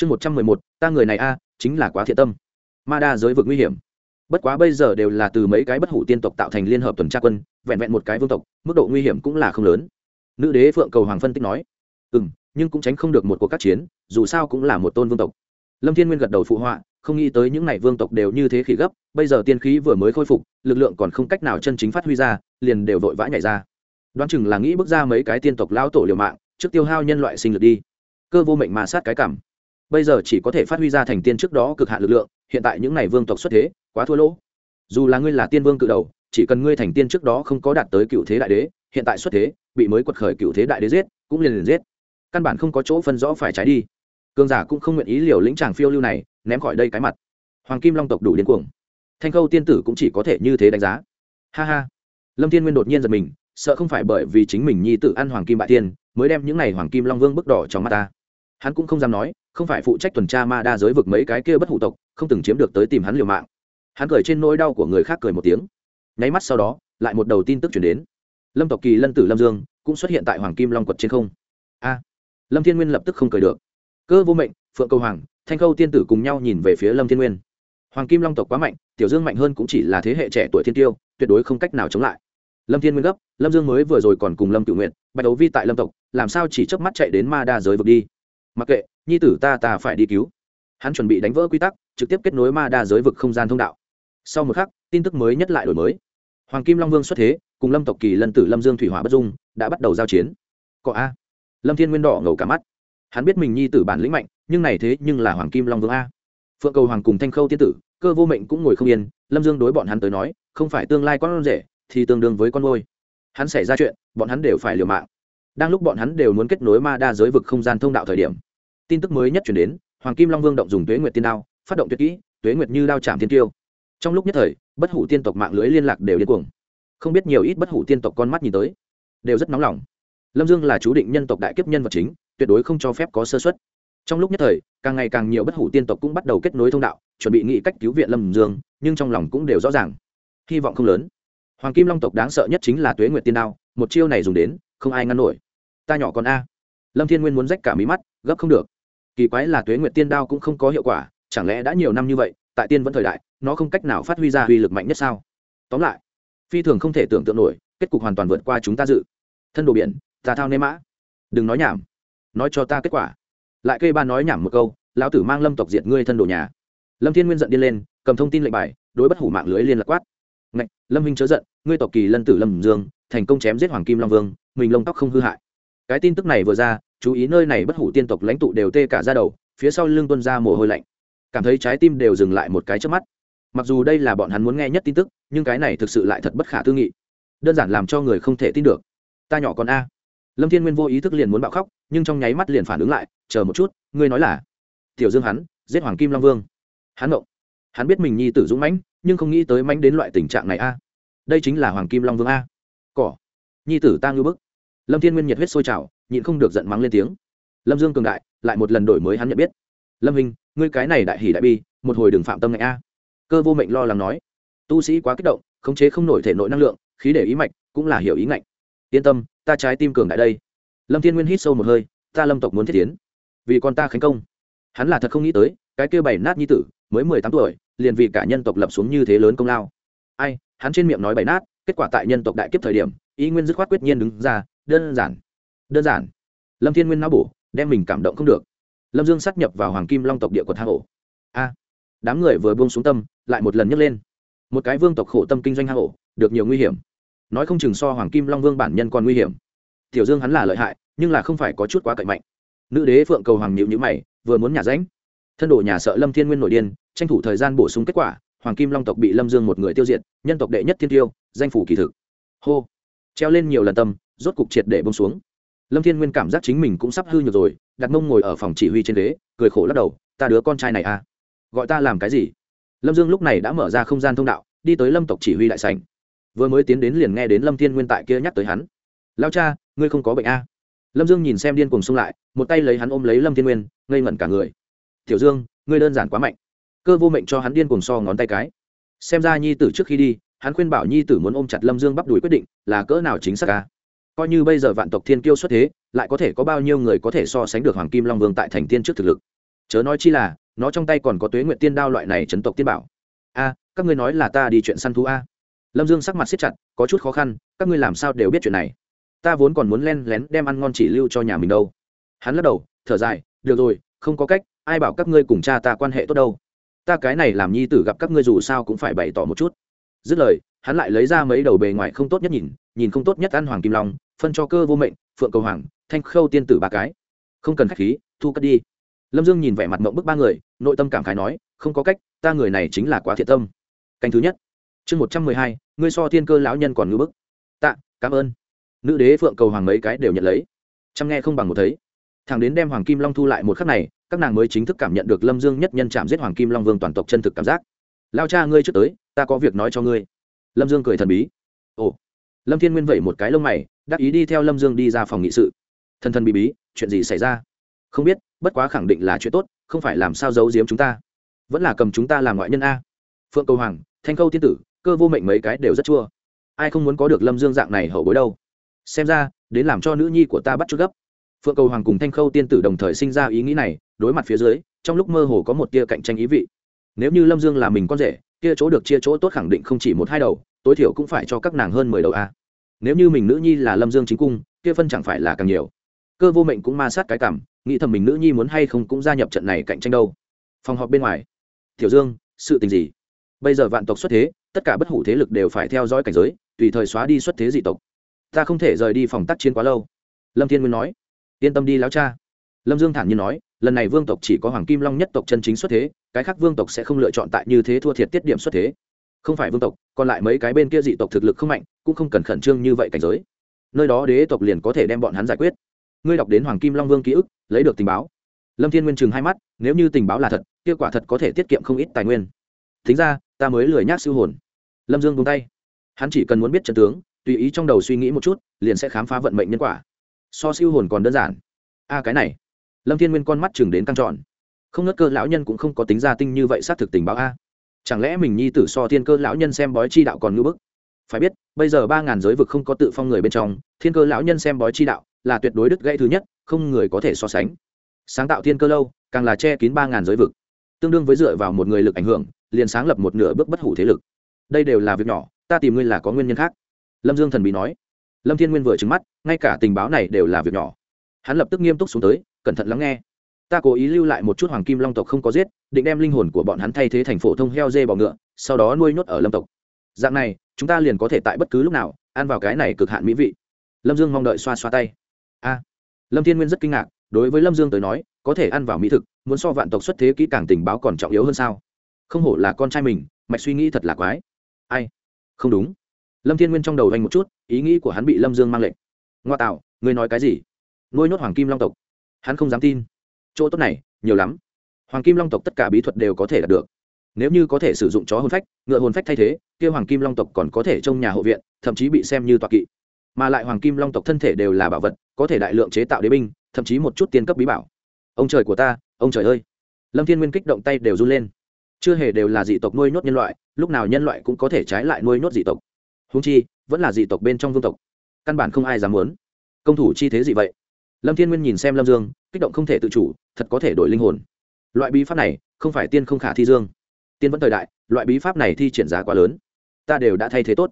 chương một trăm mười một, ta người này a, chính là quá thiện tâm. Ma đa giới vực nguy hiểm. Bất quá bây giờ đều là từ mấy cái bất hủ tiên tộc tạo thành liên hợp tuần tra quân, vẹn vẹn một cái vương tộc, mức độ nguy hiểm cũng là không lớn. Nữ đế phượng cầu hoàng phân tích nói ừ m nhưng cũng tránh không được một cuộc các chiến, dù sao cũng là một tôn vương tộc. Lâm thiên nguyên gật đầu phụ họa, không nghĩ tới những n à y vương tộc đều như thế khỉ gấp, bây giờ tiên khí vừa mới khôi phục, lực lượng còn không cách nào chân chính phát huy ra, liền đều vội vã nhảy ra. Đoán chừng là nghĩ bước ra mấy cái tiên tộc lao tổ liều mạng, trước tiêu hao nhân loại sinh lực đi. Cơ vô mệnh mà sát cái cảm bây giờ chỉ có thể phát huy ra thành tiên trước đó cực hạn lực lượng, hiện tại những n à y vương tộc xuất thế, quá thua lỗ. Dù là ngươi là tiên vương cự đầu, chỉ cần ngươi thành tiên trước đó không có đạt tới cựu thế đại đế, hiện tại xuất thế, bị mới quật khởi cựu thế đại đế giết, cũng liền liền giết. Căn bản không có chỗ phân rõ phải trái đi. Cường giả cũng không nguyện ý liều lĩnh tràng phiêu lưu này, ném khỏi đây cái mặt. Hoàng kim long tộc đủ điên cuồng. Thanh khâu tiên tử cũng chỉ có thể như thế đánh giá. Ha ha. Lâm thiên nguyên đột nhiên giật mình, sợ không phải bởi vì chính mình nhi tự ăn hoàng kim bại tiên, mới đem những n à y hoàng kim long vương bức đỏ trong mắt ta hắn cũng không dám nói, không phải phụ trách tuần tra ma đa giới vực mấy cái kia bất hủ tộc, không từng chiếm được tới tìm hắn liều mạng. Hắn cười trên nỗi đau của người khác cười một tiếng. Nháy mắt sau đó, lại một đầu tin tức chuyển đến. Lâm tộc kỳ lân tử lâm dương cũng xuất hiện tại hoàng kim long quật trên không. A! Lâm thiên nguyên lập tức không cười được. Cơ vô mệnh, phượng cầu hoàng, thanh khâu tiên tử cùng nhau nhìn về phía lâm thiên nguyên. Hoàng kim long tộc quá mạnh, tiểu dương mạnh hơn cũng chỉ là thế hệ trẻ tuổi thiên tiêu, tuyệt đối không cách nào chống lại. Lâm thiên nguyên gấp, lâm dương mới vừa rồi còn cùng lâm cựu nguyện bạch đấu vi tại lâm tộc, làm sao chỉ chớp mắt chạy đến ma đa giới vực đi? Mặc kệ, nhi tử ta ta phải đi cứu. Hắn chuẩn bị đánh vỡ quy tắc, trực tiếp kết nối ma đa giới vực không gian thông đạo. Sau một khắc, tin tức mới nhất lại đổi mới. Hoàng kim long vương xuất thế, cùng lâm tộc kỳ lân tử lâm dương thủy hỏa bất dung, đã bắt đầu giao chiến. Cọ a. Lâm thiên nguyên đỏ ngầu cả mắt. Hắn biết mình nhi tử bản lĩnh mạnh, nhưng này thế nhưng là hoàng kim long vương a. Phượng cầu hoàng cùng thanh khâu tiên tử, cơ vô mệnh cũng ngồi không yên, lâm dương đối bọn hắn tới nói, không phải tương lai con rể, thì tương đương với con ngôi hắn xảy ra chuyện, bọn hắn đều phải liều mạng đang lúc bọn hắn đều muốn kết nối ma đa giới vực không gian thông đạo thời điểm, tin tức mới nhất chuyển đến, hoàng kim long vương động dùng tuế nguyệt tiên đao, phát động tuyệt kỹ, tuế nguyệt như đao chạm thiên tiêu trong lúc nhất thời, bất hủ tiên tộc mạng lưới liên lạc đều điên cuồng. Không biết nhiều ít bất hủ tiên tộc con mắt nhìn tới, đều rất nóng lòng. Lâm dương là chú định nhân tộc đại kiếp nhân vật chính, tuyệt đối không cho phép có sơ xuất trong lúc nhất thời, càng ngày càng nhiều bất hủ tiên tộc cũng bắt đầu kết nối thông đạo, chuẩn bị nghĩ cách cứu viện lâm dương, nhưng trong lòng cũng đều rõ ràng. Hy vọng không lớn. Hoàng kim long tộc đáng sợ nhất chính là tuế nguyệt tiên đao, một chiêu này dùng đến, không ai ngăn nổi ta nhỏ con a. Lâm thiên nguyên muốn rách cả mí mắt, gấp không được. Kỳ quái là tuế nguyệt tiên đao cũng không có hiệu quả, chẳng lẽ đã nhiều năm như vậy, tại tiên vẫn thời đại, nó không cách nào phát huy ra uy lực mạnh nhất sao? Tóm lại, phi thường không thể tưởng tượng nổi, kết cục hoàn toàn vượt qua chúng ta dự. Thân đồ biển, ta thao nê mã. Đừng nói nhảm. Nói cho ta kết quả. Lại cây ba nói nhảm một câu, lão tử mang lâm tộc diệt ngươi thân đồ nhà. Lâm thiên nguyên giận điên lên, cầm thông tin lệnh bài, đối bất hủ mạng lưới liên lạc quát. Ngạch, lâm minh chớ giận, ngươi tộc kỳ lân tử lâm dương, thành công chém giết hoàng kim long vương, mình lông tóc không hư hại cái tin tức này vừa ra, chú ý nơi này bất hủ tiên tộc lãnh tụ đều tê cả ra đầu, phía sau lưng tuân ra mồ hôi lạnh. Cảm thấy trái tim đều dừng lại một cái trước mắt. Mặc dù đây là bọn hắn muốn nghe nhất tin tức, nhưng cái này thực sự lại thật bất khả tư nghị. Đơn giản làm cho người không thể tin được. Ta nhỏ con a. Lâm thiên nguyên vô ý thức liền muốn bạo khóc, nhưng trong nháy mắt liền phản ứng lại, chờ một chút, ngươi nói là tiểu dương hắn, giết hoàng kim long vương. Hắn động hắn biết mình nhi tử dũng mãnh, nhưng không nghĩ tới mãnh đến loại tình trạng này a. Đây chính là hoàng kim long vương a. Cỏ. Nhi tử ta ngư bức lâm thiên nguyên nhiệt huyết sôi trào, nhịn không được giận mắng lên tiếng. Lâm dương cường đại, lại một lần đổi mới hắn nhận biết. Lâm hình ngươi cái này đại hỉ đại bi, một hồi đừng phạm tâm ngại a. Cơ vô mệnh lo lắng nói. Tu sĩ quá kích động, khống chế không nổi thể nội năng lượng, khí để ý mạch cũng là hiểu ý ngạnh. Yên tâm, ta trái tim cường đại đây. Lâm thiên nguyên hít sâu một hơi, ta lâm tộc muốn thiết tiến. Vì con ta khánh công. Hắn là thật không nghĩ tới, cái kêu bảy nát như tử, mới mười tám tuổi, liền vì cả nhân tộc lập xuống như thế lớn công lao. Ai, hắn trên miệng nói bảy nát, kết quả tại nhân tộc đại kiếp thời điểm, ý nguyên dứt khoát quyết nhiên đứng ra đơn giản. Đơn giản. Lâm thiên nguyên não bổ đem mình cảm động không được. Lâm dương sát nhập vào hoàng kim long tộc địa quật hang hổ. a. Đám người vừa buông xuống tâm lại một lần nhấc lên. Một cái vương tộc khổ tâm kinh doanh hang hổ, được nhiều nguy hiểm. Nói không chừng so hoàng kim long vương bản nhân còn nguy hiểm. Tiểu dương hắn là lợi hại nhưng là không phải có chút quá cậy mạnh. Nữ đế phượng cầu hoàng nhịu nhữ mày vừa muốn nhả ránh. Thân đồ nhà sợ lâm thiên nguyên nổi điên tranh thủ thời gian bổ sung kết quả hoàng kim long tộc bị lâm dương một người tiêu diệt nhân tộc đệ nhất thiên tiêu danh phủ kỳ thực. Hô. Treo lên nhiều lần tâm rốt cục triệt để bông xuống. Lâm thiên nguyên cảm giác chính mình cũng sắp hư nhược rồi, đặt mông ngồi ở phòng chỉ huy trên ghế, cười khổ lắc đầu, ta đứa con trai này à? Gọi ta làm cái gì? Lâm dương lúc này đã mở ra không gian thông đạo, đi tới lâm tộc chỉ huy đại sành vừa mới tiến đến liền nghe đến lâm thiên nguyên tại kia nhắc tới hắn. Lao cha, ngươi không có bệnh à? lâm dương nhìn xem điên cùng xung lại, một tay lấy hắn ôm lấy lâm thiên nguyên, ngây ngẩn cả người. Tiểu dương, ngươi đơn giản quá mạnh. Cơ vô mệnh cho hắn điên cùng so ngón tay cái. Xem ra nhi tử trước khi đi, hắn khuyên bảo nhi tử muốn ôm chặt lâm dương bắp đùi quyết định, là cỡ nào chính xác ca coi như bây giờ vạn tộc thiên kiêu xuất thế, lại có thể có bao nhiêu người có thể so sánh được hoàng kim long vương tại thành tiên trước thực lực? Chớ nói chi là, nó trong tay còn có tuế nguyện tiên đao loại này chấn tộc tiên bảo. A, các ngươi nói là ta đi chuyện săn thú a. Lâm dương sắc mặt siết chặt, có chút khó khăn, các ngươi làm sao đều biết chuyện này? Ta vốn còn muốn len lén đem ăn ngon chỉ lưu cho nhà mình đâu. Hắn lắc đầu, thở dài, được rồi, không có cách, ai bảo các ngươi cùng cha ta quan hệ tốt đâu. Ta cái này làm nhi tử gặp các ngươi dù sao cũng phải bày tỏ một chút. Dứt lời, hắn lại lấy ra mấy đầu bề ngoài không tốt nhất nhìn nhìn không tốt nhất ăn hoàng kim long phân cho cơ vô mệnh, phượng cầu hoàng, thanh khâu tiên tử ba cái. Không cần khách khí, thu cất đi. Lâm dương nhìn vẻ mặt mộng bức ba người, nội tâm cảm khái nói, không có cách, ta người này chính là quá thiện tâm. Canh thứ nhất. Chương một trăm mười hai, ngươi so thiên cơ lão nhân còn ngưỡng bức. Tạ, cảm ơn. Nữ đế phượng cầu hoàng mấy cái đều nhận lấy. Chăm nghe không bằng một thấy. Thằng đến đem hoàng kim long thu lại một khắc này, các nàng mới chính thức cảm nhận được lâm dương nhất nhân chạm giết hoàng kim long vương toàn tộc chân thực cảm giác. Lao cha ngươi trước tới, ta có việc nói cho ngươi. Lâm dương cười thần bí. Ồ. Lâm thiên nguyên vẩy một cái lông mày đắc ý đi theo lâm dương đi ra phòng nghị sự. Thần thần bí bí, chuyện gì xảy ra? Không biết, bất quá khẳng định là chuyện tốt, không phải làm sao giấu giếm chúng ta. Vẫn là cầm chúng ta làm ngoại nhân a. Phượng cầu hoàng, thanh khâu tiên tử, cơ vô mệnh mấy cái đều rất chua. Ai không muốn có được lâm dương dạng này hậu bối đâu? Xem ra, đến làm cho nữ nhi của ta bắt chút gấp. Phượng cầu hoàng cùng thanh khâu tiên tử đồng thời sinh ra ý nghĩ này, đối mặt phía dưới, trong lúc mơ hồ có một tia cạnh tranh ý vị. Nếu như lâm dương là mình con rể, kia chỗ được chia chỗ tốt khẳng định không chỉ một hai đầu, tối thiểu cũng phải cho các nàng hơn mười đầu a nếu như mình nữ nhi là lâm dương chính cung, kia phân chẳng phải là càng nhiều. Cơ vô mệnh cũng ma sát cái cảm, nghĩ thầm mình nữ nhi muốn hay không cũng gia nhập trận này cạnh tranh đâu. Phòng họp bên ngoài. Tiểu dương, sự tình gì? Bây giờ vạn tộc xuất thế, tất cả bất hủ thế lực đều phải theo dõi cảnh giới, tùy thời xóa đi xuất thế dị tộc. Ta không thể rời đi phòng tác chiến quá lâu. Lâm thiên nguyên nói. Yên tâm đi láo cha. Lâm dương thản nhiên nói, lần này vương tộc chỉ có hoàng kim long nhất tộc chân chính xuất thế, cái khác vương tộc sẽ không lựa chọn tại như thế thua thiệt tiết điểm xuất thế không phải vương tộc, còn lại mấy cái bên kia dị tộc thực lực không mạnh, cũng không cần khẩn trương như vậy cảnh giới. Nơi đó đế tộc liền có thể đem bọn hắn giải quyết. Ngươi đọc đến hoàng kim long vương ký ức, lấy được tình báo. Lâm thiên nguyên chừng hai mắt, nếu như tình báo là thật kết quả thật có thể tiết kiệm không ít tài nguyên. Thính ra, ta mới lười nhác siêu hồn. Lâm dương buông tay. Hắn chỉ cần muốn biết trận tướng, tùy ý trong đầu suy nghĩ một chút, liền sẽ khám phá vận mệnh nhân quả. So siêu hồn còn đơn giản. A, cái này. Lâm thiên nguyên con mắt chừng đến căng trọn không ngất cơ lão nhân cũng không có tính gia tinh như vậy xác thực tình báo a chẳng lẽ mình nhi tử so thiên cơ lão nhân xem bói chi đạo còn ngưỡng bức? Phải biết, bây giờ ba ngàn giới vực không có tự phong người bên trong, thiên cơ lão nhân xem bói chi đạo là tuyệt đối đứt gãy thứ nhất, không người có thể so sánh. Sáng tạo thiên cơ lâu, càng là che kín ba ngàn giới vực. Tương đương với dựa vào một người lực ảnh hưởng, liền sáng lập một nửa bước bất hủ thế lực. Đây đều là việc nhỏ, ta tìm ngươi là có nguyên nhân khác. Lâm dương thần bí nói. Lâm thiên nguyên vừa trứng mắt, ngay cả tình báo này đều là việc nhỏ. Hắn lập tức nghiêm túc xuống tới, cẩn thận lắng nghe ta cố ý lưu lại một chút hoàng kim long tộc không có giết, định đem linh hồn của bọn hắn thay thế thành phổ thông heo dê bò ngựa, sau đó nuôi nhốt ở lâm tộc. Dạng này, chúng ta liền có thể tại bất cứ lúc nào, ăn vào cái này cực hạn mỹ vị. Lâm dương mong đợi xoa xoa tay. A. Lâm thiên nguyên rất kinh ngạc, đối với lâm dương tới nói, có thể ăn vào mỹ thực, muốn so vạn tộc xuất thế kỹ càng tình báo còn trọng yếu hơn sao? Không hổ là con trai mình, mạch suy nghĩ thật là quái. Ai? Không đúng. Lâm thiên nguyên trong đầu vanh một chút, ý nghĩ của hắn bị lâm dương mang lệnh. Ngoa tạo, ngươi nói cái gì? Nuôi nhốt hoàng kim long tộc. Hắn không dám tin chỗ tốt này, nhiều lắm. Hoàng kim long tộc tất cả bí thuật đều có thể đạt được. Nếu như có thể sử dụng chó hồn phách, ngựa hồn phách thay thế, kia hoàng kim long tộc còn có thể trong nhà hộ viện, thậm chí bị xem như tọa kỵ. Mà lại hoàng kim long tộc thân thể đều là bảo vật, có thể đại lượng chế tạo đế binh, thậm chí một chút tiền cấp bí bảo. Ông trời của ta, ông trời ơi! Lâm thiên nguyên kích động tay đều run lên. Chưa hề đều là dị tộc nuôi nhốt nhân loại, lúc nào nhân loại cũng có thể trái lại nuôi nhốt dị tộc. Húng chi, vẫn là dị tộc bên trong vương tộc. Căn bản không ai dám muốn. Công thủ chi thế gì vậy? Lâm thiên nguyên nhìn xem lâm dương, kích động không thể tự chủ, thật có thể đổi linh hồn. Loại bí pháp này, không phải tiên không khả thi dương. Tiên vẫn thời đại, loại bí pháp này thi triển giá quá lớn. Ta đều đã thay thế tốt.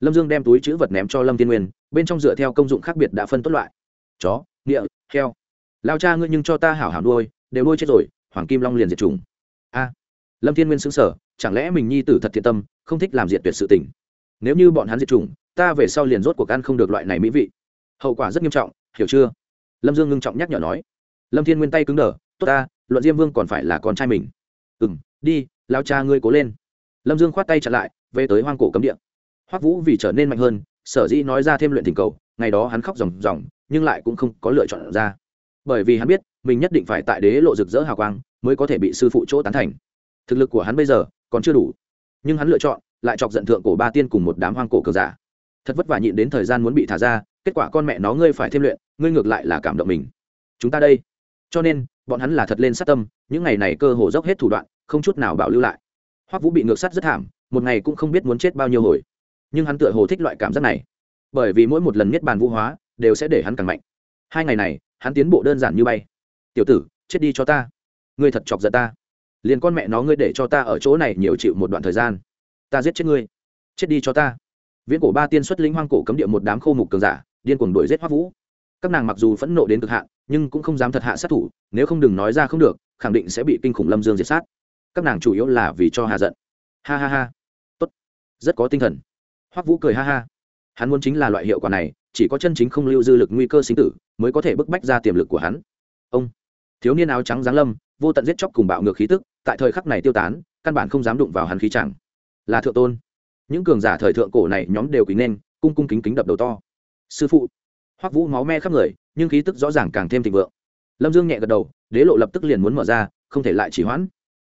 Lâm dương đem túi chữ vật ném cho lâm thiên nguyên, bên trong dựa theo công dụng khác biệt đã phân tốt loại. Chó địa heo. Lao cha ngươi nhưng cho ta hảo hảo nuôi, đều nuôi chết rồi, hoàng kim long liền diệt trùng a. Lâm thiên nguyên xứng sở chẳng lẽ mình nhi tử thật thiện tâm, không thích làm diệt tuyệt sự tình? Nếu như bọn hắn diệt trùng ta về sau liền rốt cuộc ăn không được loại này mỹ vị. Hậu quả rất nghiêm trọng, hiểu chưa? Lâm dương ngưng trọng nhắc nhở nói, lâm thiên nguyên tay cứng đờ, tốt ta, luận diêm vương còn phải là con trai mình. Ừ m đi, lao cha ngươi cố lên. Lâm dương khoát tay chặn lại, về tới hoang cổ cấm địa. Hoắc vũ vì trở nên mạnh hơn, sở dĩ nói ra thêm luyện tình cầu, ngày đó hắn khóc ròng ròng, nhưng lại cũng không có lựa chọn ra. Bởi vì hắn biết, mình nhất định phải tại đế lộ rực rỡ hào quang, mới có thể bị sư phụ chỗ tán thành. Thực lực của hắn bây giờ, còn chưa đủ. Nhưng hắn lựa chọn, lại chọc giận thượng cổ ba tiên cùng một đám hoang cổ cờ giả. Thật vất vả nhịn đến thời gian muốn bị thả ra kết quả con mẹ nó ngươi phải thêm luyện, ngươi ngược lại là cảm động mình. Chúng ta đây. Cho nên, bọn hắn là thật lên sát tâm, những ngày này cơ hồ dốc hết thủ đoạn, không chút nào bảo lưu lại. Hoắc vũ bị ngược sát rất thảm, một ngày cũng không biết muốn chết bao nhiêu hồi. Nhưng hắn tựa hồ thích loại cảm giác này. Bởi vì mỗi một lần niết bàn vũ hóa, đều sẽ để hắn càng mạnh. Hai ngày này, hắn tiến bộ đơn giản như bay. Tiểu tử, chết đi cho ta. Ngươi thật chọc giận ta. Liền con mẹ nó ngươi để cho ta ở chỗ này nhiều chịu một đoạn thời gian. Ta giết chết ngươi. Chết đi cho ta. Viễn cổ ba tiên xuất linh hoang cổ cấm địa một đám khô mục cường giả điên cuồng đuổi giết hoắc vũ. Các nàng mặc dù phẫn nộ đến cực hạn, nhưng cũng không dám thật hạ sát thủ, nếu không đừng nói ra không được, khẳng định sẽ bị kinh khủng lâm dương diệt sát. Các nàng chủ yếu là vì cho hà giận. Ha ha ha. Tốt. Rất có tinh thần. Hoắc vũ cười ha ha. Hắn muốn chính là loại hiệu quả này, chỉ có chân chính không lưu dư lực nguy cơ sinh tử, mới có thể bức bách ra tiềm lực của hắn. Ông. Thiếu niên áo trắng giáng lâm, vô tận giết chóc cùng bạo ngược khí tức, tại thời khắc này tiêu tán, căn bản không dám đụng vào hắn khí chẳng. Là thượng tôn. Những cường giả thời thượng cổ này nhóm đều kính nên, cung cung kính kính đập đầu to sư phụ. Hoắc vũ máu me khắp người, nhưng khí tức rõ ràng càng thêm thịnh vượng. Lâm dương nhẹ gật đầu, đế lộ lập tức liền muốn mở ra, không thể lại chỉ hoãn.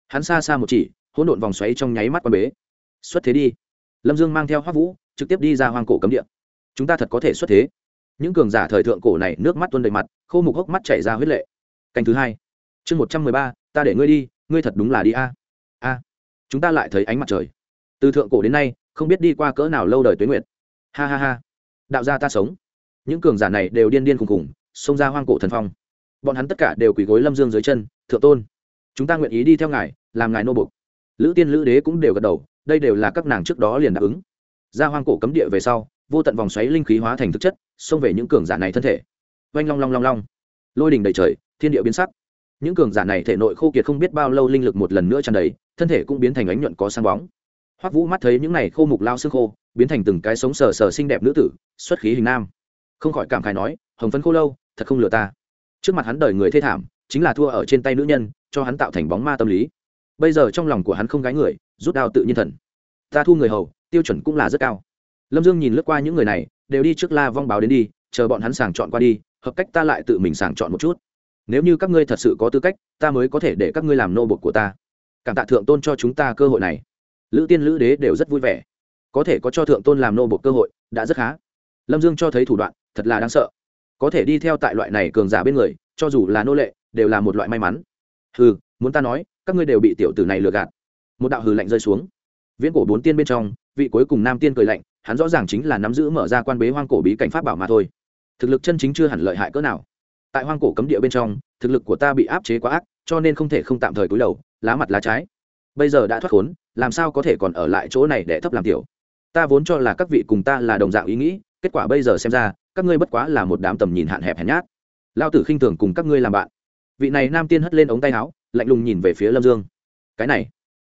Hắn xa xa một chỉ, hỗn độn vòng xoáy trong nháy mắt quan bế. Xuất thế đi. Lâm dương mang theo hoắc vũ, trực tiếp đi ra hoang cổ cấm địa. Chúng ta thật có thể xuất thế. Những cường giả thời thượng cổ này nước mắt tuôn đầy mặt, khô mục hốc mắt chảy ra huyết lệ. Canh thứ hai. Chương một trăm mười ba, ta để ngươi đi, ngươi thật đúng là đi a. A. Chúng ta lại thấy ánh mặt trời. Từ thượng cổ đến nay, không biết đi qua cỡ nào lâu đời tuế nguyệt. Ha ha ha đạo gia ta sống. Những cường giả này đều điên điên khùng khùng, xông ra hoang cổ thần phong. Bọn hắn tất cả đều quỳ gối lâm dương dưới chân, thượng tôn. Chúng ta nguyện ý đi theo ngài, làm ngài nô bục lữ tiên lữ đế cũng đều gật đầu, đây đều là các nàng trước đó liền đáp ứng. Ra hoang cổ cấm địa về sau, vô tận vòng xoáy linh khí hóa thành thực chất, xông về những cường giả này thân thể. Oanh long long long long. Lôi đỉnh đầy trời, thiên địa biến sắc. Những cường giả này thể nội khô kiệt không biết bao lâu linh lực một lần nữa tràn đầy, thân thể cũng biến thành ánh nhuận có sáng bóng hoắc vũ mắt thấy những này khô mục lao xương khô, biến thành từng cái sống sờ sờ xinh đẹp nữ tử, xuất khí hình nam. Không khỏi cảm khái nói, hồng phấn khô lâu, thật không lừa ta. Trước mặt hắn đời người thê thảm, chính là thua ở trên tay nữ nhân, cho hắn tạo thành bóng ma tâm lý. Bây giờ trong lòng của hắn không gái người, rút đao tự nhiên thần. Ta thu người hầu, tiêu chuẩn cũng là rất cao. Lâm dương nhìn lướt qua những người này, đều đi trước la vong báo đến đi, chờ bọn hắn sàng chọn qua đi, hợp cách ta lại tự mình sàng chọn một chút. Nếu như các ngươi thật sự có tư cách, ta mới có thể để các ngươi làm nô bột của ta. Cảm tạ thượng tôn cho chúng ta cơ hội này lữ tiên lữ đế đều rất vui vẻ. Có thể có cho thượng tôn làm nô bột cơ hội, đã rất khá. Lâm dương cho thấy thủ đoạn, thật là đáng sợ. Có thể đi theo tại loại này cường giả bên người, cho dù là nô lệ, đều là một loại may mắn. Hừ, muốn ta nói, các ngươi đều bị tiểu tử này lừa gạt. Một đạo hừ lạnh rơi xuống. Viễn cổ bốn tiên bên trong, vị cuối cùng nam tiên cười lạnh, hắn rõ ràng chính là nắm giữ mở ra quan bế hoang cổ bí cảnh pháp bảo mà thôi. Thực lực chân chính chưa hẳn lợi hại cỡ nào. Tại hoang cổ cấm địa bên trong, thực lực của ta bị áp chế quá ác, cho nên không thể không tạm thời cúi đầu, lá mặt lá trái bây giờ đã thoát khốn, làm sao có thể còn ở lại chỗ này để thấp làm tiểu? Ta vốn cho là các vị cùng ta là đồng dạng ý nghĩ, kết quả bây giờ xem ra, các ngươi bất quá là một đám tầm nhìn hạn hẹp hèn nhát. Lao tử khinh thường cùng các ngươi làm bạn. Vị này nam tiên hất lên ống tay áo, lạnh lùng nhìn về phía lâm dương. Cái này,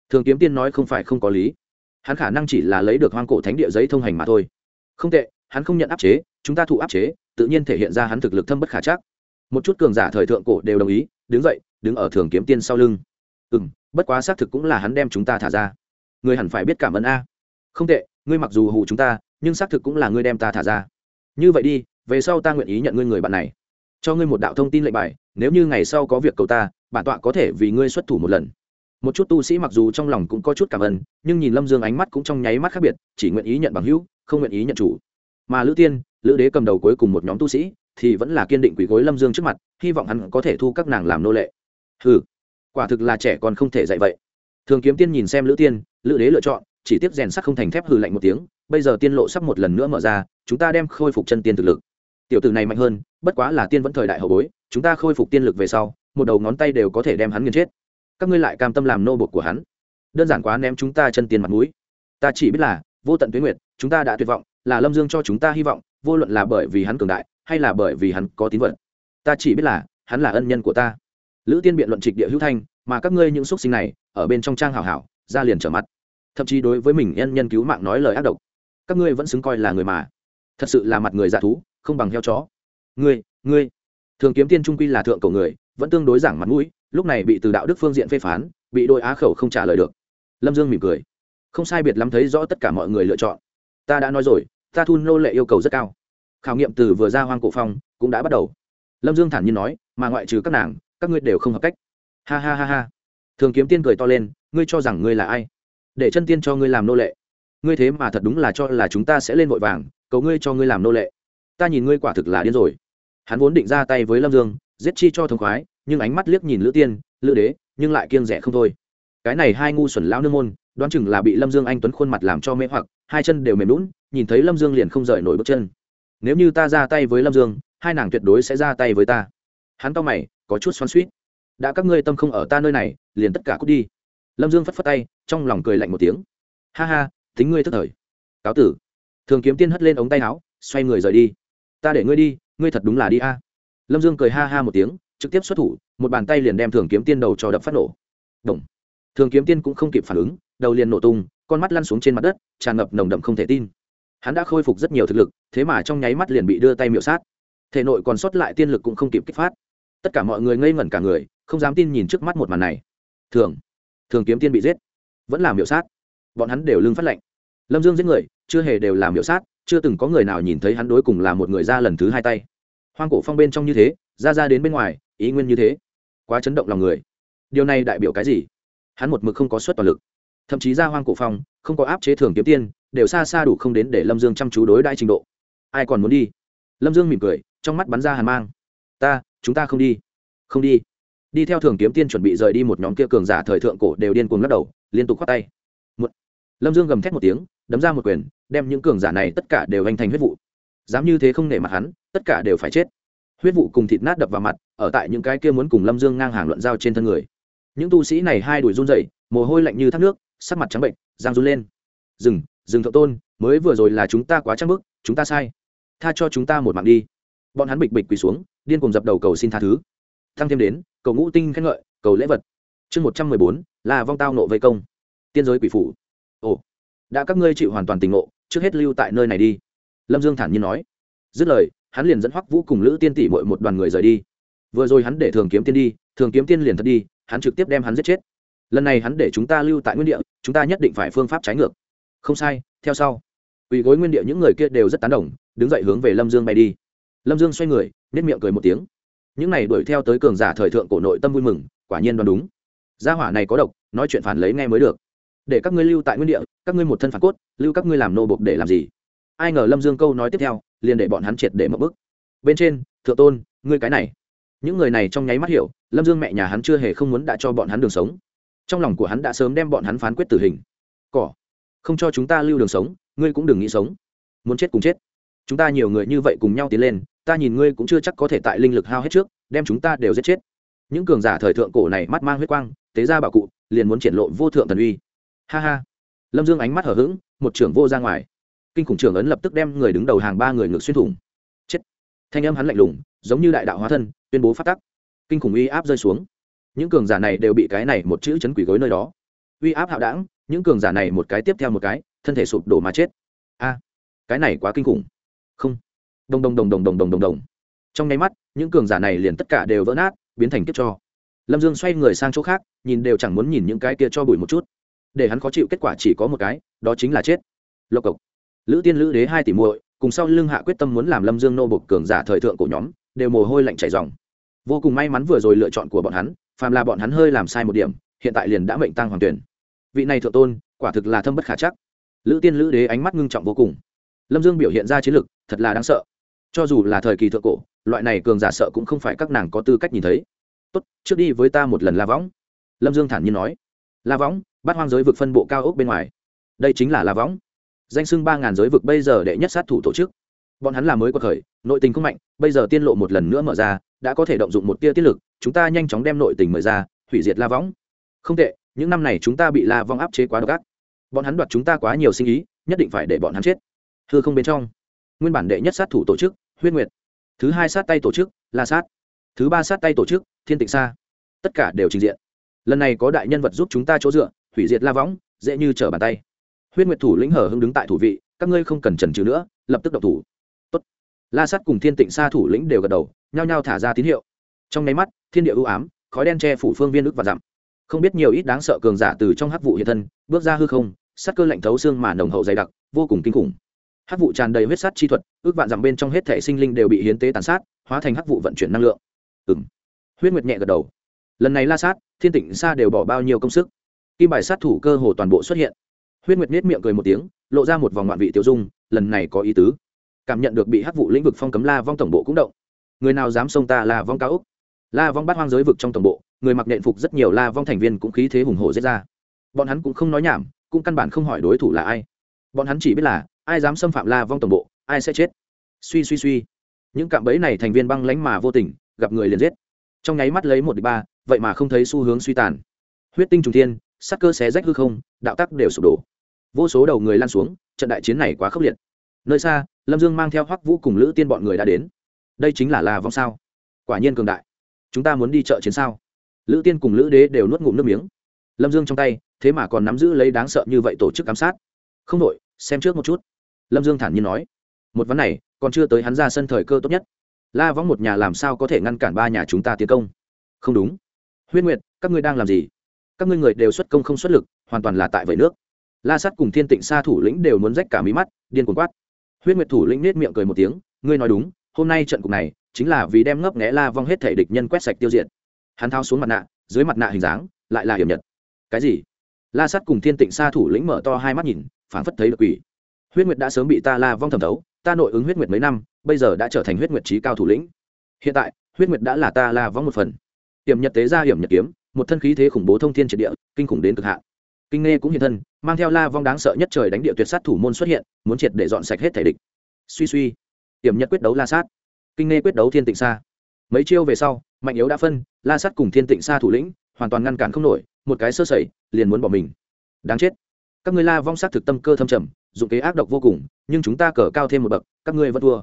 thường kiếm tiên nói không phải không có lý. Hắn khả năng chỉ là lấy được hoang cổ thánh địa giấy thông hành mà thôi. Không tệ, hắn không nhận áp chế, chúng ta thụ áp chế, tự nhiên thể hiện ra hắn thực lực thâm bất khả chắc. Một chút cường giả thời thượng cổ đều đồng ý, đứng dậy, đứng ở thường kiếm tiên sau lưng. Ừ m bất quá xác thực cũng là hắn đem chúng ta thả ra. Ngươi hẳn phải biết cảm ơn a. Không tệ, ngươi mặc dù hù chúng ta, nhưng xác thực cũng là ngươi đem ta thả ra. Như vậy đi, về sau ta nguyện ý nhận ngươi người bạn này. Cho ngươi một đạo thông tin lệnh bài, nếu như ngày sau có việc cầu ta, bản tọa có thể vì ngươi xuất thủ một lần. Một chút tu sĩ mặc dù trong lòng cũng có chút cảm ơn, nhưng nhìn lâm dương ánh mắt cũng trong nháy mắt khác biệt, chỉ nguyện ý nhận bằng hữu, không nguyện ý nhận chủ. Mà lữ tiên, lữ đế cầm đầu cuối cùng một nhóm tu sĩ, thì vẫn là kiên định quỷ gối lâm dương trước mặt, hy vọng hắn có thể thu các nàng làm nô lệ. Ừ quả thực là trẻ còn không thể dạy vậy. Thường kiếm tiên nhìn xem lữ tiên, lữ đế lựa chọn, chỉ tiếp rèn sắc không thành thép hừ lạnh một tiếng, bây giờ tiên lộ sắp một lần nữa mở ra, chúng ta đem khôi phục chân tiên thực lực. Tiểu tử này mạnh hơn, bất quá là tiên vẫn thời đại hậu bối, chúng ta khôi phục tiên lực về sau, một đầu ngón tay đều có thể đem hắn nghiền chết. Các ngươi lại cam tâm làm nô bột của hắn. Đơn giản quá ném chúng ta chân tiền mặt mũi. Ta chỉ biết là, vô tận tuyến nguyệt, chúng ta đã tuyệt vọng, là lâm dương cho chúng ta hy vọng, vô luận là bởi vì hắn cường đại, hay là bởi vì hắn có tín vật. Ta chỉ biết là, hắn là ân nhân của ta lữ tiên biện luận trịch địa hữu thanh, mà các ngươi những x sinh này, ở bên trong trang hảo hảo, ra liền trở mặt. Thậm chí đối với mình nhân nhân cứu mạng nói lời ác độc. Các ngươi vẫn xứng coi là người mà. Thật sự là mặt người dạ thú, không bằng heo chó. Ngươi ngươi. Thường kiếm tiên trung quy là thượng cổ người, vẫn tương đối giảng mặt mũi, lúc này bị từ đạo đức phương diện phê phán, bị đội á khẩu không trả lời được. Lâm dương mỉm cười. Không sai biệt lắm thấy rõ tất cả mọi người lựa chọn. Ta đã nói rồi, ta thu nô lệ yêu cầu rất cao. Khảo nghiệm từ vừa ra hoang cổ phong, cũng đã bắt đầu. Lâm dương thản nhiên nói, mà ngoại trừ các nàng các ngươi đều không hợp cách. Ha ha ha ha. Thường kiếm tiên cười to lên, ngươi cho rằng ngươi là ai? Để chân tiên cho ngươi làm nô lệ. Ngươi thế mà thật đúng là cho là chúng ta sẽ lên vội vàng, cầu ngươi cho ngươi làm nô lệ. Ta nhìn ngươi quả thực là điên rồi. Hắn vốn định ra tay với lâm dương, giết chi cho thống khoái, nhưng ánh mắt liếc nhìn lữ tiên, lữ đế, nhưng lại kiêng rẻ không thôi. Cái này hai ngu xuẩn lão nương môn, đoán chừng là bị lâm dương anh tuấn khuôn mặt làm cho mê hoặc, hai chân đều mềm lún nhìn thấy lâm dương liền không rời nổi bước chân. Nếu như ta ra tay với lâm dương, hai nàng tuyệt đối sẽ ra tay với ta hắn to mày, có chút xoắn suýt đã các ngươi tâm không ở ta nơi này, liền tất cả cút đi. Lâm dương phất phất tay, trong lòng cười lạnh một tiếng. Ha ha tính ngươi thất thời. Cáo tử. Thường kiếm tiên hất lên ống tay áo, xoay người rời đi. Ta để ngươi đi, ngươi thật đúng là đi a. Lâm dương cười ha ha một tiếng, trực tiếp xuất thủ, một bàn tay liền đem thường kiếm tiên đầu cho đập phát nổ. Động. thường kiếm tiên cũng không kịp phản ứng, đầu liền nổ tung, con mắt lăn xuống trên mặt đất, tràn ngập nồng đậm không thể tin. Hắn đã khôi phục rất nhiều thực lực, thế mà trong nháy mắt liền bị đưa tay miệu sát. Thể nội còn sót lại tiên lực cũng không kịp kích phát tất cả mọi người ngây ngẩn cả người, không dám tin nhìn trước mắt một màn này. Thường thường kiếm tiên bị giết, vẫn làm miệu sát. Bọn hắn đều lưng phát lệnh lâm dương giết người, chưa hề đều làm miệu sát, chưa từng có người nào nhìn thấy hắn đối cùng là một người ra lần thứ hai tay. Hoang cổ phong bên trong như thế, ra ra đến bên ngoài, ý nguyên như thế. Quá chấn động lòng người. Điều này đại biểu cái gì? Hắn một mực không có suất toàn lực. Thậm chí ra hoang cổ phong, không có áp chế thường kiếm tiên, đều xa xa đủ không đến để lâm dương chăm chú đối đại trình độ. Ai còn muốn đi? Lâm dương mỉm cười, trong mắt bắn ra hàn mang. Ta chúng ta không đi. Không đi. Đi theo thường kiếm tiên chuẩn bị rời đi một nhóm kia cường giả thời thượng cổ đều điên cuồng lắc đầu, liên tục khoát tay. Một... lâm dương gầm thét một tiếng, đấm ra một quyền, đem những cường giả này tất cả đều hành thành huyết vụ. Dám như thế không nể mặt hắn, tất cả đều phải chết. Huyết vụ cùng thịt nát đập vào mặt, ở tại những cái kia muốn cùng lâm dương ngang hàng luận giao trên thân người. Những tu sĩ này hai đuổi run rẩy, mồ hôi lạnh như thác nước, sắc mặt trắng bệnh giang run lên. Dừng dừng thượng tôn, mới vừa rồi là chúng ta quá trăng bức, chúng ta sai. Tha cho chúng ta một mạng đi. Bọn hắn bịch bịch quỳ xuống điên cùng dập đầu cầu xin tha thứ. Thăng thêm đến, cầu ngũ tinh khen ngợi, cầu lễ vật. Chương một trăm mười bốn là vong tao nộ vây công. Tiên giới quỷ phủ. Ồ, đã các ngươi chịu hoàn toàn tình ngộ, trước hết lưu tại nơi này đi. Lâm dương thản nhiên nói. Dứt lời, hắn liền dẫn hoắc vũ cùng lữ tiên tỷ mội một đoàn người rời đi. Vừa rồi hắn để thường kiếm tiên đi, thường kiếm tiên liền thật đi, hắn trực tiếp đem hắn giết chết. Lần này hắn để chúng ta lưu tại nguyên địa, chúng ta nhất định phải phương pháp trái ngược. Không sai, theo sau. Ủy gối nguyên địa những người kia đều rất tán đồng, đứng dậy hướng về lâm dương bay đi lâm dương xoay người nết miệng cười một tiếng. Những này đuổi theo tới cường giả thời thượng cổ nội tâm vui mừng, quả nhiên đoán đúng. Gia hỏa này có độc, nói chuyện phản lấy nghe mới được. Để các ngươi lưu tại nguyên địa, các ngươi một thân phản cốt, lưu các ngươi làm nô bộc để làm gì? Ai ngờ lâm dương câu nói tiếp theo, liền để bọn hắn triệt để mậu bức. Bên trên, thượng tôn, ngươi cái này. Những người này trong nháy mắt hiểu, lâm dương mẹ nhà hắn chưa hề không muốn đã cho bọn hắn đường sống. Trong lòng của hắn đã sớm đem bọn hắn phán quyết tử hình. Cỏ, không cho chúng ta lưu đường sống, ngươi cũng đừng nghĩ sống. Muốn chết cùng chết. Chúng ta nhiều người như vậy cùng nhau tiến lên ta nhìn ngươi cũng chưa chắc có thể tại linh lực hao hết trước, đem chúng ta đều giết chết. Những cường giả thời thượng cổ này mắt mang huyết quang, tế ra bảo cụ, liền muốn triển lộ vô thượng thần uy. Ha ha. Lâm dương ánh mắt hở h ữ g một trưởng vô ra ngoài. Kinh khủng trưởng ấn lập tức đem người đứng đầu hàng ba người ngược xuyên thủng. Chết. Thanh âm hắn lạnh lùng, giống như đại đạo hóa thân, tuyên bố phát tắc. Kinh khủng uy áp rơi xuống. Những cường giả này đều bị cái này một chữ chấn quỷ gối nơi đó. Uy áp hạo đảng những cường giả này một cái tiếp theo một cái, thân thể sụp đổ mà chết. A. Cái này quá kinh khủng. Không đồng đồng đồng đồng đồng đồng đồng đồng. Trong nháy mắt, những cường giả này liền tất cả đều vỡ nát, biến thành kiếp cho. Lâm dương xoay người sang chỗ khác, nhìn đều chẳng muốn nhìn những cái kia cho bụi một chút. Để hắn khó chịu kết quả chỉ có một cái, đó chính là chết. Lộc cộc. Lữ tiên lữ đế hai tỷ muội, cùng sau lưng hạ quyết tâm muốn làm lâm dương nô bộc cường giả thời thượng của nhóm, đều mồ hôi lạnh chảy dòng vô cùng may mắn vừa rồi lựa chọn của bọn hắn, phàm là bọn hắn hơi làm sai một điểm, hiện tại liền đã mệnh tăng hoàng tuyển. Vị này thượng tôn, quả thực là thâm bất khả chắc. Lữ tiên lữ đế ánh mắt ngưng trọng vô cùng. Lâm dương biểu hiện ra chiến lực, thật là đáng sợ cho dù là thời kỳ thượng cổ, loại này cường giả sợ cũng không phải các nàng có tư cách nhìn thấy. Tốt, trước đi với ta một lần la võng. Lâm dương thản nhiên nói. La võng bắt hoang giới vực phân bộ cao ốc bên ngoài. Đây chính là la võng. Danh sưng ba ngàn giới vực bây giờ đệ nhất sát thủ tổ chức. Bọn hắn là mới có khởi, nội tình không mạnh, bây giờ tiên lộ một lần nữa mở ra, đã có thể động dụng một tia tiết lực, chúng ta nhanh chóng đem nội tình mở ra, hủy diệt la võng. Không tệ, những năm này chúng ta bị la vong áp chế quá độc ác. Bọn hắn đoạt chúng ta quá nhiều sinh ý, nhất định phải để bọn hắn chết. Thưa không bên trong nguyên bản đệ nhất sát thủ tổ chức, huyết nguyệt. Thứ hai sát tay tổ chức, la sát. Thứ ba sát tay tổ chức, thiên tịnh sa. Tất cả đều trình diện. Lần này có đại nhân vật giúp chúng ta chỗ dựa, hủy diệt la võng, dễ như trở bàn tay. Huyết nguyệt thủ lĩnh hở hưng đứng tại thủ vị, các ngươi không cần trần trừ nữa, lập tức độc thủ. Tốt. la sát cùng thiên tịnh sa thủ lĩnh đều gật đầu, nhao nhao thả ra tín hiệu. Trong nháy mắt, thiên địa ưu ám, khói đen che phủ phương viên ức và dặm. Không biết nhiều ít đáng sợ cường giả từ trong hắc vụ hiện thân, bước ra hư không, sát cơ lạnh thấu xương mà nồng hậu dày đặc, vô cùng kinh khủng hắc vụ tràn đầy huyết sát chi thuật, ước vạn rằng bên trong hết thể sinh linh đều bị hiến tế tàn sát, hóa thành hắc vụ vận chuyển năng lượng. Ừng huyết nguyệt nhẹ gật đầu. Lần này la sát, thiên tịnh xa đều bỏ bao nhiêu công sức. Kim bài sát thủ cơ hồ toàn bộ xuất hiện. Huyết nguyệt nết miệng cười một tiếng, lộ ra một vòng ngoạn vị tiêu dung, lần này có ý tứ. Cảm nhận được bị hắc vụ lĩnh vực phong cấm la vong tổng bộ cũng động. Người nào dám xông ta là vong cao úc la vong bắt hoang giới vực trong tổng bộ, người mặc nện phục rất nhiều la vong thành viên cũng khí thế hùng hổ giết ra. Bọn hắn cũng không nói nhảm, cũng căn bản không hỏi đối thủ là ai. Bọn hắn chỉ biết là ai dám xâm phạm la vong tổng bộ, ai sẽ chết? Suy suy suy. Những cạm bẫy này thành viên băng lánh mà vô tình, gặp người liền giết. Trong nháy mắt lấy một đ ba, vậy mà không thấy xu hướng suy tàn. Huyết tinh trùng thiên sắc cơ xé rách hư không, đạo tắc đều sụp đổ. Vô số đầu người lan xuống, trận đại chiến này quá khốc liệt. Nơi xa, lâm dương mang theo hoắc vũ cùng lữ tiên bọn người đã đến. Đây chính là la vong sao? Quả nhiên cường đại. Chúng ta muốn đi chợ chiến sao? Lữ tiên cùng lữ đế đều nuốt ngụm nước miếng. Lâm dương trong tay, thế mà còn nắm giữ lấy đáng sợ như vậy tổ chức giám sát. Không đội xem trước một chút lâm dương thản nhiên nói, một ván này, còn chưa tới hắn ra sân thời cơ tốt nhất. La võng một nhà làm sao có thể ngăn cản ba nhà chúng ta tiến công? Không đúng. Huyết nguyệt, các ngươi đang làm gì? Các ngươi người đều xuất công không xuất lực, hoàn toàn là tại vậy nước. La sắt cùng thiên tịnh sa thủ lĩnh đều muốn rách cả mí mắt, điên cuồng quát. Huyết nguyệt thủ lĩnh nết miệng cười một tiếng, ngươi nói đúng, hôm nay trận cục này, chính là vì đem ngấp nghẽ la vong hết thể địch nhân quét sạch tiêu diệt. Hắn thao xuống mặt nạ, dưới mặt nạ hình dáng, lại là hiểm nhật. Cái gì? La sắt cùng thiên tịnh sa thủ lĩnh mở to hai mắt nhìn, phảng phất thấy được quỷ huyết nguyệt đã sớm bị ta la vong thẩm thấu, ta nội ứng huyết nguyệt mấy năm, bây giờ đã trở thành huyết nguyệt trí cao thủ lĩnh. Hiện tại, huyết nguyệt đã là ta la vong một phần. Hiểm nhật tế ra hiểm nhật kiếm, một thân khí thế khủng bố thông thiên triệt địa, kinh khủng đến cực hạn. Kinh nghe cũng hiện thân, mang theo la vong đáng sợ nhất trời đánh địa tuyệt sát thủ môn xuất hiện, muốn triệt để dọn sạch hết thể địch. Suy suy hiểm nhật quyết đấu la sát. Kinh nghe quyết đấu thiên tịnh xa. mấy chiêu về sau, mạnh yếu đã phân, la sát cùng thiên tịnh xa thủ lĩnh, hoàn toàn ngăn cản không nổi, một cái sơ sẩy, liền muốn bỏ mình. Đáng chết. Các ngươi la vong sát thực tâm cơ thâm trầm dụng kế ác độc vô cùng, nhưng chúng ta cờ cao thêm một bậc, các ngươi vẫn thua.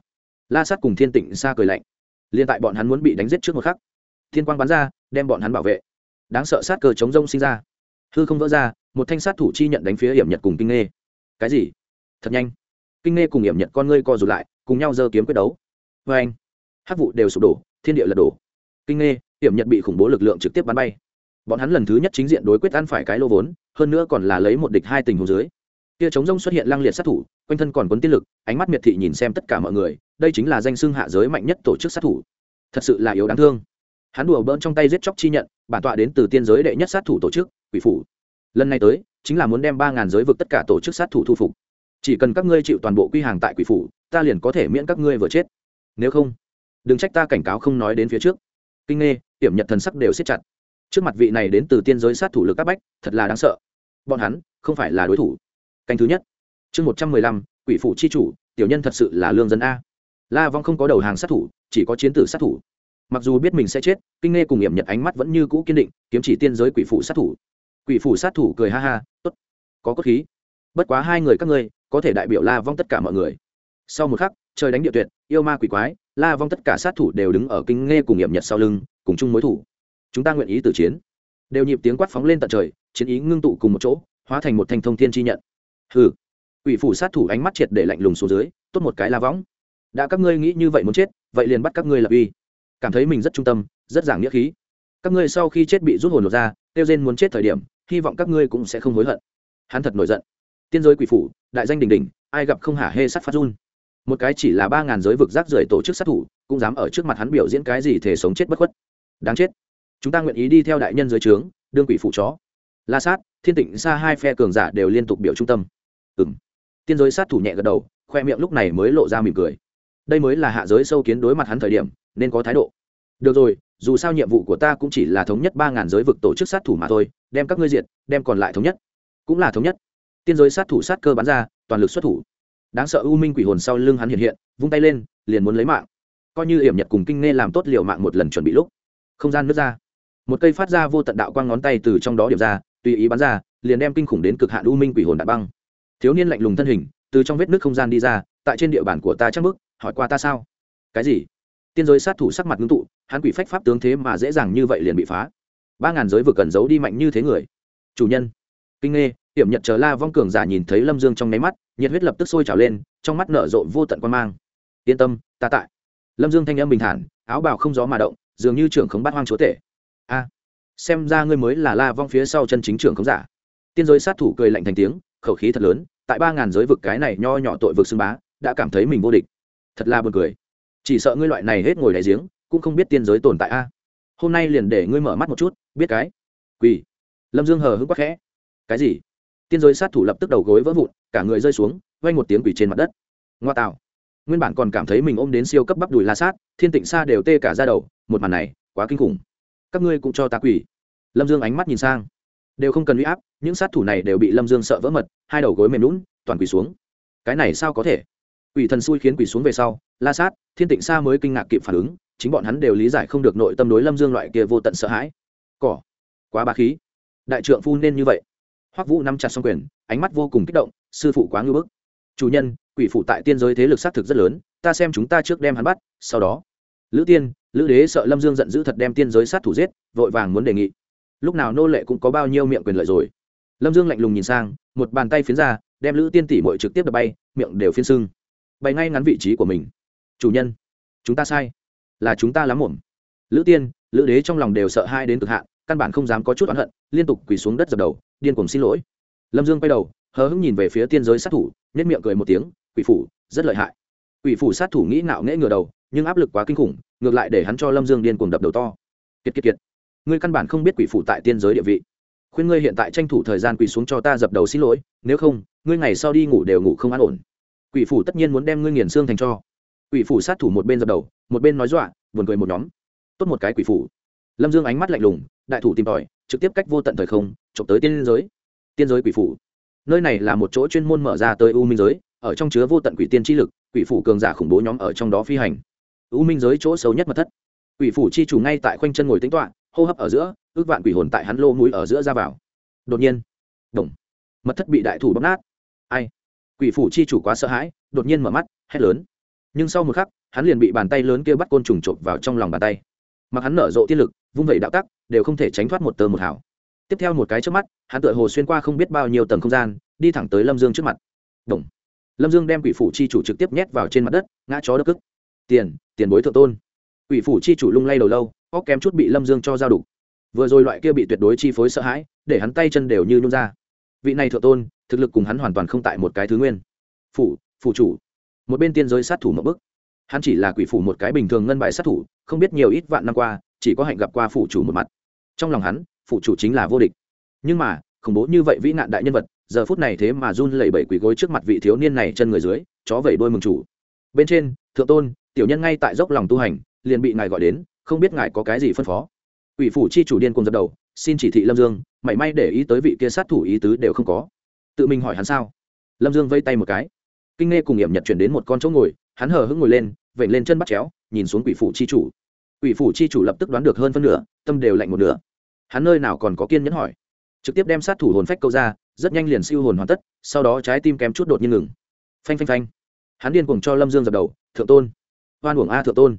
La sát cùng thiên tịnh xa cười lạnh. Liên tại bọn hắn muốn bị đánh giết trước một khắc, thiên quang bắn ra, đem bọn hắn bảo vệ. Đáng sợ sát cờ chống rông sinh ra. Hư không vỡ ra, một thanh sát thủ chi nhận đánh phía hiểm nhật cùng kinh nghê. Cái gì? Thật nhanh. Kinh nghê cùng hiểm nhật con ngươi co rụt lại, cùng nhau giơ kiếm quyết đấu. Vê anh hát vụ đều sụp đổ, thiên địa lật đổ. Kinh nghê, hiểm nhật bị khủng bố lực lượng trực tiếp bắn bay. Bọn hắn lần thứ nhất chính diện đối quyết ăn phải cái lô vốn, hơn nữa còn là lấy một địch hai tình hồ dưới kia chống rông xuất hiện lăng liệt sát thủ, quanh thân còn quấn tiên lực, ánh mắt miệt thị nhìn xem tất cả mọi người, đây chính là danh xưng hạ giới mạnh nhất tổ chức sát thủ. Thật sự là yếu đáng thương. Hắn đùa bỡn trong tay giết chóc chi nhận, bản tọa đến từ tiên giới đệ nhất sát thủ tổ chức, quỷ phủ. Lần này tới, chính là muốn đem ba ngàn giới vực tất cả tổ chức sát thủ thu phục. Chỉ cần các ngươi chịu toàn bộ quy hàng tại quỷ phủ, ta liền có thể miễn các ngươi vừa chết. Nếu không, đừng trách ta cảnh cáo không nói đến phía trước. Kinh nghe, hiểm nhật thần sắc đều siết chặt. Trước mặt vị này đến từ tiên giới sát thủ lực các bách, thật là đáng sợ. Bọn hắn không phải là đối thủ canh thứ nhất. Chương một trăm mười lăm, quỷ phủ chi chủ, tiểu nhân thật sự là lương dân a. La vong không có đầu hàng sát thủ, chỉ có chiến tử sát thủ. Mặc dù biết mình sẽ chết, kinh nghe cùng nghiệm nhật ánh mắt vẫn như cũ kiên định, kiếm chỉ tiên giới quỷ phủ sát thủ. Quỷ phủ sát thủ cười ha ha, tốt, có cốt khí. Bất quá hai người các ngươi, có thể đại biểu la vong tất cả mọi người. Sau một khắc, trời đánh địa tuyệt, yêu ma quỷ quái, la vong tất cả sát thủ đều đứng ở kinh nghe cùng nghiệm nhật sau lưng, cùng chung mối thủ. Chúng ta nguyện ý từ chiến. Đều nhịp tiếng quát phóng lên tận trời, chiến ý ngưng tụ cùng một chỗ, hóa thành một thanh thông thiên chi nhận hừ. Quỷ phủ sát thủ ánh mắt triệt để lạnh lùng xuống dưới, tốt một cái la võng. Đã các ngươi nghĩ như vậy muốn chết, vậy liền bắt các ngươi lập uy. Cảm thấy mình rất trung tâm, rất giảng nghĩa khí. Các ngươi sau khi chết bị rút hồn lột ra tiêu rên muốn chết thời điểm, hy vọng các ngươi cũng sẽ không hối hận. Hắn thật nổi giận. Tiên giới quỷ phủ, đại danh đình đình ai gặp không hả hê sát phát run. Một cái chỉ là ba ngàn giới vực rác rưởi tổ chức sát thủ, cũng dám ở trước mặt hắn biểu diễn cái gì thể sống chết bất khuất. Đáng chết. Chúng ta nguyện ý đi theo đại nhân dưới trướng, đương quỷ phụ chó. La sát, thiên tịnh xa hai phe cường giả đều liên tục biểu trung tâm ừ m tiên giới sát thủ nhẹ gật đầu, khoe miệng lúc này mới lộ ra mỉm cười. Đây mới là hạ giới sâu kiến đối mặt hắn thời điểm, nên có thái độ. Được rồi, dù sao nhiệm vụ của ta cũng chỉ là thống nhất ba ngàn giới vực tổ chức sát thủ mà thôi, đem các ngươi diệt, đem còn lại thống nhất. Cũng là thống nhất. Tiên giới sát thủ sát cơ bắn ra, toàn lực xuất thủ. Đáng sợ u minh quỷ hồn sau lưng hắn hiện hiện, vung tay lên, liền muốn lấy mạng. Coi như hiểm nhật cùng kinh nghe làm tốt liều mạng một lần chuẩn bị lúc. Không gian nứt ra. Một cây phát ra vô tận đạo quang ngón tay từ trong đó điểm ra, tùy ý bắn ra, liền đem kinh khủng đến cực hạn u minh quỷ hồn đạn băng thiếu niên lạnh lùng thân hình, từ trong vết nước không gian đi ra, tại trên địa bàn của ta chắc bức hỏi qua ta sao? Cái gì? Tiên giới sát thủ sắc mặt ngưng tụ, hắn quỷ phách pháp tướng thế mà dễ dàng như vậy liền bị phá. Ba ngàn giới vực cần giấu đi mạnh như thế người. Chủ nhân. Kinh nghe, hiểm nhật chờ la vong cường giả nhìn thấy lâm dương trong nháy mắt, nhiệt huyết lập tức sôi trào lên, trong mắt nở rộ vô tận quan mang. Yên tâm, ta tại. Lâm dương thanh âm bình thản, áo bào không gió mà động, dường như trưởng khống bát hoang chúa tể. A. Xem ra ngươi mới là la vong phía sau chân chính trưởng khống giả. Tiên giới sát thủ cười lạnh thành tiếng, khẩu khí thật lớn tại ba ngàn giới vực cái này nho nhỏ tội vực xưng bá, đã cảm thấy mình vô địch. Thật là buồn cười. Chỉ sợ ngươi loại này hết ngồi đại giếng, cũng không biết tiên giới tồn tại a. Hôm nay liền để ngươi mở mắt một chút, biết cái. Quỳ. Lâm dương hờ hững quắc khẽ. Cái gì? Tiên giới sát thủ lập tức đầu gối vỡ vụn, cả người rơi xuống, vang một tiếng quỳ trên mặt đất. Ngoa tạo. Nguyên bản còn cảm thấy mình ôm đến siêu cấp bắp đùi la sát, thiên tịnh xa đều tê cả ra đầu, một màn này, quá kinh khủng. Các ngươi cũng cho ta quỳ. Lâm dương ánh mắt nhìn sang đều không cần uy áp, những sát thủ này đều bị lâm dương sợ vỡ mật, hai đầu gối mềm lún toàn quỳ xuống. Cái này sao có thể? Quỷ thần xui khiến quỳ xuống về sau, la sát, thiên tịnh sa mới kinh ngạc kịp phản ứng, chính bọn hắn đều lý giải không được nội tâm đối lâm dương loại kia vô tận sợ hãi. Cỏ, quá bá khí. Đại trượng phu nên như vậy. Hoắc vũ nắm chặt xong quyền, ánh mắt vô cùng kích động, sư phụ quá ngưỡng bức. Chủ nhân, quỷ phụ tại tiên giới thế lực xác thực rất lớn, ta xem chúng ta trước đem hắn bắt, sau đó. Lữ tiên, lữ đế sợ lâm dương giận dữ thật đem tiên giới sát thủ giết, vội vàng muốn đề nghị lúc nào nô lệ cũng có bao nhiêu miệng quyền lợi rồi. Lâm dương lạnh lùng nhìn sang, một bàn tay phiến ra, đem lữ tiên tỷ mội trực tiếp đập bay, miệng đều phiên sưng. Bay ngay ngắn vị trí của mình. Chủ nhân, chúng ta sai. Là chúng ta lắm muộn. Lữ tiên, lữ đế trong lòng đều sợ hai đến cực hạn, căn bản không dám có chút oán hận, liên tục quỳ xuống đất dập đầu, điên cùng xin lỗi. Lâm dương quay đầu, hờ hững nhìn về phía tiên giới sát thủ nết miệng cười một tiếng, quỷ phủ, rất lợi hại. Quỷ phủ sát thủ nghĩ nạo nghễ ngửa đầu, nhưng áp lực quá kinh khủng, ngược lại để hắn cho lâm dương điên cuồng đập đầu to. Kiệt kiệt kiệt ngươi căn bản không biết quỷ phủ tại tiên giới địa vị. Khuyên ngươi hiện tại tranh thủ thời gian quỳ xuống cho ta dập đầu xin lỗi, nếu không, ngươi ngày sau đi ngủ đều ngủ không an ổn. Quỷ phủ tất nhiên muốn đem ngươi nghiền xương thành cho. Quỷ phủ sát thủ một bên dập đầu, một bên nói dọa, buồn cười một nhóm. Tốt một cái quỷ phủ lâm dương ánh mắt lạnh lùng, đại thủ tìm tòi, trực tiếp cách vô tận thời không trộm tới tiên giới. Tiên giới quỷ phủ nơi này là một chỗ chuyên môn mở ra tới u minh giới, ở trong chứa vô tận quỷ tiên chi lực, quỷ phủ cường giả khủng bố nhóm ở trong đó phi hành. U minh giới chỗ xấu nhất mật thất. Quỷ phủ chi chủ ngay tại khoanh chân ngồi tính toạ hô hấp ở giữa, ước vạn quỷ hồn tại hắn lô mũi ở giữa ra vào. Đột nhiên đồng mật thất bị đại thủ bóc nát. Ai? Quỷ phủ chi chủ quá sợ hãi, đột nhiên mở mắt, hét lớn. Nhưng sau một khắc, hắn liền bị bàn tay lớn kia bắt côn trùng chộp vào trong lòng bàn tay. Mặc hắn nở rộ tiên lực, vung vẩy đạo tắc, đều không thể tránh thoát một tờ một hảo tiếp theo một cái trước mắt, hắn tựa hồ xuyên qua không biết bao nhiêu tầng không gian, đi thẳng tới lâm dương trước mặt. Đồng. lâm dương đem quỷ phủ chi chủ trực tiếp nhét vào trên mặt đất, ngã chó đất cức. Tiền tiền bối thượng tôn. Quỷ phủ chi chủ lung lay đầu lâu có kém chút bị lâm dương cho giao đủ vừa rồi loại kia bị tuyệt đối chi phối sợ hãi, để hắn tay chân đều như nhung ra. Vị này thượng tôn, thực lực cùng hắn hoàn toàn không tại một cái thứ nguyên. Phủ phủ chủ. Một bên tiên giới sát thủ một bức hắn chỉ là quỷ phủ một cái bình thường ngân bài sát thủ, không biết nhiều ít vạn năm qua, chỉ có hạnh gặp qua phủ chủ một mặt. Trong lòng hắn, phủ chủ chính là vô địch. Nhưng mà, khủng bố như vậy vĩ nạn đại nhân vật, giờ phút này thế mà run lẩy bẩy quỷ gối trước mặt vị thiếu niên này chân người dưới, chó vẩy đôi mừng chủ. Bên trên, thượng tôn, tiểu nhân ngay tại dốc lòng tu hành, liền bị ngài gọi đến không biết ngài có cái gì phân phó. Ủy phủ chi chủ điên cùng dập đầu, xin chỉ thị lâm dương, mảy may để ý tới vị kia sát thủ ý tứ đều không có. Tự mình hỏi hắn sao? Lâm dương vây tay một cái. Kinh nghe cùng hiểm nhật chuyển đến một con chỗ ngồi, hắn hờ hững ngồi lên vẩy lên chân bắt chéo, nhìn xuống quỷ phủ chi chủ. Quỷ phủ chi chủ lập tức đoán được hơn phân nửa, tâm đều lạnh một nửa. Hắn nơi nào còn có kiên nhẫn hỏi? Trực tiếp đem sát thủ hồn phách câu ra, rất nhanh liền siêu hồn hoàn tất, sau đó trái tim kém chút đột nhiên ngừng. Phanh phanh phanh. Hắn điên cuồng cho lâm dương dập đầu, thượng tôn. Hoan uổng a thượng tôn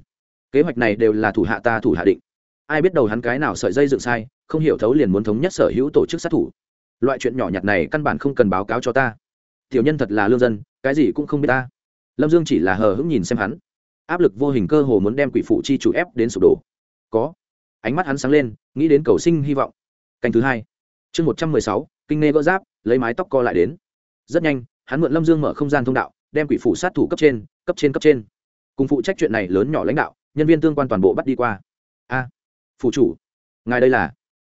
kế hoạch này đều là thủ hạ ta thủ hạ định. Ai biết đầu hắn cái nào sợi dây dựng sai, không hiểu thấu liền muốn thống nhất sở hữu tổ chức sát thủ. Loại chuyện nhỏ nhặt này căn bản không cần báo cáo cho ta. Tiểu nhân thật là lương dân, cái gì cũng không biết ta. Lâm dương chỉ là hờ hững nhìn xem hắn. Áp lực vô hình cơ hồ muốn đem quỷ phụ chi chủ ép đến sụp đổ. Có. Ánh mắt hắn sáng lên, nghĩ đến cầu sinh hy vọng. Canh thứ hai. Chương một trăm mười sáu, kinh nê gỡ giáp, lấy mái tóc co lại đến. Rất nhanh, hắn mượn lâm dương mở không gian thông đạo, đem quỷ phủ sát thủ cấp trên cấp trên cấp trên. Cùng phụ trách chuyện này lớn nhỏ lãnh đạo nhân viên tương quan toàn bộ bắt đi qua. A à, phủ chủ ngài đây là?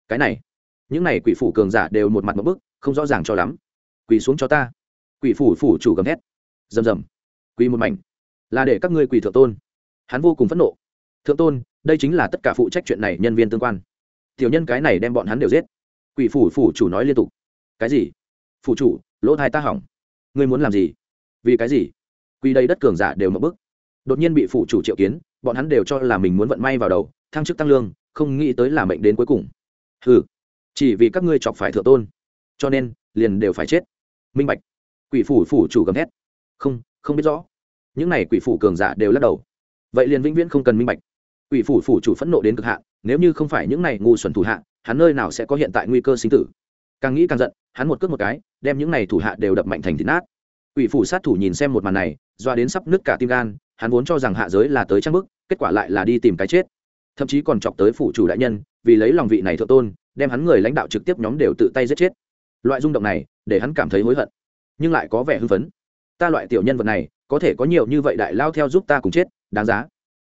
Cái này những này quỷ phủ cường giả đều một mặt một bức không rõ ràng cho lắm. Quỳ xuống cho ta. Quỷ phủ phủ chủ gầm hét rầm rầm. Quỳ một mảnh. Là để các ngươi quỳ thượng tôn. Hắn vô cùng phẫn nộ. Thượng tôn đây chính là tất cả phụ trách chuyện này nhân viên tương quan. Tiểu nhân cái này đem bọn hắn đều giết. Quỷ phủ phủ chủ nói liên tục. Cái gì? Phủ chủ lỗ thai ta hỏng. Ngươi muốn làm gì? Vì cái gì? Quỳ đây đất cường giả đều mập bức. Đột nhiên bị phủ chủ triệu kiến bọn hắn đều cho là mình muốn vận may vào đầu, thăng chức tăng lương, không nghĩ tới là mệnh đến cuối cùng. Ừ chỉ vì các ngươi chọc phải thượng tôn, cho nên liền đều phải chết. Minh bạch, quỷ phủ phủ chủ gầm thét. Không không biết rõ. Những này quỷ phủ cường giả đều lắc đầu. Vậy liền vĩnh viễn không cần minh bạch. Quỷ phủ phủ chủ phẫn nộ đến cực hạn, nếu như không phải những này ngu xuẩn thủ hạ, hắn nơi nào sẽ có hiện tại nguy cơ sinh tử? Càng nghĩ càng giận, hắn một cước một cái, đem những này thủ hạ đều đập mạnh thành thịt nát. Quỷ phủ sát thủ nhìn xem một màn này, doa đến sắp nứt cả tim gan, hắn vốn cho rằng hạ giới là tới trang bức kết quả lại là đi tìm cái chết. Thậm chí còn chọc tới phủ chủ đại nhân, vì lấy lòng vị này thượng tôn, đem hắn người lãnh đạo trực tiếp nhóm đều tự tay giết chết. Loại rung động này, để hắn cảm thấy hối hận, nhưng lại có vẻ hưng phấn. Ta loại tiểu nhân vật này, có thể có nhiều như vậy đại lao theo giúp ta cùng chết, đáng giá.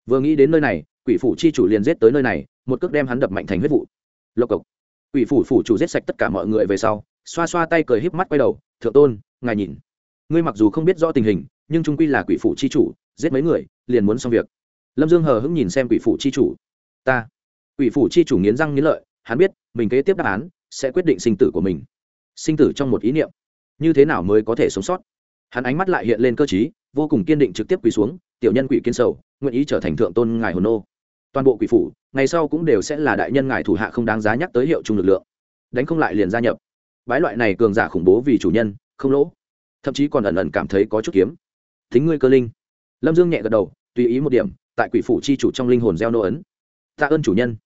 Vừa nghĩ đến nơi này, quỷ phủ chi chủ liền giết tới nơi này, một cước đem hắn đập mạnh thành huyết vụ. Lộc cộc. Quỷ phủ phủ chủ giết sạch tất cả mọi người về sau, xoa xoa tay cười híp mắt quay đầu, thượng tôn, ngài nhìn. Ngươi mặc dù không biết rõ tình hình, nhưng trung quy là quỷ phủ chi chủ, giết mấy người, liền muốn xong việc lâm dương hờ hững nhìn xem quỷ phủ chi chủ. Ta. Quỷ phủ chi chủ nghiến răng nghiến lợi, hắn biết, mình kế tiếp đáp án sẽ quyết định sinh tử của mình. Sinh tử trong một ý niệm. Như thế nào mới có thể sống sót? Hắn ánh mắt lại hiện lên cơ t vô cùng kiên định trực tiếp quỳ xuống, tiểu nhân quỷ kiên sầu, nguyện ý trở thành thượng tôn ngài hồn nô. Toàn bộ quỷ phủ, ngày sau cũng đều sẽ là đại nhân ngài thủ hạ không đáng giá nhắc tới hiệu chung lực lượng. Đánh không lại liền gia nhập. Bái loại này cường giả khủng bố vì chủ nhân, không lỗ. Thậm chí còn ẩn ẩn cảm thấy có chút kiếm. Thính ngươi cơ linh. Lâm dương nhẹ gật đầu, tùy ý một điểm tại quỷ phủ chi chủ trong linh hồn gieo nô ấn. Tạ ơn chủ nhân.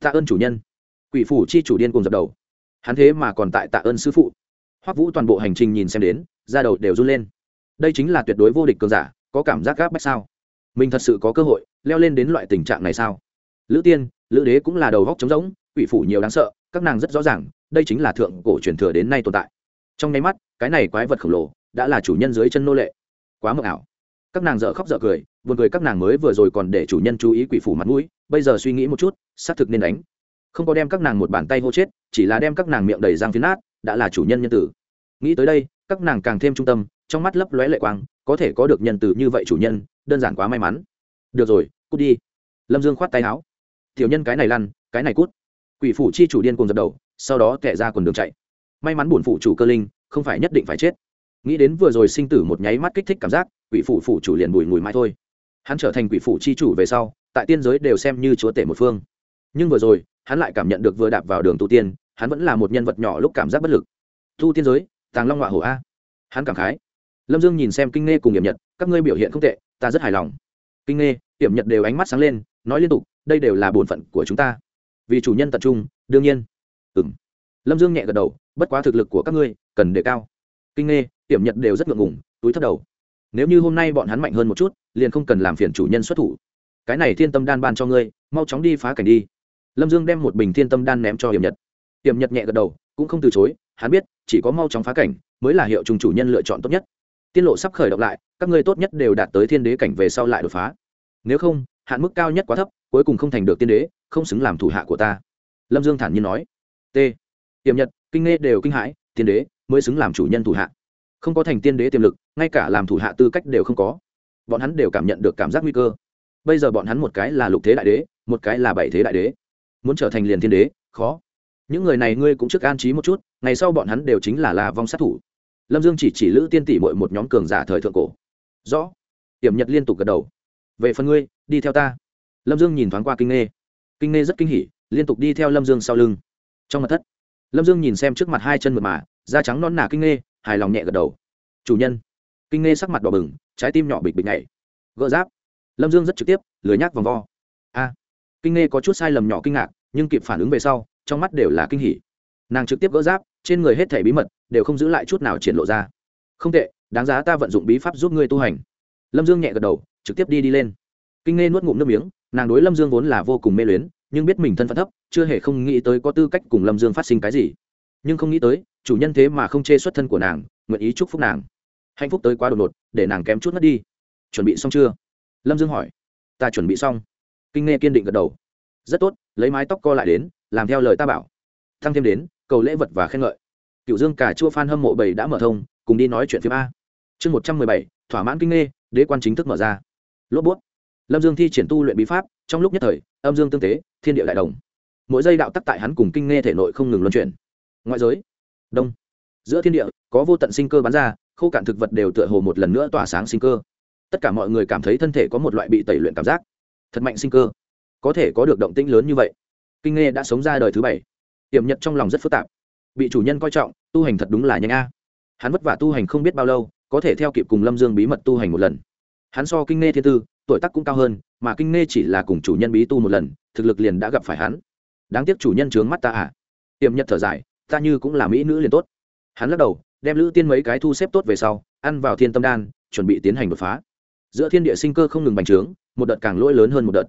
Tạ ơn chủ nhân. Quỷ phủ chi chủ điên cùng dập đầu. Hắn thế mà còn tại tạ ơn sư phụ. Hoắc vũ toàn bộ hành trình nhìn xem đến ra đầu đều run lên. Đây chính là tuyệt đối vô địch cường giả, có cảm giác gáp bách sao? Mình thật sự có cơ hội leo lên đến loại tình trạng này sao? Lữ tiên, lữ đế cũng là đầu góc trống rỗng, quỷ phủ nhiều đáng sợ, các nàng rất rõ ràng, đây chính là thượng cổ truyền thừa đến nay tồn tại. Trong nháy mắt, cái này quái vật khổng lồ đã là chủ nhân dưới chân nô lệ. Quá mộng ảo các nàng dở khóc dở cười, buồn cười các nàng mới vừa rồi còn để chủ nhân chú ý quỷ phủ mặt mũi, bây giờ suy nghĩ một chút, xác thực nên đánh. Không có đem các nàng một bàn tay hô chết, chỉ là đem các nàng miệng đầy răng phiến nát, đã là chủ nhân nhân tử. Nghĩ tới đây, các nàng càng thêm trung tâm, trong mắt lấp lóe lệ quang, có thể có được nhân tử như vậy chủ nhân, đơn giản quá may mắn. Được rồi, cút đi. Lâm dương khoát tay áo. Tiểu nhân cái này lăn, cái này cút. Quỷ phủ chi chủ điên cùng dập đầu, sau đó tẻ ra quần đường chạy. May mắn bổn phụ chủ cơ linh, không phải nhất định phải chết. Nghĩ đến vừa rồi sinh tử một nháy mắt kích thích cảm giác quỷ phủ phủ chủ liền bùi mùi mãi thôi. Hắn trở thành quỷ phủ chi chủ về sau, tại tiên giới đều xem như chúa tể một phương. Nhưng vừa rồi, hắn lại cảm nhận được vừa đạp vào đường tu tiên, hắn vẫn là một nhân vật nhỏ lúc cảm giác bất lực. Tu tiên giới, tàng long họa hổ a. Hắn cảm khái. Lâm dương nhìn xem kinh nghe cùng hiểm nhật, các ngươi biểu hiện không tệ, ta rất hài lòng. Kinh nghe hiểm nhật đều ánh mắt sáng lên, nói liên tục, đây đều là bổn phận của chúng ta. Vì chủ nhân tập trung, đương nhiên. Ừ m lâm dương nhẹ gật đầu, bất quá thực lực của các ngươi cần đề cao. Kinh nghe hiểm nhật đều rất ngượng ngùng, túi thất đầu nếu như hôm nay bọn hắn mạnh hơn một chút, liền không cần làm phiền chủ nhân xuất thủ. Cái này thiên tâm đan ban cho ngươi, mau chóng đi phá cảnh đi. Lâm dương đem một bình thiên tâm đan ném cho hiểm nhật. Hiểm nhật nhẹ gật đầu, cũng không từ chối, hắn biết, chỉ có mau chóng phá cảnh mới là hiệu trùng chủ nhân lựa chọn tốt nhất. Tiên lộ sắp khởi động lại, các ngươi tốt nhất đều đạt tới thiên đế cảnh về sau lại đột phá. Nếu không, hạn mức cao nhất quá thấp, cuối cùng không thành được tiên đế, không xứng làm thủ hạ của ta. Lâm dương thản nhiên nói. T. Tiềm nhật, kinh nghe đều kinh hãi, tiên đế mới xứng làm chủ nhân thủ hạ không có thành tiên đế tiềm lực, ngay cả làm thủ hạ tư cách đều không có. Bọn hắn đều cảm nhận được cảm giác nguy cơ. Bây giờ bọn hắn một cái là lục thế đại đế, một cái là bảy thế đại đế. Muốn trở thành liền thiên đế, khó. Những người này ngươi cũng trước an trí một chút, ngày sau bọn hắn đều chính là là vong sát thủ. Lâm dương chỉ chỉ lữ tiên tỷ mội một nhóm cường giả thời thượng cổ. Rõ. Hiểm nhật liên tục gật đầu. Về phần ngươi, đi theo ta. Lâm dương nhìn thoáng qua kinh nghe kinh nghe rất kinh hỉ, liên tục đi theo lâm dương sau lưng. Trong mặt thất, lâm dương nhìn xem trước mặt hai chân mượt mà, da trắng non nà kinh nghe hài lòng nhẹ gật đầu. Chủ nhân. Kinh nghe sắc mặt đỏ bừng, trái tim nhỏ bịch bịch nhảy. Gỡ giáp. Lâm dương rất trực tiếp, lười nhác vòng vo. A. Kinh nghe có chút sai lầm nhỏ kinh ngạc, nhưng kịp phản ứng về sau, trong mắt đều là kinh hỉ. Nàng trực tiếp gỡ giáp, trên người hết thẻ bí mật, đều không giữ lại chút nào triển lộ ra. Không tệ, đáng giá ta vận dụng bí pháp giúp ngươi tu hành. Lâm dương nhẹ gật đầu, trực tiếp đi đi lên. Kinh nghe nuốt ngụm nước miếng, nàng đối lâm dương vốn là vô cùng mê luyến, nhưng biết mình thân phận thấp, chưa hề không nghĩ tới có tư cách cùng lâm dương phát sinh cái gì. Nhưng không nghĩ tới chủ nhân thế mà không chê xuất thân của nàng, nguyện ý chúc phúc nàng. Hạnh phúc tới quá đột ngột, để nàng kém chút mất đi. Chuẩn bị xong chưa? Lâm dương hỏi. Ta chuẩn bị xong. Kinh nghe kiên định gật đầu. Rất tốt, lấy mái tóc co lại đến, làm theo lời ta bảo. Thăng thêm đến, cầu lễ vật và khen ngợi. Cựu dương cả chua phan hâm mộ bảy đã mở thông, cùng đi nói chuyện phim a. Chương một trăm mười bảy, thỏa mãn kinh nghe, đế quan chính thức mở ra. Lốp bút. Lâm dương thi triển tu luyện bí pháp, trong lúc nhất thời, âm dương tương tế, thiên địa đại đồng. Mỗi giây đạo tắc tại hắn cùng kinh nghe thể nội không ngừng luân chuyển. Ngoại giới đông. Giữa thiên địa, có vô tận sinh cơ bắn ra, khô cạn thực vật đều tựa hồ một lần nữa tỏa sáng sinh cơ. Tất cả mọi người cảm thấy thân thể có một loại bị tẩy luyện cảm giác. Thật mạnh sinh cơ. Có thể có được động tĩnh lớn như vậy. Kinh nghe đã sống ra đời thứ bảy. Tiềm nhật trong lòng rất phức tạp. Bị chủ nhân coi trọng, tu hành thật đúng là nhanh a. Hắn vất vả tu hành không biết bao lâu, có thể theo kịp cùng lâm dương bí mật tu hành một lần. Hắn so kinh nghe thiên tư, tuổi tác cũng cao hơn, mà kinh nghe chỉ là cùng chủ nhân bí tu một lần, thực lực liền đã gặp phải hắn. Đáng tiếc chủ nhân trướng mắt ta à. Tiềm nhật thở dài ta như cũng là mỹ nữ liền tốt. Hắn lắc đầu, đem lữ tiên mấy cái thu xếp tốt về sau, ăn vào thiên tâm đan, chuẩn bị tiến hành đột phá. Giữa thiên địa sinh cơ không ngừng bành trướng, một đợt càng lỗi lớn hơn một đợt.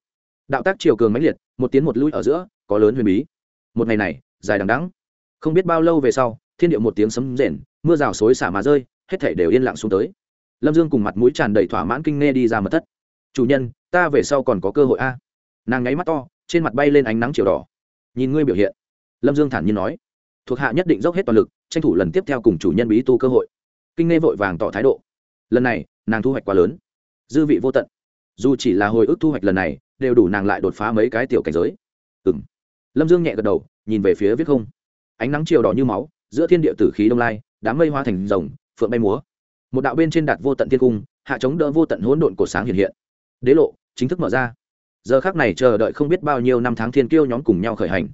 Đạo tác chiều cường mãnh liệt, một tiến một lui ở giữa, có lớn huyền bí. Một ngày này, dài đằng đắng không biết bao lâu về sau, thiên địa một tiếng sấm rền, mưa rào xối xả mà rơi, hết thể đều yên lặng xuống tới. Lâm dương cùng mặt mũi tràn đầy thỏa mãn kinh nghe đi ra mật thất. Chủ nhân, ta về sau còn có cơ hội a. Nàng ngáy mắt to, trên mặt bay lên ánh nắng chiều đỏ. Nhìn ngươi biểu hiện. Lâm dương thản nhiên nói thuộc hạ nhất định dốc hết toàn lực, tranh thủ lần tiếp theo cùng chủ nhân bí tu cơ hội. Kinh nghe vội vàng tỏ thái độ. Lần này, nàng thu hoạch quá lớn. Dư vị vô tận. Dù chỉ là hồi ức thu hoạch lần này, đều đủ nàng lại đột phá mấy cái tiểu cảnh giới. Ừ m lâm dương nhẹ gật đầu, nhìn về phía viết không. Ánh nắng chiều đỏ như máu, giữa thiên địa tử khí đông lai, đám mây hoa thành rồng, phượng bay múa. Một đạo bên trên đạt vô tận thiên cung, hạ chống đỡ vô tận hỗn độn cổ sáng hiện hiện. Đế lộ, chính thức mở ra. Giờ khác này chờ đợi không biết bao nhiêu năm tháng thiên kiêu nhóm cùng nhau khởi hành.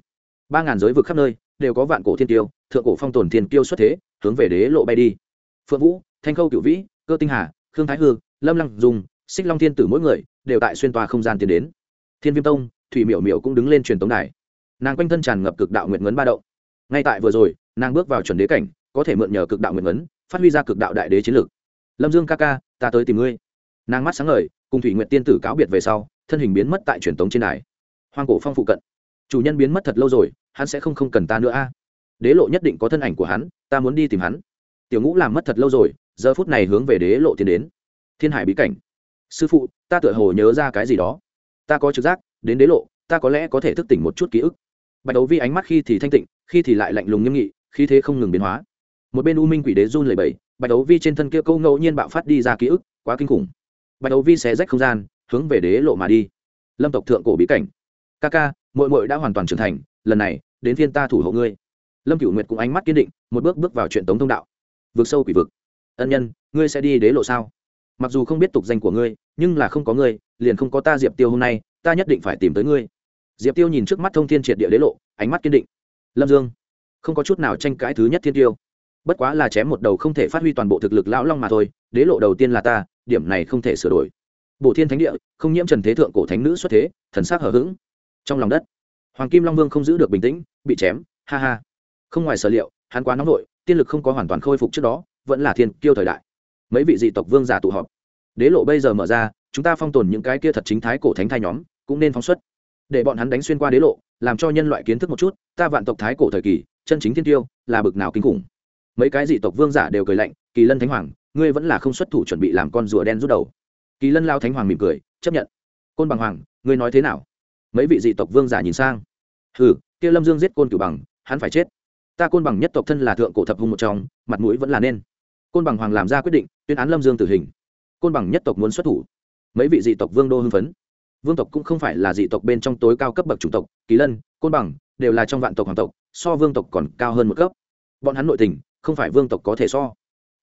Ba ngàn giới vực khắp nơi đều có vạn cổ thiên tiêu, thượng cổ phong tồn thiên tiêu xuất thế hướng về đế lộ bay đi. Phượng vũ thanh khâu cựu vĩ cơ tinh hà khương thái hư lâm lăng dùng xích long thiên tử mỗi người đều tại xuyên toa không gian tiến đến. Thiên viêm tông thủy miểu miểu cũng đứng lên truyền tống đài. Nàng quanh thân tràn ngập cực đạo nguyện ngấn ba động. Ngay tại vừa rồi nàng bước vào chuẩn đế cảnh có thể mượn nhờ cực đạo nguyện ngấn phát huy ra cực đạo đại đế chiến lược lâm dương ca ca ta tới tìm ngươi. Nàng mắt sáng ngời cùng thủy nguyện tiên tử cáo biệt về sau thân hình biến mất tại truyền tống trên đài. Hoang cổ phong phụ cận chủ nhân biến mất thật lâu rồi, hắn sẽ không không cần ta nữa a. Đế lộ nhất định có thân ảnh của hắn, ta muốn đi tìm hắn. Tiểu ngũ làm mất thật lâu rồi, giờ phút này hướng về đế lộ tiến đến. Thiên hải bí cảnh. Sư phụ, ta tựa hồ nhớ ra cái gì đó. Ta có trực giác, đến đế lộ, ta có lẽ có thể thức tỉnh một chút ký ức. Bạch đấu vi ánh mắt khi thì thanh tịnh, khi thì lại lạnh lùng nghiêm nghị khi thế không ngừng biến hóa. Một bên u minh quỷ đế run lẩy bẩy, bạch đấu vi trên thân kia câu ngẫu nhiên bạo phát đi ra ký ức, quá kinh khủng. Bạch đấu vi xé rách không gian, hướng về đế lộ mà đi. Lâm tộc thượng cổ bí cảnh ca ca mội mội đã hoàn toàn trưởng thành, lần này, đến phiên ta thủ hộ ngươi. Lâm cửu nguyệt cũng ánh mắt kiên định, một bước bước vào chuyện tống thông đạo. Vượt sâu quỷ vực. Ân nhân, ngươi sẽ đi đế lộ sao? Mặc dù không biết tục danh của ngươi, nhưng là không có ngươi, liền không có ta diệp tiêu hôm nay, ta nhất định phải tìm tới ngươi. Diệp tiêu nhìn trước mắt thông thiên triệt địa đế lộ, ánh mắt kiên định. Lâm dương, không có chút nào tranh cãi thứ nhất thiên tiêu. Bất quá là chém một đầu không thể phát huy toàn bộ thực lực lão long mà thôi, đế lộ đầu tiên là ta, điểm này không thể sửa đổi. Bổ thiên thánh địa, không nhiễm trần thế thượng cổ thánh nữ xuất thế, thần s á c hở h ữ g trong lòng đất. Hoàng kim long vương không giữ được bình tĩnh, bị chém, ha ha. Không ngoài sở liệu, hắn quá nóng nổi tiên lực không có hoàn toàn khôi phục trước đó, vẫn là thiên kiêu thời đại. Mấy vị dị tộc vương giả tụ họp. Đế lộ bây giờ mở ra, chúng ta phong tồn những cái kia thật chính thái cổ thánh thai nhóm, cũng nên phóng xuất. Để bọn hắn đánh xuyên qua đế lộ, làm cho nhân loại kiến thức một chút, ta vạn tộc thái cổ thời kỳ, chân chính thiên tiêu là bực nào kinh khủng. Mấy cái dị tộc vương giả đều cười lạnh, kỳ lân thánh hoàng, ngươi vẫn là không xuất thủ chuẩn bị làm con rùa đen rút đầu. Kỳ lân lao thánh hoàng mỉm cười, chấp nhận. Côn bằng hoàng, ngươi nói thế nào? Mấy vị dị tộc vương giả nhìn sang. Hừ, kia lâm dương giết côn cửu bằng, hắn phải chết. Ta côn bằng nhất tộc thân là thượng cổ thập hung một trong, mặt mũi vẫn là nên. Côn bằng hoàng làm ra quyết định, tuyên án lâm dương tử hình. Côn bằng nhất tộc muốn xuất thủ. Mấy vị dị tộc vương đô hưng phấn. Vương tộc cũng không phải là dị tộc bên trong tối cao cấp bậc chủng tộc, kỳ lân, côn bằng đều là trong vạn tộc hoàng tộc, so vương tộc còn cao hơn một cấp. Bọn hắn nội tình, không phải vương tộc có thể so.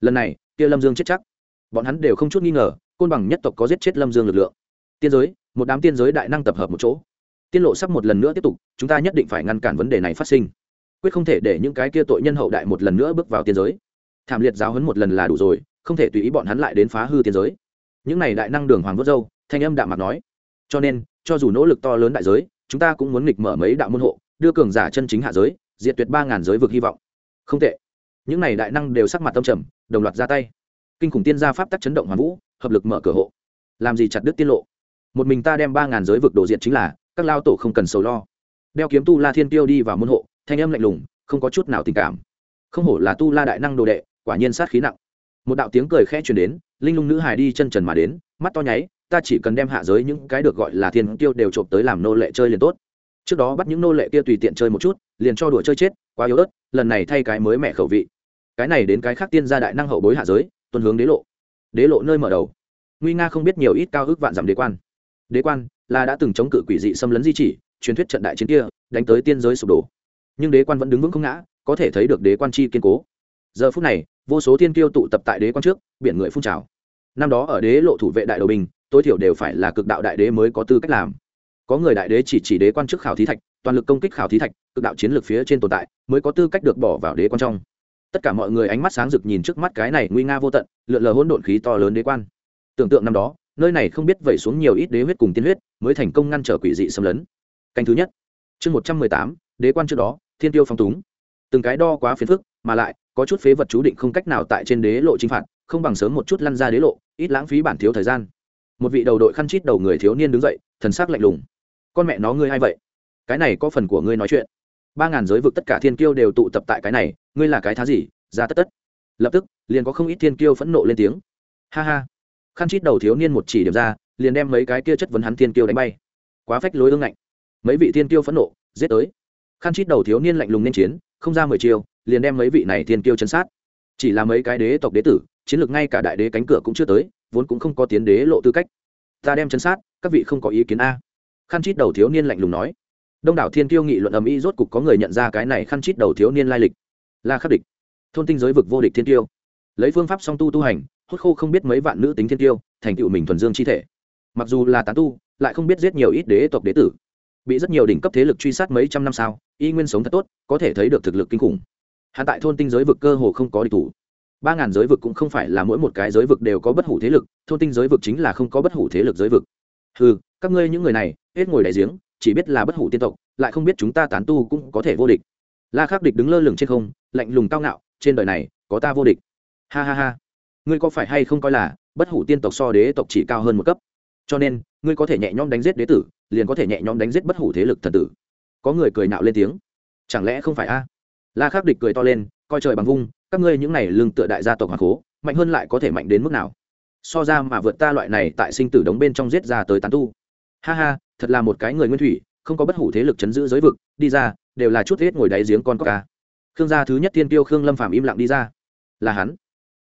Lần này, kia lâm dương chết chắc. Bọn hắn đều không chút nghi ngờ, côn bằng nhất tộc có giết chết lâm dương lực lượng. Tiên giới, một đám tiên giới đại năng tập hợp một chỗ tiên lộ sắp một lần nữa tiếp tục, chúng ta nhất định phải ngăn cản vấn đề này phát sinh. Quyết không thể để những cái kia tội nhân hậu đại một lần nữa bước vào tiên giới. Thảm liệt giáo hấn một lần là đủ rồi, không thể tùy ý bọn hắn lại đến phá hư tiên giới. Những này đại năng đường hoàng vớt dâu thanh âm đạm mặt nói. Cho nên, cho dù nỗ lực to lớn đại giới, chúng ta cũng muốn nghịch mở mấy đạo môn hộ, đưa cường giả chân chính hạ giới, diệt tuyệt ba ngàn giới vực hy vọng. Không tệ. Những này đại năng đều sắc mặt tâm trầm, đồng loạt ra tay. Kinh khủng tiên gia pháp tắc chấn động hoàn vũ, hợp lực mở cửa hộ. Làm gì chặt đứt tiên lộ? Một mình ta đem ba ngàn giới vực đồ diện chính là các lao tổ không cần sầu lo. Đeo kiếm tu la thiên tiêu đi vào môn hộ, thanh âm lạnh lùng, không có chút nào tình cảm. Không hổ là tu la đại năng đồ đệ, quả nhiên sát khí nặng. Một đạo tiếng cười khẽ truyền đến, linh lung nữ hài đi chân trần mà đến, mắt to nháy, ta chỉ cần đem hạ giới những cái được gọi là thiên tiêu đều trộm tới làm nô lệ chơi liền tốt. Trước đó bắt những nô lệ kia tùy tiện chơi một chút, liền cho đùa chơi chết, quá yếu ớt, lần này thay cái mới mẹ khẩu vị. Cái này đến cái khác tiên gia đại năng hậu bối hạ giới, tuân hướng đế lộ. Đế lộ nơi mở đầu. Nguy nga không biết nhiều ít cao ước vạn dặm đế quan. Đế quan là đã từng chống cự quỷ dị xâm lấn di chỉ, truyền thuyết trận đại chiến kia, đánh tới tiên giới sụp đổ. Nhưng đế quan vẫn đứng vững không ngã, có thể thấy được đế quan chi kiên cố. Giờ phút này, vô số thiên kiêu tụ tập tại đế quan trước, biển người phun trào. Năm đó ở đế lộ thủ vệ đại đầu bình, tối thiểu đều phải là cực đạo đại đế mới có tư cách làm. Có người đại đế chỉ chỉ đế quan trước khảo thí thạch, toàn lực công kích khảo thí thạch, cực đạo chiến lược phía trên tồn tại, mới có tư cách được bỏ vào đế quan trong. Tất cả mọi người ánh mắt sáng rực nhìn trước mắt cái này nguy nga vô tận, lượn lờ hỗn độn khí to lớn đế quan. Tưởng tượng năm đó nơi này không biết vẩy xuống nhiều ít đế huyết cùng tiên huyết, mới thành công ngăn trở quỷ dị xâm lấn. Canh thứ nhất. Chương một trăm mười tám, đế quan trước đó, thiên tiêu phong túng. Từng cái đo quá phiền phức, mà lại, có chút phế vật chú định không cách nào tại trên đế lộ chinh phạt, không bằng sớm một chút lăn ra đế lộ, ít lãng phí bản thiếu thời gian. Một vị đầu đội khăn chít đầu người thiếu niên đứng dậy, thần sắc lạnh lùng. Con mẹ nó, ngươi hay vậy? Cái này có phần của ngươi nói chuyện. Ba ngàn giới vực tất cả thiên kiêu đều tụ tập tại cái này, ngươi là cái thá gì? Ra tất tất. Lập tức, liền có không ít thiên kiêu phẫn nộ lên tiếng. Ha ha khăn chít đầu thiếu niên một chỉ điểm ra, liền đem mấy cái kia chất vấn hắn thiên kiêu đánh bay. Quá phách lối ương ngạnh. Mấy vị thiên kiêu phẫn nộ, giết tới. Khăn chít đầu thiếu niên lạnh lùng nên chiến, không ra mười chiều liền đem mấy vị này thiên kiêu chấn sát. Chỉ là mấy cái đế tộc đế tử, chiến lược ngay cả đại đế cánh cửa cũng chưa tới, vốn cũng không có tiến đế lộ tư cách. Ta đem chấn sát, các vị không có ý kiến a. Khăn chít đầu thiếu niên lạnh lùng nói. Đông đảo thiên kiêu nghị luận ầm ĩ rốt cục có người nhận ra cái này khăn chít đầu thiếu niên lai lịch. La khắc địch. Thôn tinh giới vực vô địch thiên tiêu lấy phương pháp song tu tu hành hốt khô không biết mấy vạn nữ tính thiên tiêu, thành tựu mình thuần dương chi thể. Mặc dù là tán tu, lại không biết giết nhiều ít đế tộc đế tử. Bị rất nhiều đỉnh cấp thế lực truy sát mấy trăm năm sau, y nguyên sống thật tốt, có thể thấy được thực lực kinh khủng. Hạ tại thôn tinh giới vực cơ hồ không có địch thủ. Ba ngàn giới vực cũng không phải là mỗi một cái giới vực đều có bất hủ thế lực, thôn tinh giới vực chính là không có bất hủ thế lực giới vực. Ừ các ngươi những người này, hết ngồi đại giếng, chỉ biết là bất hủ tiên tộc, lại không biết chúng ta tán tu cũng có thể vô địch. La khắc địch đứng lơ lửng trên không, lạnh lùng cao ngạo, trên đời này, có ta vô địch. Ha ha ha ngươi có phải hay không coi là bất hủ tiên tộc so đế tộc chỉ cao hơn một cấp? Cho nên, ngươi có thể nhẹ nhõm đánh giết đế tử, liền có thể nhẹ nhõm đánh giết bất hủ thế lực thần tử. Có người cười nạo lên tiếng. Chẳng lẽ không phải a? La khắc địch cười to lên, coi trời bằng vung, các ngươi những này lương tựa đại gia tộc hoàng cố, mạnh hơn lại có thể mạnh đến mức nào? So ra mà vượt ta loại này tại sinh tử đống bên trong giết ra tới tán tu. Ha ha, thật là một cái người nguyên thủy, không có bất hủ thế lực chấn giữ giới vực, đi ra, đều là chút hết ngồi đáy giếng con có ca khương gia thứ nhất tiên tiêu khương lâm phạm im lặng đi ra. Là hắn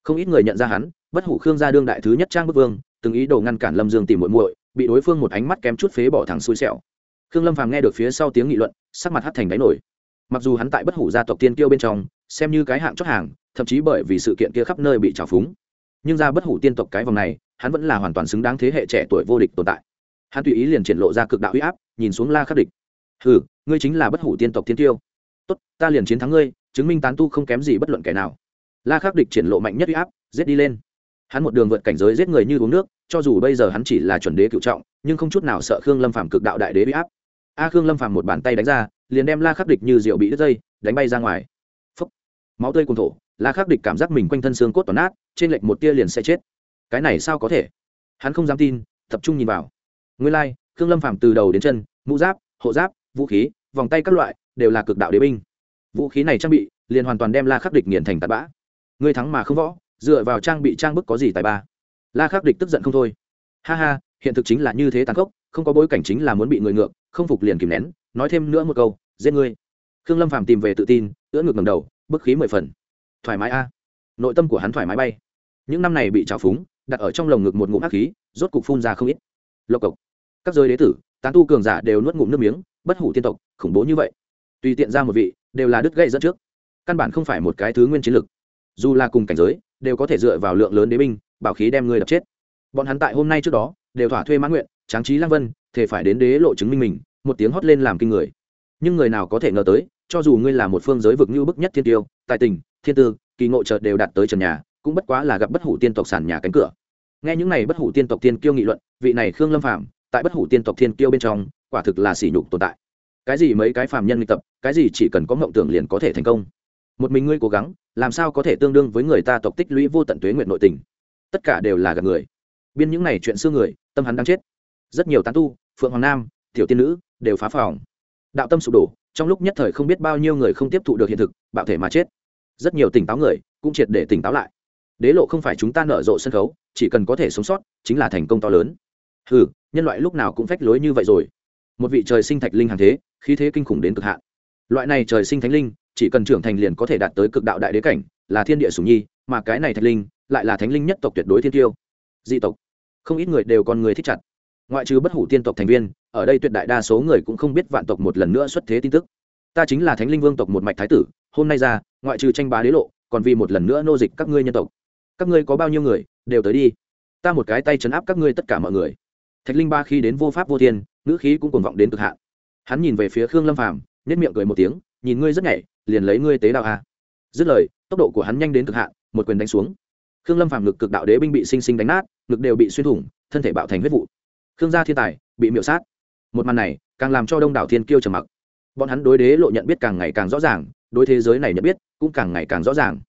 không ít người nhận ra hắn, bất hủ khương gia đương đại thứ nhất trang bức vương, từng ý đồ ngăn cản lâm dương tìm muội muội, bị đối phương một ánh mắt kém chút phế bỏ thẳng xui xẻo. Khương lâm phàm nghe được phía sau tiếng nghị luận, sắc mặt hắt thành đáy nổi. Mặc dù hắn tại bất hủ gia tộc tiên kiêu bên trong, xem như cái hạng chót hàng, thậm chí bởi vì sự kiện kia khắp nơi bị trào phúng, nhưng ra bất hủ tiên tộc cái vòng này, hắn vẫn là hoàn toàn xứng đáng thế hệ trẻ tuổi vô địch tồn tại. Hắn tùy ý liền triển lộ ra cực đạo huy áp, nhìn xuống la khắc địch. Hừ, ngươi chính là bất hủ tiên tộc tiên tiêu tốt, ta liền chiến thắng ngươi, chứng minh tán tu không kém gì bất luận kẻ nào la khắc địch triển lộ mạnh nhất huy áp giết đi lên. Hắn một đường vượt cảnh giới giết người như uống nước cho dù bây giờ hắn chỉ là chuẩn đế cựu trọng nhưng không chút nào sợ khương lâm phàm cực đạo đại đế huy áp. A khương lâm phàm một bàn tay đánh ra liền đem la khắc địch như rượu bị đứt dây đánh bay ra ngoài. Phúc. máu tươi cùng thổ la khắc địch cảm giác mình quanh thân xương cốt toàn nát trên lệch một tia liền sẽ chết. Cái này sao có thể? Hắn không dám tin tập trung nhìn vào. Nguyên lai、like, khương lâm phàm từ đầu đến chân mũ giáp hộ giáp vũ khí vòng tay các loại đều là cực đạo đế binh. Vũ khí này trang bị liền hoàn toàn đem la khắc địch nghiền thành tạt bã ngươi thắng mà không võ, dựa vào trang bị trang bức có gì tài ba? La khắc địch tức giận không thôi. Ha ha, hiện thực chính là như thế tàn khốc, không có bối cảnh chính là muốn bị người ngược, không phục liền kìm nén, nói thêm nữa một câu, giết ngươi. Khương lâm phàm tìm về tự tin, ưỡn ngược ngầm đầu, bức khí mười phần. Thoải mái a. Nội tâm của hắn thoải mái bay. Những năm này bị trào phúng, đặt ở trong lồng ngực một ngụm ác khí, rốt cục phun ra không ít. Lộc cộc. Các giới đế tử, tán tu cường giả đều nuốt ngụm nước miếng, bất hủ tiên tộc, khủng bố như vậy. Tùy tiện ra một vị, đều là đứt gậy dẫn trước. Căn bản không phải một cái thứ nguyên chiến lực dù là cùng cảnh giới, đều có thể dựa vào lượng lớn đế binh, bảo khí đem người đập chết. Bọn hắn tại hôm nay trước đó, đều thỏa thuê mãn nguyện, tráng trí lang vân thể phải đến đế lộ chứng minh mình, một tiếng hót lên làm kinh người. Nhưng người nào có thể ngờ tới, cho dù ngươi là một phương giới vực như bức nhất thiên tiêu, tài tình, thiên tư, kỳ ngộ chợt đều đạt tới trần nhà, cũng bất quá là gặp bất hủ tiên tộc sàn nhà cánh cửa. Nghe những này bất hủ tiên tộc tiên kiêu nghị luận, vị này khương lâm phạm tại bất hủ tiên tộc thiên kiêu bên trong, quả thực là sỉ nhục tồn tại. Cái gì mấy cái phàm nhân luyện tập, cái gì chỉ cần có mộng tưởng liền có thể thành công một mình ngươi cố gắng, làm sao có thể tương đương với người ta tộc tích lũy vô tận tuế nguyện nội tình? Tất cả đều là gặp người. Biên những này chuyện xưa người, tâm hắn đang chết. Rất nhiều tán tu, phượng hoàng nam, tiểu tiên nữ đều phá phòng. Đạo tâm sụp đổ, trong lúc nhất thời không biết bao nhiêu người không tiếp thụ được hiện thực, bạo thể mà chết. Rất nhiều tỉnh táo người cũng triệt để tỉnh táo lại. Đế lộ không phải chúng ta nở rộ sân khấu, chỉ cần có thể sống sót, chính là thành công to lớn. Ừ nhân loại lúc nào cũng phách lối như vậy rồi. Một vị trời sinh thạch linh hàng thế, khí thế kinh khủng đến cực hạn. Loại này trời sinh thánh linh chỉ cần trưởng thành liền có thể đạt tới cực đạo đại đế cảnh, là thiên địa sủng nhi, mà cái này thạch linh lại là thánh linh nhất tộc tuyệt đối thiên tiêu. Dị tộc. Không ít người đều còn người thích chặt. Ngoại trừ bất hủ tiên tộc thành viên, ở đây tuyệt đại đa số người cũng không biết vạn tộc một lần nữa xuất thế tin tức. Ta chính là thánh linh vương tộc một mạch thái tử, hôm nay ra, ngoại trừ tranh bá đế lộ, còn vì một lần nữa nô dịch các ngươi nhân tộc. Các ngươi có bao nhiêu người, đều tới đi. Ta một cái tay chấn áp các ngươi tất cả mọi người. Thạch linh ba khi đến vô pháp vô thiên, ngữ khí cũng cuồng vọng đến cực hạn. Hắn nhìn về phía khương lâm phàm nhất miệng cười một tiếng, nhìn ngươi rất nhảy liền lấy ngươi tế đạo a. Dứt lời, tốc độ của hắn nhanh đến cực hạn, một quyền đánh xuống. Khương lâm phàm ngực cực đạo đế binh bị sinh sinh đánh nát, ngực đều bị xuyên thủng, thân thể bạo thành huyết vụ. Khương gia thiên tài, bị miệu sát. Một màn này, càng làm cho đông đảo thiên kiêu trầm mặc. Bọn hắn đối đế lộ nhận biết càng ngày càng rõ ràng, đối thế giới này nhận biết cũng càng ngày càng rõ ràng.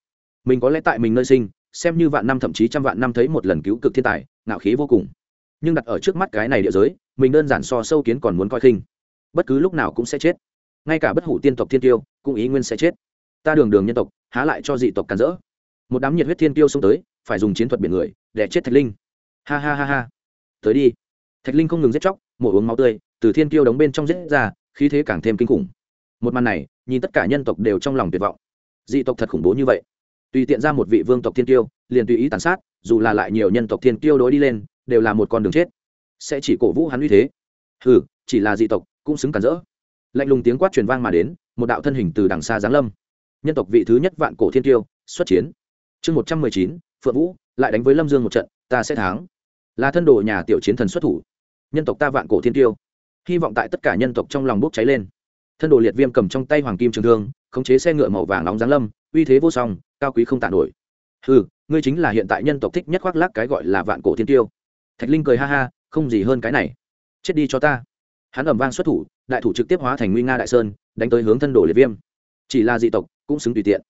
Mình có lẽ tại mình nơi sinh, xem như vạn năm thậm chí trăm vạn năm thấy một lần cứu cực thiên tài, ngạo khí vô cùng. Nhưng đặt ở trước mắt cái này địa giới, mình đơn giản so sâu kiến còn muốn coi khinh. Bất cứ lúc nào cũng sẽ chết ngay cả bất hủ tiên tộc thiên tiêu cũng ý nguyên sẽ chết. Ta đường đường nhân tộc, há lại cho dị tộc càn rỡ. Một đám nhiệt huyết thiên tiêu xông tới, phải dùng chiến thuật biển người để chết thạch linh. Ha ha ha ha. Tới đi. Thạch linh không ngừng giết chóc, mổ uống máu tươi, từ thiên tiêu đóng bên trong giết ra, khí thế càng thêm kinh khủng. Một màn này, nhìn tất cả nhân tộc đều trong lòng tuyệt vọng. Dị tộc thật khủng bố như vậy. Tùy tiện ra một vị vương tộc thiên tiêu, liền tùy ý tàn sát, dù là lại nhiều nhân tộc thiên tiêu đối đi lên, đều là một con đường chết. Sẽ chỉ cổ vũ hắn uy thế. Ừ chỉ là dị tộc, cũng xứng cản rỡ lạnh lùng tiếng quát truyền vang mà đến, một đạo thân hình từ đằng xa giáng lâm. Nhân tộc vị thứ nhất vạn cổ thiên tiêu xuất chiến. Chương một trăm mười chín, phượng vũ, lại đánh với lâm dương một trận, ta sẽ thắng. Là thân đồ nhà tiểu chiến thần xuất thủ. Nhân tộc ta vạn cổ thiên tiêu hy vọng tại tất cả nhân tộc trong lòng bốc cháy lên. Thân đồ liệt viêm cầm trong tay hoàng kim trường thương, khống chế xe ngựa màu vàng nóng giáng lâm, uy thế vô song, cao quý không tàn nổi. Ừ ngươi chính là hiện tại nhân tộc thích nhất khoác lác cái gọi là vạn cổ thiên tiêu thạch linh cười ha ha, không gì hơn cái này. Chết đi cho ta hắn ẩm vang xuất thủ, đại thủ trực tiếp hóa thành nguy nga đại sơn, đánh tới hướng thân đồ liệt viêm. Chỉ là dị tộc cũng xứng tùy tiện.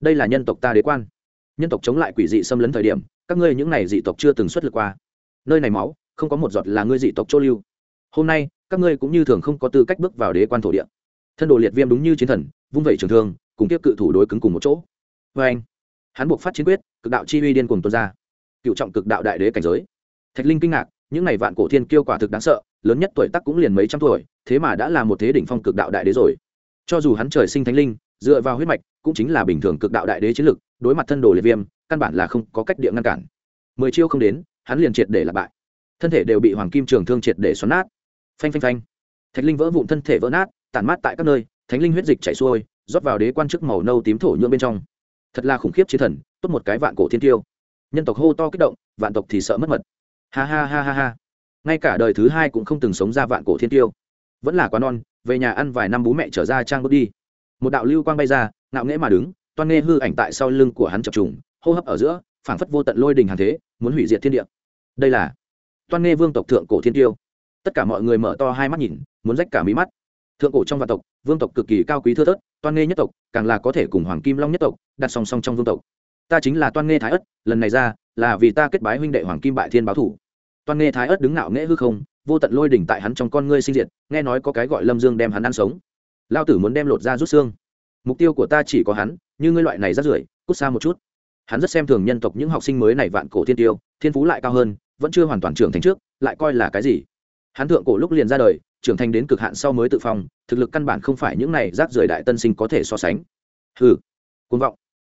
Đây là nhân tộc ta đế quan. Nhân tộc chống lại quỷ dị xâm lấn thời điểm, các ngươi những này dị tộc chưa từng xuất lực qua. Nơi này máu, không có một giọt là ngươi dị tộc chỗ lưu. Hôm nay, các ngươi cũng như thường không có tư cách bước vào đế quan thổ địa. Thân đồ liệt viêm đúng như chiến thần, vung vẩy trường thương, cùng tiếp cự thủ đối cứng cùng một chỗ. Vê anh. Hắn buộc phát chiến quyết, cực đạo chi uy điên cùng tuôn ra. Cựu trọng cực đạo đại đế cảnh giới. Thạch linh kinh ngạc những này vạn cổ thiên kiêu quả thực đáng sợ, lớn nhất tuổi tác cũng liền mấy trăm tuổi, thế mà đã là một thế đỉnh phong cực đạo đại đế rồi. Cho dù hắn trời sinh thánh linh, dựa vào huyết mạch, cũng chính là bình thường cực đạo đại đế chiến lực, đối mặt thân đồ liệt viêm, căn bản là không có cách địa ngăn cản. Mười chiêu không đến, hắn liền triệt để là bại. Thân thể đều bị hoàng kim trường thương triệt để xoắn nát. Phanh phanh phanh. Thạch linh vỡ vụn thân thể vỡ nát, tản mát tại các nơi, thánh linh huyết dịch chảy xuôi, rót vào đế quan chức màu nâu tím thổ nhuộm bên trong. Thật là khủng khiếp chiến thần, tốt một cái vạn cổ thiên tiêu nhân tộc hô to kích động, vạn tộc thì sợ mất mật ha ha ha ha ha. Ngay cả đời thứ hai cũng không từng sống ra vạn cổ thiên tiêu. Vẫn là quá non, về nhà ăn vài năm bố mẹ trở ra trang bước đi. Một đạo lưu quang bay ra, ngạo nghễ mà đứng, toan nghe hư ảnh tại sau lưng của hắn chập trùng, hô hấp ở giữa, phảng phất vô tận lôi đình hàng thế, muốn hủy diệt thiên địa. Đây là toan nghe vương tộc thượng cổ thiên tiêu. Tất cả mọi người mở to hai mắt nhìn, muốn rách cả mí mắt. Thượng cổ trong vạn tộc, vương tộc cực kỳ cao quý thưa thớt, toan nghe nhất tộc, càng là có thể cùng hoàng kim long nhất tộc, đặt song song trong vương tộc. Ta chính là toan nghe thái ất, lần này ra, là vì ta kết bái huynh đệ hoàng kim bại thiên báo thủ. Toàn nghe thái ớt đứng ngạo nghễ hư không, vô tận lôi đỉnh tại hắn trong con ngươi sinh diệt, nghe nói có cái gọi lâm dương đem hắn ăn sống. Lao tử muốn đem lột ra rút xương. Mục tiêu của ta chỉ có hắn, như ngươi loại này rát rưởi, cút xa một chút. Hắn rất xem thường nhân tộc những học sinh mới này vạn cổ thiên tiêu, thiên phú lại cao hơn, vẫn chưa hoàn toàn trưởng thành trước, lại coi là cái gì? Hắn thượng cổ lúc liền ra đời, trưởng thành đến cực hạn sau mới tự phong, thực lực căn bản không phải những này rác rưởi đại tân sinh có thể so sánh. Hừ. Côn vọng.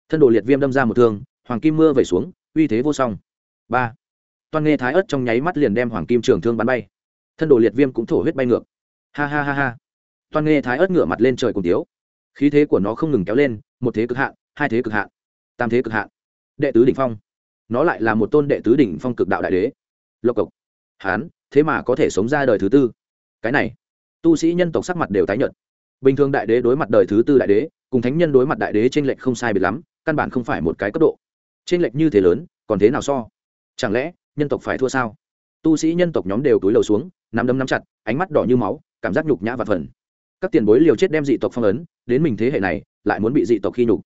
Thân đồ liệt viêm đâm ra một thương, hoàng kim mưa vẩy xuống, uy thế vô song. Ba. Toan nghe thái ớt trong nháy mắt liền đem hoàng kim trường thương bắn bay. Thân đồ liệt viêm cũng thổ huyết bay ngược. Ha ha ha ha. Toan nghe thái ớt ngửa mặt lên trời cùng tiếu. Khí thế của nó không ngừng kéo lên, một thế cực hạn, hai thế cực hạn, tam thế cực hạn. Đệ tứ đỉnh phong. Nó lại là một tôn đệ tứ đỉnh phong cực đạo đại đế. Lộc cộc. Hán, thế mà có thể sống ra đời thứ tư. Cái này, tu sĩ nhân tộc sắc mặt đều tái nhợt. Bình thường đại đế đối mặt đời thứ tư đại đế, cùng thánh nhân đối mặt đại đế t r ê n lệch không sai biệt lắm, căn bản không phải một cái cấp độ. T r ê n lệch như thế lớn, còn thế nào so? Chẳng lẽ nhân tộc phải thua sao? Tu sĩ nhân tộc nhóm đều túi lầu xuống, nắm đấm nắm chặt, ánh mắt đỏ như máu, cảm giác nhục nhã và phần. Các tiền bối liều chết đem dị tộc phong ấn, đến mình thế hệ này, lại muốn bị dị tộc khi nhục.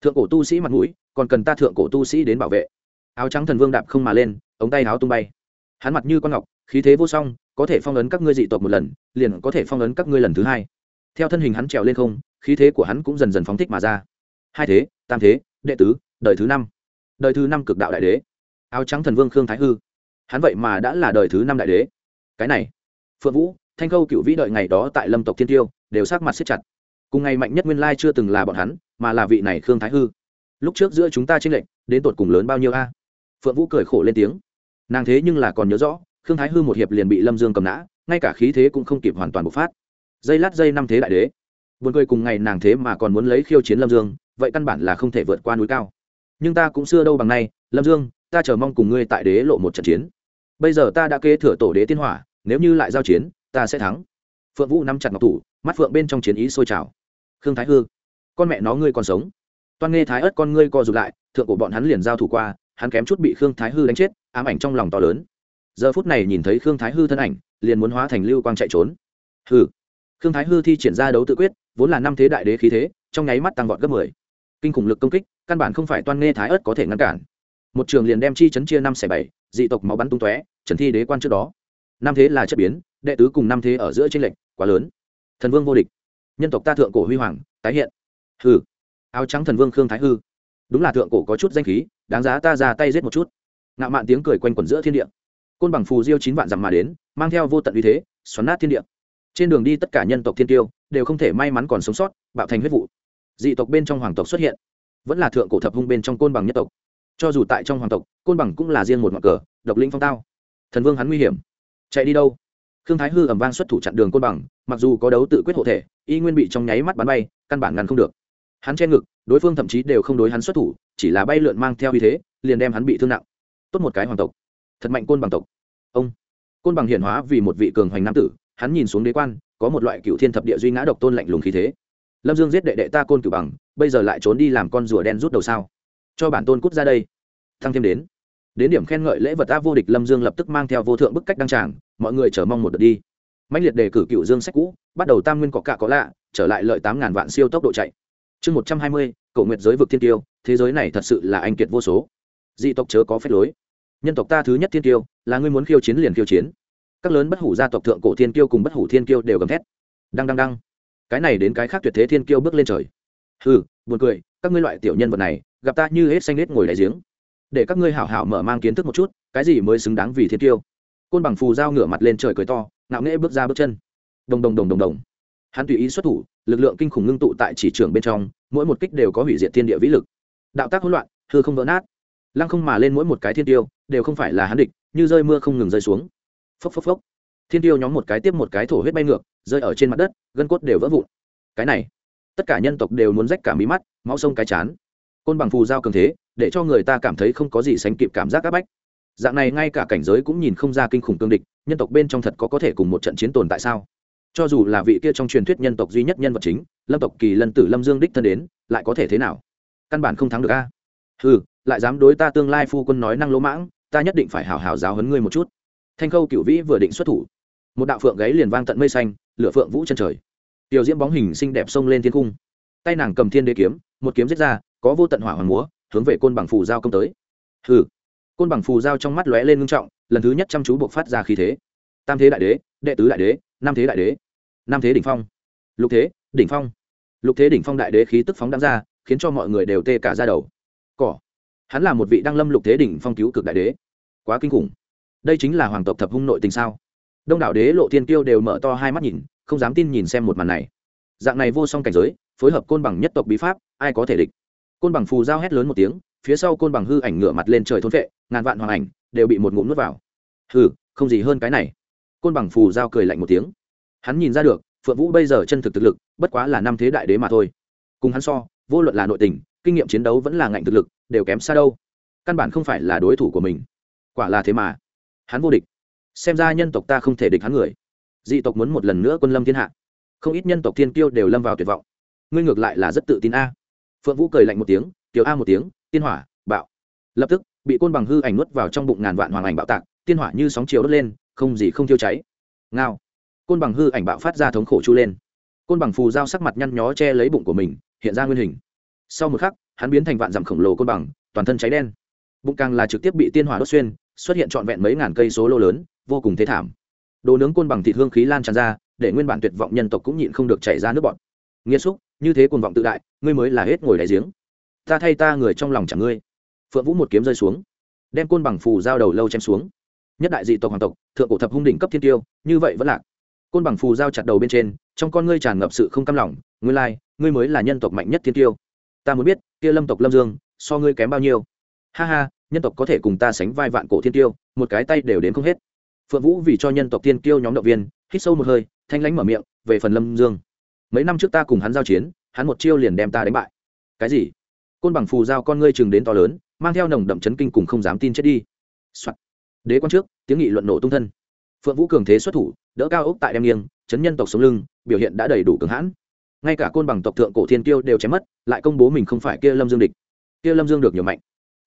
Thượng cổ tu sĩ mặt mũi, còn cần ta thượng cổ tu sĩ đến bảo vệ. Áo trắng thần vương đạp không mà lên, ống tay áo tung bay. Hắn mặt như con ngọc, khí thế vô song, có thể phong ấn các ngươi dị tộc một lần, liền có thể phong ấn các ngươi lần thứ hai. Theo thân hình hắn trèo lên không, khí thế của hắn cũng dần dần phóng thích mà ra. Hai thế, tam thế, đệ tứ, đời thứ năm. Đời thứ năm cực đạo đại đế áo trắng thần vương khương thái hư. Hắn vậy mà đã là đời thứ năm đại đế. Cái này, phượng vũ, thanh khâu cựu vĩ đợi ngày đó tại lâm tộc thiên tiêu, đều sát mặt siết chặt. Cùng ngày mạnh nhất nguyên lai chưa từng là bọn hắn, mà là vị này khương thái hư. Lúc trước giữa chúng ta tranh lệnh đến tột cùng lớn bao nhiêu a? Phượng vũ cười khổ lên tiếng. Nàng thế nhưng là còn nhớ rõ, khương thái hư một hiệp liền bị lâm dương cầm nã, ngay cả khí thế cũng không kịp hoàn toàn bộc phát. Dây lát dây năm thế đại đế. Buồn cười cùng ngày nàng thế mà còn muốn lấy khiêu chiến lâm dương, vậy căn bản là không thể vượt qua núi cao. Nhưng ta cũng xưa đâu bằng nay, lâm dương ta chờ mong cùng ngươi tại đế lộ một trận chiến. Bây giờ ta đã kế thừa tổ đế tiên hỏa, nếu như lại giao chiến, ta sẽ thắng. Phượng vũ nắm chặt ngọc thủ, mắt phượng bên trong chiến ý sôi trào. Khương thái hư, con mẹ nó ngươi còn sống. Toan nghe thái ớt con ngươi co rụt lại, thượng của bọn hắn liền giao thủ qua, hắn kém chút bị khương thái hư đánh chết, ám ảnh trong lòng to lớn. Giờ phút này nhìn thấy khương thái hư thân ảnh, liền muốn hóa thành lưu quang chạy trốn. Hư khương thái hư thi triển ra đấu tự quyết, vốn là năm thế đại đế khí thế, trong nháy mắt tăng vọt gấp mười. Kinh khủng lực công kích, căn bản không phải toan nghe thái ớt có thể ngăn cản một trường liền đem chi chấn chia năm xẻ bảy, dị tộc máu bắn tung tóe, trần thi đế quan trước đó. Năm thế là chất biến, đệ tứ cùng năm thế ở giữa tranh lệch quá lớn. Thần vương vô địch. Nhân tộc ta thượng cổ huy hoàng, tái hiện. Hư áo trắng thần vương khương thái hư. Đúng là thượng cổ có chút danh khí, đáng giá ta ra tay giết một chút. Ngạo mạn tiếng cười quanh quẩn giữa thiên địa. Côn bằng phù diêu chín vạn dặm mà đến, mang theo vô tận uy thế, xoắn nát thiên địa. Trên đường đi tất cả nhân tộc thiên tiêu đều không thể may mắn còn sống sót, bạo thành huyết vụ. Dị tộc bên trong hoàng tộc xuất hiện, vẫn là thượng cổ thập hung bên trong côn bằng nhất tộc cho dù tại trong hoàng tộc, côn bằng cũng là riêng một ngọn cờ, độc linh phong tao. Thần vương hắn nguy hiểm. Chạy đi đâu? Khương thái hư ẩm vang xuất thủ chặn đường côn bằng, mặc dù có đấu tự quyết hộ thể, y nguyên bị trong nháy mắt bắn bay, căn bản ngăn không được. Hắn che ngực, đối phương thậm chí đều không đối hắn xuất thủ, chỉ là bay lượn mang theo uy thế, liền đem hắn bị thương nặng. Tốt một cái hoàng tộc. Thật mạnh côn bằng tộc. Ông. Côn bằng hiển hóa vì một vị cường hoành nam tử, hắn nhìn xuống đế quan, có một loại cựu thiên thập địa duy ngã độc tôn lạnh lùng khí thế. Lâm dương giết đệ đệ ta côn cử bằng, bây giờ lại trốn đi làm con rùa đen rút đầu sao? Cho bản tôn cút ra đây. Thăng thêm đến. Đến điểm khen ngợi lễ vật ta vô địch lâm dương lập tức mang theo vô thượng bức cách đăng tràng, mọi người chờ mong một đợt đi. Mạnh liệt đề cử cựu dương sách cũ, bắt đầu tam nguyên cọ cạ có lạ, trở lại lợi tám ngàn vạn siêu tốc độ chạy. Chương một trăm hai mươi, cầu nguyện giới vực thiên tiêu thế giới này thật sự là anh kiệt vô số. Dị tộc chớ có phép lối. Nhân tộc ta thứ nhất thiên tiêu là ngươi muốn khiêu chiến liền khiêu chiến. Các lớn bất hủ gia tộc thượng cổ thiên kiêu cùng bất hủ thiên kiêu đều gầm thét. Đăng đăng đăng. Cái này đến cái khác tuyệt thế thiên kiêu bước lên trời. Hừ, buồn cười, các ngươi loại tiểu nhân vật này gặp ta như hết xanh nết ngồi đại giếng. Để các ngươi hảo hảo mở mang kiến thức một chút, cái gì mới xứng đáng vì thiên tiêu. Côn bằng phù dao ngửa mặt lên trời cười to, ngạo nghễ bước ra bước chân. Đồng đồng đồng đồng đồng. Hắn tùy ý xuất thủ, lực lượng kinh khủng ngưng tụ tại chỉ trường bên trong, mỗi một kích đều có hủy diệt thiên địa vĩ lực. Đạo tác hỗn loạn, hư không vỡ nát. Lăng không mà lên mỗi một cái thiên tiêu, đều không phải là hắn địch, như rơi mưa không ngừng rơi xuống. Phốc phốc phốc. Thiên tiêu nhóm một cái tiếp một cái thổ huyết bay ngược, rơi ở trên mặt đất, gân cốt đều vỡ vụn. Cái này, tất cả nhân tộc đều muốn rách cả mí mắt, máu sông cái chán côn bằng phù giao cường thế, để cho người ta cảm thấy không có gì sánh kịp cảm giác áp bách. Dạng này ngay cả cảnh giới cũng nhìn không ra kinh khủng tương địch, nhân tộc bên trong thật có có thể cùng một trận chiến tồn tại sao? Cho dù là vị kia trong truyền thuyết nhân tộc duy nhất nhân vật chính, lâm tộc kỳ lân tử lâm dương đích thân đến, lại có thể thế nào? Căn bản không thắng được a. Ừ lại dám đối ta tương lai phu quân nói năng lỗ mãng, ta nhất định phải hào hào giáo hấn ngươi một chút. Thanh khâu cựu vĩ vừa định xuất thủ, một đạo phượng gáy liền vang tận mây xanh, lửa phượng vũ chân trời. Tiểu diễm bóng hình xinh đẹp xông lên thiên cung. Tay nàng cầm thiên đế kiếm, một kiếm giết ra có vô tận hỏa hoàng múa, hướng về côn bằng phù giao công tới. Hừ. Côn bằng phù giao trong mắt lóe lên ngưng trọng, lần thứ nhất chăm chú buộc phát ra khí thế. Tam thế đại đế, đệ tứ đại đế, năm thế đại đế, năm thế đỉnh phong. Lục thế, đỉnh phong. Lục thế đỉnh phong đại đế khí tức phóng đáng ra, khiến cho mọi người đều tê cả ra đầu. Cỏ. Hắn là một vị đăng lâm lục thế đỉnh phong cứu cực đại đế. Quá kinh khủng. Đây chính là hoàng tộc thập hung nội tình sao? Đông đảo đế lộ thiên kiêu đều mở to hai mắt nhìn, không dám tin nhìn xem một màn này. Dạng này vô song cảnh giới, phối hợp côn bằng nhất tộc bí pháp, ai có thể địch? Côn bằng phù giao hét lớn một tiếng, phía sau côn bằng hư ảnh ngửa mặt lên trời thôn vệ ngàn vạn hoàng ảnh đều bị một ngụm nuốt vào. Hừ, không gì hơn cái này. Côn bằng phù giao cười lạnh một tiếng. Hắn nhìn ra được, phượng vũ bây giờ chân thực thực lực, bất quá là năm thế đại đế mà thôi. Cùng hắn so, vô luận là nội tình, kinh nghiệm chiến đấu vẫn là ngạnh thực lực, đều kém xa đâu. Căn bản không phải là đối thủ của mình. Quả là thế mà. Hắn vô địch. Xem ra nhân tộc ta không thể địch hắn người. Dị tộc muốn một lần nữa quân lâm thiên hạ. Không ít nhân tộc thiên kiêu đều lâm vào tuyệt vọng. Ngươi ngược lại là rất tự tin a phượng vũ cười lạnh một tiếng, tiểu a một tiếng, tiên hỏa, bạo. Lập tức, bị côn bằng hư ảnh nuốt vào trong bụng ngàn vạn hoàng ảnh bạo tạc, tiên hỏa như sóng chiều đốt lên, không gì không thiêu cháy. Ngao. Côn bằng hư ảnh bạo phát ra thống khổ chu lên. Côn bằng phù dao sắc mặt nhăn nhó che lấy bụng của mình, hiện ra nguyên hình. Sau một khắc, hắn biến thành vạn dặm khổng lồ côn bằng, toàn thân cháy đen. Bụng càng là trực tiếp bị tiên hỏa đốt xuyên, xuất hiện trọn vẹn mấy ngàn cây số lô lớn, vô cùng thế thảm. Đồ nướng côn bằng thịt hương khí lan tràn ra, để nguyên bản tuyệt vọng nhân tộc cũng nhịn không được chảy ra nước bọt. nghiêm xúc như thế cuồng vọng tự đại, ngươi mới là hết ngồi đại giếng. Ta thay ta người trong lòng chẳng ngươi. Phượng vũ một kiếm rơi xuống, đem côn bằng phù giao đầu lâu chém xuống. Nhất đại dị tộc hoàng tộc, thượng cổ thập hung đỉnh cấp thiên tiêu, như vậy vẫn lạc. Côn bằng phù giao chặt đầu bên trên, trong con ngươi tràn ngập sự không cam lòng, ngươi lai, ngươi mới là nhân tộc mạnh nhất thiên tiêu. Ta muốn biết, kia lâm tộc lâm dương, so ngươi kém bao nhiêu? Ha ha, nhân tộc có thể cùng ta sánh vai vạn cổ thiên tiêu, một cái tay đều đến không hết. Phượng vũ vì cho nhân tộc thiên kiêu nhóm động viên, hít sâu một hơi, thanh lãnh mở miệng, về phần lâm dương mấy năm trước ta cùng hắn giao chiến, hắn một chiêu liền đem ta đánh bại. Cái gì? Côn bằng phù giao con ngươi chừng đến to lớn, mang theo nồng đậm chấn kinh cùng không dám tin chết đi、Soạn. đế quan trước, tiếng nghị luận nổ tung thân. Phượng vũ cường thế xuất thủ, đỡ cao ốc tại đem nghiêng, chấn nhân tộc sống lưng, biểu hiện đã đầy đủ cường hãn. Ngay cả côn bằng tộc thượng cổ thiên tiêu đều chém mất, lại công bố mình không phải kia lâm dương địch. Kia lâm dương được nhiều mạnh.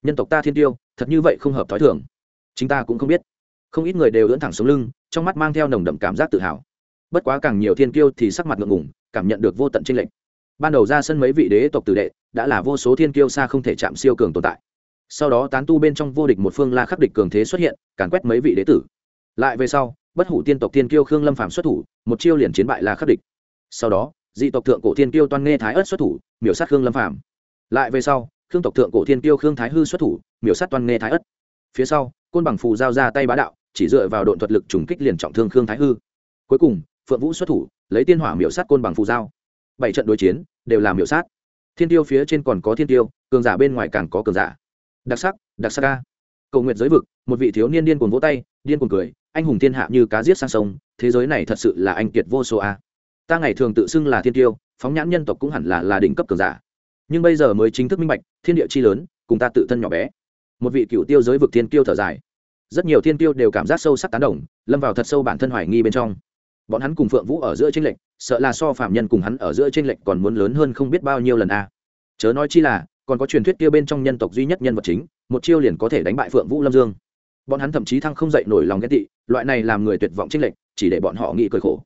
Nhân tộc ta thiên tiêu, thật như vậy không hợp t h ó i thường. Chính ta cũng không biết. Không ít người đều ưỡn thẳng xuống lưng, trong mắt mang theo nồng đậm cảm giác tự hào. Bất quá càng nhiều thiên tiêu thì sắc mặt ngượng ngùng cảm nhận được vô tận chênh lệch. Ban đầu ra sân mấy vị đế tộc tử đệ đã là vô số thiên kiêu xa không thể chạm siêu cường tồn tại. Sau đó tán tu bên trong vô địch một phương la khắc địch cường thế xuất hiện, càn quét mấy vị đế tử. Lại về sau, bất hủ tiên tộc thiên kiêu khương lâm phạm xuất thủ, một chiêu liền chiến bại la khắc địch. Sau đó, dị tộc thượng cổ thiên kiêu toan nghe thái ất xuất thủ, miểu sát khương lâm phạm lại về sau, khương tộc thượng cổ thiên kiêu khương thái hư xuất thủ, miểu sát toan nghe thái ất. Phía sau, côn bằng phù giao ra tay bá đạo, chỉ dựa vào độn thuật lực trùng kích liền trọng thương khương thái hư. Cuối cùng phượng vũ xuất thủ, lấy tiên hỏa miểu sát côn bằng phù giao. Bảy trận đối chiến, đều là miểu sát. Thiên tiêu phía trên còn có thiên tiêu, cường giả bên ngoài càng có cường giả. Đặc sắc đặc sắc ca cầu nguyện giới vực, một vị thiếu niên điên cuồng vỗ tay, điên cuồng cười, anh hùng thiên hạ như cá giết sang sông, thế giới này thật sự là anh kiệt vô số a. Ta ngày thường tự xưng là thiên tiêu, phóng nhãn nhân tộc cũng hẳn là là đỉnh cấp cường giả. Nhưng bây giờ mới chính thức minh bạch, thiên địa chi lớn, cùng ta tự thân nhỏ bé. Một vị cựu tiêu giới vực thiên tiêu thở dài. Rất nhiều thiên tiêu đều cảm giác sâu sắc tán đồng, lâm vào thật sâu bản thân hoài nghi bên trong bọn hắn cùng phượng vũ ở giữa tranh lệch, sợ là so phạm nhân cùng hắn ở giữa tranh lệch còn muốn lớn hơn không biết bao nhiêu lần a. Chớ nói chi là, còn có truyền thuyết kia bên trong nhân tộc duy nhất nhân vật chính, một chiêu liền có thể đánh bại phượng vũ lâm dương. Bọn hắn thậm chí thăng không dậy nổi lòng ghét tị, loại này làm người tuyệt vọng tranh lệch, chỉ để bọn họ nghĩ cười khổ.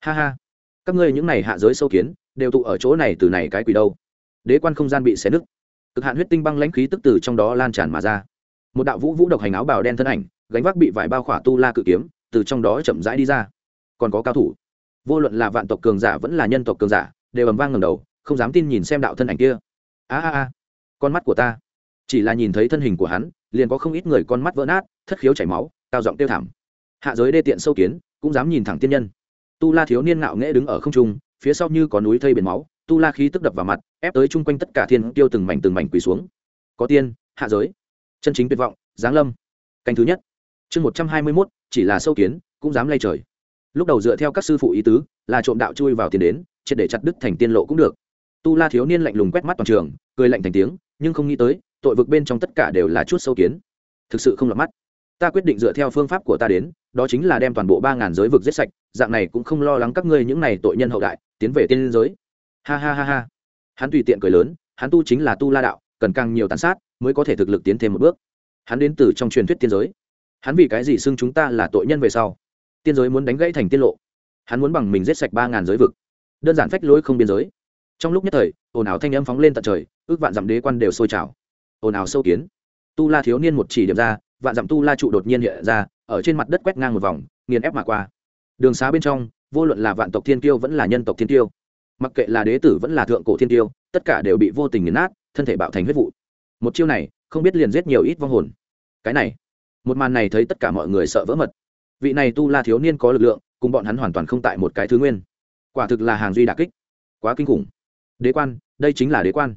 Ha ha, các ngươi những này hạ giới sâu kiến, đều tụ ở chỗ này từ này cái quỷ đâu? Đế quan không gian bị xé nứt. Cực hạn huyết tinh băng lãnh khí tức từ trong đó lan tràn mà ra. Một đạo vũ vũ độc hành áo bào đen thân ảnh, gánh vác bị vải bao khỏa tu la cự kiếm, từ trong đó chậm rãi đi ra còn có cao thủ. Vô luận là vạn tộc cường giả vẫn là nhân tộc cường giả, đều ầm vang ngầm đầu, không dám tin nhìn xem đạo thân ảnh kia. A a a, con mắt của ta. Chỉ là nhìn thấy thân hình của hắn, liền có không ít người con mắt vỡ nát, thất khiếu chảy máu, cao giọng tiêu thảm. Hạ giới đê tiện sâu kiến, cũng dám nhìn thẳng tiên nhân. Tu la thiếu niên ngạo nghễ đứng ở không trung, phía sau như có núi thây biển máu, tu la khí tức đập vào mặt, ép tới chung quanh tất cả thiên tiêu từng mảnh từng mảnh quỳ xuống. Có tiên, hạ giới. Chân chính tuyệt vọng, giáng lâm. Canh thứ nhất. Chương một trăm hai mươi mốt, chỉ là sâu kiến, cũng dám lay trời lúc đầu dựa theo các sư phụ ý tứ, là trộm đạo chui vào tiền đến, triệt để chặt đứt thành tiên lộ cũng được. Tu la thiếu niên lạnh lùng quét mắt toàn trường, cười lạnh thành tiếng, nhưng không nghĩ tới, tội vực bên trong tất cả đều là chút sâu kiến. Thực sự không lọt mắt. Ta quyết định dựa theo phương pháp của ta đến, đó chính là đem toàn bộ ba ngàn giới vực giết sạch, dạng này cũng không lo lắng các ngươi những này tội nhân hậu đại, tiến về tiên giới. Ha ha ha ha. Hắn tùy tiện cười lớn, hắn tu chính là tu la đạo, cần càng nhiều tàn sát, mới có thể thực lực tiến thêm một bước. Hắn đến từ trong truyền thuyết tiên giới. Hắn vì cái gì xưng chúng ta là tội nhân về sau? Tiên giới muốn đánh gãy thành tiên lộ. Hắn muốn bằng mình giết sạch ba ngàn giới vực. Đơn giản phách lối không biên giới. Trong lúc nhất thời, ồn ào thanh âm phóng lên tận trời, ước vạn dặm đế quan đều sôi trào. Ồn ào sâu kiến. Tu la thiếu niên một chỉ điểm ra, vạn dặm tu la trụ đột nhiên hiện ra, ở trên mặt đất quét ngang một vòng, nghiền ép mà qua. Đường xá bên trong, vô luận là vạn tộc thiên tiêu vẫn là nhân tộc thiên tiêu mặc kệ là đế tử vẫn là thượng cổ thiên tiêu tất cả đều bị vô tình nghiền nát, thân thể bạo thành huyết vụ. Một chiêu này, không biết liền giết nhiều ít vong hồn. Cái này, một màn này thấy tất cả mọi người sợ vỡ mật vị này tu la thiếu niên có lực lượng, cùng bọn hắn hoàn toàn không tại một cái thứ nguyên. Quả thực là hàng duy đà kích. Quá kinh khủng. Đế quan, đây chính là đế quan.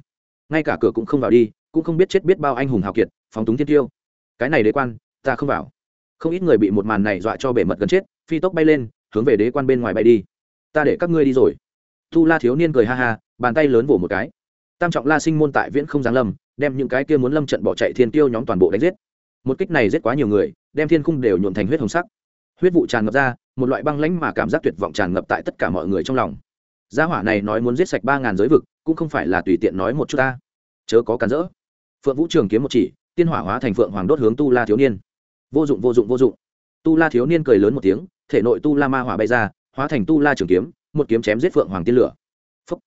Ngay cả cửa cũng không vào đi, cũng không biết chết biết bao anh hùng hào kiệt, phóng túng thiên tiêu. Cái này đế quan, ta không vào. Không ít người bị một màn này dọa cho bể mật gần chết, phi tốc bay lên, hướng về đế quan bên ngoài bay đi. Ta để các ngươi đi rồi. Tu la thiếu niên cười ha ha, bàn tay lớn vỗ một cái. Tam trọng la sinh môn tại viễn không giáng lâm, đem những cái kia muốn lâm trận bỏ chạy thiên tiêu nhóm toàn bộ đánh giết. Một kích này giết quá nhiều người, đem thiên khung đều nhuộn thành huyết hồng sắc huyết vụ tràn ngập ra, một loại băng lãnh mà cảm giác tuyệt vọng tràn ngập tại tất cả mọi người trong lòng. Gia hỏa này nói muốn giết sạch ba ngàn giới vực, cũng không phải là tùy tiện nói một chút ta. Chớ có cản rỡ. Phượng vũ trường kiếm một chỉ, tiên hỏa hóa thành phượng hoàng đốt hướng tu la thiếu niên. Vô dụng vô dụng vô dụng. Tu la thiếu niên cười lớn một tiếng, thể nội tu la ma hỏa bay ra, hóa thành tu la trường kiếm, một kiếm chém giết phượng hoàng tiên lửa. Phúc.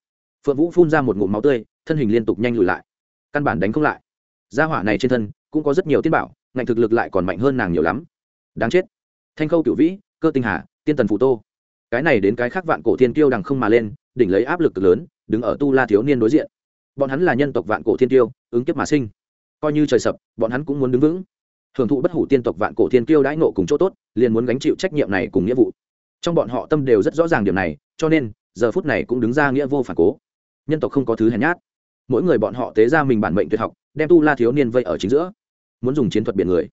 phượng vũ phun ra một ngụm máu tươi, thân hình liên tục nhanh lùi lại. Căn bản đánh không lại. Gia hỏa này trên thân, cũng có rất nhiều tiên bảo, ngạnh thực lực lại còn mạnh hơn nàng nhiều lắm. Đáng chết thanh khâu cựu vĩ, cơ tinh hà, tiên tần phụ tô. Cái này đến cái khác vạn cổ thiên tiêu đằng không mà lên, đỉnh lấy áp lực cực lớn, đứng ở tu la thiếu niên đối diện. Bọn hắn là nhân tộc vạn cổ thiên tiêu ứng kiếp mà sinh. Coi như trời sập, bọn hắn cũng muốn đứng vững. Hưởng thụ bất hủ tiên tộc vạn cổ thiên tiêu đãi nộ cùng chỗ tốt, liền muốn gánh chịu trách nhiệm này cùng nghĩa vụ. Trong bọn họ tâm đều rất rõ ràng điểm này, cho nên, giờ phút này cũng đứng ra nghĩa vô phản cố. Nhân tộc không có thứ hèn nhát. Mỗi người bọn họ tế ra mình bản mệnh tuyệt học, đem tu la thiếu niên vây ở chính giữa. Muốn dùng chiến thuật biển người.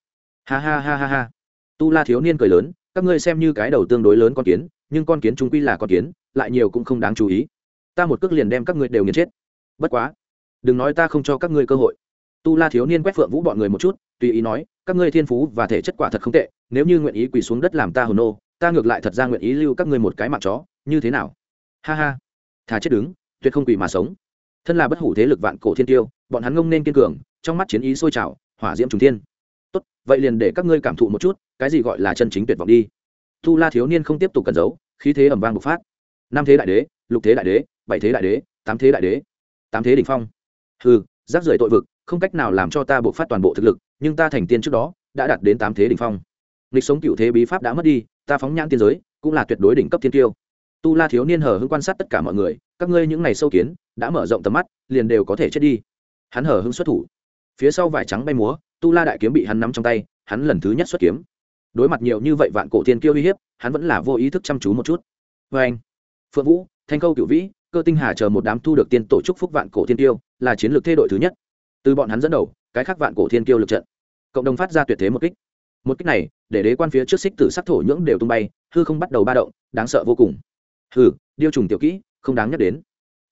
Ha ha ha ha ha tu la thiếu niên cười lớn, các ngươi xem như cái đầu tương đối lớn con kiến, nhưng con kiến chúng quy là con kiến, lại nhiều cũng không đáng chú ý. Ta một cước liền đem các ngươi đều nghiền chết. Bất quá, đừng nói ta không cho các ngươi cơ hội. Tu la thiếu niên quét phượng vũ bọn người một chút, tùy ý nói, các ngươi thiên phú và thể chất quả thật không tệ, nếu như nguyện ý quỳ xuống đất làm ta hồn nô, ta ngược lại thật ra nguyện ý lưu các ngươi một cái mạng chó, như thế nào? Ha ha, thà chết đứng, tuyệt không quỳ mà sống. Thân là bất hủ thế lực vạn cổ thiên tiêu, bọn hắn ngông nên kiên cường, trong mắt chiến ý sôi trào, hỏa diễm trùng thiên tốt, vậy liền để các ngươi cảm thụ một chút, cái gì gọi là chân chính tuyệt vọng đi. Tu la thiếu niên không tiếp tục cẩn giấu, khí thế ẩm vang bộc phát. Năm thế đại đế, lục thế đại đế, bảy thế đại đế, tám thế đại đế, tám thế đ ỉ n h phong. Hừ rác rưởi tội vực, không cách nào làm cho ta bộc phát toàn bộ thực lực, nhưng ta thành tiên trước đó, đã đạt đến tám thế đ ỉ n h phong. Lịch sống cựu thế bí pháp đã mất đi, ta phóng nhãn tiên giới, cũng là tuyệt đối đỉnh cấp thiên tiêu tu la thiếu niên hở hưng quan sát tất cả mọi người, các ngươi những ngày sâu kiến, đã mở rộng tầm mắt, liền đều có thể chết đi. Hắn hở hưng xuất thủ. Phía sau vải trắng bay múa tu la đại kiếm bị hắn nắm trong tay hắn lần thứ nhất xuất kiếm. Đối mặt nhiều như vậy vạn cổ thiên kiêu uy hiếp hắn vẫn là vô ý thức chăm chú một chút. Vê anh phượng vũ thanh câu cựu vĩ cơ tinh hà chờ một đám thu được tiên tổ chức phúc vạn cổ thiên tiêu là chiến lược thay đổi thứ nhất. Từ bọn hắn dẫn đầu cái khác vạn cổ thiên tiêu lực trận cộng đồng phát ra tuyệt thế một kích. Một kích này để đế quan phía trước xích tử sắc thổ nhưỡng đều tung bay hư không bắt đầu ba động đáng sợ vô cùng. Hừ, điêu trùng tiểu kỹ không đáng nhắc đến.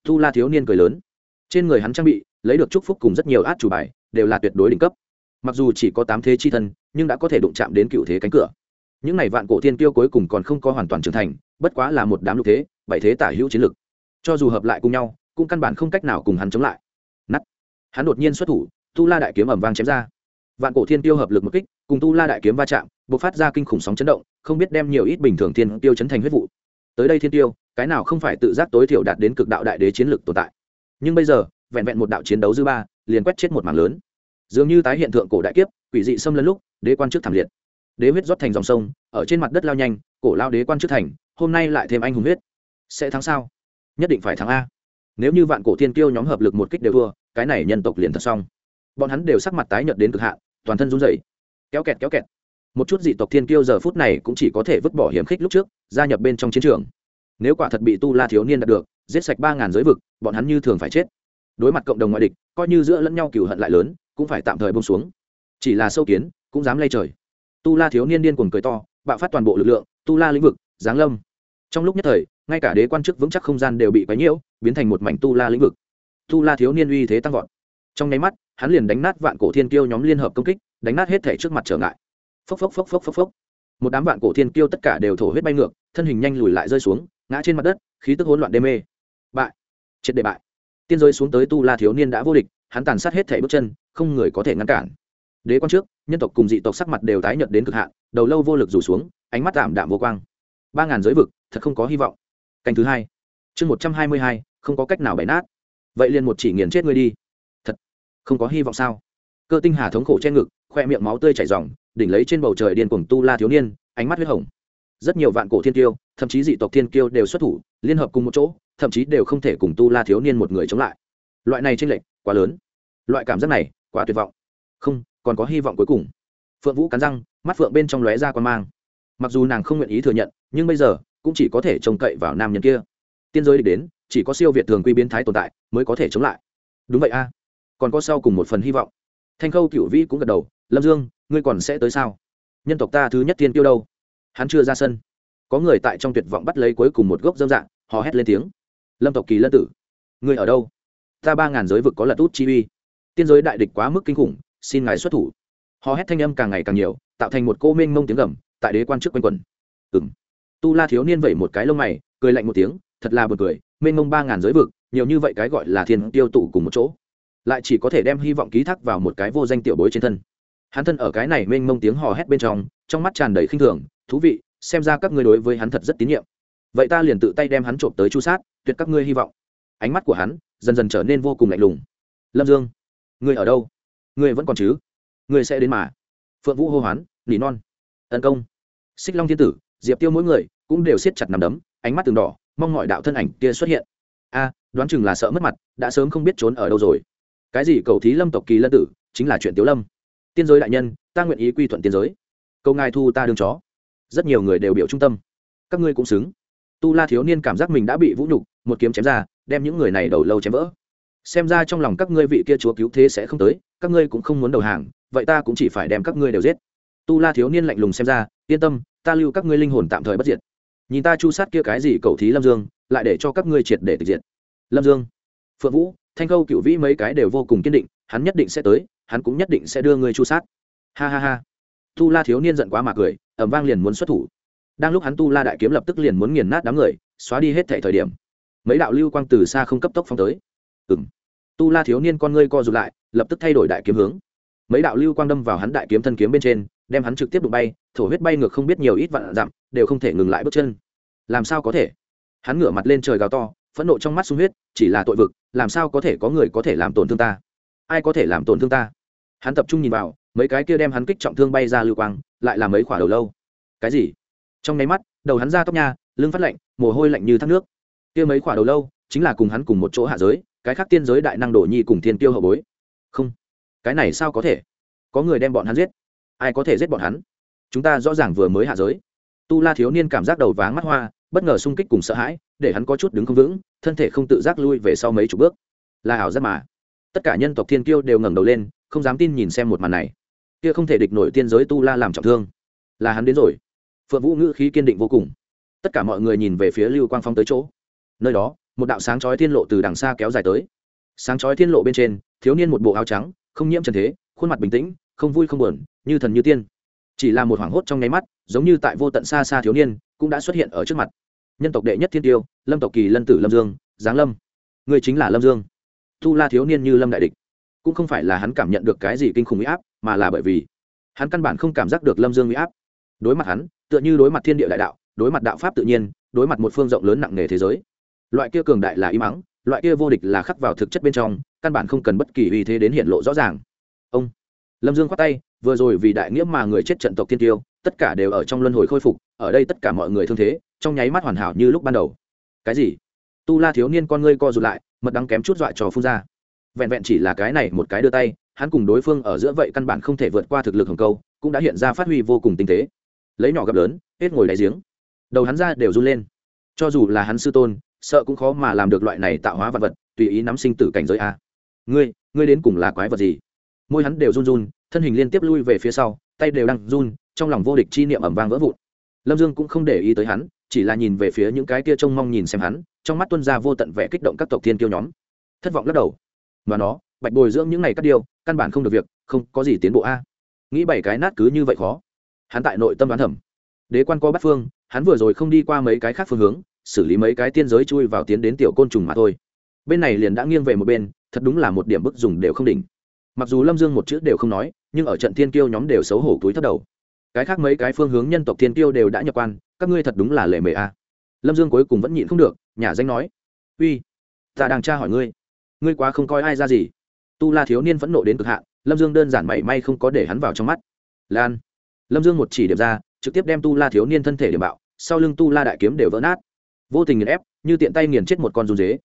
Tu la thiếu niên cười lớn. Trên người hắn trang bị lấy được chúc phúc cùng rất nhiều át chủ bài đều là tuyệt đối đỉnh cấp mặc dù chỉ có tám thế chi thân, nhưng đã có thể đụng chạm đến cựu thế cánh cửa. Những n à y vạn cổ thiên tiêu cuối cùng còn không có hoàn toàn trưởng thành, bất quá là một đám lục thế, bảy thế tả hữu chiến lực. Cho dù hợp lại cùng nhau, cũng căn bản không cách nào cùng hắn chống lại. Nắt hắn đột nhiên xuất thủ, tu la đại kiếm ẩm vang chém ra. Vạn cổ thiên tiêu hợp lực một kích, cùng tu la đại kiếm va chạm b ộ c phát ra kinh khủng sóng chấn động, không biết đem nhiều ít bình thường thiên tiêu chấn thành huyết vụ. Tới đây thiên tiêu cái nào không phải tự giác tối thiểu đạt đến cực đạo đại đế chiến lực tồn tại. Nhưng bây giờ, vẹn vẹn một đạo chiến đấu dư ba, liền quét chết một mảng lớn dường như tái hiện tượng cổ đại kiếp, quỷ dị xâm lấn lúc, đế quan trước thảm liệt. Đế huyết rót thành dòng sông, ở trên mặt đất lao nhanh, cổ lao đế quan trước thành, hôm nay lại thêm anh hùng huyết. Sẽ thắng sao? Nhất định phải thắng a. Nếu như vạn cổ thiên kiêu nhóm hợp lực một kích đều thua, cái này nhân tộc liền thật xong. Bọn hắn đều sắc mặt tái nhợt đến cực hạn, toàn thân run rẩy. Kéo kẹt kéo kẹt. Một chút dị tộc thiên kiêu giờ phút này cũng chỉ có thể vứt bỏ hiểm khích lúc trước, gia nhập bên trong chiến trường. Nếu quả thật bị tu la thiếu niên đạt được, giết sạch ba ngàn giới vực, bọn hắn như thường phải chết. Đối mặt cộng đồng ngoại địch, coi như giữa lẫn nhau cừu hận lại lớn cũng phải tạm thời bông xuống. Chỉ là sâu kiến, cũng dám lay trời. Tu la thiếu niên điên cuồng cười to, bạo phát toàn bộ lực lượng, tu la lĩnh vực, giáng lâm. Trong lúc nhất thời, ngay cả đế quan chức vững chắc không gian đều bị quấy nhiễu, biến thành một mảnh tu la lĩnh vực. Tu la thiếu niên uy thế tăng vọt. Trong nháy mắt, hắn liền đánh nát vạn cổ thiên kiêu nhóm liên hợp công kích, đánh nát hết thể trước mặt trở ngại. Phốc phốc phốc phốc phốc phốc. Một đám vạn cổ thiên kiêu tất cả đều thổ huyết bay ngược, thân hình nhanh lùi lại rơi xuống, ngã trên mặt đất, khí tức hỗn loạn đê mê. Bại. Triệt đề bại. Tiên giới xuống tới tu la thiếu niên đã vô địch, hắn tàn sát hết thể bước chân không người có thể ngăn cản. Đế quan trước, nhân tộc cùng dị tộc sắc mặt đều tái nhợt đến cực hạn, đầu lâu vô lực rủ xuống, ánh mắt tạm đạm vô quang. Ba ngàn giới vực, thật không có hy vọng. Canh thứ hai, chương một trăm hai mươi hai, không có cách nào bày nát. Vậy liền một chỉ nghiền chết ngươi đi. Thật, không có hy vọng sao? Cơ tinh hà thống khổ che ngực, khoe miệng máu tươi chảy r đỉnh lấy trên bầu trời điên cuồng tu la thiếu niên, ánh mắt huyết hồng. Rất nhiều vạn cổ thiên kiêu, thậm chí dị tộc thiên kiêu đều xuất thủ, liên hợp cùng một chỗ, thậm chí đều không thể cùng tu la thiếu niên một người chống lại. Loại này tranh lệch quá lớn. Loại cảm giác này quá tuyệt vọng. Không, còn có hy vọng cuối cùng. Phượng vũ cắn răng, mắt phượng bên trong lóe ra quan mang. Mặc dù nàng không nguyện ý thừa nhận, nhưng bây giờ, cũng chỉ có thể trông cậy vào nam nhân kia. Tiên giới địch đến, chỉ có siêu việt thường quy biến thái tồn tại mới có thể chống lại. Đúng vậy a. Còn có sau cùng một phần hy vọng. Thanh khâu cựu vĩ cũng gật đầu, lâm dương, ngươi còn sẽ tới sao? Nhân tộc ta thứ nhất tiên tiêu đâu? Hắn chưa ra sân. Có người tại trong tuyệt vọng bắt lấy cuối cùng một gốc dâm dạng, hò hét lên tiếng. Lâm tộc kỳ lân tử người ở đâu? Ta ba ngàn giới vực có lật út chi uy tiên giới đại địch quá mức kinh khủng, xin ngài xuất thủ. Hò hét thanh âm càng ngày càng nhiều, tạo thành một cô mênh mông tiếng gầm, tại đế quan trước quanh quần ừng tu la thiếu niên vẩy một cái lông mày, cười lạnh một tiếng, thật là b u ồ n cười, mênh mông ba ngàn giới vực, nhiều như vậy cái gọi là thiên tiêu tụ cùng một chỗ. Lại chỉ có thể đem hy vọng ký thác vào một cái vô danh tiểu bối trên thân. Hắn thân ở cái này mênh mông tiếng hò hét bên trong trong mắt tràn đầy khinh thường, thú vị, xem ra các ngươi đối với hắn thật rất tín nhiệm. Vậy ta liền tự tay đem hắn trộm tới chu sát, tuyệt các ngươi hy vọng. Ánh mắt của hắn dần dần trở nên vô cùng lạnh lùng. Lâm dương ngươi ở đâu? Ngươi vẫn còn chứ? Ngươi sẽ đến mà. Phượng vũ hô hoán, nỉ non. Tấn công. Xích long thiên tử, diệp tiêu mỗi người cũng đều siết chặt nằm đấm, ánh mắt từng đỏ, mong mọi đạo thân ảnh kia xuất hiện. A, đoán chừng là sợ mất mặt, đã sớm không biết trốn ở đâu rồi. Cái gì cầu thí lâm tộc kỳ lân tử, chính là chuyện tiếu lâm. Tiên giới đại nhân, ta nguyện ý quy thuận tiên giới. Câu ngài thu ta đương chó. Rất nhiều người đều biểu trung tâm. Các ngươi cũng xứng. Tu la thiếu niên cảm giác mình đã bị vũ nhục, một kiếm chém ra, đem những người này đầu lâu chém vỡ xem ra trong lòng các ngươi vị kia chúa cứu thế sẽ không tới, các ngươi cũng không muốn đầu hàng, vậy ta cũng chỉ phải đem các ngươi đều giết. Tu la thiếu niên lạnh lùng xem ra, yên tâm, ta lưu các ngươi linh hồn tạm thời bất diệt. Nhìn ta chu sát kia cái gì cầu thí lâm dương, lại để cho các ngươi triệt để tịch diệt. Lâm dương, phượng vũ, thanh khâu cựu vĩ mấy cái đều vô cùng kiên định, hắn nhất định sẽ tới, hắn cũng nhất định sẽ đưa ngươi chu sát. Ha ha ha. Tu la thiếu niên giận quá mà cười ẩm vang liền muốn xuất thủ. Đang lúc hắn tu la đại kiếm lập tức liền muốn nghiền nát đám người, xóa đi hết thẻ thời điểm, mấy đạo lưu quang từ xa không cấp tốc phong tới ừng tu la thiếu niên con ngươi co rụt lại, lập tức thay đổi đại kiếm hướng. Mấy đạo lưu quang đâm vào hắn đại kiếm thân kiếm bên trên, đem hắn trực tiếp đụng bay, thổ huyết bay ngược không biết nhiều ít vạn dặm, đều không thể ngừng lại bước chân. Làm sao có thể? Hắn ngửa mặt lên trời gào to, phẫn nộ trong mắt sung huyết, chỉ là tội vực, làm sao có thể có người có thể làm tổn thương ta? Ai có thể làm tổn thương ta? Hắn tập trung nhìn vào, mấy cái kia đem hắn kích trọng thương bay ra lưu quang, lại là mấy khỏa đầu lâu. Cái gì? Trong nháy mắt, đầu hắn ra tóc nha, lưng phát lạnh, mồ hôi lạnh như thác nước. Kia mấy khỏa đầu lâu, chính là cùng hắn cùng một chỗ hạ giới cái khác tiên giới đại năng đổ nhi cùng thiên tiêu hậu bối. Không, cái này sao có thể? Có người đem bọn hắn giết. Ai có thể giết bọn hắn? Chúng ta rõ ràng vừa mới hạ giới. Tu la thiếu niên cảm giác đầu váng mắt hoa, bất ngờ sung kích cùng sợ hãi, để hắn có chút đứng không vững, thân thể không tự giác lui về sau mấy chục bước. Là ảo giác mà. Tất cả nhân tộc thiên kiêu đều ngẩng đầu lên, không dám tin nhìn xem một màn này. Kia không thể địch nổi tiên giới tu la làm trọng thương. Là hắn đến rồi. Phượng vũ ngữ khí kiên định vô cùng. Tất cả mọi người nhìn về phía lưu quang phong tới chỗ. Nơi đó một đạo sáng chói thiên lộ từ đằng xa kéo dài tới. Sáng chói thiên lộ bên trên, thiếu niên một bộ áo trắng, không nhiễm trần thế, khuôn mặt bình tĩnh, không vui không buồn, như thần như tiên. Chỉ là một hoảng hốt trong nháy mắt, giống như tại vô tận xa xa thiếu niên, cũng đã xuất hiện ở trước mặt. Nhân tộc đệ nhất thiên tiêu, lâm tộc kỳ lân tử lâm dương, giáng lâm. Người chính là lâm dương. Tu la thiếu niên như lâm đại địch. Cũng không phải là hắn cảm nhận được cái gì kinh khủng huy áp, mà là bởi vì hắn căn bản không cảm giác được lâm dương huy áp. Đối mặt hắn, tựa như đối mặt thiên địa đại đạo, đối mặt đạo pháp tự nhiên, đối mặt một phương rộng lớn nặng nề thế giới loại kia cường đại là y mắng, loại kia vô địch là khắc vào thực chất bên trong, căn bản không cần bất kỳ uy thế đến hiện lộ rõ ràng. Ông lâm dương khoát tay, vừa rồi vì đại nghĩa mà người chết trận tộc tiên tiêu, tất cả đều ở trong luân hồi khôi phục, ở đây tất cả mọi người thương thế, trong nháy mắt hoàn hảo như lúc ban đầu. Cái gì? Tu la thiếu niên con ngươi co rụt lại, mật đắng kém chút dọa trò phun ra. Vẹn vẹn chỉ là cái này một cái đưa tay, hắn cùng đối phương ở giữa vậy căn bản không thể vượt qua thực lực hồng câu, cũng đã hiện ra phát huy vô cùng tinh tế. Lấy nhỏ gặp lớn, hết ngồi đáy giếng. Đầu hắn ra đều run lên. Cho dù là hắn sư tôn sợ cũng khó mà làm được loại này tạo hóa vật vật tùy ý nắm sinh tử cảnh giới a. Ngươi ngươi đến cùng là quái vật gì? Môi hắn đều run run thân hình liên tiếp lui về phía sau tay đều đang run trong lòng vô địch chi niệm ẩm vang vỡ vụn. Lâm dương cũng không để ý tới hắn chỉ là nhìn về phía những cái kia trông mong nhìn xem hắn trong mắt tuân ra vô tận vẻ kích động các tộc thiên kiêu nhóm. Thất vọng lắc đầu. Và nó bạch bồi dưỡng những ngày cắt điều, căn bản không được việc không có gì tiến bộ a. Nghĩ bảy cái nát cứ như vậy khó. Hắn tại nội tâm đoán thẩm đế quan có bắt phương hắn vừa rồi không đi qua mấy cái khác phương hướng xử lý mấy cái tiên giới chui vào tiến đến tiểu côn trùng mà thôi. Bên này liền đã nghiêng về một bên, thật đúng là một điểm bức dùng đều không đỉnh. Mặc dù lâm dương một chữ đều không nói, nhưng ở trận thiên kiêu nhóm đều xấu hổ túi thất đầu. Cái khác mấy cái phương hướng nhân tộc thiên kiêu đều đã nhập quan, các ngươi thật đúng là lệ mề a. Lâm dương cuối cùng vẫn nhịn không được, nhà danh nói, uy, ta đang tra hỏi ngươi. Ngươi quá không coi ai ra gì. Tu la thiếu niên phẫn nộ đến cực hạn, lâm dương đơn giản mảy may không có để hắn vào trong mắt. Lan. Lâm dương một chỉ điểm ra, trực tiếp đem tu la thiếu niên thân thể điểm bạo, sau lưng tu la đại kiếm đều vỡ nát vô tình nghiền ép, như tiện tay nghiền chết một con run dế.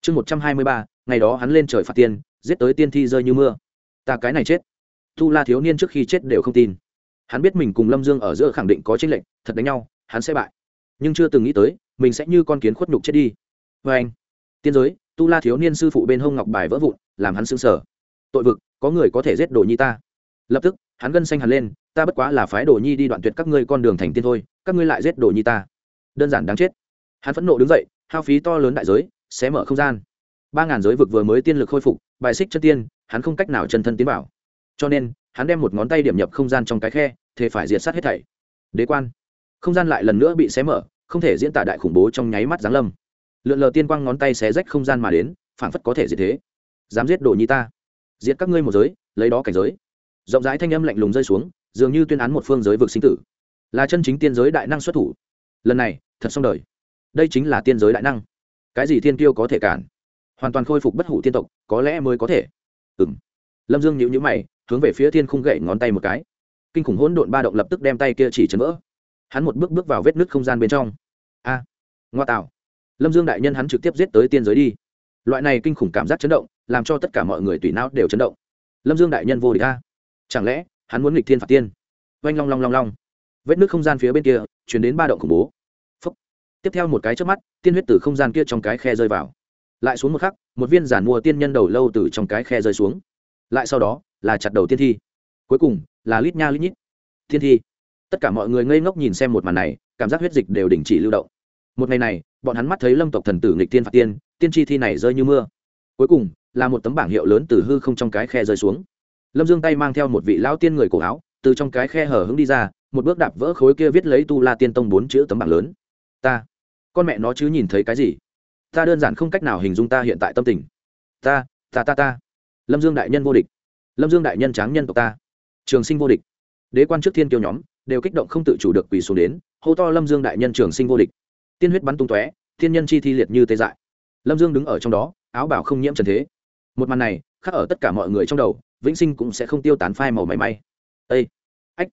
Chương một trăm hai mươi ba, ngày đó hắn lên trời phạt tiên, giết tới tiên thi rơi như mưa. Ta cái này chết. Tu la thiếu niên trước khi chết đều không tin. Hắn biết mình cùng lâm dương ở giữa khẳng định có tranh lệnh thật đánh nhau, hắn sẽ bại. Nhưng chưa từng nghĩ tới, mình sẽ như con kiến khuất nhục chết đi. Vê anh, tiên giới tu la thiếu niên sư phụ bên hông ngọc bài vỡ vụn, làm hắn sững sờ. Tội vực, có người có thể giết đồ nhi ta. Lập tức, hắn gân xanh hẳn lên, ta bất quá là phái đồ nhi đi đoạn tuyệt các ngươi con đường thành tiên thôi, các ngươi lại giết đồ nhi ta. Đơn giản đáng chết hắn phẫn nộ đứng dậy, hao phí to lớn đại giới xé mở không gian. Ba ngàn giới vực vừa mới tiên lực khôi phục, bài xích chân tiên, hắn không cách nào chân thân tiến bảo cho nên, hắn đem một ngón tay điểm nhập không gian trong cái khe thế phải diệt sát hết thảy. Đế quan, không gian lại lần nữa bị xé mở, không thể diễn tả đại khủng bố trong nháy mắt giáng lâm. Lượn lờ tiên quang ngón tay xé rách không gian mà đến, phảng phất có thể diệt thế. Dám giết đồ nhi ta. Diệt các ngươi một giới, lấy đó cảnh giới. Rộng rãi thanh âm lạnh lùng rơi xuống, dường như tuyên án một phương giới vực sinh tử. Là chân chính tiên giới đại năng xuất thủ. Lần này, thật xong đời đây chính là tiên giới đại năng. Cái gì thiên tiêu có thể cản? Hoàn toàn khôi phục bất hủ tiên tộc, có lẽ mới có thể. Ừ m lâm dương nhịu nhữ mày, hướng về phía thiên khung gậy ngón tay một cái. Kinh khủng hỗn độn ba động lập tức đem tay kia chỉ chấn vỡ. Hắn một bước bước vào vết nứt không gian bên trong. A. À, ngoa tạo. Lâm dương đại nhân hắn trực tiếp giết tới tiên giới đi. Loại này kinh khủng cảm giác chấn động, làm cho tất cả mọi người tùy não đều chấn động. Lâm dương đại nhân vô địch a. Chẳng lẽ, hắn muốn nghịch thiên phạt tiên? Oanh long long long long. Vết nước không gian phía bên kia, chuyển đến ba động khủng bố tiếp theo một cái trước mắt, tiên huyết từ không gian kia trong cái khe rơi vào. Lại xuống một khắc, một viên giản mua tiên nhân đầu lâu từ trong cái khe rơi xuống. Lại sau đó, là chặt đầu tiên thi. Cuối cùng, là lít nha lít nhít. Thiên thi. Tất cả mọi người ngây ngốc nhìn xem một màn này, cảm giác huyết dịch đều đình chỉ lưu động. Một ngày này, bọn hắn mắt thấy lâm tộc thần tử nghịch tiên phạt tiên tiên tri thi này rơi như mưa. Cuối cùng, là một tấm bảng hiệu lớn từ hư không trong cái khe rơi xuống. Lâm dương tay mang theo một vị lão tiên người cổ áo, từ trong cái khe hở hứng đi ra, một bước đạp vỡ khối kia viết lấy tu la tiên tông bốn chữ tấm bảng lớn. Ta con mẹ nó chứ nhìn thấy cái gì? Ta đơn giản không cách nào hình dung ta hiện tại tâm tình. Ta ta ta ta. Lâm dương đại nhân vô địch. Lâm dương đại nhân tráng nhân tộc ta. Trường sinh vô địch. Đế quan trước thiên kiêu nhóm đều kích động không tự chủ được quỳ xuống đến, hô to lâm dương đại nhân trường sinh vô địch. Tiên huyết bắn tung tóe, thiên nhân chi thi liệt như tê dại. Lâm dương đứng ở trong đó, áo bảo không nhiễm trần thế. Một màn này khác ở tất cả mọi người trong đầu, vĩnh sinh cũng sẽ không tiêu tán phai màu mảy may. Ây ách!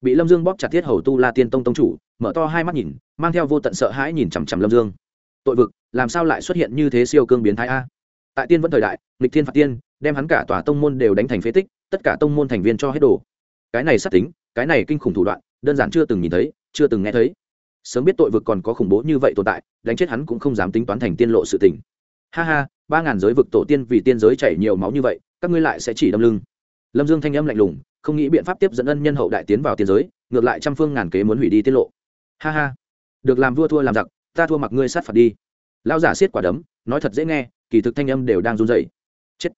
Bị lâm dương bóp chặt thiết hầu tu la tiên tông tông chủ mở to hai mắt nhìn, mang theo vô tận sợ hãi nhìn chằm chằm lâm dương. Tội vực, làm sao lại xuất hiện như thế siêu cương biến thái a? Tại tiên vẫn thời đại lịch thiên phạt tiên, đem hắn cả tòa tông môn đều đánh thành phế tích, tất cả tông môn thành viên cho hết đồ. Cái này sát tính, cái này kinh khủng thủ đoạn, đơn giản chưa từng nhìn thấy, chưa từng nghe thấy. Sớm biết tội vực còn có khủng bố như vậy tồn tại, đánh chết hắn cũng không dám tính toán thành tiên lộ sự tình. Ha ha, ba ngàn giới vực tổ tiên vì tiên giới chảy nhiều máu như vậy, các ngươi lại sẽ chỉ đâm lưng. Lâm dương thanh âm lạnh lùng, không nghĩ biện pháp tiếp dẫn ân nhân hậu đại tiến vào tiên giới, ngược lại trăm phương ngàn kế muốn hủy đi tiết lộ ha ha. Được làm vua thua làm giặc, ta thua mặc ngươi sát phạt đi. Lão giả xiết quả đấm, nói thật dễ nghe, kỳ thực thanh âm đều đang run dậy chết.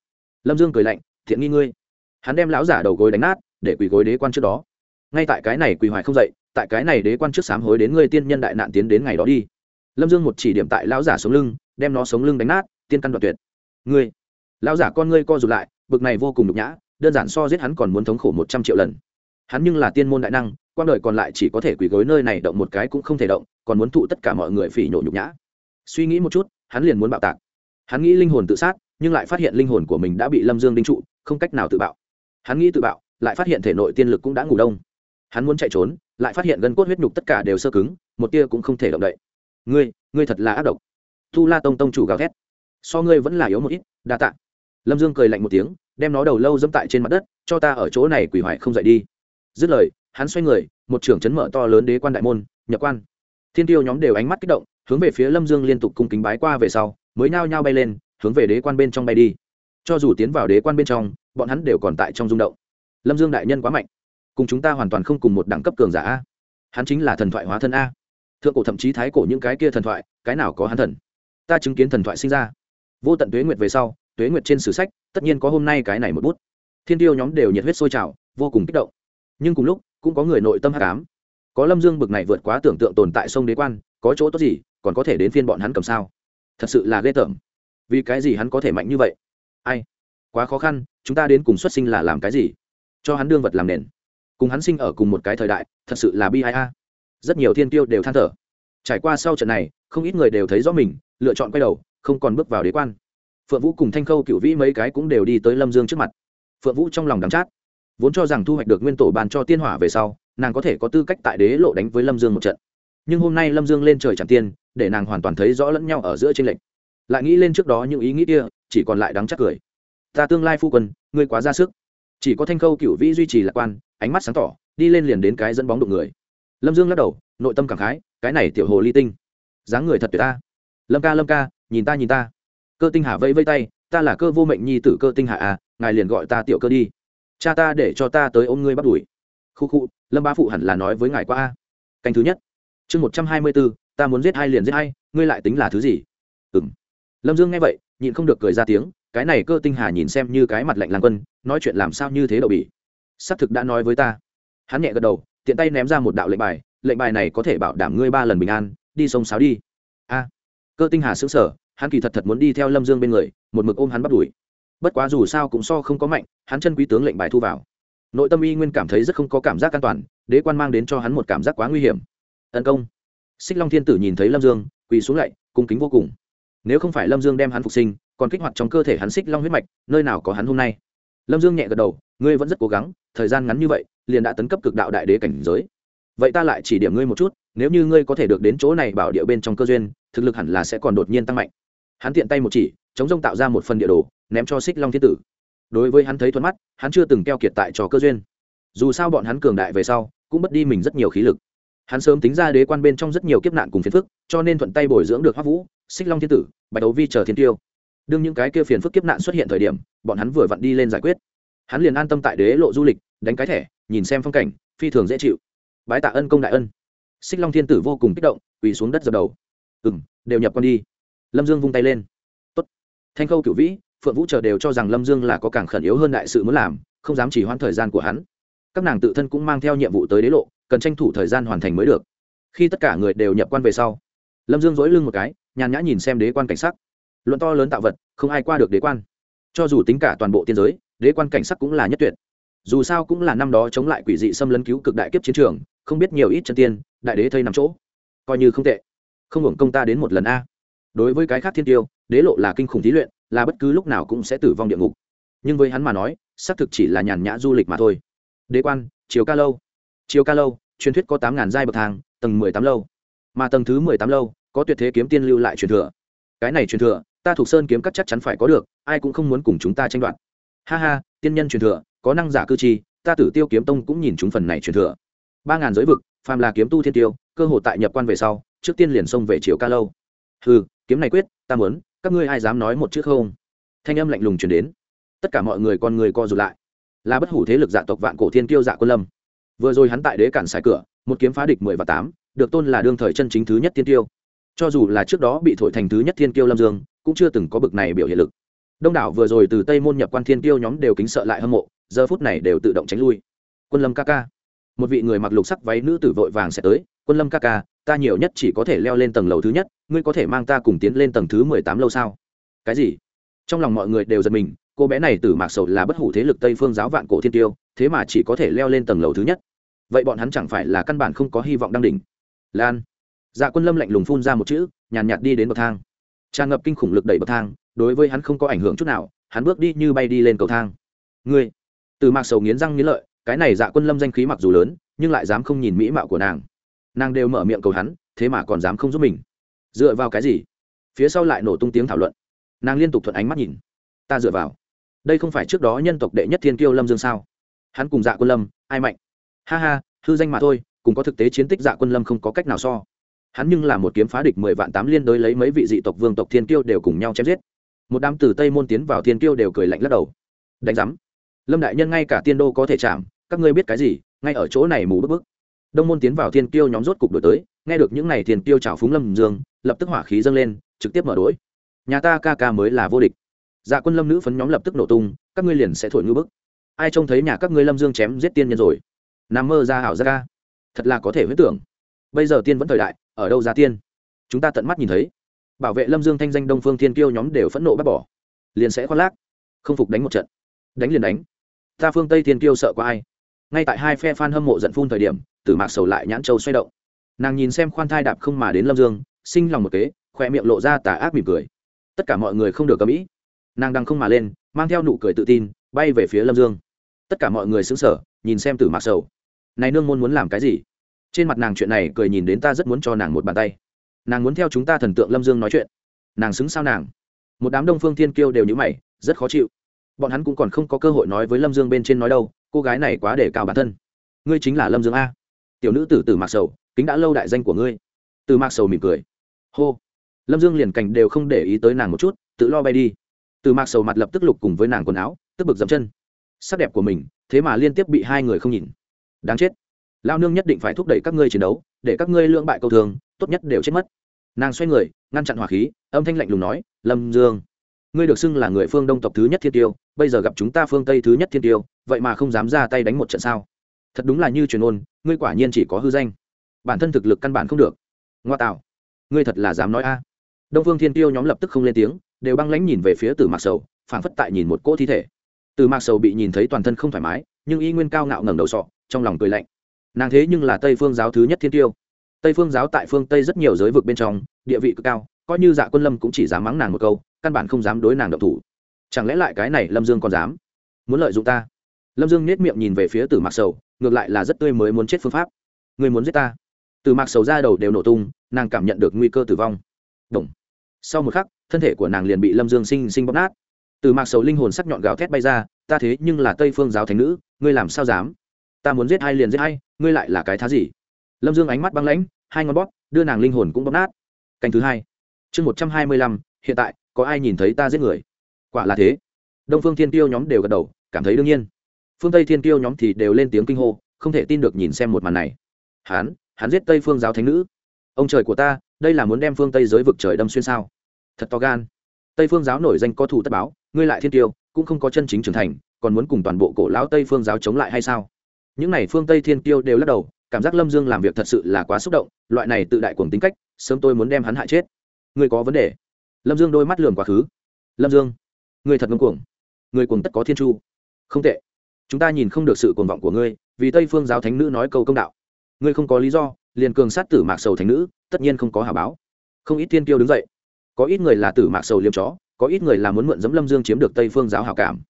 Lâm dương cười lạnh, thiện nghi ngươi. Hắn đem lão giả đầu gối đánh nát, để quỳ gối đế quan trước đó. Ngay tại cái này quỳ hoài không dậy, tại cái này đế quan trước sám hối đến ngươi tiên nhân đại nạn tiến đến ngày đó đi. Lâm dương một chỉ điểm tại lão giả sống lưng, đem nó sống lưng đánh nát, tiên căn đoạt tuyệt. Ngươi. Lão giả con ngươi co rụt lại, bực này vô cùng nhục nhã, đơn giản so giết hắn còn muốn thống khổ một trăm triệu lần. Hắn nhưng là tiên môn đại năng quan đời còn lại chỉ có thể quỳ gối nơi này động một cái cũng không thể động, còn muốn thụ tất cả mọi người phỉ nhổ nhục nhã. Suy nghĩ một chút, hắn liền muốn bạo tạc. Hắn nghĩ linh hồn tự sát, nhưng lại phát hiện linh hồn của mình đã bị lâm dương đinh trụ, không cách nào tự bạo. Hắn nghĩ tự bạo, lại phát hiện thể nội tiên lực cũng đã ngủ đông. Hắn muốn chạy trốn, lại phát hiện gân cốt huyết nhục tất cả đều sơ cứng, một tia cũng không thể động đậy. Ngươi ngươi thật là ác độc. Thu la tông tông chủ gào thét. So ngươi vẫn là yếu một ít, đa tạ. Lâm dương cười lạnh một tiếng, đem nó đầu lâu dẫm tại trên mặt đất, cho ta ở chỗ này quỷ hoại không dậy đi. Dứt lời hắn xoay người, một trưởng chấn mở to lớn đế quan đại môn, nhập quan. Thiên tiêu nhóm đều ánh mắt kích động, hướng về phía lâm dương liên tục cung kính bái qua về sau, mới nhao nhao bay lên, hướng về đế quan bên trong bay đi. Cho dù tiến vào đế quan bên trong, bọn hắn đều còn tại trong rung động. Lâm dương đại nhân quá mạnh, cùng chúng ta hoàn toàn không cùng một đẳng cấp cường giả a. Hắn chính là thần thoại hóa thân a. Thượng cổ thậm chí thái cổ những cái kia thần thoại, cái nào có hắn thần? Ta chứng kiến thần thoại sinh ra. Vô tận tuế nguyệt về sau, tuế nguyệt trên sử sách, tất nhiên có hôm nay cái này một bút. Thiên tiêu nhóm đều nhiệt huyết sôi trào, vô cùng kích động. Nhưng cùng lúc cũng có người nội tâm hắc ám. Có lâm dương bực này vượt quá tưởng tượng tồn tại sông đế quan, có chỗ tốt gì, còn có thể đến phiên bọn hắn cầm sao? Thật sự là ghê tởm. Vì cái gì hắn có thể mạnh như vậy? Ai? Quá khó khăn, chúng ta đến cùng xuất sinh là làm cái gì? Cho hắn đương vật làm nền. Cùng hắn sinh ở cùng một cái thời đại, thật sự là bi ai a. Rất nhiều thiên tiêu đều than thở. Trải qua sau trận này, không ít người đều thấy rõ mình, lựa chọn quay đầu, không còn bước vào đế quan. Phượng vũ cùng thanh khâu cựu vĩ mấy cái cũng đều đi tới lâm dương trước mặt. Phượng vũ trong lòng đắm chát vốn cho rằng thu hoạch được nguyên tổ bàn cho tiên hỏa về sau, nàng có thể có tư cách tại đế lộ đánh với lâm dương một trận. Nhưng hôm nay lâm dương lên trời chẳng tiên, để nàng hoàn toàn thấy rõ lẫn nhau ở giữa tranh lệch. Lại nghĩ lên trước đó những ý nghĩ kia, chỉ còn lại đắng chắc cười. Ta tương lai phu quân, ngươi quá ra sức. Chỉ có thanh khâu cựu vĩ duy trì lạc quan, ánh mắt sáng tỏ, đi lên liền đến cái dẫn bóng đụng người. Lâm dương lắc đầu, nội tâm cảm khái, cái này tiểu hồ ly tinh, dáng người thật tuyệt ta. Lâm ca lâm ca, nhìn ta nhìn ta. Cơ tinh hà vẫy vây tay, ta là cơ vô mệnh nhi tử cơ tinh hà à ngài liền gọi ta tiểu cơ đi cha ta để cho ta tới ôm ngươi bắt đuổi khu khu, lâm ba phụ hẳn là nói với ngài qua a. Canh thứ nhất. Chương một trăm hai mươi bốn, ta muốn giết hai liền giết hai, ngươi lại tính là thứ gì? Ừ m lâm dương nghe vậy, nhịn không được cười ra tiếng, cái này cơ tinh hà nhìn xem như cái mặt lạnh lang quân, nói chuyện làm sao như thế đậu bỉ. Xác thực đã nói với ta. Hắn nhẹ gật đầu, tiện tay ném ra một đạo lệnh bài lệnh bài này có thể bảo đảm ngươi ba lần bình an, đi sông sáo đi. A. Cơ tinh hà xứng sở hắn kỳ thật thật muốn đi theo lâm dương bên người, một mực ôm hắn bắt đuổi bất quá dù sao cũng so không có mạnh, hắn chân quý tướng lệnh bài thu vào. Nội tâm y nguyên cảm thấy rất không có cảm giác an toàn, đế quan mang đến cho hắn một cảm giác quá nguy hiểm. Tấn công. Xích long thiên tử nhìn thấy lâm dương, quỳ xuống lạy, cung kính vô cùng. Nếu không phải lâm dương đem hắn phục sinh, còn kích hoạt trong cơ thể hắn xích long huyết mạch, nơi nào có hắn hôm nay? Lâm dương nhẹ gật đầu, ngươi vẫn rất cố gắng, thời gian ngắn như vậy, liền đã tấn cấp cực đạo đại đế cảnh giới. Vậy ta lại chỉ điểm ngươi một chút, nếu như ngươi có thể được đến chỗ này bảo địa bên trong cơ duyên, thực lực hẳn là sẽ còn đột nhiên tăng mạnh. Hắn tiện tay một chỉ chống rông tạo ra một phần địa đồ, ném cho xích long thiên tử. Đối với hắn thấy thuận mắt, hắn chưa từng keo kiệt tại trò cơ duyên. Dù sao bọn hắn cường đại về sau, cũng mất đi mình rất nhiều khí lực. Hắn sớm tính ra đế quan bên trong rất nhiều kiếp nạn cùng phiền phức, cho nên thuận tay bồi dưỡng được hoắc vũ, xích long thiên tử, bạch đấu vi chờ thiên tiêu. Đương những cái kia phiền phức kiếp nạn xuất hiện thời điểm, bọn hắn vừa vặn đi lên giải quyết. Hắn liền an tâm tại đế lộ du lịch, đánh cái thẻ, nhìn xem phong cảnh, phi thường dễ chịu. Bái tạ ân công đại ân. Xích long thiên tử vô cùng kích động, quỳ xuống đất dập đầu. Ừ m đều nhập con đi. Lâm dương vung tay lên thanh khâu cửu vĩ, phượng vũ chờ đều cho rằng lâm dương là có càng khẩn yếu hơn đại sự muốn làm, không dám chỉ hoãn thời gian của hắn. Các nàng tự thân cũng mang theo nhiệm vụ tới đế lộ, cần tranh thủ thời gian hoàn thành mới được. Khi tất cả người đều nhập quan về sau, lâm dương dỗi lưng một cái, nhàn nhã nhìn xem đế quan cảnh sắc. Luận to lớn tạo vật, không ai qua được đế quan. Cho dù tính cả toàn bộ tiên giới, đế quan cảnh sắc cũng là nhất tuyệt. Dù sao cũng là năm đó chống lại quỷ dị xâm lấn cứu cực đại kiếp chiến trường, không biết nhiều ít chân tiên, đại đế thây nằm chỗ. Coi như không tệ. Không hưởng công ta đến một lần a. Đối với cái khác thiên tiêu đế lộ là kinh khủng thí luyện, là bất cứ lúc nào cũng sẽ tử vong địa ngục. Nhưng với hắn mà nói, xác thực chỉ là nhàn nhã du lịch mà thôi. Đế quan, chiều ca lâu. Chiều ca lâu, truyền thuyết có tám ngàn giai bậc thang, tầng mười tám lâu. Mà tầng thứ mười tám lâu, có tuyệt thế kiếm tiên lưu lại truyền thừa. Cái này truyền thừa, ta thuộc sơn kiếm các chắc chắn phải có được, ai cũng không muốn cùng chúng ta tranh đoạt. Ha ha, tiên nhân truyền thừa, có năng giả cư chi ta tử tiêu kiếm tông cũng nhìn chúng phần này truyền thừa. Ba ngàn giới vực, phàm là kiếm tu thiên tiêu, cơ hội tại nhập quan về sau, trước tiên liền xông về chiều ca lâu. Ừ kiếm này quyết, ta muốn các ngươi ai dám nói một chữ không? Thanh âm lạnh lùng chuyển đến. Tất cả mọi người con người co rụt lại. Là bất hủ thế lực dạ tộc vạn cổ thiên kiêu dạ quân lâm. Vừa rồi hắn tại đế cản xài cửa, một kiếm phá địch mười và tám, được tôn là đương thời chân chính thứ nhất thiên tiêu cho dù là trước đó bị thổi thành thứ nhất thiên kiêu lâm dương, cũng chưa từng có bực này biểu hiện lực. Đông đảo vừa rồi từ tây môn nhập quan thiên tiêu nhóm đều kính sợ lại hâm mộ, giờ phút này đều tự động tránh lui. Quân lâm ca ca. Một vị người mặc lục sắc váy nữ tử vội vàng sẽ tới, quân lâm ca ca ta nhiều nhất chỉ có thể leo lên tầng lầu thứ nhất, ngươi có thể mang ta cùng tiến lên tầng thứ mười tám lâu sao? Cái gì? Trong lòng mọi người đều giật mình, cô bé này từ mạc sầu là bất hủ thế lực tây phương giáo vạn cổ thiên tiêu, thế mà chỉ có thể leo lên tầng lầu thứ nhất. Vậy bọn hắn chẳng phải là căn bản không có hy vọng đăng đỉnh? Lan. Dạ quân lâm lạnh lùng phun ra một chữ, nhàn nhạt đi đến bậc thang. Tràn ngập kinh khủng lực đẩy bậc thang, đối với hắn không có ảnh hưởng chút nào, hắn bước đi như bay đi lên cầu thang. Ngươi. Từ mạc sầu nghiến răng nghiến lợi, cái này dạ quân lâm danh khí mặc dù lớn, nhưng lại dám không nhìn mỹ mạo của nàng nàng đều mở miệng cầu hắn, thế mà còn dám không giúp mình. Dựa vào cái gì? Phía sau lại nổ tung tiếng thảo luận. Nàng liên tục thuận ánh mắt nhìn. Ta dựa vào. Đây không phải trước đó nhân tộc đệ nhất thiên kiêu lâm dương sao? Hắn cùng dạ quân lâm, ai mạnh? Ha ha, hư danh mà thôi, cùng có thực tế chiến tích dạ quân lâm không có cách nào so. Hắn nhưng là một kiếm phá địch mười vạn tám liên đối lấy mấy vị dị tộc vương tộc thiên kiêu đều cùng nhau chém giết. Một đám từ tây môn tiến vào thiên kiêu đều cười lạnh lắc đầu. Đánh giám. Lâm đại nhân ngay cả tiên đô có thể chạm, các ngươi biết cái gì, ngay ở chỗ này mù bức bức đông môn tiến vào thiên kiêu nhóm rốt cục đổi tới, nghe được những n à y thiên kiêu trào phúng lâm dương, lập tức hỏa khí dâng lên, trực tiếp mở đ ố i nhà ta ca ca mới là vô địch. Dạ quân lâm nữ phấn nhóm lập tức nổ tung, các ngươi liền sẽ thổi ngư bức. Ai trông thấy nhà các ngươi lâm dương chém giết tiên nhân rồi? Nằm mơ ra hảo ra ca. Thật là có thể huyết tưởng. Bây giờ tiên vẫn thời đại, ở đâu ra tiên? Chúng ta tận mắt nhìn thấy. Bảo vệ lâm dương thanh danh đông phương thiên kiêu nhóm đều phẫn nộ bắt bỏ. Liền sẽ khoác lác, không phục đánh một trận. Đánh liền đánh. Ta phương tây thiên kiêu sợ có ai. Ngay tại hai phe f hâm mộ giận phun thời điểm tử mạc sầu lại nhãn châu xoay động. Nàng nhìn xem khoan thai đạp không mà đến lâm dương, sinh lòng một kế khoe miệng lộ ra tà ác mỉm cười. Tất cả mọi người không được cầm ĩ nàng đang không mà lên, mang theo nụ cười tự tin, bay về phía lâm dương. Tất cả mọi người xứng sở nhìn xem tử mạc sầu. Này nương môn muốn làm cái gì? Trên mặt nàng chuyện này cười nhìn đến ta rất muốn cho nàng một bàn tay. Nàng muốn theo chúng ta thần tượng lâm dương nói chuyện. Nàng xứng sao nàng? Một đám đông phương thiên kiêu đều nhữ mày, rất khó chịu. Bọn hắn cũng còn không có cơ hội nói với lâm dương bên trên nói đâu, cô gái này quá để cao bản thân. Ngươi chính là lâm dương a tiểu nữ tử tử mạc sầu, kính đã lâu đại danh của ngươi. Từ mạc sầu mỉm cười. Hô. Lâm dương liền cảnh đều không để ý tới nàng một chút, tự lo bay đi. Từ mạc sầu mặt lập tức lục cùng với nàng quần áo, tức bực dậm chân. Sắc đẹp của mình, thế mà liên tiếp bị hai người không nhìn. Đáng chết. Lao nương nhất định phải thúc đẩy các ngươi chiến đấu, để các ngươi lưỡng bại câu thường, tốt nhất đều chết mất. Nàng xoay người, ngăn chặn hỏa khí, âm thanh lạnh lùng nói, lâm dương, ngươi được xưng là người phương đông tộc thứ nhất thiên tiêu, bây giờ gặp chúng ta phương tây thứ nhất thiên tiêu, vậy mà không dám ra tay đánh một trận sao? Thật đúng là như truyền ôn ngươi quả nhiên chỉ có hư danh. Bản thân thực lực căn bản không được. Ngoa tạo. Ngươi thật là dám nói a. Đông phương thiên tiêu nhóm lập tức không lên tiếng, đều băng lãnh nhìn về phía tử mạc sầu, phảng phất tại nhìn một cỗ thi thể. Từ mạc sầu bị nhìn thấy toàn thân không thoải mái, nhưng y nguyên cao ngạo ngẩng đầu sọ, trong lòng cười lạnh. Nàng thế nhưng là tây phương giáo thứ nhất thiên tiêu. Tây phương giáo tại phương tây rất nhiều giới vực bên trong, địa vị cực cao, coi như dạ quân lâm cũng chỉ dám mắng nàng một câu, căn bản không dám đối nàng độc thủ. Chẳng lẽ lại cái này lâm dương còn dám? Muốn lợi dụng ta? Lâm dương nết miệng nhìn về phía tử mạc sầu ngược lại là rất tươi mới muốn chết phương pháp. Người muốn giết ta? Từ mạc sầu ra đầu đều nổ tung, nàng cảm nhận được nguy cơ tử vong. Động. sau một khắc, thân thể của nàng liền bị lâm dương sinh sinh bóp nát. Từ mạc sầu linh hồn sắc nhọn gào thét bay ra, ta thế nhưng là tây phương giáo thánh nữ, ngươi làm sao dám? Ta muốn giết hai liền giết hai ngươi lại là cái thá gì? Lâm dương ánh mắt băng lãnh, hai ngón bóp, đưa nàng linh hồn cũng bóp nát. Canh thứ hai. Chương một trăm hai mươi lăm, hiện tại, có ai nhìn thấy ta giết người? Quả là thế. Đông phương thiên tiêu nhóm đều gật đầu, cảm thấy đương nhiên phương tây thiên Kiêu nhóm thì đều lên tiếng kinh hô, không thể tin được nhìn xem một màn này. Hán, hắn giết tây phương giáo thánh nữ. Ông trời của ta, đây là muốn đem phương tây giới vực trời đâm xuyên sao? Thật to gan. Tây phương giáo nổi danh có thủ tất báo, ngươi lại thiên tiêu cũng không có chân chính trưởng thành, còn muốn cùng toàn bộ cổ lão tây phương giáo chống lại hay sao? Những n à y phương tây thiên tiêu đều lắc đầu, cảm giác lâm dương làm việc thật sự là quá xúc động, loại này tự đại cuồng tính cách, sớm tôi muốn đem hắn hại chết. Ngươi có vấn đề? Lâm dương đôi mắt lườm quá khứ. Lâm dương, ngươi thật ngâm cuồng. Người cuồng tất có thiên chu. Không tệ chúng ta nhìn không được sự cuồng vọng của ngươi, vì tây phương giáo thánh nữ nói câu công đạo. Ngươi không có lý do, liền cường sát tử mạc sầu thánh nữ, tất nhiên không có hà báo. Không ít tiên tiêu đứng dậy. Có ít người là tử mạc sầu liêm chó, có ít người là muốn mượn dẫm lâm dương chiếm được tây phương giáo hảo cảm.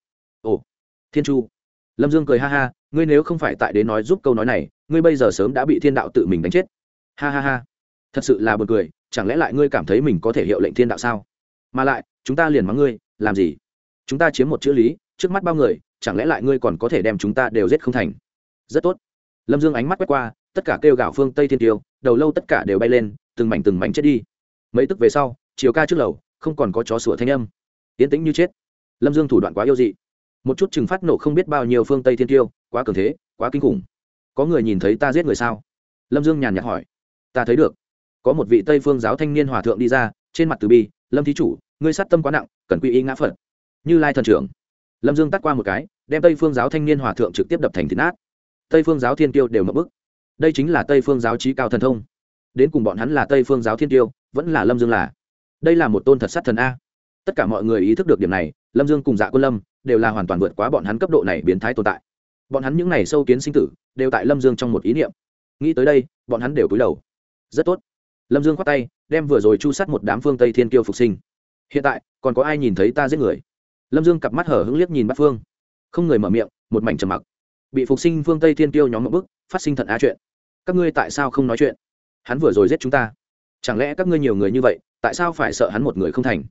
Ồ, thiên chu. Lâm dương cười ha ha, ngươi nếu không phải tại đến nói giúp câu nói này, ngươi bây giờ sớm đã bị thiên đạo tự mình đánh chết. Ha ha ha. Thật sự là b u ồ n cười, chẳng lẽ lại ngươi cảm thấy mình có thể hiệu lệnh thiên đạo sao? Mà lại, chúng ta liền mắng ngươi, làm gì? Chúng ta chiếm một chữ lý, trước mắt bao người chẳng lẽ lại ngươi còn có thể đem chúng ta đều giết không thành? Rất tốt. Lâm dương ánh mắt quét qua, tất cả kêu gạo phương tây thiên tiêu, đầu lâu tất cả đều bay lên, từng mảnh từng mảnh chết đi. Mấy tức về sau chiều ca trước lầu, không còn có chó sủa thanh âm. Yến tĩnh như chết. Lâm dương thủ đoạn quá yêu dị. Một chút chừng phát nổ không biết bao nhiêu phương tây thiên tiêu, quá cường thế, quá kinh khủng. Có người nhìn thấy ta giết người sao? Lâm dương nhàn nhạt hỏi. Ta thấy được. Có một vị tây phương giáo thanh niên hòa thượng đi ra, trên mặt từ bi, lâm thí chủ, ngươi sát tâm quá nặng, cần quy y ngã phật. Như lai thần trưởng lâm dương tắt qua một cái, đem tây phương giáo thanh niên hòa thượng trực tiếp đập thành thịt nát. Tây phương giáo thiên tiêu đều mập bức. Đây chính là tây phương giáo trí cao thần thông. Đến cùng bọn hắn là tây phương giáo thiên tiêu, vẫn là lâm dương là. Đây là một tôn thật sát thần a. Tất cả mọi người ý thức được điểm này, lâm dương cùng dạ quân lâm đều là hoàn toàn vượt quá bọn hắn cấp độ này biến thái tồn tại. Bọn hắn những n à y sâu kiến sinh tử đều tại lâm dương trong một ý niệm. Nghĩ tới đây, bọn hắn đều cúi đầu. Rất tốt. Lâm dương khoát tay, đem vừa rồi chu sát một đám phương tây thiên kiêu phục sinh. Hiện tại, còn có ai nhìn thấy ta giết người? Lâm dương cặp mắt hở hững liếc nhìn bắt phương. Không người mở miệng, một mảnh trầm mặc. Bị phục sinh phương tây thiên tiêu nhóm một bức, phát sinh thận á chuyện. Các ngươi tại sao không nói chuyện? Hắn vừa rồi giết chúng ta. Chẳng lẽ các ngươi nhiều người như vậy, tại sao phải sợ hắn một người không thành?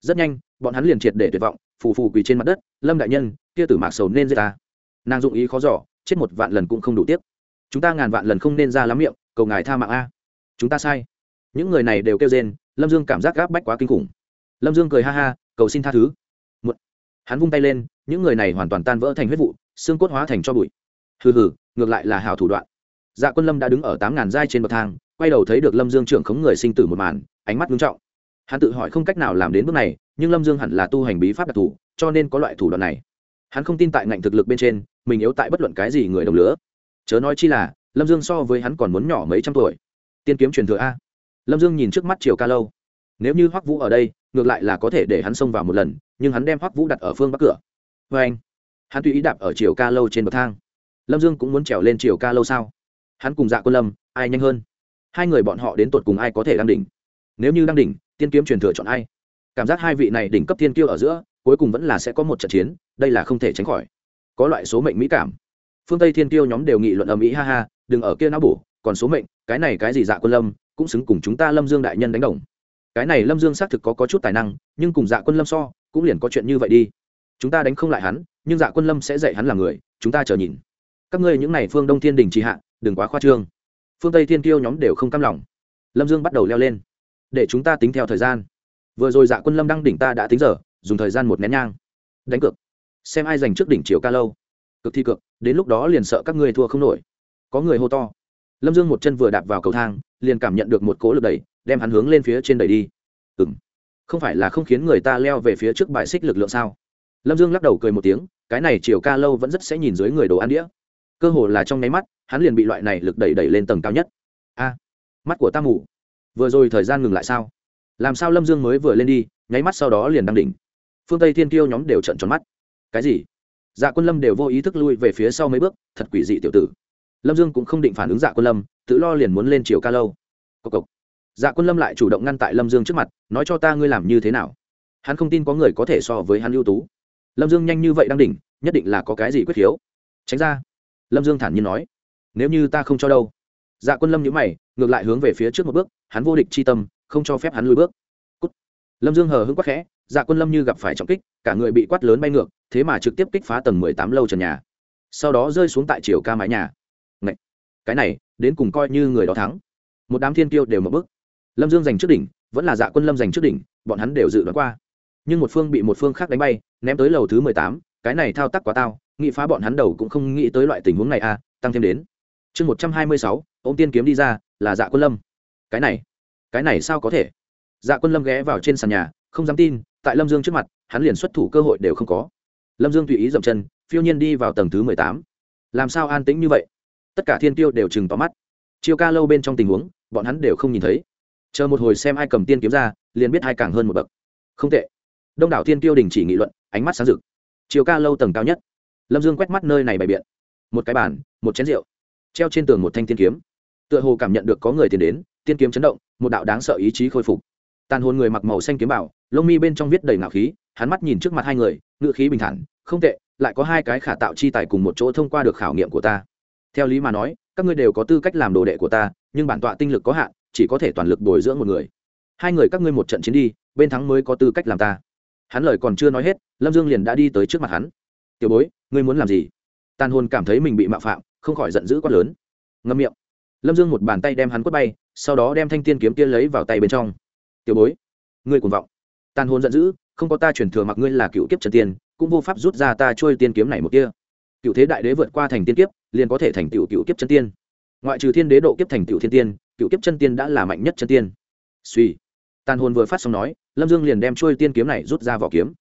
Rất nhanh, bọn hắn liền triệt để tuyệt vọng, phù phù quỳ trên mặt đất, lâm đại nhân, kia tử mạc sầu nên giết ta. Nàng dụng ý khó giỏ chết một vạn lần cũng không đủ tiếc. Chúng ta ngàn vạn lần không nên ra lắm miệng, cầu ngài tha mạng a. Chúng ta sai. Những người này đều kêu rên, lâm dương cảm giác gáp bách quá kinh khủng. Lâm dương cười ha ha, cầu xin tha thứ hắn vung tay lên, những người này hoàn toàn tan vỡ thành huyết vụ, xương cốt hóa thành cho bụi. Hừ hừ, ngược lại là hào thủ đoạn. Dạ quân lâm đã đứng ở tám ngàn giai trên bậc thang, quay đầu thấy được lâm dương trưởng khống người sinh tử một màn, ánh mắt nghiêm trọng. Hắn tự hỏi không cách nào làm đến bước này, nhưng lâm dương hẳn là tu hành bí pháp đặc thù, cho nên có loại thủ đoạn này. Hắn không tin tại ngạnh thực lực bên trên, mình yếu tại bất luận cái gì người đồng lứa. Chớ nói chi là, lâm dương so với hắn còn muốn nhỏ mấy trăm tuổi. Tiên kiếm truyền thừa a. Lâm dương nhìn trước mắt chiều ca lâu. Nếu như hoắc vũ ở đây, ngược lại là có thể để hắn xông vào một lần nhưng hắn đem hoắc vũ đặt ở phương bắc cửa vê anh hắn tùy ý đạp ở triều ca lâu trên bậc thang lâm dương cũng muốn trèo lên triều ca lâu sao hắn cùng dạ quân lâm ai nhanh hơn hai người bọn họ đến tột cùng ai có thể đăng đỉnh nếu như đăng đỉnh tiên kiếm truyền thừa chọn ai cảm giác hai vị này đỉnh cấp thiên kiêu ở giữa cuối cùng vẫn là sẽ có một trận chiến đây là không thể tránh khỏi có loại số mệnh mỹ cảm phương tây thiên kiêu nhóm đều nghị luận ầm ĩ ha ha đừng ở kia não bổ còn số mệnh cái này cái gì dạ quân lâm cũng xứng cùng chúng ta lâm dương đại nhân đánh đồng cái này lâm dương xác thực có, có chút tài năng nhưng cùng dạ quân lâm so cũng liền có chuyện như vậy đi. Chúng ta đánh không lại hắn, nhưng dạ quân lâm sẽ dạy hắn là người, chúng ta chờ nhìn. Các ngươi những n à y phương đông thiên đình trì hạ, đừng quá khoa trương. Phương tây thiên kiêu nhóm đều không cam lòng. Lâm dương bắt đầu leo lên. Để chúng ta tính theo thời gian. Vừa rồi dạ quân lâm đăng đỉnh ta đã tính giờ, dùng thời gian một nén nhang. Đánh cược. Xem ai giành trước đỉnh chiều ca lâu. Cực thi cực đến lúc đó liền sợ các ngươi thua không nổi. Có người hô to. Lâm dương một chân vừa đạp vào cầu thang, liền cảm nhận được một cố lực đẩy, đem hắn hướng lên phía trên đẩy đi. Ừ không phải là không khiến người ta leo về phía trước bài xích lực lượng sao? Lâm dương lắc đầu cười một tiếng, cái này chiều ca lâu vẫn rất sẽ nhìn dưới người đồ ăn đĩa. Cơ hồ là trong nháy mắt, hắn liền bị loại này lực đẩy đẩy lên tầng cao nhất. A, mắt của ta mù. Vừa rồi thời gian ngừng lại sao? Làm sao lâm dương mới vừa lên đi, nháy mắt sau đó liền đăng đỉnh. Phương tây thiên tiêu nhóm đều trận tròn mắt. Cái gì? Dạ quân lâm đều vô ý thức lui về phía sau mấy bước, thật quỷ dị tiểu tử. Lâm dương cũng không định phản ứng dạ quân lâm, tự lo liền muốn lên chiều ca lâu. Cộc cộc dạ quân lâm lại chủ động ngăn tại lâm dương trước mặt, nói cho ta ngươi làm như thế nào? Hắn không tin có người có thể so với hắn ưu tú. Lâm dương nhanh như vậy đang đỉnh, nhất định là có cái gì quyết khiếu. Tránh ra. Lâm dương thản nhiên nói. Nếu như ta không cho đâu. Dạ quân lâm nhữ mày, ngược lại hướng về phía trước một bước, hắn vô địch c h i tâm, không cho phép hắn lùi bước、Cút. Lâm dương hờ hững quắc khẽ dạ quân lâm như gặp phải trọng kích, cả người bị quát lớn bay ngược, thế mà trực tiếp kích phá tầng mười tám lâu trần nhà. Sau đó rơi xuống tại chiều ca mái nhà. Ngậy! cái này, đến cùng coi như người đó thắng. Một đám thiên tiêu đều một bước lâm dương giành trước đỉnh vẫn là dạ quân lâm giành trước đỉnh bọn hắn đều dự đoán qua. Nhưng một phương bị một phương khác đánh bay ném tới lầu thứ mười tám cái này thao tác quá tao nghị phá bọn hắn đầu cũng không nghĩ tới loại tình huống này a à, tăng thêm đến. Chương một trăm hai mươi sáu ông tiên kiếm đi ra là dạ quân lâm. Cái này cái này sao có thể? Dạ quân lâm ghé vào trên sàn nhà không dám tin tại lâm dương trước mặt hắn liền xuất thủ cơ hội đều không có. Lâm dương tùy ý dậm chân phiêu nhiên đi vào tầng thứ mười tám. Làm sao an tĩnh như vậy? Tất cả thiên tiêu đều chừng tóm mắt. Chiều ca lâu bên trong tình huống bọn hắn đều không nhìn thấy chờ một hồi xem ai cầm tiên kiếm ra, liền biết ai càng hơn một bậc. Không tệ. Đông đảo thiên tiêu đình chỉ nghị luận, ánh mắt sáng rực. Chiều ca lâu tầng cao nhất. Lâm dương quét mắt nơi này bày biện. Một cái bàn, một chén rượu. Treo trên tường một thanh tiên kiếm. Tựa hồ cảm nhận được có người tiền đến, tiên kiếm chấn động, một đạo đáng sợ ý chí khôi phục. Tàn hồn người mặc màu xanh kiếm bảo, lông mi bên trong viết đầy ngạo khí, hắn mắt nhìn trước mặt hai người ngự khí bình thản, không tệ, lại có hai cái khả tạo chi tài cùng một chỗ thông qua được khảo nghiệm của ta. Theo lý mà nói, các ngươi đều có tư cách làm đồ đệ của ta, nhưng bản tọa tinh lực có hạn chỉ có thể toàn lực bồi dưỡng một người. Hai người các ngươi một trận chiến đi, bên thắng mới có tư cách làm ta. Hắn lời còn chưa nói hết, lâm dương liền đã đi tới trước mặt hắn. Tiểu bối, ngươi muốn làm gì? Tàn hồn cảm thấy mình bị mạo phạm, không khỏi giận dữ quát lớn. Ngâm miệng. Lâm dương một bàn tay đem hắn quất bay, sau đó đem thanh tiên kiếm kia lấy vào tay bên trong. Tiểu bối, ngươi cuồng vọng. Tàn hồn giận dữ, không có ta chuyển thừa mặc ngươi là cựu kiếp trần tiên, cũng vô pháp rút ra ta trôi tiên kiếm này một kia. Cựu thế đại đế vượt qua thành tiên kiếp, liền có thể thành tựu cựu kiếp chân tiên. Ngoại trừ thiên đế độ kiếp thành tựu thiên tiên cựu kiếp chân tiên đã là mạnh nhất chân tiên. Suy. Tàn hồn vừa phát xong nói, lâm dương liền đem trôi tiên kiếm này rút ra vỏ kiếm.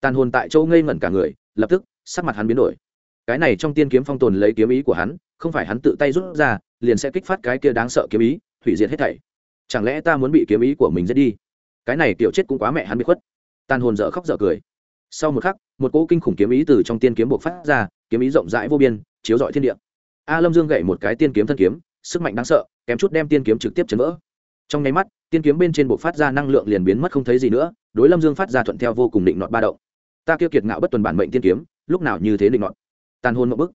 Tàn hồn tại châu ngây ngẩn cả người, lập tức, sắc mặt hắn biến đổi. Cái này trong tiên kiếm phong tồn lấy kiếm ý của hắn, không phải hắn tự tay rút ra, liền sẽ kích phát cái kia đáng sợ kiếm ý, hủy diệt hết thảy. Chẳng lẽ ta muốn bị kiếm ý của mình giết đi? Cái này tiểu chết cũng quá mẹ hắn bị khuất. Tàn hồn dở khóc dở cười. Sau một khắc, một cỗ kinh khủng kiếm ý từ trong tiên kiếm buộc phát ra, kiếm ý rộng rãi vô biên, chiếu rọi thiên địa. A lâm dương gậy một cái tiên kiếm thân kiếm, sức mạnh đáng sợ kém chút đem tiên kiếm trực tiếp chấn vỡ. Trong nháy mắt, tiên kiếm bên trên bộ phát ra năng lượng liền biến mất không thấy gì nữa, đối lâm dương phát ra thuận theo vô cùng định nọt ba động. Ta kêu kiệt ngạo bất tuần bản mệnh tiên kiếm, lúc nào như thế định nọt? Tàn hôn một bức.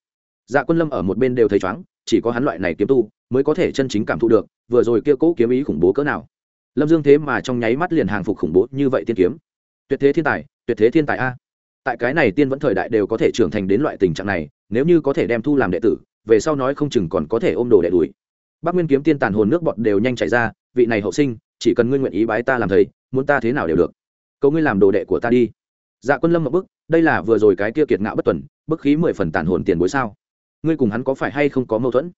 Dạ quân lâm ở một bên đều thấy chóng chỉ có hắn loại này kiếm tu mới có thể chân chính cảm thụ được, vừa rồi kia cố kiếm ý khủng bố cỡ nào. Lâm dương thế mà trong nháy mắt liền hàng phục khủng bố như vậy tiên kiếm. Tuyệt thế thiên tài, tuyệt thế thiên tài a. Tại cái này tiên vẫn thời đại đều có thể trưởng thành đến loại tình trạng này, nếu như có thể đem thu làm đệ tử, về sau nói không chừng còn có thể ôm đồ đệ đuổi bác nguyên kiếm tiên tàn hồn nước bọt đều nhanh chảy ra, vị này hậu sinh, chỉ cần ngươi nguyện ý bái ta làm thầy, muốn ta thế nào đều được. Cầu ngươi làm đồ đệ của ta đi. Dạ quân lâm một bức, đây là vừa rồi cái kia kiệt ngạo bất tuần, bức khí mười phần tàn hồn tiền bối sao? Ngươi cùng hắn có phải hay không có mâu thuẫn?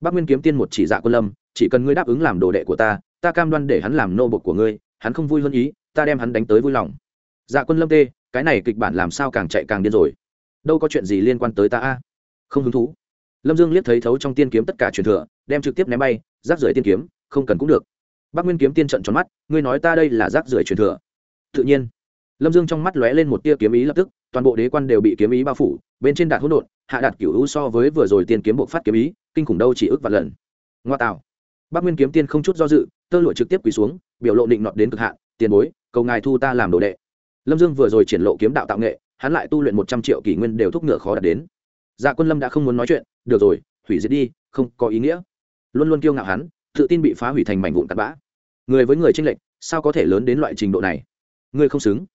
Bác nguyên kiếm tiên một chỉ dạ quân lâm, chỉ cần ngươi đáp ứng làm đồ đệ của ta ta cam đoan để hắn làm nô bộc của ngươi, hắn không vui hơn ý, ta đem hắn đánh tới vui lòng. Dạ quân lâm tê, cái này kịch bản làm sao càng chạy càng điên rồi? Đâu có chuyện gì liên quan tới ta a? Không hứng thú lâm dương liếc thấy thấu trong tiên kiếm tất cả truyền thừa, đem trực tiếp ném bay, rác rưởi tiên kiếm, không cần cũng được. Bác nguyên kiếm tiên trận tròn mắt, ngươi nói ta đây là rác rưởi truyền thừa. Tự nhiên. Lâm dương trong mắt lóe lên một tia kiếm ý lập tức, toàn bộ đế quan đều bị kiếm ý bao phủ, bên trên đạt hỗn độn, hạ đạt cửu u so với vừa rồi tiên kiếm bộ phát kiếm ý, kinh khủng đâu chỉ ước vạn lần. Ngoa tạo. Bác nguyên kiếm tiên không chút do dự, tơ lụa trực tiếp quỳ xuống, biểu lộ định nọt đến cực hạn, tiền bối, cầu ngài thu ta làm đồ đệ. Lâm dương vừa rồi triển lộ kiếm đạo tạo nghệ, hắn lại tu luyện một trăm triệu kỷ nguyên đều thúc ngựa khó đạt đến dạ quân lâm đã không muốn nói chuyện, được rồi, hủy diệt đi, không có ý nghĩa. Luôn luôn kiêu ngạo hắn, tự tin bị phá hủy thành mảnh vụn tạt bã. Người với người tranh lệch, sao có thể lớn đến loại trình độ này? Ngươi không xứng.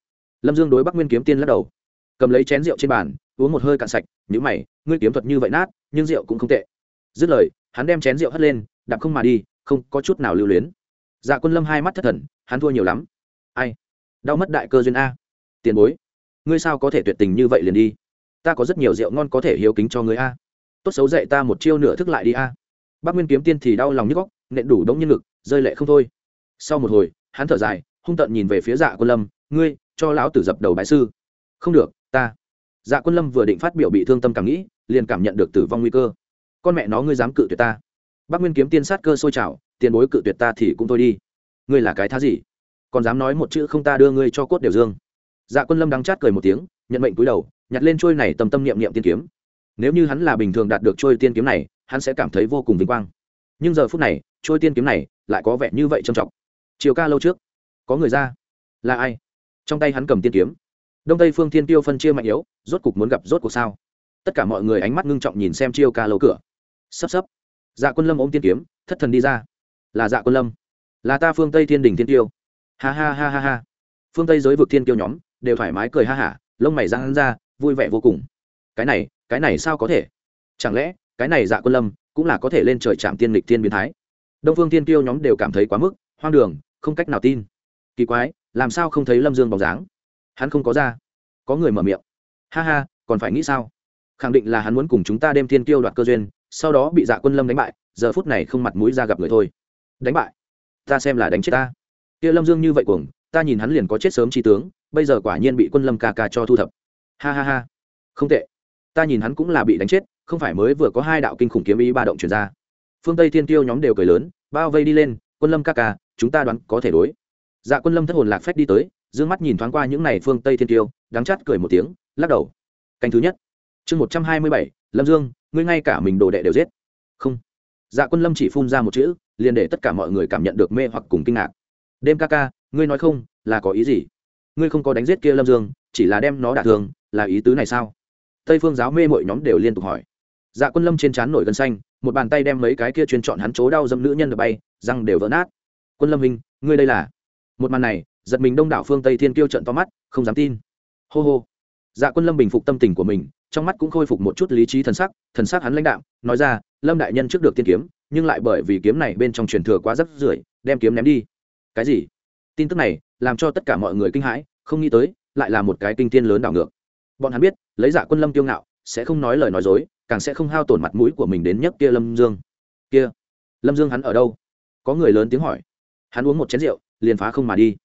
Lâm dương đối bắc nguyên kiếm tiên lắc đầu. Cầm lấy chén rượu trên bàn, uống một hơi cạn sạch nhữ mày, ngươi kiếm thuật như vậy nát, nhưng rượu cũng không tệ. Dứt lời, hắn đem chén rượu hất lên, đạp không mà đi, không có chút nào lưu luyến. Dạ quân lâm hai mắt thất thần, hắn thua nhiều lắm. Ai? Đau mất đại cơ duyên a. Tiền bối, ngươi sao có thể tuyệt tình như vậy liền đi? Ta có rất nhiều rượu ngon có thể hiếu kính cho ngươi a. Tốt xấu dạy ta một chiêu nửa thức lại đi a. Bác nguyên kiếm tiên thì đau lòng nhức góc, nện đủ đống nhân lực, rơi lệ không thôi. Sau một hồi, hắn thở dài, hung tợn nhìn về phía dạ quân lâm, ngươi, cho lão tử dập đầu bái sư. Không được, ta. Dạ quân lâm vừa định phát biểu bị thương tâm cảm nghĩ, liền cảm nhận được tử vong nguy cơ. Con mẹ nó, ngươi dám cự tuyệt ta. Bác nguyên kiếm tiên sát cơ sôi trào, tiền bối cự tuyệt ta thì cũng thôi đi. Ngươi là cái thá gì? Còn dám nói một chữ không ta đưa ngươi cho cốt đều dương. Dạ quân lâm đắng chát cười một tiếng, nhận mệnh cúi đầu nhặt lên trôi này tầm tâm niệm niệm tiên kiếm. Nếu như hắn là bình thường đạt được trôi tiên kiếm này, hắn sẽ cảm thấy vô cùng vinh quang. Nhưng giờ phút này, trôi tiên kiếm này lại có vẻ như vậy trầm trọng. Chiều ca lâu trước, có người ra. Là ai? Trong tay hắn cầm tiên kiếm. Đông tây phương thiên tiêu phân chia mạnh yếu, rốt cục muốn gặp rốt cuộc sao? Tất cả mọi người ánh mắt ngưng trọng nhìn xem chiêu ca lâu cửa. Sắp sắp. Dạ quân lâm ôm tiên kiếm, thất thần đi ra. Là dạ quân lâm. Là ta phương tây thiên đình thiên tiêu. Ha ha ha ha ha. Phương tây giới vực thiên tiêu nhóm, đều thoải mái cười ha hả lông mày răng ra vui vẻ vô cùng. Cái này cái này sao có thể? Chẳng lẽ, cái này dạ quân lâm cũng là có thể lên trời trạm tiên lịch tiên biến thái? Đông phương tiên tiêu nhóm đều cảm thấy quá mức hoang đường, không cách nào tin. Kỳ quái, làm sao không thấy lâm dương bóng dáng? Hắn không có ra. Có người mở miệng. Ha ha, còn phải nghĩ sao? Khẳng định là hắn muốn cùng chúng ta đem thiên tiêu đoạt cơ duyên, sau đó bị dạ quân lâm đánh bại, giờ phút này không mặt mũi ra gặp người thôi. Đánh bại? Ta xem là đánh chết ta. Kia lâm dương như vậy cuồng, ta nhìn hắn liền có chết sớm tri tướng, bây giờ quả nhiên bị quân lâm ca ca cho thu thập ha ha ha. Không tệ. Ta nhìn hắn cũng là bị đánh chết, không phải mới vừa có hai đạo kinh khủng kiếm ý ba động chuyển ra. Phương tây thiên tiêu nhóm đều cười lớn, bao vây đi lên, quân lâm ca ca, chúng ta đoán có thể đối. Dạ quân lâm thất hồn lạc phách đi tới d ư ơ n g mắt nhìn thoáng qua những n à y phương tây thiên tiêu đắng chát cười một tiếng, lắc đầu. Canh thứ nhất. Chương một trăm hai mươi bảy, lâm dương, ngươi ngay cả mình đồ đệ đều giết. Không. Dạ quân lâm chỉ phun ra một chữ, liền để tất cả mọi người cảm nhận được mê hoặc cùng kinh ngạc. Đêm ca ca, ngươi nói không, là có ý gì? Ngươi không có đánh giết kia lâm dương, chỉ là đem nó đả thương là ý tứ này sao? Tây phương giáo mê mọi nhóm đều liên tục hỏi. Dạ quân lâm trên trán nổi gân xanh, một bàn tay đem mấy cái kia chuyên chọn hắn chỗ đau dâm nữ nhân đập bay, răng đều vỡ nát. Quân lâm minh ngươi đây là? Một màn này, giật mình đông đảo phương tây thiên kiêu trận to mắt, không dám tin. Hô hô. Dạ quân lâm bình phục tâm tình của mình, trong mắt cũng khôi phục một chút lý trí thần sắc thần sắc hắn lãnh đạo nói ra, lâm đại nhân trước được tiên kiếm, nhưng lại bởi vì kiếm này bên trong truyền thừa quá rất rưởi, đem kiếm ném đi. Cái gì? Tin tức này, làm cho tất cả mọi người kinh hãi, không nghĩ tới, lại là một cái kinh tiên lớn đảo ngược bọn hắn biết, lấy giả quân lâm tiêu ngạo, sẽ không nói lời nói dối, càng sẽ không hao tổn mặt mũi của mình đến nhất kia lâm dương. Kia, lâm dương hắn ở đâu? Có người lớn tiếng hỏi. Hắn uống một chén rượu, liền phá không mà đi.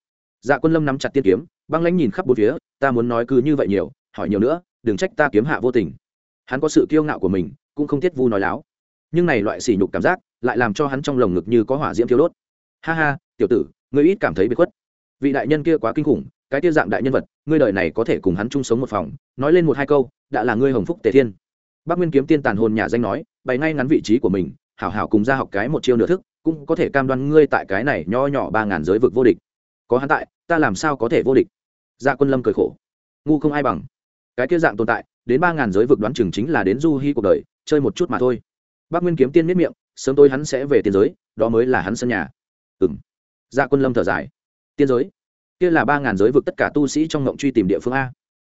Dạ quân lâm nắm chặt tiên kiếm, băng lãnh nhìn khắp bốn phía, ta muốn nói cứ như vậy nhiều, hỏi nhiều nữa, đừng trách ta kiếm hạ vô tình. Hắn có sự kiêu ngạo của mình, cũng không thiết vu nói láo. Nhưng này loại sỉ nhục cảm giác, lại làm cho hắn trong lồng ngực như có hỏa diễm thiếu đốt. Ha ha, tiểu tử, ngươi ít cảm thấy bị khuất. Vị đại nhân kia quá kinh khủng cái tiêu dạng đại nhân vật, ngươi đời này có thể cùng hắn chung sống một phòng, nói lên một hai câu, đã là ngươi hồng phúc tề thiên. Bác nguyên kiếm tiên tàn hồn nhà danh nói, bày ngay ngắn vị trí của mình, hảo hảo cùng ra học cái một chiêu nửa thức, cũng có thể cam đoan ngươi tại cái này nho nhỏ ba ngàn giới vực vô địch. Có hắn tại, ta làm sao có thể vô địch? Dạ quân lâm cười khổ. Ngu không ai bằng. Cái kia dạng tồn tại, đến ba ngàn giới vực đoán chừng chính là đến du hi cuộc đời, chơi một chút mà thôi. Bác nguyên kiếm tiên miết miệng, sớm tôi hắn sẽ về tiên giới, đó mới là hắn sân nhà. Ừ m dạ quân lâm thở dài. Tiên giới? Kia là ba ngàn giới vực tất cả tu sĩ trong ngộng truy tìm địa phương a.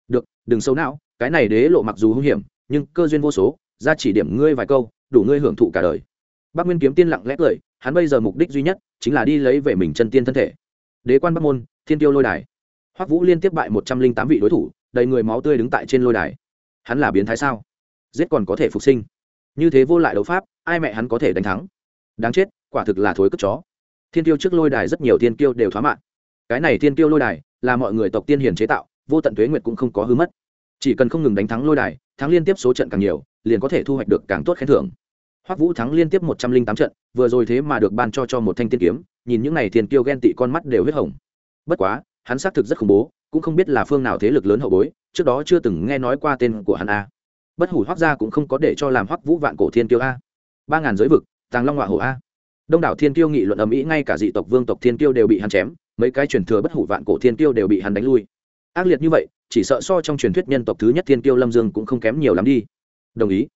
Được, đừng sâu não, cái này đế lộ mặc dù hung hiểm, nhưng cơ duyên vô số, ra chỉ điểm ngươi vài câu, đủ ngươi hưởng thụ cả đời. Bác nguyên kiếm tiên lặng lẽ cười, hắn bây giờ mục đích duy nhất chính là đi lấy về mình chân tiên thân thể. Đế quan bắc môn, thiên tiêu lôi đài. Hoắc vũ liên tiếp bại một trăm linh tám vị đối thủ, đầy người máu tươi đứng tại trên lôi đài. Hắn là biến thái sao? Giết còn có thể phục sinh. Như thế vô lại đấu pháp, ai mẹ hắn có thể đánh thắng? Đáng chết, quả thực là thối cất chó. Thiên tiêu trước lôi đài rất nhiều thiên tiêu đều thoá mạng cái này thiên tiêu lôi đài là mọi người tộc tiên hiền chế tạo, vô tận tuế nguyệt cũng không có hư mất. Chỉ cần không ngừng đánh thắng lôi đài, thắng liên tiếp số trận càng nhiều, liền có thể thu hoạch được càng tốt khen thưởng. Hoắc vũ thắng liên tiếp một trăm linh tám trận, vừa rồi thế mà được ban cho cho một thanh tiên kiếm, nhìn những n à y thiên tiêu ghen tị con mắt đều huyết hồng. Bất quá, hắn xác thực rất khủng bố, cũng không biết là phương nào thế lực lớn hậu bối, trước đó chưa từng nghe nói qua tên của hắn a. Bất hủ hoắc gia cũng không có để cho làm hoắc vũ vạn cổ thiên tiêu a. Ba ngàn giới vực, tàng long họa hổ a. Đông đảo thiên tiêu nghị luận ầm ĩ, ngay cả dị tộc, vương tộc thiên tiêu đều bị hắn chém mấy cái truyền thừa bất hủ vạn cổ thiên tiêu đều bị hắn đánh lui. Ác liệt như vậy, chỉ sợ so trong truyền thuyết nhân tộc thứ nhất thiên tiêu lâm dương cũng không kém nhiều lắm đi. Đồng ý.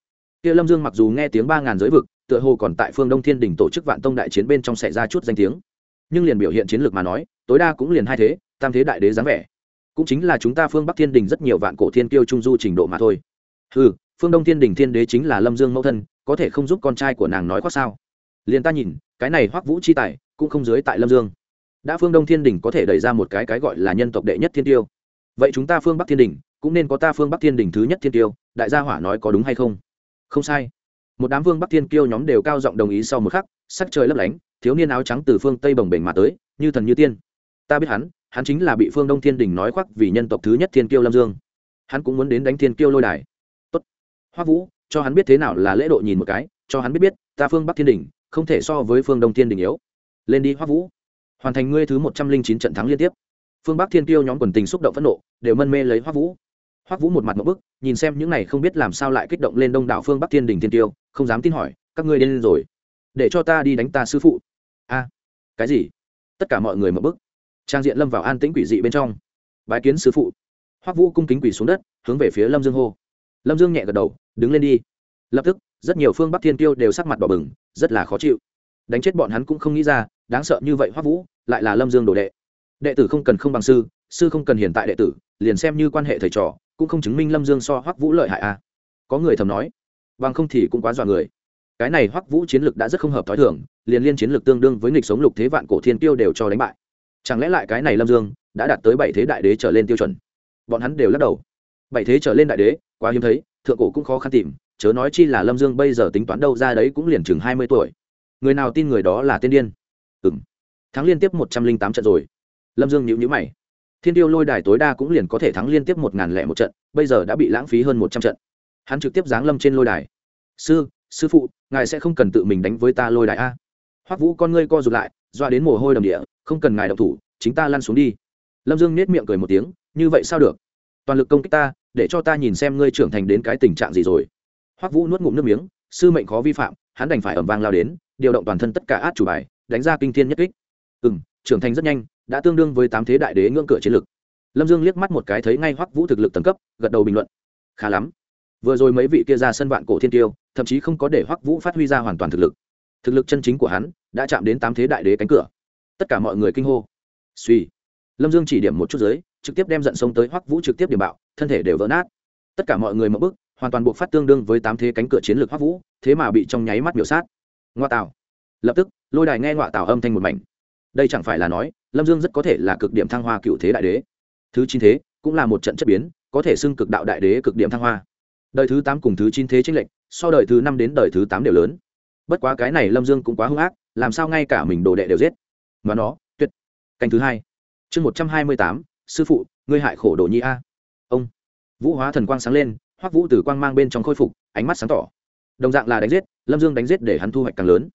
Kia lâm dương mặc dù nghe tiếng ba ngàn giới vực, tựa hồ còn tại phương đông thiên đình tổ chức vạn tông đại chiến bên trong xảy ra chút danh tiếng. Nhưng liền biểu hiện chiến lược mà nói, tối đa cũng liền hai thế, tam thế đại đế dáng vẻ. Cũng chính là chúng ta phương bắc thiên đình rất nhiều vạn cổ thiên kiêu trung du trình độ mà thôi. Ừ phương đông thiên đình thiên đế chính là lâm dương mẫu thân, có thể không giúp con trai của nàng nói khoác sao? Liền ta nhìn, cái này hoắc vũ chi tài, cũng không dưới tại lâm dương đã phương đông thiên đình có thể đẩy ra một cái cái gọi là nhân tộc đệ nhất thiên tiêu. Vậy chúng ta phương bắc thiên đình cũng nên có ta phương bắc thiên đình thứ nhất thiên tiêu, đại gia hỏa nói có đúng hay không? Không sai. Một đám vương bắc thiên kiêu nhóm đều cao giọng đồng ý sau một khắc, sắc trời lấp lánh, thiếu niên áo trắng từ phương tây bồng bềnh mà tới, như thần như tiên. Ta biết hắn hắn chính là bị phương đông thiên đình nói khoác vì nhân tộc thứ nhất thiên kiêu lâm dương. Hắn cũng muốn đến đánh thiên kiêu lôi đài. Tốt. Hoa vũ, cho hắn biết thế nào là lễ độ nhìn một cái, cho hắn biết biết, ta phương bắc thiên đình không thể so với phương đông thiên đình yếu. Lên đi, hoa vũ hoàn thành ngươi thứ một trăm linh chín trận thắng liên tiếp. Phương bắc thiên kiêu nhóm quần tình xúc động phẫn nộ, đều mân mê lấy hoa vũ. Hoắc vũ một mặt một bức, nhìn xem những này không biết làm sao lại kích động lên đông đảo phương bắc thiên đình thiên tiêu không dám tin hỏi, các ngươi lên rồi. Để cho ta đi đánh ta sư phụ. A, cái gì? Tất cả mọi người một bức. Trang diện lâm vào an tĩnh quỷ dị bên trong. Bái kiến sư phụ. Hoắc vũ cung kính quỷ xuống đất, hướng về phía lâm dương hô. Lâm dương nhẹ gật đầu, đứng lên đi. Lập tức, rất nhiều phương bắc thiên tiêu đều sắc mặt đỏ bừng, rất là khó chịu. Đánh chết bọn hắn cũng không nghĩ ra đáng sợ như vậy hoắc vũ, lại là lâm dương đồ đệ. Đệ tử không cần không bằng sư sư không cần hiện tại đệ tử, liền xem như quan hệ thầy trò, cũng không chứng minh lâm dương so hoắc vũ lợi hại a à. có người thầm nói, bằng không thì cũng quá dọa người. Cái này hoắc vũ chiến lược đã rất không hợp t h ó i thường, liền liên chiến lược tương đương với nghịch sống lục thế vạn cổ thiên tiêu đều cho đánh bại. Chẳng lẽ lại cái này lâm dương đã đạt tới bảy thế đại đế trở lên tiêu chuẩn? Bọn hắn đều lắc đầu. Bảy thế trở lên đại đế, quá hiếm thấy, thượng cổ cũng khó khăn tìm, chớ nói chi là lâm dương bây giờ tính toán đâu ra đấy cũng liền chừng hai mươi tuổi. Người nào tin người đó là tiên điên? Thắng liên tiếp một trăm linh tám trận rồi. Lâm dương nhữ nhữ mày. Thiên tiêu lôi đài tối đa cũng liền có thể thắng liên tiếp một ngàn lẻ một trận, bây giờ đã bị lãng phí hơn một trăm trận. Hắn trực tiếp giáng lâm trên lôi đài. Sư sư phụ, ngài sẽ không cần tự mình đánh với ta lôi đài a? Hoắc vũ con ngươi co rụt lại, doa đến mồ hôi đầm địa, không cần ngài độc thủ, chính ta lăn xuống đi. Lâm dương nết miệng cười một tiếng, như vậy sao được? Toàn lực công kích ta, để cho ta nhìn xem ngươi trưởng thành đến cái tình trạng gì rồi. Hoắc vũ nuốt ngụm nước miếng, sư mệnh khó vi phạm, hắn đành phải ẩm vang lao đến, điều động toàn thân tất cả át chủ bài, đánh ra kinh thiên nhất kích ừ m trưởng thành rất nhanh, đã tương đương với tám thế đại đế ngưỡng cửa chiến lực lâm dương liếc mắt một cái thấy ngay hoắc vũ thực lực tầng cấp, gật đầu bình luận. Khá lắm. Vừa rồi mấy vị kia ra sân vạn cổ thiên tiêu, thậm chí không có để hoắc vũ phát huy ra hoàn toàn thực lực. Thực lực chân chính của hắn đã chạm đến tám thế đại đế cánh cửa. Tất cả mọi người kinh hô. Suy. Lâm dương chỉ điểm một chút giới trực tiếp đem giận sông tới hoắc vũ trực tiếp điểm bạo, thân thể đều vỡ nát. Tất cả mọi người mậu bức hoàn toàn buộc phát tương đương với tám thế cánh cửa chiến lược hoắc vũ, thế mà bị trong nháy mắt biểu sát. Ngoa tạo lập tức, lôi đài nghe ngoại tạo âm thanh một mảnh đây chẳng phải là nói, lâm dương rất có thể là cực điểm thăng hoa cựu thế đại đế. Thứ chín thế, cũng là một trận chất biến, có thể xưng cực đạo đại đế cực điểm thăng hoa. Đời thứ tám cùng thứ chín thế tranh lệch, so đời thứ năm đến đời thứ tám đều lớn. Bất quá cái này lâm dương cũng quá hung ác, làm sao ngay cả mình đồ đệ đều giết. Mà nó, tuyệt. Canh thứ hai. Chương một trăm hai mươi tám, sư phụ, ngươi hại khổ đồ nhi a. Ông. Vũ hóa thần quang sáng lên hoắc vũ tử quang mang bên trong khôi phục, ánh mắt sáng tỏ. Đồng dạng là đánh giết, lâm dương đánh giết để hắn thu hoạch càng lớn.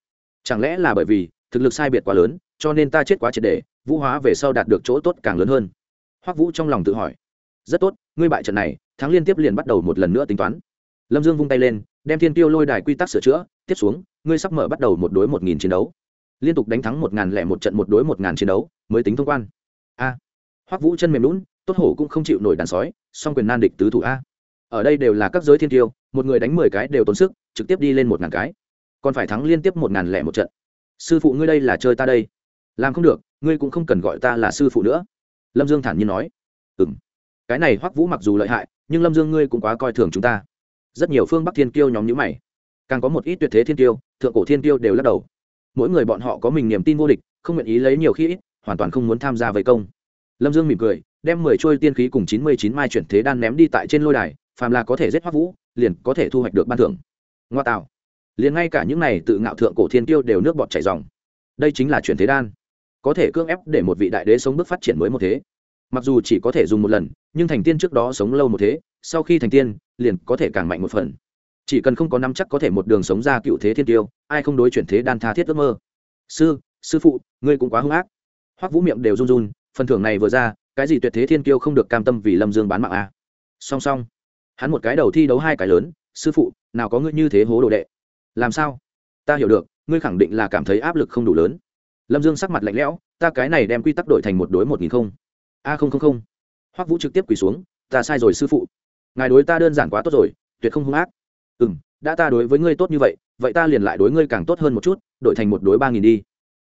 Chẳng lẽ là bởi vì thực lực sai biệt quá lớn cho nên ta chết quá triệt để, vũ hóa về sau đạt được chỗ tốt càng lớn hơn. Hoắc vũ trong lòng tự hỏi, rất tốt, ngươi bại trận này, thắng liên tiếp liền bắt đầu một lần nữa tính toán. Lâm dương vung tay lên, đem thiên tiêu lôi đài quy tắc sửa chữa, tiếp xuống, ngươi sắp mở bắt đầu một đối một nghìn chiến đấu. Liên tục đánh thắng một ngàn lẻ một trận một đối một ngàn chiến đấu, mới tính thông quan. A. Hoắc vũ chân mềm lún tốt hổ cũng không chịu nổi đàn sói, song quyền nan địch tứ thủ a. Ở đây đều là các giới thiên tiêu, một người đánh mười cái đều tốn sức, trực tiếp đi lên một ngàn cái. Còn phải thắng liên tiếp một ngàn lẻ một trận. Sư phụ ngươi đây là chơi ta đây làm không được, ngươi cũng không cần gọi ta là sư phụ nữa. Lâm dương thản nhiên nói. Ừ m cái này hoắc vũ mặc dù lợi hại, nhưng lâm dương ngươi cũng quá coi thường chúng ta. Rất nhiều phương bắc thiên kiêu nhóm nhữ mày. Càng có một ít tuyệt thế thiên kiêu, thượng cổ thiên kiêu đều lắc đầu. Mỗi người bọn họ có mình niềm tin vô địch, không nguyện ý lấy nhiều khi ít, hoàn toàn không muốn tham gia vây công. Lâm dương mỉm cười, đem mười trôi tiên khí cùng chín mươi chín mai chuyển thế đan ném đi tại trên lôi đài, phàm là có thể giết hoắc vũ, liền có thể thu hoạch được ban thưởng. Ngoa tạo. Liền ngay cả những này tự ngạo thượng cổ thiên Kiêu đều nước bọt chảy dòng. Đây chính là chuyển thế đan có thể cưỡng ép để một vị đại đế sống bước phát triển mới một thế. Mặc dù chỉ có thể dùng một lần, nhưng thành tiên trước đó sống lâu một thế, sau khi thành tiên, liền có thể càng mạnh một phần. Chỉ cần không có năm chắc có thể một đường sống ra cựu thế thiên tiêu, ai không đối chuyển thế đan tha thiết ước mơ. Sư sư phụ, ngươi cũng quá hung ác. Hoắc vũ miệng đều run run, phần thưởng này vừa ra, cái gì tuyệt thế thiên kiêu không được cam tâm vì lâm dương bán mạng à? song song, hắn một cái đầu thi đấu hai cái lớn, sư phụ, nào có ngươi như thế hố đồ đệ. Làm sao? Ta hiểu được, ngươi khẳng định là cảm thấy áp lực không đủ lớn lâm dương sắc mặt lạnh lẽo, ta cái này đem quy tắc đổi thành một đối một nghìn không. A, không không không. Hoắc vũ trực tiếp quỳ xuống, ta sai rồi sư phụ. Ngài đối ta đơn giản quá tốt rồi, tuyệt không hung ác. Ừ m đã ta đối với ngươi tốt như vậy vậy ta liền lại đối ngươi càng tốt hơn một chút, đổi thành một đối ba nghìn đi.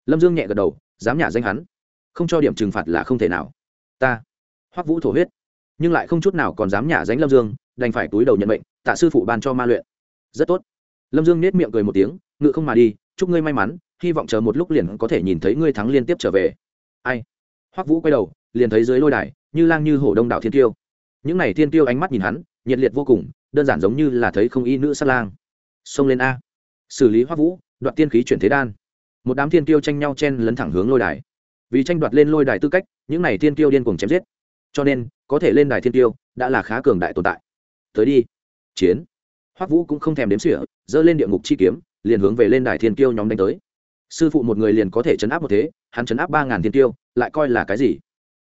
Lâm dương nhẹ gật đầu, dám nhả danh hắn, không cho điểm trừng phạt là không thể nào. Ta. Hoắc vũ thổ huyết, nhưng lại không chút nào còn dám nhả danh lâm dương, đành phải túi đầu nhận mệnh, tạ sư phụ ban cho ma luyện. Rất tốt. Lâm dương nết miệng cười một tiếng, ngự không mà đi, chúc ngươi may mắn hy vọng chờ một lúc liền có thể nhìn thấy ngươi thắng liên tiếp trở về. Ai? Hoắc vũ quay đầu, liền thấy dưới lôi đài, như lang như hổ đông đảo thiên tiêu những này thiên tiêu ánh mắt nhìn hắn, nhiệt liệt vô cùng, đơn giản giống như là thấy không y nữ sát lang. Xông lên a. Xử lý hoắc vũ, đoạt tiên khí chuyển thế đan. Một đám thiên tiêu tranh nhau chen lấn thẳng hướng lôi đài. Vì tranh đoạt lên lôi đài tư cách, những này thiên tiêu điên cuồng chém giết. Cho nên, có thể lên đài thiên tiêu đã là khá cường đại tồn tại. Tới đi. Chiến. Hoắc vũ cũng không thèm đếm xỉa dơ lên địa ngục chi kiếm, liền hướng về lên đài thiên tiêu nhóm đánh tới sư phụ một người liền có thể chấn áp một thế, hắn chấn áp ba ngàn thiên tiêu, lại coi là cái gì?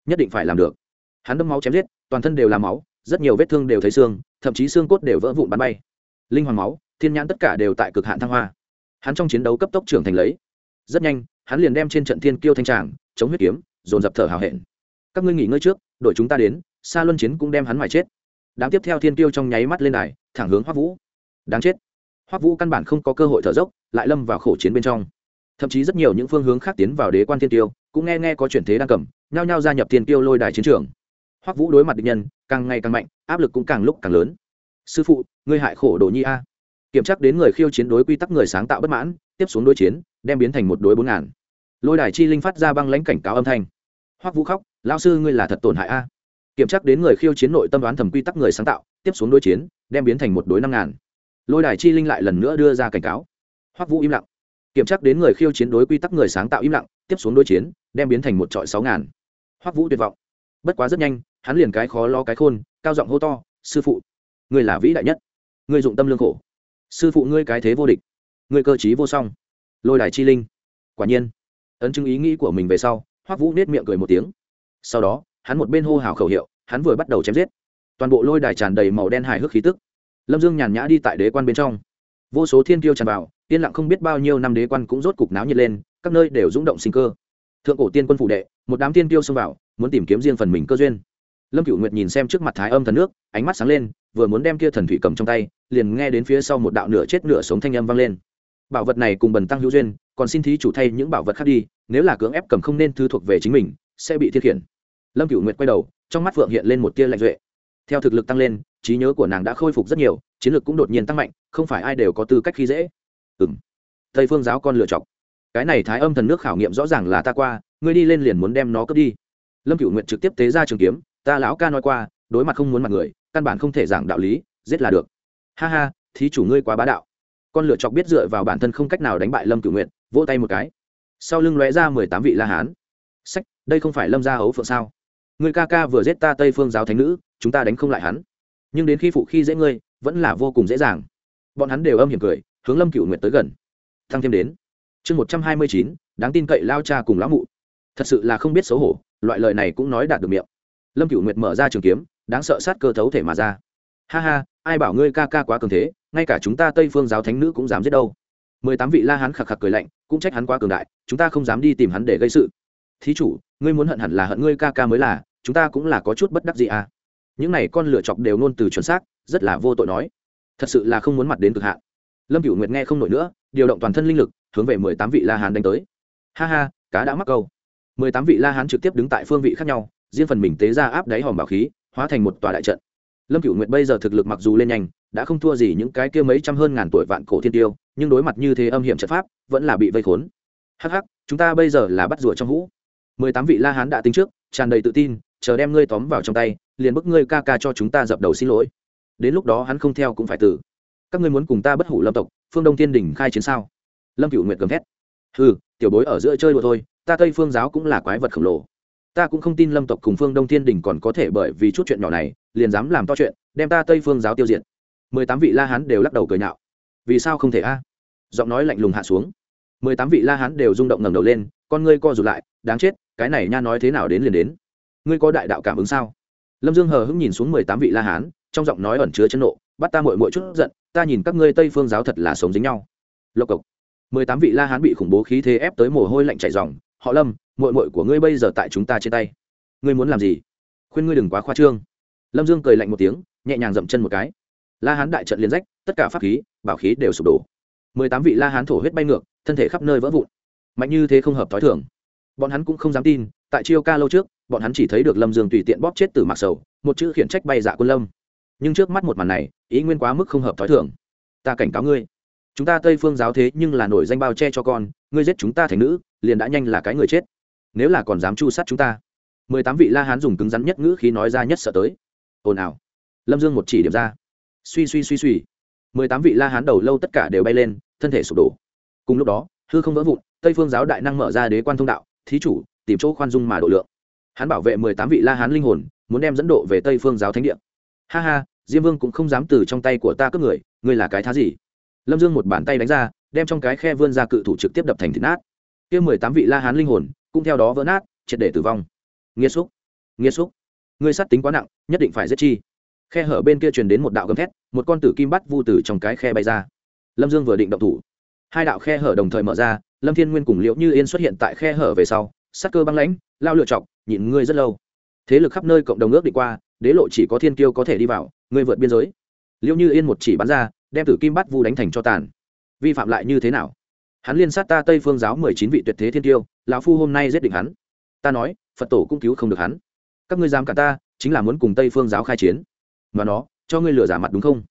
Nhất định phải làm được. Hắn đâm máu chém giết, toàn thân đều là máu, rất nhiều vết thương đều thấy xương, thậm chí xương cốt đều vỡ vụn bắn bay. Linh hoàng máu, thiên nhãn tất cả đều tại cực hạn thăng hoa. Hắn trong chiến đấu cấp tốc trưởng thành lấy. Rất nhanh, hắn liền đem trên trận thiên kiêu thanh tràng, chống huyết kiếm, dồn dập thở hào hẹn. Các ngươi nghỉ ngơi trước, đội chúng ta đến xa luân chiến cũng đem hắn mài chết. Đám tiếp theo thiên kiêu trong nháy mắt lên đài, thẳng hướng hoắc vũ. Đáng chết. Hoắc vũ căn bản không có cơ hội thở dốc, lại lâm vào khổ chiến bên trong thậm chí rất nhiều những phương hướng khác tiến vào đế quan thiên tiêu, cũng nghe nghe có chuyển thế đang cầm, nhao nhao gia nhập thiên tiêu lôi đài chiến trường. Hoắc vũ đối mặt địch nhân, càng ngày càng mạnh, áp lực cũng càng lúc càng lớn. Sư phụ, ngươi hại khổ đồ nhi a. Kiểm tra đến người khiêu chiến đối quy tắc người sáng tạo bất mãn, tiếp xuống đối chiến, đem biến thành một đối bốn ngàn. Lôi đài chi linh phát ra băng lãnh cảnh cáo âm thanh. Hoắc vũ khóc lao sư ngươi là thật tổn hại a. Kiểm tra đến người khiêu chiến nội tâm đoán thẩm quy tắc người sáng tạo, tiếp xuống đối chiến, đem biến thành một đối năm ngàn. Lôi đài chi linh lại lần nữa đưa ra cảnh cáo. Hoắc vũ im lặng kiểm tra đến người khiêu chiến đối quy tắc người sáng tạo im lặng, tiếp xuống đối chiến, đem biến thành một trọi sáu ngàn. Hoắc vũ tuyệt vọng. Bất quá rất nhanh, hắn liền cái khó lo cái khôn, cao giọng hô to, sư phụ, ngươi là vĩ đại nhất. Ngươi dụng tâm lương khổ. Sư phụ ngươi cái thế vô địch. Ngươi cơ chí vô song. Lôi đài chi linh. Quả nhiên, ấn chứng ý nghĩ của mình về sau, hoắc vũ nết miệng cười một tiếng. Sau đó, hắn một bên hô hào khẩu hiệu, hắn vừa bắt đầu chém giết. Toàn bộ lôi đài tràn đầy màu đen hài hước khí tức. Lâm dương nhàn nhã đi tại đế quan bên trong vô số thiên tiêu tràn vào, yên lặng không biết bao nhiêu năm đế quan cũng rốt cục náo nhiệt lên, các nơi đều rung động sinh cơ. Thượng cổ tiên quân phủ đệ, một đám tiên tiêu xông vào, muốn tìm kiếm riêng phần mình cơ duyên. Lâm cựu nguyệt nhìn xem trước mặt thái âm thần nước, ánh mắt sáng lên, vừa muốn đem kia thần thủy cầm trong tay, liền nghe đến phía sau một đạo nửa chết nửa sống thanh âm vang lên. Bảo vật này cùng bần tăng hữu duyên, còn xin thí chủ thay những bảo vật khác đi, nếu là cưỡng ép cầm không nên thứ thuộc về chính mình, sẽ bị thiết khiển. Lâm cựu nguyệt quay đầu, trong mắt phượng hiện lên một tia lạnh duệ. Theo thực lực tăng lên, trí nhớ của nàng đã khôi phục rất nhiều chiến lược cũng đột nhiên tăng mạnh, không phải ai đều có tư cách khi dễ. Ừ m tây phương giáo con lựa chọc. Cái này thái âm thần nước khảo nghiệm rõ ràng là ta qua, ngươi đi lên liền muốn đem nó cướp đi. Lâm cựu nguyện trực tiếp tế ra trường kiếm, ta lão ca nói qua, đối mặt không muốn mặt người, căn bản không thể giảng đạo lý, giết là được. Ha ha, thí chủ ngươi quá bá đạo. Con lựa chọc biết dựa vào bản thân không cách nào đánh bại lâm cựu nguyện vỗ tay một cái. Sau lưng lóe ra mười tám vị la hán. Sách, đây không phải lâm gia ấu phượng sao? Người ca ca vừa giết ta tây phương giáo thánh nữ, chúng ta đánh không lại hắn. Nhưng đến khi phụ khi dễ ngươi vẫn là vô cùng dễ dàng. Bọn hắn đều âm hiểm cười, hướng lâm cựu nguyệt tới gần. Thăng thêm đến. Chương một trăm hai mươi chín, đáng tin cậy lao cha cùng lão mụ. Thật sự là không biết xấu hổ, loại lời này cũng nói đạt được miệng. Lâm cựu nguyệt mở ra trường kiếm, đáng sợ sát cơ thấu thể mà ra. Ha ha, ai bảo ngươi ca ca quá cường thế, ngay cả chúng ta tây phương giáo thánh nữ cũng dám giết đâu. Mười tám vị la hán khạc khạc cười lạnh, cũng trách hắn quá cường đại, chúng ta không dám đi tìm hắn để gây sự. Thí chủ, ngươi muốn hận hẳn là hận ngươi ca ca mới là, chúng ta cũng là có chút bất đắc gì à những này con lựa chọc đều nôn từ chuẩn xác, rất là vô tội nói. Thật sự là không muốn mặt đến cực hạn. Lâm cựu nguyệt nghe không nổi nữa, điều động toàn thân linh lực, hướng về mười tám vị la hán đánh tới. Ha ha, cá đã mắc câu. Mười tám vị la hán trực tiếp đứng tại phương vị khác nhau, riêng phần mình tế ra áp đáy hòm bảo khí, hóa thành một tòa đại trận. Lâm cựu nguyệt bây giờ thực lực mặc dù lên nhanh, đã không thua gì những cái kia mấy trăm hơn ngàn tuổi vạn cổ thiên tiêu, nhưng đối mặt như thế âm hiểm trận pháp, vẫn là bị vây khốn. Hắc hắc, chúng ta bây giờ là bắt rùa trong hũ. Mười tám vị la hán đã tính trước, tràn đầy tự tin, chờ đem ngươi tóm vào trong tay liền bức ngươi ca ca cho chúng ta dập đầu xin lỗi. Đến lúc đó hắn không theo cũng phải tử. Các ngươi muốn cùng ta bất hủ lâm tộc, phương đông tiên đỉnh khai chiến sao? Lâm cựu nguyệt gầm thét. Ừ tiểu bối ở giữa chơi đùa thôi, ta tây phương giáo cũng là quái vật khổng lồ. Ta cũng không tin lâm tộc cùng phương đông thiên đình còn có thể bởi vì chút chuyện nhỏ này, liền dám làm to chuyện, đem ta tây phương giáo tiêu diệt. Mười tám vị la hán đều lắc đầu cười nhạo. Vì sao không thể a? Giọng nói lạnh lùng hạ xuống. Mười tám vị la hán đều rung động ngẩng đầu lên, con ngươi co rụt lại, đáng chết, cái này nha nói thế nào đến liền đến. Ngươi có đại đạo cảm ứng sao? Lâm dương hờ hững nhìn xuống mười tám vị la hán, trong giọng nói ẩn chứa chân nộ, bắt ta mội mội chút giận, ta nhìn các ngươi tây phương giáo thật là sống dính nhau. Lộc cộc. Mười tám vị la hán bị khủng bố khí thế ép tới mồ hôi lạnh chảy dòng, họ lâm mội mội của ngươi bây giờ tại chúng ta trên tay. Ngươi muốn làm gì? Khuyên ngươi đừng quá khoa trương. Lâm dương cười lạnh một tiếng, nhẹ nhàng dậm chân một cái. La hán đại trận liền rách, tất cả pháp khí, bảo khí đều sụp đổ. Mười tám vị la hán thổ huyết bay ngược, thân thể khắp nơi vỡ vụn. Mạnh như thế không hợp t h ó i thường. Bọn hắn cũng không dám tin, tại chiêu ca lâu trước bọn hắn chỉ thấy được lâm dương tùy tiện bóp chết từ mạc sầu, một chữ khiển trách bay dạ quân lâm. Nhưng trước mắt một màn này, ý nguyên quá mức không hợp t h ó i thường. Ta cảnh cáo ngươi, chúng ta tây phương giáo thế nhưng là nổi danh bao che cho con, ngươi giết chúng ta thành nữ, liền đã nhanh là cái người chết. Nếu là còn dám chu sát chúng ta, mười tám vị la hán dùng cứng rắn nhất ngữ khi nói ra nhất sợ tới. Ồn ào. Lâm dương một chỉ điểm ra. Suy suy suy suy. mười tám vị la hán đầu lâu tất cả đều bay lên, thân thể sụp đổ. Cùng lúc đó, hư không vỡ vụn, tây phương giáo đại năng mở ra đế quan thông đạo, thí chủ, tìm chỗ khoan dung mà độ lượng hắn bảo vệ mười tám vị la hán linh hồn, muốn đem dẫn độ về tây phương giáo thánh địa. Ha ha, diêm vương cũng không dám từ trong tay của ta cướp người, ngươi là cái thá gì? Lâm dương một bàn tay đánh ra, đem trong cái khe vươn ra cự thủ trực tiếp đập thành thịt nát. Kia mười tám vị la hán linh hồn, cũng theo đó vỡ nát, triệt để tử vong. Nghiêm xúc nghiêm xúc. Ngươi sát tính quá nặng, nhất định phải giết chi. Khe hở bên kia truyền đến một đạo gầm thét, một con tử kim bắt vu tử trong cái khe bay ra. Lâm dương vừa định động thủ. Hai đạo khe hở đồng thời mở ra, lâm thiên nguyên cùng liễu như yên xuất hiện tại khe hở về sau sắc cơ băng lãnh, lao lựa chọc nhịn ngươi rất lâu. Thế lực khắp nơi cộng đồng ước đi qua, đế lộ chỉ có thiên kiêu có thể đi vào, ngươi vượt biên giới. Liêu như yên một chỉ bắn ra, đem tử kim bắt vu đánh thành cho tàn. Vi phạm lại như thế nào? Hắn liên sát ta tây phương giáo mười chín vị tuyệt thế thiên tiêu lão phu hôm nay giết định hắn. Ta nói, phật tổ cũng cứu không được hắn. Các ngươi dám cả ta, chính là muốn cùng tây phương giáo khai chiến. Mà nó, cho ngươi lừa giả mặt đúng không?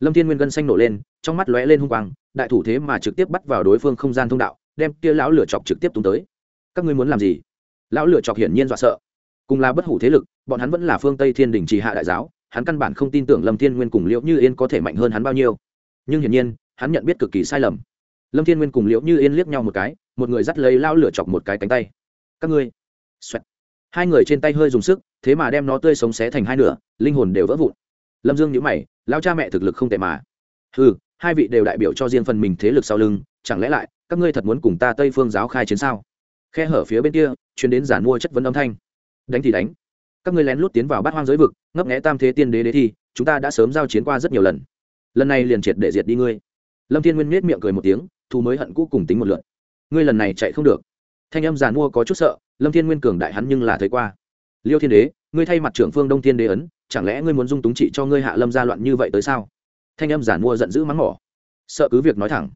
Lâm thiên nguyên gân xanh nổ lên, trong mắt lóe lên hung quang, đại thủ thế mà trực tiếp bắt vào đối phương không gian thông đạo, đem kia lão lửa chọc trực tiếp tung tới. Các ngươi muốn làm gì? Lão lửa chọc hiển nhiên dọa sợ. Cùng là bất hủ thế lực, bọn hắn vẫn là phương tây thiên đình trì hạ đại giáo, hắn căn bản không tin tưởng lâm thiên nguyên cùng liễu như yên có thể mạnh hơn hắn bao nhiêu. Nhưng hiển nhiên, hắn nhận biết cực kỳ sai lầm. Lâm thiên nguyên cùng liễu như yên liếc nhau một cái, một người dắt lấy lao lửa chọc một cái cánh tay. Các ngươi! Xoẹt. hai người trên tay hơi dùng sức, thế mà đem nó tươi sống xé thành hai nửa, linh hồn đều vỡ vụn. Lâm dương nhữ mày lao cha mẹ thực lực không tệ mà. Ừ hai vị đều đại biểu cho riêng phần mình thế lực sau lưng, chẳng lẽ lại, các ngươi thật muốn cùng ta tây phương giáo khai chiến sao? Khe hở phía bên kia chuyến đến giản mua chất vấn âm thanh. Đánh thì đánh. Các ngươi lén lút tiến vào bát hoang giới vực, ngấp nghẽ tam thế tiên đế đế thi, chúng ta đã sớm giao chiến qua rất nhiều lần. Lần này liền triệt để diệt đi ngươi. Lâm thiên nguyên miết miệng cười một tiếng thu mới hận cũ cùng tính một lượn ngươi lần này chạy không được. Thanh âm giàn mua có chút sợ, lâm thiên nguyên cường đại hắn nhưng là thấy qua. Liêu thiên đế, ngươi thay mặt trưởng phương đông thiên đế ấn, chẳng lẽ ngươi muốn dung túng trị cho ngươi hạ lâm gia loạn như vậy tới sao? Thanh âm giản mua giận dữ mắng mỏ. Sợ cứ việc nói thẳng.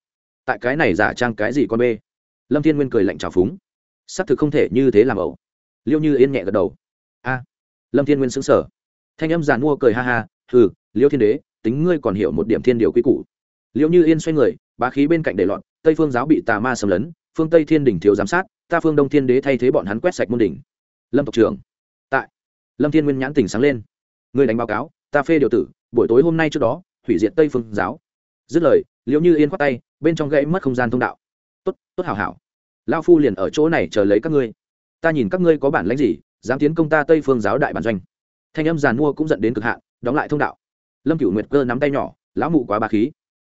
Tại cái này giả trang cái gì con bê? Lâm thiên nguyên cười lạnh trào phúng xác thực không thể như thế làm ẩu. Liêu như yên nhẹ gật đầu. A, lâm thiên nguyên xứng sở thanh âm giàn mua cười ha ha ừ liêu thiên đế, tính ngươi còn hiểu một điểm thiên điều quy củ. Liêu như yên xoay người, bá khí bên cạnh để lọn tây phương giáo bị tà ma xâm lấn, phương tây thiên đình thiếu giám sát, ta phương đông thiên đế thay thế bọn hắn quét sạch môn đỉnh. Lâm tộc trưởng. Tại, lâm thiên nguyên nhãn tỉnh sáng lên. Người đánh báo cáo, ta phê điều tử, buổi tối hôm nay trước đó, hủy diệt tây phương giáo. Dứt lời liệu như yên khoát tay, bên trong gãy mất không gian thông đạo. Tốt tốt hảo hảo lao phu liền ở chỗ này chờ lấy các ngươi. Ta nhìn các ngươi có bản lãnh gì, dám tiến công ta tây phương giáo đại bản doanh. Thanh âm giàn mua cũng dẫn đến cực hạn, đóng lại thông đạo. Lâm cựu nguyệt cơ nắm tay nhỏ, lão mụ quá ba khí.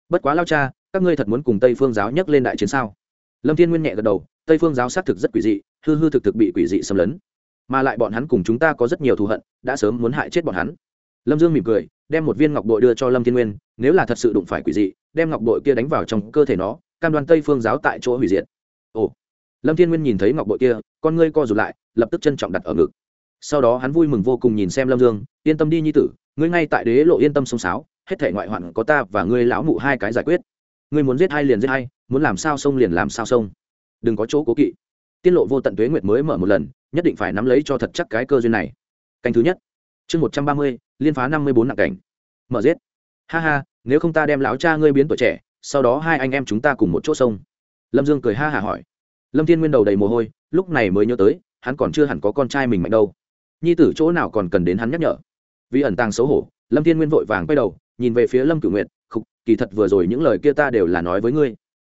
Bất quá lao cha, các ngươi thật muốn cùng tây phương giáo nhấc lên đại chiến sao? Lâm thiên nguyên nhẹ gật đầu, tây phương giáo xác thực rất quỷ dị, hư hư thực thực bị quỷ dị xâm lấn. Mà lại bọn hắn cùng chúng ta có rất nhiều thù hận, đã sớm muốn hại chết bọn hắn. Lâm dương mỉm cười, đem một viên ngọc bội đưa cho lâm thiên nguyên, nếu là thật sự đụng phải quỷ dị, đem ngọc bội kia đánh vào trong cơ thể nó, cam đoan tây phương giáo tại chỗ hủy diệt. Ồ lâm thiên nguyên nhìn thấy ngọc bội kia, con ngươi co rụt lại, lập tức trân trọng đặt ở ngực. Sau đó hắn vui mừng vô cùng nhìn xem lâm dương, yên tâm đi nhi tử, ngươi ngay tại đế lộ yên tâm sông sáo, hết thể ngoại hoạn có ta và ngươi lão mụ hai cái giải quyết. Ngươi muốn giết hai liền giết hai muốn làm sao sông liền làm sao sông. Đừng có chỗ cố kỵ. Tiết lộ vô tận tuế nguyệt mới mở một lần, nhất định phải nắm lấy cho thật chắc cái cơ duyên này. Canh thứ nhất. Chương một trăm ba mươi, liên phá năm mươi bốn nặng cảnh. Mở giết. Ha ha, nếu không ta đem lão cha ngươi biến tuổi trẻ, sau đó hai anh em chúng ta cùng một chỗ sông. Lâm dương cười ha hả hỏi lâm thiên nguyên đầu đầy mồ hôi, lúc này mới nhớ tới, hắn còn chưa hẳn có con trai mình mạnh đâu. Nhi tử chỗ nào còn cần đến hắn nhắc nhở? Vì ẩn tàng xấu hổ, lâm thiên nguyên vội vàng quay đầu, nhìn về phía lâm cửu nguyệt, khục, kỳ thật vừa rồi những lời kia ta đều là nói với ngươi.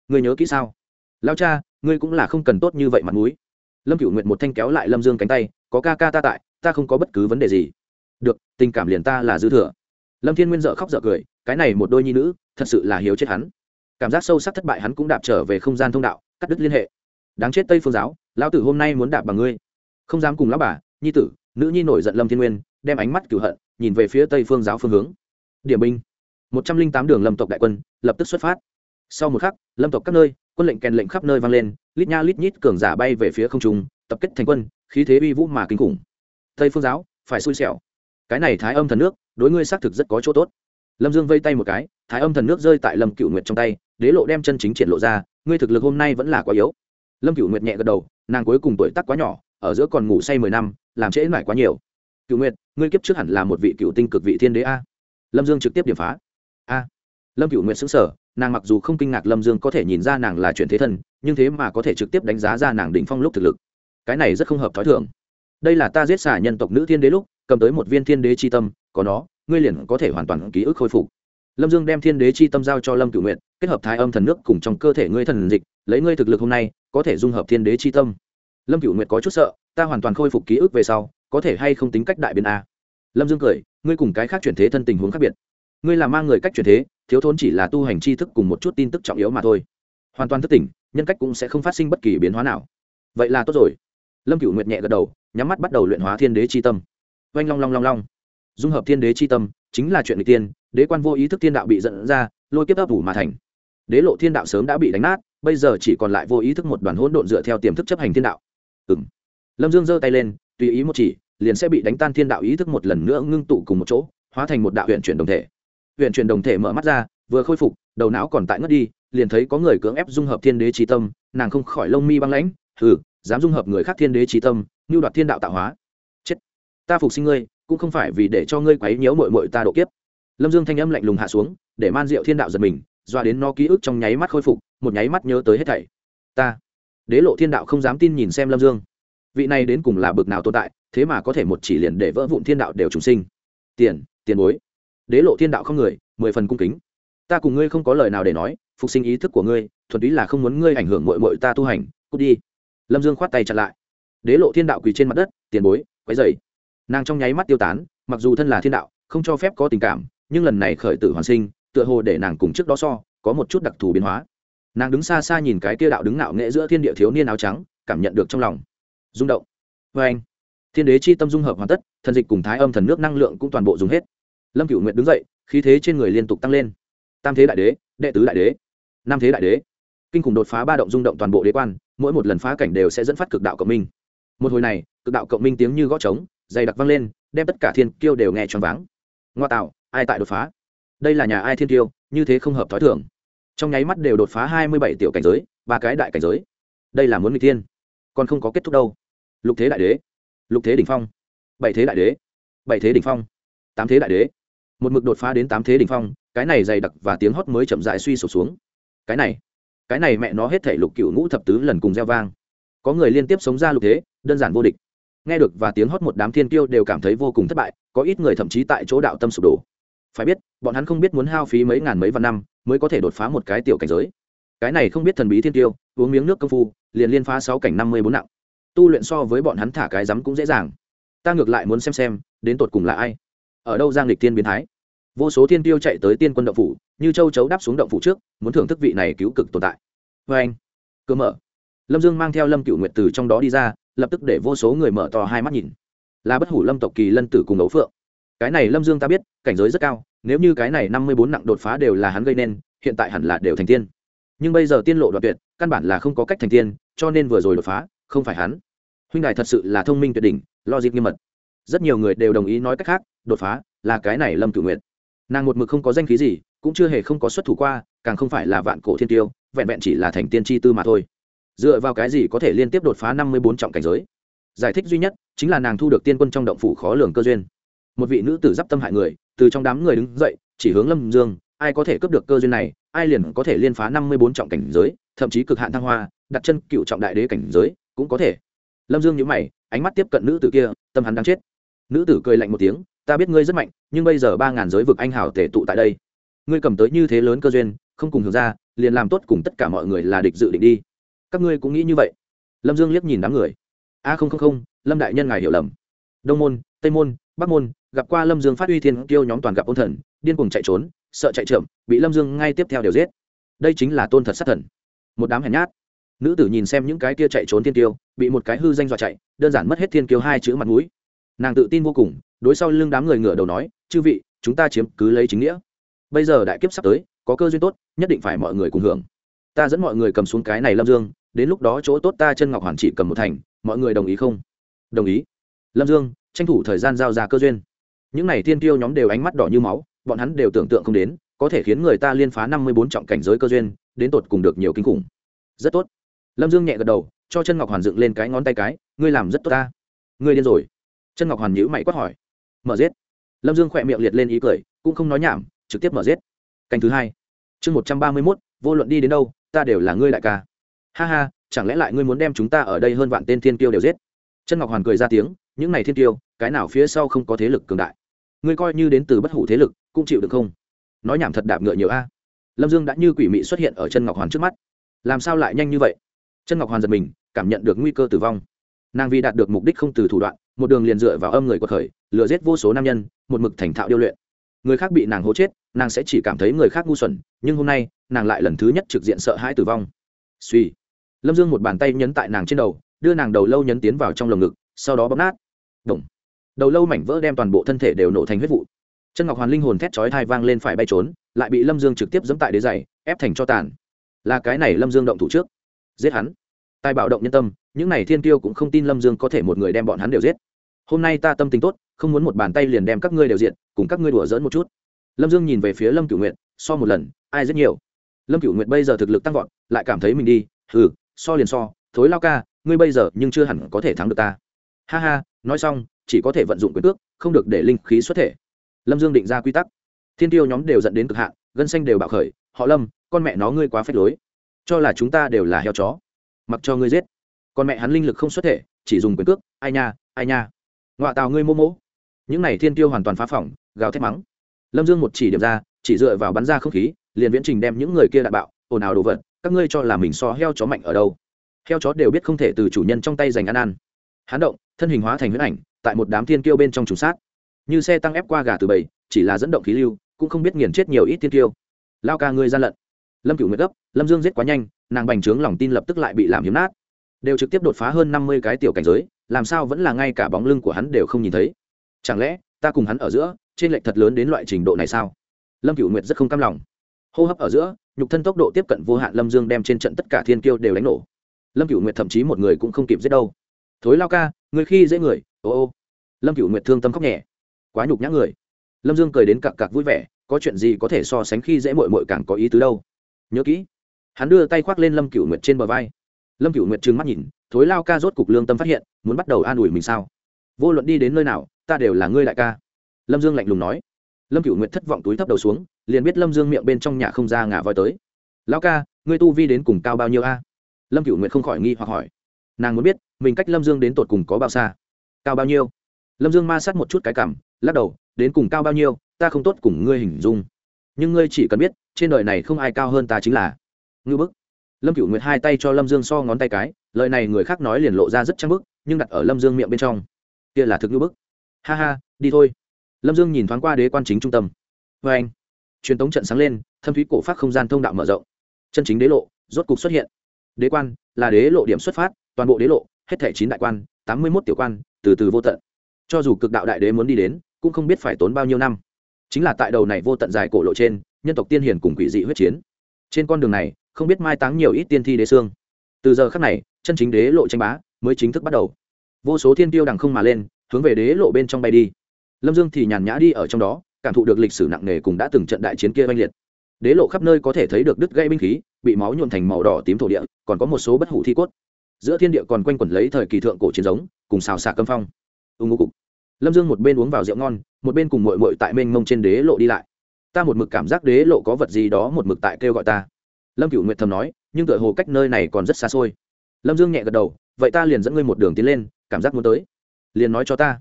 Ngươi nhớ kỹ sao? Lao cha, ngươi cũng là không cần tốt như vậy mặt mũi. Lâm cửu nguyệt một thanh kéo lại lâm dương cánh tay, có ca ca ta tại, ta không có bất cứ vấn đề gì. Được, tình cảm liền ta là dư thừa. Lâm thiên nguyên dợ khóc dợ cười, cái này một đôi nhi nữ, thật sự là hiếu chết hắn. Cảm giác sâu sắc thất bại hắn cũng đạp trở về không gian thông đạo, cắt đứt liên hệ đáng chết tây phương giáo, lão tử hôm nay muốn đạp bằng ngươi. Không dám cùng lão bà, nhi tử, nữ nhi nổi giận lâm thiên nguyên, đem ánh mắt cửu hận, nhìn về phía tây phương giáo phương hướng. Điểm binh. Một trăm linh tám đường lâm tộc đại quân, lập tức xuất phát. Sau một khắc, lâm tộc các nơi, quân lệnh kèn lệnh khắp nơi vang lên, lít nha lít nhít cường giả bay về phía không trung, tập kết thành quân, khí thế uy vũ mà kinh khủng. Tây phương giáo, phải xui xẻo. Cái này thái âm thần nước, đối ngươi xác thực rất có chỗ tốt. Lâm dương vây tay một cái, thái âm thần nước rơi tại lâm cựu nguyệt trong tay, đế lộ đem chân chính triển lộ ra, ngươi thực lực hôm nay vẫn là quá yếu lâm cựu nguyệt nhẹ gật đầu, nàng cuối cùng tuổi tác quá nhỏ, ở giữa còn ngủ say mười năm, làm trễ mải quá nhiều. Cựu nguyệt, ngươi kiếp trước hẳn là một vị cựu tinh cực vị thiên đế a. Lâm dương trực tiếp điểm phá. A. Lâm cựu nguyệt xứng sở nàng mặc dù không kinh ngạc lâm dương có thể nhìn ra nàng là chuyện thế thân, nhưng thế mà có thể trực tiếp đánh giá ra nàng đỉnh phong lúc thực lực. Cái này rất không hợp t h ó i thường. Đây là ta giết xả nhân tộc nữ thiên đế lúc, cầm tới một viên thiên đế c h i tâm, có nó, ngươi liền có thể hoàn toàn ký ức khôi phục. Lâm dương đem thiên đế c h i tâm giao cho lâm Cửu nguyện kết hợp thái âm thần nước cùng trong cơ thể ngươi thần dịch, lấy ngươi thực lực hôm nay có thể dung hợp thiên đế chi tâm. Lâm cựu nguyện có chút sợ, ta hoàn toàn khôi phục ký ức về sau, có thể hay không tính cách đại biến a? Lâm dương cười, ngươi cùng cái khác chuyển thế thân tình huống khác biệt. Ngươi là mang người cách chuyển thế, thiếu thốn chỉ là tu hành tri thức cùng một chút tin tức trọng yếu mà thôi. Hoàn toàn thức tỉnh, nhân cách cũng sẽ không phát sinh bất kỳ biến hóa nào. Vậy là tốt rồi. Lâm cựu nguyệt nhẹ gật đầu, nhắm mắt bắt đầu luyện hóa thiên đế c h i tâm. Oanh long long long long. Dung hợp thiên đế c h i tâm, chính là chuyện n g tiên, đế quan vô ý thức thiên đạo bị dẫn ra, lôi kiếp ấp ủ mà thành. Đế lộ thiên đạo sớm đã bị đánh nát bây giờ chỉ còn lại vô ý thức một đoàn hỗn độn dựa theo tiềm thức chấp hành thiên đạo. Ừ m lâm dương giơ tay lên tùy ý một chỉ liền sẽ bị đánh tan thiên đạo ý thức một lần nữa ngưng tụ cùng một chỗ hóa thành một đạo huyện chuyển đồng thể. Huyện chuyển đồng thể mở mắt ra vừa khôi phục đầu não còn tại ngất đi liền thấy có người cưỡng ép dung hợp thiên đế trí tâm nàng không khỏi lông mi băng lãnh Thử, dám dung hợp người khác thiên đế trí tâm như đoạt thiên đạo tạo hóa. Chết ta phục sinh ngươi cũng không phải vì để cho ngươi quấy nhiễu mội mội ta độ kiếp. Lâm dương thanh âm lạnh lùng hạ xuống để man diệu thiên đạo giật mình doa đến nó ký ức trong nháy mắt khôi phục một nháy mắt nhớ tới hết thảy. Ta, đế lộ thiên đạo không dám tin nhìn xem lâm dương. Vị này đến cùng là bực nào tồn tại, thế mà có thể một chỉ liền để vỡ vụn thiên đạo đều trùng sinh. Tiền tiền bối. Đế lộ thiên đạo không người, mười phần cung kính. Ta cùng ngươi không có lời nào để nói, phục sinh ý thức của ngươi, thuần túy là không muốn ngươi ảnh hưởng mội mội ta tu hành, cút đi. Lâm dương khoát tay chặn lại. Đế lộ thiên đạo quỳ trên mặt đất, tiền bối, quấy dày nàng trong nháy mắt tiêu tán, mặc dù thân là thiên đạo, không cho phép có tình cảm, nhưng lần này khởi tử hoàn sinh, tựa hồ để nàng cùng trước đó so, có một chút đặc thù biến hóa nàng đứng xa xa nhìn cái kia đạo đứng nạo nghệ giữa thiên địa thiếu niên áo trắng, cảm nhận được trong lòng. Rung động. Vê anh. Thiên đế chi tâm dung hợp hoàn tất, thần dịch cùng thái âm thần nước năng lượng cũng toàn bộ dùng hết. Lâm Cựu nguyệt đứng dậy, khí thế trên người liên tục tăng lên. Tam thế đại đế, đệ tứ đại đế, nam thế đại đế. Kinh khủng đột phá ba động rung động toàn bộ đế quan, mỗi một lần phá cảnh đều sẽ dẫn phát cực đạo cộng minh. Một hồi này, cực đạo cộng minh tiếng như gõ trống, dày đặc vang lên, đem tất cả thiên kiêu đều nghe choáng váng. Ngoa tạo, ai tại đột phá? Đây là nhà ai thiên kiêu, như thế không hợp thói thường trong nháy mắt đều đột phá hai mươi bảy tiểu cảnh giới, ba cái đại cảnh giới. Đây là muốn người thiên. Còn không có kết thúc đâu. Lục thế đại đế. Lục thế đỉnh phong. Bảy thế đại đế. Bảy thế đỉnh phong. Tám thế đại đế. Một mực đột phá đến tám thế đỉnh phong, cái này dày đặc và tiếng hót mới chậm dại suy sụp xuống. Cái này cái này mẹ nó hết thể lục cựu ngũ thập tứ lần cùng gieo vang. Có người liên tiếp sống ra lục thế, đơn giản vô địch. Nghe được và tiếng hót một đám thiên kiêu đều cảm thấy vô cùng thất bại, có ít người thậm chí tại chỗ đạo tâm sụp đổ. Phải biết, bọn hắn không biết muốn hao phí mấy ngàn mấy vạn năm mới có thể đột phá một cái tiểu cảnh giới. Cái này không biết thần bí thiên tiêu, uống miếng nước công phu, liền liên phá sáu cảnh năm mươi bốn nặng. Tu luyện so với bọn hắn thả cái rắm cũng dễ dàng. Ta ngược lại muốn xem xem, đến tột cùng là ai. Ở đâu giang lịch tiên biến thái? Vô số thiên tiêu chạy tới tiên quân động phủ, như châu chấu đáp xuống động phủ trước, muốn thưởng thức vị này cứu cực tồn tại. Vê anh, cơ mở. Lâm dương mang theo lâm cựu nguyệt từ trong đó đi ra, lập tức để vô số người mở to hai mắt nhìn. Là bất hủ lâm tộc kỳ lân tử cùng ấu phượng. Cái này lâm dương ta biết, cảnh giới rất cao nếu như cái này năm mươi bốn nặng đột phá đều là hắn gây nên, hiện tại hẳn là đều thành tiên. Nhưng bây giờ tiên lộ đoạn tuyệt, căn bản là không có cách thành tiên, cho nên vừa rồi đột phá, không phải hắn. Huynh đài thật sự là thông minh tuyệt đỉnh lo dịp nghiêm mật. Rất nhiều người đều đồng ý nói cách khác, đột phá là cái này lâm cửu nguyệt. Nàng một mực không có danh khí gì, cũng chưa hề không có xuất thủ qua, càng không phải là vạn cổ thiên tiêu, vẹn vẹn chỉ là thành tiên tri tư mà thôi. Dựa vào cái gì có thể liên tiếp đột phá năm mươi bốn trọng cảnh giới? Giải thích duy nhất chính là nàng thu được tiên quân trong động phủ khó lường cơ duyên một vị nữ tử d i p tâm hại người, từ trong đám người đứng dậy, chỉ hướng lâm dương, ai có thể cướp được cơ duyên này, ai liền có thể liên phá năm mươi bốn trọng cảnh giới, thậm chí cực hạn thăng hoa, đặt chân cựu trọng đại đế cảnh giới, cũng có thể. Lâm dương nhữ mày, ánh mắt tiếp cận nữ tử kia, tâm hắn đang chết. Nữ tử cười lạnh một tiếng, ta biết ngươi rất mạnh, nhưng bây giờ ba ngàn giới vực anh hảo tể tụ tại đây. Ngươi cầm tới như thế lớn cơ duyên, không cùng hướng ra, liền làm tốt cùng tất cả mọi người là địch dự định đi. Các ngươi cũng nghĩ như vậy? Lâm dương liếc nhìn đám người. A không không không, lâm đại nhân ngài hiểu lầm. Đông môn, tây môn, bắc môn gặp qua lâm dương phát uy thiên tiêu nhóm toàn gặp ôn thần, điên cuồng chạy trốn, sợ chạy trượm, bị lâm dương ngay tiếp theo đều giết. Đây chính là tôn thật sát thần. Một đám hèn nhát. Nữ tử nhìn xem những cái kia chạy trốn thiên tiêu bị một cái hư danh dọa chạy, đơn giản mất hết thiên kiêu hai chữ mặt mũi. Nàng tự tin vô cùng, đối sau lưng đám người ngửa đầu nói, chư vị, chúng ta chiếm cứ lấy chính nghĩa. Bây giờ đại kiếp sắp tới, có cơ duyên tốt, nhất định phải mọi người cùng hưởng. Ta dẫn mọi người cầm xuống cái này lâm dương, đến lúc đó chỗ tốt ta chân ngọc hoàn chỉ cầm một thành, mọi người đồng ý không? Đồng ý. Lâm dương, tranh thủ thời gian giao ra cơ duyên những này thiên tiêu nhóm đều ánh mắt đỏ như máu, bọn hắn đều tưởng tượng không đến, có thể khiến người ta liên phá năm mươi bốn trọng cảnh giới cơ duyên, đến tột cùng được nhiều kinh khủng. Rất tốt. Lâm dương nhẹ gật đầu, cho chân ngọc hoàn dựng lên cái ngón tay cái, ngươi làm rất tốt ta. Ngươi điên rồi. Chân ngọc hoàn nhữ mày quát hỏi, mở giết. Lâm dương khỏe miệng liệt lên ý cười, cũng không nói nhảm, trực tiếp mở giết. Canh thứ hai. Chương một trăm ba mươi mốt, vô luận đi đến đâu, ta đều là ngươi đại ca. Ha ha, chẳng lẽ lại ngươi muốn đem chúng ta ở đây hơn vạn tên thiên tiêu đều giết? Chân ngọc hoàn cười ra tiếng, những này thiên tiêu cái nào phía sau không có thế lực cường đại? Ngươi coi như đến từ bất hủ thế lực, cũng chịu được không? Nói nhảm thật đạp ngựa nhiều a. Lâm dương đã như quỷ mị xuất hiện ở chân ngọc hoàn trước mắt. Làm sao lại nhanh như vậy? Chân ngọc hoàn giật mình, cảm nhận được nguy cơ tử vong. Nàng vì đạt được mục đích không từ thủ đoạn, một đường liền dựa vào âm người của khởi, lừa giết vô số nam nhân, một mực thành thạo điêu luyện. Người khác bị nàng hố chết, nàng sẽ chỉ cảm thấy người khác ngu xuẩn, nhưng hôm nay, nàng lại lần thứ nhất trực diện sợ hãi tử vong. Suy lâm dương một bàn tay nhấn tại nàng trên đầu, đưa nàng đầu lâu nhấn tiến vào trong lồng ngực, sau đó bóp nát. Động đầu lâu mảnh vỡ đem toàn bộ thân thể đều nổ thành huyết vụ. Chân ngọc hoàn linh hồn thét chói thai vang lên phải bay trốn, lại bị lâm dương trực tiếp dẫm tại đế giày, ép thành cho tàn. Là cái này lâm dương động thủ trước. Giết hắn. Tài bạo động nhân tâm, những n à y thiên tiêu cũng không tin lâm dương có thể một người đem bọn hắn đều giết. Hôm nay ta tâm tính tốt, không muốn một bàn tay liền đem các ngươi đều diện cùng các ngươi đùa dỡn một chút. Lâm dương nhìn về phía lâm cửu nguyện so một lần, ai rất nhiều? Lâm cửu nguyện bây giờ thực lực tăng vọt, lại cảm thấy mình đi ừ so liền so, thối lao ca, ngươi bây giờ nhưng chưa hẳn có thể thắng được ta. Ha ha, nói xong chỉ có thể vận dụng quyền cước, không được để linh khí xuất thể. Lâm dương định ra quy tắc. Thiên tiêu nhóm đều dẫn đến cực hạn gân xanh đều bạo khởi họ lâm con mẹ nó ngươi quá phép lối. Cho là chúng ta đều là heo chó. Mặc cho ngươi giết. Con mẹ hắn linh lực không xuất thể chỉ dùng quyền cước ai nha ai nha. Ngoạ tào ngươi mô mỗ những n à y thiên tiêu hoàn toàn phá phỏng gào thét mắng. Lâm dương một chỉ điểm ra chỉ dựa vào bắn ra không khí liền viễn trình đem những người kia đạn bạo ồn ào đồ vật các ngươi cho là mình so heo chó mạnh ở đâu? Heo chó đều biết không thể từ chủ nhân trong tay giành ăn ăn. Hán động thân hình hóa thành huyết ảnh tại một đám thiên kiêu bên trong trùng sát. Như xe tăng ép qua gà từ bầy, chỉ là dẫn động khí lưu, cũng không biết nghiền chết nhiều ít thiên kiêu. Lao ca ngươi gian lận. Lâm cửu nguyệt gấp, lâm dương giết quá nhanh, nàng bành trướng lòng tin lập tức lại bị làm hiếm nát. Đều trực tiếp đột phá hơn năm mươi cái tiểu cảnh giới, làm sao vẫn là ngay cả bóng lưng của hắn đều không nhìn thấy. Chẳng lẽ, ta cùng hắn ở giữa, trên lệch thật lớn đến loại trình độ này sao? Lâm cửu nguyệt rất không cam lòng. Hô hấp ở giữa, nhục thân tốc độ tiếp cận vô hạn lâm dương đem trên trận tất cả thiên kiêu đều đánh nổ. Lâm cửu nguyệt thậm chí một người cũng không kịp giết đâu. Thối lao ca người khi dễ người ô ô lâm cửu nguyệt thương tâm khóc nhẹ quá nhục nhã người lâm dương cười đến cặc cặc vui vẻ có chuyện gì có thể so sánh khi dễ mội mội càng có ý tứ đâu nhớ kỹ hắn đưa tay khoác lên lâm cửu nguyệt trên bờ vai lâm cửu nguyệt trừng mắt nhìn thối lao ca rốt cục lương tâm phát hiện muốn bắt đầu an ủi mình sao vô luận đi đến nơi nào ta đều là ngươi đại ca lâm dương lạnh lùng nói lâm cửu nguyệt thất vọng túi thấp đầu xuống liền biết lâm dương miệng bên trong nhà không ra ngả voi tới lao ca ngươi tu vi đến cùng cao bao nhiêu a lâm cửu nguyệt không khỏi nghi hoặc hỏi nàng muốn biết mình cách lâm dương đến tột cùng có bao xa cao bao nhiêu? Lâm dương ma sát một chút cái cảm, lắc đầu, đến cùng cao bao nhiêu, ta không tốt cùng ngươi hình dung. Nhưng ngươi chỉ cần biết, trên đời này không ai cao hơn ta chính là ngư bức. Lâm cựu nguyệt hai tay cho lâm dương so ngón tay cái, lời này người khác nói liền lộ ra rất trăng bức, nhưng đặt ở lâm dương miệng bên trong. Kia là thực ngư bức. Ha ha, đi thôi. Lâm dương nhìn thoáng qua đế quan chính trung tâm. Vê anh, truyền tống trận sáng lên, thâm thúy cổ phát không gian thông đạo mở rộng. Chân chính đế lộ, rốt cục xuất hiện. Đế quan, là đế lộ điểm xuất phát, toàn bộ đế lộ, hết thẻ chín đại quan, tám mươi mốt tiểu quan từ từ vô tận. Cho dù cực đạo đại đế muốn đi đến, cũng không biết phải tốn bao nhiêu năm. Chính là tại đầu này vô tận dài cổ lộ trên, nhân tộc tiên hiền cùng quỷ dị huyết chiến. Trên con đường này, không biết mai táng nhiều ít tiên thi đế xương. Từ giờ khắc này, chân chính đế lộ tranh bá mới chính thức bắt đầu. Vô số thiên tiêu đằng không mà lên, hướng về đế lộ bên trong bay đi. Lâm dương thì nhàn nhã đi ở trong đó, cảm thụ được lịch sử nặng nề cùng đã từng trận đại chiến kia oanh liệt. Đế lộ khắp nơi có thể thấy được đứt gây binh khí, bị máu nhuộn thành màu đỏ tím thổ địa, còn có một số bất hủ thi cốt giữa thiên địa còn quanh quẩn lấy thời kỳ thượng cổ chiến giống, cùng xào xạc câm phong. Ưng ngô cục. Lâm dương một bên uống vào rượu ngon, một bên cùng mội mội tại mênh mông trên đế lộ đi lại. Ta một mực cảm giác đế lộ có vật gì đó một mực tại kêu gọi ta. Lâm cựu nguyệt thầm nói, nhưng tựa hồ cách nơi này còn rất xa xôi. Lâm dương nhẹ gật đầu, vậy ta liền dẫn ngươi một đường tiến lên, cảm giác muốn tới. Liền nói cho ta.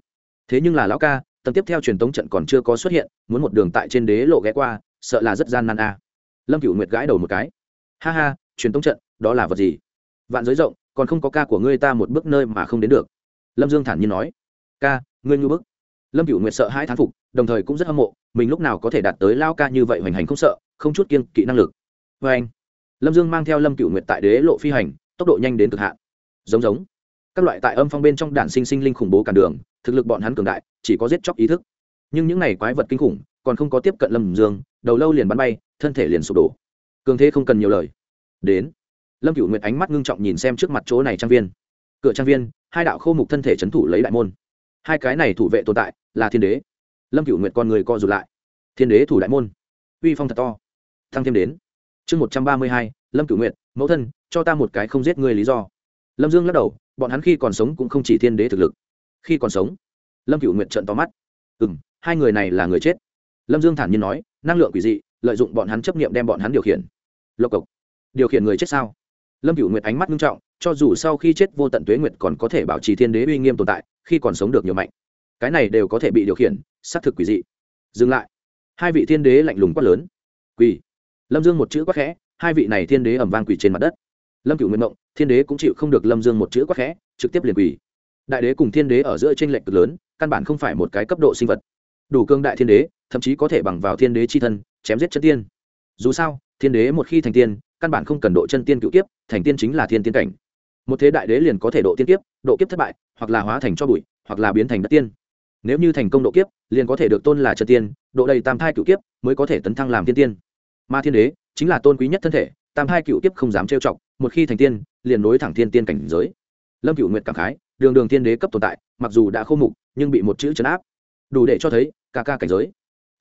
Thế nhưng là lão ca, tầng tiếp theo truyền tống trận còn chưa có xuất hiện, muốn một đường tại trên đế lộ ghé qua, sợ là rất gian nan a. À. lâm cựu nguyệt gãi đầu một cái. Ha ha, truyền tống trận, đó là vật gì? Vạn giới rộng còn không có ca của ngươi ta một bước nơi mà không đến được. Lâm dương thản nhiên nói. Ca, ngươi ngư bức. Lâm cựu nguyệt sợ hai thán phục, đồng thời cũng rất hâm mộ, mình lúc nào có thể đạt tới lao ca như vậy hoành hành không sợ, không chút kiên kỵ năng lực. Vê anh, lâm dương mang theo lâm cựu nguyệt tại đế lộ phi hành, tốc độ nhanh đến cực hạn. Giống giống. Các loại tại âm phong bên trong đạn sinh sinh linh khủng bố cản đường, thực lực bọn hắn cường đại, chỉ có giết chóc ý thức. Nhưng những này quái vật kinh khủng, còn không có tiếp cận lâm dương, đầu lâu liền bắn bay, thân thể liền sụp đổ. Cường thế không cần nhiều lời. Đến lâm cựu nguyệt ánh mắt ngưng trọng nhìn xem trước mặt chỗ này trang viên. Cửa trang viên, hai đạo khô mục thân thể c h ấ n thủ lấy đại môn. Hai cái này thủ vệ tồn tại, là thiên đế. Lâm cựu nguyệt con người co rụt lại. Thiên đế thủ đại môn. Uy phong thật to. Thăng thêm đến. Chương một trăm ba mươi hai, lâm cựu nguyệt, mẫu thân, cho ta một cái không giết người lý do. Lâm dương lắc đầu, bọn hắn khi còn sống cũng không chỉ thiên đế thực lực. Khi còn sống, lâm cựu nguyệt trận to mắt. Ừ m hai người này là người chết. Lâm dương thản nhiên nói, năng lượng quỷ dị, lợi dụng bọn hắn chấp nghiệm đem bọn hắn điều khiển. Lộc cộc. Điều khiển người chết sao? Lâm cựu nguyệt ánh mắt nghiêm trọng, cho dù sau khi chết vô tận tuế nguyệt còn có thể bảo trì thiên đế uy nghiêm tồn tại, khi còn sống được nhiều mạnh. Cái này đều có thể bị điều khiển, xác thực quỷ dị. Dừng lại. Hai vị thiên đế lạnh lùng quát lớn. Quỳ lâm dương một chữ quát khẽ, hai vị này thiên đế ẩm vang quỳ trên mặt đất. Lâm cựu nguyện mộng thiên đế cũng chịu không được lâm dương một chữ quát khẽ, trực tiếp liền quỳ. Đại đế cùng thiên đế ở giữa t r ê n lệch cực lớn, căn bản không phải một cái cấp độ sinh vật. Đủ cương đại thiên đế, thậm chí có thể bằng vào thiên đế c h i thân, chém giết chân tiên. Dù sao, thiên đế một khi thành tiên căn bản không cần độ chân tiên cựu kiếp, thành tiên chính là thiên tiên cảnh. Một thế đại đế liền có thể độ tiên kiếp, độ kiếp thất bại, hoặc là hóa thành cho bụi, hoặc là biến thành đất tiên. Nếu như thành công độ kiếp, liền có thể được tôn là chân tiên, độ đầy tam thai cựu kiếp mới có thể tấn thăng làm thiên tiên. Ma thiên đế chính là tôn quý nhất thân thể, tam thai cựu kiếp không dám trêu chọc, một khi thành tiên, liền nối thẳng thiên tiên cảnh giới. Lâm cựu nguyệt cảm khái, đường đường thiên đế cấp tồn tại, mặc dù đã khô mục, nhưng bị một chữ chấn áp. Đủ để cho thấy, ca ca cảnh giới,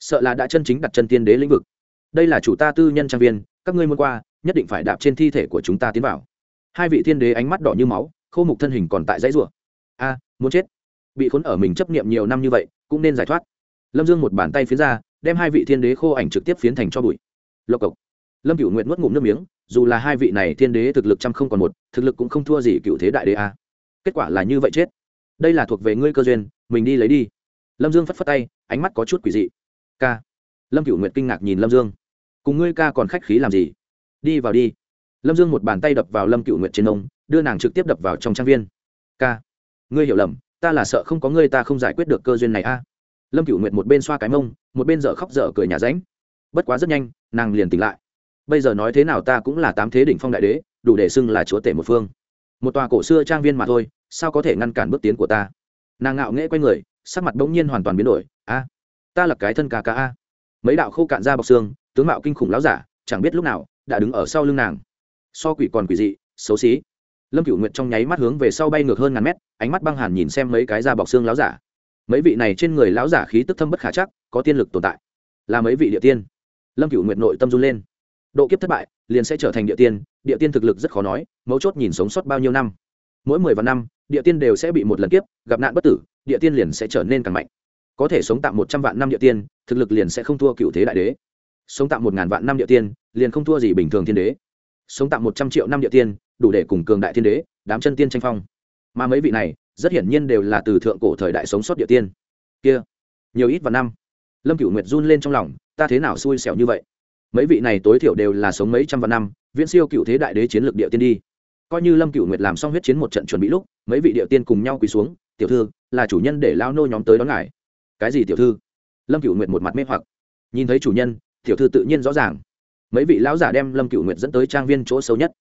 sợ là đã chân chính đặt chân tiên đế lĩnh vực. Đây là chủ ta tư nhân trang viên, các ngươi muốn qua nhất định phải đạp trên thi thể của chúng ta tiến vào. Hai vị thiên đế ánh mắt đỏ như máu, khô mục thân hình còn tại dãy rủa. A, muốn chết. Bị khốn ở mình chấp niệm nhiều năm như vậy, cũng nên giải thoát. Lâm dương một bàn tay phiến ra, đem hai vị thiên đế khô ảnh trực tiếp phiến thành cho bụi. Lộc cộc. Lâm cựu nguyện nuốt ngụm nước miếng, dù là hai vị này thiên đế thực lực trăm không còn một, thực lực cũng không thua gì cựu thế đại đế a. Kết quả là như vậy chết. Đây là thuộc về ngươi cơ duyên, mình đi lấy đi. Lâm dương phất phất tay, ánh mắt có chút quỷ dị. Ca. Lâm cựu nguyện kinh ngạc nhìn lâm dương. Cùng ngươi ca còn khách khí làm gì? Đi vào đi. Lâm dương một bàn tay đập vào lâm cựu nguyệt trên ông, đưa nàng trực tiếp đập vào trong trang viên. K ngươi hiểu lầm, ta là sợ không có ngươi ta không giải quyết được cơ duyên này a. Lâm cựu nguyệt một bên xoa cái mông, một bên dở khóc dở cười nhà ránh. Bất quá rất nhanh, nàng liền tỉnh lại. Bây giờ nói thế nào ta cũng là tám thế đỉnh phong đại đế, đủ để xưng là chúa tể một phương. Một tòa cổ xưa trang viên mà thôi, sao có thể ngăn cản bước tiến của ta? Nàng ngạo nghễ q u a y người, sắc mặt bỗng nhiên hoàn toàn biến đổi. A, ta là cái thân ca ca a. Mấy đạo khô cạn ra bọc xương, tướng mạo kinh khủng láo giả, chẳng biết lúc nào đã đứng ở sau lưng nàng. So quỷ còn quỷ dị, xấu xí. Lâm cựu nguyệt trong nháy mắt hướng về sau bay ngược hơn ngàn mét, ánh mắt băng hàn nhìn xem mấy cái da bọc xương láo giả. Mấy vị này trên người láo giả khí tức thâm bất khả chắc, có tiên lực tồn tại. Là mấy vị địa tiên. Lâm cựu nguyệt nội tâm run lên. Độ kiếp thất bại, liền sẽ trở thành địa tiên địa tiên thực lực rất khó nói, mấu chốt nhìn sống sót bao nhiêu năm. Mỗi mười vạn năm, địa tiên đều sẽ bị một lần kiếp, gặp nạn bất tử, địa tiên liền sẽ trở nên càng mạnh. Có thể sống tạm một trăm vạn năm địa tiên, thực lực liền sẽ không thua cựu thế đại đế. Sống tạm một ngàn vạn năm địa tiên liền không thua gì bình thường thiên đế. Sống tạm một trăm triệu năm địa tiên, đủ để cùng cường đại thiên đế, đám chân tiên tranh phong. Mà mấy vị này, rất hiển nhiên đều là từ thượng cổ thời đại sống sót địa tiên. Kia, nhiều ít vạn năm. Lâm cửu nguyệt run lên trong lòng, ta thế nào xui xẻo như vậy? Mấy vị này tối thiểu đều là sống mấy trăm vạn năm, viễn siêu cựu thế đại đế chiến lược địa tiên đi. Coi như lâm cửu nguyệt làm xong huyết chiến một trận chuẩn bị lúc, mấy vị địa tiên cùng nhau quỳ xuống, tiểu thư, là chủ nhân để lao nô nhóm tới đón ngài. Cái gì tiểu thư? Lâm cửu nguyệt một mặt mê hoặc. Nhìn thấy chủ nhân, tiểu thư tự nhiên rõ ràng mấy vị lão giả đem lâm cựu nguyệt dẫn tới trang viên chỗ sâu nhất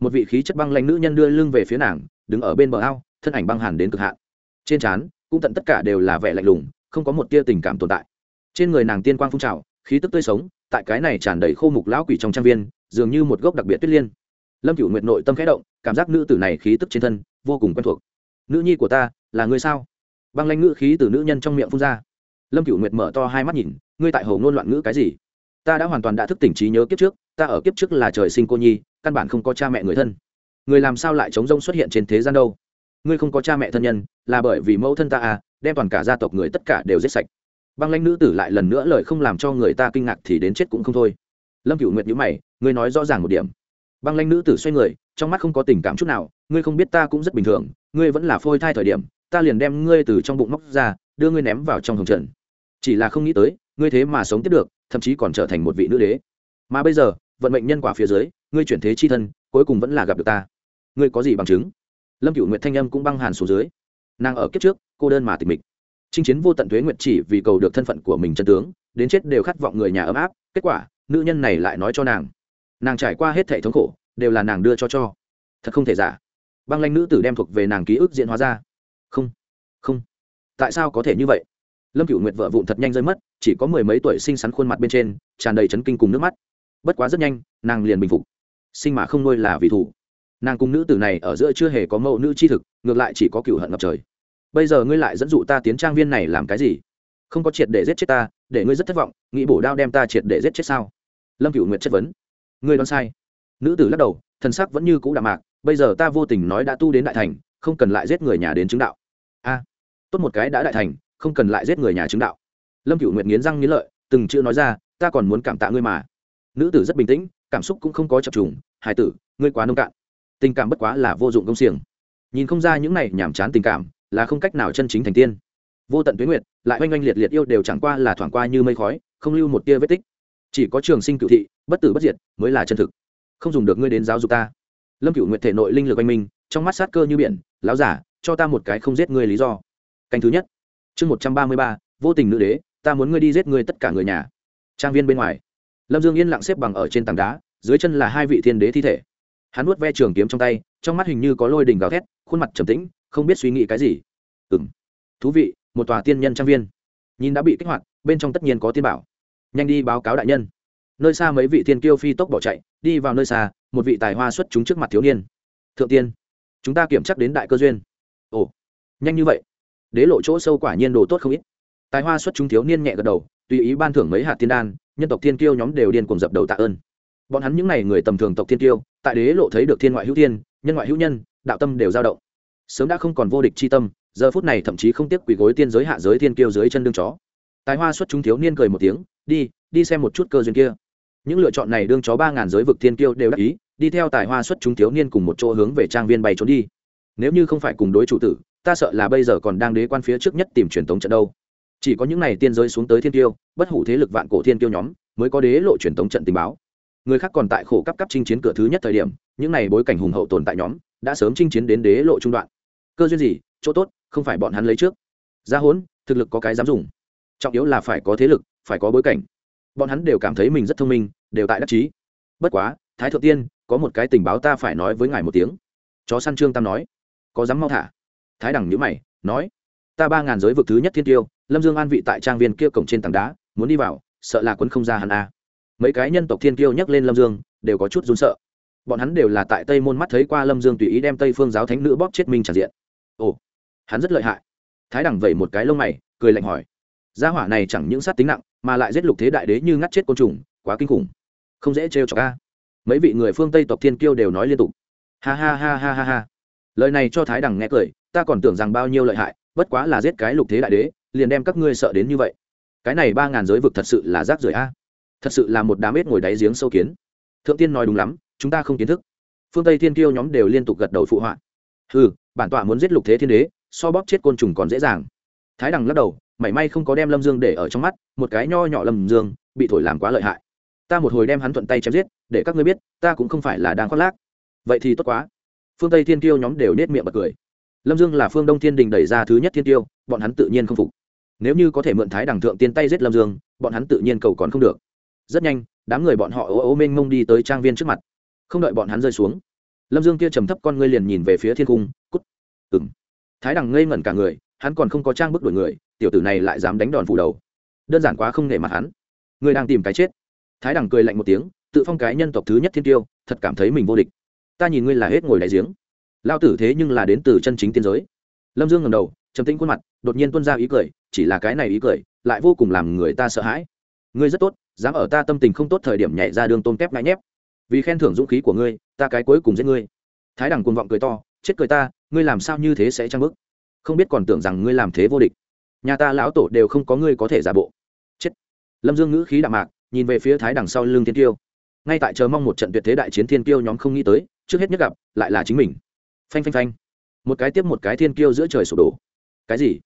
một vị khí chất băng lanh nữ nhân đưa lưng về phía nàng đứng ở bên bờ ao thân ảnh băng hàn đến cực hạn trên trán cũng tận tất cả đều là vẻ lạnh lùng không có một tia tình cảm tồn tại trên người nàng tiên quang phun trào khí tức tươi sống tại cái này tràn đầy khô mục lão quỷ trong trang viên dường như một gốc đặc biệt tuyết liên lâm cựu nguyệt nội tâm khẽ động cảm giác nữ tử này khí tức trên thân vô cùng quen thuộc nữ nhi của ta là ngươi sao băng lanh ngữ khí từ nữ nhân trong miệng phun ra lâm cựu nguyệt mở to hai mắt nhìn ngươi tại hồ ngôn loạn ngữ cái gì ta đã hoàn toàn đã thức tỉnh trí nhớ kiếp trước, ta ở kiếp trước là trời sinh cô nhi, căn bản không có cha mẹ người thân. Người làm sao lại chống rông xuất hiện trên thế gian đâu? Ngươi không có cha mẹ thân nhân, là bởi vì mẫu thân ta à đem toàn cả gia tộc người tất cả đều giết sạch. Băng lãnh nữ tử lại lần nữa lời không làm cho người ta kinh ngạc thì đến chết cũng không thôi. Lâm cựu nguyệt nhữ mày, ngươi nói rõ ràng một điểm. Băng lãnh nữ tử xoay người, trong mắt không có tình cảm chút nào, ngươi không biết ta cũng rất bình thường, ngươi vẫn là phôi thai thời điểm, ta liền đem ngươi từ trong bụng móc ra, đưa ngươi ném vào trong hồng trần chỉ là không nghĩ tới, ngươi thế mà sống tiếp được, thậm chí còn trở thành một vị nữ đế. Mà bây giờ, vận mệnh nhân quả phía dưới, ngươi chuyển thế chi thân, cuối cùng vẫn là gặp được ta. Ngươi có gì bằng chứng? Lâm cựu nguyệt thanh âm cũng băng hàn xuống dưới. Nàng ở kiếp trước, cô đơn mà tịch mịch. Chinh chiến vô tận thuế nguyệt chỉ vì cầu được thân phận của mình chân tướng, đến chết đều khát vọng người nhà ấm áp, kết quả, nữ nhân này lại nói cho nàng. Nàng trải qua hết thể thống khổ, đều là nàng đưa cho cho. Thật không thể giả. Băng lanh nữ tử đem thuộc về nàng ký ức diễn hóa ra. Không không. Tại sao có thể như vậy? Lâm cựu nguyệt vợ vụn thật nhanh rơi mất, chỉ có mười mấy tuổi xinh xắn khuôn mặt bên trên, tràn đầy chấn kinh cùng nước mắt. Bất quá rất nhanh, nàng liền bình phục. Sinh mà không nuôi là vì thủ. Nàng cùng nữ tử này ở giữa chưa hề có mẫu nữ chi thực, ngược lại chỉ có cựu hận ngập trời. Bây giờ ngươi lại dẫn dụ ta tiến trang viên này làm cái gì? Không có triệt để giết chết ta, để ngươi rất thất vọng, nghĩ bổ đao đem ta triệt để giết chết sao? Lâm cựu nguyệt chất vấn. Ngươi đoán sai. Nữ tử lắc đầu thân sắc vẫn như cũ đạm mạc, bây giờ ta vô tình nói đã tu đến đại thành, không cần lại giết người nhà đến chứng đạo. A, tốt một cái đã đại thành không cần lại giết người nhà chứng đạo. Lâm cựu nguyệt nghiến răng nghiến lợi, từng chữ nói ra, ta còn muốn cảm tạ ngươi mà. Nữ tử rất bình tĩnh, cảm xúc cũng không có chập trùng, hải tử, ngươi quá nông cạn. Tình cảm bất quá là vô dụng công xiềng. Nhìn không ra những này nhàm chán tình cảm, là không cách nào chân chính thành tiên. Vô tận tuyến nguyệt, lại oanh oanh liệt liệt yêu đều chẳng qua là thoảng qua như mây khói, không lưu một tia vết tích. Chỉ có trường sinh cựu thị, bất tử bất diệt mới là chân thực. Không dùng được ngươi đến giáo dục ta. Lâm cựu nguyệt thể nội linh lực oanh minh, trong mắt sát cơ như biển láo giả cho ta một cái không giết ngươi lý do. Canh thứ nhất chương một trăm ba mươi ba, vô tình nữ đế, ta muốn ngươi đi giết ngươi tất cả người nhà. Trang viên bên ngoài, lâm dương yên lặng xếp bằng ở trên tảng đá, dưới chân là hai vị thiên đế thi thể. Hắn nuốt ve trường kiếm trong tay, trong mắt hình như có lôi đình gào thét, khuôn mặt trầm tĩnh, không biết suy nghĩ cái gì. Ừ m thú vị, một tòa tiên nhân trang viên. Nhìn đã bị kích hoạt, bên trong tất nhiên có tiên bảo. Nhanh đi báo cáo đại nhân. Nơi xa mấy vị thiên kiêu phi tốc bỏ chạy, đi vào nơi xa, một vị tài hoa xuất chúng trước mặt thiếu niên. Thượng tiên, chúng ta kiểm chắc đến đại cơ duyên. Ồ, nhanh như vậy đế lộ chỗ sâu quả nhiên đồ tốt không ít. Tài hoa xuất chúng thiếu niên nhẹ gật đầu, tùy ý ban thưởng mấy hạt tiên đan, nhân tộc thiên kiêu nhóm đều điên cùng dập đầu tạ ơn. Bọn hắn những n à y người tầm thường tộc thiên kiêu, tại đế lộ thấy được thiên ngoại hữu thiên, nhân ngoại hữu nhân, đạo tâm đều dao động. Sớm đã không còn vô địch c h i tâm, giờ phút này thậm chí không tiếc quỳ gối tiên giới hạ giới thiên kiêu dưới chân đương chó. Tài hoa xuất chúng thiếu niên cười một tiếng, đi đi xem một chút cơ duyên kia. Những lựa chọn này đương chó ba ngàn giới vực thiên kiêu đều đắc ý, đi theo tài hoa xuất chúng thiếu niên cùng một chỗ hướng về trang viên bay trốn đi. Nếu như không phải cùng đối chủ tử ta sợ là bây giờ còn đang đế quan phía trước nhất tìm truyền thống trận đâu. Chỉ có những n à y tiên giới xuống tới thiên tiêu, bất hủ thế lực vạn cổ thiên tiêu nhóm, mới có đế lộ truyền thống trận tình báo. Người khác còn tại khổ cấp cấp chinh chiến cửa thứ nhất thời điểm, những n à y bối cảnh hùng hậu tồn tại nhóm, đã sớm chinh chiến đến đế lộ trung đoạn. Cơ duyên gì, chỗ tốt, không phải bọn hắn lấy trước. Gia hỗn, thực lực có cái dám dùng. Trọng yếu là phải có thế lực, phải có bối cảnh. Bọn hắn đều cảm thấy mình rất thông minh, đều tại đắc chí. Bất quá, thái thượng tiên, có một cái tình báo ta phải nói với ngài một tiếng. Chó săn trương tam nói, có dám mau thả? Thái đẳng nhữ mày, nói, ta ba ngàn giới vực thứ nhất thiên tiêu, lâm dương an vị tại trang viên kia cổng trên tảng đá, muốn đi vào, sợ là quấn không ra hắn a. Mấy cái nhân tộc thiên tiêu nhắc lên lâm dương, đều có chút run sợ. Bọn hắn đều là tại tây môn mắt thấy qua lâm dương tùy ý đem tây phương giáo thánh nữ bóp chết minh tràn diện. Ồ, hắn rất lợi hại. Thái đẳng vẩy một cái lông mày, cười lạnh hỏi, gia hỏa này chẳng những sát tính nặng, mà lại giết lục thế đại đế như ngắt chết côn trùng, quá kinh khủng. Không dễ trêu cho ca mấy vị người phương tây tộc thiên kiêu đều nói liên tục. Ha ha ha ha ha ha. Lời này cho thái Đằng nghe cười ta còn tưởng rằng bao nhiêu lợi hại, bất quá là giết cái lục thế đại đế, liền đem các ngươi sợ đến như vậy. Cái này ba ngàn giới vực thật sự là rác rưởi a. Thật sự là một đám ếch ngồi đáy giếng sâu kiến. Thượng tiên nói đúng lắm, chúng ta không kiến thức. Phương tây thiên kiêu nhóm đều liên tục gật đầu phụ họa. Ừ bản tọa muốn giết lục thế thiên đế, so bóp chết côn trùng còn dễ dàng. Thái đằng lắc đầu, mảy may không có đem lâm dương để ở trong mắt, một cái nho nhỏ lâm dương, bị thổi làm quá lợi hại. Ta một hồi đem hắn thuận tay chém giết, để các ngươi biết, ta cũng không phải là đang khoác lác. Vậy thì tốt quá. Phương tây thiên kiêu nhóm đều nết miệng bật cười lâm dương là phương đông thiên đình đẩy ra thứ nhất thiên tiêu, bọn hắn tự nhiên không phục. Nếu như có thể mượn thái đẳng thượng tiên tay giết lâm dương, bọn hắn tự nhiên cầu còn không được. Rất nhanh, đám người bọn họ ô ô mênh mông đi tới trang viên trước mặt. Không đợi bọn hắn rơi xuống, lâm dương kia trầm thấp con ngươi liền nhìn về phía thiên cung, cút. Ừng thái đằng ngây ngẩn cả người, hắn còn không có trang bức đuổi người, tiểu tử này lại dám đánh đòn phủ đầu. Đơn giản quá không nể mặt hắn. Người đang tìm cái chết. Thái đằng cười lạnh một tiếng, tự phong cái nhân tộc thứ nhất thiên tiêu, thật cảm thấy mình vô địch. Ta nhìn ngươi là hết ngồi đại giếng lao tử thế nhưng là đến từ chân chính tiên giới. Lâm dương ngầm đầu, trầm tĩnh khuôn mặt, đột nhiên tuân ra ý cười, chỉ là cái này ý cười, lại vô cùng làm người ta sợ hãi. Ngươi rất tốt, dám ở ta tâm tình không tốt thời điểm nhảy ra đường tôn kép ngại nhép. Vì khen thưởng dũng khí của ngươi, ta cái cuối cùng giết ngươi. Thái đằng cuồng vọng cười to, chết cười ta, ngươi làm sao như thế sẽ trang bức không biết còn tưởng rằng ngươi làm thế vô địch. Nhà ta lão tổ đều không có ngươi có thể giả bộ. Chết. Lâm dương ngữ khí đạm mạc, nhìn về phía thái đằng sau lưng thiên tiêu ngay tại chờ mong một trận tuyệt thế đại chiến thiên Tiêu nhóm không nghĩ tới, trước hết nhất gặp, lại là chính mình phanh phanh phanh. Một cái tiếp một cái thiên kiêu giữa trời sụp đổ. Cái gì?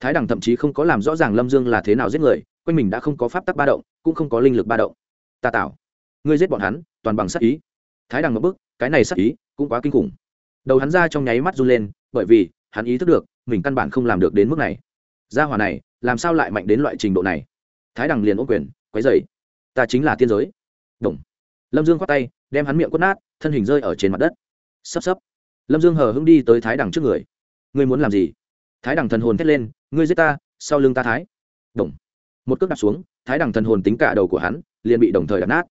Thái đẳng thậm chí không có làm rõ ràng lâm dương là thế nào giết người, quanh mình đã không có pháp tắc ba động, cũng không có linh lực ba động. Ta tạo. Ngươi giết bọn hắn, toàn bằng sắc ý. Thái đằng ngập bức cái này sắc ý cũng quá kinh khủng. Đầu hắn ra trong nháy mắt run lên, bởi vì hắn ý thức được, mình căn bản không làm được đến mức này. Gia hòa này, làm sao lại mạnh đến loại trình độ này? Thái đằng liền ôm quyền, quấy dày ta chính là tiên giới. Đồng. lâm dương khoát tay, đem hắn miệng quất nát, thân hình rơi ở trên mặt đất. Sắp sắp lâm dương hờ hững đi tới thái đằng trước người. Ngươi muốn làm gì? Thái đằng thần hồn thét lên, ngươi giết ta, sau lưng ta thái. Đồng. một cước đặt xuống, thái đằng thần hồn tính cả đầu của hắn liền bị đồng thời đập nát.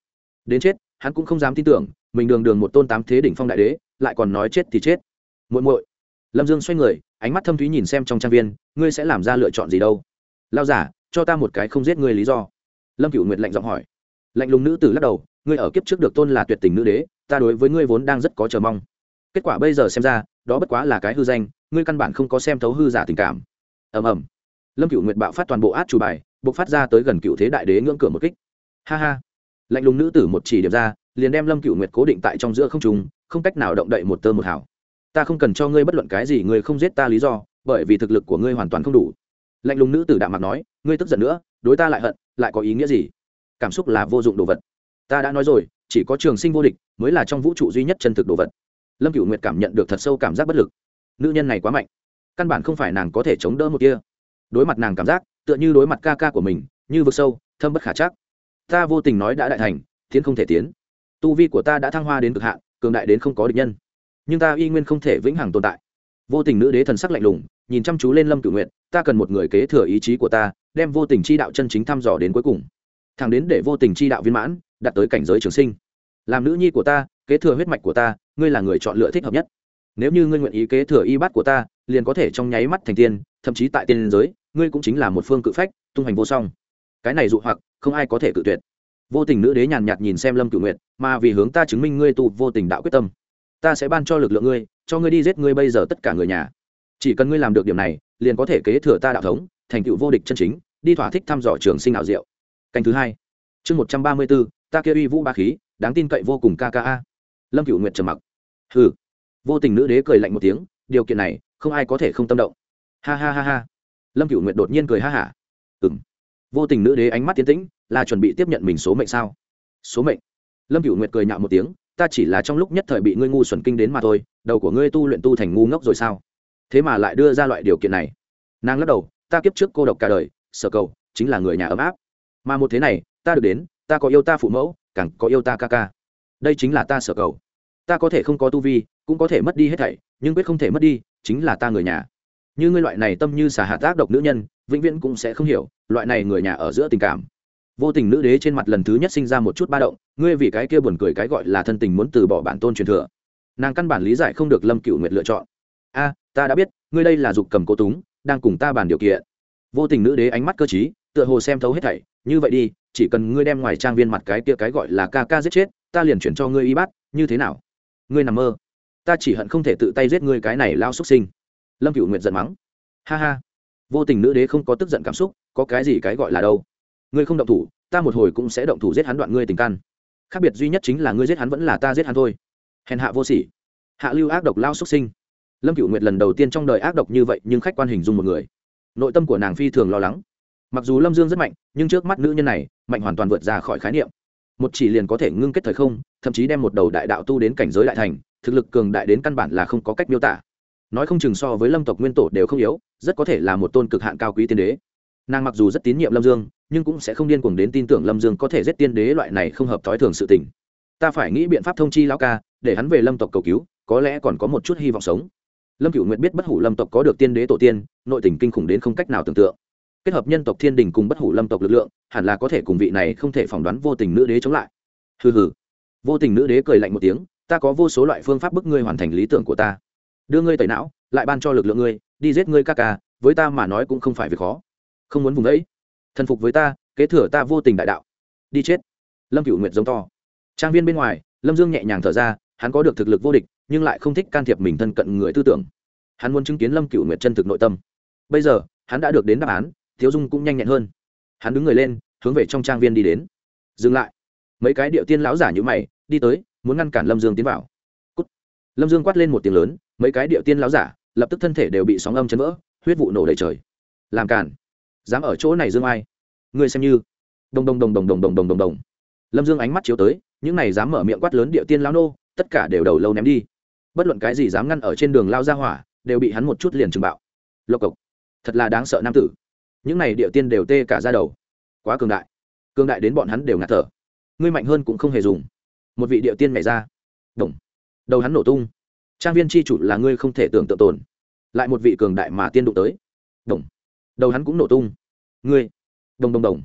Đến chết, hắn cũng không dám tin tưởng, mình đường đường một tôn tám thế đỉnh phong đại đế, lại còn nói chết thì chết. Muội muội. Lâm dương xoay người, ánh mắt thâm thúy nhìn xem trong trang viên, ngươi sẽ làm ra lựa chọn gì đâu? Lao giả, cho ta một cái không giết ngươi lý do. Lâm cựu nguyệt lạnh giọng hỏi. Lạnh lùng nữ tử lắc đầu, ngươi ở kiếp trước được tôn là tuyệt tình nữ đế, ta đối với ngươi vốn đang rất có chờ mong kết quả bây giờ xem ra, đó bất quá là cái hư danh, ngươi căn bản không có xem thấu hư giả tình cảm. Ầm ầm. Lâm cựu nguyệt bạo phát toàn bộ át chủ bài buộc phát ra tới gần cựu thế đại đế ngưỡng cửa một kích. Ha ha. Lạnh lùng nữ tử một chỉ điểm ra, liền đem lâm cựu nguyệt cố định tại trong giữa không trùng không cách nào động đậy một tơ một hảo ta không cần cho ngươi bất luận cái gì, ngươi không giết ta lý do, bởi vì thực lực của ngươi hoàn toàn không đủ. Lạnh lùng nữ tử đạm mặt nói, ngươi tức giận nữa, đối ta lại hận, lại có ý nghĩa gì? Cảm xúc là vô dụng đồ vật. Ta đã nói rồi, chỉ có trường sinh vô địch mới là trong vũ trụ duy nhất chân thực đồ vật lâm cựu nguyệt cảm nhận được thật sâu cảm giác bất lực. Nữ nhân này quá mạnh, căn bản không phải nàng có thể chống đỡ một kia. Đối mặt nàng cảm giác, tựa như đối mặt ca ca của mình, như vực sâu, thâm bất khả chắc. Ta vô tình nói đã đại thành, tiến không thể tiến. Tu vi của ta đã thăng hoa đến cực hạn, cường đại đến không có địch nhân. Nhưng ta y nguyên không thể vĩnh hằng tồn tại. Vô tình nữ đế thần sắc lạnh lùng, nhìn chăm chú lên lâm cửu nguyện ta cần một người kế thừa ý chí của ta, đem vô tình chi đạo chân chính thăm dò đến cuối cùng. Thẳng đến để vô tình chi đạo viên mãn, đạt tới cảnh giới trường sinh. Làm nữ nhi của ta, kế thừa huyết mạch của ta ngươi là người chọn lựa thích hợp nhất. Nếu như ngươi nguyện ý kế thừa y bát của ta, liền có thể trong nháy mắt thành tiên, thậm chí tại tiên giới, ngươi cũng chính là một phương cự phách, tung hành vô song. Cái này dụ hoặc, không ai có thể cự tuyệt. Vô tình nữ đế nhàn nhạt nhìn xem lâm cửu nguyện mà vì hướng ta chứng minh ngươi tu vô tình đạo quyết tâm, ta sẽ ban cho lực lượng ngươi, cho ngươi đi giết ngươi bây giờ tất cả người nhà. Chỉ cần ngươi làm được điểm này, liền có thể kế thừa ta đạo thống, thành tựu vô địch chân chính, đi thỏa thích thăm dò trường sinh ảo diệu. Canh thứ hai. Chương một trăm ba mươi bốn, ta kia uy vũ ba khí, đáng tin cậy vô cùng kka lâm cựu nguyệt trầm mặc hừ. Vô tình nữ đế cười lạnh một tiếng, điều kiện này, không ai có thể không tâm động. Ha ha ha ha. Lâm cựu nguyệt đột nhiên cười ha hả. Ừm. Vô tình nữ đế ánh mắt tiến tĩnh, là chuẩn bị tiếp nhận mình số mệnh sao? Số mệnh? Lâm cựu nguyệt cười nhạo một tiếng, ta chỉ là trong lúc nhất thời bị ngươi ngu xuẩn kinh đến mà thôi, đầu của ngươi tu luyện tu thành ngu ngốc rồi sao? Thế mà lại đưa ra loại điều kiện này. Nàng lắc đầu, ta kiếp trước cô độc cả đời, sở cầu, chính là người nhà ấm áp. Mà một thế này, ta được đến, ta có yêu ta phụ mẫu, càng có yêu ta ca ca. Đây chính là ta sở cầu ta có thể không có tu vi, cũng có thể mất đi hết thảy, nhưng quyết không thể mất đi, chính là ta người nhà. Như ngươi loại này tâm như xả hạ tác độc nữ nhân, vĩnh viễn cũng sẽ không hiểu, loại này người nhà ở giữa tình cảm. Vô tình nữ đế trên mặt lần thứ nhất sinh ra một chút ba động, ngươi vì cái kia buồn cười cái gọi là thân tình muốn từ bỏ bản tôn truyền thừa. Nàng căn bản lý giải không được lâm cựu nguyệt lựa chọn. A, ta đã biết, ngươi đây là dục cầm cố túng, đang cùng ta bàn điều kiện. Vô tình nữ đế ánh mắt cơ t tựa hồ xem thấu hết thảy, như vậy đi, chỉ cần ngươi đem ngoài trang viên mặt cái kia cái gọi là ca ca giết chết, ta liền chuyển cho ngươi y bát, như thế nào? Ngươi nằm mơ. Ta chỉ hận không thể tự tay giết ngươi cái này lao xuất sinh. Lâm cựu nguyệt giận mắng. Ha ha, vô tình nữ đế không có tức giận cảm xúc, có cái gì cái gọi là đâu? Ngươi không động thủ, ta một hồi cũng sẽ động thủ giết hắn đoạn ngươi tình căn. Khác biệt duy nhất chính là ngươi giết hắn vẫn là ta giết hắn thôi. Hèn hạ vô sỉ. Hạ lưu ác độc lao xuất sinh. Lâm cựu nguyệt lần đầu tiên trong đời ác độc như vậy, nhưng khách quan hình dung một người. Nội tâm của nàng phi thường lo lắng. Mặc dù lâm dương rất mạnh, nhưng trước mắt nữ nhân này, mạnh hoàn toàn vượt ra khỏi khái niệm một chỉ liền có thể ngưng kết thời không, thậm chí đem một đầu đại đạo tu đến cảnh giới đại thành, thực lực cường đại đến căn bản là không có cách miêu tả. Nói không chừng so với lâm tộc nguyên tổ đều không yếu, rất có thể là một tôn cực hạn cao quý tiên đế. Nàng mặc dù rất tín nhiệm lâm dương, nhưng cũng sẽ không điên cuồng đến tin tưởng lâm dương có thể giết tiên đế loại này không hợp thói thường sự tình. Ta phải nghĩ biện pháp thông chi lão ca, để hắn về lâm tộc cầu cứu, có lẽ còn có một chút hy vọng sống. Lâm cựu nguyệt biết bất hủ lâm tộc có được tiên đế tổ tiên, nội tình kinh khủng đến không cách nào tưởng tượng kết hợp nhân tộc thiên đình cùng bất hủ lâm tộc lực lượng, hẳn là có thể cùng vị này không thể phỏng đoán vô tình nữ đế chống lại. Hừ hừ. Vô tình nữ đế cười lạnh một tiếng, ta có vô số loại phương pháp bức ngươi hoàn thành lý tưởng của ta. Đưa ngươi tẩy não, lại ban cho lực lượng ngươi, đi giết ngươi ca ca, với ta mà nói cũng không phải việc khó. Không muốn vùng đấy thần phục với ta, kế thừa ta vô tình đại đạo. Đi chết. Lâm cựu nguyệt giống to. Trang viên bên ngoài, lâm dương nhẹ nhàng thở ra, hắn có được thực lực vô địch, nhưng lại không thích can thiệp mình thân cận người tư tưởng. Hắn muốn chứng kiến lâm cựu nguyệt chân thực nội tâm. Bây giờ, hắn đã được đến đáp án thiếu dung cũng nhanh nhẹn hơn. Hắn đứng người lên, hướng về trong trang viên đi đến. Dừng lại. Mấy cái điệu tiên lão giả như mày, đi tới, muốn ngăn cản lâm dương tiến vào. Cút. lâm dương quát lên một tiếng lớn, mấy cái điệu tiên lão giả, lập tức thân thể đều bị sóng âm chấn vỡ, huyết vụ nổ đầy trời. Làm cản. Dám ở chỗ này dương ai? Ngươi xem như. Đồng đồng đồng đồng đồng đồng đồng đồng đồng lâm dương ánh mắt chiếu tới, những này dám mở miệng quát lớn điệu tiên lão nô, tất cả đều đầu lâu ném đi. Bất luận cái gì dám ngăn ở trên đường lao ra hỏa, đều bị hắn một chút liền trừng bạo. Lộc cộc. Thật là đáng sợ nam tử những này địa tiên đều tê cả ra đầu. Quá cường đại. Cường đại đến bọn hắn đều ngạt thở. Ngươi mạnh hơn cũng không hề dùng. Một vị địa tiên mẻ ra. Đồng đầu hắn nổ tung. Trang viên tri chủ là ngươi không thể tưởng tượng tồn. Lại một vị cường đại mà tiên đụng tới. Đồng đầu hắn cũng nổ tung. Ngươi. Đồng đồng đồng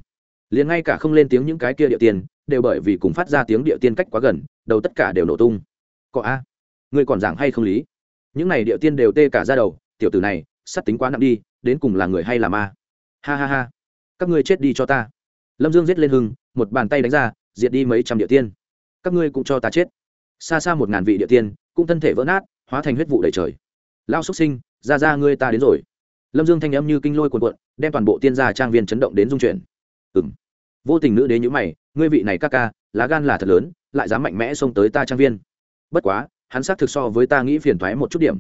liền ngay cả không lên tiếng những cái kia địa tiên, đều bởi vì cùng phát ra tiếng địa tiên cách quá gần, đầu tất cả đều nổ tung. Có a. Ngươi còn giảng hay không lý? Những này địa tiên đều tê cả ra đầu, tiểu tử này, sắt tính quá nặng đi, đến cùng là người hay là ma? Ha ha ha. Các ngươi chết đi cho ta. Lâm dương giết lên hưng, một bàn tay đánh ra, diệt đi mấy trăm địa tiên. Các ngươi cũng cho ta chết. Xa xa một ngàn vị địa tiên, cũng thân thể vỡ nát, hóa thành huyết vụ đầy trời. Lao xuất sinh, ra ra ngươi ta đến rồi. Lâm dương thanh âm như kinh lôi cuồn cuộn, đem toàn bộ tiên gia trang viên chấn động đến dung chuyển. Ừng vô tình nữ đế nhữ mày, ngươi vị này ca ca, lá gan là thật lớn, lại dám mạnh mẽ xông tới ta trang viên. Bất quá, hắn xác thực so với ta nghĩ phiền thoái một chút điểm.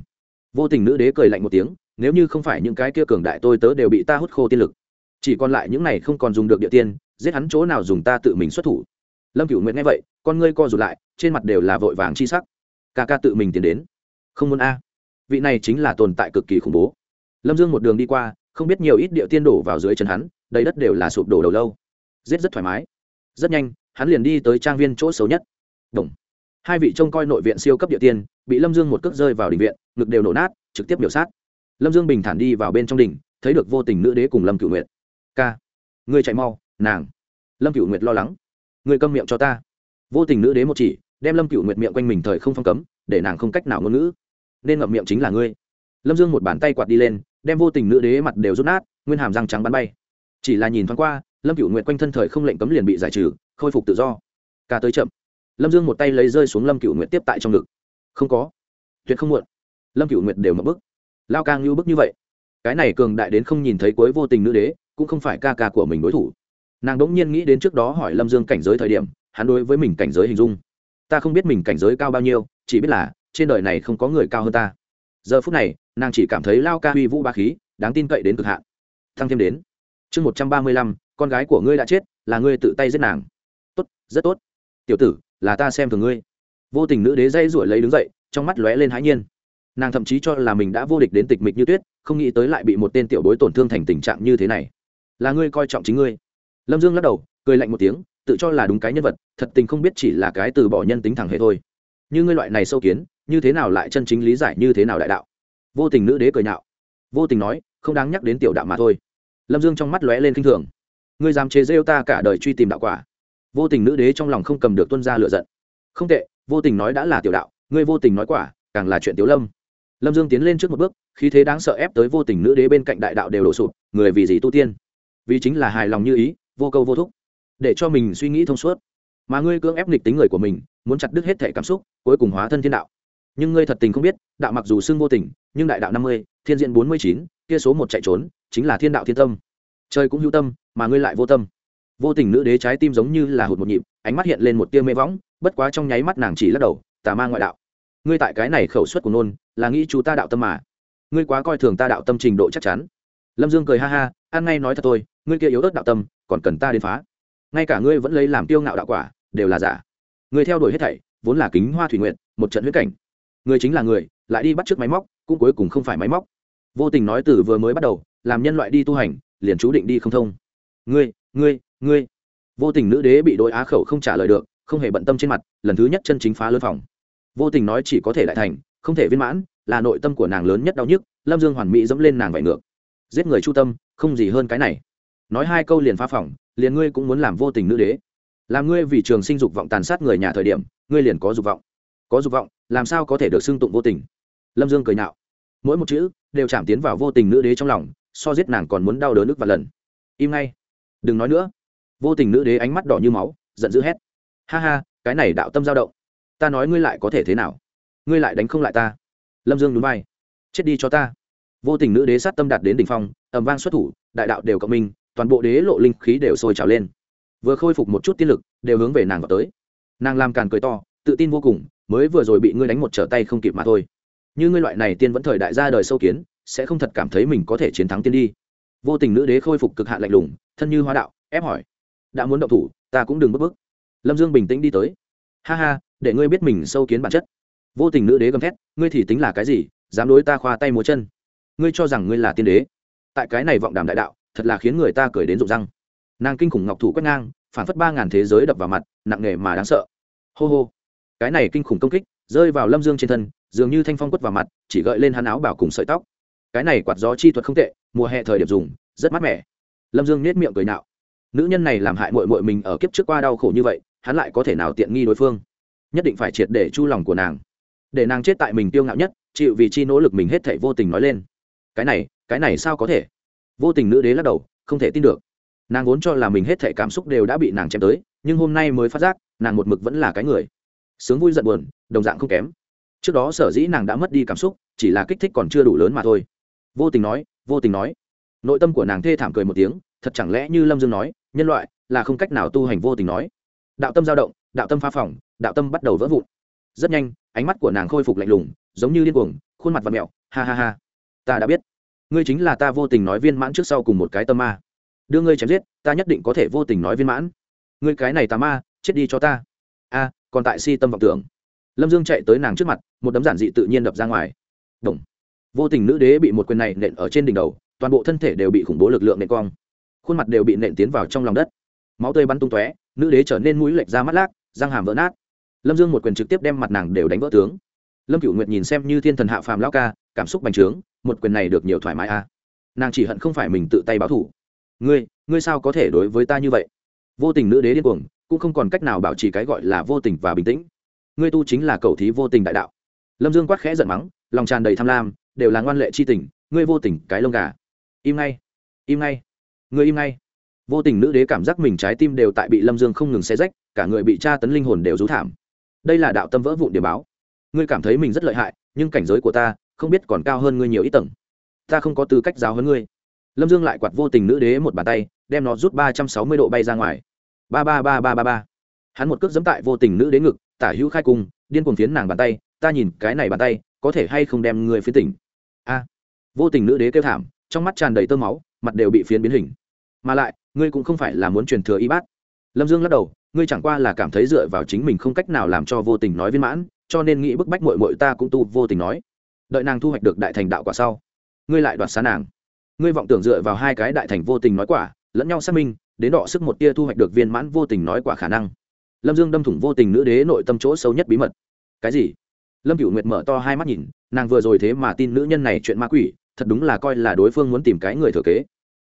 Vô tình nữ đế cười lạnh một tiếng nếu như không phải những cái kia cường đại tôi tớ đều bị ta hút khô tiên lực. Chỉ còn lại những này không còn dùng được địa tiên, giết hắn chỗ nào dùng ta tự mình xuất thủ. Lâm cửu nguyện nghe vậy, con ngươi co rụt lại, trên mặt đều là vội vàng chi sắc. Ca ca tự mình tiến đến. Không muốn a. Vị này chính là tồn tại cực kỳ khủng bố. Lâm dương một đường đi qua, không biết nhiều ít địa tiên đổ vào dưới chân hắn, đầy đất đều là sụp đổ đầu lâu. Giết rất thoải mái. Rất nhanh, hắn liền đi tới trang viên chỗ xấu nhất. Đồng. hai vị trông coi nội viện siêu cấp địa tiên, bị lâm dương một cước rơi vào đình viện, ngực đều nổ nát, trực tiếp biểu sát lâm dương bình thản đi vào bên trong đình thấy được vô tình nữ đế cùng lâm cựu nguyệt. Ca người chạy mau, nàng. Lâm cựu nguyệt lo lắng. Người câm miệng cho ta. Vô tình nữ đế một chỉ, đem lâm cựu nguyệt miệng quanh mình thời không phong cấm, để nàng không cách nào ngôn ngữ. Nên ngậm miệng chính là ngươi. Lâm dương một bàn tay quạt đi lên, đem vô tình nữ đế mặt đều rút nát, nguyên hàm răng trắng bắn bay. Chỉ là nhìn thoáng qua, lâm cựu nguyệt quanh thân thời không lệnh cấm liền bị giải trừ, khôi phục tự do. Ca tới chậm. Lâm dương một tay lấy rơi xuống lâm cựu nguyệt tiếp tại trong ngực. Không có, tuyệt không muộn. Lâm cựu nguyệt đều mập bức lao ca ngưu bức như vậy. Cái này cường đại đến không nhìn thấy cuối vô tình nữ đế, cũng không phải ca ca của mình đối thủ. Nàng đ ỗ n g nhiên nghĩ đến trước đó hỏi lâm dương cảnh giới thời điểm, hắn đối với mình cảnh giới hình dung. Ta không biết mình cảnh giới cao bao nhiêu, chỉ biết là, trên đời này không có người cao hơn ta. Giờ phút này, nàng chỉ cảm thấy lao ca huy vũ ba khí, đáng tin cậy đến cực hạn. Thăng thêm đến. Chương một trăm ba mươi lăm, con gái của ngươi đã chết, là ngươi tự tay giết nàng. Tốt, rất tốt. Tiểu tử, là ta xem thường ngươi. Vô tình nữ đế dây ruổi lấy đứng dậy, trong mắt lóe lên hãi nhiên nàng thậm chí cho là mình đã vô địch đến tịch mịch như tuyết, không nghĩ tới lại bị một tên tiểu bối tổn thương thành tình trạng như thế này. Là ngươi coi trọng chính ngươi. Lâm dương lắc đầu, cười lạnh một tiếng, tự cho là đúng cái nhân vật, thật tình không biết chỉ là cái từ bỏ nhân tính thẳng hệ thôi. Như ngươi loại này sâu kiến, như thế nào lại chân chính lý giải như thế nào đại đạo? Vô tình nữ đế cười nhạo. Vô tình nói, không đáng nhắc đến tiểu đạo mà thôi. Lâm dương trong mắt lóe lên k i n h thường. Ngươi dám chế rêu ta cả đời truy tìm đạo quả. Vô tình nữ đế trong lòng không cầm được tuân ra lựa giận. Không tệ, vô tình nói đã là tiểu đạo, ngươi vô tình nói quả, càng là chuyện tiểu lâm lâm dương tiến lên trước một bước, khí thế đáng sợ ép tới vô tình nữ đế bên cạnh đại đạo đều đổ sụp, người vì gì tu tiên? Vì chính là hài lòng như ý, vô câu vô thúc. Để cho mình suy nghĩ thông suốt. Mà ngươi cưỡng ép nghịch tính người của mình, muốn chặt đứt hết thể cảm xúc, cuối cùng hóa thân thiên đạo. Nhưng ngươi thật tình không biết, đạo mặc dù xưng vô tình, nhưng đại đạo năm mươi, thiên diện bốn mươi chín, kia số một chạy trốn, chính là thiên đạo thiên tâm. Trời cũng hữu tâm, mà ngươi lại vô tâm. Vô tình nữ đế trái tim giống như là hụt một nhịp, ánh mắt hiện lên một tia mê võng, bất quá trong nháy mắt nàng chỉ lắc đầu, tà ma ngoại đạo ngươi tại cái này khẩu suất của nôn, là nghĩ chú ta đạo tâm mà. Ngươi quá coi thường ta đạo tâm trình độ chắc chắn. Lâm dương cười ha ha an ngay nói thật tôi ngươi kia yếu ớt đạo tâm, còn cần ta đến phá. Ngay cả ngươi vẫn lấy làm tiêu ngạo đạo quả, đều là giả. Ngươi theo đuổi hết thảy, vốn là kính hoa thủy nguyện một trận huyết cảnh. Người chính là người, lại đi bắt t r ư ớ c máy móc, cũng cuối cùng không phải máy móc. Vô tình nói từ vừa mới bắt đầu, làm nhân loại đi tu hành, liền chú định đi không thông. Ngươi ngươi ngươi. Vô tình nữ đế bị đội á khẩu không trả lời được, không hề bận tâm trên mặt, lần thứ nhất chân chính phá lân phòng vô tình nói chỉ có thể lại thành không thể viên mãn là nội tâm của nàng lớn nhất đau nhức lâm dương hoàn mỹ dẫm lên nàng vải ngược. Giết người chu tâm không gì hơn cái này. Nói hai câu liền phá phỏng liền ngươi cũng muốn làm vô tình nữ đế. Làm ngươi vì trường sinh dục vọng tàn sát người nhà thời điểm ngươi liền có dục vọng. Có dục vọng làm sao có thể được xưng tụng vô tình? Lâm dương cười nạo, mỗi một chữ đều chạm tiến vào vô tình nữ đế trong lòng so giết nàng còn muốn đau đớn nước và lần. Im ngay. Đừng nói nữa. Vô tình nữ đế ánh mắt đỏ như máu giận dữ hét. Ha ha cái này đạo tâm dao động ta nói ngươi lại có thể thế nào? Ngươi lại đánh không lại ta. Lâm dương núi bay. Chết đi cho ta. Vô tình nữ đế sát tâm đạt đến đ ỉ n h phong ẩm vang xuất thủ, đại đạo đều cộng minh, toàn bộ đế lộ linh khí đều sôi trào lên. Vừa khôi phục một chút tiên lực, đều hướng về nàng vào tới. Nàng làm càn cười to, tự tin vô cùng, mới vừa rồi bị ngươi đánh một trở tay không kịp mà thôi. Như ngươi loại này tiên vẫn thời đại ra đời sâu kiến, sẽ không thật cảm thấy mình có thể chiến thắng tiên đi. Vô tình nữ đế khôi phục cực hạn lạnh lùng, thân như hóa đạo, ép hỏi. Đã muốn động thủ, ta cũng đừng bức bức. Lâm dương bình tĩnh đi tới ha ha, để ngươi biết mình sâu kiến bản chất. Vô tình nữ đế gầm thét, ngươi thì tính là cái gì, dám đối ta khoa tay múa chân? Ngươi cho rằng ngươi là tiên đế? Tại cái này vọng đàm đại đạo, thật là khiến người ta cười đến rụng răng. Nàng kinh khủng ngọc thủ quét ngang, phản phất ba ngàn thế giới đập vào mặt, nặng nề mà đáng sợ. Hô hô. Cái này kinh khủng công kích, rơi vào lâm dương trên thân, dường như thanh phong quất vào mặt, chỉ gợi lên hắn áo bảo cùng sợi tóc. Cái này quạt gió chi thuật không tệ, mùa hè thời điểm dùng, rất mát mẻ. Lâm dương nết miệng cười nạo. Nữ nhân này làm hại mội mội mình ở kiếp trước qua đau khổ như vậy hắn lại có thể nào tiện nghi đối phương? Nhất định phải triệt để chu lòng của nàng. Để nàng chết tại mình tiêu ngạo nhất, chịu vì chi nỗ lực mình hết thể vô tình nói lên. Cái này cái này sao có thể? Vô tình nữ đế lắc đầu, không thể tin được. Nàng vốn cho là mình hết thể cảm xúc đều đã bị nàng chém tới, nhưng hôm nay mới phát giác, nàng một mực vẫn là cái người. Sướng vui giận buồn, đồng dạng không kém. Trước đó sở dĩ nàng đã mất đi cảm xúc, chỉ là kích thích còn chưa đủ lớn mà thôi. Vô tình nói, vô tình nói. Nội tâm của nàng thê thảm cười một tiếng, thật chẳng lẽ như lâm dương nói, nhân loại là không cách nào tu hành vô tình nói đạo tâm dao động, đạo tâm phá phỏng, đạo tâm bắt đầu vỡ vụn. Rất nhanh, ánh mắt của nàng khôi phục lạnh lùng, giống như điên cuồng, khuôn mặt và mẹo, ha ha ha. Ta đã biết. Ngươi chính là ta vô tình nói viên mãn trước sau cùng một cái tâm ma. Đưa ngươi chém giết, ta nhất định có thể vô tình nói viên mãn. Ngươi cái này tà ma, chết đi cho ta. A, còn tại si tâm vọng tưởng. Lâm dương chạy tới nàng trước mặt, một đấm giản dị tự nhiên đập ra ngoài. Động. vô tình nữ đế bị một quyền này nện ở trên đỉnh đầu, toàn bộ thân thể đều bị khủng bố lực lượng nện cong. Khuôn mặt đều bị nện tiến vào trong lòng đất. Máu tươi bắn tung tóe nữ đế trở nên mũi lệch ra mắt lác, răng hàm vỡ nát. Lâm dương một quyền trực tiếp đem mặt nàng đều đánh vỡ tướng. Lâm cựu nguyệt nhìn xem như thiên thần hạ phàm lao ca, cảm xúc bành trướng, một quyền này được nhiều thoải mái a à. nàng chỉ hận không phải mình tự tay báo thủ. Ngươi ngươi sao có thể đối với ta như vậy? Vô tình nữ đế điên cuồng, cũng không còn cách nào bảo trì cái gọi là vô tình và bình tĩnh. Ngươi tu chính là cầu thí vô tình đại đạo. Lâm dương quát khẽ giận mắng, lòng tràn đầy tham lam, đều là ngoan lệ c h i tình, ngươi vô tình cái lông gà. Im ngay im ngay, ngươi im ngay vô tình nữ đế cảm giác mình trái tim đều tại bị lâm dương không ngừng xe rách, cả người bị tra tấn linh hồn đều rú thảm. Đây là đạo tâm vỡ vụn điểm báo. Ngươi cảm thấy mình rất lợi hại, nhưng cảnh giới của ta không biết còn cao hơn ngươi nhiều ít tầng. Ta không có tư cách giáo hơn ngươi. Lâm dương lại quạt vô tình nữ đế một bàn tay, đem nó rút ba trăm sáu mươi độ bay ra ngoài. Ba ba ba ba ba ba. Hắn một cước dẫm tại vô tình nữ đế ngực, tả hữu khai cung, điên cuồng phiến nàng bàn tay, ta nhìn, cái này bàn tay, có thể hay không đem người phiến tỉnh? A. Vô tình nữ đế kêu thảm, trong mắt tràn đầy tơ máu, mặt đều bị phiến biến hình mà lại, ngươi cũng không phải là muốn truyền thừa y bát. Lâm dương lắc đầu, ngươi chẳng qua là cảm thấy dựa vào chính mình không cách nào làm cho vô tình nói viên mãn, cho nên nghĩ bức bách mội mội ta cũng tu vô tình nói. Đợi nàng thu hoạch được đại thành đạo quả sau, ngươi lại đoạt xá nàng. Ngươi vọng tưởng dựa vào hai cái đại thành vô tình nói quả, lẫn nhau xác minh, đến đọ sức một tia thu hoạch được viên mãn vô tình nói quả khả năng. Lâm dương đâm thủng vô tình nữ đế nội tâm chỗ sâu nhất bí mật. Cái gì? Lâm cựu nguyệt mở to hai mắt nhìn, nàng vừa rồi thế mà tin nữ nhân này chuyện ma quỷ, thật đúng là coi là đối phương muốn tìm cái người thừa kế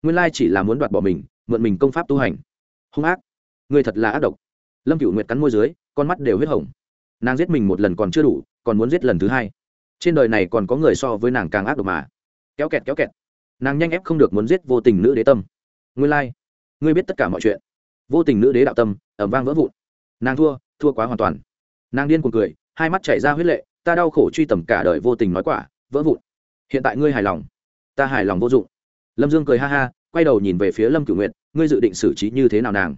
nguyên lai chỉ là muốn đoạt bỏ mình, mượn mình công pháp tu hành. Hung ác. Người thật là ác độc. Lâm cựu nguyệt cắn môi dưới, con mắt đều huyết hồng. Nàng giết mình một lần còn chưa đủ, còn muốn giết lần thứ hai. Trên đời này còn có người so với nàng càng ác độc mà. Kéo kẹt kéo kẹt. Nàng nhanh ép không được muốn giết vô tình nữ đế tâm. Ngươi lai、like. ngươi biết tất cả mọi chuyện. Vô tình nữ đế đạo tâm, ẩm vang vỡ vụn. Nàng thua thua quá hoàn toàn. Nàng điên cuồng cười, hai mắt chảy ra huyết lệ, ta đau khổ truy tầm cả đời vô tình nói quả, vỡ vụn. Hiện tại ngươi hài lòng. Ta hài lòng vô dụng lâm dương cười ha ha, quay đầu nhìn về phía lâm cửu nguyệt, ngươi dự định xử trí như thế nào nàng?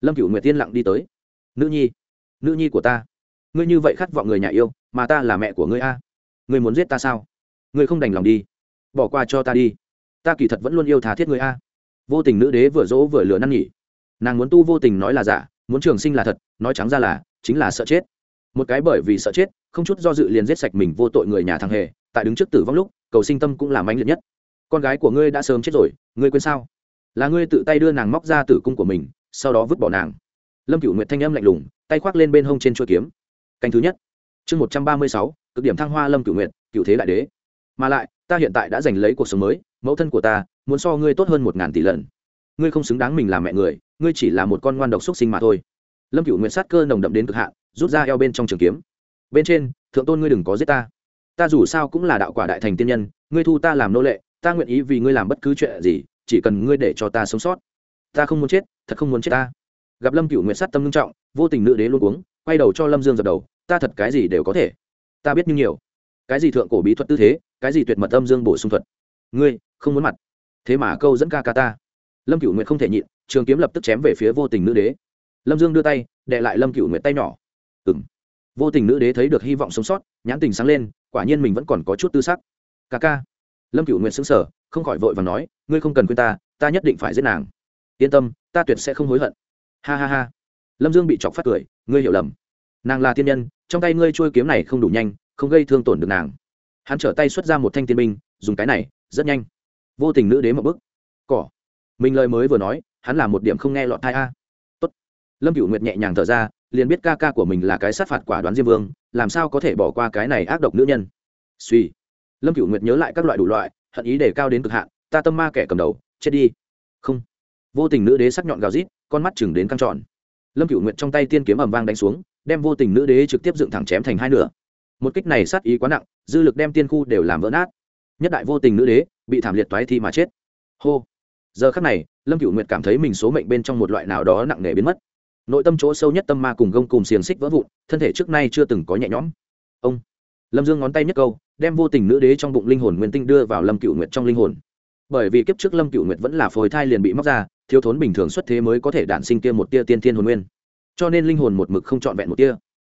Lâm cửu nguyệt tiên lặng đi tới. Nữ nhi nữ nhi của ta. Ngươi như vậy khát vọng người nhà yêu, mà ta là mẹ của ngươi a. Ngươi muốn giết ta sao? Ngươi không đành lòng đi. Bỏ qua cho ta đi. Ta kỳ thật vẫn luôn yêu thà thiết ngươi a. Vô tình nữ đế vừa dỗ vừa lừa năn nhỉ. Nàng muốn tu vô tình nói là giả, muốn trường sinh là thật, nói trắng ra là, chính là sợ chết. Một cái bởi vì sợ chết, không chút do dự liền giết sạch mình vô tội người nhà thằng hề, tại đứng trước tử vong lúc, cầu sinh tâm cũng là mãnh liệt nhất con gái của ngươi đã sớm chết rồi, ngươi quên sao? Là ngươi tự tay đưa nàng móc ra tử cung của mình, sau đó vứt bỏ nàng. Lâm cựu nguyệt thanh âm lạnh lùng, tay khoác lên bên hông trên chuỗi kiếm. Canh thứ nhất. Chương một trăm ba mươi sáu, cực điểm thăng hoa lâm cựu nguyệt cựu thế đại đế. Mà lại, ta hiện tại đã giành lấy cuộc sống mới, mẫu thân của ta, muốn so ngươi tốt hơn một ngàn tỷ lần. Ngươi không xứng đáng mình làm mẹ người, ngươi chỉ là một con ngoan độc xuất sinh mà thôi. Lâm cựu nguyệt sát cơ nồng đậm đến cực hạn, rút ra eo bên trong trường kiếm. Bên trên, thượng tôn ngươi đừng có giết ta. Ta dù sao cũng là đạo quả đại thành tiên nhân, ngươi thu ta làm nô lệ ta nguyện ý vì ngươi làm bất cứ chuyện gì, chỉ cần ngươi để cho ta sống sót. Ta không muốn chết, thật không muốn chết ta. Gặp lâm cựu nguyện sát tâm nghiêm trọng, vô tình nữ đế luôn uống quay đầu cho lâm dương dập đầu, ta thật cái gì đều có thể. Ta biết nhưng nhiều. Cái gì thượng cổ bí thuật tư thế, cái gì tuyệt mật âm dương bổ sung thuật. Ngươi, không muốn mặt. Thế mà câu dẫn ca ca ta. Lâm cựu nguyện không thể nhịn, trường kiếm lập tức chém về phía vô tình nữ đế. Lâm dương đưa tay đệ lại lâm cựu nguyện tay nhỏ. Ừng vô tình nữ đế thấy được hy vọng sống sót, nhãn tình sáng lên, quả nhiên mình vẫn còn có chút tư sắc. Ca ca lâm cựu nguyện xứng sở không khỏi vội và nói, ngươi không cần quên ta ta nhất định phải giết nàng. Yên tâm, ta tuyệt sẽ không hối hận. Ha ha ha. Lâm dương bị chọc phát cười, ngươi hiểu lầm. Nàng là tiên nhân, trong tay ngươi trôi kiếm này không đủ nhanh, không gây thương tổn được nàng. Hắn trở tay xuất ra một thanh tiên binh, dùng cái này, rất nhanh. Vô tình nữ đế một bức cỏ. Mình lời mới vừa nói, hắn là một điểm không nghe lọt thai a. Tốt. Lâm cựu nguyệt nhẹ nhàng thở ra, liền biết ca ca của mình là cái sát phạt quả đoán diêm vương, làm sao có thể bỏ qua cái này ác độc nữ nhân. Suy lâm cựu nguyệt nhớ lại các loại đủ loại, hận ý để cao đến cực hạn, ta tâm ma kẻ cầm đầu, chết đi. Không. Vô tình nữ đế sắc nhọn gào rít, con mắt chừng đến căng trọn lâm cựu nguyệt trong tay tiên kiếm ầm vang đánh xuống, đem vô tình nữ đế trực tiếp dựng thẳng chém thành hai nửa. Một kích này sát ý quá nặng, dư lực đem tiên khu đều làm vỡ nát. Nhất đại vô tình nữ đế, bị thảm liệt toái thi mà chết. Hô. Giờ khắc này, lâm cựu nguyệt cảm thấy mình số mệnh bên trong một loại nào đó nặng nề biến mất. Nội tâm chỗ sâu nhất tâm ma cùng gông cùng xiềng xích vỡ vụn, thân thể trước nay chưa từng có nhẹ nhõm. Ông. Lâm dương ngón tay nhất câu đem vô tình nữ đế trong bụng linh hồn nguyên tinh đưa vào lâm cựu nguyệt trong linh hồn. Bởi vì kiếp trước lâm cựu nguyệt vẫn là phôi thai liền bị móc ra, thiếu thốn bình thường xuất thế mới có thể đản sinh kia một tia tiên thiên hồn nguyên. Cho nên linh hồn một mực không trọn vẹn một tia.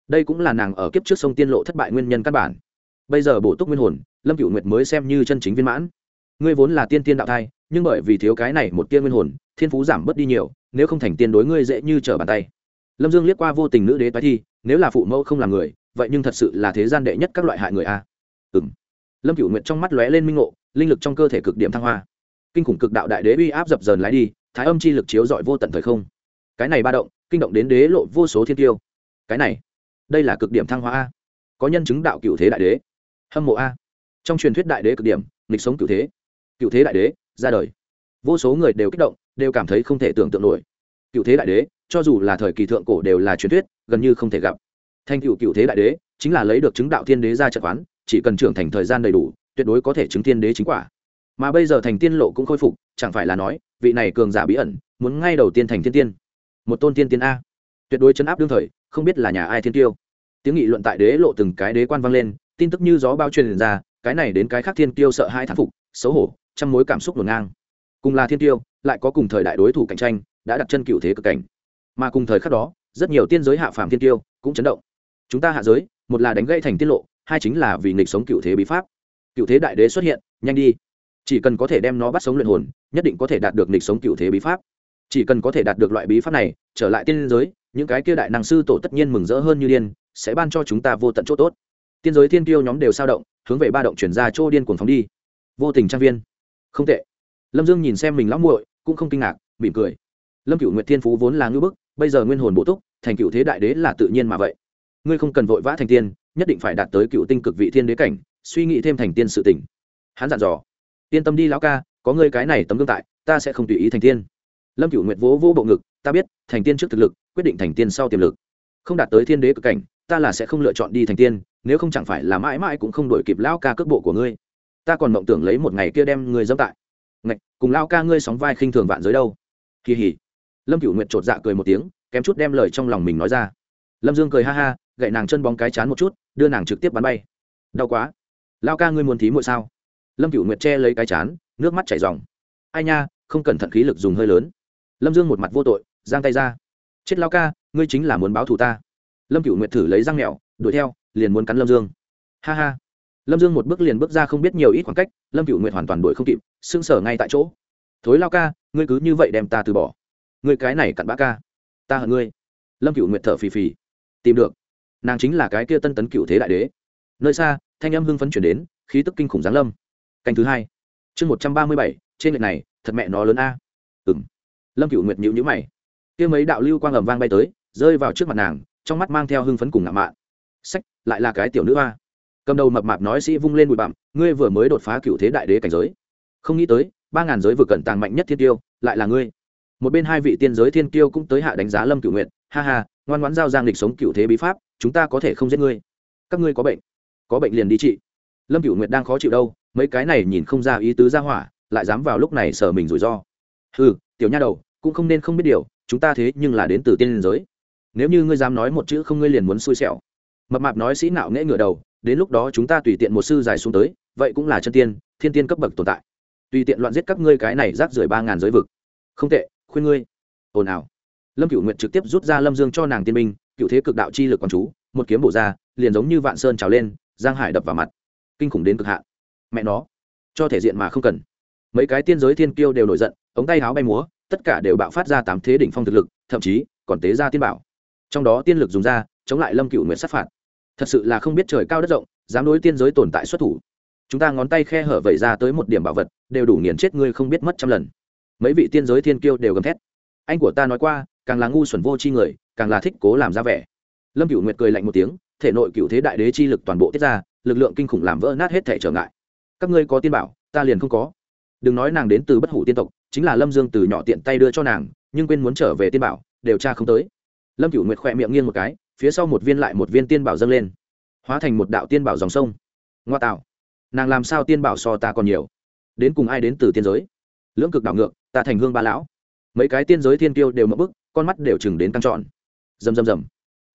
Đây cũng là nàng ở kiếp trước sông tiên lộ thất bại nguyên nhân căn bản. Bây giờ bổ túc nguyên hồn, lâm cựu nguyệt mới xem như chân chính viên mãn. Ngươi vốn là tiên tiên đạo thai, nhưng bởi vì thiếu cái này một tia nguyên hồn, thiên phú giảm bớt đi nhiều, nếu không thành tiên đối ngươi dễ như trở bàn tay. Lâm dương liếc qua vô tình nữ đế toái thi, nếu là phụ mẫu không làm người, vậy nhưng thật sự là thế gian đệ nhất các loại hại người a m lâm cựu nguyện trong mắt lóe lên minh ngộ, linh lực trong cơ thể cực điểm thăng hoa. Kinh khủng cực đạo đại đế uy áp dập dờn lái đi, thái âm chi lực chiếu dọi vô tận thời không. Cái này ba động, kinh động đến đế lộ vô số thiên tiêu. Cái này, đây là cực điểm thăng hoa a. Có nhân chứng đạo cựu thế đại đế. Hâm mộ a. Trong truyền thuyết đại đế cực điểm, nghịch sống cựu thế. Cựu thế đại đế, ra đời. Vô số người đều kích động, đều cảm thấy không thể tưởng tượng nổi. Cựu thế đại đế, cho dù là thời kỳ thượng cổ đều là truyền thuyết, gần như không thể gặp. Thành cựu cựu thế đại đế, chính là lấy được chứng đạo thiên đế ra trận quán chỉ cần trưởng thành thời gian đầy đủ, tuyệt đối có thể chứng thiên đế chính quả. Mà bây giờ thành tiên lộ cũng khôi phục, chẳng phải là nói, vị này cường giả bí ẩn, muốn ngay đầu tiên thành thiên tiên. Một tôn tiên tiên a. Tuyệt đối chấn áp đương thời, không biết là nhà ai thiên tiêu. Tiếng nghị luận tại đế lộ từng cái đế quan vang lên, tin tức như gió bao truyền ra, cái này đến cái khác thiên tiêu sợ hai thán phục, xấu hổ, trăm mối cảm xúc ngổn ngang. Cùng là thiên tiêu, lại có cùng thời đại đối thủ cạnh tranh, đã đặt chân cựu thế cực cảnh. Mà cùng thời khắc đó, rất nhiều tiên giới hạ phàm thiên tiêu cũng chấn động. Chúng ta hạ giới, một là đánh gây thành tiết lộ hai chính là vì nghịch sống cựu thế bí pháp. Cựu thế đại đế xuất hiện, nhanh đi. Chỉ cần có thể đem nó bắt sống luyện hồn, nhất định có thể đạt được nghịch sống cựu thế bí pháp. Chỉ cần có thể đạt được loại bí pháp này, trở lại tiên giới, những cái kia đại năng sư tổ tất nhiên mừng rỡ hơn như điên, sẽ ban cho chúng ta vô tận chỗ tốt. Tiên giới thiên tiêu nhóm đều sao động, hướng về ba động chuyển ra chỗ điên cuồng phóng đi. Vô tình trang viên. Không tệ. Lâm dương nhìn xem mình lão muội, cũng không kinh ngạc, mỉm cười. Lâm cựu nguyệt thiên phú vốn là ngưỡng bức, bây giờ nguyên hồn bổ túc, thành cựu thế đại đế là tự nhiên mà vậy. Ngươi không cần vội vã thành tiên nhất định phải đạt tới cựu tinh cực vị thiên đế cảnh, suy nghĩ thêm thành tiên sự tỉnh hắn dặn dò, yên tâm đi lão ca, có ngươi cái này tấm gương tại, ta sẽ không tùy ý thành tiên. Lâm cựu nguyệt vỗ vỗ bộ ngực, ta biết, thành tiên trước thực lực, quyết định thành tiên sau tiềm lực. Không đạt tới thiên đế cực cảnh, ta là sẽ không lựa chọn đi thành tiên, nếu không chẳng phải là mãi mãi cũng không đổi kịp lão ca cước bộ của ngươi. Ta còn mộng tưởng lấy một ngày kia đem ngươi dẫm tại. Ngạch, cùng lão ca ngươi sóng vai khinh thường vạn giới đâu. Kỳ hỉ. Lâm cựu nguyệt chột dạ cười một tiếng, kém chút đem lời trong lòng mình nói ra. Lâm dương cười ha ha gậy nàng chân bóng cái chán một chút, đưa nàng trực tiếp bắn bay. Đau quá. Lao ca ngươi muốn thí muội sao? Lâm cựu nguyệt che lấy cái chán, nước mắt chảy r ai nha, không cẩn thận khí lực dùng hơi lớn. Lâm dương một mặt vô tội, giang tay ra. Chết lao ca, ngươi chính là muốn báo thù ta. Lâm cựu nguyệt thử lấy răng mẹo đuổi theo, liền muốn cắn lâm dương. Ha ha. Lâm dương một bước liền bước ra không biết nhiều ít khoảng cách, lâm cựu nguyệt hoàn toàn đuổi không kịp sưng sở ngay tại chỗ. Thối lao ca, ngươi cứ như vậy đem ta từ bỏ. Ngươi cái này cặn bã ca. Ta hận ngươi. Lâm cựu nguyệt thở phì phì. Tìm được nàng chính là cái kia tân tấn cựu thế đại đế. Nơi xa, thanh âm hưng phấn chuyển đến, khí tức kinh khủng giáng lâm. Canh thứ hai. Chương một trăm ba mươi bảy, trên lệch này, thật mẹ nó lớn a. Ừng lâm cựu nguyệt nhịu nhữ mày. Kia mấy đạo lưu quang ầm vang bay tới, rơi vào trước mặt nàng, trong mắt mang theo hưng phấn cùng ngạo mạn. Sách, lại là cái tiểu nữ a cầm đầu mập mạp nói sĩ vung lên bụi bặm, ngươi vừa mới đột phá cựu thế đại đế cảnh giới. Không nghĩ tới, ba ngàn giới vừa cận tàng mạnh nhất thiên tiêu, lại là ngươi. Một bên hai vị tiên giới thiên tiêu cũng tới hạ đánh giá lâm cựu nguyện ha ha, ngoan ngoãn giao giang lịch sống cựu thế bí pháp chúng ta có thể không giết ngươi. Các ngươi có bệnh có bệnh liền đi trị. Lâm cựu nguyệt đang khó chịu đâu, mấy cái này nhìn không ra ý tứ ra hỏa, lại dám vào lúc này sở mình rủi ro. Ừ tiểu nha đầu, cũng không nên không biết điều, chúng ta thế nhưng là đến từ tiên liên giới. Nếu như ngươi dám nói một chữ không ngươi liền muốn xui xẻo. Mập mạp nói sĩ nạo nghễ ngửa đầu, đến lúc đó chúng ta tùy tiện một sư dài xuống tới, vậy cũng là chân tiên, thiên tiên cấp bậc tồn tại. Tùy tiện loạn giết các ngươi cái này rác rưởi ba ngàn giới vực. Không tệ, khuyên ngươi. Ồn ào. Lâm cựu nguyện trực tiếp rút ra lâm dương cho nàng tiên minh cựu thế cực đạo chi lực quán chú, một kiếm bổ ra, liền giống như vạn sơn trào lên, giang hải đập vào mặt. Kinh khủng đến cực hạn. Mẹ nó, cho thể diện mà không cần. Mấy cái tiên giới thiên kiêu đều nổi giận, ống tay háo bay múa, tất cả đều bạo phát ra tám thế đỉnh phong thực lực, thậm chí còn tế ra tiên bảo. Trong đó tiên lực dùng ra, chống lại lâm cựu nguyện sát phạt. Thật sự là không biết trời cao đất rộng, dám đối tiên giới tồn tại xuất thủ. Chúng ta ngón tay khe hở vẩy ra tới một điểm bảo vật, đều đủ nghiền chết ngươi không biết mất trăm lần. Mấy vị tiên giới thiên kiêu đều gầm thét. Anh của ta nói qua, càng là ngu xuẩn vô chi người càng là thích cố làm ra vẻ. Lâm cựu nguyệt cười lạnh một tiếng, thể nội cựu thế đại đế chi lực toàn bộ tiết ra, lực lượng kinh khủng làm vỡ nát hết thể trở ngại. Các ngươi có tiên bảo, ta liền không có. Đừng nói nàng đến từ bất hủ tiên tộc, chính là lâm dương từ nhỏ tiện tay đưa cho nàng, nhưng quên muốn trở về tiên bảo, đều tra không tới. Lâm cựu nguyệt khỏe miệng nghiêng một cái, phía sau một viên lại một viên tiên bảo dâng lên. Hóa thành một đạo tiên bảo dòng sông. Ngoa tạo. Nàng làm sao tiên bảo so ta còn nhiều? Đến cùng ai đến từ tiên giới? Lưỡng cực đảo ngược, ta thành hương ba lão. Mấy cái tiên giới thiên tiêu đều mập bức, con mắt đều chừng đến căng trọn dầm dầm dầm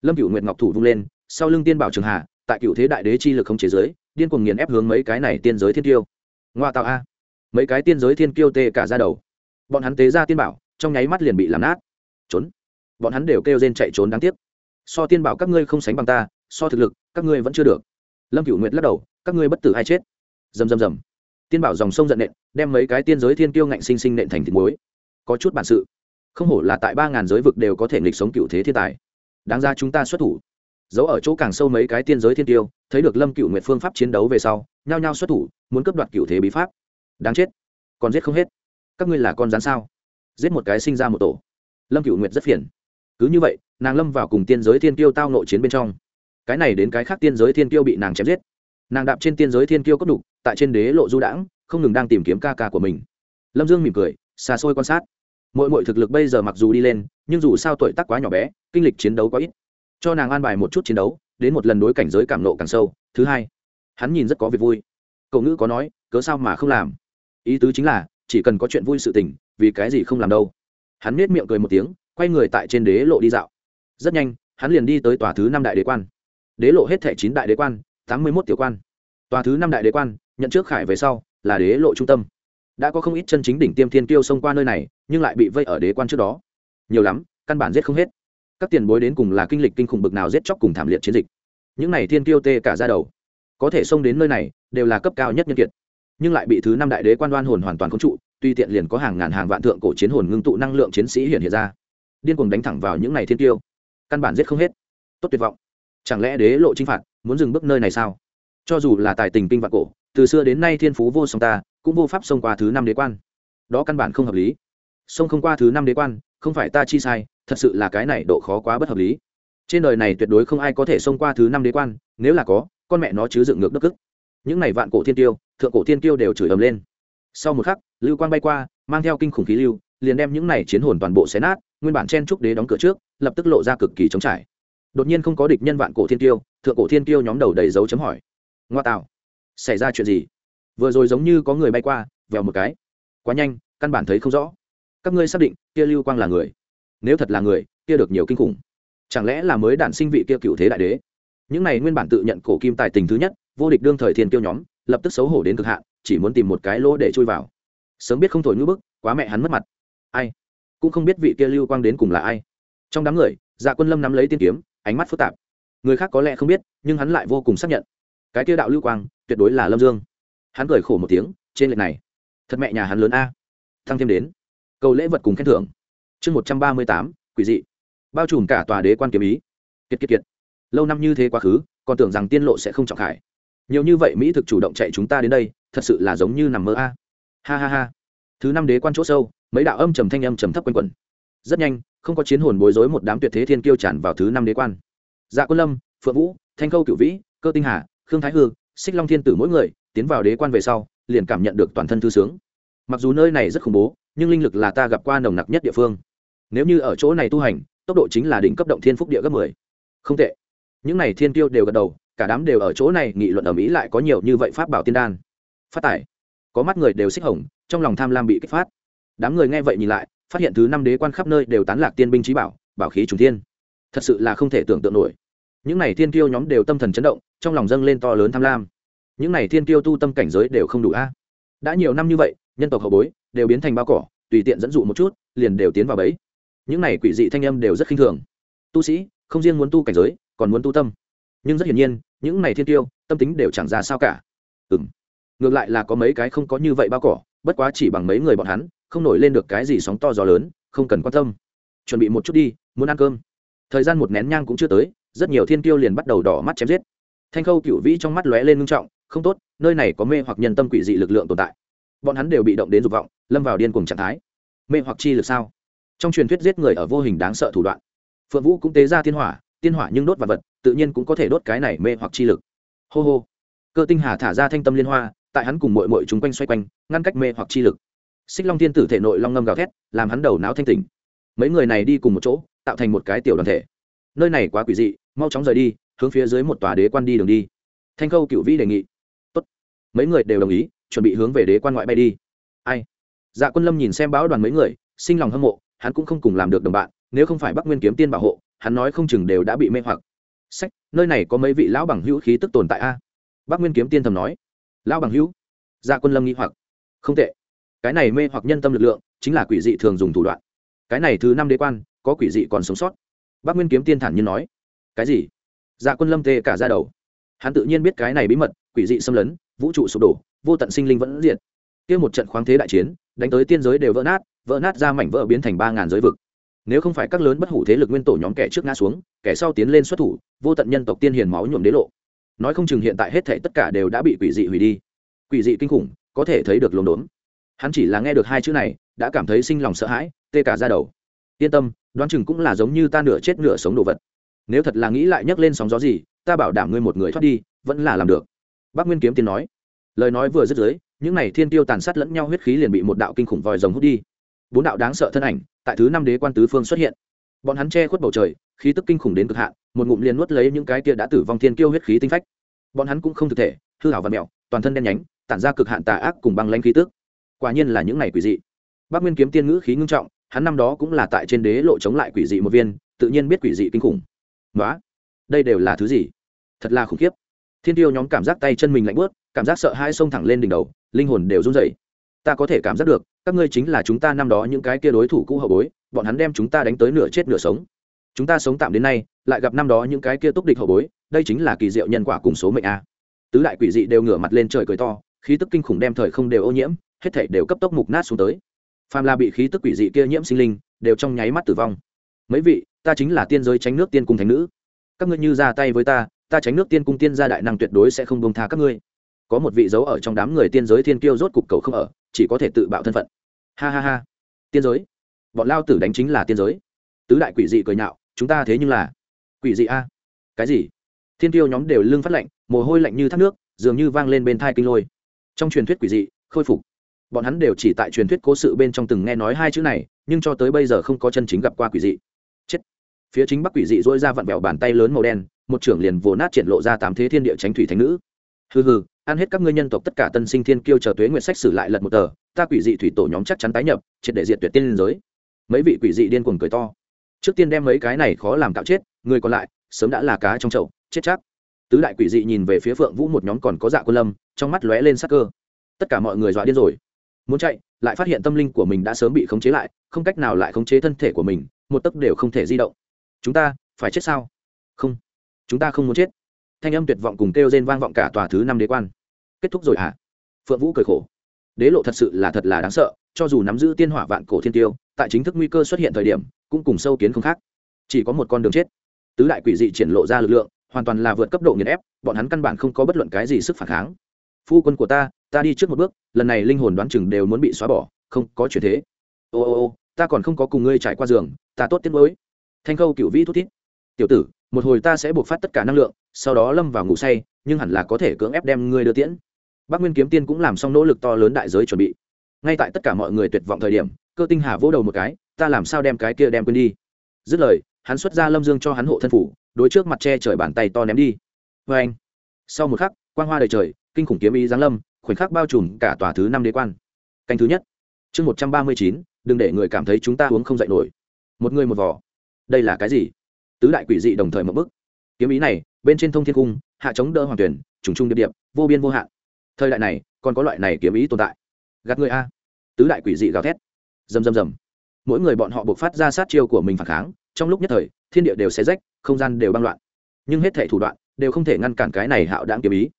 lâm cựu nguyệt ngọc thủ vung lên, sau lưng tiên bảo trường hạ tại cựu thế đại đế chi lực không chế giới điên cuồng nghiền ép hướng mấy cái này tiên giới thiên tiêu ngoa tạo a. Mấy cái tiên giới thiên kiêu tê cả ra đầu. Bọn hắn tế ra tiên bảo, trong nháy mắt liền bị làm nát. Trốn. Bọn hắn đều kêu rên chạy trốn đáng tiếc. So tiên bảo các ngươi không sánh bằng ta, so thực lực, các ngươi vẫn chưa được. Lâm cửu nguyệt lắc đầu, các ngươi bất tử hay chết? Rầm rầm rầm. Tiên bảo dòng sông giận nện, đem mấy cái tiên giới thiên kiêu ngạnh sinh sinh nện thành thịt muối. Có chút bản sự không hổ là tại ba ngàn giới vực đều có thể nghịch sống cựu thế thiên tài. Đáng ra chúng ta xuất thủ. Giấu ở chỗ càng sâu mấy cái tiên giới thiên tiêu, thấy được lâm cựu nguyệt phương pháp chiến đấu về sau, nhao nhao xuất thủ, muốn cướp đoạt cựu thế bí pháp. Đáng chết. Còn giết không hết. Các ngươi là con rắn sao? Giết một cái sinh ra một tổ. Lâm cựu nguyệt rất phiền. Cứ như vậy, nàng lâm vào cùng tiên giới thiên tiêu tao nội chiến bên trong. Cái này đến cái khác tiên giới thiên tiêu bị nàng chém giết. Nàng đạp trên tiên giới thiên tiêu cấp đục, tại trên đế lộ du đãng, không ngừng đang tìm kiếm ca ca của mình. Lâm dương mỉm cười, xa xôi quan sát mỗi mỗi thực lực bây giờ mặc dù đi lên, nhưng dù sao tuổi tác quá nhỏ bé, kinh lịch chiến đấu quá ít. Cho nàng an bài một chút chiến đấu, đến một lần đối cảnh giới cảm nộ càng sâu. Thứ hai, hắn nhìn rất có việc vui. Cậu ngữ có nói, cớ sao mà không làm? Ý tứ chính là, chỉ cần có chuyện vui sự tình, vì cái gì không làm đâu. Hắn nết miệng cười một tiếng, quay người tại trên đế lộ đi dạo. Rất nhanh, hắn liền đi tới tòa thứ năm đại đế quan. Đế lộ hết thẻ chín đại đế quan, tám mươi mốt tiểu quan. Tòa thứ năm đại đế quan, nhận trước khải về sau, là đế lộ trung tâm đã có không ít chân chính đỉnh tiêm thiên tiêu xông qua nơi này, nhưng lại bị vây ở đế quan trước đó. Nhiều lắm, căn bản giết không hết. Các tiền bối đến cùng là kinh lịch kinh khủng bực nào giết chóc cùng thảm liệt chiến dịch. Những này thiên tiêu tê cả ra đầu. Có thể xông đến nơi này, đều là cấp cao nhất nhân kiệt. Nhưng lại bị thứ năm đại đế quan đoan hồn hoàn toàn khống trụ, tuy tiện liền có hàng ngàn hàng vạn thượng cổ chiến hồn ngưng tụ năng lượng chiến sĩ hiện hiện ra. Điên cuồng đánh thẳng vào những này thiên tiêu căn bản giết không hết. Tốt tuyệt vọng. Chẳng lẽ đế lộ chinh phạt, muốn dừng bước nơi này sao? Cho dù là tài tình kinh vạn cổ, từ xưa đến nay thiên phú vô song ta cũng vô pháp xông qua thứ năm đế quan. Đó căn bản không hợp lý. Xông không qua thứ năm đế quan, không phải ta chi sai, thật sự là cái này độ khó quá bất hợp lý. Trên đời này tuyệt đối không ai có thể xông qua thứ năm đế quan, nếu là có, con mẹ nó chứ dựng ngược đất ức những này vạn cổ thiên tiêu, thượng cổ thiên tiêu đều chửi ầm lên. Sau một khắc, lưu quan bay qua, mang theo kinh khủng khí lưu, liền đem những này chiến hồn toàn bộ xé nát, nguyên bản chen trúc đế đóng cửa trước, lập tức lộ ra cực kỳ trống trải. Đột nhiên không có địch nhân vạn cổ thiên tiêu, thượng cổ thiên tiêu nhóm đầu đầy dấu chấm hỏi. Ngoa tạo, xảy ra chuyện gì? Vừa rồi giống như có người bay qua, vèo một cái. Quá nhanh, căn bản thấy không rõ. Các ngươi xác định, kia lưu quang là người. Nếu thật là người, kia được nhiều kinh khủng. Chẳng lẽ là mới đản sinh vị kia cựu thế đại đế? Những này nguyên bản tự nhận cổ kim tài tình thứ nhất, vô địch đương thời thiên kiêu nhóm, lập tức xấu hổ đến cực hạn, chỉ muốn tìm một cái lỗ để chui vào. Sớm biết không thổi ngữ bức, quá mẹ hắn mất mặt. Ai? Cũng không biết vị kia lưu quang đến cùng là ai. Trong đám người dạ quân lâm nắm lấy tiên kiếm, ánh mắt phức tạp. Người khác có lẽ không biết, nhưng hắn lại vô cùng xác nhận. Cái kia đạo lưu quang, tuyệt đối là lâm dương hắn cười khổ một tiếng, trên lệch này. Thật mẹ nhà hắn lớn a. Thăng thêm đến. Cầu lễ vật cùng khen thưởng. Chương một trăm ba mươi tám, quỷ dị. Bao trùm cả tòa đế quan kiếm ý. Kiệt kiệt kiệt. Lâu năm như thế quá khứ, còn tưởng rằng tiên lộ sẽ không trọng khải. Nhiều như vậy mỹ thực chủ động chạy chúng ta đến đây, thật sự là giống như nằm mơ a. Ha ha ha. Thứ năm đế quan chỗ sâu, mấy đạo âm trầm thanh âm trầm thấp quanh quẩn. Rất nhanh, không có chiến hồn bối rối một đám tuyệt thế thiên kiêu tràn vào thứ năm đế quan. Dạ quân lâm, phượng vũ, thanh khâu cửu vĩ, cơ tinh hà, khương thái hư, xích long thiên tử mỗi người tiến vào đế quan về sau, liền cảm nhận được toàn thân thư sướng. Mặc dù nơi này rất khủng bố, nhưng linh lực là ta gặp qua nồng nặc nhất địa phương. Nếu như ở chỗ này tu hành, tốc độ chính là đỉnh cấp động thiên phúc địa gấp mười. Không tệ. Những này thiên tiêu đều gật đầu, cả đám đều ở chỗ này nghị luận ở mỹ lại có nhiều như vậy pháp bảo tiên đan. Phát tải có mắt người đều xích hồng, trong lòng tham lam bị kích phát. Đám người nghe vậy nhìn lại, phát hiện thứ năm đế quan khắp nơi đều tán lạc tiên binh trí bảo bảo khí trùng thiên. Thật sự là không thể tưởng tượng nổi. Những này thiên tiêu nhóm đều tâm thần chấn động, trong lòng dâng lên to lớn tham lam những này thiên tiêu tu tâm cảnh giới đều không đủ a. Đã nhiều năm như vậy, nhân tộc hậu bối đều biến thành bao cỏ, tùy tiện dẫn dụ một chút, liền đều tiến vào bẫy. Những này quỷ dị thanh âm đều rất khinh thường. Tu sĩ, không riêng muốn tu cảnh giới, còn muốn tu tâm. Nhưng rất hiển nhiên, những này thiên tiêu tâm tính đều chẳng ra sao cả. Ừ m ngược lại là có mấy cái không có như vậy bao cỏ, bất quá chỉ bằng mấy người bọn hắn, không nổi lên được cái gì sóng to gió lớn, không cần quan tâm. Chuẩn bị một chút đi, muốn ăn cơm. Thời gian một nén nhang cũng chưa tới, rất nhiều thiên tiêu liền bắt đầu đỏ mắt chém giết. Thanh khâu cựu vĩ trong mắt lóe lên ngưng trọng không tốt, nơi này có mê hoặc nhân tâm quỷ dị lực lượng tồn tại. Bọn hắn đều bị động đến dục vọng, lâm vào điên cùng trạng thái. Mê hoặc chi lực sao? Trong truyền thuyết giết người ở vô hình đáng sợ thủ đoạn. Phượng vũ cũng tế ra tiên hỏa tiên hỏa nhưng đốt vật vật, tự nhiên cũng có thể đốt cái này mê hoặc chi lực. Hô hô. Cơ tinh hà thả ra thanh tâm liên hoa, tại hắn cùng mội mội chúng quanh xoay quanh, ngăn cách mê hoặc chi lực. Xích long thiên tử thể nội long ngâm gào thét, làm hắn đầu não thanh tỉnh. Mấy người này đi cùng một chỗ, tạo thành một cái tiểu đoàn thể. Nơi này quá quỷ dị, mau chóng rời đi, hướng phía dưới một tòa đế quan đi đường đi. Thanh khâu cựu vĩ đề nghị mấy người đều đồng ý, chuẩn bị hướng về đế quan ngoại bay đi. Ai? Dạ quân lâm nhìn xem báo đoàn mấy người, sinh lòng hâm mộ, hắn cũng không cùng làm được đồng bạn, nếu không phải bắc nguyên kiếm tiên bảo hộ, hắn nói không chừng đều đã bị mê hoặc. Sách, nơi này có mấy vị lão bằng hữu khí tức tồn tại a? Bắc nguyên kiếm tiên thầm nói. Lão bằng hữu? Dạ quân lâm nghĩ hoặc. Không tệ. Cái này mê hoặc nhân tâm lực lượng, chính là quỷ dị thường dùng thủ đoạn. Cái này thứ năm đế quan, có quỷ dị còn sống sót. Bắc nguyên kiếm tiên thản nhiên nói. Cái gì? Dạ quân lâm tê cả ra đầu. Hắn tự nhiên biết cái này bí mật, quỷ dị xâm lấn vũ trụ sụp đổ, vô tận sinh linh vẫn diệt. Kia một trận khoáng thế đại chiến, đánh tới tiên giới đều vỡ nát vỡ nát ra mảnh vỡ biến thành ba ngàn giới vực. Nếu không phải các lớn bất hủ thế lực nguyên tổ nhóm kẻ trước ngã xuống, kẻ sau tiến lên xuất thủ, vô tận nhân tộc tiên hiền máu nhuộm đế lộ. Nói không chừng hiện tại hết thể tất cả đều đã bị quỷ dị hủy đi. Quỷ dị kinh khủng, có thể thấy được lồn đốn hắn chỉ là nghe được hai chữ này, đã cảm thấy sinh lòng sợ hãi, tê cả ra đầu. Yên tâm, đoán chừng cũng là giống như ta nửa chết nửa sống đồ vật. Nếu thật là nghĩ lại nhấc lên sóng gió gì, ta bảo đảm ngươi một người thoát đi, vẫn là làm được bác nguyên kiếm tiên nói, lời nói vừa dứt dưới, những n à y thiên tiêu tàn sát lẫn nhau huyết khí liền bị một đạo kinh khủng vòi rồng hút đi. Bốn đạo đáng sợ thân ảnh tại thứ năm đế quan tứ phương xuất hiện. Bọn hắn che khuất bầu trời, khí tức kinh khủng đến cực hạn, một ngụm liền nuốt lấy những cái kia đã tử vong thiên kiêu huyết khí tinh phách. Bọn hắn cũng không thực thể, hư hảo và mẹo, toàn thân đen nhánh, tản ra cực hạn tà ác cùng băng lanh khí tức. Quả nhiên là những ngày quỷ dị. Bác nguyên kiếm tiên ngữ khí ngưng trọng, hắn năm đó cũng là tại trên đế lộ chống lại quỷ dị một viên, tự nhiên biết quỷ dị kinh khủng. Đó đây đều là thứ gì? Thật là khủng khiếp thiên tiêu nhóm cảm giác tay chân mình lạnh bớt, cảm giác sợ hai xông thẳng lên đỉnh đầu, linh hồn đều run dậy ta có thể cảm giác được, các ngươi chính là chúng ta năm đó những cái kia đối thủ cũ hậu bối, bọn hắn đem chúng ta đánh tới nửa chết nửa sống. Chúng ta sống tạm đến nay, lại gặp năm đó những cái kia túc địch hậu bối, đây chính là kỳ diệu nhân quả cùng số mệnh a. Tứ đại quỷ dị đều ngửa mặt lên trời cười to, khí tức kinh khủng đem thời không đều ô nhiễm, hết thảy đều cấp tốc mục nát xuống tới. Phàm là bị khí tức quỷ dị kia nhiễm sinh linh, đều trong nháy mắt tử vong. Mấy vị, ta chính là tiên giới tránh nước tiên cung thánh nữ. Các ngươi như ra tay với ta ta tránh nước tiên cung tiên gia đại năng tuyệt đối sẽ không bông tha các ngươi. Có một vị giấu ở trong đám người tiên giới thiên kiêu rốt cục cầu không ở, chỉ có thể tự bạo thân phận. Ha ha ha. Tiên giới? Bọn lao tử đánh chính là tiên giới. Tứ đại quỷ dị cười nhạo, chúng ta thế nhưng là quỷ dị a. Cái gì? Thiên tiêu nhóm đều lưng phát lạnh, mồ hôi lạnh như thác nước, dường như vang lên bên thai kinh lôi. Trong truyền thuyết quỷ dị, khôi phục. Bọn hắn đều chỉ tại truyền thuyết cố sự bên trong từng nghe nói hai chữ này, nhưng cho tới bây giờ không có chân chính gặp qua quỷ dị phía chính bắc quỷ dị dỗi ra vặn vẹo bàn tay lớn màu đen, một trưởng liền vồ nát triển lộ ra tám thế thiên địa tránh thủy thánh nữ. Hừ hừ, ăn hết các ngươi nhân tộc tất cả tân sinh thiên kiêu chờ tuế nguyện sách sử lại lật một tờ, ta quỷ dị thủy tổ nhóm chắc chắn tái nhập, triệt để diệt tuyệt tiên liên giới. Mấy vị quỷ dị điên cuồng cười to. Trước tiên đem mấy cái này khó làm cạo chết, người còn lại, sớm đã là cá trong chậu, chết chắc. Tứ đại quỷ dị nhìn về phía phượng vũ một nhóm còn có dạ quân lâm, trong mắt lóe lên sắc cơ. Tất cả mọi người dọa điên rồi. Muốn chạy, lại phát hiện tâm linh của mình đã sớm bị khống chế lại, không cách nào lại khống chế thân thể của mình, một tấc đều không thể di động chúng ta, phải chết sao? Không. Chúng ta không muốn chết. Thanh âm tuyệt vọng cùng kêu rên vang vọng cả tòa thứ năm đế quan. Kết thúc rồi hả? À? phượng vũ cười khổ. Đế lộ thật sự là thật là đáng sợ, cho dù nắm giữ tiên hỏa vạn cổ thiên tiêu, tại chính thức nguy cơ xuất hiện thời điểm, cũng cùng sâu kiến không khác. Chỉ có một con đường chết. Tứ đại quỷ dị triển lộ ra lực lượng, hoàn toàn là vượt cấp độ nghiền ép, bọn hắn căn bản không có bất luận cái gì sức phản kháng. Phu quân của ta ta đi trước một bước, lần này linh hồn đoán chừng đều muốn bị xóa bỏ, không có chuyện thế. Ô ô ô, ta còn không có cùng ngươi trải qua giường, ta tốt tiết mới thanh khâu cựu vĩ thút thít. Tiểu tử, một hồi ta sẽ buộc phát tất cả năng lượng, sau đó lâm vào ngủ say, nhưng hẳn là có thể cưỡng ép đem ngươi đưa tiễn. Bác nguyên kiếm tiên cũng làm xong nỗ lực to lớn đại giới chuẩn bị. Ngay tại tất cả mọi người tuyệt vọng thời điểm, cơ tinh hà vỗ đầu một cái, ta làm sao đem cái kia đem quên đi? Dứt lời, hắn xuất ra lâm dương cho hắn hộ thân phủ, đối trước mặt che trời bàn tay to ném đi. Vê anh. Sau một khắc, quang hoa đầy trời, kinh khủng kiếm ý giáng lâm, khoảnh khắc bao trùm cả tòa thứ năm đế quan. Canh thứ nhất. Chương một trăm ba mươi chín, đừng để người cảm thấy chúng ta uống không dậy nổi. Một người một vỏ đây là cái gì? Tứ đại quỷ dị đồng thời một bức kiếm ý này, bên trên thông thiên cung, hạ chống đỡ hoàng tuyển, trùng trung điệp điệp, vô biên vô hạn. Thời đại này, còn có loại này kiếm ý tồn tại. Gạt người a. Tứ đại quỷ dị gào thét. Rầm rầm rầm. Mỗi người bọn họ buộc phát ra sát chiêu của mình phản kháng, trong lúc nhất thời, thiên địa đều xé rách, không gian đều băng loạn. Nhưng hết thể thủ đoạn, đều không thể ngăn cản cái này hạo đáng kiếm ý.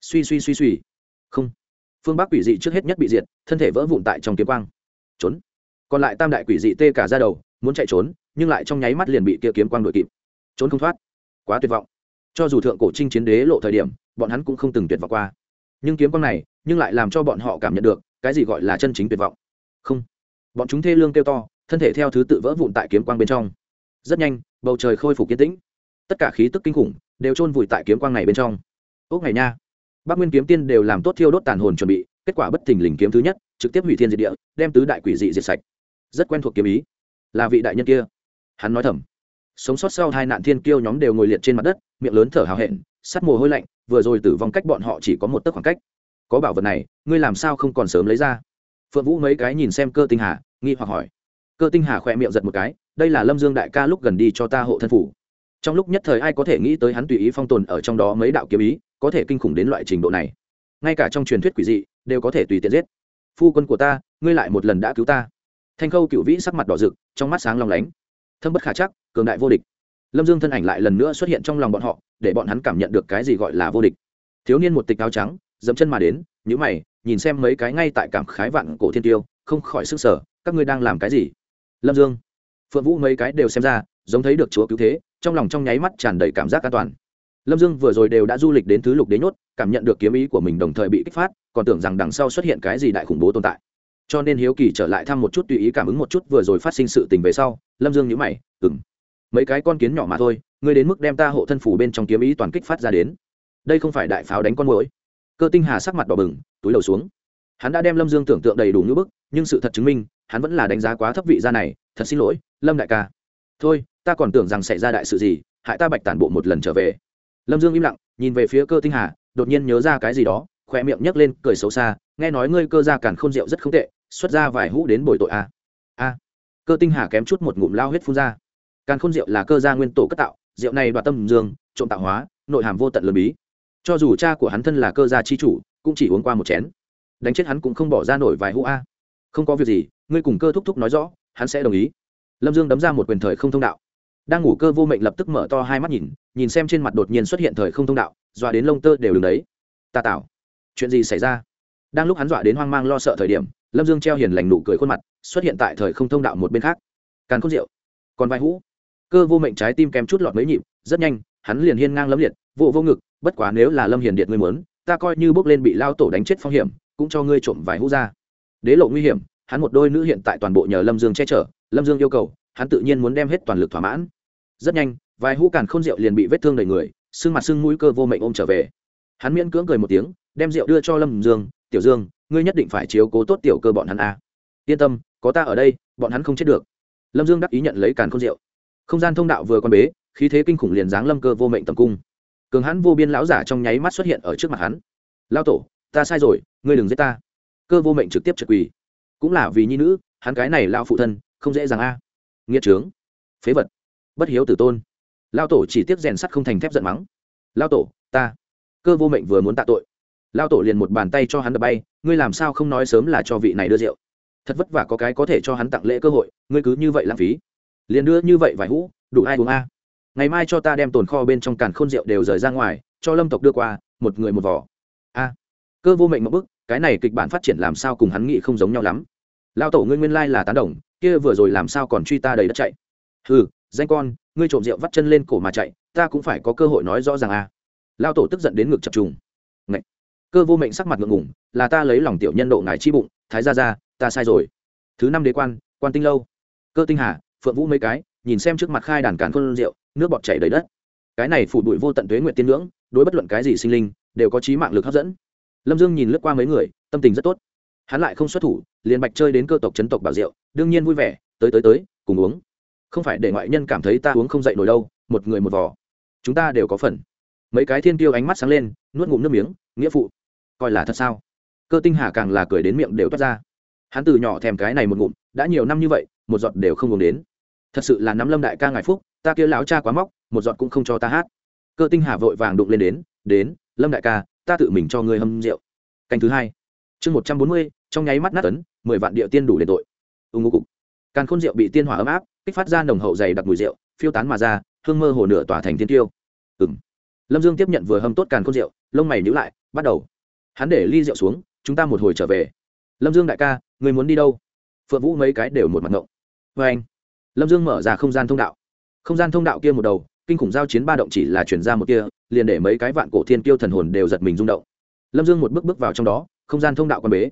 Suy suy suy suy. Không. Phương bắc quỷ dị trước hết nhất bị diệt, thân thể vỡ vụn tại trong kiếm quang. Trốn. Còn lại tam đại quỷ dị tê cả ra đầu, muốn chạy trốn nhưng lại trong nháy mắt liền bị kia kiếm quang đuổi kịp. Trốn không thoát. Quá tuyệt vọng. Cho dù thượng cổ trinh chiến đế lộ thời điểm, bọn hắn cũng không từng tuyệt vọng qua. Nhưng kiếm quang này, nhưng lại làm cho bọn họ cảm nhận được, cái gì gọi là chân chính tuyệt vọng. Không. Bọn chúng thê lương kêu to, thân thể theo thứ tự vỡ vụn tại kiếm quang bên trong. Rất nhanh, bầu trời khôi phục kiến tĩnh. Tất cả khí tức kinh khủng đều chôn vùi tại kiếm quang này bên trong. Ốc ngày nha. Bác nguyên kiếm tiên đều làm tốt thiêu đốt tàn hồn chuẩn bị, kết quả bất thình lình kiếm thứ nhất, trực tiếp hủy thiên diệt địa, đem tứ đại quỷ dị diệt sạch. Rất quen thuộc kiếm ý. Là vị đại nhân kia hắn nói thầm. Sống sót sau hai nạn thiên kiêu nhóm đều ngồi liệt trên mặt đất, miệng lớn thở hào hẹn, sắt mồ hôi lạnh, vừa rồi tử vong cách bọn họ chỉ có một tấc khoảng cách. Có bảo vật này, ngươi làm sao không còn sớm lấy ra? Phượng vũ mấy cái nhìn xem cơ tinh hà, nghi hoặc hỏi. Cơ tinh hà khỏe miệng giật một cái, đây là lâm dương đại ca lúc gần đi cho ta hộ thân phủ. Trong lúc nhất thời ai có thể nghĩ tới hắn tùy ý phong tồn ở trong đó mấy đạo kiếm ý, có thể kinh khủng đến loại trình độ này. Ngay cả trong truyền thuyết quỷ dị, đều có thể tùy tiện giết. Phu quân của ta, ngươi lại một lần đã cứu ta. Thanh khâu cựu vĩ sắc mặt đỏ rực, trong mắt sáng long lánh thâm bất khả chắc, cường đại vô địch. Lâm dương thân ảnh lại lần nữa xuất hiện trong lòng bọn họ, để bọn hắn cảm nhận được cái gì gọi là vô địch. Thiếu niên một tịch áo trắng, dẫm chân mà đến nhữ mày, nhìn xem mấy cái ngay tại cảm khái vạn cổ thiên tiêu, không khỏi sức sở các ngươi đang làm cái gì? Lâm dương, phượng vũ mấy cái đều xem ra, giống thấy được chúa cứu thế, trong lòng trong nháy mắt tràn đầy cảm giác an toàn. Lâm dương vừa rồi đều đã du lịch đến thứ lục đế nhốt, cảm nhận được kiếm ý của mình đồng thời bị kích phát, còn tưởng rằng đằng sau xuất hiện cái gì đại khủng bố tồn tại cho nên hiếu kỳ trở lại thăm một chút tùy ý cảm ứng một chút vừa rồi phát sinh sự tình về sau, lâm dương nhữ mày ừng mấy cái con kiến nhỏ mà thôi, ngươi đến mức đem ta hộ thân phủ bên trong kiếm ý toàn kích phát ra đến. Đây không phải đại pháo đánh con mũi cơ tinh hà sắc mặt đỏ bừng, túi đầu xuống. Hắn đã đem lâm dương tưởng tượng đầy đủ ngữ bức, nhưng sự thật chứng minh, hắn vẫn là đánh giá quá thấp vị gia này, thật xin lỗi, lâm đại ca. Thôi, ta còn tưởng rằng xảy ra đại sự gì, hại ta bạch tản bộ một lần trở về. Lâm dương im lặng, nhìn về phía cơ tinh hà, đột nhiên nhớ ra cái gì đó khoe miệng nhấc lên, cười xấu xa, nghe nói ngươi cơ ra càn khôn rượu rất không tệ xuất ra vài hũ đến bồi tội a. A. Cơ tinh hà kém chút một ngụm lao huyết phun ra. Càn khôn rượu là cơ gia nguyên tổ cất tạo rượu này đoạt tâm dương, trộm tạo hóa, nội hàm vô tận lờ bí. Cho dù cha của hắn thân là cơ gia chi chủ, cũng chỉ uống qua một chén. Đánh chết hắn cũng không bỏ ra nổi vài hũ a. Không có việc gì, ngươi cùng cơ thúc thúc nói rõ, hắn sẽ đồng ý. Lâm dương đấm ra một quyền thời không thông đạo. Đang ngủ cơ vô mệnh lập tức mở to hai mắt nhìn nhìn xem trên mặt đột nhiên xuất hiện thời không thông đạo, dọa đến lông tơ đều đứng đấy. Ta tạo chuyện gì xảy ra? Đang lúc hắn dọa đến hoang mang lo sợ thời điểm, lâm dương treo hiền lành nụ cười khuôn mặt, xuất hiện tại thời không thông đạo một bên khác. Càn khôn rượu còn vai hũ. Cơ vô mệnh trái tim kém chút lọt mấy nhịp, rất nhanh, hắn liền hiên ngang lấm liệt vụ vô ngực, bất quá nếu là lâm hiền điện ngươi muốn, ta coi như bước lên bị lao tổ đánh chết phong hiểm, cũng cho ngươi trộm vài hũ ra. Đế lộ nguy hiểm, hắn một đôi nữ hiện tại toàn bộ nhờ lâm dương che chở, lâm dương yêu cầu, hắn tự nhiên muốn đem hết toàn lực thỏa mãn. Rất nhanh, vài hũ càn khôn rượu liền bị vết thương đầy người, sưng mặt sưng mũi cơ vô mệnh ôm trở về. Hắn miễn cưỡng cười một tiếng, đem rượu đưa cho lâm dương tiểu dương, ngươi nhất định phải chiếu cố tốt tiểu cơ bọn hắn a. Yên tâm, có ta ở đây, bọn hắn không chết được. Lâm dương đắc ý nhận lấy càn khôn rượu. Không gian thông đạo vừa con bế, khí thế kinh khủng liền giáng lâm cơ vô mệnh tầm cung. Cường hãn vô biên lão giả trong nháy mắt xuất hiện ở trước mặt hắn. Lao tổ, ta sai rồi, ngươi đừng giết ta. Cơ vô mệnh trực tiếp trực quỳ. Cũng là vì nhi nữ, hắn cái này lao phụ thân, không dễ dàng a. Nghĩa trướng. Phế vật. Bất hiếu tử tôn. Lao tổ chỉ tiếp rèn sắt không thành thép giận mắng. Lao tổ, ta. Cơ vô mệnh vừa muốn tạ tội lao tổ liền một bàn tay cho hắn đập bay, ngươi làm sao không nói sớm là cho vị này đưa rượu? Thật vất vả có cái có thể cho hắn tặng lễ cơ hội, ngươi cứ như vậy lãng phí. Liền đưa như vậy vài hũ, đủ ai uống a? Ngày mai cho ta đem tồn kho bên trong càn khôn rượu đều rời ra ngoài, cho lâm tộc đưa qua, một người một vỏ. A. Cơ vô mệnh một bức cái này kịch bản phát triển làm sao cùng hắn nghĩ không giống nhau lắm. Lao tổ ngươi nguyên lai là tán đồng, kia vừa rồi làm sao còn truy ta đầy đất chạy? Ừ danh con, ngươi trộm rượu vắt chân lên cổ mà chạy, ta cũng phải có cơ hội nói rõ ràng a. Lao tổ tức giận đến ngực chập trùng cơ vô mệnh sắc mặt ngượng ngủng là ta lấy lòng tiểu nhân độ ngài chi bụng, thái ra ra ta sai rồi. Thứ năm đế quan quan tinh lâu. Cơ tinh hà, phượng vũ mấy cái, nhìn xem trước mặt khai đàn càn khôn rượu, nước bọt chảy đầy đất. Cái này phủ bụi vô tận tuế nguyện tiên ngưỡng đối bất luận cái gì sinh linh, đều có trí mạng lực hấp dẫn. Lâm dương nhìn lướt qua mấy người, tâm tình rất tốt. Hắn lại không xuất thủ, liền bạch chơi đến cơ tộc chấn tộc bảo rượu, đương nhiên vui vẻ, tới tới tới, cùng uống. Không phải để ngoại nhân cảm thấy ta uống không dậy nổi đâu, một người một vỏ chúng ta đều có phần. Mấy cái thiên tiêu ánh mắt sáng lên, nuốt ngụm nước miếng, nghĩa phụ coi là thật sao? Cơ tinh hà càng là cười đến miệng đều toát ra. Hắn từ nhỏ thèm cái này một ngụm, đã nhiều năm như vậy, một giọt đều không uống đến. Thật sự là nắm lâm đại ca ngài phúc, ta kia láo cha quá móc, một giọt cũng không cho ta hát. Cơ tinh hà vội vàng đụng lên đến đến, lâm đại ca, ta tự mình cho ngươi hâm rượu. Canh thứ hai. Chương một trăm bốn mươi, trong nháy mắt nát tấn mười vạn địa tiên đủ để tội. Ưng ngô cục. Càn khôn rượu bị tiên hỏa ấm áp, kích phát ra nồng hậu dày đặc mùi rượu, phiêu tán mà ra, hương mơ hồ nửa tỏa thành tiên tiêu. Ừng lâm dương tiếp nhận vừa hâm tốt càn khôn rượu, lông mày nhữ lại, bắt đầu hắn để ly rượu xuống, chúng ta một hồi trở về. Lâm dương đại ca, người muốn đi đâu? Phượng vũ mấy cái đều một mặt ngộng. Vê anh, lâm dương mở ra không gian thông đạo. Không gian thông đạo kia một đầu, kinh khủng giao chiến ba động chỉ là chuyển ra một kia, liền để mấy cái vạn cổ thiên tiêu thần hồn đều giật mình rung động. Lâm dương một bước bước vào trong đó, không gian thông đạo quan bế.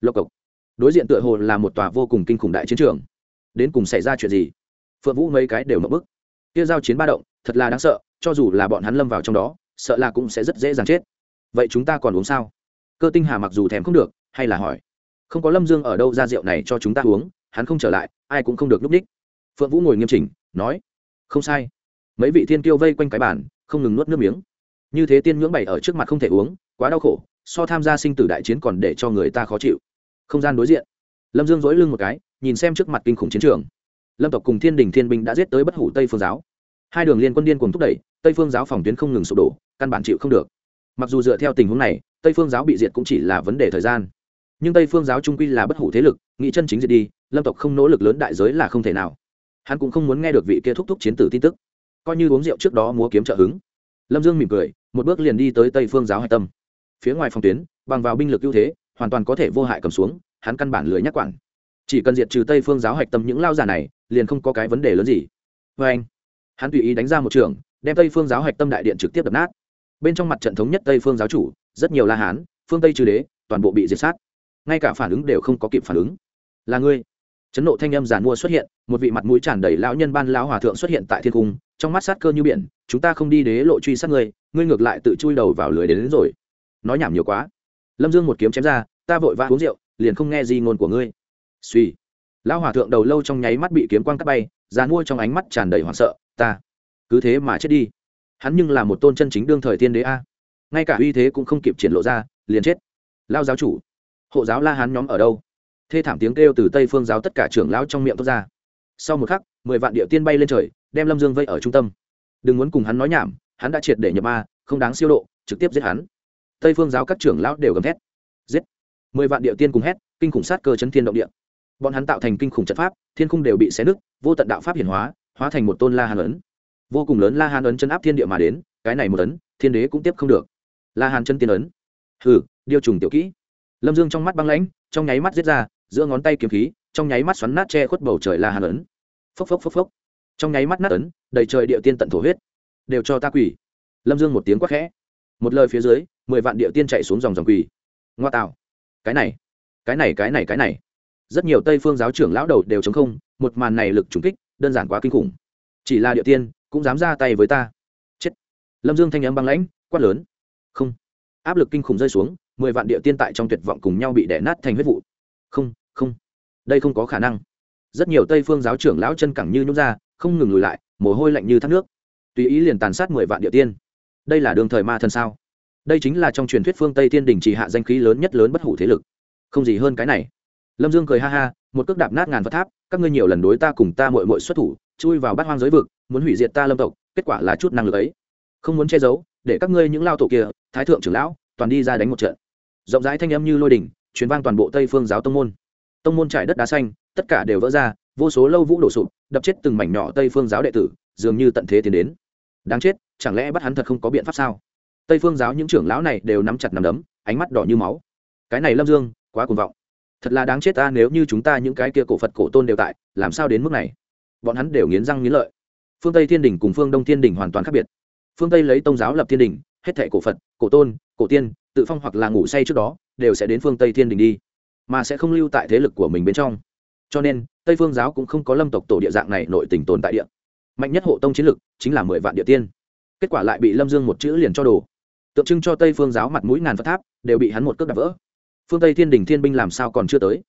Lộc cộc. Đối diện tựa hồ là một tòa vô cùng kinh khủng đại chiến trường. Đến cùng xảy ra chuyện gì? Phượng vũ mấy cái đều mất bức kia giao chiến ba động, thật là đáng sợ, cho dù là bọn hắn lâm vào trong đó, sợ là cũng sẽ rất dễ dàng chết. Vậy chúng ta còn uống sao? Cơ tinh hà mặc dù thèm không được, hay là hỏi, không có lâm dương ở đâu ra rượu này cho chúng ta uống, hắn không trở lại, ai cũng không được núp đích. Phượng vũ ngồi nghiêm chỉnh, nói, không sai. Mấy vị thiên kiêu vây quanh cái bàn, không ngừng nuốt nước miếng. Như thế tiên ngưỡng bày ở trước mặt không thể uống, quá đau khổ, so tham gia sinh tử đại chiến còn để cho người ta khó chịu. Không gian đối diện. Lâm dương dỗi lưng một cái, nhìn xem trước mặt kinh khủng chiến trường. Lâm tộc cùng thiên đình thiên binh đã giết tới bất hủ tây phương giáo. Hai đường liên quân điên cùng thúc đẩy, tây phương giáo phòng tuyến không ngừng sụp đổ, căn bản chịu không được. Mặc dù dựa theo tình huống này tây phương giáo bị diệt cũng chỉ là vấn đề thời gian. Nhưng tây phương giáo trung quy là bất hủ thế lực, nghĩ chân chính diệt đi, lâm tộc không nỗ lực lớn đại giới là không thể nào. Hắn cũng không muốn nghe được vị kia thúc thúc chiến tử tin tức. Coi như uống rượu trước đó múa kiếm trợ hứng. Lâm dương mỉm cười, một bước liền đi tới tây phương giáo hạch tâm. Phía ngoài phòng tuyến, bằng vào binh lực ưu thế, hoàn toàn có thể vô hại cầm xuống, hắn căn bản lưới nhắc quản. Chỉ cần diệt trừ tây phương giáo hạch tâm những lao giả này, liền không có cái vấn đề lớn gì. Vê anh, hắn tùy ý đánh ra một trường, đem tây phương giáo hạch tâm đại điện trực tiếp đập nát. Bên trong mặt trận thống nhất tây phương giáo chủ rất nhiều la hán phương tây trừ đế toàn bộ bị diệt sát. Ngay cả phản ứng đều không có kịp phản ứng. Là ngươi. Chấn nộ thanh âm giàn mua xuất hiện một vị mặt mũi tràn đầy lão nhân ban lão hòa thượng xuất hiện tại thiên cung trong mắt sát cơ như biển chúng ta không đi đế lộ truy sát ngươi ngươi ngược lại tự chui đầu vào lưới đến, đến rồi. Nói nhảm nhiều quá. Lâm dương một kiếm chém ra ta vội vã uống rượu liền không nghe gì ngôn của ngươi. Suy lão hòa thượng đầu lâu trong nháy mắt bị kiếm quang cắt bay giàn mua trong ánh mắt tràn đầy hoảng sợ ta cứ thế mà chết đi. Hắn nhưng là một tôn chân chính đương thời tiên đế a ngay cả uy thế cũng không kịp triển lộ ra, liền chết. Lao giáo chủ, hộ giáo la hán nhóm ở đâu? Thê thảm tiếng kêu từ tây phương giáo tất cả trưởng lão trong miệng thoát ra. Sau một khắc, mười vạn địa tiên bay lên trời, đem lâm dương vây ở trung tâm. Đừng muốn cùng hắn nói nhảm, hắn đã triệt để nhập ma, không đáng siêu độ, trực tiếp giết hắn. Tây phương giáo các trưởng lão đều gầm thét. Giết. Mười vạn địa tiên cùng hét, kinh khủng sát cơ chấn thiên động địa. Bọn hắn tạo thành kinh khủng trận pháp, thiên khung đều bị xé nứt, vô tận đạo pháp hiển hóa hóa thành một tôn la hán ấn. Vô cùng lớn la hán ấn chân áp thiên địa mà đến, cái này một ấn, thiên đế cũng tiếp không được là hàn chân tiên ấn. Hừ, điêu trùng tiểu kỹ. Lâm dương trong mắt băng lãnh, trong nháy mắt giết ra, giữa ngón tay kiếm khí, trong nháy mắt xoắn nát che khuất bầu trời là hàn ấn. Phốc phốc phốc phốc. Trong nháy mắt nát ấn, đầy trời địa tiên tận thổ huyết. Đều cho ta quỷ lâm dương một tiếng quát khẽ. Một lời phía dưới, mười vạn địa tiên chạy xuống dòng dòng quỷ ngoa tạo. Cái này cái này cái này cái này. Rất nhiều tây phương giáo trưởng lão đầu đều chống không, một màn này lực trúng kích, đơn giản quá kinh khủng. Chỉ là địa tiên, cũng dám ra tay với ta. Chết. Lâm dương thanh n m băng lãnh, quát lớn không. Áp lực kinh khủng rơi xuống, mười vạn địa tiên tại trong tuyệt vọng cùng nhau bị đẻ nát thành huyết vụ. Không không. Đây không có khả năng. Rất nhiều tây phương giáo trưởng lão chân cẳng như nhút ra, không ngừng lùi lại, mồ hôi lạnh như thác nước. Tùy ý liền tàn sát mười vạn địa tiên. Đây là đường thời ma thân sao? Đây chính là trong truyền thuyết phương tây tiên đình chỉ hạ danh khí lớn nhất lớn bất hủ thế lực. Không gì hơn cái này. Lâm dương cười ha ha, một cước đạp nát ngàn vật tháp, các ngươi nhiều lần đối ta cùng ta mội mội xuất thủ, chui vào bát hoang giới vực, muốn hủy diệt ta lâm tộc, kết quả là chút năng lực ấy. Không muốn che giấu để các ngươi những lao tổ kia, thái thượng trưởng lão, toàn đi ra đánh một trận. Rộng rãi thanh âm như lôi đỉnh chuyến vang toàn bộ tây phương giáo tông môn. Tông môn trải đất đá xanh, tất cả đều vỡ ra, vô số lâu vũ đổ sụp, đập chết từng mảnh nhỏ tây phương giáo đệ tử, dường như tận thế tiến đến. Đáng chết, chẳng lẽ bắt hắn thật không có biện pháp sao? Tây phương giáo những trưởng lão này đều nắm chặt nắm đấm, ánh mắt đỏ như máu. Cái này lâm dương, quá cuồng vọng. Thật là đáng chết ta nếu như chúng ta những cái kia cổ phật cổ tôn đều tại, làm sao đến mức này? Bọn hắn đều nghiến răng nghiến lợi. Phương tây thiên đình cùng phương đông thiên đình hoàn toàn khác biệt phương tây lấy tôn giáo lập thiên đình, hết thệ cổ phật, cổ tôn, cổ tiên, tự phong hoặc là ngủ say trước đó, đều sẽ đến phương tây thiên đình đi, mà sẽ không lưu tại thế lực của mình bên trong. Cho nên, tây phương giáo cũng không có lâm tộc tổ địa dạng này nội tình tồn tại địa. Mạnh nhất hộ tông chiến lực chính là mười vạn địa tiên. Kết quả lại bị lâm dương một chữ liền cho đồ. Tượng trưng cho tây phương giáo mặt mũi ngàn phật tháp đều bị hắn một cước đập vỡ. Phương tây thiên đình thiên binh làm sao còn chưa tới?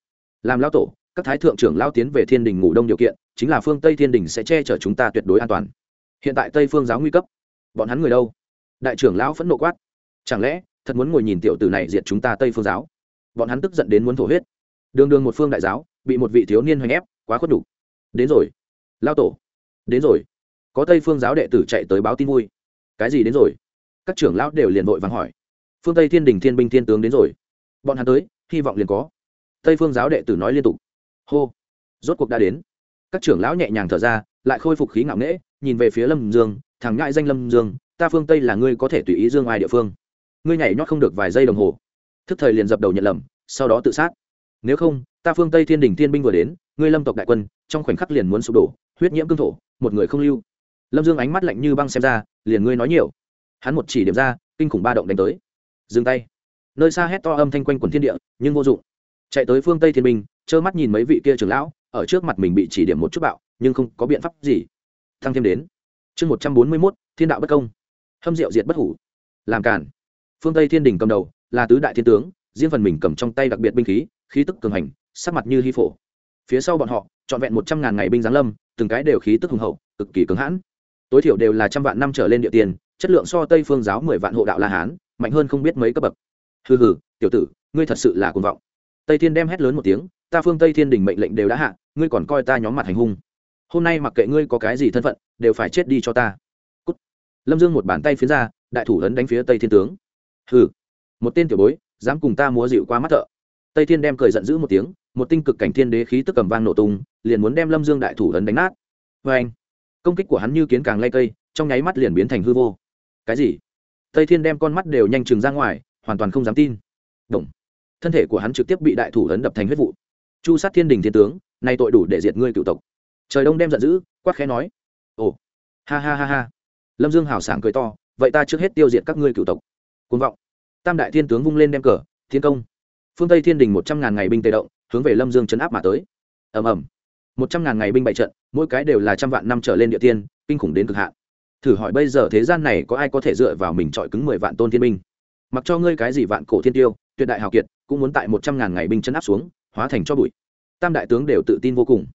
Làm lao tổ, các thái thượng trưởng lao tiến về thiên đình ngủ đông điều kiện, chính là phương tây thiên đình sẽ che chở chúng ta tuyệt đối an toàn. Hiện tại tây phương giáo nguy cấp bọn hắn người đâu? Đại trưởng lão phẫn nộ quát. Chẳng lẽ, thật muốn ngồi nhìn tiểu tử này diệt chúng ta tây phương giáo? Bọn hắn tức giận đến muốn thổ huyết. Đường đường một phương đại giáo, bị một vị thiếu niên hoành ép, quá khuất đủ. Đến rồi. Lao tổ. Đến rồi. Có tây phương giáo đệ tử chạy tới báo tin vui. Cái gì đến rồi? Các trưởng lão đều liền vội vàng hỏi. Phương tây thiên đình thiên binh thiên tướng đến rồi. Bọn hắn tới, hy vọng liền có. Tây phương giáo đệ tử nói liên tục. Hô. Rốt cuộc đã đến. Các trưởng lão nhẹ nhàng thở ra, lại khôi phục khí ngạo nghễ nhìn về phía lâm dương, thằng ngại danh lâm dương, ta phương tây là ngươi có thể tùy ý dương ai địa phương. Ngươi nhảy nhót không được vài giây đồng hồ. Thức thời liền dập đầu nhận lầm, sau đó tự sát. Nếu không, ta phương tây thiên đình thiên binh vừa đến, ngươi lâm tộc đại quân, trong khoảnh khắc liền muốn sụp đổ, huyết nhiễm cương thổ, một người không lưu. Lâm dương ánh mắt lạnh như băng xem ra, liền ngươi nói nhiều. Hắn một chỉ điểm ra, kinh khủng ba động đánh tới. Dừng tay. Nơi xa hét to âm thanh quanh quần thiên địa, nhưng vô dụng. Chạy tới phương tây thiên binh, trơ mắt nhìn mấy vị kia trưởng lão, ở trước mặt mình bị chỉ điểm một chút bạo, nhưng không có biện pháp gì thăng thêm đến. Chương một trăm bốn mươi mốt, thiên đạo bất công. Hâm diệu diệt bất hủ. Làm cản phương tây thiên đình cầm đầu, là tứ đại thiên tướng, riêng phần mình cầm trong tay đặc biệt binh khí khí tức cường hành, sắc mặt như hy phổ. Phía sau bọn họ, trọn vẹn một trăm ngàn ngày binh giáng lâm, từng cái đều khí tức hùng hậu, cực kỳ cứng hãn. Tối thiểu đều là trăm vạn năm trở lên địa tiền, chất lượng so tây phương giáo mười vạn hộ đạo la hán, mạnh hơn không biết mấy cấp bậc. Hừ hừ, tiểu tử, ngươi thật sự là cuồng vọng. Tây thiên đem hét lớn một tiếng, ta phương tây thiên đình mệnh lệnh đều đã hạ, ngươi còn coi ta nhóm mặt hành hung hôm nay mặc kệ ngươi có cái gì thân phận, đều phải chết đi cho ta. Cút. lâm dương một bàn tay phía ra, đại thủ ấn đánh phía tây thiên tướng. Hừ. Một tên tiểu bối, dám cùng ta múa dịu qua mắt thợ. Tây thiên đem cười giận dữ một tiếng, một tinh cực cảnh thiên đế khí tức cầm vang nổ tung, liền muốn đem lâm dương đại thủ ấn đánh nát. Vê anh công kích của hắn như kiến càng lay cây, trong nháy mắt liền biến thành hư vô. Cái gì? Tây thiên đem con mắt đều nhanh chừng ra ngoài, hoàn toàn không dám tin. Động. thân thể của hắn trực tiếp bị đại thủ ấn đập thành huyết vụ. Chu sát thiên đình thiên tướng, nay tội đủ để diệt ngươi cựu tộc trời đông đem giận dữ, quát khẽ nói. Ồ. Ha ha ha ha. Lâm dương hào sảng cười to, vậy ta trước hết tiêu diệt các ngươi cựu tộc. Côn vọng. Tam đại thiên tướng vung lên đem cờ, thiên công. Phương tây thiên đình một trăm ngàn ngày binh tề động, hướng về lâm dương chấn áp mà tới. Ầm ầm. một trăm ngàn ngày binh bại trận, mỗi cái đều là trăm vạn năm trở lên địa tiên, kinh khủng đến cực hạn. Thử hỏi bây giờ thế gian này có ai có thể dựa vào mình trọi cứng mười vạn tôn thiên binh? Mặc cho ngươi cái gì vạn cổ thiên tiêu, tuyệt đại hào kiệt, cũng muốn tại một trăm ngàn ngày binh chấn áp xuống, hóa thành cho bụi. Tam đại tướng đều tự tin vô cùng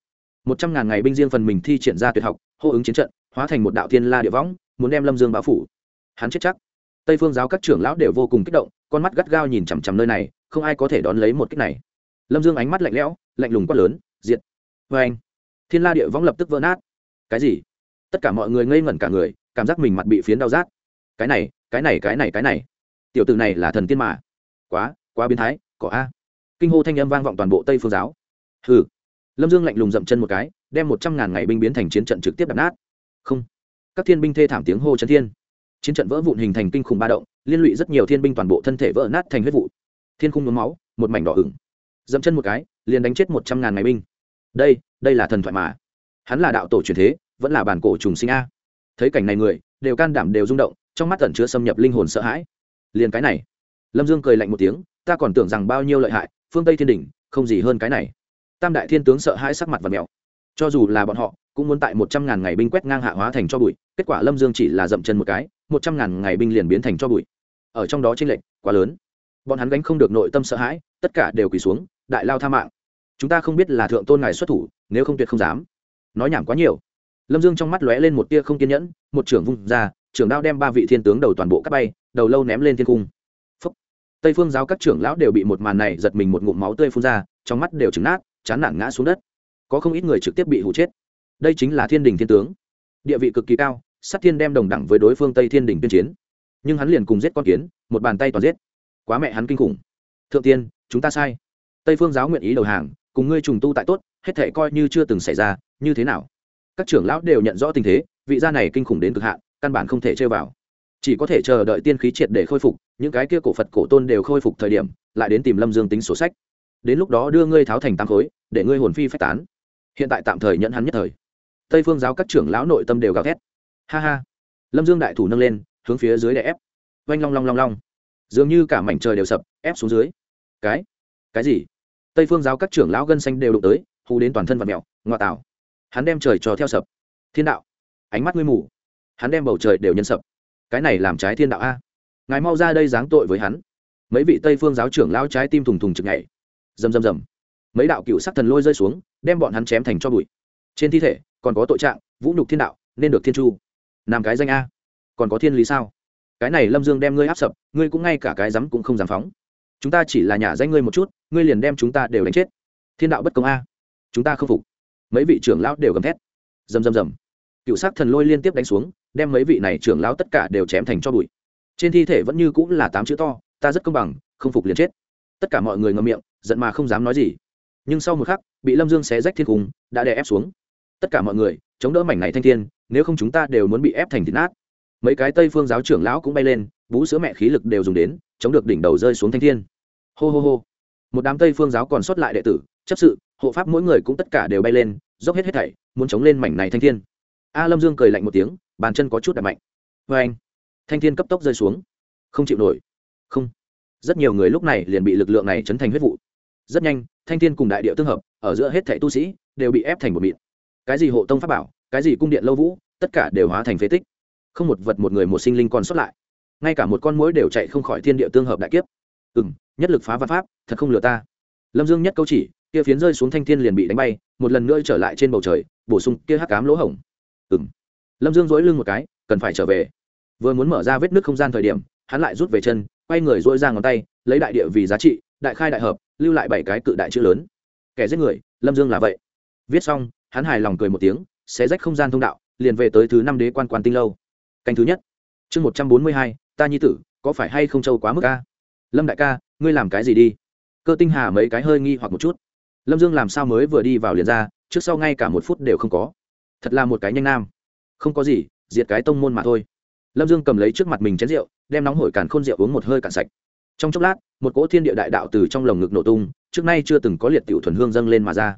một trăm ngàn ngày binh riêng phần mình thi triển ra tuyệt học, hô ứng chiến trận, hóa thành một đạo thiên la địa võng, muốn đem lâm dương báo phủ. Hắn chết chắc. Tây phương giáo các trưởng lão đều vô cùng kích động, con mắt gắt gao nhìn chằm chằm nơi này, không ai có thể đón lấy một cách này. Lâm dương ánh mắt lạnh lẽo, lạnh lùng quát lớn, diệt! Vê anh, thiên la địa võng lập tức vỡ nát. Cái gì? Tất cả mọi người ngây ngẩn cả người, cảm giác mình mặt bị phiến đau rát. Cái này cái này cái này cái này. Tiểu t này là thần tiên mà. Quá quá biến thái cỏ a. Kinh hô thanh âm vang vọng toàn bộ tây phương giáo. Hừ lâm dương lạnh lùng dậm chân một cái, đem một trăm ngàn ngày binh biến thành chiến trận trực tiếp đập nát. Không. Các thiên binh thê thảm tiếng hô chấn thiên. Chiến trận vỡ vụn hình thành kinh khủng ba động, liên lụy rất nhiều thiên binh toàn bộ thân thể vỡ nát thành huyết vụ. Thiên khung nhuốm máu, một mảnh đỏ ửng. Dậm chân một cái, liền đánh chết một trăm ngàn ngày binh. Đây đây là thần thoại mà. Hắn là đạo tổ truyền thế, vẫn là bản cổ trùng sinh a. Thấy cảnh này người, đều can đảm đều rung động, trong mắt tẩn chứa xâm nhập linh hồn sợ hãi. Liền cái này. Lâm dương cười lạnh một tiếng, ta còn tưởng rằng bao nhiêu lợi hại, phương tây thiên đình không gì hơn cái này tam đại thiên tướng sợ hãi sắc mặt và mèo cho dù là bọn họ, cũng muốn tại một trăm ngàn ngày binh quét ngang hạ hóa thành cho bụi, kết quả lâm dương chỉ là dậm chân một cái, một trăm ngàn ngày binh liền biến thành cho bụi. Ở trong đó tranh lệch quá lớn. Bọn hắn gánh không được nội tâm sợ hãi, tất cả đều quỳ xuống, đại lao tha mạng. Chúng ta không biết là thượng tôn ngài xuất thủ, nếu không tuyệt không dám. Nói nhảm quá nhiều. Lâm dương trong mắt lóe lên một tia không kiên nhẫn, một trưởng vung ra, trưởng đao đem ba vị thiên tướng đầu toàn bộ cắt bay, đầu lâu ném lên thiên cung. Phúc. tây phương giáo các trưởng lão đều bị một màn này giật mình một ngụm máu tươi phun ra, trong mắt đều trứng nát chán nản ngã xuống đất. Có không ít người trực tiếp bị hụ chết. Đây chính là thiên đình thiên tướng. Địa vị cực kỳ cao, sát thiên đem đồng đẳng với đối phương tây thiên đình tuyên chiến. Nhưng hắn liền cùng giết con kiến, một bàn tay toàn giết. Quá mẹ hắn kinh khủng. Thượng tiên, chúng ta sai. Tây phương giáo nguyện ý đầu hàng, cùng ngươi trùng tu tại tốt, hết thể coi như chưa từng xảy ra, như thế nào? Các trưởng lão đều nhận rõ tình thế, vị gia này kinh khủng đến cực hạn, căn bản không thể chơi vào. Chỉ có thể chờ đợi tiên khí triệt để khôi phục, những cái kia cổ phật cổ tôn đều khôi phục thời điểm, lại đến tìm lâm dương tính sổ sách đến lúc đó đưa ngươi tháo thành tám khối, để ngươi hồn phi phách tán. Hiện tại tạm thời nhận hắn nhất thời. Tây phương giáo các trưởng lão nội tâm đều gào thét. Ha ha. Lâm dương đại thủ nâng lên, hướng phía dưới để ép. Oanh long long long long. Dường như cả mảnh trời đều sập, ép xuống dưới. Cái? Cái gì? Tây phương giáo các trưởng lão gân xanh đều đụng tới, hù đến toàn thân và mèo ngoại tảo hắn đem trời trò theo sập. Thiên đạo. Ánh mắt ngươi mù. Hắn đem bầu trời đều nhân sập. Cái này làm trái thiên đạo a. Ngài mau ra đây giáng tội với hắn. Mấy vị tây phương giáo trưởng lão trái tim thùng thùng chực nhảy rầm rầm rầm. Mấy đạo cựu sắc thần lôi rơi xuống, đem bọn hắn chém thành cho bụi. Trên thi thể, còn có tội trạng, vũ nhục thiên đạo, nên được thiên chu. Làm cái danh a. Còn có thiên lý sao? Cái này lâm dương đem ngươi áp sập, ngươi cũng ngay cả cái rắm cũng không dám phóng. Chúng ta chỉ là nhà danh ngươi một chút, ngươi liền đem chúng ta đều đánh chết. Thiên đạo bất công a. Chúng ta không phục. Mấy vị trưởng lão đều gầm thét. Rầm rầm rầm. Cựu sắc thần lôi liên tiếp đánh xuống, đem mấy vị này trưởng lão tất cả đều chém thành cho bụi. Trên thi thể vẫn như cũng là tám chữ to, ta rất công bằng, không phục liền chết tất cả mọi người ngậm miệng, giận mà không dám nói gì. Nhưng sau một khắc, bị lâm dương xé rách thiên cung đã đè ép xuống. Tất cả mọi người, chống đỡ mảnh này thanh thiên, nếu không chúng ta đều muốn bị ép thành thịt nát. Mấy cái tây phương giáo trưởng lão cũng bay lên bú sữa mẹ khí lực đều dùng đến, chống được đỉnh đầu rơi xuống thanh thiên. Hô hô hô. Một đám tây phương giáo còn sót lại đệ tử, chấp sự, hộ pháp mỗi người cũng tất cả đều bay lên, dốc hết hết thảy, muốn chống lên mảnh này thanh thiên. A lâm dương cười lạnh một tiếng, bàn chân có chút đập mạnh. Vê anh thanh thiên cấp tốc rơi xuống. Không chịu nổi. Không rất nhiều người lúc này liền bị lực lượng này chấn thành huyết vụ. Rất nhanh, thanh thiên cùng đại địa tương hợp, ở giữa hết thẻ tu sĩ đều bị ép thành một mịn. Cái gì hộ tông pháp bảo, cái gì cung điện lâu vũ, tất cả đều hóa thành phế tích. Không một vật một người một sinh linh còn xuất lại. Ngay cả một con mối đều chạy không khỏi thiên địa tương hợp đại kiếp. Ừ m nhất lực phá văn pháp, thật không lừa ta. Lâm dương nhất câu chỉ, kia phiến rơi xuống thanh thiên liền bị đánh bay, một lần nữa trở lại trên bầu trời, bổ sung kia hắc cám lỗ hổng. Ừ m lâm dương dối lưng một cái, cần phải trở về. Vừa muốn mở ra vết nước không gian thời điểm, hắn lại rút về chân quay người dỗi ra ngón tay, lấy đại địa vì giá trị, đại khai đại hợp, lưu lại bảy cái cự đại chữ lớn. Kẻ giết người, lâm dương là vậy. Viết xong, hắn hài lòng cười một tiếng sẽ rách không gian thông đạo, liền về tới thứ năm đế quan quan tinh lâu. Canh thứ nhất. Chương một trăm bốn mươi hai, ta nhi tử, có phải hay không trâu quá mức ca lâm đại ca, ngươi làm cái gì đi? Cơ tinh hà mấy cái hơi nghi hoặc một chút. Lâm dương làm sao mới vừa đi vào liền ra, trước sau ngay cả một phút đều không có. Thật là một cái nhanh nam. Không có gì, diệt cái tông môn mà thôi lâm dương cầm lấy trước mặt mình chén rượu, đem nóng hổi càn khôn rượu uống một hơi cạn sạch. Trong chốc lát, một cỗ thiên địa đại đạo từ trong lồng ngực nổ tung, trước nay chưa từng có liệt tiểu thuần hương dâng lên mà ra.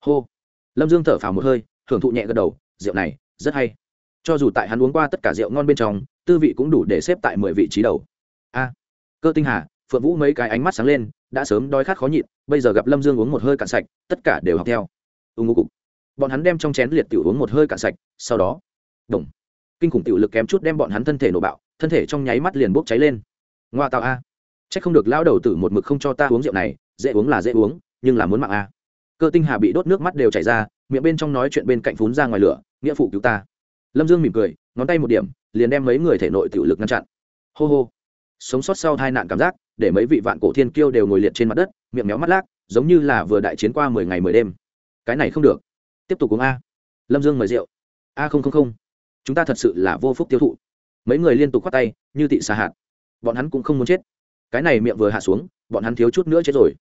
Hô! Lâm dương thở phào một hơi, hưởng thụ nhẹ gật đầu, rượu này rất hay. Cho dù tại hắn uống qua tất cả rượu ngon bên trong, tư vị cũng đủ để xếp tại mười vị trí đầu. A! Cơ tinh hà, phượng vũ mấy cái ánh mắt sáng lên, đã sớm đói khát khó nhịn, bây giờ gặp lâm dương uống một hơi cạn sạch, tất cả đều học theo. Ưng ngô cục. Bọn hắn đem trong chén liệt tiểu uống một hơi cạn sạch, sau đó đồng kinh khủng tiểu lực kém chút đem bọn hắn thân thể nổ bạo, thân thể trong nháy mắt liền bốc cháy lên. Ngoa tạo a. Chắc không được lão đầu tử một mực không cho ta uống rượu này, dễ uống là dễ uống, nhưng là muốn mạng a. Cơ tinh hà bị đốt nước mắt đều chảy ra, miệng bên trong nói chuyện bên cạnh phún ra ngoài lửa, nghĩa phụ cứu ta. Lâm dương mỉm cười, ngón tay một điểm, liền đem mấy người thể nội tiểu lực ngăn chặn. Hô hô. Sống sót sau hai nạn cảm giác, để mấy vị vạn cổ thiên kiêu đều ngồi liệt trên mặt đất, miệng méo mắt lác, giống như là vừa đại chiến qua mười ngày mười đêm. Cái này không được. Tiếp tục uống a. Lâm dương mời rượu. A không không không chúng ta thật sự là vô phúc tiêu thụ. Mấy người liên tục khoát tay, như tị xà hạt. Bọn hắn cũng không muốn chết. Cái này miệng vừa hạ xuống, bọn hắn thiếu chút nữa chết rồi.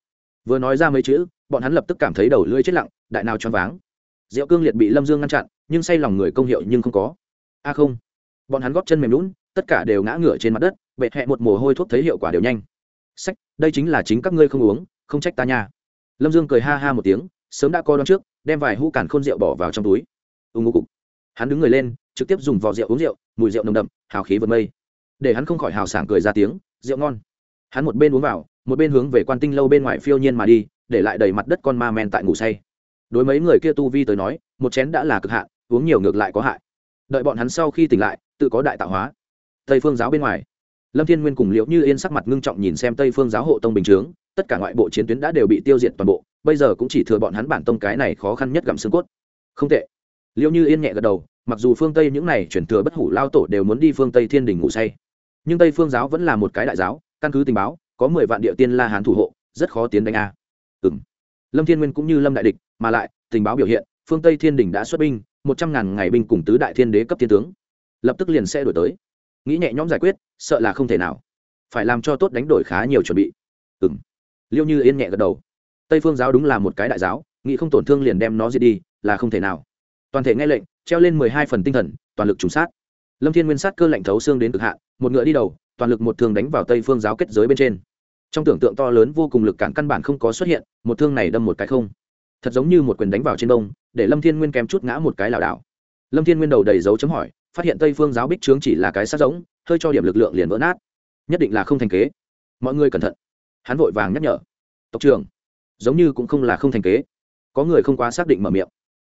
Vừa nói ra mấy chữ, bọn hắn lập tức cảm thấy đầu lưỡi chết lặng, đại nào choáng váng. Diệu cương liệt bị lâm dương ngăn chặn, nhưng say lòng người công hiệu nhưng không có. A không. Bọn hắn góp chân mềm lún tất cả đều ngã ngửa trên mặt đất, bệ hẹ một mồ hôi thuốc thấy hiệu quả đều nhanh. Sách, đây chính là chính các ngươi không uống, không trách ta nha. Lâm dương cười ha ha một tiếng, sớm đã co đón trước, đem vài hũ cản khôn rượu bỏ vào trong túi. Ưng ngô cục. Hắn đứng người lên trực tiếp dùng vò rượu uống rượu, mùi rượu nồng đậm, hào khí vượt mây. Để hắn không khỏi hào sảng cười ra tiếng, rượu ngon. Hắn một bên uống vào, một bên hướng về quan tinh lâu bên ngoài phiêu nhiên mà đi, để lại đầy mặt đất con ma men tại ngủ say. Đối mấy người kia tu vi tới nói, một chén đã là cực hạn, uống nhiều ngược lại có hại. Đợi bọn hắn sau khi tỉnh lại, tự có đại tạo hóa. Tây phương giáo bên ngoài. Lâm thiên nguyên cùng liễu như yên sắc mặt ngưng trọng nhìn xem tây phương giáo hộ tông bình chướng, tất cả ngoại bộ chiến tuyến đã đều bị tiêu diệt toàn bộ, bây giờ cũng chỉ thừa bọn hắn bản tông cái này khó khăn nhất gặm xương cốt. Không tệ. Liễu như yên nhẹ gật đầu mặc dù phương tây những này chuyển thừa bất hủ lao tổ đều muốn đi phương tây thiên đình ngủ say, nhưng tây phương giáo vẫn là một cái đại giáo, căn cứ tình báo, có mười vạn địa tiên la hán thủ hộ, rất khó tiến đánh a. Ừ m lâm thiên nguyên cũng như lâm đại địch, mà lại, tình báo biểu hiện, phương tây thiên đình đã xuất binh, một trăm ngàn ngày binh cùng tứ đại thiên đế cấp thiên tướng, lập tức liền sẽ đổi tới. Nghĩ nhẹ nhõm giải quyết, sợ là không thể nào. Phải làm cho tốt đánh đổi khá nhiều chuẩn bị. Ừng liêu như yên nhẹ gật đầu. Tây phương giáo đúng là một cái đại giáo, nghĩ không tổn thương liền đem nó diệt đi, là không thể nào. Toàn thể nghe lệnh treo lên mười hai phần tinh thần, toàn lực trùng sát. Lâm thiên nguyên sát cơ lạnh thấu xương đến cực hạn, một ngựa đi đầu, toàn lực một thương đánh vào tây phương giáo kết giới bên trên. Trong tưởng tượng to lớn vô cùng lực cản căn bản không có xuất hiện, một thương này đâm một cái không. Thật giống như một quyền đánh vào trên đông để lâm thiên nguyên kém chút ngã một cái lảo đảo. Lâm thiên nguyên đầu đầy dấu chấm hỏi, phát hiện tây phương giáo bích trướng chỉ là cái sát giống, hơi cho điểm lực lượng liền vỡ nát. Nhất định là không thành kế. Mọi người cẩn thận. Hắn vội vàng nhắc nhở. Tộc trưởng, giống như cũng không là không thành kế. Có người không quá xác định mở miệng.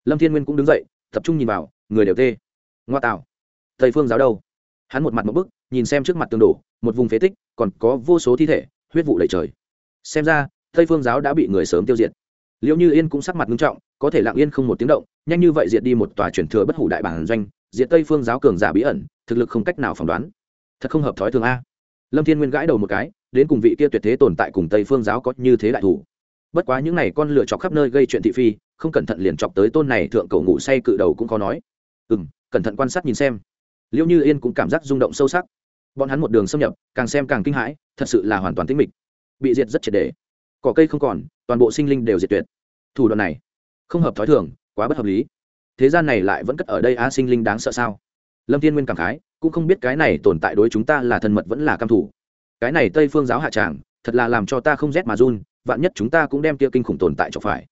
Lâm thiên nguyên cũng đứng dậy tập trung nhìn vào, người đều tê. Ngoa tạo. Thầy phương giáo đâu? Hắn một mặt một bức, nhìn xem trước mặt tường đổ, một vùng phế tích, còn có vô số thi thể, huyết vụ đầy trời. Xem ra, tây phương giáo đã bị người sớm tiêu diệt. Liệu như yên cũng sắc mặt nghiêm trọng, có thể lặng yên không một tiếng động, nhanh như vậy diệt đi một tòa truyền thừa bất hủ đại bản doanh, diệt tây phương giáo cường giả bí ẩn, thực lực không cách nào phỏng đoán. Thật không hợp thói thường a. Lâm thiên nguyên gãi đầu một cái, đến cùng vị kia tuyệt thế tồn tại cùng tây phương giáo có như thế đại thủ. Bất quá những n à y con lựa chọc khắp nơi gây chuyện thị phi không cẩn thận liền chọc tới tôn này thượng cầu ngủ say cự đầu cũng khó nói. Ừ m cẩn thận quan sát nhìn xem. Liễu như yên cũng cảm giác rung động sâu sắc. Bọn hắn một đường xâm nhập, càng xem càng kinh hãi, thật sự là hoàn toàn tĩnh mịch. Bị diệt rất triệt đề cỏ cây không còn, toàn bộ sinh linh đều diệt tuyệt. Thủ đoạn này, không hợp thói thường, quá bất hợp lý. Thế gian này lại vẫn cất ở đây a sinh linh đáng sợ sao? Lâm thiên nguyên cảm khái, cũng không biết cái này tồn tại đối chúng ta là thân mật vẫn là cam thủ cái này tây phương giáo hạ tràng, thật là làm cho ta không rét mà run, vạn nhất chúng ta cũng đem kia kinh khủng tồn tại cho phải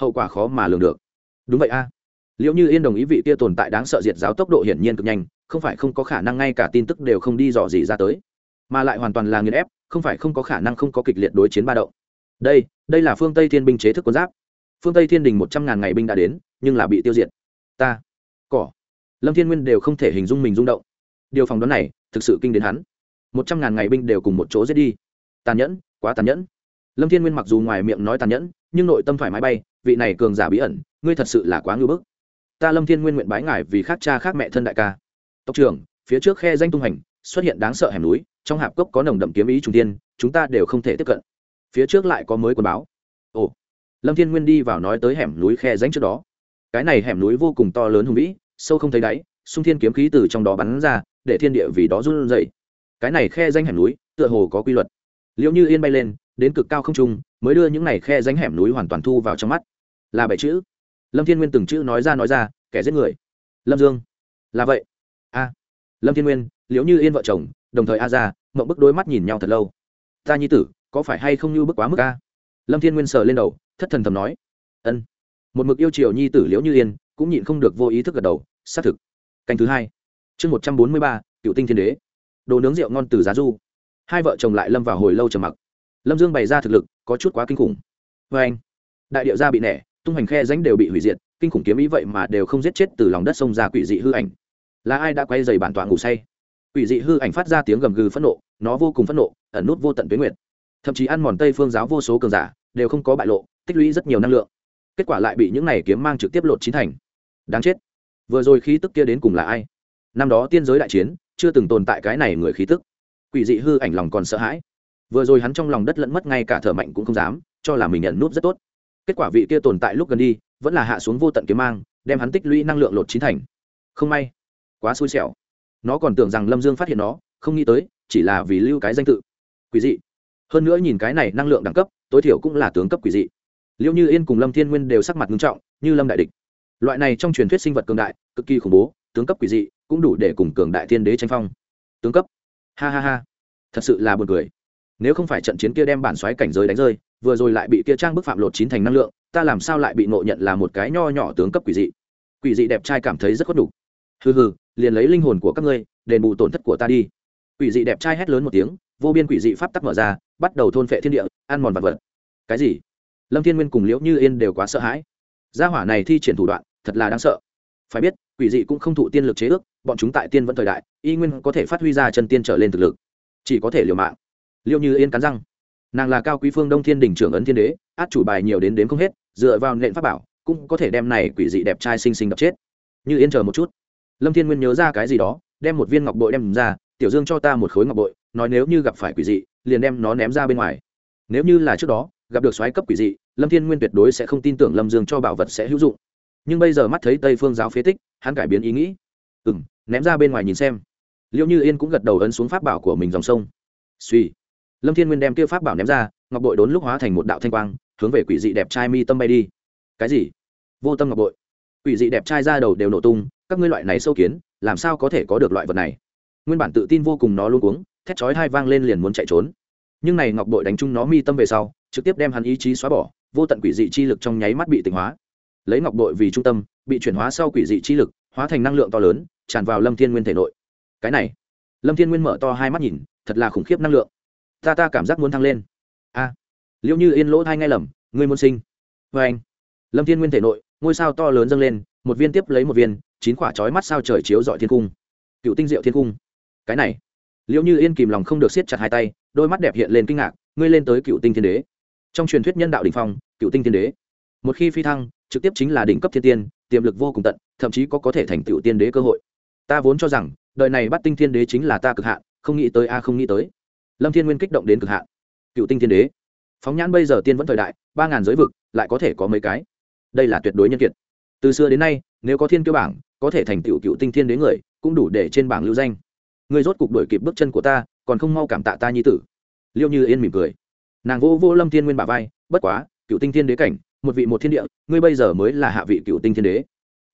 hậu quả khó mà lường được. Đúng vậy a. À. liệu như yên đồng ý vị kia tồn tại đáng sợ diệt giáo tốc độ hiển nhiên cực nhanh, không phải không có khả năng ngay cả tin tức đều không đi dò gì ra tới, mà lại hoàn toàn là nghiền ép, không phải không có khả năng không có kịch liệt đối chiến ba động. Đây đây là phương tây thiên binh chế thức quân giáp. Phương tây thiên đình một trăm ngàn ngày binh đã đến, nhưng là bị tiêu diệt. Ta, cỏ. Lâm thiên nguyên đều không thể hình dung mình rung động. Điều phỏng đoán này, thực sự kinh đến hắn. Một trăm ngàn ngày binh đều cùng một chỗ giết đi. Tàn nhẫn, quá tàn nhẫn lâm thiên nguyên mặc dù ngoài miệng nói tàn nhẫn, nhưng nội tâm thoải mái bay, vị này cường giả bí ẩn, ngươi thật sự là quá ngưỡng bức. Ta lâm thiên nguyên nguyện bái ngài vì khác cha khác mẹ thân đại ca. Tộc trưởng, phía trước khe danh tung hành, xuất hiện đáng sợ hẻm núi, trong hạp cốc có nồng đậm kiếm ý trung tiên chúng ta đều không thể tiếp cận. Phía trước lại có mới quần báo. Ồ. Lâm thiên nguyên đi vào nói tới hẻm núi khe danh trước đó. Cái này hẻm núi vô cùng to lớn hùng vĩ, sâu không thấy đáy xung thiên kiếm khí từ trong đó bắn ra, để thiên địa vì đó run dậy cái này khe danh hẻm núi, tựa hồ có quy luật. Liệu như yên bay lên đến cực cao không trung, mới đưa những này khe ránh hẻm núi hoàn toàn thu vào trong mắt. Là bảy chữ. Lâm thiên nguyên từng chữ nói ra nói ra, kẻ giết người. Lâm dương. Là vậy. A. Lâm thiên nguyên liễu như yên vợ chồng, đồng thời a ra, mộng bức đôi mắt nhìn nhau thật lâu. Ta nhi tử, có phải hay không như bức quá mức a? Lâm thiên nguyên sờ lên đầu, thất thần thầm nói. Ân. Một mực yêu chiều nhi tử liễu như yên, cũng nhịn không được vô ý thức gật đầu, xác thực. Canh thứ hai. Chương một trăm bốn mươi ba, cựu tinh thiên đế. Đồ nướng rượu ngon từ giá du. Hai vợ chồng lại lâm vào hồi lâu trầm mặc lâm dương bày ra thực lực, có chút quá kinh khủng. Vê anh, đại điệu gia bị nẻ, tung hoành khe ránh đều bị hủy diệt, kinh khủng kiếm ý vậy mà đều không giết chết từ lòng đất sông ra quỷ dị hư ảnh. Là ai đã quay dày bản tọa ngủ say? Quỷ dị hư ảnh phát ra tiếng gầm gừ phẫn nộ, nó vô cùng phẫn nộ, ẩn nút vô tận tuyến nguyệt. Thậm chí ăn mòn tây phương giáo vô số cường giả, đều không có bại lộ, tích lũy rất nhiều năng lượng. Kết quả lại bị những này kiếm mang trực tiếp lột chín thành. Đáng chết. Vừa rồi khí tức kia đến cùng là ai? Năm đó tiên giới đại chiến, chưa từng tồn tại cái này người khí tức. Quỷ dị hư ảnh lòng còn sợ hãi vừa rồi hắn trong lòng đất lẫn mất ngay cả thở mạnh cũng không dám, cho là mình nhận nút rất tốt. Kết quả vị kia tồn tại lúc gần đi, vẫn là hạ xuống vô tận kiếm mang, đem hắn tích lũy năng lượng lột chín thành. Không may, quá xui xẻo. Nó còn tưởng rằng lâm dương phát hiện nó, không nghĩ tới, chỉ là vì lưu cái danh tự. Quỷ dị. Hơn nữa nhìn cái này năng lượng đẳng cấp, tối thiểu cũng là tướng cấp quỷ dị. Liệu như yên cùng lâm thiên nguyên đều sắc mặt nghiêm trọng, như lâm đại địch. Loại này trong truyền thuyết sinh vật cường đại, cực kỳ khủng bố, tướng cấp quỷ dị, cũng đủ để cùng cường đại thiên đế tranh phong. Tướng cấp. Ha ha ha. Thật sự là buồn cười nếu không phải trận chiến kia đem bản xoáy cảnh giới đánh rơi, vừa rồi lại bị kia trang bức phạm lột chín thành năng lượng, ta làm sao lại bị ngộ nhận là một cái nho nhỏ tướng cấp quỷ dị? Quỷ dị đẹp trai cảm thấy rất khuất đủ. hừ hừ, liền lấy linh hồn của các ngươi, đền bù tổn thất của ta đi. Quỷ dị đẹp trai hét lớn một tiếng, vô biên quỷ dị pháp tắc mở ra, bắt đầu thôn phệ thiên địa, ăn mòn vật vật. Cái gì? Lâm thiên nguyên cùng liễu như yên đều quá sợ hãi. Gia hỏa này thi triển thủ đoạn, thật là đáng sợ. Phải biết, quỷ dị cũng không thụ tiên lực chế ước, bọn chúng tại tiên vẫn thời đại, y nguyên có thể phát huy ra chân tiên trở lên thực lực. Chỉ có thể liều mạng liêu như yên cắn răng. Nàng là cao quý phương đông thiên đình trưởng ấn thiên đế, át chủ bài nhiều đến đến không hết, dựa vào nện pháp bảo, cũng có thể đem này quỷ dị đẹp trai xinh xinh đập chết. Như yên chờ một chút. Lâm thiên nguyên nhớ ra cái gì đó, đem một viên ngọc bội đem ra, tiểu dương cho ta một khối ngọc bội, nói nếu như gặp phải quỷ dị, liền đem nó ném ra bên ngoài. Nếu như là trước đó, gặp được xoáy cấp quỷ dị, lâm thiên nguyên tuyệt đối sẽ không tin tưởng lâm dương cho bảo vật sẽ hữu dụng. Nhưng bây giờ mắt thấy tây phương giáo phế tích, hắn cải biến ý nghĩ. Ừ m ném ra bên ngoài nhìn xem. Liệu như yên cũng gật đầu ấn xuống pháp bảo của mình dòng sông. Suy lâm thiên nguyên đem kia pháp bảo ném ra, ngọc bội đốn lúc hóa thành một đạo thanh quang, hướng về quỷ dị đẹp trai mi tâm bay đi. Cái gì? Vô tâm ngọc bội. Quỷ dị đẹp trai ra đầu đều nổ tung, các ngươi loại này sâu kiến, làm sao có thể có được loại vật này? Nguyên bản tự tin vô cùng nó luôn cuống, thét chói hai vang lên liền muốn chạy trốn. Nhưng này ngọc bội đánh chung nó mi tâm về sau, trực tiếp đem hắn ý chí xóa bỏ, vô tận quỷ dị chi lực trong nháy mắt bị tỉnh hóa. Lấy ngọc bội vì trung tâm, bị chuyển hóa sau quỷ dị chi lực, hóa thành năng lượng to lớn, tràn vào lâm thiên nguyên thể nội. Cái này, lâm thiên nguyên mở to hai mắt nhìn, thật là khủng khiếp năng lượng ta ta cảm giác muốn thăng lên. A liệu như yên lỗ thai ngay lầm, ngươi muốn sinh. Vê anh, lâm thiên nguyên thể nội, ngôi sao to lớn dâng lên, một viên tiếp lấy một viên, chín quả chói mắt sao trời chiếu dọi thiên cung. Cựu tinh diệu thiên cung. Cái này liệu như yên kìm lòng không được siết chặt hai tay, đôi mắt đẹp hiện lên kinh ngạc, ngươi lên tới cựu tinh thiên đế. Trong truyền thuyết nhân đạo đình phong, cựu tinh thiên đế. Một khi phi thăng, trực tiếp chính là đỉnh cấp thiên tiên, tiềm lực vô cùng tận, thậm chí có có thể thành tựu tiên đế cơ hội. Ta vốn cho rằng, đời này bắt tinh thiên đế chính là ta cực hạn, không nghĩ tới a, không nghĩ tới lâm thiên nguyên kích động đến cực hạn. Cựu tinh thiên đế. Phóng nhãn bây giờ tiên vẫn thời đại, ba ngàn giới vực, lại có thể có mấy cái? Đây là tuyệt đối nhân kiệt. Từ xưa đến nay, nếu có thiên kiêu bảng, có thể thành tựu cựu tinh thiên đế người, cũng đủ để trên bảng lưu danh. Người rốt cục đổi kịp bước chân của ta, còn không mau cảm tạ ta nhi tử. Liêu như yên mỉm cười. Nàng vô vô lâm thiên nguyên bà vai, bất quá, cựu tinh thiên đế cảnh, một vị một thiên địa, ngươi bây giờ mới là hạ vị cựu tinh thiên đế.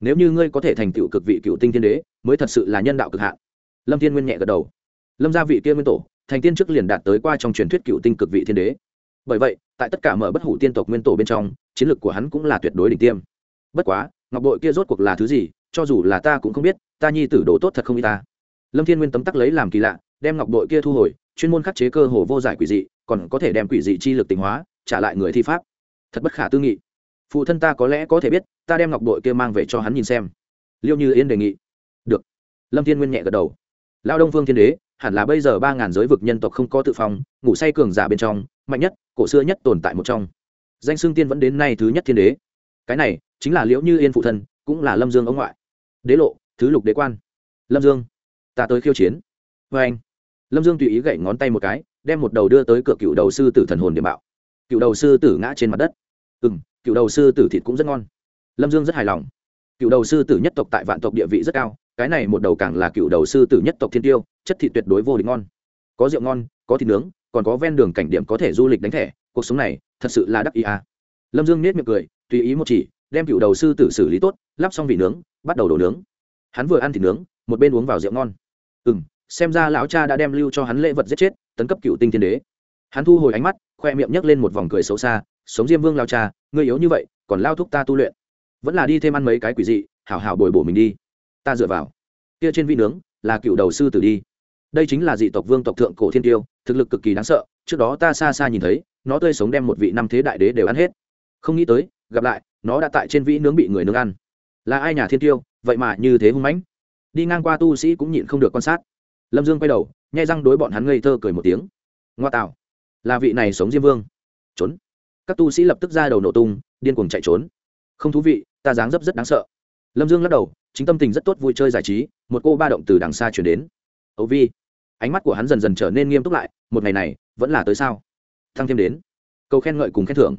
Nếu như ngươi có thể thành tựu cực vị cựu tinh thiên đế, mới thật sự là nhân đạo cực hạn. Lâm thiên nguyên nhẹ gật đầu. Lâm gia vị kia nguyên tổ thành tiên trước liền đạt tới qua trong truyền thuyết cựu tinh cực vị thiên đế. Bởi vậy, tại tất cả mở bất hủ tiên tộc nguyên tổ bên trong, chiến lược của hắn cũng là tuyệt đối đỉnh tiêm. Bất quá, ngọc bội kia rốt cuộc là thứ gì, cho dù là ta cũng không biết, ta nhi tử đồ tốt thật không y ta. Lâm thiên nguyên tấm tắc lấy làm kỳ lạ, đem ngọc bội kia thu hồi, chuyên môn khắc chế cơ hồ vô giải quỷ dị, còn có thể đem quỷ dị chi lực tình hóa, trả lại người thi pháp. Thật bất khả tư nghị. Phụ thân ta có lẽ có thể biết, ta đem ngọc bội kia mang về cho hắn nhìn xem. Liêu như yên đề nghị. Được. Lâm thiên nguyên nhẹ gật đầu. Lao đông phương thiên đế hẳn là bây giờ ba ngàn giới vực nhân tộc không có tự phòng ngủ say cường giả bên trong, mạnh nhất, cổ xưa nhất tồn tại một trong. Danh xương tiên vẫn đến nay thứ nhất thiên đế. Cái này chính là liễu như yên phụ thân, cũng là lâm dương ông ngoại. Đế lộ, thứ lục đế quan. Lâm dương, ta tới khiêu chiến. Vê anh, lâm dương tùy ý gậy ngón tay một cái, đem một đầu đưa tới cửa cựu đầu sư tử thần hồn điểm bạo. Cựu đầu sư tử ngã trên mặt đất. Ừ m cựu đầu sư tử thịt cũng rất ngon. Lâm dương rất hài lòng. Cựu đầu sư tử nhất tộc tại vạn tộc địa vị rất cao, cái này một đầu càng là cựu đầu sư tử nhất tộc thiên tiêu chất thịt tuyệt đối vô địch ngon. Có rượu ngon, có thịt nướng, còn có ven đường cảnh điểm có thể du lịch đánh thẻ, cuộc sống này thật sự là đắc ý à. lâm dương nết miệng cười, tùy ý một chỉ, đem cựu đầu sư tử xử lý tốt, lắp xong vị nướng, bắt đầu đổ nướng. Hắn vừa ăn thịt nướng, một bên uống vào rượu ngon. Ừ m xem ra lão cha đã đem lưu cho hắn lễ vật giết chết, tấn cấp cựu tinh thiên đế. Hắn thu hồi ánh mắt, khoe miệng nhấc lên một vòng cười xấu xa, sống diêm vương lao cha, ngươi yếu như vậy, còn lao thúc ta tu luyện. Vẫn là đi thêm ăn mấy cái quỷ dị, hảo hảo bồi bổ mình đi. Ta dựa vào. Kia trên vị nướng là cựu đầu sư tử đi đây chính là dị tộc vương tộc thượng cổ thiên tiêu, thực lực cực kỳ đáng sợ, trước đó ta xa xa nhìn thấy, nó tươi sống đem một vị năm thế đại đế đều ăn hết. Không nghĩ tới, gặp lại, nó đã tại trên vĩ nướng bị người nướng ăn. Là ai nhà thiên tiêu, vậy mà như thế hung mãnh? Đi ngang qua tu sĩ cũng nhịn không được quan sát. Lâm dương quay đầu, nhai răng đối bọn hắn ngây thơ cười một tiếng. Ngoa tạo, là vị này sống diêm vương. Trốn. Các tu sĩ lập tức ra đầu nổ tung, điên cuồng chạy trốn. Không thú vị, ta dáng dấp rất đáng sợ. Lâm dương lắc đầu, chính tâm tình rất tốt vui chơi giải trí, một cô ba động từ đằng xa chuyển đến. Ấu vi ánh mắt của hắn dần dần trở nên nghiêm túc lại, một ngày này, vẫn là tới sao? Thăng thêm đến câu khen ngợi cùng khen thưởng.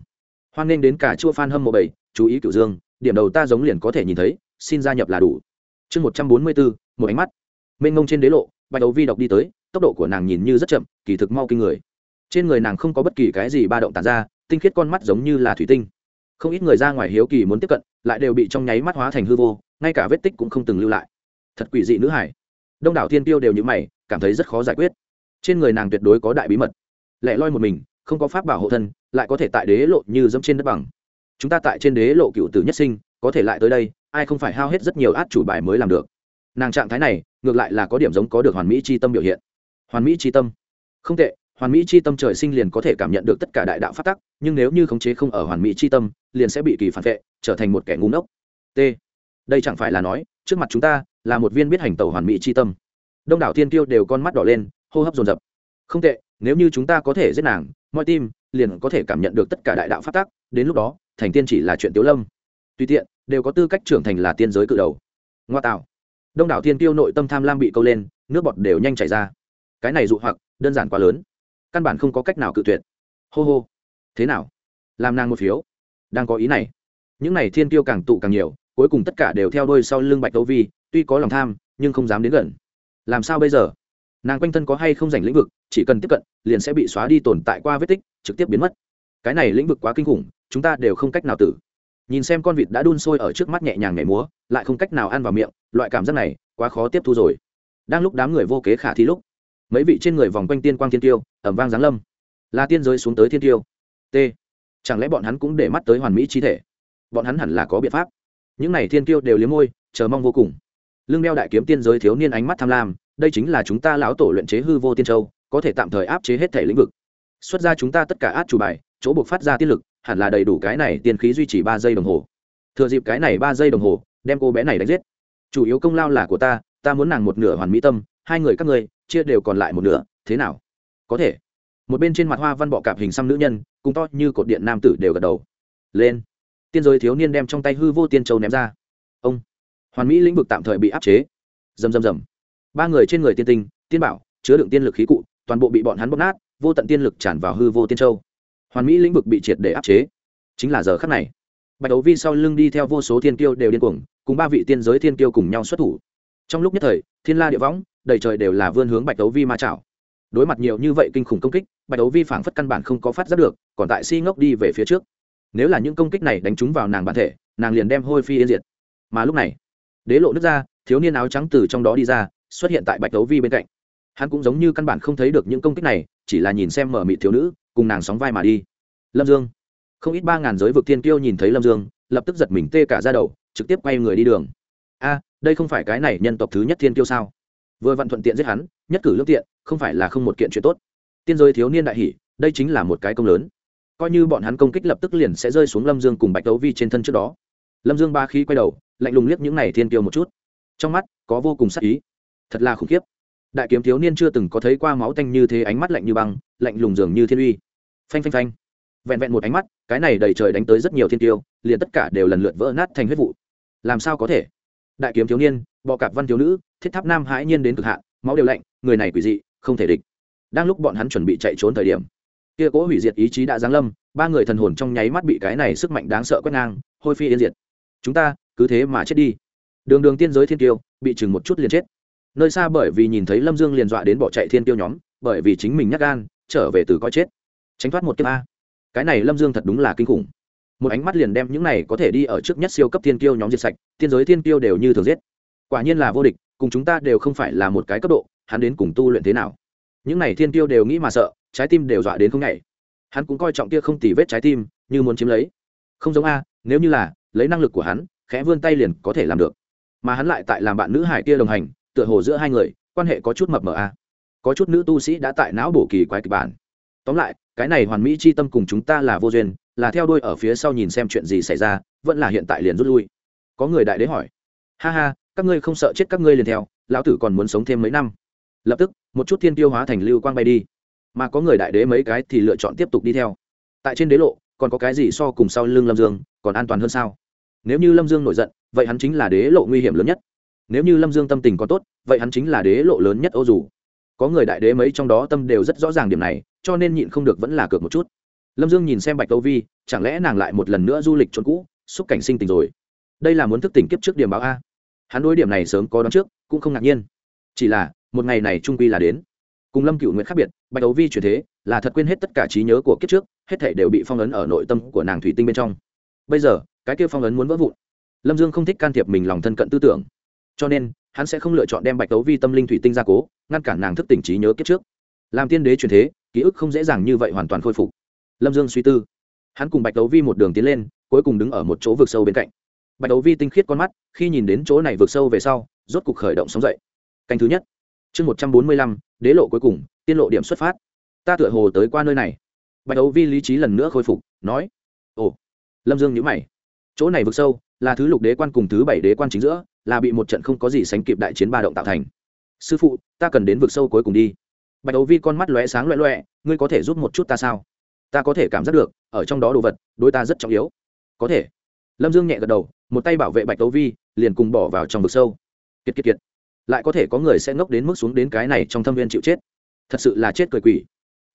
Hoan nghênh đến cả chua phan hâm mộ bảy, chú ý cửu dương, điểm đầu ta giống liền có thể nhìn thấy, xin gia nhập là đủ. Chương một trăm bốn mươi bốn, một ánh mắt. Mênh ngông trên đế lộ, bạch đấu vi đọc đi tới, tốc độ của nàng nhìn như rất chậm, kỳ thực mau kinh người. Trên người nàng không có bất kỳ cái gì ba động tàn ra, tinh khiết con mắt giống như là thủy tinh. Không ít người ra ngoài hiếu kỳ muốn tiếp cận, lại đều bị trong nháy mắt hóa thành hư vô, ngay cả vết tích cũng không từng lưu lại. Thật quỷ dị nữ hải đông đảo thiên tiêu đều như mày, cảm thấy rất khó giải quyết. Trên người nàng tuyệt đối có đại bí mật. Lẻ loi một mình, không có pháp bảo hộ thân, lại có thể tại đế lộ như dẫm trên đất bằng. Chúng ta tại trên đế lộ cựu tử nhất sinh, có thể lại tới đây, ai không phải hao hết rất nhiều át chủ bài mới làm được. Nàng trạng thái này, ngược lại là có điểm giống có được hoàn mỹ c h i tâm biểu hiện. Hoàn mỹ c h i tâm? Không tệ, hoàn mỹ c h i tâm trời sinh liền có thể cảm nhận được tất cả đại đạo phát tắc, nhưng nếu như khống chế không ở hoàn mỹ c h i tâm, liền sẽ bị kỳ phản vệ, trở thành một kẻ ngu ngốc. T. Đây chẳng phải là nói, trước mặt chúng ta là một viên biết hành tẩu hoàn mỹ chi tâm. Đông đảo thiên tiêu đều con mắt đỏ lên, hô hấp dồn dập. Không tệ, nếu như chúng ta có thể giết nàng, mọi tim liền có thể cảm nhận được tất cả đại đạo phát tắc, đến lúc đó, thành tiên chỉ là chuyện tiếu lâm. Tùy tiện, đều có tư cách trưởng thành là tiên giới cự đầu. Ngoa tạo. Đông đảo thiên tiêu nội tâm tham lam bị câu lên, nước bọt đều nhanh chảy ra. Cái này dụ hoặc, đơn giản quá lớn. Căn bản không có cách nào cự tuyệt. Hô hô. Thế nào? Làm nàng một phiếu. Đang có ý này. Những này thiên tiêu càng tụ càng nhiều, cuối cùng tất cả đều theo đôi sau lưng bạch tấu vi tuy có lòng tham, nhưng không dám đến gần. Làm sao bây giờ? Nàng quanh thân có hay không giành lĩnh vực, chỉ cần tiếp cận, liền sẽ bị xóa đi tồn tại qua vết tích, trực tiếp biến mất. Cái này lĩnh vực quá kinh khủng, chúng ta đều không cách nào tử. Nhìn xem con vịt đã đun sôi ở trước mắt nhẹ nhàng nhảy múa, lại không cách nào ăn vào miệng, loại cảm giác này quá khó tiếp thu rồi. Đang lúc đám người vô kế khả thi lúc, mấy vị trên người vòng quanh tiên quang thiên tiêu, ẩm vang giáng lâm. Là tiên giới xuống tới thiên tiêu. T. Chẳng lẽ bọn hắn cũng để mắt tới hoàn mỹ chi thể? Bọn hắn hẳn là có biện pháp. Những n à y thiên tiêu đều liếm môi, chờ mong vô cùng lưng đeo đại kiếm tiên giới thiếu niên ánh mắt tham lam, đây chính là chúng ta lão tổ luyện chế hư vô tiên châu, có thể tạm thời áp chế hết thể lĩnh vực. Xuất ra chúng ta tất cả át chủ bài, chỗ buộc phát ra tiên lực, hẳn là đầy đủ cái này tiên khí duy trì ba giây đồng hồ. Thừa dịp cái này ba giây đồng hồ, đem cô bé này đánh giết. Chủ yếu công lao là của ta ta muốn nàng một nửa hoàn mỹ tâm, hai người các ngươi, chia đều còn lại một nửa, thế nào? Có thể. Một bên trên mặt hoa văn bọ cạp hình xăm nữ nhân, cùng to như cột điện nam tử đều gật đầu. Lên. Tiên giới thiếu niên đem trong tay hư vô tiên châu ném ra. Ông hoàn mỹ lĩnh vực tạm thời bị áp chế. Rầm rầm rầm. Ba người trên người tiên tinh, tiên bảo, chứa đựng tiên lực khí cụ, toàn bộ bị bọn hắn bóp nát, vô tận tiên lực tràn vào hư vô tiên châu. Hoàn mỹ lĩnh vực bị triệt để áp chế. Chính là giờ khắc này. Bạch đấu vi sau lưng đi theo vô số thiên kiêu đều điên cuồng, cùng ba vị tiên giới thiên kiêu cùng nhau xuất thủ. Trong lúc nhất thời, thiên la địa võng, đầy trời đều là vươn hướng bạch đấu vi ma chảo. Đối mặt nhiều như vậy kinh khủng công kích, bạch đấu vi phảng phất căn bản không có phát giác được, còn tại si ngốc đi về phía trước. Nếu là những công kích này đánh trúng vào nàng bản thể, nàng liền đem hôi phi yên diệt. Mà lúc này đế lộ nước ra, thiếu niên áo trắng từ trong đó đi ra, xuất hiện tại bạch đấu vi bên cạnh. Hắn cũng giống như căn bản không thấy được những công kích này, chỉ là nhìn xem mở mị thiếu nữ, cùng nàng sóng vai mà đi. Lâm dương. Không ít ba ngàn giới vực Thiên tiêu nhìn thấy lâm dương, lập tức giật mình tê cả ra đầu, trực tiếp quay người đi đường. A, đây không phải cái này nhân tộc thứ nhất thiên tiêu sao? Vừa vặn thuận tiện giết hắn, nhất cử lương tiện, không phải là không một kiện chuyện tốt. Tiên giới thiếu niên đại hỷ đây chính là một cái công lớn. Coi như bọn hắn công kích lập tức liền sẽ rơi xuống lâm dương cùng bạch đấu vi trên thân trước đó. Lâm dương ba khí quay đầu lạnh lùng liếc những này thiên tiêu một chút. Trong mắt, có vô cùng sắc ý. Thật là khủng khiếp. Đại kiếm thiếu niên chưa từng có thấy qua máu tanh như thế, ánh mắt lạnh như băng, lạnh lùng dường như thiên uy. Phanh phanh phanh. Vẹn vẹn một ánh mắt, cái này đầy trời đánh tới rất nhiều thiên tiêu liền tất cả đều lần lượt vỡ nát thành huyết vụ. Làm sao có thể? Đại kiếm thiếu niên, bọ cạp văn thiếu nữ, thiết tháp nam hãi nhiên đến cực hạn, máu đều lạnh, người này quỷ dị, không thể địch. Đang lúc bọn hắn chuẩn bị chạy trốn thời điểm, kia cố hủy diệt ý chí đã giáng lâm, ba người thần hồn trong nháy mắt bị cái này sức mạnh đáng sợ quét ngang, hôi phi yên diệt. Chúng ta cứ thế mà chết đi. Đường đường tiên giới thiên tiêu bị chừng một chút liền chết. Nơi xa bởi vì nhìn thấy lâm dương liền dọa đến bỏ chạy thiên tiêu nhóm, bởi vì chính mình nhắc gan, trở về từ coi chết. Tránh thoát một kiếp a. Cái này lâm dương thật đúng là kinh khủng. Một ánh mắt liền đem những này có thể đi ở trước nhất siêu cấp thiên tiêu nhóm diệt sạch, tiên giới thiên tiêu đều như thường giết. Quả nhiên là vô địch, cùng chúng ta đều không phải là một cái cấp độ, hắn đến cùng tu luyện thế nào? Những này thiên tiêu đều nghĩ mà sợ, trái tim đều dọa đến không nhảy. Hắn cũng coi trọng kia không tỉ vết trái tim, như muốn chiếm lấy. Không giống a, nếu như là, lấy năng lực của hắn khẽ vươn tay liền có thể làm được. Mà hắn lại tại làm bạn nữ hải kia đồng hành, tựa hồ giữa hai người, quan hệ có chút mập mờ a có chút nữ tu sĩ đã tại não bổ kỳ quái kịch bản. Tóm lại, cái này hoàn mỹ chi tâm cùng chúng ta là vô duyên, là theo đuôi ở phía sau nhìn xem chuyện gì xảy ra, vẫn là hiện tại liền rút lui. Có người đại đế hỏi. Ha ha, các ngươi không sợ chết các ngươi liền theo, lão tử còn muốn sống thêm mấy năm. Lập tức, một chút thiên tiêu hóa thành lưu quang bay đi. Mà có người đại đế mấy cái thì lựa chọn tiếp tục đi theo. Tại trên đế lộ, còn có cái gì so cùng sau lưng lâm dương, còn an toàn hơn sao? Nếu như lâm dương nổi giận, vậy hắn chính là đế lộ nguy hiểm lớn nhất. Nếu như lâm dương tâm tình có tốt, vậy hắn chính là đế lộ lớn nhất ô dù. Có người đại đế mấy trong đó tâm đều rất rõ ràng điểm này, cho nên nhịn không được vẫn là cược một chút. Lâm dương nhìn xem bạch âu vi, chẳng lẽ nàng lại một lần nữa du lịch trốn cũ, xúc cảnh sinh tình rồi? Đây là muốn thức tỉnh kiếp trước điểm báo a. Hắn đối điểm này sớm có đón trước, cũng không ngạc nhiên. Chỉ là, một ngày này trung quy là đến. Cùng lâm cựu nguyện khác biệt, bạch tâu vi chuyển thế, là thật quên hết tất cả trí nhớ của kiếp trước, hết thể đều bị phong ấn ở nội tâm của nàng thủy tinh bên trong. Bây giờ cái kia phong ấn muốn vỡ vụn. Lâm dương không thích can thiệp mình lòng thân cận tư tưởng. Cho nên, hắn sẽ không lựa chọn đem bạch tấu vi tâm linh thủy tinh ra cố, ngăn cản nàng thức tỉnh trí nhớ kiếp trước. Làm tiên đế truyền thế, ký ức không dễ dàng như vậy hoàn toàn khôi phục. Lâm dương suy tư. Hắn cùng bạch tấu vi một đường tiến lên, cuối cùng đứng ở một chỗ vực sâu bên cạnh. Bạch tấu vi tinh khiết con mắt, khi nhìn đến chỗ này vực sâu về sau, rốt cục khởi động sống dậy. Canh thứ nhất. Chương một trăm bốn mươi lăm, đế lộ cuối cùng, tiên lộ điểm xuất phát. Ta tựa hồ tới qua nơi này. Bạch tấu vi lý trí lần nữa khôi phục, nói, ồ. Lâm dương nhữ mày chỗ này vực sâu, là thứ lục đế quan cùng thứ bảy đế quan chính giữa, là bị một trận không có gì sánh kịp đại chiến ba động tạo thành. Sư phụ, ta cần đến vực sâu cuối cùng đi. Bạch đấu vi con mắt lóe sáng loẹ loẹ ngươi có thể giúp một chút ta sao? Ta có thể cảm giác được, ở trong đó đồ vật, đối ta rất trọng yếu. Có thể. Lâm dương nhẹ gật đầu, một tay bảo vệ bạch đấu vi, liền cùng bỏ vào trong vực sâu. Kiệt kiệt kiệt. Lại có thể có người sẽ ngốc đến mức xuống đến cái này trong thâm viên chịu chết. Thật sự là chết cười quỷ.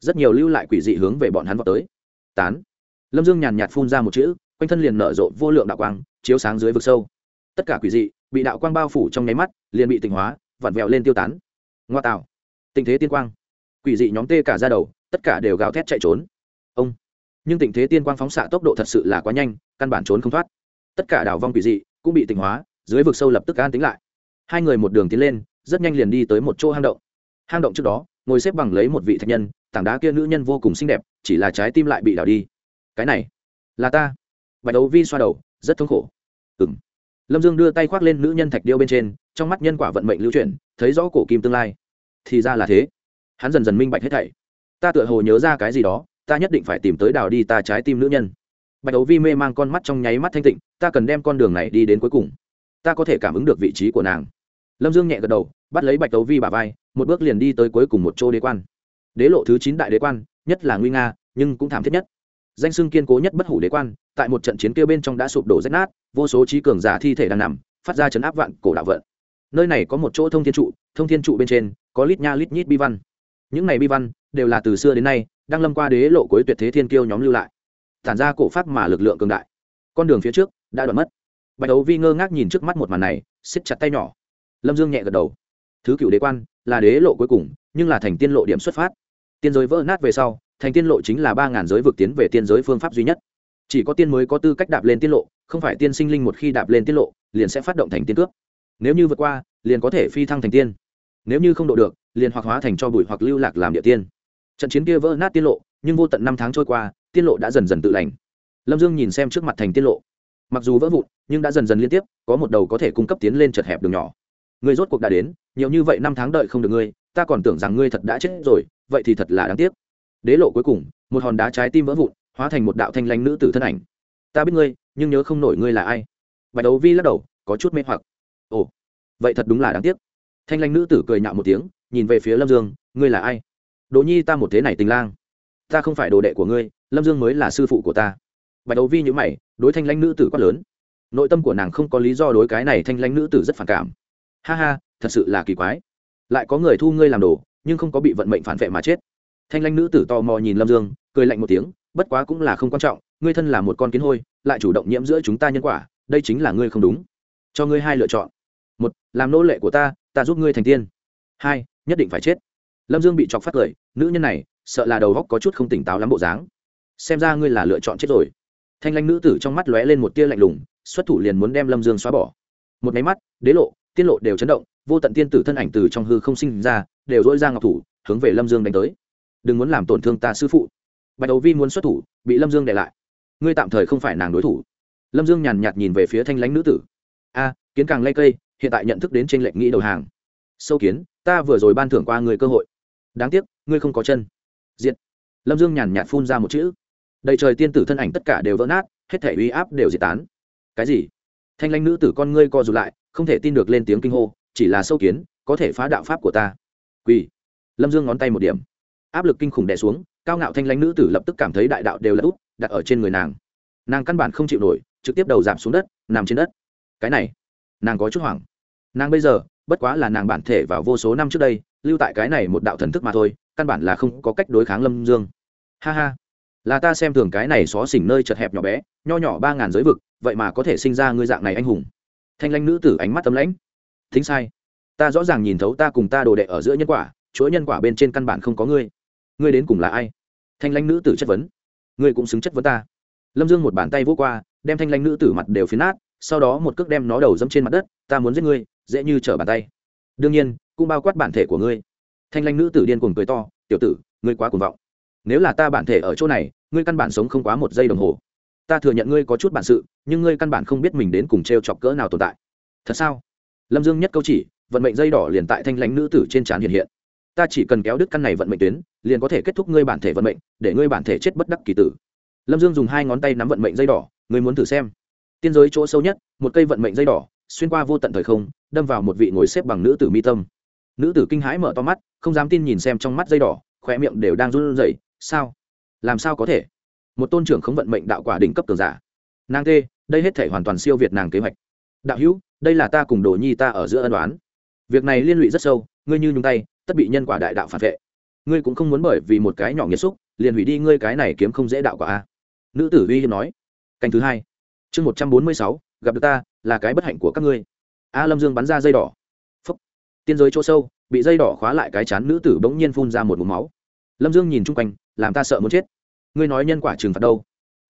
Rất nhiều lưu lại quỷ dị hướng về bọn hắn vào tới. Tán. Lâm dương nhàn nhạt phun ra một chữ quanh thân liền nở rộ vô lượng đạo quang, chiếu sáng dưới vực sâu. Tất cả quỷ dị bị đạo quang bao phủ trong nháy mắt, liền bị tỉnh hóa, vặn vẹo lên tiêu tán. Ngoa tạo. Tình thế tiên quang. Quỷ dị nhóm tê cả ra đầu, tất cả đều gào thét chạy trốn. Ông. Nhưng tình thế tiên quang phóng xạ tốc độ thật sự là quá nhanh, căn bản trốn không thoát. Tất cả đảo vong quỷ dị cũng bị tỉnh hóa, dưới vực sâu lập tức an tính lại. Hai người một đường tiến lên, rất nhanh liền đi tới một chỗ hang động. Hang động trước đó, ngồi xếp bằng lấy một vị thạch nhân, tảng đá kia nữ nhân vô cùng xinh đẹp, chỉ là trái tim lại bị đảo đi. Cái này, là ta bạch đấu vi xoa đầu, rất thống khổ. Ừng lâm dương đưa tay khoác lên nữ nhân thạch điêu bên trên, trong mắt nhân quả vận mệnh lưu chuyển, thấy rõ cổ kim tương lai. Thì ra là thế. Hắn dần dần minh bạch hết thảy. Ta tựa hồ nhớ ra cái gì đó, ta nhất định phải tìm tới đào đi ta trái tim nữ nhân. Bạch đấu vi mê mang con mắt trong nháy mắt thanh tịnh, ta cần đem con đường này đi đến cuối cùng. Ta có thể cảm ứng được vị trí của nàng. Lâm dương nhẹ gật đầu, bắt lấy bạch đấu vi bà vai, một bước liền đi tới cuối cùng một chỗ đế quan. Đế lộ thứ chín đại đế quan, nhất là nguy nga, nhưng cũng thảm thiết nhất danh xưng kiên cố nhất bất hủ đế quan, tại một trận chiến kia bên trong đã sụp đổ rách nát, vô số trí cường giả thi thể đang nằm, phát ra chấn áp vạn cổ đạo vận. Nơi này có một chỗ thông thiên trụ, thông thiên trụ bên trên, có lít nha lít nhít bi văn. Những này bi văn đều là từ xưa đến nay, đang lâm qua đế lộ cuối tuyệt thế thiên kiêu nhóm lưu lại. Tản ra cổ phát mà lực lượng cường đại. Con đường phía trước đã đoạn mất. Bạch đấu vi ngơ ngác nhìn trước mắt một màn này xiết chặt tay nhỏ. Lâm dương nhẹ gật đầu. Thứ cựu đế quan là đế lộ cuối cùng, nhưng là thành tiên lộ điểm xuất phát. Tiên giới vỡ nát về sau thành tiên lộ chính là ba ngàn giới vực tiến về tiên giới phương pháp duy nhất. Chỉ có tiên mới có tư cách đạp lên tiên lộ, không phải tiên sinh linh một khi đạp lên tiên lộ, liền sẽ phát động thành tiên cướp. Nếu như vượt qua, liền có thể phi thăng thành tiên. Nếu như không độ được, liền hoặc hóa thành cho bụi hoặc lưu lạc làm địa tiên. Trận chiến kia vỡ nát tiên lộ, nhưng vô tận năm tháng trôi qua, tiên lộ đã dần dần tự lành. Lâm dương nhìn xem trước mặt thành tiên lộ. Mặc dù vỡ vụn, nhưng đã dần dần liên tiếp, có một đầu có thể cung cấp tiến lên chật hẹp đường nhỏ. Người rốt cuộc đã đến, nhiều như vậy năm tháng đợi không được ngươi, ta còn tưởng rằng ngươi thật đã chết rồi, vậy thì thật là đáng tiếc đế lộ cuối cùng, một hòn đá trái tim vỡ vụn, hóa thành một đạo thanh lãnh nữ tử thân ảnh. Ta biết ngươi, nhưng nhớ không nổi ngươi là ai. Bạch đấu vi lắc đầu, có chút mê hoặc. Ồ, vậy thật đúng là đáng tiếc. Thanh lãnh nữ tử cười nhạo một tiếng, nhìn về phía lâm dương, ngươi là ai? Đỗ nhi ta một thế này tình lang. Ta không phải đồ đệ của ngươi, lâm dương mới là sư phụ của ta. Bạch đấu vi nhữ mày, đối thanh lãnh nữ tử quát lớn. Nội tâm của nàng không có lý do đối cái này thanh lãnh nữ tử rất phản cảm. Ha ha, thật sự là kỳ quái. Lại có người thu ngươi làm đồ, nhưng không có bị vận mệnh phản vệ mà chết thanh lãnh nữ tử tò mò nhìn lâm dương, cười lạnh một tiếng, bất quá cũng là không quan trọng, ngươi thân là một con kiến hôi, lại chủ động nhiễm giữa chúng ta nhân quả, đây chính là ngươi không đúng. Cho ngươi hai lựa chọn. Một, làm nô lệ của ta ta giúp ngươi thành tiên. Hai, nhất định phải chết. Lâm dương bị chọc phát cười, nữ nhân này, sợ là đầu góc có chút không tỉnh táo lắm bộ dáng. Xem ra ngươi là lựa chọn chết rồi. Thanh lanh nữ tử trong mắt lóe lên một tia lạnh lùng, xuất thủ liền muốn đem lâm dương xóa bỏ. Một máy mắt, đế lộ, tiên lộ đều chấn động, vô tận tiên tử thân ảnh từ trong hư không sinh ra, đều dỗi ra ngọc thủ, hướng về lâm dương đánh tới đừng muốn làm tổn thương ta sư phụ. Bạch đầu vi muốn xuất thủ, bị lâm dương để lại. Ngươi tạm thời không phải nàng đối thủ. Lâm dương nhàn nhạt nhìn về phía thanh lãnh nữ tử. A, kiến càng lây cây, hiện tại nhận thức đến tranh lệnh nghĩ đầu hàng. Sâu kiến, ta vừa rồi ban thưởng qua người cơ hội. Đáng tiếc, ngươi không có chân. Diện lâm dương nhàn nhạt phun ra một chữ. Đầy trời tiên tử thân ảnh tất cả đều vỡ nát, hết thể uy áp đều diệt tán. Cái gì? Thanh lãnh nữ tử con ngươi co rụt lại, không thể tin được lên tiếng kinh hô, chỉ là sâu kiến, có thể phá đạo pháp của ta. Quỳ. Lâm dương ngón tay một điểm áp lực kinh khủng đè xuống, cao ngạo thanh lãnh nữ tử lập tức cảm thấy đại đạo đều là úp đặt ở trên người nàng. Nàng căn bản không chịu nổi, trực tiếp đầu giảm xuống đất, nằm trên đất. Cái này, nàng có chút hoảng. Nàng bây giờ, bất quá là nàng bản thể vào vô số năm trước đây, lưu tại cái này một đạo thần thức mà thôi, căn bản là không có cách đối kháng lâm dương. Ha ha, là ta xem thường cái này xó xỉnh nơi chật hẹp nhỏ bé, nho nhỏ ba ngàn giới vực, vậy mà có thể sinh ra ngươi dạng này anh hùng. Thanh lanh nữ tử ánh mắt tấm lãnh. Thính sai, ta rõ ràng nhìn thấu ta cùng ta đồ đệ ở giữa nhân quả, chuỗi nhân quả bên trên căn bản không có ngươi ngươi đến cùng là ai? Thanh lãnh nữ tử chất vấn. Ngươi cũng xứng chất vấn ta. Lâm dương một bàn tay vỗ qua, đem thanh lãnh nữ tử mặt đều phiến nát, sau đó một cước đem nó đầu dẫm trên mặt đất, ta muốn giết ngươi, dễ như trở bàn tay. Đương nhiên, cũng bao quát bản thể của ngươi. Thanh lãnh nữ tử điên cuồng cười to, tiểu tử, ngươi quá cuồng vọng. Nếu là ta bản thể ở chỗ này, ngươi căn bản sống không quá một giây đồng hồ. Ta thừa nhận ngươi có chút bản sự, nhưng ngươi căn bản không biết mình đến cùng t r e o chọc cỡ nào tồn tại. Thật sao? Lâm dương nhất câu chỉ, vận mệnh dây đỏ liền tại thanh lãnh nữ tử trên trán hiện hiện ta chỉ cần kéo đứt căn này vận mệnh tuyến, liền có thể kết thúc ngươi bản thể vận mệnh, để ngươi bản thể chết bất đắc kỳ tử. Lâm dương dùng hai ngón tay nắm vận mệnh dây đỏ, ngươi muốn thử xem. Tiên giới chỗ sâu nhất, một cây vận mệnh dây đỏ, xuyên qua vô tận thời không, đâm vào một vị ngồi xếp bằng nữ tử mi tâm. Nữ tử kinh hãi mở to mắt, không dám tin nhìn xem trong mắt dây đỏ khỏe miệng đều đang run rẩy, sao? Làm sao có thể? Một tôn trưởng không vận mệnh đạo quả đỉnh cấp cường giả. Nàng tê, đây hết thể hoàn toàn siêu việt nàng kế hoạch. Đạo hữu, đây là ta cùng đồ nhi ta ở giữa ân đoán việc này liên lụy rất sâu, ngươi như nhung tay tất bị nhân quả đại đạo phản vệ. Ngươi cũng không muốn bởi vì một cái nhỏ nghiệt xúc, liền hủy đi ngươi cái này kiếm không dễ đạo quả a. Nữ tử uy hiếm nói. Canh thứ hai. Chương một trăm bốn mươi sáu, gặp được ta, là cái bất hạnh của các ngươi. A lâm dương bắn ra dây đỏ. Phúc. Tiên giới chỗ sâu, bị dây đỏ khóa lại cái chán nữ tử bỗng nhiên phun ra một mũ máu. Lâm dương nhìn chung quanh, làm ta sợ muốn chết. Ngươi nói nhân quả trừng phạt đâu?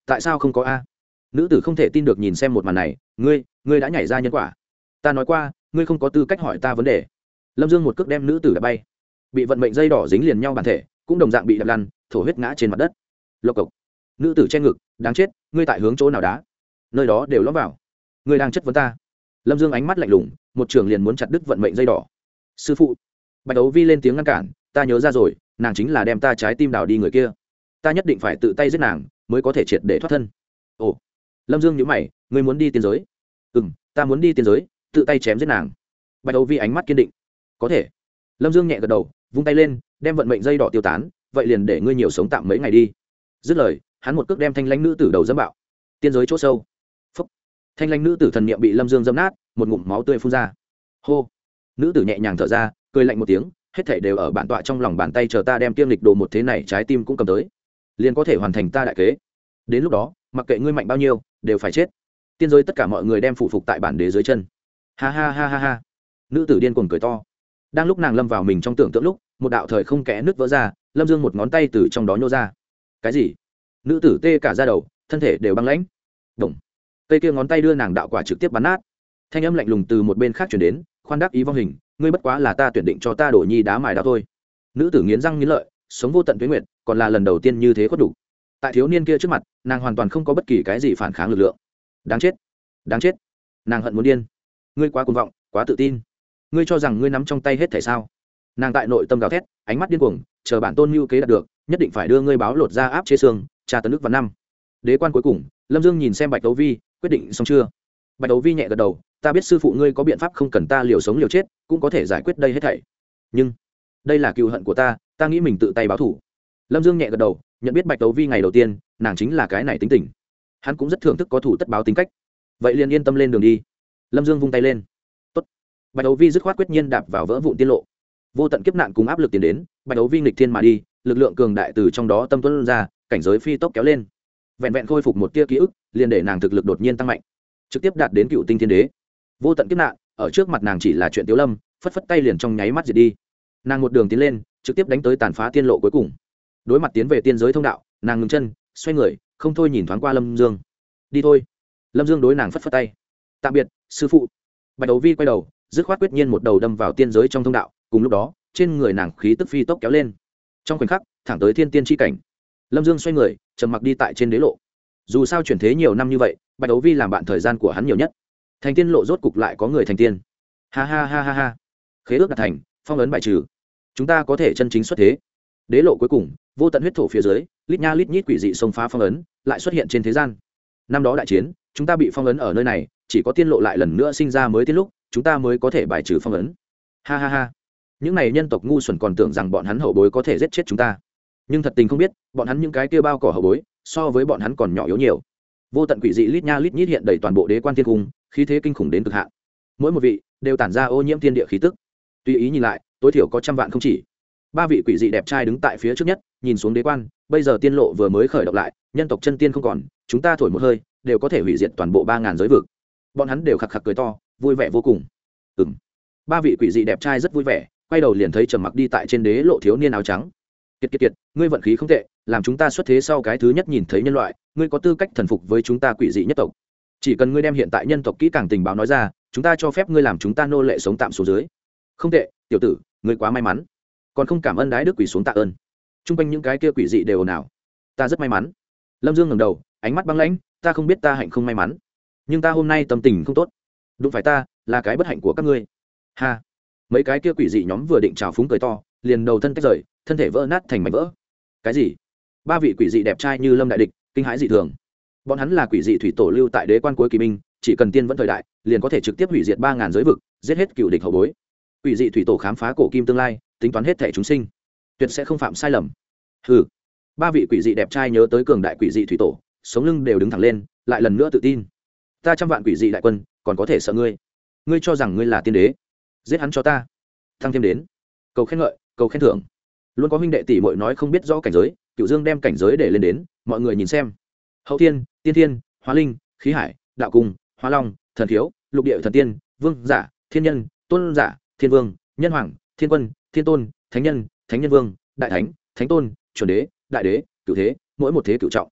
Tại sao không có a? Nữ tử không thể tin được nhìn xem một màn này. Ngươi ngươi đã nhảy ra nhân quả. Ta nói qua, ngươi không có tư cách hỏi ta vấn đề lâm dương một cước đem nữ tử đã bay. Bị vận mệnh dây đỏ dính liền nhau bản thể, cũng đồng dạng bị đập lăn, thổ huyết ngã trên mặt đất. Lộc cộc. Nữ tử che ngực, đáng chết, ngươi tại hướng chỗ nào đá? Nơi đó đều lóp vào. Ngươi đang chất vấn ta. Lâm dương ánh mắt lạnh lùng, một trường liền muốn chặt đứt vận mệnh dây đỏ. Sư phụ. Bạch đấu vi lên tiếng ngăn cản, ta nhớ ra rồi, nàng chính là đem ta trái tim đào đi người kia. Ta nhất định phải tự tay giết nàng, mới có thể triệt để thoát thân. Ồ. Lâm dương nhữ mày, ngươi muốn đi tiên giới? Ừ m ta muốn đi tiên giới, tự tay chém giết nàng. Bạch đấu vi ánh mắt kiên định có thể. Lâm dương nhẹ gật đầu, vung tay lên, đem vận mệnh dây đỏ tiêu tán, vậy liền để ngươi nhiều sống tạm mấy ngày đi. Dứt lời, hắn một cước đem thanh lãnh nữ tử đầu dâm bạo. Tiên giới c h ỗ sâu. Phúc. Thanh lãnh nữ tử thần niệm bị lâm dương dâm nát, một ngụm máu tươi phun ra. Hô. Nữ tử nhẹ nhàng thở ra, cười lạnh một tiếng, hết thể đều ở bản tọa trong lòng bàn tay chờ ta đem tiêm lịch đồ một thế này trái tim cũng cầm tới. Liền có thể hoàn thành ta đại kế. Đến lúc đó, mặc kệ ngươi mạnh bao nhiêu, đều phải chết. Tiên giới tất cả mọi người đem phụ phục tại bản đế dưới chân. Ha ha ha ha ha. Nữ tử điên cuồng cười to đang lúc nàng lâm vào mình trong tưởng tượng lúc, một đạo thời không kẽ nước vỡ ra, lâm dương một ngón tay từ trong đó nhô ra. Cái gì? Nữ tử tê cả ra đầu, thân thể đều băng lãnh. Đồng cây kia ngón tay đưa nàng đạo quả trực tiếp bắn nát. Thanh âm lạnh lùng từ một bên khác chuyển đến, khoan đắc ý vong hình, ngươi bất quá là ta tuyển định cho ta đổ nhi đá mài đao thôi. Nữ tử nghiến răng nghiến lợi, sống vô tận tuyến nguyện còn là lần đầu tiên như thế khuất đủ. Tại thiếu niên kia trước mặt, nàng hoàn toàn không có bất kỳ cái gì phản kháng lực lượng. Đáng chết. Đáng chết. Nàng hận muốn điên. Ngươi quá cuồng vọng, quá tự tin ngươi cho rằng ngươi nắm trong tay hết thể sao? Nàng tại nội tâm gào thét, ánh mắt điên cuồng, chờ bản tôn mưu kế đạt được, nhất định phải đưa ngươi báo lột ra áp chế xương, trà tấn nước vào năm. Đế quan cuối cùng, lâm dương nhìn xem bạch đấu vi, quyết định xong chưa? Bạch đấu vi nhẹ gật đầu, ta biết sư phụ ngươi có biện pháp không cần ta liều sống liều chết, cũng có thể giải quyết đây hết thảy. Nhưng, đây là cựu hận của ta ta nghĩ mình tự tay báo thủ. Lâm dương nhẹ gật đầu, nhận biết bạch đấu vi ngày đầu tiên, nàng chính là cái này tính tình. Hắn cũng rất thưởng thức có thủ tất báo tính cách. Vậy liền yên tâm lên đường đi. Lâm dương vung tay lên bạch đấu vi dứt khoát quyết nhiên đạp vào vỡ vụn tiên lộ. Vô tận kiếp nạn cùng áp lực tiến đến, bạch đấu vi nghịch thiên mà đi, lực lượng cường đại từ trong đó tâm tuân ra, cảnh giới phi tốc kéo lên. Vẹn vẹn khôi phục một tia ký ức, liền để nàng thực lực đột nhiên tăng mạnh. Trực tiếp đạt đến cựu tinh thiên đế. Vô tận kiếp nạn, ở trước mặt nàng chỉ là chuyện tiếu lâm, phất phất tay liền trong nháy mắt diệt đi. Nàng một đường tiến lên, trực tiếp đánh tới tàn phá tiên lộ cuối cùng. Đối mặt tiến về tiên giới thông đạo, nàng ngừng chân, xoay người, không thôi nhìn thoáng qua lâm dương. Đi thôi. Lâm dương đối nàng phất phất tay. Tạm biệt, sư phụ. Bạch đầu vi quay đầu dứt khoát quyết nhiên một đầu đâm vào tiên giới trong thông đạo, cùng lúc đó, trên người nàng khí tức phi tốc kéo lên. Trong khoảnh khắc, thẳng tới thiên tiên tri cảnh. Lâm dương xoay người, trầm mặc đi tại trên đế lộ. Dù sao chuyển thế nhiều năm như vậy, bạch đấu vi làm bạn thời gian của hắn nhiều nhất. Thành tiên lộ rốt cục lại có người thành tiên. Ha ha ha ha ha. Khế ước đạt thành, phong ấn bại trừ. Chúng ta có thể chân chính xuất thế. Đế lộ cuối cùng, vô tận huyết thổ phía dưới, lít nha lít nhít quỷ dị xông phá phong ấn, lại xuất hiện trên thế gian. Năm đó đại chiến, chúng ta bị phong ấn ở nơi này, chỉ có tiên lộ lại lần nữa sinh ra mới tiên lúc chúng ta mới có thể bài trừ phong ấn. Ha ha ha. Những này nhân tộc ngu xuẩn còn tưởng rằng bọn hắn hậu bối có thể giết chết chúng ta. Nhưng thật tình không biết, bọn hắn những cái kia bao cỏ hậu bối, so với bọn hắn còn nhỏ yếu nhiều. Vô tận quỷ dị lít nha lít nhít hiện đầy toàn bộ đế quan thiên cung, khí thế kinh khủng đến cực hạn. Mỗi một vị đều tản ra ô nhiễm thiên địa khí tức. Tùy ý nhìn lại, tối thiểu có trăm vạn không chỉ. Ba vị quỷ dị đẹp trai đứng tại phía trước nhất, nhìn xuống đế quan, bây giờ tiên lộ vừa mới khởi động lại, nhân tộc chân tiên không còn, chúng ta thổi một hơi, đều có thể hủy diệt toàn bộ ba ngàn giới vực. Bọn hắn đều khạc khạc cười to vui vẻ vô cùng. Ừ m ba vị quỷ dị đẹp trai rất vui vẻ, quay đầu liền thấy trầm mặc đi tại trên đế lộ thiếu niên áo trắng. Kiệt kiệt kiệt, ngươi vận khí không tệ, làm chúng ta xuất thế sau cái thứ nhất nhìn thấy nhân loại, ngươi có tư cách thần phục với chúng ta quỷ dị nhất tộc. Chỉ cần ngươi đem hiện tại nhân tộc kỹ càng tình báo nói ra, chúng ta cho phép ngươi làm chúng ta nô lệ sống tạm số dưới. Không tệ, tiểu tử, ngươi quá may mắn. Còn không cảm ơn đái đức quỷ xuống tạ ơn. T r u n g quanh những cái kia quỷ dị đều ồn ào. Ta rất may mắn. Lâm dương ngầm đầu, ánh mắt băng lãnh, ta không biết ta hạnh không may mắn, nhưng ta hôm nay tâm tình không tốt đúng phải ta, là cái bất hạnh của các ngươi. Ha. Mấy cái kia quỷ dị nhóm vừa định trào phúng cười to, liền đầu thân tách rời, thân thể vỡ nát thành mảnh vỡ. Cái gì? Ba vị quỷ dị đẹp trai như lâm đại địch, kinh hãi dị thường. Bọn hắn là quỷ dị thủy tổ lưu tại đế quan cuối kỳ minh chỉ cần tiên vẫn thời đại, liền có thể trực tiếp hủy diệt ba ngàn giới vực, giết hết cựu địch hậu bối. Quỷ dị thủy tổ khám phá cổ kim tương lai, tính toán hết thẻ chúng sinh. Tuyệt sẽ không phạm sai lầm. Ừ ba vị quỷ dị đẹp trai nhớ tới cường đại quỷ dị thủy tổ, sống lưng đều đứng thẳng lên, lại lần nữa tự tin. Ta trăm vạn quỷ dị đại quân còn có thể sợ ngươi. Ngươi cho rằng ngươi là tiên đế, giết hắn cho ta. Thăng thêm đến. Cầu khen ngợi, cầu khen thưởng. Luôn có huynh đệ tỷ mội nói không biết rõ cảnh giới cựu dương đem cảnh giới để lên đến, mọi người nhìn xem. Hậu tiên tiên thiên, hóa linh, khí hải, đạo cung, hóa long, thần thiếu, lục địa thần tiên, vương giả, thiên nhân, tôn giả, thiên vương, nhân hoàng, thiên quân, thiên tôn, thánh nhân thánh nhân vương, đại thánh thánh tôn, chuẩn đế, đại đế cựu thế, mỗi một thế cựu trọng.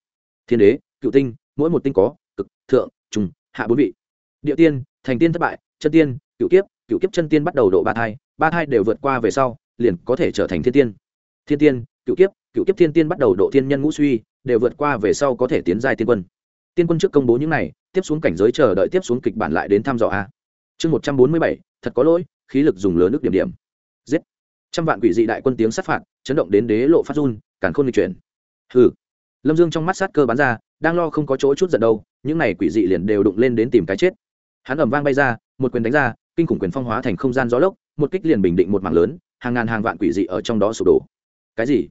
Thiên đế cựu tinh, mỗi một tinh có, cực, thượng, trùng, hạ bốn vị địa tiên, thành tiên thất bại, chân tiên cựu kiếp cựu kiếp chân tiên bắt đầu độ ba thai ba thai đều vượt qua về sau, liền có thể trở thành thiên tiên. Thiên tiên cựu kiếp cựu kiếp thiên tiên bắt đầu độ thiên nhân ngũ suy, đều vượt qua về sau có thể tiến giai tiên quân. Tiên quân trước công bố những này, tiếp xuống cảnh giới chờ đợi tiếp xuống kịch bản lại đến thăm dò a. Chương một trăm bốn mươi bảy, thật có lỗi, khí lực dùng lớn nước điểm điểm. Giết. Trăm vạn quỷ dị đại quân tiếng sát phạt, chấn động đến đế lộ phát run, càn khôn lịch chuyển. Hừ. Lâm dương trong mắt sát cơ bắn ra, đang lo không có chỗ chút giận đâu, những này quỷ dị liền đều đụng lên đến tìm cái chết hắn ầm vang bay ra, một quyền đánh ra, kinh khủng quyền phong hóa thành không gian gió lốc, một kích liền bình định một mảng lớn, hàng ngàn hàng vạn quỷ dị ở trong đó sụp đổ. Cái gì?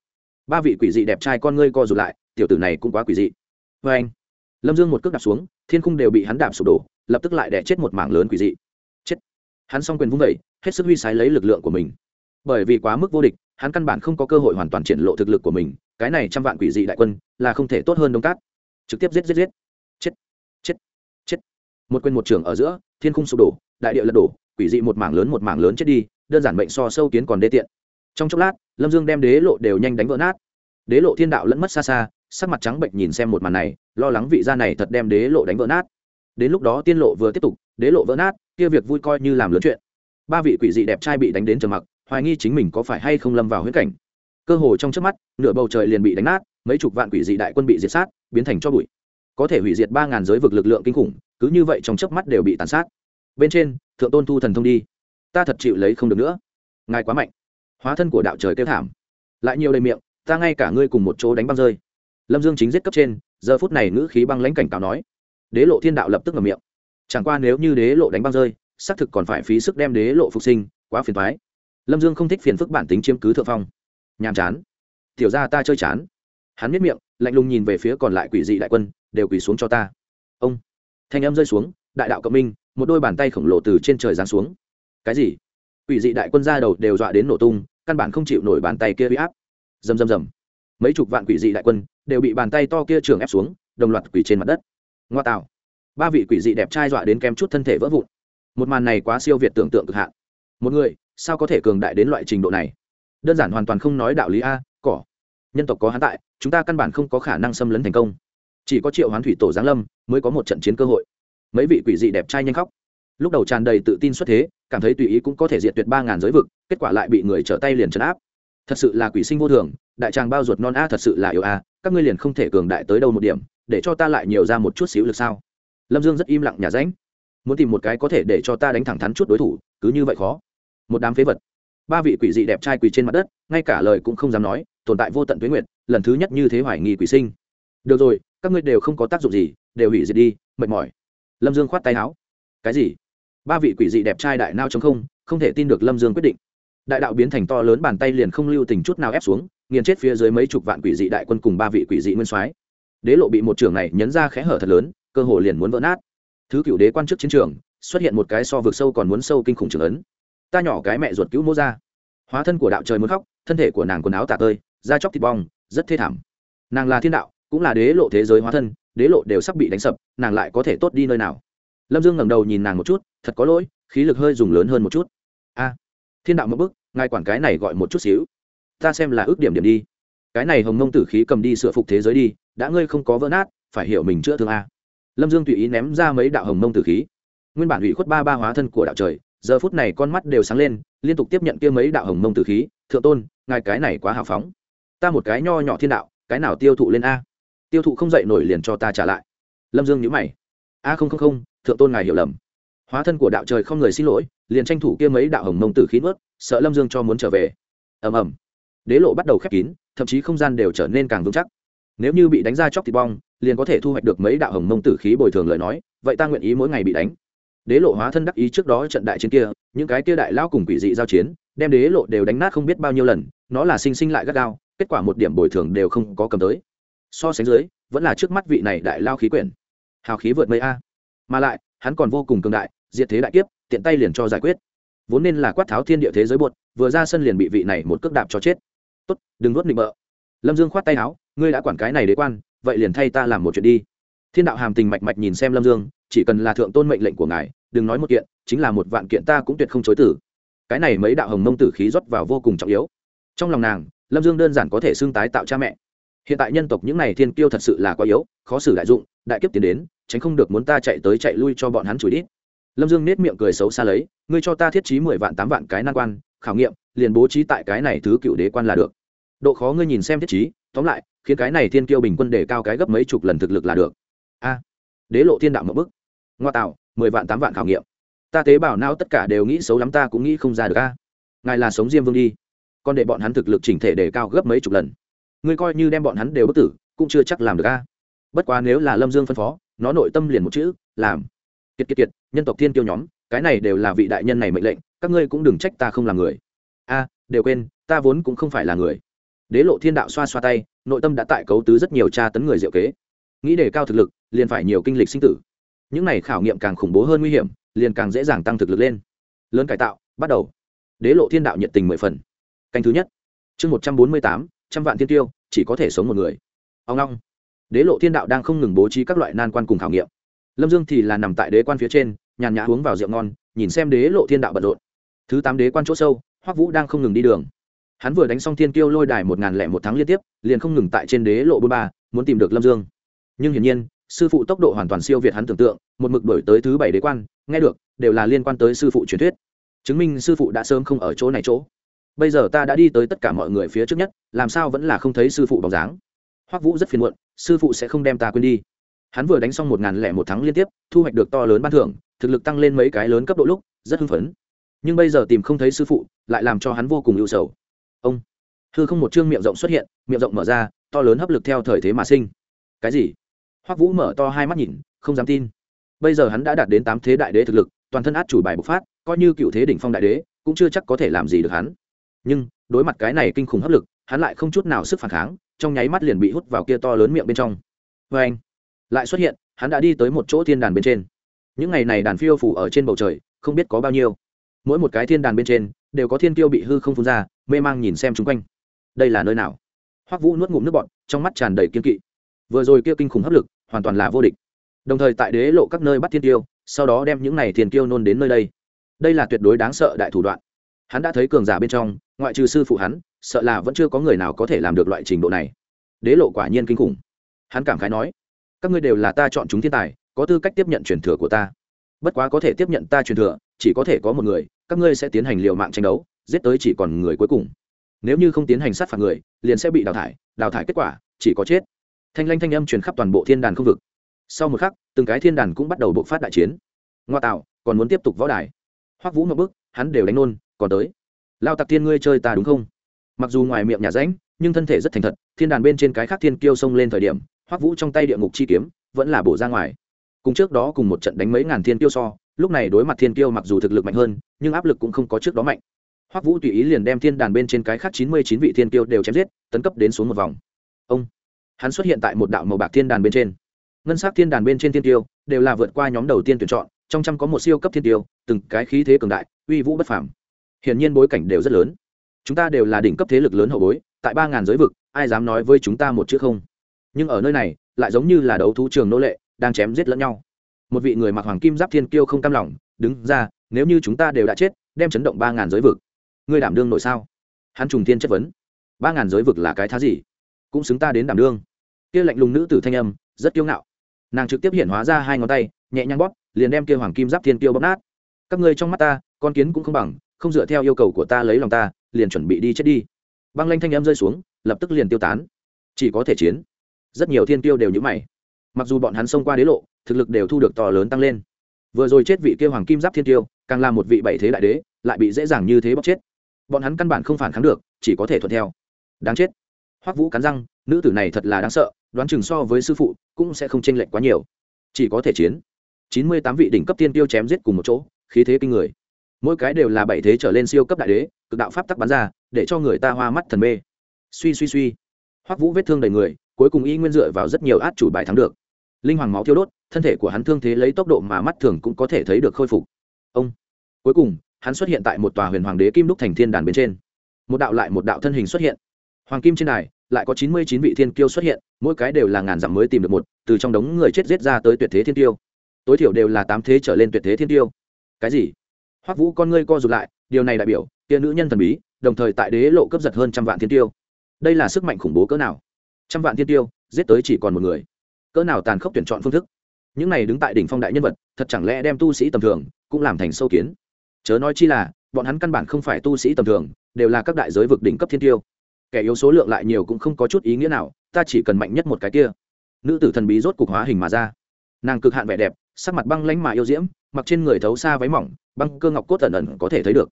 Ba vị quỷ dị đẹp trai con ngươi co rụt lại, tiểu tử này cũng quá quỷ dị. Vê anh, lâm dương một cước đạp xuống, thiên khung đều bị hắn đạp sụp đổ, lập tức lại đẻ chết một mảng lớn quỷ dị. Chết. Hắn s o n g quyền vung vẩy hết sức huy sái lấy lực lượng của mình. Bởi vì quá mức vô địch, hắn căn bản không có cơ hội hoàn toàn triển lộ thực lực của mình, cái này trăm vạn quỷ dị đại quân, là không thể tốt hơn đông cát. Trực tiếp giết giết giết một quyền một trưởng ở giữa, thiên khung sụp đổ, đại địa lật đổ, quỷ dị một mảng lớn một mảng lớn chết đi, đơn giản bệnh so sâu kiến còn đê tiện. Trong chốc lát, lâm dương đem đế lộ đều nhanh đánh vỡ nát. Đế lộ thiên đạo lẫn mất xa xa, sắc mặt trắng bệnh nhìn xem một màn này, lo lắng vị gia này thật đem đế lộ đánh vỡ nát. Đến lúc đó tiên lộ vừa tiếp tục, đế lộ vỡ nát, kia việc vui coi như làm lớn chuyện. Ba vị quỷ dị đẹp trai bị đánh đến trầm mặc, hoài nghi chính mình có phải hay không lâm vào huyết cảnh. Cơ hồ trong trước mắt, nửa bầu trời liền bị đánh nát, mấy chục vạn quỷ dị đại quân bị diệt sát, biến thành cho bụi. Có thể hủy diệt ba ngàn giới vực lực lượng kinh khủng cứ như vậy trong chớp mắt đều bị tàn sát. Bên trên, thượng tôn thu thần thông đi. Ta thật chịu lấy không được nữa. Ngài quá mạnh. Hóa thân của đạo trời kêu thảm. Lại nhiều đầy miệng, ta ngay cả ngươi cùng một chỗ đánh băng rơi. Lâm dương chính giết cấp trên, giờ phút này ngữ khí băng lãnh cảnh cáo nói. Đế lộ thiên đạo lập tức ngầm miệng. Chẳng qua nếu như đế lộ đánh băng rơi, xác thực còn phải phí sức đem đế lộ phục sinh, quá phiền thoái lâm dương không thích phiền phức bản tính chiếm cứ thượng phong. Nhàm chán. Tiểu ra ta chơi chán. Hắn miết miệng, lạnh lùng nhìn về phía còn lại quỷ dị đại quân, đều quỳ xuống cho ta. Ông thanh âm rơi xuống, đại đạo cộng minh, một đôi bàn tay khổng lồ từ trên trời giáng xuống. Cái gì? Quỷ dị đại quân ra đầu đều dọa đến nổ tung, căn bản không chịu nổi bàn tay kia bị áp. Rầm rầm rầm. Mấy chục vạn quỷ dị đại quân đều bị bàn tay to kia trường ép xuống, đồng loạt quỷ trên mặt đất. Ngoa tạo. Ba vị quỷ dị đẹp trai dọa đến kem chút thân thể vỡ vụn. Một màn này quá siêu việt tưởng tượng cực hạn. Một người, sao có thể cường đại đến loại trình độ này? Đơn giản hoàn toàn không nói đạo lý a, cỏ. Nhân tộc có hán tại, chúng ta căn bản không có khả năng xâm lấn thành công. Chỉ có triệu hoán thủy tổ giáng lâm mới có một trận chiến cơ hội. Mấy vị quỷ dị đẹp trai nhanh khóc. Lúc đầu tràn đầy tự tin xuất thế, cảm thấy tùy ý cũng có thể diệt tuyệt ba ngàn giới vực, kết quả lại bị người trở tay liền trấn áp. Thật sự là quỷ sinh vô thường, đại tràng bao ruột non a thật sự là yêu a, các ngươi liền không thể cường đại tới đâu một điểm, để cho ta lại nhiều ra một chút xíu lực sao? Lâm dương rất im lặng nhà ránh. Muốn tìm một cái có thể để cho ta đánh thẳng thắn chút đối thủ, cứ như vậy khó. Một đám phế vật. Ba vị quỷ dị đẹp trai quỳ trên mặt đất, ngay cả lời cũng không dám nói, tồn tại vô tận tuyến nguyệt, lần thứ nhất như thế hoài nghi quỷ sinh. Được rồi, các ngươi đều không có tác dụng gì đều hủy diệt đi, mệt mỏi. Lâm dương khoát tay áo. Cái gì? Ba vị quỷ dị đẹp trai đại nao chống không không thể tin được lâm dương quyết định. Đại đạo biến thành to lớn bàn tay liền không lưu tình chút nào ép xuống, nghiền chết phía dưới mấy chục vạn quỷ dị đại quân cùng ba vị quỷ dị nguyên soái. Đế lộ bị một trường này nhấn ra khẽ hở thật lớn, cơ hồ liền muốn vỡ nát. Thứ cựu đế quan trước chiến trường, xuất hiện một cái so vực sâu còn muốn sâu kinh khủng trường ấn. Ta nhỏ cái mẹ ruột cứu mô ra. Hóa thân của đạo trời muốn khóc, thân thể của nàng quần áo tả tơi, da chóc thịt bong, rất thê thảm. Nàng là thiên đạo, cũng là đế lộ thế giới hóa thân đế lộ đều sắp bị đánh sập, nàng lại có thể tốt đi nơi nào? Lâm dương ngẩng đầu nhìn nàng một chút, thật có lỗi, khí lực hơi dùng lớn hơn một chút. A, thiên đạo mất bức ngài quản cái này gọi một chút xíu. Ta xem là ước điểm điểm đi. Cái này hồng mông tử khí cầm đi sửa phục thế giới đi, đã ngươi không có vỡ nát, phải hiểu mình chữa thương a. Lâm dương tùy ý ném ra mấy đạo hồng mông tử khí. Nguyên bản ủy khuất ba ba hóa thân của đạo trời, giờ phút này con mắt đều sáng lên, liên tục tiếp nhận kia mấy đạo hồng mông tử khí. Thượng tôn, ngài cái này quá hào phóng. Ta một cái nho nhỏ thiên đạo, cái nào tiêu thụ lên a? Tiêu thụ không dậy nổi liền cho ta trả lại. Lâm dương nhữ mày. A không không không, thượng tôn ngài hiểu lầm. Hóa thân của đạo trời không người xin lỗi, liền tranh thủ kia mấy đạo hồng mông tử khí nuốt, sợ lâm dương cho muốn trở về. Ầm ầm. Đế lộ bắt đầu khép kín, thậm chí không gian đều trở nên càng vững chắc. Nếu như bị đánh ra chóc thịt bong, liền có thể thu hoạch được mấy đạo hồng mông tử khí bồi thường lời nói, vậy ta nguyện ý mỗi ngày bị đánh. Đế lộ hóa thân đắc ý trước đó trận đại chiến kia, những cái kia đại lão cùng quỷ dị giao chiến, đem đế lộ đều đánh nát không biết bao nhiêu lần, nó là sinh sinh lại gắt gao, kết quả một điểm bồi thường đều không có cầm tới so sánh dưới, vẫn là trước mắt vị này đại lao khí quyển. Hào khí vượt mây a. Mà lại, hắn còn vô cùng cường đại, diệt thế đại kiếp, tiện tay liền cho giải quyết. Vốn nên là quát tháo thiên địa thế giới buột, vừa ra sân liền bị vị này một cước đạp cho chết. Tốt, đừng nuốt nịnh bợ. Lâm dương khoát tay áo, ngươi đã quản cái này đế quan, vậy liền thay ta làm một chuyện đi. Thiên đạo hàm tình mạch mạch nhìn xem lâm dương, chỉ cần là thượng tôn mệnh lệnh của ngài, đừng nói một kiện, chính là một vạn kiện ta cũng tuyệt không chối tử. Cái này mấy đạo hồng mông tử khí rót vào vô cùng trọng yếu. Trong lòng nàng, lâm dương đơn giản có thể xưng tái tạo cha mẹ hiện tại nhân tộc những này thiên kiêu thật sự là quá yếu, khó xử đại dụng, đại kiếp tiến đến, tránh không được muốn ta chạy tới chạy lui cho bọn hắn chửi đít. Lâm dương nết miệng cười xấu xa lấy, ngươi cho ta thiết trí mười vạn tám vạn cái nan quan, khảo nghiệm, liền bố trí tại cái này thứ cựu đế quan là được. Độ khó ngươi nhìn xem thiết trí, tóm lại, khiến cái này thiên kiêu bình quân đề cao cái gấp mấy chục lần thực lực là được. A, đế lộ thiên đạo một bức ngoa tạo, mười vạn tám vạn khảo nghiệm. Ta tế bảo não tất cả đều nghĩ xấu lắm, ta cũng nghĩ không ra được a. Ngài là sống diêm vương đi. Còn để bọn hắn thực lực chỉnh thể đề cao gấp mấy chục lần ngươi coi như đem bọn hắn đều bất tử, cũng chưa chắc làm được a. Bất quá nếu là lâm dương phân phó, nó nội tâm liền một chữ, làm. Kiệt kiệt kiệt, nhân tộc thiên tiêu nhóm, cái này đều là vị đại nhân này mệnh lệnh, các ngươi cũng đừng trách ta không là người. A, đều quên, ta vốn cũng không phải là người. Đế lộ thiên đạo xoa xoa tay, nội tâm đã tại cấu tứ rất nhiều tra tấn người diệu kế. Nghĩ đề cao thực lực, liền phải nhiều kinh lịch sinh tử. Những này khảo nghiệm càng khủng bố hơn nguy hiểm, liền càng dễ dàng tăng thực lực lên. Lớn cải tạo, bắt đầu. Đế lộ thiên đạo nhiệt tình mười phần. Canh thứ nhất. Chương một trăm bốn mươi tám trăm vạn thiên tiêu, chỉ có thể sống một người. Ông long. Đế lộ thiên đạo đang không ngừng bố trí các loại nan quan cùng khảo nghiệm. Lâm dương thì là nằm tại đế quan phía trên, nhàn nhã uống vào rượu ngon, nhìn xem đế lộ thiên đạo bận rộn. Thứ tám đế quan chỗ sâu, hoắc vũ đang không ngừng đi đường. Hắn vừa đánh xong thiên kiêu lôi đài một ngàn lẻ một tháng liên tiếp, liền không ngừng tại trên đế lộ bôn ba, muốn tìm được lâm dương. Nhưng hiển nhiên, sư phụ tốc độ hoàn toàn siêu việt hắn tưởng tượng, một mực đổi tới thứ bảy đế quan, nghe được, đều là liên quan tới sư phụ truyền thuyết. Chứng minh sư phụ đã sớm không ở chỗ này chỗ bây giờ ta đã đi tới tất cả mọi người phía trước nhất, làm sao vẫn là không thấy sư phụ bóng dáng? Hoắc vũ rất phiền muộn, sư phụ sẽ không đem ta quên đi. Hắn vừa đánh xong một ngàn lẻ một tháng liên tiếp, thu hoạch được to lớn ban thưởng, thực lực tăng lên mấy cái lớn cấp độ lúc, rất hưng phấn. Nhưng bây giờ tìm không thấy sư phụ, lại làm cho hắn vô cùng ưu sầu. Ông, hư không một chương miệng rộng xuất hiện, miệng rộng mở ra, to lớn hấp lực theo thời thế mà sinh. Cái gì? Hoắc vũ mở to hai mắt nhìn, không dám tin. Bây giờ hắn đã đạt đến tám thế đại đế thực lực, toàn thân át chủ bài bộc phát, coi như cựu thế đỉnh phong đại đế, cũng chưa chắc có thể làm gì được hắn nhưng đối mặt cái này kinh khủng hấp lực, hắn lại không chút nào sức phản kháng, trong nháy mắt liền bị hút vào kia to lớn miệng bên trong. Vê anh, lại xuất hiện, hắn đã đi tới một chỗ thiên đàn bên trên. Những ngày này đàn phiêu phủ ở trên bầu trời, không biết có bao nhiêu. Mỗi một cái thiên đàn bên trên, đều có thiên tiêu bị hư không phun ra, mê mang nhìn xem chung quanh. Đây là nơi nào? Hoắc vũ nuốt ngụm nước bọn trong mắt tràn đầy kiên kỵ. Vừa rồi kia kinh khủng hấp lực, hoàn toàn là vô địch. Đồng thời tại đế lộ các nơi bắt thiên tiêu sau đó đem những này thiên tiêu nôn đến nơi đây. Đây là tuyệt đối đáng sợ đại thủ đoạn hắn đã thấy cường giả bên trong, ngoại trừ sư phụ hắn, sợ là vẫn chưa có người nào có thể làm được loại trình độ này. Đế lộ quả nhiên kinh khủng. Hắn cảm khái nói, các ngươi đều là ta chọn chúng thiên tài, có tư cách tiếp nhận truyền thừa của ta. Bất quá có thể tiếp nhận ta truyền thừa, chỉ có thể có một người, các ngươi sẽ tiến hành liều mạng tranh đấu, giết tới chỉ còn người cuối cùng. Nếu như không tiến hành sát phạt người, liền sẽ bị đào thải đào thải kết quả, chỉ có chết. Thanh lanh thanh âm truyền khắp toàn bộ thiên đàn không vực. Sau một khắc, từng cái thiên đàn cũng bắt đầu bộc phát đại chiến. Ngoa tạo, còn muốn tiếp tục võ đài. Hoắc vũ một bước hắn đều đánh nôn còn tới. Lao tặc thiên, ngươi chơi ta đúng không? Mặc dù ngoài miệng nhà ránh nhưng thân thể rất thành thật, thiên đàn bên trên cái khác thiên kiêu xông lên thời điểm, hoắc vũ trong tay địa ngục chi kiếm vẫn là bổ ra ngoài. Cùng trước đó cùng một trận đánh mấy ngàn thiên kiêu so, lúc này đối mặt thiên kiêu mặc dù thực lực mạnh hơn, nhưng áp lực cũng không có trước đó mạnh. Hoắc vũ tùy ý liền đem thiên đàn bên trên cái khác chín mươi chín vị thiên kiêu đều chém giết, tấn cấp đến xuống một vòng. Ông! Hắn xuất hiện tại một đạo màu bạc thiên đàn bên trên. Ngân sắc thiên đàn bên trên thiên tiêu đều là vượt qua nhóm đầu tiên tuyển chọn, trong trăm có một siêu cấp thiên tiêu từng cái khí thế cường đại, uy vũ bất phàm hiển nhiên bối cảnh đều rất lớn. Chúng ta đều là đỉnh cấp thế lực lớn hậu bối, tại ba ngàn giới vực, ai dám nói với chúng ta một chữ không? Nhưng ở nơi này, lại giống như là đấu thú trường nô lệ, đang chém giết lẫn nhau. Một vị người mặc hoàng kim giáp thiên kiêu không cam lòng, đứng ra, nếu như chúng ta đều đã chết, đem chấn động ba ngàn giới vực. Ngươi đảm đương nội sao? Hắn trùng thiên chất vấn. Ba ngàn giới vực là cái thá gì? Cũng xứng ta đến đảm đương. Kia lạnh lùng nữ tử thanh âm, rất kiêu ngạo. Nàng trực tiếp hiện hóa ra hai ngón tay, nhẹ nhàng bóp, liền đem kia hoàng kim giáp thiên kiêu bóp nát. Các ngươi trong mắt ta, con kiến cũng không bằng không dựa theo yêu cầu của ta lấy lòng ta, liền chuẩn bị đi chết đi. Băng lanh thanh âm rơi xuống, lập tức liền tiêu tán. Chỉ có thể chiến. Rất nhiều thiên tiêu đều như mày. Mặc dù bọn hắn xông qua đế lộ, thực lực đều thu được to lớn tăng lên. Vừa rồi chết vị kia hoàng kim giáp thiên tiêu, càng là một vị bảy thế đại đế, lại bị dễ dàng như thế bóc chết. Bọn hắn căn bản không phản kháng được, chỉ có thể thuận theo. Đáng chết. Hoắc vũ cắn răng, nữ tử này thật là đáng sợ, đoán chừng so với sư phụ, cũng sẽ không chênh lệch quá nhiều. Chỉ có thể chiến. Chín mươi tám vị đỉnh cấp tiên tiêu chém giết cùng một chỗ, khí thế kinh người mỗi cái đều là bảy thế trở lên siêu cấp đại đế, cực đạo pháp tắc bắn ra, để cho người ta hoa mắt thần mê. Suy suy suy. Hoắc vũ vết thương đầy người, cuối cùng y nguyên dựa vào rất nhiều át chủ bài thắng được. Linh hoàng máu thiêu đốt, thân thể của hắn thương thế lấy tốc độ mà mắt thường cũng có thể thấy được khôi phục. Ông. Cuối cùng, hắn xuất hiện tại một tòa huyền hoàng đế kim đúc thành thiên đàn bên trên. Một đạo lại một đạo thân hình xuất hiện. Hoàng kim trên đài, lại có chín mươi chín vị thiên kiêu xuất hiện, mỗi cái đều là ngàn dặm mới tìm được một, từ trong đống người chết giết ra tới tuyệt thế thiên tiêu. Tối thiểu đều là tám thế trở lên tuyệt thế thiên tiêu. Cái gì? Hoắc vũ con ngươi co rụt lại, điều này đại biểu, kia nữ nhân thần bí, đồng thời tại đế lộ cấp giật hơn trăm vạn thiên tiêu. Đây là sức mạnh khủng bố cỡ nào? Trăm vạn thiên tiêu, giết tới chỉ còn một người. Cỡ nào tàn khốc tuyển chọn phương thức? Những này đứng tại đỉnh phong đại nhân vật, thật chẳng lẽ đem tu sĩ tầm thường, cũng làm thành sâu kiến? Chớ nói chi là, bọn hắn căn bản không phải tu sĩ tầm thường, đều là các đại giới vực đỉnh cấp thiên tiêu. Kẻ yếu số lượng lại nhiều cũng không có chút ý nghĩa nào, ta chỉ cần mạnh nhất một cái kia. Nữ tử thần bí rốt cục hóa hình mà ra. Nàng cực hạn vẻ đẹp, sắc mặt băng lánh mà yêu diễm, mặc trên người thấu xa váy mỏng băng cơ ngọc cốt ẩn ẩn có thể thấy được.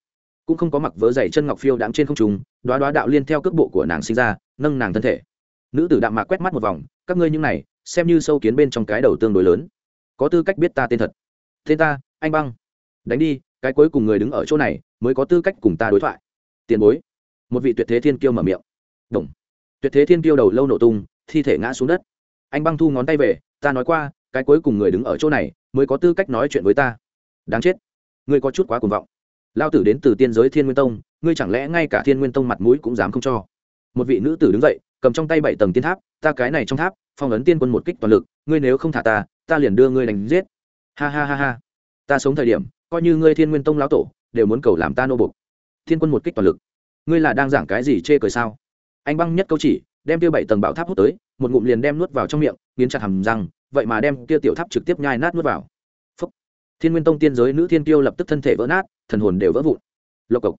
Cũng không có mặc vớ dày chân ngọc phiêu đáng trên không trùng đoá đoá đạo liên theo cước bộ của nàng sinh ra, nâng nàng thân thể. Nữ tử đạm mạc quét mắt một vòng, các ngươi những này, xem như sâu kiến bên trong cái đầu tương đối lớn. Có tư cách biết ta tên thật. Tên ta, anh băng. Đánh đi, cái cuối cùng người đứng ở chỗ này, mới có tư cách cùng ta đối thoại. Tiền bối. Một vị tuyệt thế thiên kiêu mở miệng. Đồng. Tuyệt thế thiên kiêu đầu lâu nổ tung, thi thể ngã xuống đất. Anh băng thu ngón tay về, ta nói qua, cái cuối cùng người đứng ở chỗ này, mới có tư cách nói chuyện với ta. Đáng chết ngươi có chút quá cuồng vọng. Lao tử đến từ tiên giới thiên nguyên tông, ngươi chẳng lẽ ngay cả thiên nguyên tông mặt mũi cũng dám không cho? Một vị nữ tử đứng dậy, cầm trong tay bảy tầng tiên tháp, ta cái này trong tháp, phong ấn tiên quân một kích toàn lực, ngươi nếu không thả ta ta liền đưa ngươi đánh giết. Ha ha ha ha. Ta sống thời điểm, coi như ngươi thiên nguyên tông lão tổ, đều muốn cầu làm ta nô bục thiên quân một kích toàn lực. Ngươi là đang giảng cái gì chê cười sao? Anh băng nhất câu chỉ, đem tiêu bảy tầng bảo tháp hút tới, một ngụm liền đem nuốt vào trong miệng, nghiến chặt hầm răng, vậy mà đem kia tiểu tháp trực tiếp nhai nát nuốt vào thiên nguyên tông tiên giới nữ thiên tiêu lập tức thân thể vỡ nát, thần hồn đều vỡ vụn. Lộc cộc.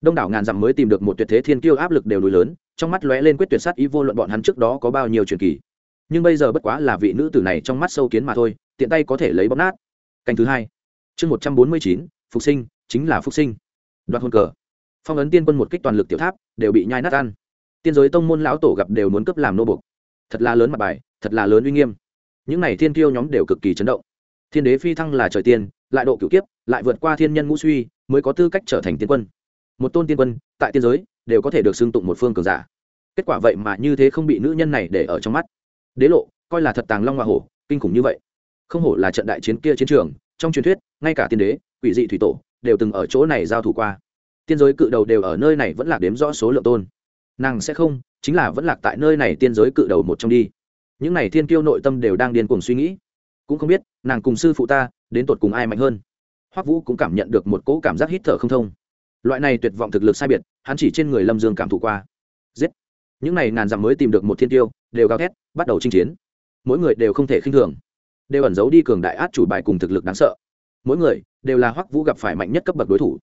Đông đảo ngàn dặm mới tìm được một tuyệt thế thiên kiêu áp lực đều núi lớn, trong mắt lóe lên quyết tuyệt sát ý vô luận bọn hắn trước đó có bao nhiêu truyền kỳ. Nhưng bây giờ bất quá là vị nữ tử này trong mắt sâu kiến mà thôi, tiện tay có thể lấy bóp nát. Canh thứ hai. Chương một trăm bốn mươi chín, phục sinh, chính là phục sinh. Đoạt hôn cờ. Phong ấn tiên quân một kích toàn lực tiểu tháp, đều bị nhai nát ăn. Tiên giới tông môn lão tổ gặp đều muốn cấp làm nô bục thật là lớn mặt bài, thật là lớn uy nghiêm. Những này thiên kiêu nhóm đều cực kỳ chấn động thiên đế phi thăng là trời tiên, lại độ cửu kiếp, lại vượt qua thiên nhân ngũ suy, mới có tư cách trở thành tiên quân. Một tôn tiên quân, tại tiên giới, đều có thể được xưng tụng một phương cường giả. Kết quả vậy mà như thế không bị nữ nhân này để ở trong mắt. Đế lộ, coi là thật tàng long hoa hổ, kinh khủng như vậy. Không hổ là trận đại chiến kia chiến trường, trong truyền thuyết, ngay cả tiên đế, quỷ dị thủy tổ, đều từng ở chỗ này giao thủ qua. Tiên giới cự đầu đều ở nơi này vẫn là đếm rõ số lượng tôn. Nàng sẽ không, chính là vẫn lạc tại nơi này tiên giới cự đầu một trong đi. Những này thiên kiêu nội tâm đều đang điên cuồng suy nghĩ cũng không biết, nàng cùng sư phụ ta, đến tột cùng ai mạnh hơn. Hoắc vũ cũng cảm nhận được một cỗ cảm giác hít thở không thông. Loại này tuyệt vọng thực lực sai biệt, hắn chỉ trên người lâm dương cảm thụ qua. Giết! Những này ngàn dặm mới tìm được một thiên tiêu, đều gào thét, bắt đầu chinh chiến. Mỗi người đều không thể khinh thường. Đều ẩn giấu đi cường đại át chủ bài cùng thực lực đáng sợ. Mỗi người, đều là hoắc vũ gặp phải mạnh nhất cấp bậc đối thủ.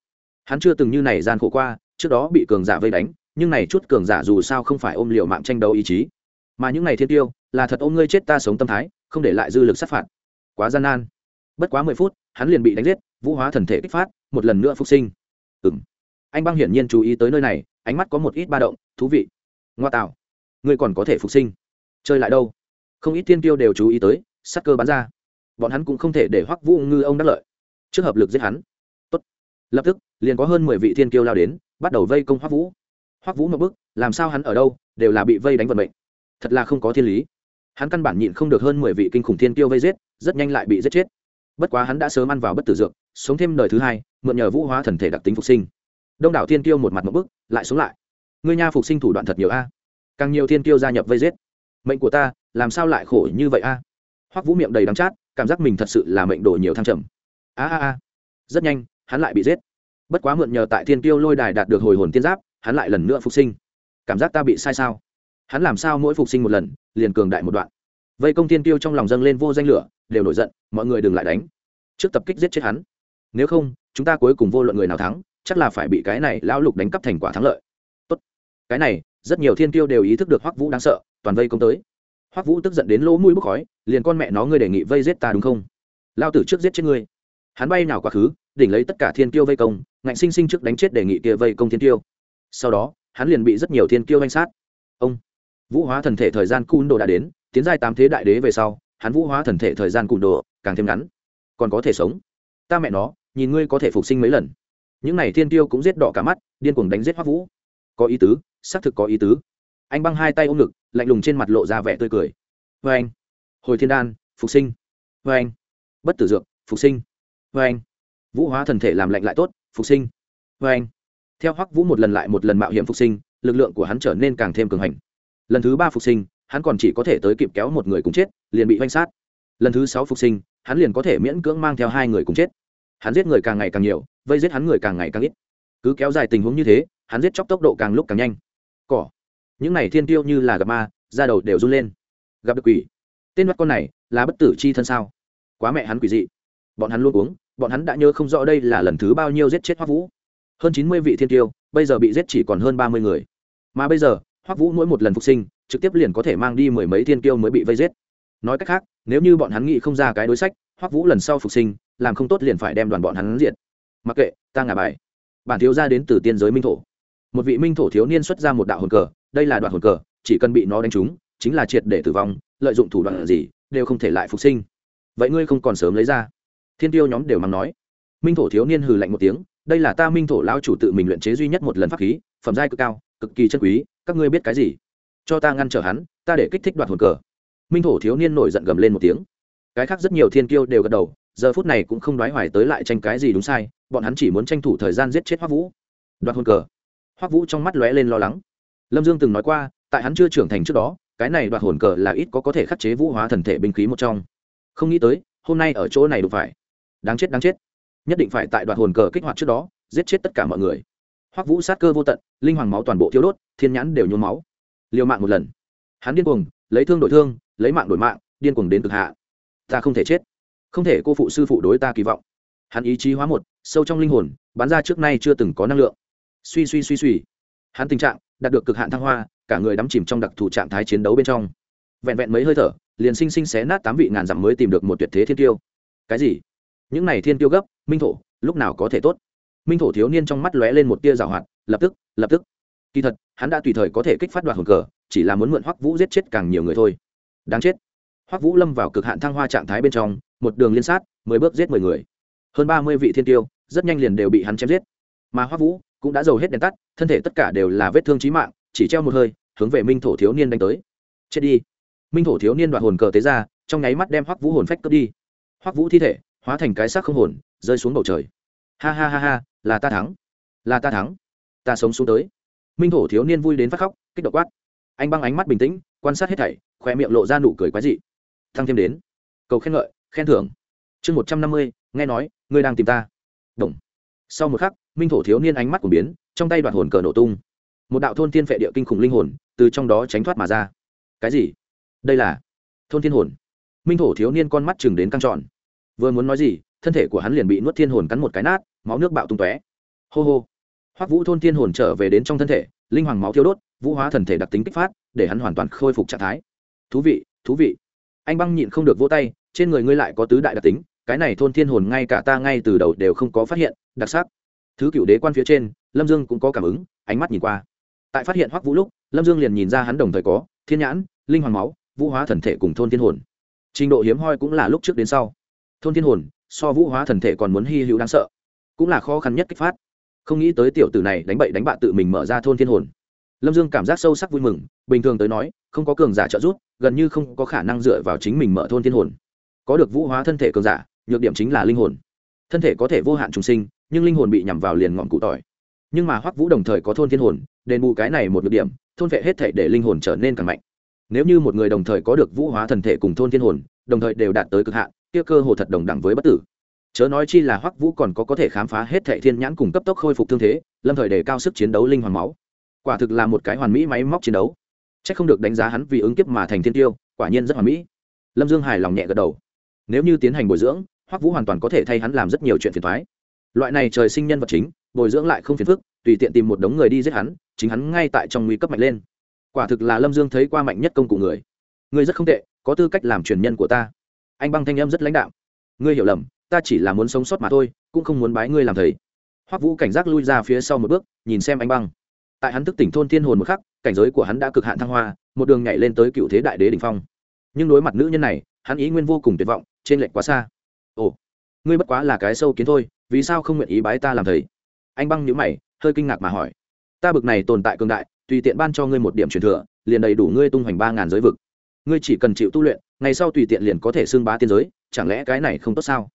Hắn chưa từng như này gian khổ qua, trước đó bị cường giả vây đánh, nhưng này chút cường giả dù sao không phải ôm liệu mạng tranh đấu ý chí. Mà những này thiên tiêu, là thật ôm ngươi chết ta sống tâm thái không để lại dư lực sát phạt. Quá gian nan. Bất quá mười phút, hắn liền bị đánh giết, vũ hóa thần thể kích phát, một lần nữa phục sinh. Ừ m anh băng hiển nhiên chú ý tới nơi này, ánh mắt có một ít ba động, thú vị. Ngoa tạo. Ngươi còn có thể phục sinh. Chơi lại đâu? Không ít tiên tiêu đều chú ý tới, sắc cơ bắn ra. Bọn hắn cũng không thể để hoắc vũ ngư ông đắc lợi. Trước hợp lực giết hắn. Tốt. lập tức, liền có hơn mười vị thiên kiêu lao đến, bắt đầu vây công hoắc vũ. Hoắc vũ một bức làm sao hắn ở đâu, đều là bị vây đánh vận mệnh. Thật là không có thiên lý hắn căn bản nhịn không được hơn mười vị kinh khủng thiên tiêu vây giết, rất nhanh lại bị giết chết. Bất quá hắn đã sớm ăn vào bất tử dược, sống thêm đời thứ hai, mượn nhờ vũ hóa thần thể đặc tính phục sinh. Đông đảo thiên tiêu một mặt một bức, lại xuống lại. Ngươi nha phục sinh thủ đoạn thật nhiều a. Càng nhiều thiên tiêu gia nhập vây giết, mệnh của ta làm sao lại khổ như vậy a? Hoắc vũ miệng đầy đắng chát, cảm giác mình thật sự là mệnh đổ nhiều thăng trầm. A a a. Rất nhanh, hắn lại bị giết. Bất quá mượn nhờ tại thiên tiêu lôi đài đạt được hồi hồn tiên giáp, hắn lại lần nữa phục sinh. Cảm giác ta bị sai sao? Hắn làm sao mỗi phục sinh một lần, liền cường đại một đoạn. Vây công thiên tiêu trong lòng dâng lên vô danh lửa, đều nổi giận, mọi người đừng lại đánh. Trước tập kích giết chết hắn. Nếu không, chúng ta cuối cùng vô luận người nào thắng, chắc là phải bị cái này lão lục đánh cắp thành quả thắng lợi. Tốt. Cái này, rất nhiều thiên tiêu đều ý thức được hoắc vũ đáng sợ, toàn vây công tới. Hoắc vũ tức giận đến lỗ mũi bốc khói, liền con mẹ nó ngươi đề nghị vây giết ta đúng không? Lao tử trước giết chết ngươi. Hắn bay nào quá khứ, đỉnh lấy tất cả thiên tiêu vây công, ngạnh sinh sinh trước đánh chết đề nghị kia vây công thiên tiêu sau đó, hắn liền bị rất nhiều thiên tiêu danh sát. Ông vũ hóa thần thể thời gian cun đồ đã đến, tiến giai tám thế đại đế về sau, hắn vũ hóa thần thể thời gian cun đồ càng thêm ngắn. Còn có thể sống. Ta mẹ nó, nhìn ngươi có thể phục sinh mấy lần. Những n à y thiên tiêu cũng giết đỏ cả mắt, điên cuồng đánh giết hoắc vũ. Có ý tứ, xác thực có ý tứ. Anh băng hai tay ôm ngực, lạnh lùng trên mặt lộ ra vẻ tươi cười. Vê anh. Hồi thiên đan, phục sinh. Vê anh. Bất tử dược, phục sinh. Vê anh. Vũ hóa thần thể làm lạnh lại tốt, phục sinh. Vê anh. Theo hoắc vũ một lần lại một lần mạo hiểm phục sinh, lực lượng của hắn trở nên càng thêm cường hành lần thứ ba phục sinh, hắn còn chỉ có thể tới kịp kéo một người cùng chết, liền bị oanh sát. Lần thứ sáu phục sinh, hắn liền có thể miễn cưỡng mang theo hai người cùng chết. Hắn giết người càng ngày càng nhiều, vây giết hắn người càng ngày càng ít. Cứ kéo dài tình huống như thế, hắn giết chóc tốc độ càng lúc càng nhanh. Cỏ. Những này thiên tiêu như là gặp ma, da đầu đều run lên. Gặp được quỷ. Tên mắt con này là bất tử chi thân sao? Quá mẹ hắn quỷ dị. Bọn hắn luôn uống, bọn hắn đã nhớ không rõ đây là lần thứ bao nhiêu giết chết hoa vũ. Hơn chín mươi vị thiên tiêu, bây giờ bị giết chỉ còn hơn ba mươi người. Mà bây giờ hoắc vũ mỗi một lần phục sinh, trực tiếp liền có thể mang đi mười mấy thiên tiêu mới bị vây giết. Nói cách khác, nếu như bọn hắn nghĩ không ra cái đối sách, hoắc vũ lần sau phục sinh, làm không tốt liền phải đem đoàn bọn hắn diệt. Mặc kệ, ta ngả bài. Bản thiếu ra đến từ tiên giới minh thổ. Một vị minh thổ thiếu niên xuất ra một đạo hồn cờ, đây là đoạn hồn cờ, chỉ cần bị nó đánh trúng, chính là triệt để tử vong, lợi dụng thủ đoạn gì, đều không thể lại phục sinh. Vậy ngươi không còn sớm lấy ra? Thiên tiêu nhóm đều mắng nói. Minh thổ thiếu niên hừ lạnh một tiếng, đây là ta minh thổ lão chủ tự mình luyện chế duy nhất một lần pháp khí, phẩm giai cực cao cực kỳ chân quý, các ngươi biết cái gì? Cho ta ngăn trở hắn, ta để kích thích đoạt hồn cờ. Minh thổ thiếu niên nổi giận gầm lên một tiếng. Cái khác rất nhiều thiên kiêu đều gật đầu, giờ phút này cũng không đoái hoài tới lại tranh cái gì đúng sai, bọn hắn chỉ muốn tranh thủ thời gian giết chết hoắc vũ. Đoạt hồn cờ. Hoắc vũ trong mắt lóe lên lo lắng. Lâm dương từng nói qua, tại hắn chưa trưởng thành trước đó, cái này đoạt hồn cờ là ít có có thể khắc chế vũ hóa thần thể binh khí một trong. Không nghĩ tới, hôm nay ở chỗ này đụng phải. Đáng chết đáng chết. Nhất định phải tại đoạt hồn cờ kích hoạt trước đó, giết chết tất cả mọi người hoắc vũ sát cơ vô tận, linh hoàng máu toàn bộ thiếu đốt, thiên nhãn đều nhuốm máu. Liều mạng một lần. Hắn điên cuồng, lấy thương đổi thương, lấy mạng đổi mạng, điên cuồng đến cực hạ. Ta không thể chết. Không thể cô phụ sư phụ đối ta kỳ vọng. Hắn ý chí hóa một, sâu trong linh hồn, bắn ra trước nay chưa từng có năng lượng. Suy suy suy suy. Hắn tình trạng, đạt được cực hạn thăng hoa, cả người đắm chìm trong đặc thù trạng thái chiến đấu bên trong. Vẹn vẹn mấy hơi thở, liền sinh sinh xé nát tám vị ngàn dặm mới tìm được một tuyệt thế thiên tiêu. Cái gì? Những này thiên tiêu gấp, minh thổ, lúc nào có thể tốt? Minh thổ thiếu niên trong mắt lóe lên một tia rào hoạt, lập tức lập tức. Kỳ thật, hắn đã tùy thời có thể kích phát đoạt hồn cờ, chỉ là muốn mượn hoắc vũ giết chết càng nhiều người thôi. Đáng chết. Hoắc vũ lâm vào cực hạn thăng hoa trạng thái bên trong, một đường liên sát, mười bước giết mười người. Hơn ba mươi vị thiên tiêu, rất nhanh liền đều bị hắn chém giết. Mà hoắc vũ cũng đã giàu hết đèn tắt, thân thể tất cả đều là vết thương chí mạng, chỉ treo một hơi, hướng về minh thổ thiếu niên đánh tới. Chết đi. Minh thổ thiếu niên đoạt hồn cờ tế ra, trong nháy mắt đem hoắc vũ hồn phách cướp đi. Hoắc vũ thi thể, hóa thành cái xác không hồn, rơi xuống bầu trời ha ha ha ha, là ta thắng. Là ta thắng. Ta sống xuống tới. Minh thổ thiếu niên vui đến phát khóc, kích động quát. Anh băng ánh mắt bình tĩnh, quan sát hết thảy khoe miệng lộ ra nụ cười quái dị. Thăng thêm đến. Cầu khen ngợi, khen thưởng. Chương một trăm năm mươi, nghe nói, ngươi đang tìm ta. Đồng. sau một khắc, minh thổ thiếu niên ánh mắt của biến, trong tay đoạt hồn cờ nổ tung. Một đạo thôn tiên phệ địa kinh khủng linh hồn, từ trong đó tránh thoát mà ra. Cái gì? Đây là thôn thiên hồn. Minh thổ thiếu niên con mắt chừng đến căng tròn. Vừa muốn nói gì, thân thể của hắn liền bị nuốt thiên hồn cắn một cái nát máu nước bạo tung tóe. Hô hô. Hoắc vũ thôn thiên hồn trở về đến trong thân thể, linh hoàng máu thiêu đốt, vũ hóa thần thể đặc tính kích phát, để hắn hoàn toàn khôi phục trạng thái. Thú vị thú vị. Anh băng nhịn không được vỗ tay, trên người ngươi lại có tứ đại đặc tính, cái này thôn thiên hồn ngay cả ta ngay từ đầu đều không có phát hiện, đặc sắc. Thứ cựu đế quan phía trên, lâm dương cũng có cảm ứng, ánh mắt nhìn qua. Tại phát hiện hoắc vũ lúc, lâm dương liền nhìn ra hắn đồng thời có, thiên nhãn, linh hoàng máu, vũ hóa thần thể cùng thôn thiên hồn. Trình độ hiếm hoi cũng là lúc trước đến sau. Thôn thiên hồn, so vũ hóa thần thể còn muốn hy hữu đáng sợ cũng là khó khăn nhất kích phát. Không nghĩ tới tiểu tử này đánh bậy đánh bạ tự mình mở ra thôn thiên hồn. Lâm dương cảm giác sâu sắc vui mừng, bình thường tới nói, không có cường giả trợ giúp, gần như không có khả năng dựa vào chính mình mở thôn thiên hồn. Có được vũ hóa thân thể cường giả, nhược điểm chính là linh hồn. Thân thể có thể vô hạn trùng sinh, nhưng linh hồn bị nhằm vào liền ngọn cụ tỏi. Nhưng mà hoắc vũ đồng thời có thôn thiên hồn, đền bù cái này một nhược điểm, thôn vệ hết thể để linh hồn trở nên càng mạnh. Nếu như một người đồng thời có được vũ hóa thần thể cùng thôn thiên hồn, đồng thời đều đạt tới cực hạn, kia cơ hồ thật đồng đẳng với bất tử chớ nói chi là hoắc vũ còn có có thể khám phá hết thệ thiên nhãn cùng cấp tốc khôi phục thương thế, lâm thời đề cao sức chiến đấu linh hoàng máu. Quả thực là một cái hoàn mỹ máy móc chiến đấu. C h ắ c không được đánh giá hắn vì ứng kiếp mà thành thiên tiêu, quả nhiên rất hoàn mỹ. Lâm dương hài lòng nhẹ gật đầu. Nếu như tiến hành bồi dưỡng, hoắc vũ hoàn toàn có thể thay hắn làm rất nhiều chuyện phiền thoái loại này trời sinh nhân vật chính, bồi dưỡng lại không phiền phức, tùy tiện tìm một đống người đi giết hắn, chính hắn ngay tại trong nguy cấp mạnh lên. Quả thực là lâm dương thấy qua mạnh nhất công cụ người. Ngươi rất không tệ, có tư cách làm truyền nhân của ta. Anh băng thanh em rất lãnh đạo ngươi hiểu lầm ta chỉ là muốn sống sót mà thôi, cũng không muốn bái ngươi làm thầy. Hoắc vũ cảnh giác lui ra phía sau một bước, nhìn xem anh băng. Tại hắn thức tỉnh thôn thiên hồn một khắc, cảnh giới của hắn đã cực hạn thăng hoa, một đường nhảy lên tới cựu thế đại đế đ ỉ n h phong. Nhưng đối mặt nữ nhân này, hắn ý nguyên vô cùng tuyệt vọng trên lệnh quá xa. Ồ, ngươi bất quá là cái sâu kiến thôi, vì sao không nguyện ý bái ta làm thầy? Anh băng nhữ mày, hơi kinh ngạc mà hỏi. Ta bực này tồn tại cường đại, tùy tiện ban cho ngươi một điểm truyền thừa, liền đầy đủ ngươi tung hoành ba ngàn giới vực. Ngươi chỉ cần chịu tu luyện, ngày sau tùy tiện liền có thể xưng bá tiên giới, chẳng lẽ cái này không tốt sao?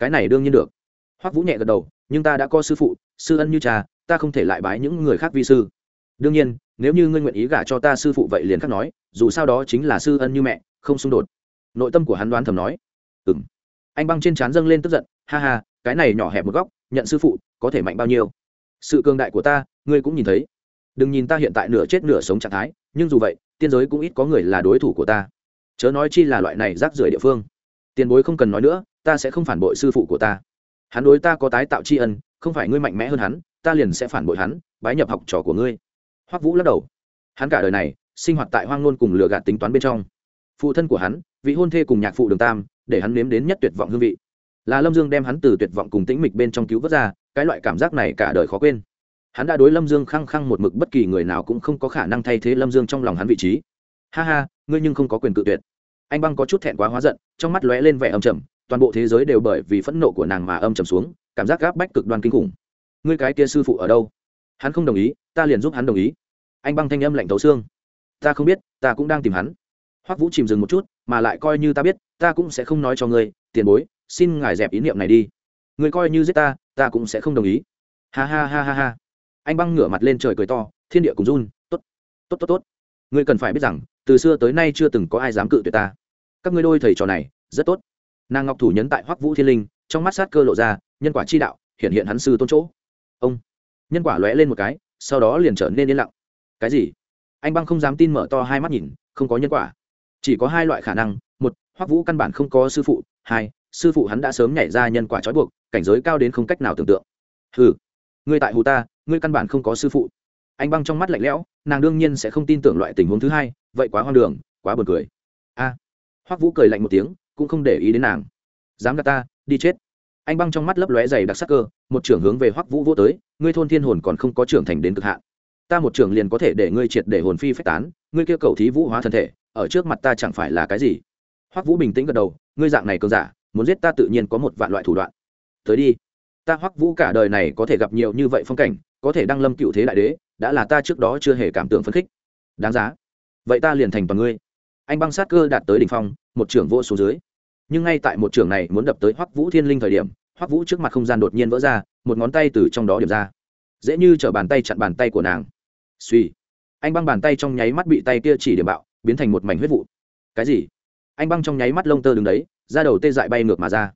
Cái này đương nhiên được. Hoắc vũ nhẹ gật đầu, nhưng ta đã có sư phụ, sư ân như cha, ta không thể lại bái những người khác vi sư. Đương nhiên, nếu như ngươi nguyện ý gả cho ta sư phụ vậy liền khác nói, dù sao đó chính là sư ân như mẹ, không xung đột. Nội tâm của hắn đoán thầm nói. Ừ m anh băng trên trán dâng lên tức giận, ha ha, cái này nhỏ hẹp một góc, nhận sư phụ, có thể mạnh bao nhiêu? Sự cường đại của ta, ngươi cũng nhìn thấy. Đừng nhìn ta hiện tại nửa chết nửa sống trạng thái, nhưng dù vậy, tiên giới cũng ít có người là đối thủ của ta. Chớ nói chi là loại này rác rưởi địa phương tiền bối không cần nói nữa, ta sẽ không phản bội sư phụ của ta. Hắn đối ta có tái tạo tri ân, không phải ngươi mạnh mẽ hơn hắn, ta liền sẽ phản bội hắn, bái nhập học trò của ngươi. Hoắc vũ lắc đầu. Hắn cả đời này, sinh hoạt tại hoang nôn cùng lừa gạt tính toán bên trong. Phụ thân của hắn, vị hôn thê cùng nhạc phụ đường tam, để hắn nếm đến nhất tuyệt vọng hương vị. Là lâm dương đem hắn từ tuyệt vọng cùng tĩnh mịch bên trong cứu vớt ra, cái loại cảm giác này cả đời khó quên. Hắn đã đối lâm dương khăng khăng một mực bất kỳ người nào cũng không có khả năng thay thế lâm dương trong lòng hắn vị trí. Ha ha, ngươi nhưng không có quyền cự tuyệt anh băng có chút thẹn quá hóa giận, trong mắt lóe lên vẻ âm trầm, toàn bộ thế giới đều bởi vì phẫn nộ của nàng mà âm trầm xuống, cảm giác gáp bách cực đoan kinh khủng. Ngươi cái kia sư phụ ở đâu? Hắn không đồng ý, ta liền giúp hắn đồng ý. Anh băng thanh âm lạnh thấu xương. Ta không biết, ta cũng đang tìm hắn. Hoắc vũ chìm dừng một chút, mà lại coi như ta biết, ta cũng sẽ không nói cho ngươi, tiền bối, xin ngài dẹp ý niệm này đi. Ngươi coi như giết ta ta cũng sẽ không đồng ý. Ha ha ha ha ha. Anh băng ngửa mặt lên trời cười to, thiên địa cùng run, tốt tốt tốt tốt. Ngươi cần phải biết rằng, từ xưa tới nay chưa từng có ai dám cự tuyệt ta các ngươi đôi thầy trò này, rất tốt. Nàng ngọc thủ nhấn tại hoắc vũ thiên linh, trong mắt sát cơ lộ ra, nhân quả chi đạo, hiện hiện hắn sư tôn chỗ. Ông. Nhân quả lóe lên một cái, sau đó liền trở nên yên lặng. Cái gì? Anh băng không dám tin mở to hai mắt nhìn, không có nhân quả. Chỉ có hai loại khả năng, một, hoắc vũ căn bản không có sư phụ, hai, sư phụ hắn đã sớm nhảy ra nhân quả trói buộc, cảnh giới cao đến không cách nào tưởng tượng. Ừ ngươi tại hù ta, ngươi căn bản không có sư phụ. Anh băng trong mắt lạnh lẽo, nàng đương nhiên sẽ không tin tưởng loại tình huống thứ hai, vậy quá hoang đường, quá buồn cười. A hoắc vũ cười lạnh một tiếng, cũng không để ý đến nàng. Dám gạt ta, đi chết. Anh băng trong mắt lấp lóe dày đặc sắc cơ, một trưởng hướng về hoắc vũ vô tới, ngươi thôn thiên hồn còn không có trưởng thành đến cực hạn. Ta một trưởng liền có thể để ngươi triệt để hồn phi phách tán, ngươi kia cầu thí vũ hóa thân thể, ở trước mặt ta chẳng phải là cái gì? Hoắc vũ bình tĩnh gật đầu, ngươi dạng này cường giả, muốn giết ta tự nhiên có một vạn loại thủ đoạn. Tới đi. Ta hoắc vũ cả đời này có thể gặp nhiều như vậy phong cảnh, có thể đăng lâm cựu thế đại đế, đã là ta trước đó chưa hề cảm tưởng phấn khích. Đáng giá. Vậy ta liền thành toàn ngươi anh băng sát cơ đạt tới đỉnh phong một trưởng vô số dưới. Nhưng ngay tại một trưởng này muốn đập tới hoắc vũ thiên linh thời điểm hoắc vũ trước mặt không gian đột nhiên vỡ ra một ngón tay từ trong đó điểm ra. Dễ như t bàn tay chặn bàn tay của nàng. Suy anh băng bàn tay trong nháy mắt bị tay kia chỉ điểm bạo biến thành một mảnh huyết vụ. Cái gì? Anh băng trong nháy mắt lông tơ đứng đấy ra đầu tê dại bay ngược mà ra.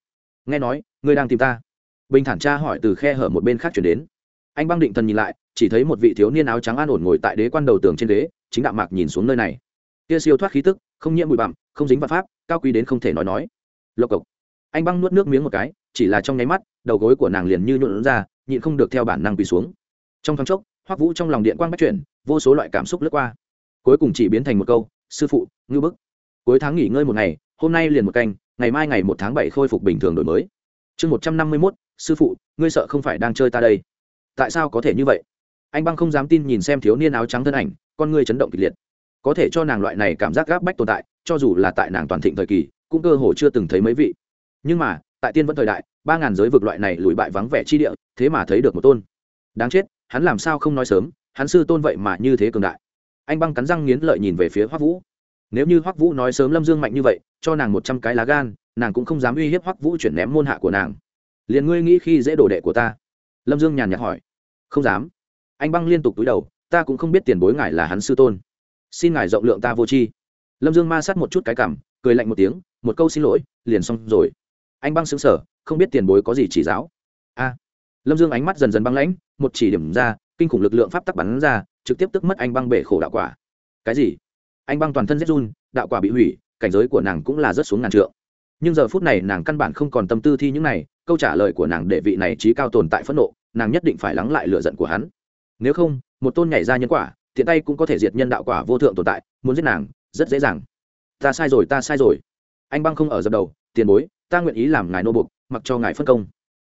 Nghe nói ngươi đang tìm ta. Bình thản tra hỏi từ khe hở một bên khác chuyển đến. Anh băng định thần nhìn lại chỉ thấy một vị thiếu niên áo trắng an ổn ngồi tại đế quan đầu tường trên đế, chính đạo mạc nhìn xuống nơi này kia siêu thoát khí tức, không nhiễm bụi bặm, không dính vào pháp, cao quý đến không thể nói nói. Lộc cộc. Anh băng nuốt nước miếng một cái, chỉ là trong nháy mắt, đầu gối của nàng liền như nhuộn ra, nhịn không được theo bản năng quỳ xuống. Trong thoáng chốc, hoắc vũ trong lòng điện quang bắt chuyển, vô số loại cảm xúc lướt qua. Cuối cùng chỉ biến thành một câu, sư phụ, ngư bức. Cuối tháng nghỉ ngơi một ngày, hôm nay liền một canh, ngày mai ngày một tháng bảy khôi phục bình thường đổi mới. Chương một trăm năm mươi mốt, sư phụ, ngươi sợ không phải đang chơi ta đây. Tại sao có thể như vậy? Anh băng không dám tin nhìn xem thiếu niên áo trắng thân ảnh, con ngươi chấn động kịch liệt có thể cho nàng loại này cảm giác gáp bách tồn tại, cho dù là tại nàng toàn thịnh thời kỳ, cũng cơ hồ chưa từng thấy mấy vị. Nhưng mà, tại tiên vẫn thời đại, ba ngàn giới vực loại này lùi bại vắng vẻ chi địa, thế mà thấy được một tôn. Đáng chết, hắn làm sao không nói sớm, hắn sư tôn vậy mà như thế cường đại. Anh băng cắn răng nghiến lợi nhìn về phía hoắc vũ. Nếu như hoắc vũ nói sớm lâm dương mạnh như vậy, cho nàng một trăm cái lá gan, nàng cũng không dám uy hiếp hoắc vũ chuyển ném môn hạ của nàng. Liền ngươi nghĩ khi dễ đồ đệ của ta? Lâm dương nhàn nhạt hỏi. Không dám. Anh băng liên tục túi đầu, ta cũng không biết tiền bối ngài là hắn sư tôn xin ngài rộng lượng ta vô tri. Lâm dương ma sát một chút cái cảm, cười lạnh một tiếng, một câu xin lỗi, liền xong rồi. Anh băng xứng sở không biết tiền bối có gì chỉ giáo. A. Lâm dương ánh mắt dần dần băng lãnh, một chỉ điểm ra, kinh khủng lực lượng pháp tắc bắn ra, trực tiếp tức mất anh băng bể khổ đạo quả. Cái gì? Anh băng toàn thân rét run, đạo quả bị hủy, cảnh giới của nàng cũng là rất xuống ngàn trượng. Nhưng giờ phút này nàng căn bản không còn tâm tư thi những này, câu trả lời của nàng để vị này trí cao tồn tại phẫn nộ, nàng nhất định phải lắng lại lựa giận của hắn. Nếu không, một tôn nhảy ra nhân quả thiện tay cũng có thể diệt nhân đạo quả vô thượng tồn tại, muốn giết nàng, rất dễ dàng. Ta sai rồi, ta sai rồi. Anh băng không ở dập đầu, tiền bối, ta nguyện ý làm ngài nô bục mặc cho ngài phân công.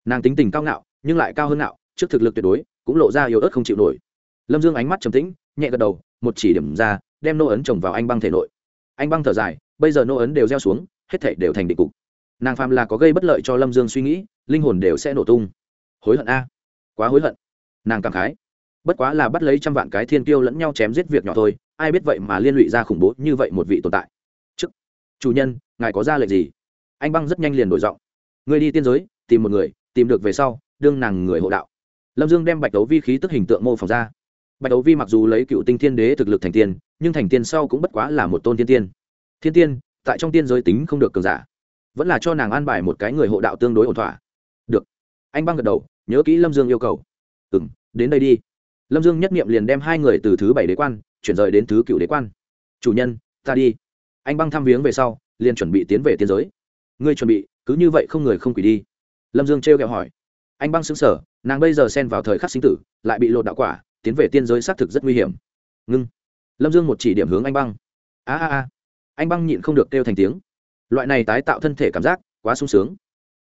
Nàng tính tình cao ngạo, nhưng lại cao hơn ngạo, trước thực lực tuyệt đối, cũng lộ ra yếu ớt không chịu nổi. Lâm dương ánh mắt trầm tĩnh, nhẹ gật đầu, một chỉ điểm ra, đem nô ấn trồng vào anh băng thể nội. Anh băng thở dài, bây giờ nô ấn đều gieo xuống, hết thể đều thành định cục. Nàng phàm là có gây bất lợi cho lâm dương suy nghĩ, linh hồn đều sẽ nổ tung. Hối hận a. Quá hối hận. Nàng cảm khái bất quá là bắt lấy trăm vạn cái thiên tiêu lẫn nhau chém giết việc nhỏ thôi, ai biết vậy mà liên lụy ra khủng bố như vậy một vị tồn tại. Chức chủ nhân, ngài có ra lệnh gì? Anh băng rất nhanh liền đổi giọng. Người đi tiên giới, tìm một người, tìm được về sau, đương nàng người hộ đạo. Lâm dương đem bạch đấu vi khí tức hình tượng mô phỏng ra. Bạch đấu vi mặc dù lấy cựu tinh thiên đế thực lực thành tiên, nhưng thành tiên sau cũng bất quá là một tôn thiên tiên. Thiên tiên, tại trong tiên giới tính không được cường giả. Vẫn là cho nàng an bài một cái người hộ đạo tương đối ổn thỏa. Được. Anh băng gật đầu, nhớ kỹ lâm dương yêu cầu. Ừ m đến đây đi lâm dương nhất nghiệm liền đem hai người từ thứ bảy đế quan, chuyển rời đến thứ cựu đế quan. Chủ nhân, ta đi. Anh băng thăm viếng về sau, liền chuẩn bị tiến về tiến giới. Ngươi chuẩn bị, cứ như vậy không người không quỷ đi. Lâm dương trêu kẹo hỏi. Anh băng xứng sở nàng bây giờ xen vào thời khắc sinh tử, lại bị lột đạo quả, tiến về tiên giới xác thực rất nguy hiểm. Ngưng. Lâm dương một chỉ điểm hướng anh băng. A a a. Anh băng nhịn không được kêu thành tiếng. Loại này tái tạo thân thể cảm giác, quá sung sướng.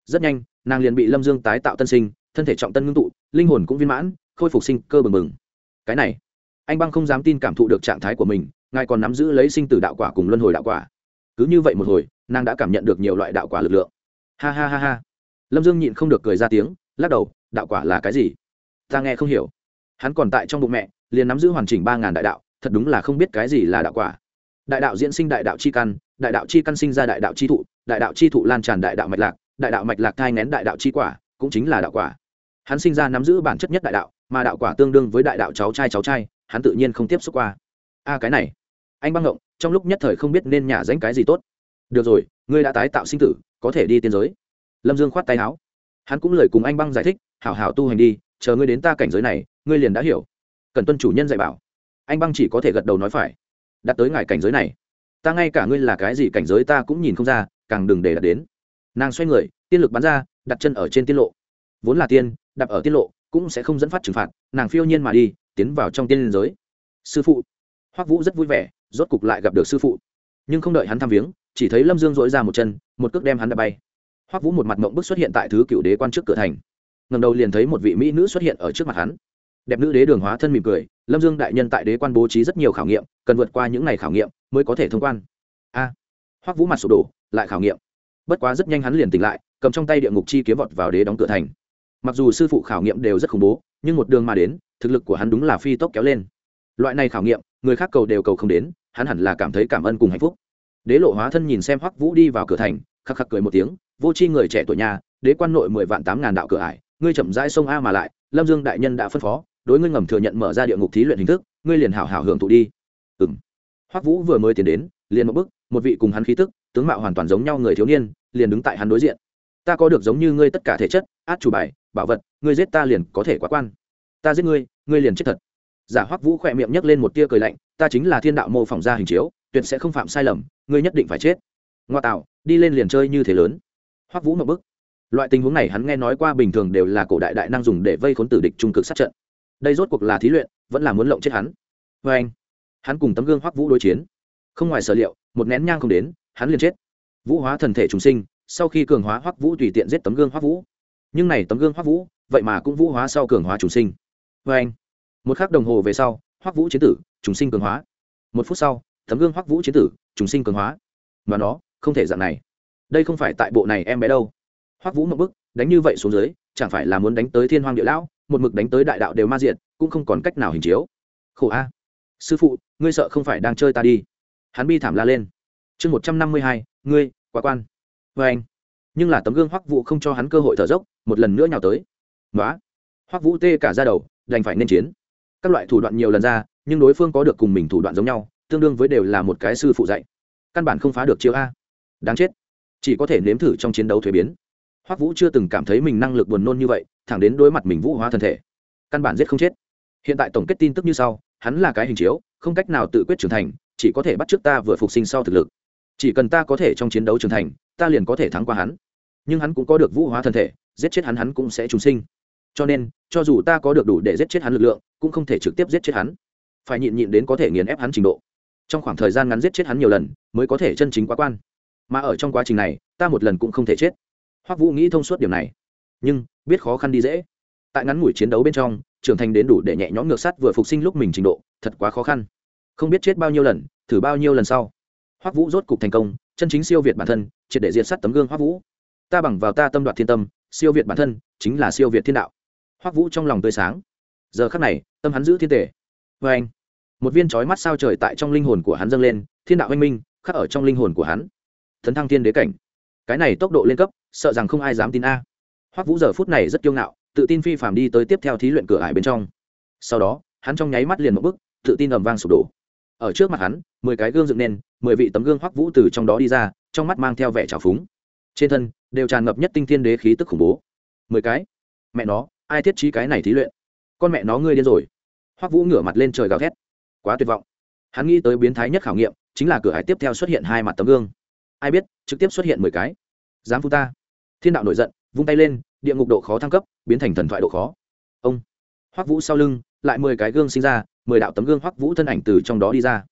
Rất nhanh, nàng liền bị lâm dương tái tạo tân sinh, thân thể trọng tân ngưng tụ, linh hồn cũng viên mãn khôi phục sinh cơ bừng bừng. Cái này, anh băng không dám tin cảm thụ được trạng thái của mình, ngài còn nắm giữ lấy sinh tử đạo quả cùng luân hồi đạo quả. Cứ như vậy một hồi, nàng đã cảm nhận được nhiều loại đạo quả lực lượng. Ha ha ha ha. Lâm dương nhịn không được cười ra tiếng, lắc đầu, đạo quả là cái gì? Ta nghe không hiểu. Hắn còn tại trong bụng mẹ, liền nắm giữ hoàn chỉnh ba ngàn đại đạo, thật đúng là không biết cái gì là đạo quả. Đại đạo diễn sinh đại đạo chi căn, đại đạo chi căn sinh ra đại đạo chi thụ, đại đạo chi thụ lan tràn đại đạo mạch lạc, đại đạo mạch lạc thai ngén đại đạo chi quả, cũng chính là đạo quả. Hắn sinh ra nắm giữ bản chất nhất đại đạo mà đạo quả tương đương với đại đạo cháu trai cháu trai, hắn tự nhiên không tiếp xúc qua. A cái này, anh băng ngộng, trong lúc nhất thời không biết nên nhả danh cái gì tốt. Được rồi, ngươi đã tái tạo sinh tử, có thể đi tiên giới. Lâm dương khoát tay áo. Hắn cũng lời cùng anh băng giải thích, hảo hảo tu hành đi, chờ ngươi đến ta cảnh giới này, ngươi liền đã hiểu. Cần tuân chủ nhân dạy bảo. Anh băng chỉ có thể gật đầu nói phải. Đặt tới ngài cảnh giới này. Ta ngay cả ngươi là cái gì cảnh giới ta cũng nhìn không ra, càng đừng để đặt đến. Nàng xoay người, tiên lực bắn ra, đặt chân ở trên tiên lộ. Vốn là tiên đạp ở tiên lộ cũng sẽ không dẫn phát trừng phạt nàng phiêu nhiên mà đi tiến vào trong tiên liên giới. Sư phụ. Hoắc vũ rất vui vẻ rốt cục lại gặp được sư phụ. Nhưng không đợi hắn thăm viếng chỉ thấy lâm dương dỗi ra một chân một cước đem hắn đã bay. Hoắc vũ một mặt mộng bức xuất hiện tại thứ cựu đế quan trước cửa thành. Ngầm đầu liền thấy một vị mỹ nữ xuất hiện ở trước mặt hắn. Đẹp nữ đế đường hóa thân mỉm cười lâm dương đại nhân tại đế quan bố trí rất nhiều khảo nghiệm cần vượt qua những ngày khảo nghiệm mới có thể thông quan. A. À, hoắc vũ mặt sụp đổ lại khảo nghiệm. Bất quá rất nhanh hắn liền tỉnh lại cầm trong tay địa ngục chi kiếm vọt vào đế đóng cửa thành mặc dù sư phụ khảo nghiệm đều rất khủng bố, nhưng một đường mà đến, thực lực của hắn đúng là phi tốc kéo lên. Loại này khảo nghiệm, người khác cầu đều cầu không đến, hắn hẳn là cảm thấy cảm ơn cùng hạnh phúc. Đế lộ hóa thân nhìn xem hoắc vũ đi vào cửa thành, khắc khắc cười một tiếng, vô c h i người trẻ tuổi nhà, đế quan nội mười vạn tám ngàn đạo cửa ải, ngươi chậm rãi sông a mà lại, lâm dương đại nhân đã phân phó, đối ngươi ngầm thừa nhận mở ra địa ngục thí luyện hình thức, ngươi liền hảo hảo hưởng thụ đi. Ừ m hoắc vũ vừa mới tiến đến, liền một bức một vị cùng hắn khí tức, tướng mạo hoàn toàn giống nhau người thiếu niên, liền đứng tại hắn đối diện ta có được giống như ngươi tất cả thể chất, át chủ bài, bảo vật, ngươi giết ta liền có thể quá quan. Ta giết ngươi ngươi liền chết thật. Giả hoắc vũ khỏe miệng nhấc lên một tia cười lạnh, ta chính là thiên đạo mô phỏng ra hình chiếu, tuyệt sẽ không phạm sai lầm, ngươi nhất định phải chết. Ngoa tạo, đi lên liền chơi như thế lớn. Hoắc vũ một bức. Loại tình huống này hắn nghe nói qua bình thường đều là cổ đại đại năng dùng để vây khốn tử địch trung cực sát trận. Đây rốt cuộc là thí luyện, vẫn là muốn lộng chết hắn. Vê anh, hắn cùng tấm gương hoắc vũ đối chiến. Không ngoài sở liệu, một nén nhang không đến, hắn liền chết. Vũ hóa thần thể trùng sinh sau khi cường hóa hoắc vũ tùy tiện giết tấm gương hoắc vũ. Nhưng này tấm gương hoắc vũ, vậy mà cũng vũ hóa sau cường hóa trùng sinh. Vê anh, một khắc đồng hồ về sau, hoắc vũ chiến tử, trùng sinh cường hóa. Một phút sau, tấm gương hoắc vũ chiến tử, trùng sinh cường hóa. Mà nó, không thể dạng này. Đây không phải tại bộ này em bé đâu. Hoắc vũ một bức đánh như vậy xuống dưới, chẳng phải là muốn đánh tới thiên hoàng địa lão, một mực đánh tới đại đạo đều ma diện cũng không còn cách nào hình chiếu. Khổ a. Sư phụ, ngươi sợ không phải đang chơi ta đi. Hắn bi thảm la lên. Chương một trăm năm mươi hai, ngươi quá quan vê anh. Nhưng là tấm gương hoắc vũ không cho hắn cơ hội thở dốc, một lần nữa nhào tới. Nói hoắc vũ tê cả ra đầu, đành phải nên chiến. Các loại thủ đoạn nhiều lần ra, nhưng đối phương có được cùng mình thủ đoạn giống nhau, tương đương với đều là một cái sư phụ dạy. Căn bản không phá được chiêu a. Đáng chết. Chỉ có thể nếm thử trong chiến đấu thuế biến. Hoắc vũ chưa từng cảm thấy mình năng lực buồn nôn như vậy, thẳng đến đối mặt mình vũ hóa thân thể. Căn bản giết không chết. Hiện tại tổng kết tin tức như sau, hắn là cái hình chiếu, không cách nào tự quyết trưởng thành, chỉ có thể bắt trước ta vừa phục sinh sau thực lực. Chỉ cần ta có thể trong chiến đấu trưởng thành ta liền có thể thắng qua hắn. Nhưng hắn cũng có được vũ hóa thân thể, giết chết hắn hắn cũng sẽ trùng sinh. Cho nên, cho dù ta có được đủ để giết chết hắn lực lượng, cũng không thể trực tiếp giết chết hắn. Phải nhịn nhịn đến có thể nghiền ép hắn trình độ. Trong khoảng thời gian ngắn giết chết hắn nhiều lần, mới có thể chân chính quá quan. Mà ở trong quá trình này, ta một lần cũng không thể chết. Hoắc vũ nghĩ thông suốt điều này. Nhưng, biết khó khăn đi dễ. Tại ngắn ngủi chiến đấu bên trong, trưởng thành đến đủ để nhẹ nhõm ngược sắt vừa phục sinh lúc mình trình độ, thật quá khó khăn. Không biết chết bao nhiêu lần, thử bao nhiêu lần sau. Hoắc vũ rốt cục thành công, chân chính siêu việt bản thân triệt để diệt sát tấm gương hoắc vũ. Ta bằng vào ta tâm đoạt thiên tâm, siêu việt bản thân, chính là siêu việt thiên đạo. Hoắc vũ trong lòng tươi sáng. Giờ khắc này, tâm hắn giữ thiên tể. Vê anh, một viên chói mắt sao trời tại trong linh hồn của hắn dâng lên, thiên đạo anh minh, khắc ở trong linh hồn của hắn. Thần thăng thiên đế cảnh. Cái này tốc độ lên cấp, sợ rằng không ai dám tin a. Hoắc vũ giờ phút này rất kiêu ngạo, tự tin phi phàm đi tới tiếp theo thí luyện cửa ải bên trong. Sau đó, hắn trong nháy mắt liền một bức tự tin ầm vang sụp đổ ở trước mặt hắn, mười cái gương dựng nên, mười vị tấm gương hoắc vũ từ trong đó đi ra, trong mắt mang theo vẻ trào phúng. Trên thân, đều tràn ngập nhất tinh thiên đế khí tức khủng bố. Mười cái? Mẹ nó, ai thiết trí cái này thí luyện? Con mẹ nó ngươi điên rồi. Hoắc vũ ngửa mặt lên trời gào thét. Quá tuyệt vọng. Hắn nghĩ tới biến thái nhất khảo nghiệm, chính là cửa hải tiếp theo xuất hiện hai mặt tấm gương. Ai biết, trực tiếp xuất hiện mười cái. Dám phu ta. Thiên đạo nổi giận, vung tay lên, địa ngục độ khó thăng cấp, biến thành thần thoại độ khó. Ông. Hoắc vũ sau lưng lại mười cái gương sinh ra, mười đạo tấm gương hoắc vũ thân ảnh từ trong đó đi ra.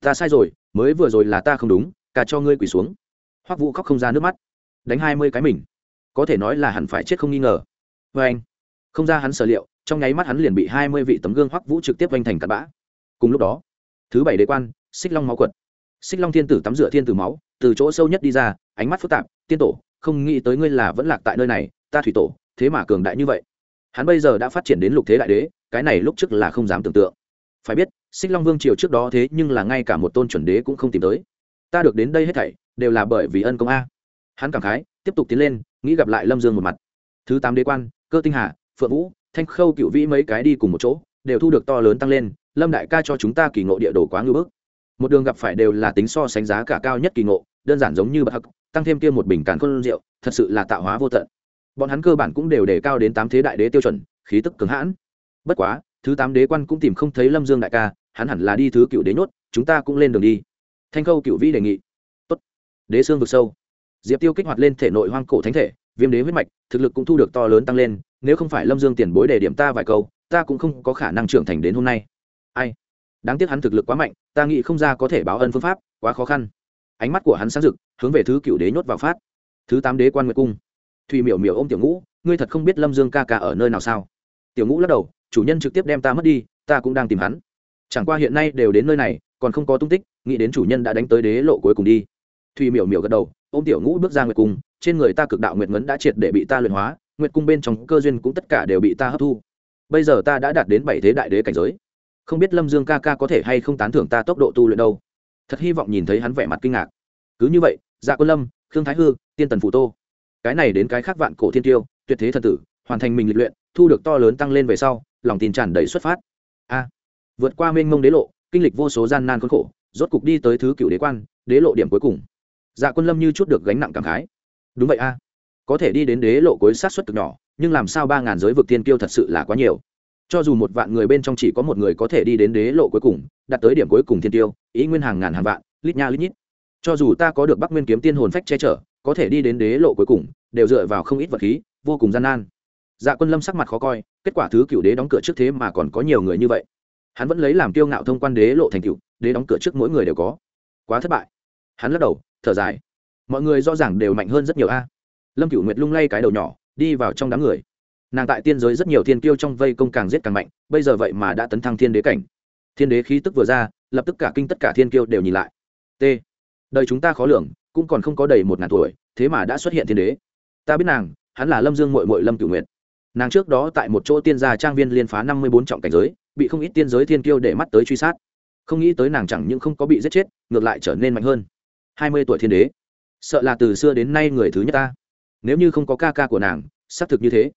Ta sai rồi, mới vừa rồi là ta không đúng, cả cho ngươi quỳ xuống. Hoắc vũ khóc không ra nước mắt. Đánh hai mươi cái mình. Có thể nói là hẳn phải chết không nghi ngờ. Vê anh, không ra hắn sở liệu, trong nháy mắt hắn liền bị hai mươi vị tấm gương hoắc vũ trực tiếp vanh thành cặn bã. Cùng lúc đó, thứ bảy đế quan, xích long máu quật. Xích long thiên tử tắm rửa thiên tử máu, từ chỗ sâu nhất đi ra, ánh mắt phức tạp, tiên tổ, không nghĩ tới ngươi là vẫn lạc tại nơi này, ta thủy tổ, thế mà cường đại như vậy. Hắn bây giờ đã phát triển đến lục thế đại đế cái này lúc trước là không dám tưởng tượng. Phải biết, xích long vương triều trước đó thế nhưng là ngay cả một tôn chuẩn đế cũng không tìm tới. Ta được đến đây hết thảy, đều là bởi vì ân công a. Hắn cảm khái, tiếp tục tiến lên, nghĩ gặp lại lâm dương một mặt. Thứ tám đế quan, cơ tinh hà, phượng vũ, thanh khâu cựu vĩ mấy cái đi cùng một chỗ, đều thu được to lớn tăng lên, lâm đại ca cho chúng ta kỳ ngộ địa đồ quá ngưỡng bức. Một đường gặp phải đều là tính so sánh giá cả cao nhất kỳ ngộ, đơn giản giống như bậc hắc, tăng thêm kia một bình càn khôn rượu, thật sự là tạo hóa vô tận. Bọn hắn cơ bản cũng đều đề cao đến tám thế đại đế tiêu chuẩn, khí tức cứng hãn bất quá, thứ tám đế quan cũng tìm không thấy lâm dương đại ca, hắn hẳn là đi thứ cựu đế nhốt, chúng ta cũng lên đường đi. Thanh khâu cựu vĩ đề nghị. Tốt. Đế xương vực sâu. Diệp tiêu kích hoạt lên thể nội hoang cổ thánh thể, viêm đế huyết mạch, thực lực cũng thu được to lớn tăng lên, nếu không phải lâm dương tiền bối đề điểm ta vài câu, ta cũng không có khả năng trưởng thành đến hôm nay. Ai? Đáng tiếc hắn thực lực quá mạnh, ta nghĩ không ra có thể báo ân phương pháp, quá khó khăn. Ánh mắt của hắn sáng rực, hướng về thứ cựu đế nhốt vào phát. Thứ tám đế quan nguyệt cung. Thùy miểu miểu ô m tiểu ngũ, ngươi thật không biết lâm dương ca ca ở nơi nào sao? Tiểu ngũ lắc đầu chủ nhân trực tiếp đem ta mất đi, ta cũng đang tìm hắn. Chẳng qua hiện nay đều đến nơi này, còn không có tung tích, nghĩ đến chủ nhân đã đánh tới đế lộ cuối cùng đi. Thùy miểu miểu gật đầu ô m tiểu ngũ bước ra nguyệt cung, trên người ta cực đạo nguyệt ngấn đã triệt để bị ta luyện hóa, nguyệt cung bên trong cơ duyên cũng tất cả đều bị ta hấp thu. Bây giờ ta đã đạt đến bảy thế đại đế cảnh giới. Không biết lâm dương ca ca có thể hay không tán thưởng ta tốc độ tu luyện đâu. Thật hy vọng nhìn thấy hắn vẻ mặt kinh ngạc. Cứ như vậy dạ quân lâm, khương thái hư, tiên tần phù tô. Cái này đến cái khác vạn cổ thiên tiêu, tuyệt thế thần tử, hoàn thành mình lịch luyện, thu được to lớn tăng lên về sau lòng tin tràn đầy xuất phát. A, vượt qua mênh mông đế lộ, kinh lịch vô số gian nan khốn khổ, rốt cục đi tới thứ cựu đế quan, đế lộ điểm cuối cùng. Dạ quân lâm như chút được gánh nặng cảm khái. Đúng vậy a, có thể đi đến đế lộ cuối sát xuất cực nhỏ, nhưng làm sao ba ngàn giới vực tiên kiêu thật sự là quá nhiều. Cho dù một vạn người bên trong chỉ có một người có thể đi đến đế lộ cuối cùng, đạt tới điểm cuối cùng thiên tiêu, ý nguyên hàng ngàn hàng vạn, lít nha lít nhít. Cho dù ta có được bắc nguyên kiếm tiên hồn phách che chở, có thể đi đến đế lộ cuối cùng, đều dựa vào không ít vật khí, vô cùng gian nan dạ quân lâm sắc mặt khó coi, kết quả thứ cựu đế đóng cửa trước thế mà còn có nhiều người như vậy. Hắn vẫn lấy làm kiêu ngạo thông quan đế lộ thành cựu, đế đóng cửa trước mỗi người đều có. Quá thất bại. Hắn lắc đầu, thở dài. Mọi người rõ ràng đều mạnh hơn rất nhiều a. Lâm cựu nguyệt lung lay cái đầu nhỏ, đi vào trong đám người. Nàng tại tiên giới rất nhiều thiên kiêu trong vây công càng giết càng mạnh, bây giờ vậy mà đã tấn thăng thiên đế cảnh. Thiên đế khí tức vừa ra, lập tức cả kinh tất cả thiên kiêu đều nhìn lại. T. Đời chúng ta khó lường, cũng còn không có đầy một ngàn tuổi, thế mà đã xuất hiện thiên đế. Ta biết nàng, hắn là lâm dương mội mội lâm cửu nguyệt nàng trước đó tại một chỗ tiên gia trang viên liên phá năm mươi bốn trọng cảnh giới, bị không ít tiên giới thiên kiêu để mắt tới truy sát. Không nghĩ tới nàng chẳng những không có bị giết chết, ngược lại trở nên mạnh hơn. Hai mươi tuổi thiên đế, sợ là từ xưa đến nay người thứ nhất ta. Nếu như không có ca ca của nàng, xác thực như thế.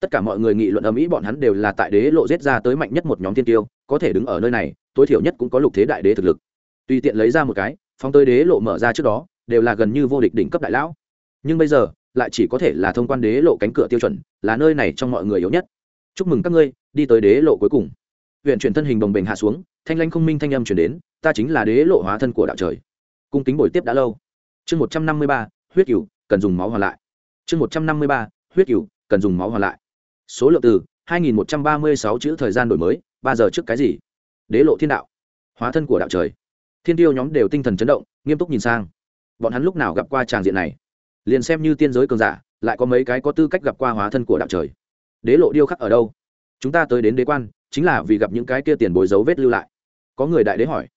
Tất cả mọi người nghị luận âm mỹ bọn hắn đều là tại đế lộ giết ra tới mạnh nhất một nhóm thiên tiêu có thể đứng ở nơi này, tối thiểu nhất cũng có lục thế đại đế thực lực. Tùy tiện lấy ra một cái phong tới đế lộ mở ra trước đó, đều là gần như vô địch đỉnh cấp đại lão. Nhưng bây giờ lại chỉ có thể là thông quan đế lộ cánh cửa tiêu chuẩn, là nơi này trong mọi người yếu nhất. Chúc mừng các ngươi, đi tới đế lộ cuối cùng. Huyện chuyển thân hình đồng bình hạ xuống, thanh lanh không minh thanh âm chuyển đến, ta chính là đế lộ hóa thân của đạo trời. Cung kính buổi tiếp đã lâu. Chương một trăm năm mươi ba, huyết cửu, cần dùng máu hòa lại. Chương một trăm năm mươi ba, huyết cửu, cần dùng máu hòa lại. Số lượng từ 2136 chữ thời gian đổi mới, ba giờ trước cái gì? Đế lộ thiên đạo. Hóa thân của đạo trời. Thiên tiêu nhóm đều tinh thần chấn động, nghiêm túc nhìn sang. Bọn hắn lúc nào gặp qua tràng diện này? Liền xem như tiên giới cường giả, lại có mấy cái có tư cách gặp qua hóa thân của đạo trời. Đế lộ điêu khắc ở đâu? Chúng ta tới đến đế quan, chính là vì gặp những cái kia tiền bồi dấu vết lưu lại. Có người đại đế hỏi.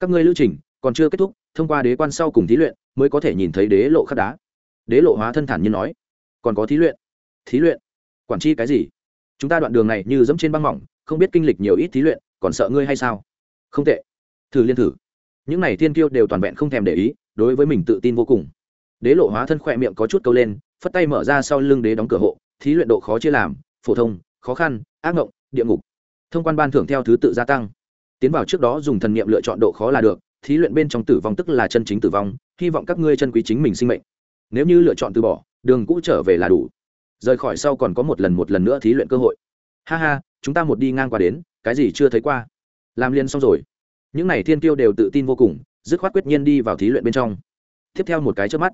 Các ngươi lưu trình, còn chưa kết thúc, thông qua đế quan sau cùng thí luyện, mới có thể nhìn thấy đế lộ khắc đá. Đế lộ hóa thân thản như nói. Còn có thí luyện? Thí luyện? Quản chi cái gì? Chúng ta đoạn đường này như dẫm trên băng mỏng, không biết kinh lịch nhiều ít thí luyện, còn sợ ngươi hay sao? Không tệ. Thử liên thử. Những này thiên kiêu đều toàn vẹn không thèm để ý, đối với mình tự tin vô cùng đế lộ hóa thân khỏe miệng có chút câu lên, phất tay mở ra sau lưng đế đóng cửa hộ, thí luyện độ khó chia làm, phổ thông, khó khăn, ác mộng địa ngục. Thông quan ban thưởng theo thứ tự gia tăng. Tiến vào trước đó dùng thần niệm lựa chọn độ khó là được, thí luyện bên trong tử vong tức là chân chính tử vong, hy vọng các ngươi chân quý chính mình sinh mệnh. Nếu như lựa chọn từ bỏ, đường cũ trở về là đủ. Rời khỏi sau còn có một lần một lần nữa thí luyện cơ hội. Ha ha, chúng ta một đi ngang qua đến, cái gì chưa thấy qua? Làm liền xong rồi. Những n à y thiên tiêu đều tự tin vô cùng, dứt khoát quyết nhiên đi vào thí luyện bên trong. Tiếp theo một cái trước mắt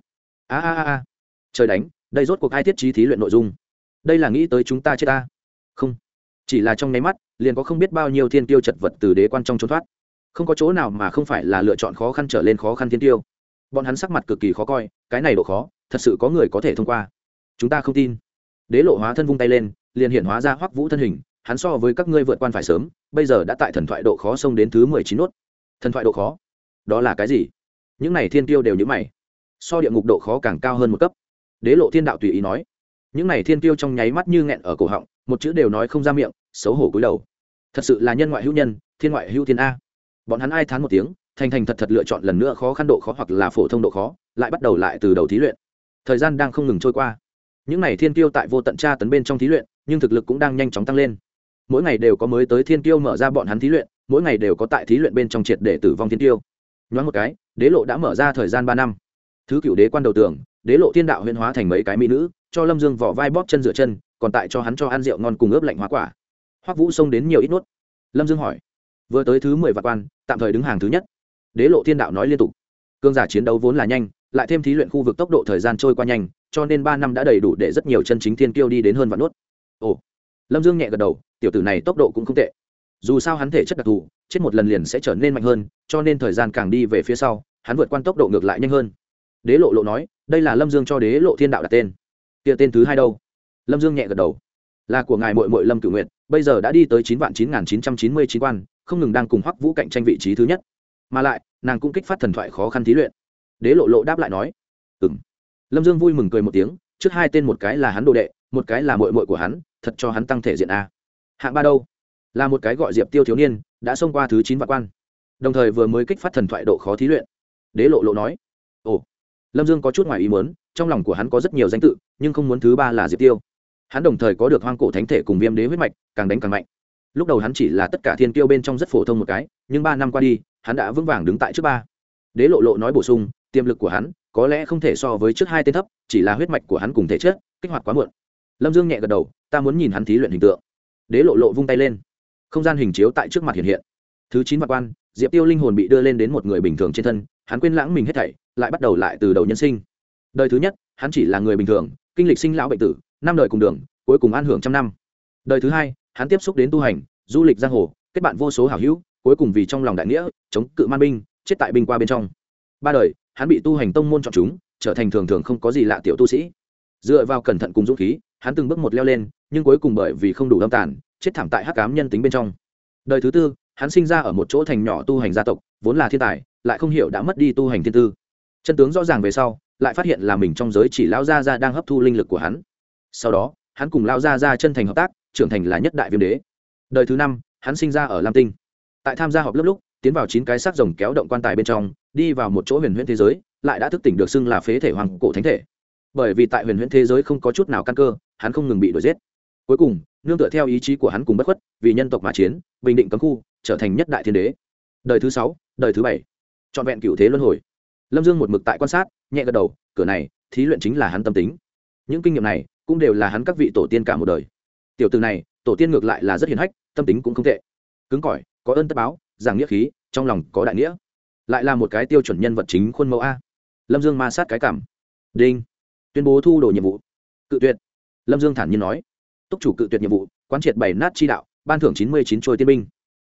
a a a trời đánh, đây rốt cuộc ai thiết trí thí luyện nội dung? Đây là nghĩ tới chúng ta chết ta. Không. Chỉ là trong nháy mắt, liền có không biết bao nhiêu thiên tiêu chật vật từ đế quan trong trốn thoát. Không có chỗ nào mà không phải là lựa chọn khó khăn trở lên khó khăn thiên tiêu. Bọn hắn sắc mặt cực kỳ khó coi, cái này độ khó, thật sự có người có thể thông qua. Chúng ta không tin. Đế lộ hóa thân vung tay lên, liền hiện hóa ra hoắc vũ thân hình, hắn so với các ngươi vượt quan phải sớm, bây giờ đã tại thần thoại độ khó xông đến thứ mười chín nốt. Thần thoại độ khó? Đó là cái gì? Những này thiên tiêu đều như mày so địa ngục độ khó càng cao hơn một cấp. Đế lộ thiên đạo tùy ý nói. Những này thiên tiêu trong nháy mắt như nghẹn ở cổ họng, một chữ đều nói không ra miệng, xấu hổ cúi đầu. Thật sự là nhân ngoại hữu nhân, thiên ngoại hữu thiên a. Bọn hắn ai thán một tiếng, thành thành thật thật lựa chọn lần nữa khó khăn độ khó hoặc là phổ thông độ khó, lại bắt đầu lại từ đầu thí luyện. Thời gian đang không ngừng trôi qua. Những n à y thiên tiêu tại vô tận tra tấn bên trong thí luyện, nhưng thực lực cũng đang nhanh chóng tăng lên. Mỗi ngày đều có mới tới thiên tiêu mở ra bọn hắn thí luyện, mỗi ngày đều có tại thí luyện bên trong triệt để tử vong thiên tiêu nhoáng một cái, đế lộ đã mở ra thời gian ba năm thứ cựu đế quan đầu tường, đế lộ thiên đạo huyên hóa thành mấy cái mỹ nữ, cho lâm dương vỏ vai bóp chân rửa chân, còn tại cho hắn cho ăn rượu ngon cùng ướp lạnh hóa quả. Hoắc vũ xông đến nhiều ít nuốt. lâm dương hỏi, vừa tới thứ mười vạn quan, tạm thời đứng hàng thứ nhất. Đế lộ thiên đạo nói liên tục, cương giả chiến đấu vốn là nhanh, lại thêm thí luyện khu vực tốc độ thời gian trôi qua nhanh, cho nên ba năm đã đầy đủ để rất nhiều chân chính thiên kiêu đi đến hơn vạn nuốt. ồ. Lâm dương nhẹ gật đầu, tiểu tử này tốc độ cũng không tệ. Dù sao hắn thể chất đặc thù, chết một lần liền sẽ trở nên mạnh hơn, cho nên thời gian càng đi về phía sau, hắn vượt qua tốc độ ngược lại nhanh hơn đế lộ lộ nói, đây là lâm dương cho đế lộ thiên đạo đặt tên. Kia tên thứ hai đâu? Lâm dương nhẹ gật đầu. Là của ngài mội mội lâm cử nguyện bây giờ đã đi tới chín vạn chín nghìn chín trăm chín mươi chín quan, không ngừng đang cùng hoắc vũ cạnh tranh vị trí thứ nhất. Mà lại, nàng cũng kích phát thần thoại khó khăn thí luyện. Đế lộ lộ đáp lại nói ừ m lâm dương vui mừng cười một tiếng, trước hai tên một cái là hắn đồ đệ, một cái là mội mội của hắn, thật cho hắn tăng thể diện a. Hạng ba đâu? Là một cái gọi diệp tiêu thiếu niên, đã xông qua thứ chín vạn quan. Đồng thời vừa mới kích phát thần thoại độ khó thí luyện. Đế lộ lộ nói, ồ lâm dương có chút ngoài ý muốn, trong lòng của hắn có rất nhiều danh tự, nhưng không muốn thứ ba là diệp tiêu. Hắn đồng thời có được hoang cổ thánh thể cùng viêm đế huyết mạch, càng đánh càng mạnh. Lúc đầu hắn chỉ là tất cả thiên tiêu bên trong rất phổ thông một cái, nhưng ba năm qua đi, hắn đã vững vàng đứng tại trước ba. Đế lộ lộ nói bổ sung, tiềm lực của hắn có lẽ không thể so với trước hai tên thấp, chỉ là huyết mạch của hắn cùng thể chất, kích hoạt quá muộn. Lâm dương nhẹ gật đầu, ta muốn nhìn hắn thí luyện hình tượng. Đế lộ lộ vung tay lên. Không gian hình chiếu tại trước mặt hiện hiện. Thứ chín mặt quan, diệp tiêu linh hồn bị đưa lên đến một người bình thường trên thân hắn quên lãng mình hết thảy, lại bắt đầu lại từ đầu nhân sinh. Đời thứ nhất, hắn chỉ là người bình thường, kinh lịch sinh lão bệnh tử, năm đời cùng đường, cuối cùng an hưởng trăm năm. Đời thứ hai, hắn tiếp xúc đến tu hành, du lịch giang hồ, kết bạn vô số hảo hữu, cuối cùng vì trong lòng đại nghĩa, chống cự man binh, chết tại binh qua bên trong. Ba đời, hắn bị tu hành tông môn chọn chúng, trở thành thường thường không có gì lạ tiểu tu sĩ. Dựa vào cẩn thận cùng dũng khí, hắn từng bước một leo lên, nhưng cuối cùng bởi vì không đủ lâm tàn, chết thảm tại hắc cám nhân tính bên trong. Đời thứ tư, hắn sinh ra ở một chỗ thành nhỏ tu hành gia tộc, vốn là thiên tài lại không hiểu đã mất đi tu hành thiên tư. Chân tướng rõ ràng về sau, lại phát hiện là mình trong giới chỉ lão gia gia đang hấp thu linh lực của hắn. Sau đó, hắn cùng lão gia gia chân thành hợp tác, trưởng thành là nhất đại viêm đế. Đời thứ năm, hắn sinh ra ở lam tinh. Tại tham gia họp lớp lúc, tiến vào chín cái xác rồng kéo động quan tài bên trong, đi vào một chỗ huyền huyễn thế giới, lại đã thức tỉnh được xưng là phế thể hoàng cổ thánh thể. Bởi vì tại huyền huyễn thế giới không có chút nào căn cơ, hắn không ngừng bị đuổi giết. Cuối cùng, nương tựa theo ý chí của hắn cùng bất khuất, vì nhân tộc mà chiến, bình định cấm khu, trở thành nhất đại thiên đế. Đời thứ sáu, đời thứ bảy trọn vẹn cựu thế luân hồi. Lâm dương một mực tại quan sát, nhẹ gật đầu, cửa này, thí luyện chính là hắn tâm tính. Những kinh nghiệm này, cũng đều là hắn các vị tổ tiên cả một đời. Tiểu từ này, tổ tiên ngược lại là rất hiền hách, tâm tính cũng không tệ. Cứng cỏi, có ơn tất báo, giảng nghĩa khí, trong lòng có đại nghĩa. Lại là một cái tiêu chuẩn nhân vật chính khuôn mẫu a. Lâm dương ma sát cái cảm. Đinh. Tuyên bố thu đồ nhiệm vụ. Cự tuyệt. Lâm dương thản nhiên nói. Túc chủ cự tuyệt nhiệm vụ, quán triệt bảy nát chi đạo, ban thưởng chín mươi chín trôi tiên binh.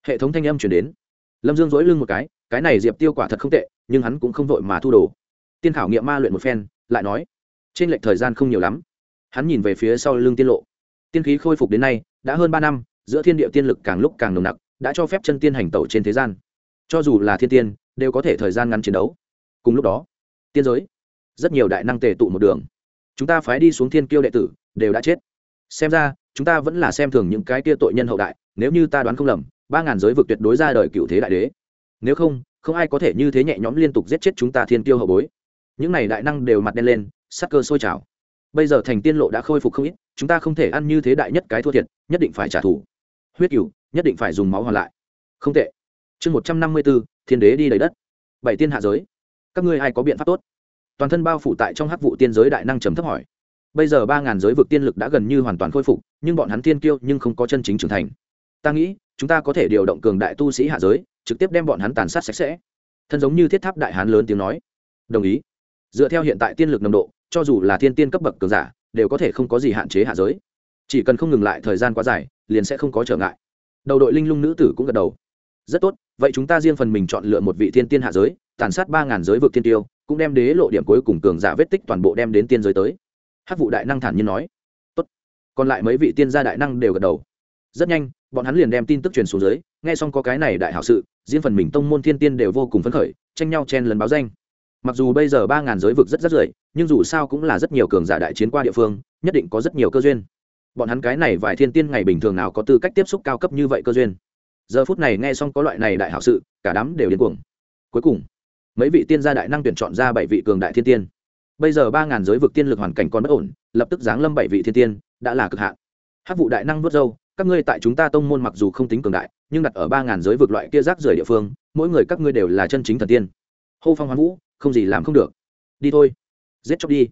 Hệ thống thanh âm chuyển đến. Lâm dương dối lưng một cái cái này diệp tiêu quả thật không tệ, nhưng hắn cũng không vội mà thu đồ. Tiên khảo nghiệm ma luyện một phen, lại nói, trên lệch thời gian không nhiều lắm. Hắn nhìn về phía sau lưng tiên lộ. Tiên khí khôi phục đến nay, đã hơn ba năm, giữa thiên địa tiên lực càng lúc càng nồng nặc, đã cho phép chân tiên hành tẩu trên thế gian. Cho dù là thiên tiên, đều có thể thời gian ngắn chiến đấu. Cùng lúc đó, tiên giới, rất nhiều đại năng tề tụ một đường. Chúng ta phái đi xuống thiên kiêu đệ tử, đều đã chết. Xem ra, chúng ta vẫn là xem thường những cái kia tội nhân hậu đại, nếu như ta đoán không lầm, ba ngàn giới vực tuyệt đối ra đời cựu thế đại đế nếu không không ai có thể như thế nhẹ nhõm liên tục giết chết chúng ta thiên tiêu hậu bối. Những này đại năng đều mặt đen lên, sắc cơ sôi trào. Bây giờ thành tiên lộ đã khôi phục không ít, chúng ta không thể ăn như thế đại nhất cái thua thiệt, nhất định phải trả thù. Huyết cửu, nhất định phải dùng máu hoàn lại. Không tệ. Chương một trăm năm mươi b ố thiên đế đi đầy đất. Bảy tiên hạ giới. Các ngươi ai có biện pháp tốt? Toàn thân bao phủ tại trong hắc vụ tiên giới đại năng trầm thấp hỏi. Bây giờ ba ngàn giới vực tiên lực đã gần như hoàn toàn khôi phục, nhưng bọn hắn tiên kiêu nhưng không có chân chính trưởng thành. Ta nghĩ, chúng ta có thể điều động cường đại tu sĩ hạ giới trực tiếp đem bọn hắn tàn sát sạch sẽ. Thân giống như thiết tháp đại hán lớn tiếng nói. Đồng ý. Dựa theo hiện tại tiên lực nồng độ, cho dù là thiên tiên cấp bậc cường giả, đều có thể không có gì hạn chế hạ giới. Chỉ cần không ngừng lại thời gian quá dài, liền sẽ không có trở ngại. Đầu đội linh lung nữ tử cũng gật đầu. Rất tốt, vậy chúng ta riêng phần mình chọn lựa một vị thiên tiên hạ giới, tàn sát ba ngàn giới vực tiên tiêu, cũng đem đế lộ điểm cuối cùng cường giả vết tích toàn bộ đem đến tiên giới tới. Hát vụ đại năng thản nhiên nói. Tốt. Còn lại mấy vị tiên gia đại năng đều gật đầu rất nhanh, bọn hắn liền đem tin tức truyền xuống dưới, nghe xong có cái này đại hảo sự, riêng phần mình tông môn thiên tiên đều vô cùng phấn khởi, tranh nhau chen lần báo danh. Mặc dù bây giờ ba ngàn giới vực rất rất rưởi nhưng dù sao cũng là rất nhiều cường giả đại chiến qua địa phương, nhất định có rất nhiều cơ duyên. Bọn hắn cái này vài thiên tiên ngày bình thường nào có tư cách tiếp xúc cao cấp như vậy cơ duyên? Giờ phút này nghe xong có loại này đại hảo sự, cả đám đều điên cuồng. Cuối cùng, mấy vị tiên gia đại năng tuyển chọn ra bảy vị cường đại thiên tiên. Bây giờ ba ngàn giới vực tiên lực hoàn cảnh còn bất ổn, lập tức giáng lâm bảy vị thiên tiên, đã là cực hạn. Hát vụ đại năng vớt dâu các ngươi tại chúng ta tông môn mặc dù không tính cường đại, nhưng đặt ở ba ngàn giới vực loại kia rác rưởi địa phương, mỗi người các ngươi đều là chân chính thần tiên. Hô phong hoán vũ, không gì làm không được. Đi thôi. Giết chóc đi.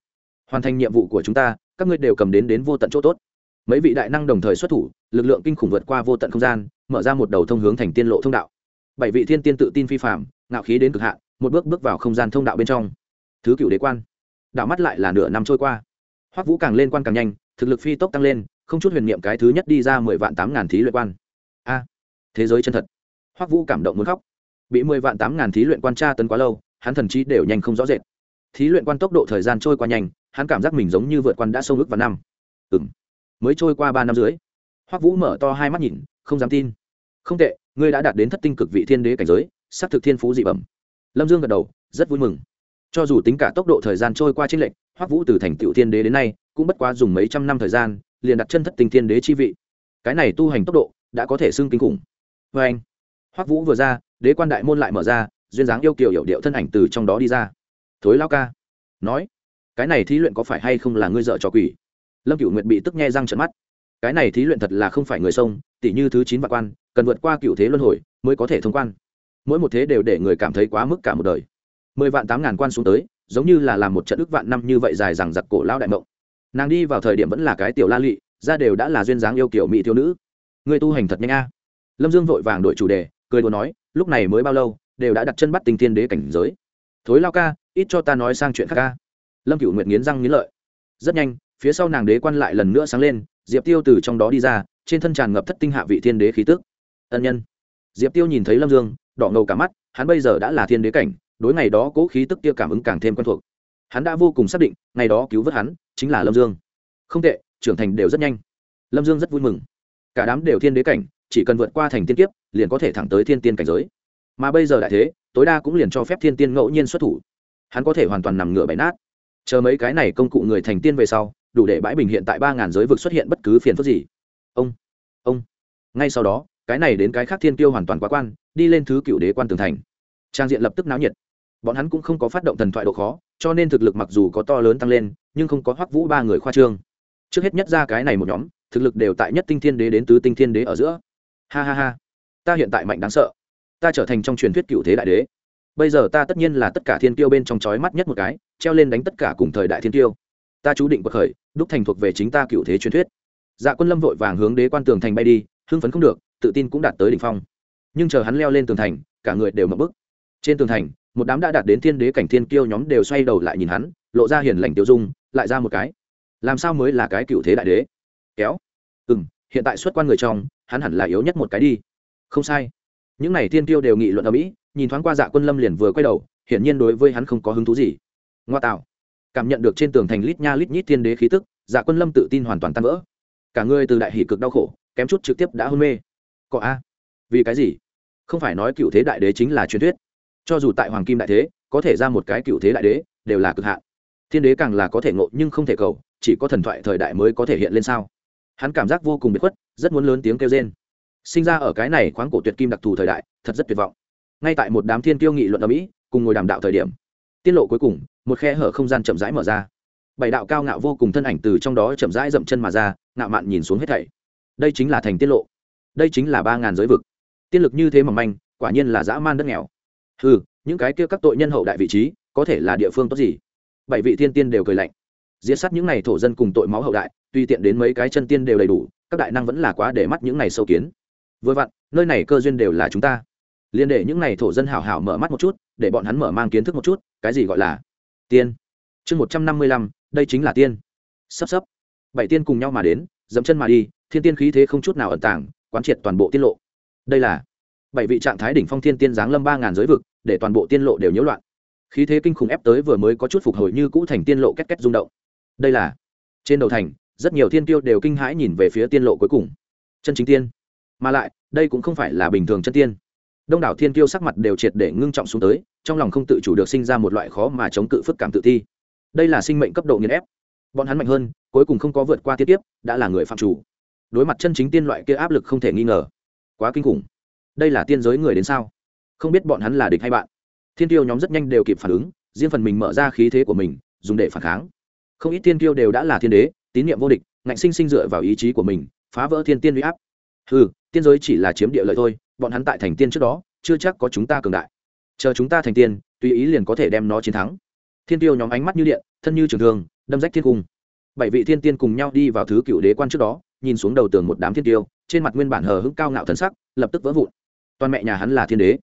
Hoàn thành nhiệm vụ của chúng ta, các ngươi đều cầm đến đến vô tận chỗ tốt. Mấy vị đại năng đồng thời xuất thủ, lực lượng kinh khủng vượt qua vô tận không gian, mở ra một đầu thông hướng thành tiên lộ thông đạo. Bảy vị thiên tiên tự tin phi phạm ngạo khí đến cực hạn, một bước bước vào không gian thông đạo bên trong. Thứ cựu đế quan. Đạo mắt lại là nửa năm trôi qua. Hoắc vũ càng lên quan càng nhanh, thực lực phi tốc tăng lên không chút huyền niệm cái thứ nhất đi ra mười vạn tám ngàn thí luyện quan. A, thế giới chân thật. Hoắc vũ cảm động muốn khóc. Bị mười vạn tám ngàn thí luyện quan tra tấn quá lâu, hắn thần trí đều nhanh không rõ rệt. Thí luyện quan tốc độ thời gian trôi qua nhanh, hắn cảm giác mình giống như vượt quan đã sâu ước vào năm. Ừng mới trôi qua ba năm dưới hoắc vũ mở to hai mắt nhìn, không dám tin. Không tệ, ngươi đã đạt đến thất tinh cực vị thiên đế cảnh giới s ắ c thực thiên phú dị bẩm. Lâm dương gật đầu, rất vui mừng. Cho dù tính cả tốc độ thời gian trôi qua t r ê n lệch, hoắc vũ từ thành tựu thiên đế đến nay, cũng bất quá dùng mấy trăm năm thời gian liền đặt chân thất tinh thiên đế chi vị. Cái này tu hành tốc độ đã có thể xưng kinh khủng. Vê anh, hoắc vũ vừa ra, đế quan đại môn lại mở ra, duyên dáng yêu kiểu hiệu điệu thân ảnh từ trong đó đi ra. Thối lao ca. Nói, cái này thí luyện có phải hay không là ngươi dợ trò quỷ? Lâm cựu nguyệt bị tức nghe răng trận mắt. Cái này thí luyện thật là không phải người sông tỷ như thứ chín vạn quan, cần vượt qua cựu thế luân hồi mới có thể thông quan. Mỗi một thế đều để người cảm thấy quá mức cả một đời. Mười vạn tám ngàn quan xuống tới, giống như là làm một trận ức vạn năm như vậy dài rằng giặc cổ lao đại mộng nàng đi vào thời điểm vẫn là cái tiểu la lị, ra đều đã là duyên dáng yêu kiểu mỹ thiếu nữ. Người tu hành thật nhanh a. Lâm dương vội vàng đổi chủ đề cười đùa nói lúc này mới bao lâu đều đã đặt chân bắt tình thiên đế cảnh giới. Thối lao ca ít cho ta nói sang chuyện khác ca lâm cựu nguyện nghiến răng nghiến lợi. Rất nhanh phía sau nàng đế quan lại lần nữa sáng lên diệp tiêu từ trong đó đi ra trên thân tràn ngập thất tinh hạ vị thiên đế khí tức. Ân nhân. Diệp tiêu nhìn thấy lâm dương đỏ ngầu cả mắt hắn bây giờ đã là thiên đế cảnh đối ngày đó cố khí tức kia cảm ứng càng thêm quen thuộc. Hắn đã vô cùng xác định ngày đó cứu vớt hắn chính là lâm dương. Không tệ, trưởng thành đều rất nhanh. Lâm dương rất vui mừng. Cả đám đều thiên đế cảnh, chỉ cần vượt qua thành tiên kiếp, liền có thể thẳng tới thiên tiên cảnh giới. Mà bây giờ đại thế, tối đa cũng liền cho phép thiên tiên ngẫu nhiên xuất thủ. Hắn có thể hoàn toàn nằm ngửa bãi nát. Chờ mấy cái này công cụ người thành tiên về sau, đủ để bãi bình hiện tại ba ngàn giới vực xuất hiện bất cứ phiền phức gì. Ông ông. Ngay sau đó, cái này đến cái khác thiên tiêu hoàn toàn quá quan, đi lên thứ cựu đế quan tường thành. Trang diện lập tức náo nhiệt bọn hắn cũng không có phát động thần thoại độ khó, cho nên thực lực mặc dù có to lớn tăng lên, nhưng không có hoắc vũ ba người khoa trương. Trước hết nhất ra cái này một nhóm, thực lực đều tại nhất tinh thiên đế đến tứ tinh thiên đế ở giữa. Ha ha ha. Ta hiện tại mạnh đáng sợ. Ta trở thành trong truyền thuyết cựu thế đại đế. Bây giờ ta tất nhiên là tất cả thiên tiêu bên trong chói mắt nhất một cái, treo lên đánh tất cả cùng thời đại thiên tiêu. Ta chú định bậc khởi, đúc thành thuộc về chính ta cựu thế truyền thuyết. Dạ quân lâm vội vàng hướng đế quan tường thành bay đi, hưng phấn không được, tự tin cũng đạt tới đỉnh phong. Nhưng chờ hắn leo lên tường thành, cả người đều mập bức. Trên tường thành một đám đã đạt đến thiên đế cảnh thiên kiêu nhóm đều xoay đầu lại nhìn hắn, lộ ra hiền lành tiêu dung, lại ra một cái. Làm sao mới là cái cựu thế đại đế? Kéo. Ừ m hiện tại xuất quan người trong, hắn hẳn là yếu nhất một cái đi. Không sai. Những n à y thiên tiêu đều nghị luận ở mỹ, nhìn thoáng qua dạ quân lâm liền vừa quay đầu, hiển nhiên đối với hắn không có hứng thú gì. Ngoa tạo. Cảm nhận được trên tường thành lít nha lít nhít thiên đế khí tức dạ quân lâm tự tin hoàn toàn tan vỡ. Cả người từ đại hỷ cực đau khổ, kém chút trực tiếp đã hôn mê. Có a. Vì cái gì? Không phải nói cựu thế đại đế chính là truyền thuyết cho dù tại hoàng kim đại thế, có thể ra một cái cựu thế đại đế, đều là cực hạn. Thiên đế càng là có thể ngộ nhưng không thể cầu, chỉ có thần thoại thời đại mới có thể hiện lên sao. Hắn cảm giác vô cùng biệt khuất, rất muốn lớn tiếng kêu trên sinh ra ở cái này khoáng cổ tuyệt kim đặc thù thời đại, thật rất tuyệt vọng. Ngay tại một đám thiên tiêu nghị luận ở mỹ, cùng ngồi đàm đạo thời điểm, tiết lộ cuối cùng, một khe hở không gian chậm rãi mở ra. Bảy đạo cao ngạo vô cùng thân ảnh từ trong đó chậm rãi dậm chân mà ra, ngạo mạn nhìn xuống hết thảy. Đây chính là thành tiết lộ. Đây chính là ba ngàn giới vực. Tiên lực như thế mỏng manh, quả nhiên là dã man đất nghèo ừ những cái kia các tội nhân hậu đại vị trí, có thể là địa phương tốt gì? Bảy vị thiên tiên đều cười lạnh. Diệt sát những n à y thổ dân cùng tội máu hậu đại, tuy tiện đến mấy cái chân tiên đều đầy đủ, các đại năng vẫn là quá để mắt những n à y sâu kiến. Vừa vặn, nơi này cơ duyên đều là chúng ta. Liên để những n à y thổ dân hảo hảo mở mắt một chút, để bọn hắn mở mang kiến thức một chút, cái gì gọi là tiên? Chương một trăm năm mươi lăm, đây chính là tiên. Sắp sắp. Bảy tiên cùng nhau mà đến, dẫm chân mà đi, thiên tiên khí thế không chút nào ẩn tàng, quán triệt toàn bộ tiết lộ. Đây là bảy vị trạng thái đỉnh phong thiên tiên giáng lâm ba ngàn giới vực để toàn bộ tiên lộ đều nhiễu loạn. Khí thế kinh khủng ép tới vừa mới có chút phục hồi như cũ thành tiên lộ két két rung động. Đây là, trên đầu thành, rất nhiều thiên tiêu đều kinh hãi nhìn về phía tiên lộ cuối cùng. Chân chính tiên. Mà lại, đây cũng không phải là bình thường chân tiên. Đông đảo thiên tiêu sắc mặt đều triệt để ngưng trọng xuống tới, trong lòng không tự chủ được sinh ra một loại khó mà chống cự phức cảm tự thi. Đây là sinh mệnh cấp độ nghiền ép. Bọn hắn mạnh hơn, cuối cùng không có vượt qua tiết tiếp đã là người phạm chủ. Đối mặt chân chính tiên loại kia áp lực không thể nghi ngờ. Quá kinh khủng. Đây là tiên giới người đến sao? Không biết bọn hắn là địch hay bạn. Thiên tiêu nhóm rất nhanh đều kịp phản ứng, riêng phần mình mở ra khí thế của mình, dùng để phản kháng. Không ít thiên tiêu đều đã là thiên đế, tín nhiệm vô địch, ngạnh sinh sinh dựa vào ý chí của mình, phá vỡ thiên tiên huy áp. Ừ tiên giới chỉ là chiếm địa lợi thôi, bọn hắn tại thành tiên trước đó, chưa chắc có chúng ta cường đại. Chờ chúng ta thành tiên, tùy ý liền có thể đem nó chiến thắng. Thiên tiêu nhóm ánh mắt như điện, thân như trường thường đâm rách thiên cung. Bảy vị thiên tiên cùng nhau đi vào thứ cựu đế quan trước đó, nhìn xuống đầu tường một đám thiên tiêu trên mặt nguyên bản hờ hững cao ngạo thần sắc, lập tức vỡ vụn. Toàn mẹ nhà hắn là thiên đế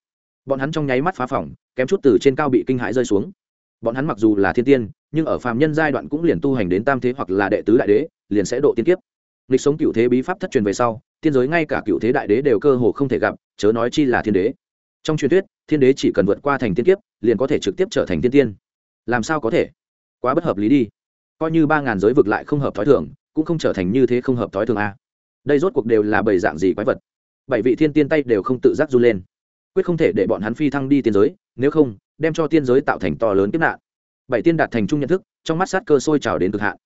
bọn hắn trong nháy mắt phá phỏng kém chút từ trên cao bị kinh hãi rơi xuống. Bọn hắn mặc dù là thiên tiên, nhưng ở phàm nhân giai đoạn cũng liền tu hành đến tam thế hoặc là đệ tứ đại đế, liền sẽ độ tiên kiếp. Lịch sống cựu thế bí pháp thất truyền về sau, tiên giới ngay cả cựu thế đại đế đều cơ hồ không thể gặp, chớ nói chi là thiên đế. Trong truyền thuyết, thiên đế chỉ cần vượt qua thành tiên kiếp, liền có thể trực tiếp trở thành tiên tiên. Làm sao có thể? Quá bất hợp lý đi. Coi như ba ngàn giới vực lại không hợp thói thường, cũng không trở thành như thế không hợp thói thường a. Đây rốt cuộc đều là bảy dạng gì quái vật? Bảy vị thiên tiên tay đều không tự giác run lên quyết không thể để bọn hắn phi thăng đi tiên giới, nếu không, đem cho tiên giới tạo thành to lớn kiếp nạn. Bảy tiên đạt thành chung nhận thức, trong mắt sát cơ sôi trào đến cực hạn.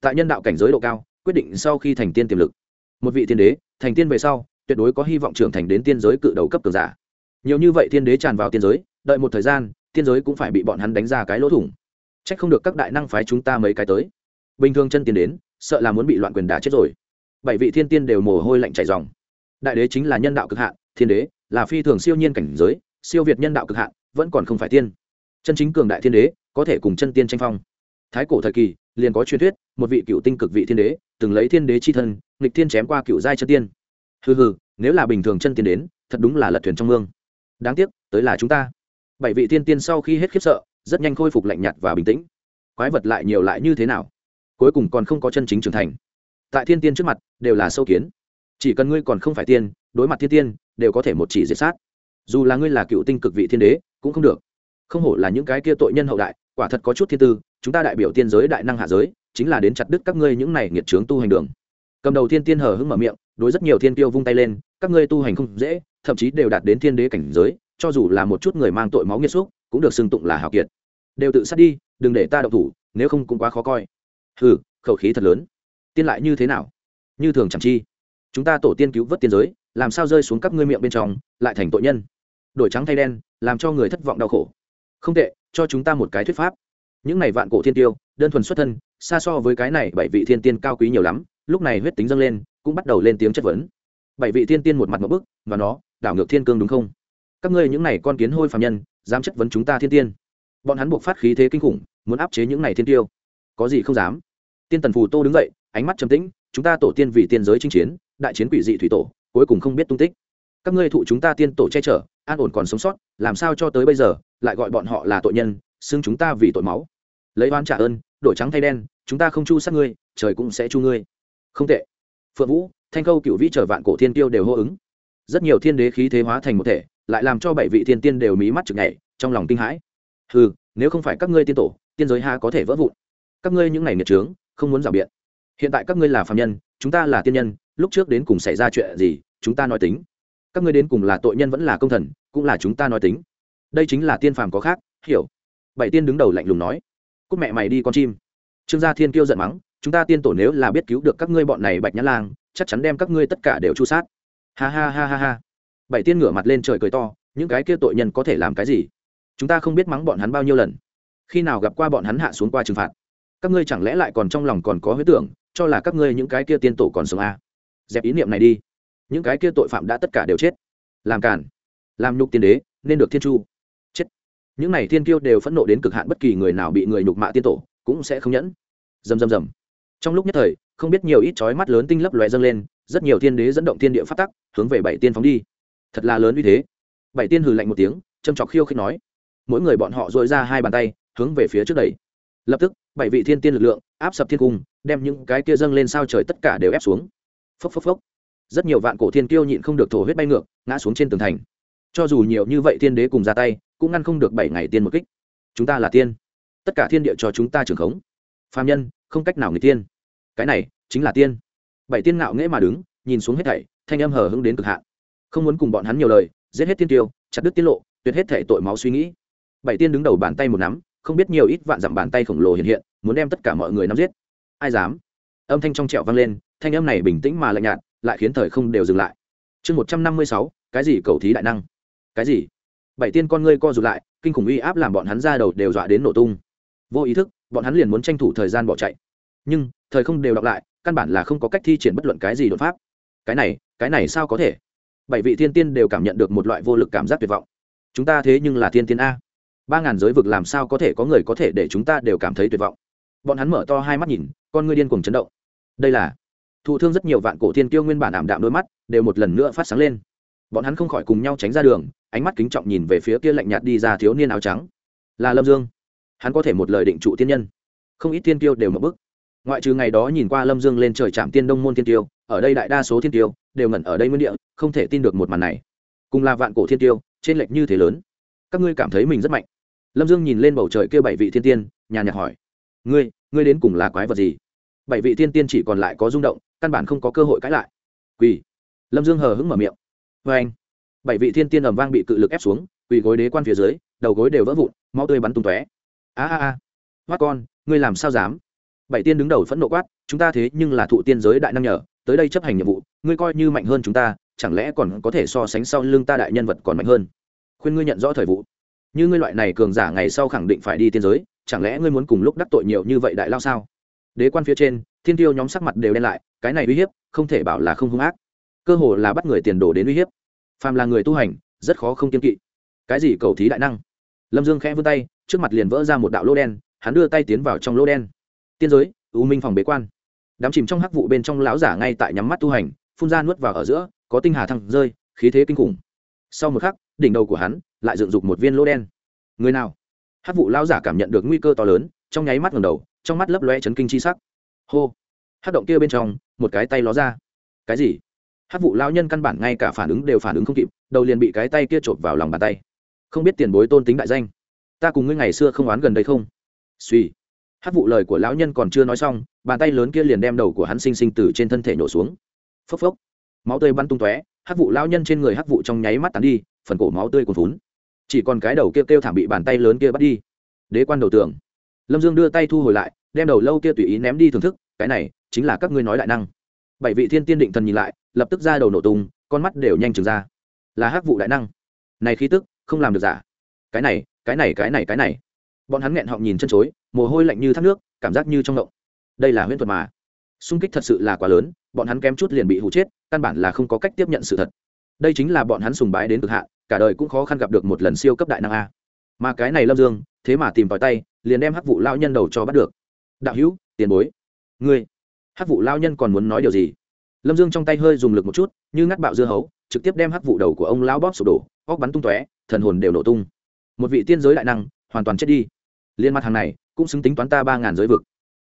Tại nhân đạo cảnh giới độ cao, quyết định sau khi thành tiên tiềm lực. Một vị tiên đế, thành tiên về sau, tuyệt đối có hy vọng trưởng thành đến tiên giới cự đầu cấp cường giả. Nhiều như vậy tiên đế tràn vào tiên giới, đợi một thời gian, tiên giới cũng phải bị bọn hắn đánh ra cái lỗ thủng. Chắc không được các đại năng phái chúng ta mấy cái tới. Bình thường chân tiên đến, sợ là muốn bị loạn quyền đá chết rồi. Bảy vị thiên tiên đều mồ hôi lạnh chảy dòng đại đế chính là nhân đạo cực hạn thiên đế, là phi thường siêu nhiên cảnh giới, siêu việt nhân đạo cực hạn, vẫn còn không phải tiên. Chân chính cường đại thiên đế, có thể cùng chân tiên tranh phong. Thái cổ thời kỳ, liền có truyền thuyết, một vị cựu tinh cực vị thiên đế, từng lấy thiên đế c h i thân, nghịch thiên chém qua cựu giai chân tiên. Hừ hừ, nếu là bình thường chân tiên đến, thật đúng là lật thuyền trong mương. Đáng tiếc, tới là chúng ta. Bảy vị thiên tiên sau khi hết khiếp sợ, rất nhanh khôi phục lạnh nhạt và bình tĩnh. Quái vật lại nhiều lại như thế nào? Cuối cùng còn không có chân chính trưởng thành. Tại thiên tiên trước mặt, đều là sâu kiến. Chỉ cần ngươi còn không phải tiên, đối mặt thiên tiên đều có thể một chỉ diệt sát. Dù là ngươi là cựu tinh cực vị thiên đế, cũng không được. Không hổ là những cái kia tội nhân hậu đại, quả thật có chút thiên tư, chúng ta đại biểu tiên giới đại năng hạ giới, chính là đến chặt đứt các ngươi những này nghiệt trướng tu hành đường. Cầm đầu thiên tiên hờ hững mở miệng, đối rất nhiều thiên tiêu vung tay lên, các ngươi tu hành không dễ, thậm chí đều đạt đến thiên đế cảnh giới, cho dù là một chút người mang tội máu nghiệt xúc, cũng được xưng tụng là hào kiệt. Đều tự sát đi, đừng để ta độc thủ, nếu không cũng quá khó coi. Hừ, khẩu khí thật lớn. Tiên lại như thế nào? Như thường chẳng chi. Chúng ta tổ tiên cứu vớt tiên giới làm sao rơi xuống các ngươi miệng bên trong, lại thành tội nhân. Đổi trắng thay đen, làm cho người thất vọng đau khổ. Không tệ, cho chúng ta một cái thuyết pháp. Những này vạn cổ thiên tiêu, đơn thuần xuất thân, xa so với cái này bảy vị thiên tiên cao quý nhiều lắm, lúc này huyết tính dâng lên, cũng bắt đầu lên tiếng chất vấn. Bảy vị thiên tiên một mặt một bức, và nó, đảo ngược thiên cương đúng không? Các ngươi những này con kiến hôi phạm nhân, dám chất vấn chúng ta thiên tiên. Bọn hắn buộc phát khí thế kinh khủng, muốn áp chế những này thiên tiêu. Có gì không dám? Tiên tần phù tô đứng dậy, ánh mắt trầm tĩnh, chúng ta tổ tiên vì tiên giới chinh chiến, đại chiến quỷ dị thủy tổ cuối cùng không biết tung tích. Các ngươi thụ chúng ta tiên tổ che chở, an ổn còn sống sót, làm sao cho tới bây giờ, lại gọi bọn họ là tội nhân, xưng chúng ta vì tội máu. Lấy oan trả ơn, đổi trắng thay đen, chúng ta không chu sát ngươi, trời cũng sẽ chu ngươi. Không tệ. Phượng vũ, thanh câu cựu vĩ trở vạn cổ thiên tiêu đều hô ứng. Rất nhiều thiên đế khí thế hóa thành một thể, lại làm cho bảy vị thiên tiên đều mí mắt chực nhảy, trong lòng kinh hãi. Ừ nếu không phải các ngươi tiên tổ, tiên giới ha có thể vỡ vụn? Các ngươi những ngày nghiệt trướng không muốn rào biện. Hiện tại các ngươi là phạm nhân, chúng ta là tiên nhân lúc trước đến cùng xảy ra chuyện gì, chúng ta nói tính. Các ngươi đến cùng là tội nhân vẫn là công thần, cũng là chúng ta nói tính. Đây chính là tiên phàm có khác, hiểu. Bảy tiên đứng đầu lạnh lùng nói. Cúc mẹ mày đi con chim. Trương gia thiên kiêu giận mắng, chúng ta tiên tổ nếu là biết cứu được các ngươi bọn này bạch nhã lang, chắc chắn đem các ngươi tất cả đều chu sát. Ha ha ha ha ha. Bảy tiên ngửa mặt lên trời cười to, những cái kia tội nhân có thể làm cái gì? Chúng ta không biết mắng bọn hắn bao nhiêu lần. Khi nào gặp qua bọn hắn hạ xuống qua trừng phạt? Các ngươi chẳng lẽ lại còn trong lòng còn có huyết tưởng, cho là các ngươi những cái kia tiên tổ còn sống à? Dẹp ý niệm này đi. Những cái kia tội phạm đã tất cả đều chết. Làm cản làm nhục tiên đế, nên được thiên chu. Chết. Những này thiên kiêu đều phẫn nộ đến cực hạn, bất kỳ người nào bị người nhục mạ tiên tổ cũng sẽ không nhẫn. Dầm dầm dầm trong lúc nhất thời, không biết nhiều ít chói mắt lớn tinh lấp lóe dâng lên, rất nhiều thiên đế dẫn động thiên địa phát tắc, hướng về bảy tiên phóng đi. Thật là lớn uy thế. Bảy tiên hừ lạnh một tiếng, châm chọc khiêu khích nói. Mỗi người bọn họ dội ra hai bàn tay, hướng về phía trước đẩy. Lập tức, bảy vị thiên tiên lực lượng áp sập thiên cung, đem những cái kia dâng lên sao trời tất cả đều ép xuống phốc phốc phốc. Rất nhiều vạn cổ thiên kiêu nhịn không được thổ huyết bay ngược, ngã xuống trên tường thành. Cho dù nhiều như vậy thiên đế cùng ra tay, cũng ngăn không được bảy ngày tiên một kích. Chúng ta là tiên. Tất cả thiên địa cho chúng ta trưởng khống. Phạm nhân, không cách nào người tiên. Cái này, chính là tiên. Bảy tiên ngạo nghễ mà đứng, nhìn xuống hết thảy, thanh âm hờ hững đến cực hạn. Không muốn cùng bọn hắn nhiều lời, giết hết tiên tiêu, chặt đứt tiết lộ, tuyệt hết thể tội máu suy nghĩ. Bảy tiên đứng đầu bàn tay một nắm, không biết nhiều ít vạn dặm bàn tay khổng lồ hiện hiện, muốn đem tất cả mọi người nắm giết. Ai dám? Âm thanh trong trẹo vang lên thanh âm này bình tĩnh mà lạnh nhạt, lại khiến thời không đều dừng lại. Chương một trăm năm mươi sáu, cái gì cầu thí đại năng? Cái gì? Bảy tiên con ngươi co rụt lại, kinh khủng uy áp làm bọn hắn ra đầu đều dọa đến nổ tung. Vô ý thức, bọn hắn liền muốn tranh thủ thời gian bỏ chạy. Nhưng, thời không đều đọc lại, căn bản là không có cách thi triển bất luận cái gì đột pháp. Cái này cái này sao có thể? Bảy vị thiên tiên đều cảm nhận được một loại vô lực cảm giác tuyệt vọng. Chúng ta thế nhưng là thiên tiên a. Ba ngàn giới vực làm sao có thể có người có thể để chúng ta đều cảm thấy tuyệt vọng? Bọn hắn mở to hai mắt nhìn, con ngươi điên cuồng chấn động. Đây là thụ thương rất nhiều vạn cổ thiên kiêu nguyên bản ảm đạm đôi mắt, đều một lần nữa phát sáng lên. Bọn hắn không khỏi cùng nhau tránh ra đường, ánh mắt kính trọng nhìn về phía kia lạnh nhạt đi ra thiếu niên áo trắng. Là lâm dương. Hắn có thể một lời định trụ tiên nhân. Không ít tiên tiêu đều mập bức ngoại trừ ngày đó nhìn qua lâm dương lên trời trạm tiên đông môn tiên tiêu ở đây đại đa số thiên tiêu đều ngẩn ở đây nguyên địa, không thể tin được một màn này. Cùng là vạn cổ thiên tiêu trên lệch như thế lớn. Các ngươi cảm thấy mình rất mạnh. Lâm dương nhìn lên bầu trời kêu bảy vị thiên tiên nhà nhạc hỏi. Ngươi ngươi đến cùng là quái vật gì? Bảy vị thiên tiên chỉ còn lại có rung động căn bản không có cơ hội cãi lại. Quỳ. Lâm dương hờ hững mở miệng. Vê anh, bảy vị thiên tiên ẩm vang bị cự lực ép xuống, quỳ gối đế quan phía dưới, đầu gối đều vỡ vụn mau tươi bắn tung tóe. A a a. Hoát con, ngươi làm sao dám? Bảy tiên đứng đầu phẫn nộ quát, chúng ta thế nhưng là thụ tiên giới đại năng nhở tới đây chấp hành nhiệm vụ, ngươi coi như mạnh hơn chúng ta, chẳng lẽ còn có thể so sánh sau lưng ta đại nhân vật còn mạnh hơn? Khuyên ngươi nhận rõ thời vụ. Như ngươi loại này cường giả ngày sau khẳng định phải đi tiên giới, chẳng lẽ ngươi muốn cùng lúc đắc tội nhiều như vậy đại lao sao? Đế quan phía trên, thiên tiêu nhóm sắc mặt đều đen lại, cái này uy hiếp, không thể bảo là không hung ác. Cơ hồ là bắt người tiền đổ đến uy hiếp. Phàm là người tu hành, rất khó không kiên kỵ. Cái gì cầu thí đại năng? Lâm dương khẽ vươn tay, trước mặt liền vỡ ra một đạo lô đen, hắn đưa tay tiến vào trong lô đen. Tiên giới, u minh phòng bế quan. Đám chìm trong hắc vụ bên trong lão giả ngay tại nhắm mắt tu hành, phun ra nuốt vào ở giữa, có tinh hà thăng rơi, khí thế kinh khủng. Sau một khắc, đỉnh đầu của hắn lại dựng dục một viên lô đen. Người nào? Hắc vụ lão giả cảm nhận được nguy cơ to lớn trong nháy mắt ngầm đầu, trong mắt lấp loe chấn kinh chi sắc. Hô! Hắc động kia bên trong, một cái tay ló ra. Cái gì? Hắc vụ lão nhân căn bản ngay cả phản ứng đều phản ứng không kịp, đầu liền bị cái tay kia chộp vào lòng bàn tay. Không biết tiền bối tôn tính đại danh, ta cùng ngươi ngày xưa không oán gần đây không? Suy. Hát vụ lời của lão nhân còn chưa nói xong, bàn tay lớn kia liền đem đầu của hắn sinh sinh từ trên thân thể nổ xuống. Phốc phốc. Máu tươi bắn tung tóe hát vụ lão nhân trên người hát vụ trong nháy mắt tắn đi, phần cổ máu tươi còn vốn chỉ còn cái đầu kia kêu thảm bị bàn tay lớn kia bắt đi. Đế quan đầu tường lâm dương đưa tay thu hồi lại, đem đầu lâu kia tùy ý ném đi thưởng thức, cái này chính là các ngươi nói đại năng. Bảy vị thiên tiên định thần nhìn lại, lập tức ra đầu nổ tung, con mắt đều nhanh chừng ra. Là hắc vụ đại năng. Này khí tức, không làm được giả. Cái này cái này cái này cái này. Bọn hắn nghẹn họng nhìn chân chối, mồ hôi lạnh như thác nước, cảm giác như trong động đây là huyễn thuật mà. Xung kích thật sự là quá lớn, bọn hắn kém chút liền bị hụ chết, căn bản là không có cách tiếp nhận sự thật. Đây chính là bọn hắn sùng bái đến cực hạn, cả đời cũng khó khăn gặp được một lần siêu cấp đại năng a. Mà cái này lâm dương, thế mà tìm tòi tay liền đem hắc vụ lao nhân đầu cho bắt được. Đạo hữu, tiền bối. Ngươi. Hắc vụ lao nhân còn muốn nói điều gì? Lâm dương trong tay hơi dùng lực một chút, như ngắt bạo dưa hấu, trực tiếp đem hắc vụ đầu của ông lão bóp sụp đổ, óc bắn tung tóe, thần hồn đều nổ tung. Một vị tiên giới đại năng, hoàn toàn chết đi. Liên mặt hàng này, cũng xứng tính toán ta ba ngàn giới vực.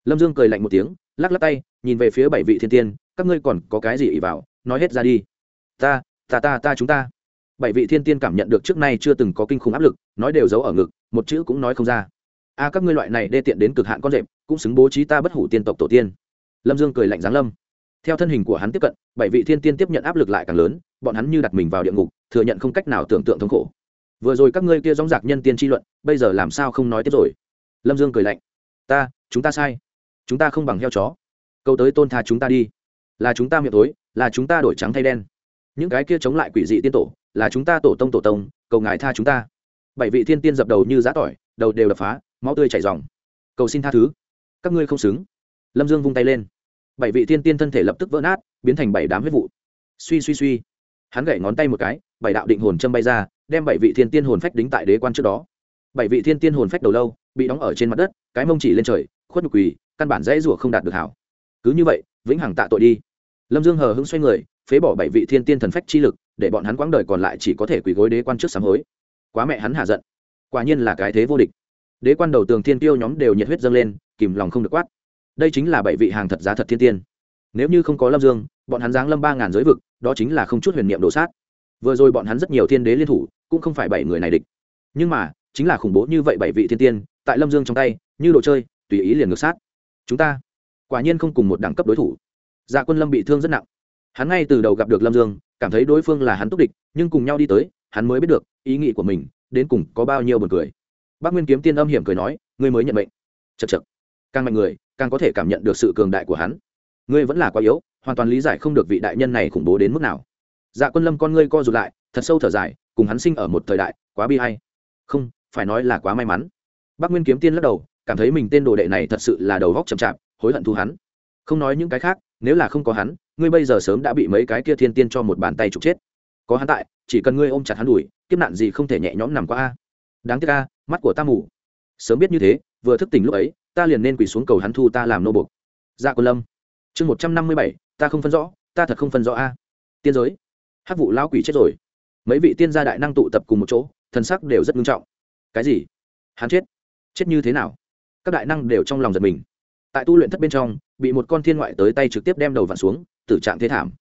Lâm dương cười lạnh một tiếng, lắc lắc tay, nhìn về phía bảy vị thiên tiên, các ngươi còn có cái gì ỉ vào, nói hết ra đi. Ta ta ta ta chúng ta. Bảy vị thiên tiên cảm nhận được trước nay chưa từng có kinh khủng áp lực, nói đều giấu ở ngực, một chữ cũng nói không ra a các ngươi loại này đê tiện đến cực hạn con rệp, cũng xứng bố trí ta bất hủ tiên tộc tổ tiên. Lâm dương cười lạnh giáng lâm. Theo thân hình của hắn tiếp cận, bảy vị thiên tiên tiếp nhận áp lực lại càng lớn, bọn hắn như đặt mình vào địa ngục, thừa nhận không cách nào tưởng tượng thống khổ. Vừa rồi các ngươi kia dóng dạc nhân tiên tri luận, bây giờ làm sao không nói tiếp rồi? Lâm dương cười lạnh. Ta, chúng ta sai. Chúng ta không bằng heo chó. Câu tới tôn tha chúng ta đi. Là chúng ta miệng tối, là chúng ta đổi trắng thay đen. Những cái kia chống lại quỷ dị tiên tổ, là chúng ta tổ tông tổ tông, cầu ngài tha chúng ta. Bảy vị thiên tiên dập đầu như giã tỏi, đầu đều đập phá máu tươi chảy ròng, cầu xin tha thứ. Các ngươi không xứng. Lâm dương vung tay lên. Bảy vị thiên tiên thân thể lập tức vỡ nát biến thành bảy đám huyết vụ. Suy suy suy. Hắn gậy ngón tay một cái bảy đạo định hồn châm bay ra đem bảy vị thiên tiên hồn phách đính tại đế quan trước đó. Bảy vị thiên tiên hồn phách đầu lâu bị đóng ở trên mặt đất cái mông chỉ lên trời khuất nhục quỳ căn bản dễ rủa không đạt được hảo. Cứ như vậy vĩnh hằng tạ tội đi. Lâm dương hờ hững xoay người phế bỏ bảy vị thiên tiên thần phách chi lực để bọn hắn quãng đời còn lại chỉ có thể quỳ gối đế quan trước sám hối. Quá mẹ hắn hạ giận. Quả nhiên là cái thế vô địch đế quan đầu tường thiên tiêu nhóm đều nhiệt huyết dâng lên, kìm lòng không được quát. Đây chính là bảy vị hàng thật giá thật thiên tiên. Nếu như không có lâm dương, bọn hắn giáng lâm ba ngàn giới vực, đó chính là không chút huyền niệm đổ sát. Vừa rồi bọn hắn rất nhiều thiên đế liên thủ, cũng không phải bảy người này địch. Nhưng mà, chính là khủng bố như vậy bảy vị thiên tiên, tại lâm dương trong tay, như đồ chơi, tùy ý liền ngược sát. Chúng ta, quả nhiên không cùng một đẳng cấp đối thủ. Dạ quân lâm bị thương rất nặng. Hắn ngay từ đầu gặp được lâm dương, cảm thấy đối phương là hắn túc địch, nhưng cùng nhau đi tới, hắn mới biết được ý nghĩ của mình, đến cùng có bao nhiêu buồn cười bác nguyên kiếm tiên âm hiểm cười nói, ngươi mới nhận mệnh. Chật chật càng mạnh người, càng có thể cảm nhận được sự cường đại của hắn. Ngươi vẫn là quá yếu, hoàn toàn lý giải không được vị đại nhân này khủng bố đến mức nào. Dạ quân lâm con ngươi co rụt lại, thật sâu thở dài, cùng hắn sinh ở một thời đại, quá bi hay không, phải nói là quá may mắn. Bác nguyên kiếm tiên lắc đầu, cảm thấy mình tên đồ đệ này thật sự là đầu góc chậm chạp, hối hận thu hắn. Không nói những cái khác, nếu là không có hắn, ngươi bây giờ sớm đã bị mấy cái kia thiên tiên cho một bàn tay trục chết. Có hắn tại, chỉ cần ngươi ôm chặt hắn đùi, kiếp nạn gì không thể nhẹ nhõm nằm qua a đáng tiếc a, mắt của ta mù. Sớm biết như thế, vừa thức tỉnh lúc ấy, ta liền nên quỳ xuống cầu hắn thu ta làm nô bục dạ quân lâm. Chương một trăm năm mươi bảy, ta không phân rõ, ta thật không phân rõ a. Tiên giới. Hát vụ lao quỷ chết rồi. Mấy vị tiên gia đại năng tụ tập cùng một chỗ, thần sắc đều rất nghiêm trọng. Cái gì? Hắn chết? Chết như thế nào? Các đại năng đều trong lòng giật mình. Tại tu luyện thất bên trong, bị một con thiên ngoại tới tay trực tiếp đem đầu vặn xuống, tử trạng thế thảm.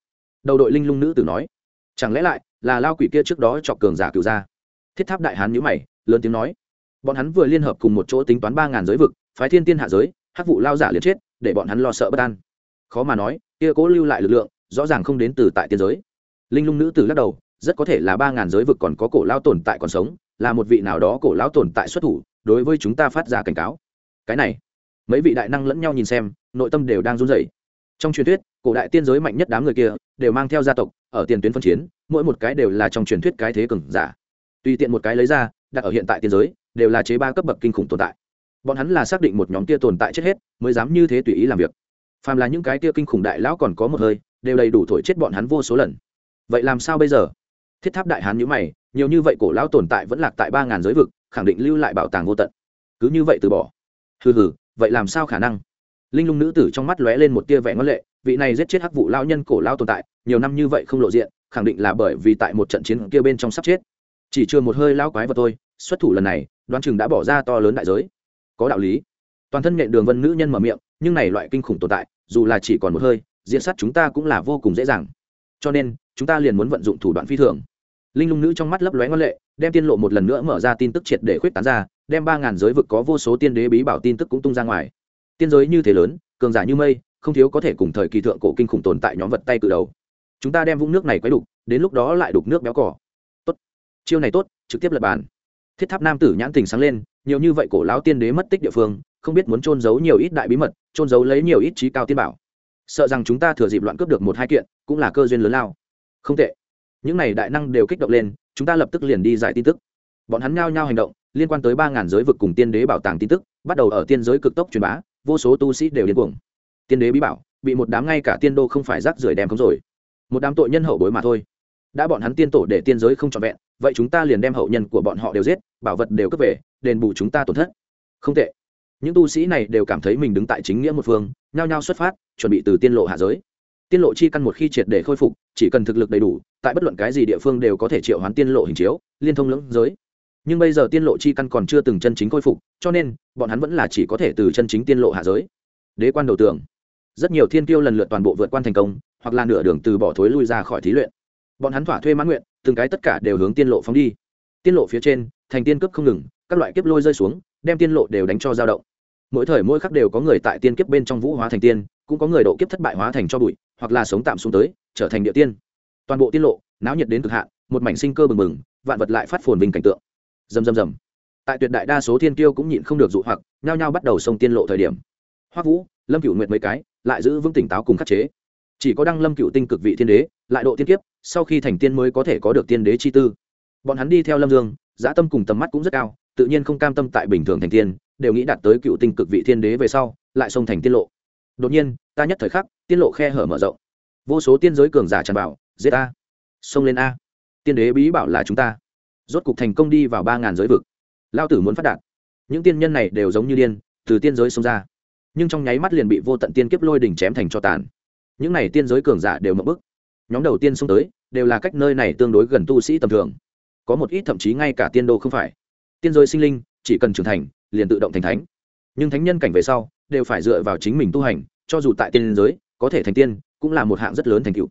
Đầu đội linh lung nữ tử nói, chẳng lẽ lại là lao quỷ kia trước đó chọc cường giả cựu ra thiết tháp đại hán nhữ mày lớn tiếng nói. Bọn hắn vừa liên hợp cùng một chỗ tính toán ba ngàn giới vực, phái thiên tiên hạ giới, hắc vụ lao giả liền chết, để bọn hắn lo sợ bất an. Khó mà nói, kia cố lưu lại lực lượng, rõ ràng không đến từ tại tiên giới. Linh lung nữ tử lắc đầu, rất có thể là ba ngàn giới vực còn có cổ lao tồn tại còn sống, là một vị nào đó cổ lão tồn tại xuất thủ, đối với chúng ta phát ra cảnh cáo. Cái này, mấy vị đại năng lẫn nhau nhìn xem, nội tâm đều đang run rẩy. Trong truyền thuyết, cổ đại tiên giới mạnh nhất đám người kia, đều mang theo gia tộc, ở tiền tuyến phân chiến, mỗi một cái đều là trong truyền thuyết cái thế cường giả. Tùy tiện một cái lấy ra đặt ở hiện tại tiên giới, đều là chế ba cấp bậc kinh khủng tồn tại. Bọn hắn là xác định một nhóm kia tồn tại chết hết, mới dám như thế tùy ý làm việc. Phàm là những cái kia kinh khủng đại lão còn có một hơi, đều đầy đủ thổi chết bọn hắn vô số lần. Vậy làm sao bây giờ? Thiết tháp đại hán nhữ mày, nhiều như vậy cổ lão tồn tại vẫn lạc tại ba ngàn giới vực, khẳng định lưu lại bảo tàng vô tận. Cứ như vậy từ bỏ. Hừ hừ, vậy làm sao khả năng? Linh lung nữ tử trong mắt lóe lên một tia vẻ ngân lệ, vị này giết chết hắc vụ lao nhân cổ lao tồn tại, nhiều năm như vậy không lộ diện, khẳng định là bởi vì tại một trận chiến kia bên trong sắp chết. Chỉ chưa một hơi lao quái vật thôi xuất thủ lần này, đoán chừng đã bỏ ra to lớn đại giới. Có đạo lý. Toàn thân nhện đường vân nữ nhân mở miệng, nhưng này loại kinh khủng tồn tại, dù là chỉ còn một hơi, diện sát chúng ta cũng là vô cùng dễ dàng. Cho nên, chúng ta liền muốn vận dụng thủ đoạn phi thường. Linh lung nữ trong mắt lấp lóe ngân lệ, đem tiên lộ một lần nữa mở ra tin tức triệt để khuyết tán ra, đem ba ngàn giới vực có vô số tiên đế bí bảo tin tức cũng tung ra ngoài. Tiên giới như thế lớn, cường giả như mây, không thiếu có thể cùng thời kỳ thượng cổ kinh khủng tồn tại nhóm vật tay cự đầu. Chúng ta đem vũng nước này quấy đục, đến lúc đó lại đục nước béo cỏ tốt. Chiêu này tốt, trực tiếp lập bàn thiết tháp nam tử nhãn tình sáng lên, nhiều như vậy cổ lão tiên đế mất tích địa phương, không biết muốn trôn giấu nhiều ít đại bí mật trôn giấu lấy nhiều ít trí cao tiên bảo. Sợ rằng chúng ta thừa dịp loạn cướp được một hai kiện, cũng là cơ duyên lớn lao. Không tệ. Những này đại năng đều kích động lên, chúng ta lập tức liền đi giải tin tức. Bọn hắn nhao nhao hành động, liên quan tới ba ngàn giới vực cùng tiên đế bảo tàng tin tức, bắt đầu ở tiên giới cực tốc truyền bá, vô số tu sĩ đều điên cuồng. Tiên đế bí bảo, bị một đám ngay cả tiên đô không phải rác rưởi đem không rồi. Một đám tội nhân hậu bối mà thôi đã bọn hắn tiên tổ để tiên giới không trọn vẹn, vậy chúng ta liền đem hậu nhân của bọn họ đều giết, bảo vật đều cướp về, đền bù chúng ta tổn thất. Không tệ. Những tu sĩ này đều cảm thấy mình đứng tại chính nghĩa một phương, nhao nhao xuất phát, chuẩn bị từ tiên lộ hạ giới. Tiên lộ chi căn một khi triệt để khôi phục, chỉ cần thực lực đầy đủ, tại bất luận cái gì địa phương đều có thể triệu hoán tiên lộ hình chiếu, liên thông lưỡng giới. Nhưng bây giờ tiên lộ chi căn còn chưa từng chân chính khôi phục, cho nên, bọn hắn vẫn là chỉ có thể từ chân chính tiên lộ hạ giới. Đế quan đầu tường. Rất nhiều thiên tiêu lần lượt toàn bộ vượt quan thành công, hoặc là nửa đường từ bỏ thối lui ra khỏi thí luyện bọn hắn thỏa thuê mãn nguyện, từng cái tất cả đều hướng tiên lộ phóng đi. Tiên lộ phía trên, thành tiên cấp không ngừng, các loại kiếp lôi rơi xuống, đem tiên lộ đều đánh cho dao động. Mỗi thời mỗi khắc đều có người tại tiên kiếp bên trong vũ hóa thành tiên, cũng có người độ kiếp thất bại hóa thành cho bụi, hoặc là sống tạm xuống tới, trở thành địa tiên. Toàn bộ tiên lộ, náo nhiệt đến cực hạn, một mảnh sinh cơ bừng bừng, vạn vật lại phát phồn vinh cảnh tượng. Rầm rầm rầm. Tại tuyệt đại đa số thiên tiêu cũng nhịn không được dụ hoặc, nhao nhao bắt đầu sông tiên lộ thời điểm. Hoắc vũ, lâm cửu nguyệt mấy cái, lại giữ vững tỉnh táo cùng khắc chế chỉ có đăng lâm cựu tinh cực vị thiên đế, lại độ tiên kiếp, sau khi thành tiên mới có thể có được tiên đế chi tư. Bọn hắn đi theo lâm dương, dã tâm cùng tầm mắt cũng rất cao, tự nhiên không cam tâm tại bình thường thành tiên, đều nghĩ đạt tới cựu tinh cực vị thiên đế về sau, lại xông thành tiên lộ. Đột nhiên, ta nhất thời khắc, tiên lộ khe hở mở rộng. Vô số tiên giới cường giả tràn vào, giết a xông lên a. Tiên đế bí bảo là chúng ta. Rốt cục thành công đi vào ba ngàn giới vực. Lao tử muốn phát đạt. Những tiên nhân này đều giống như điên, từ tiên giới xông ra. Nhưng trong nháy mắt liền bị vô tận tiên kiếp lôi đỉnh chém thành cho tàn những này tiên giới cường giả đều mập bức nhóm đầu tiên xông tới, đều là cách nơi này tương đối gần tu sĩ tầm thường. Có một ít thậm chí ngay cả tiên đô không phải. Tiên giới sinh linh, chỉ cần trưởng thành, liền tự động thành thánh. Nhưng thánh nhân cảnh về sau, đều phải dựa vào chính mình tu hành, cho dù tại tiên giới, có thể thành tiên, cũng là một hạng rất lớn thành tựu.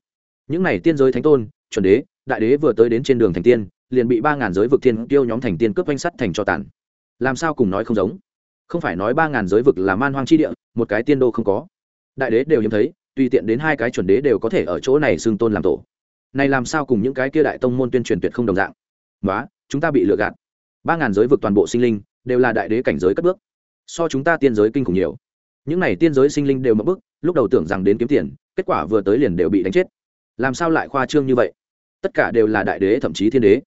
Những này tiên giới thánh tôn, chuẩn đế, đại đế vừa tới đến trên đường thành tiên, liền bị ba ngàn giới vực thiên tiêu nhóm thành tiên cướp oanh sắt thành cho tàn. Làm sao cùng nói không giống? Không phải nói ba ngàn giới vực là man hoang chi địa, một cái tiên đô không có. Đại đế đều hiếm thấy tùy tiện đến hai cái chuẩn đế đều có thể ở chỗ này xưng tôn làm tổ. Này làm sao cùng những cái kia đại tông môn tuyên truyền tuyệt không đồng dạng? Nói chúng ta bị lừa gạt. Ba ngàn giới vực toàn bộ sinh linh đều là đại đế cảnh giới cất bước. So chúng ta tiên giới kinh khủng nhiều. Những n à y tiên giới sinh linh đều mất bức, lúc đầu tưởng rằng đến kiếm tiền, kết quả vừa tới liền đều bị đánh chết. Làm sao lại khoa trương như vậy? Tất cả đều là đại đế thậm chí thiên đế.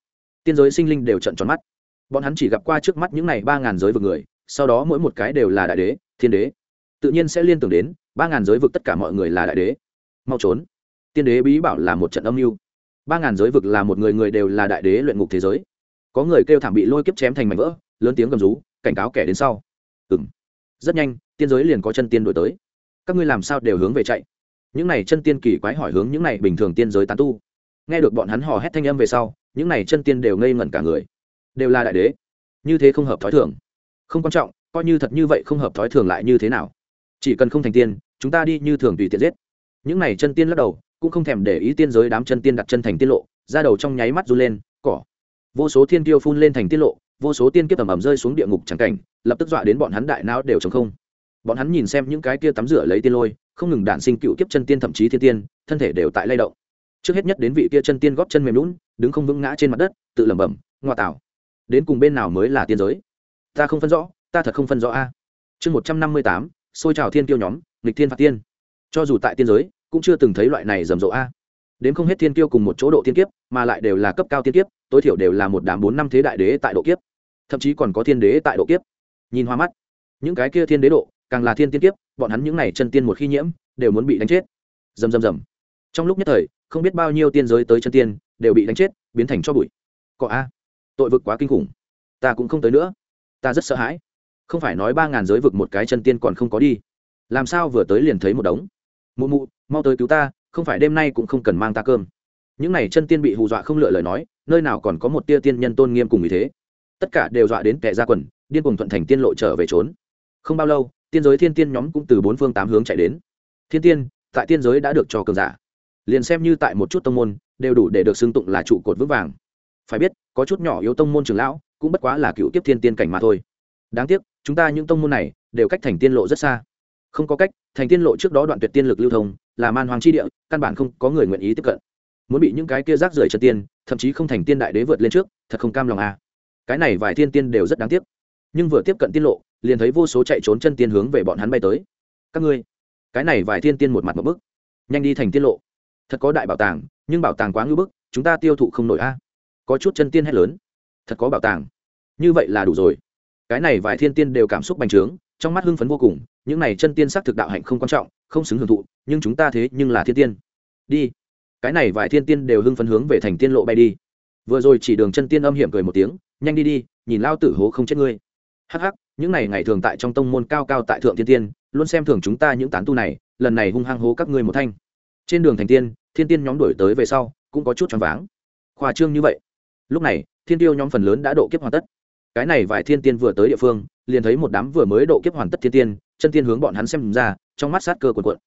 Tiên giới sinh linh đều trận tròn mắt. Bọn hắn chỉ gặp qua trước mắt những n à y ba ngàn giới vực người, sau đó mỗi một cái đều là đại đế, thiên đế. Tự nhiên sẽ liên tưởng đến ba ngàn giới vực tất cả mọi người là đại đế. Mau trốn. Tiên đế bí bảo là một trận âm mưu. Ba ngàn giới vực là một người người đều là đại đế luyện ngục thế giới. Có người kêu thảm bị lôi kiếp chém thành mảnh vỡ, lớn tiếng gầm rú, cảnh cáo kẻ đến sau. Ừ m rất nhanh, tiên giới liền có chân tiên đổi tới. Các ngươi làm sao đều hướng về chạy. Những này chân tiên kỳ quái hỏi hướng những này bình thường tiên giới tán tu. Nghe được bọn hắn hò hét thanh âm về sau, những này chân tiên đều ngây ngẩn cả người. Đều là đại đế. Như thế không hợp thói thường. Không quan trọng, coi như thật như vậy không hợp thói thường lại như thế nào? Chỉ cần không thành tiên, chúng ta đi như thường tùy tiện giết. Những này chân tiên lắc đầu, cũng không thèm để ý tiên giới đám chân tiên đặt chân thành tiên lộ, ra đầu trong nháy mắt run lên, cỏ. Vô số thiên tiêu phun lên thành tiên lộ, vô số tiên kiếp ẩm ẩm rơi xuống địa ngục trắng cảnh, lập tức dọa đến bọn hắn đại não đều chống không. Bọn hắn nhìn xem những cái kia tắm rửa lấy tiên lôi, không ngừng đản sinh cựu kiếp chân tiên thậm chí thiên tiên, thân thể đều tại lay động. Trước hết nhất đến vị kia chân tiên góp chân mềm lún đứng không vững ngã trên mặt đất, tự lẩm bẩm, ngoa tạo đến cùng bên nào mới là tiên giới? Ta không phân rõ, ta thật không phân rõ a. Chương một trăm năm mươi tám xôi trào thiên kiêu nhóm, nghịch thiên phạt tiên. Cho dù tại tiên giới, cũng chưa từng thấy loại này rầm rộ a. Đến không hết thiên kiêu cùng một chỗ độ tiên kiếp, mà lại đều là cấp cao tiên kiếp, tối thiểu đều là một đám bốn năm thế đại đế tại độ kiếp. Thậm chí còn có thiên đế tại độ kiếp. Nhìn hoa mắt, những cái kia thiên đế độ, càng là thiên tiên kiếp, bọn hắn những n à y chân tiên một khi nhiễm, đều muốn bị đánh chết. Rầm rầm rầm. Trong lúc nhất thời, không biết bao nhiêu tiên giới tới chân tiên, đều bị đánh chết, biến thành cho bụi. Cọ a. Tội vực quá kinh khủng. Ta cũng không tới nữa. Ta rất sợ hãi không phải nói ba ngàn giới vực một cái chân tiên còn không có đi. Làm sao vừa tới liền thấy một đống? Mụ mụ, mau tới cứu ta, không phải đêm nay cũng không cần mang ta cơm. Những n à y chân tiên bị hù dọa không lựa lời nói, nơi nào còn có một tia tiên nhân tôn nghiêm cùng vì thế. Tất cả đều dọa đến tệ ra quần, điên cùng thuận thành tiên lộ trở về trốn. Không bao lâu, tiên giới thiên tiên nhóm cũng từ bốn phương tám hướng chạy đến. Thiên tiên, tại tiên giới đã được cho cường giả. Liền xem như tại một chút tông môn, đều đủ để được xưng tụng là trụ cột vững vàng. Phải biết, có chút nhỏ yếu tông môn trường lão, cũng bất quá là cựu tiếp thiên tiên cảnh mà thôi. Đáng tiếc chúng ta những tông môn này đều cách thành tiên lộ rất xa. Không có cách, thành tiên lộ trước đó đoạn tuyệt tiên lực lưu thông, là man hoàng chi địa, căn bản không có người nguyện ý tiếp cận. Muốn bị những cái kia rác rưởi chân tiên, thậm chí không thành tiên đại đế vượt lên trước, thật không cam lòng à. cái này vài thiên tiên đều rất đáng tiếc. Nhưng vừa tiếp cận tiên lộ, liền thấy vô số chạy trốn chân tiên hướng về bọn hắn bay tới. Các ngươi, cái này vài thiên tiên một mặt một bức. Nhanh đi thành tiên lộ. Thật có đại bảo tàng, nhưng bảo tàng quá ngưỡng bức, chúng ta tiêu thụ không nổi a. Có chút chân tiên hét lớn. Thật có bảo tàng. Như vậy là đủ rồi cái này vài thiên tiên đều cảm xúc bành trướng, trong mắt hưng phấn vô cùng, những này chân tiên xác thực đạo hạnh không quan trọng, không xứng hưởng thụ, nhưng chúng ta thế nhưng là thiên tiên. Đi. Cái này vài thiên tiên đều hưng phấn hướng về thành tiên lộ bay đi. Vừa rồi chỉ đường chân tiên âm hiểm cười một tiếng, nhanh đi đi, nhìn lao tử hố không chết ngươi. Hắc hắc, những này ngày thường tại trong tông môn cao cao tại thượng thiên tiên, luôn xem thường chúng ta những tán tu này, lần này hung hăng hố các ngươi một thanh. Trên đường thành tiên, thiên tiên nhóm đổi tới về sau, cũng có chút choáng váng. Khoa trương như vậy. Lúc này, thiên tiêu nhóm phần lớn đã độ kiếp hoàn tất cái này vài thiên tiên vừa tới địa phương, liền thấy một đám vừa mới độ kiếp hoàn tất thiên tiên, chân tiên hướng bọn hắn xem ra, trong mắt sát cơ cuộn cuộn.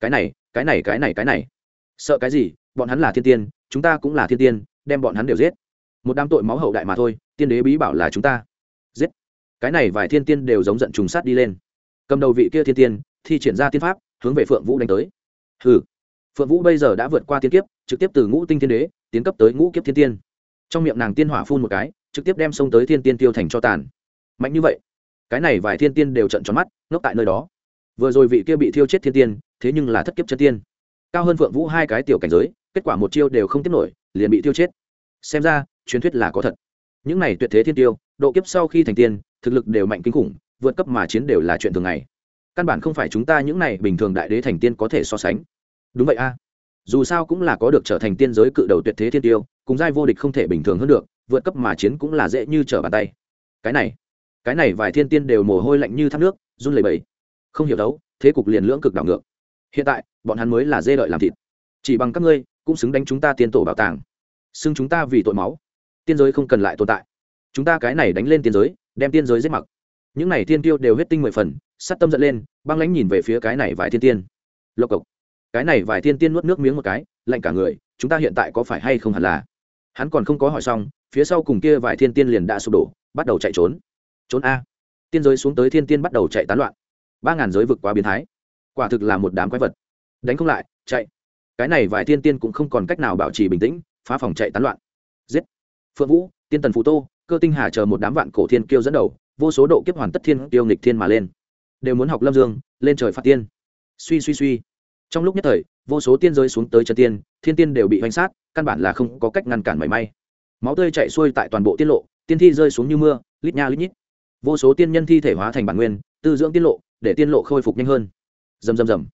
Cái này cái này cái này cái này. Sợ cái gì? Bọn hắn là thiên tiên, chúng ta cũng là thiên tiên, đem bọn hắn đều giết. Một đám tội máu hậu đại mà thôi, tiên đế bí bảo là chúng ta. Giết. Cái này vài thiên tiên đều giống giận trùng sát đi lên. Cầm đầu vị kia thiên tiên, thi triển ra tiên pháp, hướng về phượng vũ đánh tới. Hừ. Phượng vũ bây giờ đã vượt qua tiên kiếp, trực tiếp từ ngũ tinh thiên đế, tiến cấp tới ngũ kiếp thiên tiên. Trong miệng nàng tiên hỏa phun một cái trực tiếp đem xông tới thiên tiên tiêu thành cho tàn. Mạnh như vậy, cái này vài thiên tiên đều trận tròn mắt, ngốc tại nơi đó. Vừa rồi vị kia bị thiêu chết thiên tiên, thế nhưng là thất kiếp chân tiên. Cao hơn phượng vũ hai cái tiểu cảnh giới, kết quả một chiêu đều không tiếp nổi, liền bị tiêu chết. Xem ra, truyền thuyết là có thật. Những này tuyệt thế thiên tiêu, độ kiếp sau khi thành tiên, thực lực đều mạnh kinh khủng, vượt cấp mà chiến đều là chuyện thường ngày. Căn bản không phải chúng ta những này bình thường đại đế thành tiên có thể so sánh. Đúng vậy a. Dù sao cũng là có được trở thành tiên giới cự đầu tuyệt thế thiên tiêu, cùng giai vô địch không thể bình thường hơn được vượt cấp mà chiến cũng là dễ như trở bàn tay. Cái này cái này vài thiên tiên đều mồ hôi lạnh như thác nước, run lẩy bẩy. Không hiểu đấu, thế cục liền lưỡng cực đảo ngược. Hiện tại, bọn hắn mới là dê đợi làm thịt. Chỉ bằng các ngươi, cũng xứng đánh chúng ta tiên tổ bảo tàng. Xưng chúng ta vì tội máu. Tiên giới không cần lại tồn tại. Chúng ta cái này đánh lên tiên giới, đem tiên giới giết mặc. Những này tiên tiêu đều huyết tinh mười phần sắt tâm dẫn lên, băng lãnh nhìn về phía cái này vài thiên tiên. Lộc cộc. Cái này vài thiên tiên nuốt nước miếng một cái, lạnh cả người, chúng ta hiện tại có phải hay không hẳn là? Hắn còn không có hỏi xong phía sau cùng kia vài thiên tiên liền đã sụp đổ, bắt đầu chạy trốn. Trốn a. Tiên giới xuống tới thiên tiên bắt đầu chạy tán loạn. Ba ngàn giới vực quá biến thái. Quả thực là một đám quái vật. Đánh không lại, chạy. Cái này vài thiên tiên cũng không còn cách nào bảo trì bình tĩnh, phá phòng chạy tán loạn. Giết. Phượng vũ, tiên tần phú tô, cơ tinh hà chờ một đám vạn cổ thiên kiêu dẫn đầu, vô số độ kiếp hoàn tất thiên tiêu nghịch thiên mà lên. Đều muốn học lâm dương, lên trời phạt tiên. Suy suy suy. Trong lúc nhất thời, vô số tiên giới xuống tới chân tiên, thiên tiên đều bị hoành sát, căn bản là không có cách ngăn cản mảy may máu tươi chạy xuôi tại toàn bộ tiết lộ, tiên thi rơi xuống như mưa, lít nha lít nhít. Vô số tiên nhân thi thể hóa thành bản nguyên, tư dưỡng tiết lộ, để tiên lộ khôi phục nhanh hơn. Dầm dầm dầm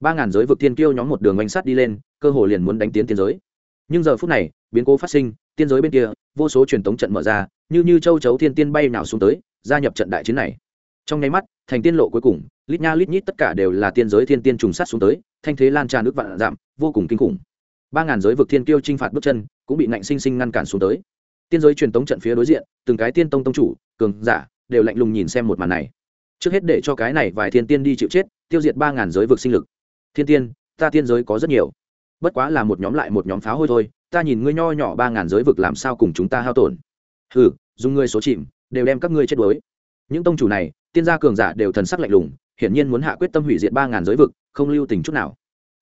ba ngàn giới vực tiên kiêu nhóm một đường oanh sắt đi lên, cơ hồ liền muốn đánh tiến tiên giới. Nhưng giờ phút này, biến cố phát sinh, tiên giới bên kia, vô số truyền tống trận mở ra, như như châu chấu thiên tiên bay nào xuống tới, gia nhập trận đại chiến này. Trong nháy mắt, thành tiên lộ cuối cùng, lít nha lít nhít tất cả đều là tiên giới thiên tiên trùng sát xuống tới, thanh thế lan tràn nước vạn giảm, vô cùng kinh khủng ba ngàn giới vực thiên kiêu chinh phạt bước chân, cũng bị nạnh sinh sinh ngăn cản xuống tới. Tiên giới truyền tống trận phía đối diện, từng cái tiên tông tông chủ, cường giả, đều lạnh lùng nhìn xem một màn này. Trước hết để cho cái này vài thiên tiên đi chịu chết, tiêu diệt ba ngàn giới vực sinh lực. Thiên tiên, ta tiên giới có rất nhiều. Bất quá là một nhóm lại một nhóm pháo hôi thôi, ta nhìn ngươi nho nhỏ ba ngàn giới vực làm sao cùng chúng ta hao tổn. Hừ, dùng ngươi số chìm, đều đem các ngươi chết đuối. Những tông chủ này, tiên gia cường giả đều thần sắc lạnh lùng, hiển nhiên muốn hạ quyết tâm hủy diệt ba ngàn giới vực, không lưu tình chút nào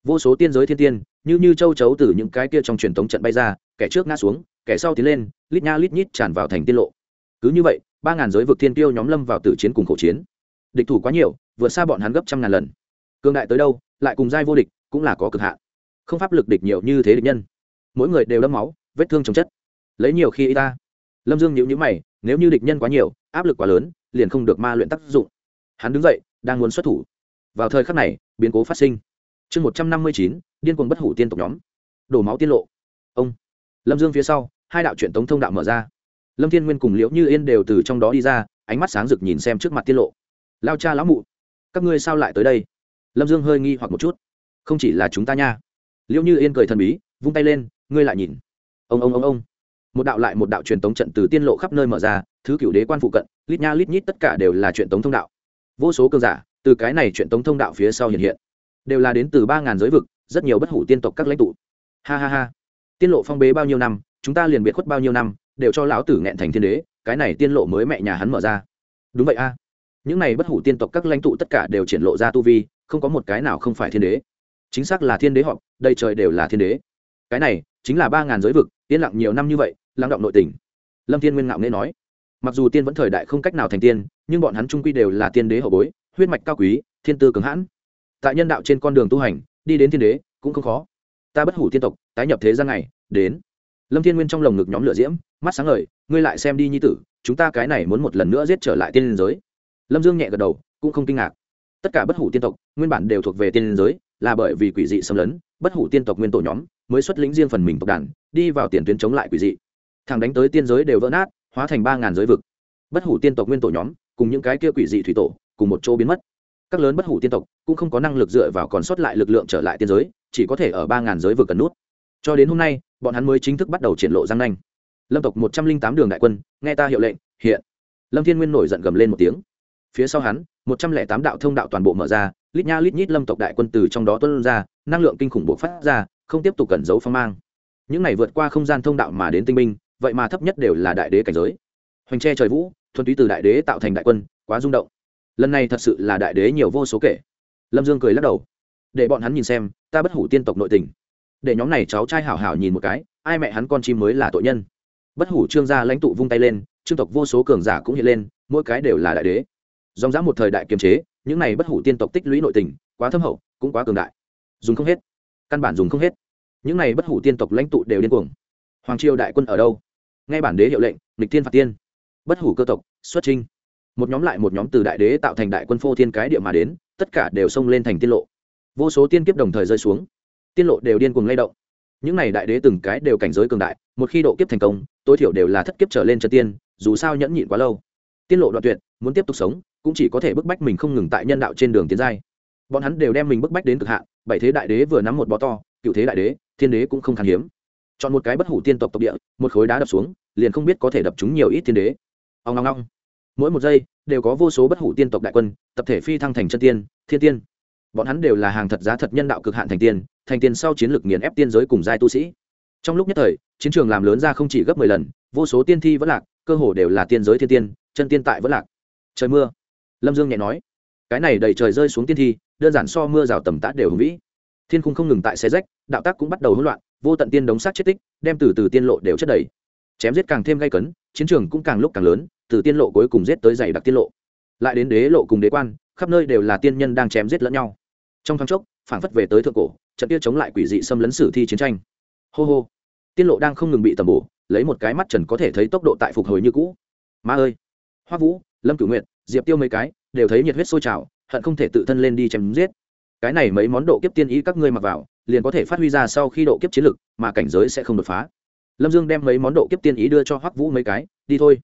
vô số tiên giới thiên tiên, như như châu chấu từ những cái kia trong truyền thống trận bay ra, kẻ trước ngã xuống, kẻ sau tiến lên, lít nha lít nhít tràn vào thành tiên lộ. Cứ như vậy, ba ngàn giới vực thiên tiêu nhóm lâm vào tử chiến cùng khổ chiến. Địch thủ quá nhiều, vượt xa bọn hắn gấp trăm ngàn lần. Cương đại tới đâu, lại cùng giai vô địch, cũng là có cực hạn. Không pháp lực địch nhiều như thế địch nhân. Mỗi người đều đâm máu, vết thương chồng chất. Lấy nhiều khi y ta. Lâm dương nhịu nhữ mày, nếu như địch nhân quá nhiều, áp lực quá lớn, liền không được ma luyện tác dụng. Hắn đứng dậy, đang muốn xuất thủ. Vào thời khắc này, biến cố phát sinh chương một trăm năm mươi chín, điên cuồng bất hủ tiên tộc nhóm. Đổ máu tiên lộ. Ông. Lâm dương phía sau, hai đạo truyện tống thông đạo mở ra. Lâm thiên nguyên cùng liễu như yên đều từ trong đó đi ra, ánh mắt sáng rực nhìn xem trước mặt tiên lộ. Lao cha lão mụ, các ngươi sao lại tới đây? Lâm dương hơi nghi hoặc một chút. Không chỉ là chúng ta nha. Liễu như yên cười thần bí, vung tay lên, ngươi lại nhìn. Ông ông ông ông. Một đạo lại một đạo truyền tống trận từ tiên lộ khắp nơi mở ra, thứ cựu đế quan phụ cận, lít nha lít nhít tất cả đều là truyền tống thông đạo. Vô số cường giả, từ cái này truyền tống thông đạo phía sau hiện hiện đều là đến từ ba ngàn giới vực, rất nhiều bất hủ tiên tộc các lãnh tụ. Ha ha ha. Tiên lộ phong bế bao nhiêu năm, chúng ta liền biệt khuất bao nhiêu năm, đều cho lão tử nghẹn thành thiên đế, cái này tiên lộ mới mẹ nhà hắn mở ra. Đúng vậy a. Những này bất hủ tiên tộc các lãnh tụ tất cả đều triển lộ ra tu vi, không có một cái nào không phải thiên đế. Chính xác là thiên đế họ, đây trời đều là thiên đế. Cái này, chính là ba ngàn giới vực, yên lặng nhiều năm như vậy, lắng động nội tình. Lâm thiên nguyên ngạo nghễ nói. Mặc dù tiên vẫn thời đại không cách nào thành tiên, nhưng bọn hắn trung quy đều là tiên đế hậu bối, huyết mạch cao quý, thiên tư cường hãn tại nhân đạo trên con đường tu hành, đi đến thiên đế cũng không khó. Ta bất hủ tiên tộc, tái nhập thế gian này, đến. Lâm thiên nguyên trong lồng ngực nhóm lửa diễm, mắt sáng ngời, ngươi lại xem đi nhi tử, chúng ta cái này muốn một lần nữa giết trở lại tiên liên giới. Lâm dương nhẹ gật đầu, cũng không kinh ngạc. Tất cả bất hủ tiên tộc, nguyên bản đều thuộc về tiên liên giới, là bởi vì quỷ dị xâm lấn, bất hủ tiên tộc nguyên tổ nhóm mới xuất lĩnh riêng phần mình tộc đàn, đi vào tiền tuyến chống lại quỷ dị. Thằng đánh tới tiên giới đều vỡ nát, hóa thành ba ngàn giới vực. Bất hủ tiên tộc nguyên tổ nhóm, cùng những cái kia quỷ dị thủy tổ, cùng một chỗ biến mất các lớn bất hủ tiên tộc cũng không có năng lực dựa vào còn sót lại lực lượng trở lại tiên giới, chỉ có thể ở ba ngàn giới vực cần nút. Cho đến hôm nay, bọn hắn mới chính thức bắt đầu triển lộ giang nanh. Lâm tộc một trăm linh tám đường đại quân, nghe ta hiệu lệnh, hiện. Lâm thiên nguyên nổi giận gầm lên một tiếng. Phía sau hắn, một trăm lẻ tám đạo thông đạo toàn bộ mở ra, lít nha lít nhít lâm tộc đại quân từ trong đó tuân ra, năng lượng kinh khủng bộ phát ra, không tiếp tục cẩn giấu phong mang. Những này vượt qua không gian thông đạo mà đến tinh binh, vậy mà thấp nhất đều là đại đế cảnh giới. Hoành tre trời vũ, thuần túy từ đại đế tạo thành đại quân, quá rung động lần này thật sự là đại đế nhiều vô số kể. Lâm dương cười lắc đầu. Để bọn hắn nhìn xem, ta bất hủ tiên tộc nội tình. Để nhóm này cháu trai hảo hảo nhìn một cái, ai mẹ hắn con chim mới là tội nhân. Bất hủ trương gia lãnh tụ vung tay lên, trương tộc vô số cường giả cũng hiện lên, mỗi cái đều là đại đế. Dòng dã một thời đại kiềm chế, những này bất hủ tiên tộc tích lũy nội tình, quá thâm hậu, cũng quá cường đại. Dùng không hết. Căn bản dùng không hết. Những này bất hủ tiên tộc lãnh tụ đều điên cuồng. Hoàng triều đại quân ở đâu? Ngay bản đế hiệu lệnh lịch tiên phạt tiên. Bất hủ cơ tộc, xuất trinh một nhóm lại một nhóm từ đại đế tạo thành đại quân phô thiên cái địa mà đến, tất cả đều xông lên thành tiên lộ. Vô số tiên kiếp đồng thời rơi xuống. Tiên lộ đều điên cuồng lay động. Những này đại đế từng cái đều cảnh giới cường đại, một khi độ kiếp thành công, tối thiểu đều là thất kiếp trở lên trần tiên, dù sao nhẫn nhịn quá lâu. Tiên lộ đoạn tuyệt, muốn tiếp tục sống, cũng chỉ có thể bức bách mình không ngừng tại nhân đạo trên đường tiến giai. Bọn hắn đều đem mình bức bách đến cực hạn, bảy thế đại đế vừa nắm một bó to, cựu thế đại đế, thiên đế cũng không khan hiếm. Chọn một cái bất hủ tiên tộc tộc địa, một khối đá đập xuống, liền không biết có thể đập chúng nhiều ít thiên đế. Ông ngong ngong mỗi một giây đều có vô số bất hủ tiên tộc đại quân, tập thể phi thăng thành chân tiên, thiên tiên. Bọn hắn đều là hàng thật giá thật nhân đạo cực hạn thành tiên thành tiên sau chiến lược nghiền ép tiên giới cùng giai tu sĩ. Trong lúc nhất thời, chiến trường làm lớn ra không chỉ gấp mười lần, vô số tiên thi vẫn lạc, cơ hồ đều là tiên giới thiên tiên, chân tiên tại vẫn lạc. Trời mưa. Lâm dương nhẹ nói, cái này đầy trời rơi xuống tiên thi, đơn giản so mưa rào tầm tát đều hùng vĩ. Thiên khung không ngừng tại xe rách, đạo tác cũng bắt đầu hỗn loạn, vô tận tiên đống sát chết tích, đem từ từ tiên lộ đều chất đầy. Chém giết càng thêm gay cấn, chiến trường cũng càng lúc càng lớn từ tiên lộ cuối cùng giết tới dày đặc tiên lộ. Lại đến đế lộ cùng đế quan, khắp nơi đều là tiên nhân đang chém giết lẫn nhau. Trong thoáng chốc, phảng phất về tới thượng cổ, trận kia chống lại quỷ dị xâm lấn sử thi chiến tranh. Hô hô. Tiên lộ đang không ngừng bị tầm bổ, lấy một cái mắt trần có thể thấy tốc độ tại phục hồi như cũ. Ma ơi. Hoa vũ, lâm cửu nguyệt, diệp tiêu mấy cái, đều thấy nhiệt huyết sôi trào, hận không thể tự thân lên đi chém giết. Cái này mấy món độ kiếp tiên ý các ngươi mặc vào, liền có thể phát huy ra sau khi độ kiếp chiến lực, mà cảnh giới sẽ không đột phá. Lâm dương đem mấy món độ kiếp tiên ý đưa cho hoắc vũ mấy cái, đi thôi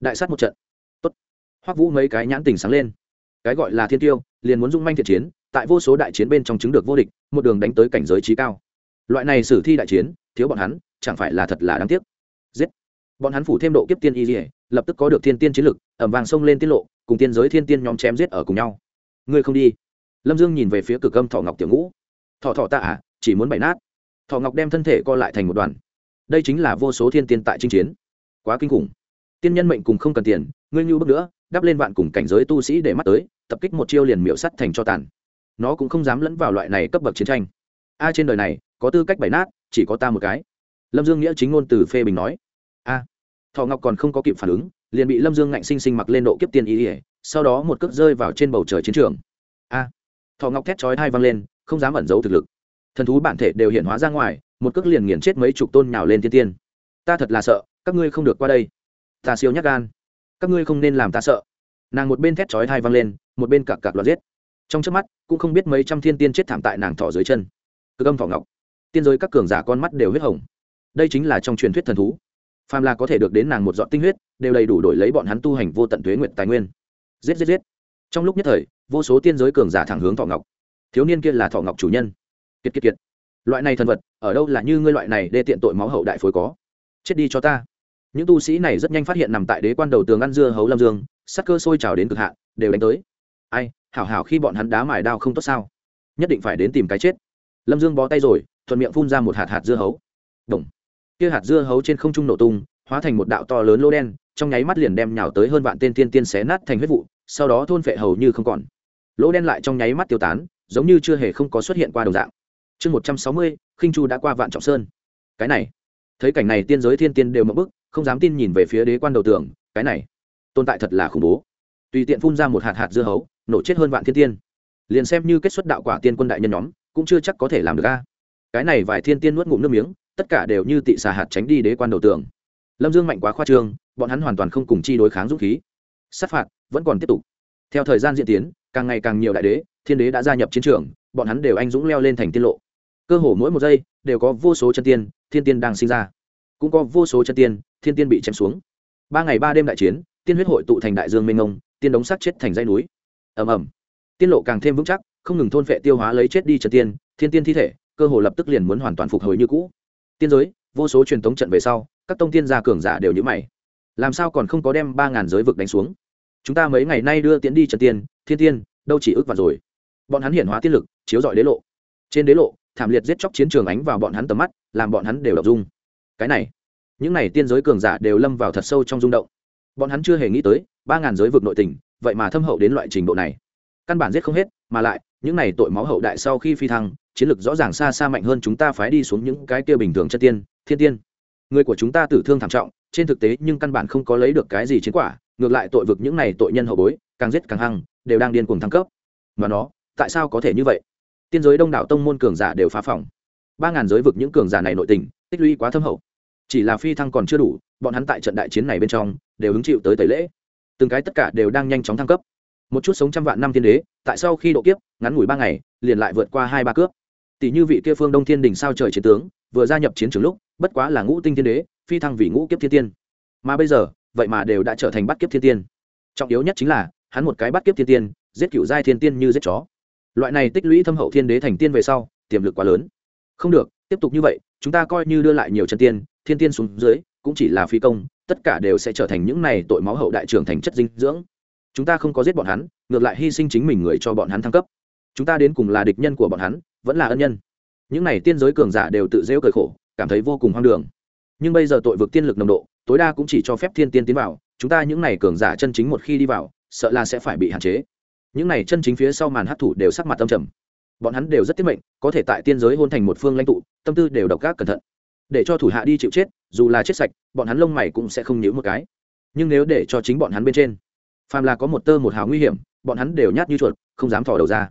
đại sát một trận. Tốt. hoắc vũ mấy cái nhãn tình sáng lên. Cái gọi là thiên tiêu, liền muốn dung manh thiện chiến, tại vô số đại chiến bên trong chứng được vô địch, một đường đánh tới cảnh giới trí cao. Loại này sử thi đại chiến, thiếu bọn hắn, chẳng phải là thật là đáng tiếc. Giết. Bọn hắn phủ thêm độ kiếp tiên y dỉa lập tức có được thiên tiên chiến lực ẩm vàng xông lên tiết lộ, cùng tiên giới thiên tiên nhóm chém giết ở cùng nhau. Ngươi không đi. Lâm dương nhìn về phía cực âm thọ ngọc tiểu ngũ. Thọ thọ tạ à chỉ muốn bày nát. Thọ ngọc đem thân thể co lại thành một đoàn. Đây chính là vô số thiên tiên tại chinh chiến. Quá kinh khủng tiên nhân mệnh cùng không cần tiền, ngươi như bước nữa, đắp lên vạn cùng cảnh giới tu sĩ để mắt tới, tập kích một chiêu liền miễu sắt thành cho tàn. Nó cũng không dám lẫn vào loại này cấp bậc chiến tranh. A trên đời này, có tư cách bày nát, chỉ có ta một cái. Lâm dương nghĩa chính ngôn từ phê bình nói. A. Thọ ngọc còn không có kịp phản ứng, liền bị lâm dương ngạnh sinh sinh mặc lên độ kiếp tiên ý ỉa sau đó một cước rơi vào trên bầu trời chiến trường. A. Thọ ngọc thét chói hai văng lên, không dám ẩn giấu thực lực. Thần thú bản thể đều hiện hóa ra ngoài, một cước liền nghiền chết mấy chục tôn nhào lên thiên tiên. Ta thật là sợ, các ngươi không được qua đây ta siêu nhắc gan. Các ngươi không nên làm ta sợ. Nàng một bên thét chói thai văng lên, một bên cặc cặc loạt giết. Trong trước mắt, cũng không biết mấy trăm thiên tiên chết thảm tại nàng thỏ dưới chân. Cực âm thỏ ngọc. Tiên giới các cường giả con mắt đều huyết hồng. Đây chính là trong truyền thuyết thần thú. Phàm là có thể được đến nàng một dọn tinh huyết, đều đầy đủ đổi lấy bọn hắn tu hành vô tận thuế nguyện tài nguyên. Giết giết giết. Trong lúc nhất thời, vô số tiên giới cường giả thẳng hướng thọ ngọc. Thiếu niên kia là thọ ngọc chủ nhân. Kiệt kiệt kiệt. Loại này thần vật, ở đâu là như ngươi loại này đê tiện tội máu hậu đại phối có? Chết đi cho ta những tu sĩ này rất nhanh phát hiện nằm tại đế quan đầu tường ăn dưa hấu lâm dương, sắc cơ sôi trào đến cực hạn, đều đánh tới. Ai, hảo hảo khi bọn hắn đá mài đao không tốt sao? Nhất định phải đến tìm cái chết. Lâm dương bó tay rồi, thuận miệng phun ra một hạt hạt dưa hấu. Đồng. kia hạt dưa hấu trên không trung nổ tung, hóa thành một đạo to lớn lô đen, trong nháy mắt liền đem nhào tới hơn vạn tên tiên tiên xé nát thành huyết vụ, sau đó thôn phệ hầu như không còn. Lỗ đen lại trong nháy mắt tiêu tán, giống như chưa hề không có xuất hiện qua đồng dạng. Chương một trăm sáu mươi, khinh chu đã qua vạn trọng sơn. Cái này, thấy cảnh này tiên giới thiên tiên đều mập bức không dám tin nhìn về phía đế quan đầu tường, cái này, tồn tại thật là khủng bố. Tùy tiện phun ra một hạt hạt dưa hấu, nổ chết hơn vạn thiên tiên. Liền xem như kết xuất đạo quả tiên quân đại nhân nhóm, cũng chưa chắc có thể làm được a. Cái này vài thiên tiên nuốt ngụm nước miếng, tất cả đều như tị xà hạt tránh đi đế quan đầu tường. Lâm dương mạnh quá khoa trương, bọn hắn hoàn toàn không cùng chi đối kháng dũng khí. Sát phạt vẫn còn tiếp tục. Theo thời gian diễn tiến, càng ngày càng nhiều đại đế, thiên đế đã gia nhập chiến trường, bọn hắn đều anh dũng leo lên thành tiên lộ. Cơ hồ mỗi một giây đều có vô số chân tiên, thiên tiên đang sinh ra cũng có vô số chân tiên, thiên tiên bị chém xuống. Ba ngày ba đêm đại chiến, tiên huyết hội tụ thành đại dương mênh ngông tiên đống sát chết thành dây núi. Ầm ầm. Tiên lộ càng thêm vững chắc, không ngừng thôn phệ tiêu hóa lấy chết đi chân tiên, thiên tiên thi thể, cơ hồ lập tức liền muốn hoàn toàn phục hồi như cũ. Tiên giới, vô số truyền thống trận về sau, các tông tiên gia cường giả đều nhữ mày. Làm sao còn không có đem ba ngàn giới vực đánh xuống? Chúng ta mấy ngày nay đưa tiễn đi trần tiên, thiên tiên, đâu chỉ ước vào rồi. Bọn hắn hiển hóa tiên lực, chiếu dọi đế lộ. Trên đế lộ, thảm liệt giết chóc chiến trường ánh vào bọn hắn tầm mắt, làm bọn hắn đều đọc dung cái này, những n à y tiên giới cường giả đều lâm vào thật sâu trong rung động. Bọn hắn chưa hề nghĩ tới, ba ngàn giới vực nội tình, vậy mà thâm hậu đến loại trình độ này. Căn bản giết không hết, mà lại, những n à y tội máu hậu đại sau khi phi thăng, chiến lược rõ ràng xa xa mạnh hơn chúng ta phái đi xuống những cái kia bình thường chất tiên, thiên tiên. Người của chúng ta tử thương thảm trọng, trên thực tế nhưng căn bản không có lấy được cái gì chiến quả, ngược lại tội vực những này tội nhân hậu bối, càng giết càng hăng, đều đang điên cuồng thăng cấp. Mà nó, tại sao có thể như vậy? Tiên giới đông đảo tông môn cường giả đều phá phòng. Ba ngàn giới vực những cường giả này nội tình, tích lũy quá thâm hậu chỉ là phi thăng còn chưa đủ, bọn hắn tại trận đại chiến này bên trong, đều hứng chịu tới tẩy lễ. Từng cái tất cả đều đang nhanh chóng thăng cấp. Một chút sống trăm vạn năm thiên đế, tại sau khi độ kiếp, ngắn ngủi ba ngày, liền lại vượt qua hai ba cướp. Tỷ như vị kia phương đông thiên đình sao trời chiến tướng, vừa gia nhập chiến trường lúc, bất quá là ngũ tinh thiên đế, phi thăng vì ngũ kiếp thiên tiên. Mà bây giờ, vậy mà đều đã trở thành bắt kiếp thiên tiên. Trọng yếu nhất chính là, hắn một cái bắt kiếp thiên tiên, giết cựu giai thiên tiên như giết chó. Loại này tích lũy thâm hậu thiên đế thành tiên về sau, tiềm lực quá lớn. Không được, tiếp tục như vậy, chúng ta coi như đưa lại nhiều chân tiên thiên tiên xuống dưới, cũng chỉ là phi công, tất cả đều sẽ trở thành những này tội máu hậu đại trưởng thành chất dinh dưỡng. Chúng ta không có giết bọn hắn, ngược lại hy sinh chính mình người cho bọn hắn thăng cấp. Chúng ta đến cùng là địch nhân của bọn hắn, vẫn là ân nhân. Những này tiên giới cường giả đều tự rêu cởi khổ, cảm thấy vô cùng hoang đường. Nhưng bây giờ tội vực tiên lực nồng độ, tối đa cũng chỉ cho phép thiên tiên tiến vào, chúng ta những này cường giả chân chính một khi đi vào, sợ là sẽ phải bị hạn chế. Những này chân chính phía sau màn hát thủ đều sắc mặt tâm trầm. Bọn hắn đều rất tiết mệnh, có thể tại tiên giới hôn thành một phương lãnh tụ, tâm tư đều độc ác cẩn thận để cho thủ hạ đi chịu chết, dù là chết sạch, bọn hắn lông mày cũng sẽ không nhíu một cái. Nhưng nếu để cho chính bọn hắn bên trên, phàm là có một tơ một hào nguy hiểm, bọn hắn đều nhát như chuột, không dám thò đầu ra.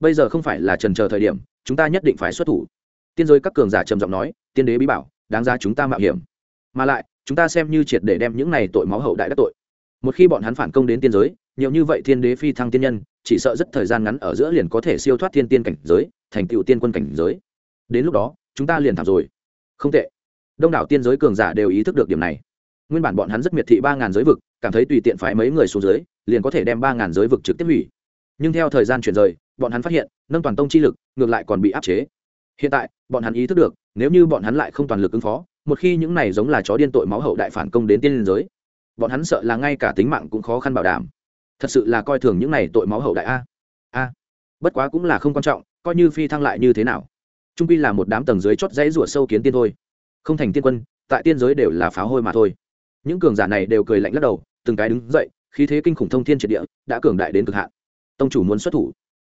Bây giờ không phải là trần chờ thời điểm, chúng ta nhất định phải xuất thủ. Tiên giới các cường giả trầm giọng nói, tiên đế bí bảo, đáng ra chúng ta mạo hiểm. Mà lại, chúng ta xem như triệt để đem những này tội máu hậu đại đắc tội. Một khi bọn hắn phản công đến tiên giới, nhiều như vậy thiên đế phi thăng tiên nhân, chỉ sợ rất thời gian ngắn ở giữa liền có thể siêu thoát thiên tiên cảnh giới, thành tựu tiên quân cảnh giới. Đến lúc đó, chúng ta liền thảm rồi không tệ. Đông đảo tiên giới cường giả đều ý thức được điểm này. Nguyên bản bọn hắn rất miệt thị ba ngàn giới vực, cảm thấy tùy tiện phái mấy người xuống dưới, liền có thể đem ba ngàn giới vực trực tiếp hủy. Nhưng theo thời gian chuyển rời, bọn hắn phát hiện, nâng toàn tông chi lực, ngược lại còn bị áp chế. Hiện tại, bọn hắn ý thức được, nếu như bọn hắn lại không toàn lực ứng phó, một khi những này giống là chó điên tội máu hậu đại phản công đến tiên giới, bọn hắn sợ là ngay cả tính mạng cũng khó khăn bảo đảm. Thật sự là coi thường những này tội máu hậu đại a. A. Bất quá cũng là không quan trọng, coi như phi thăng lại như thế nào trung quy là một đám tầng dưới chót dãy rủa sâu kiến tiên thôi. Không thành tiên quân, tại tiên giới đều là pháo hôi mà thôi. Những cường giả này đều cười lạnh lắc đầu, từng cái đứng dậy, khí thế kinh khủng thông thiên triệt địa, đã cường đại đến cực hạn. Tông chủ muốn xuất thủ.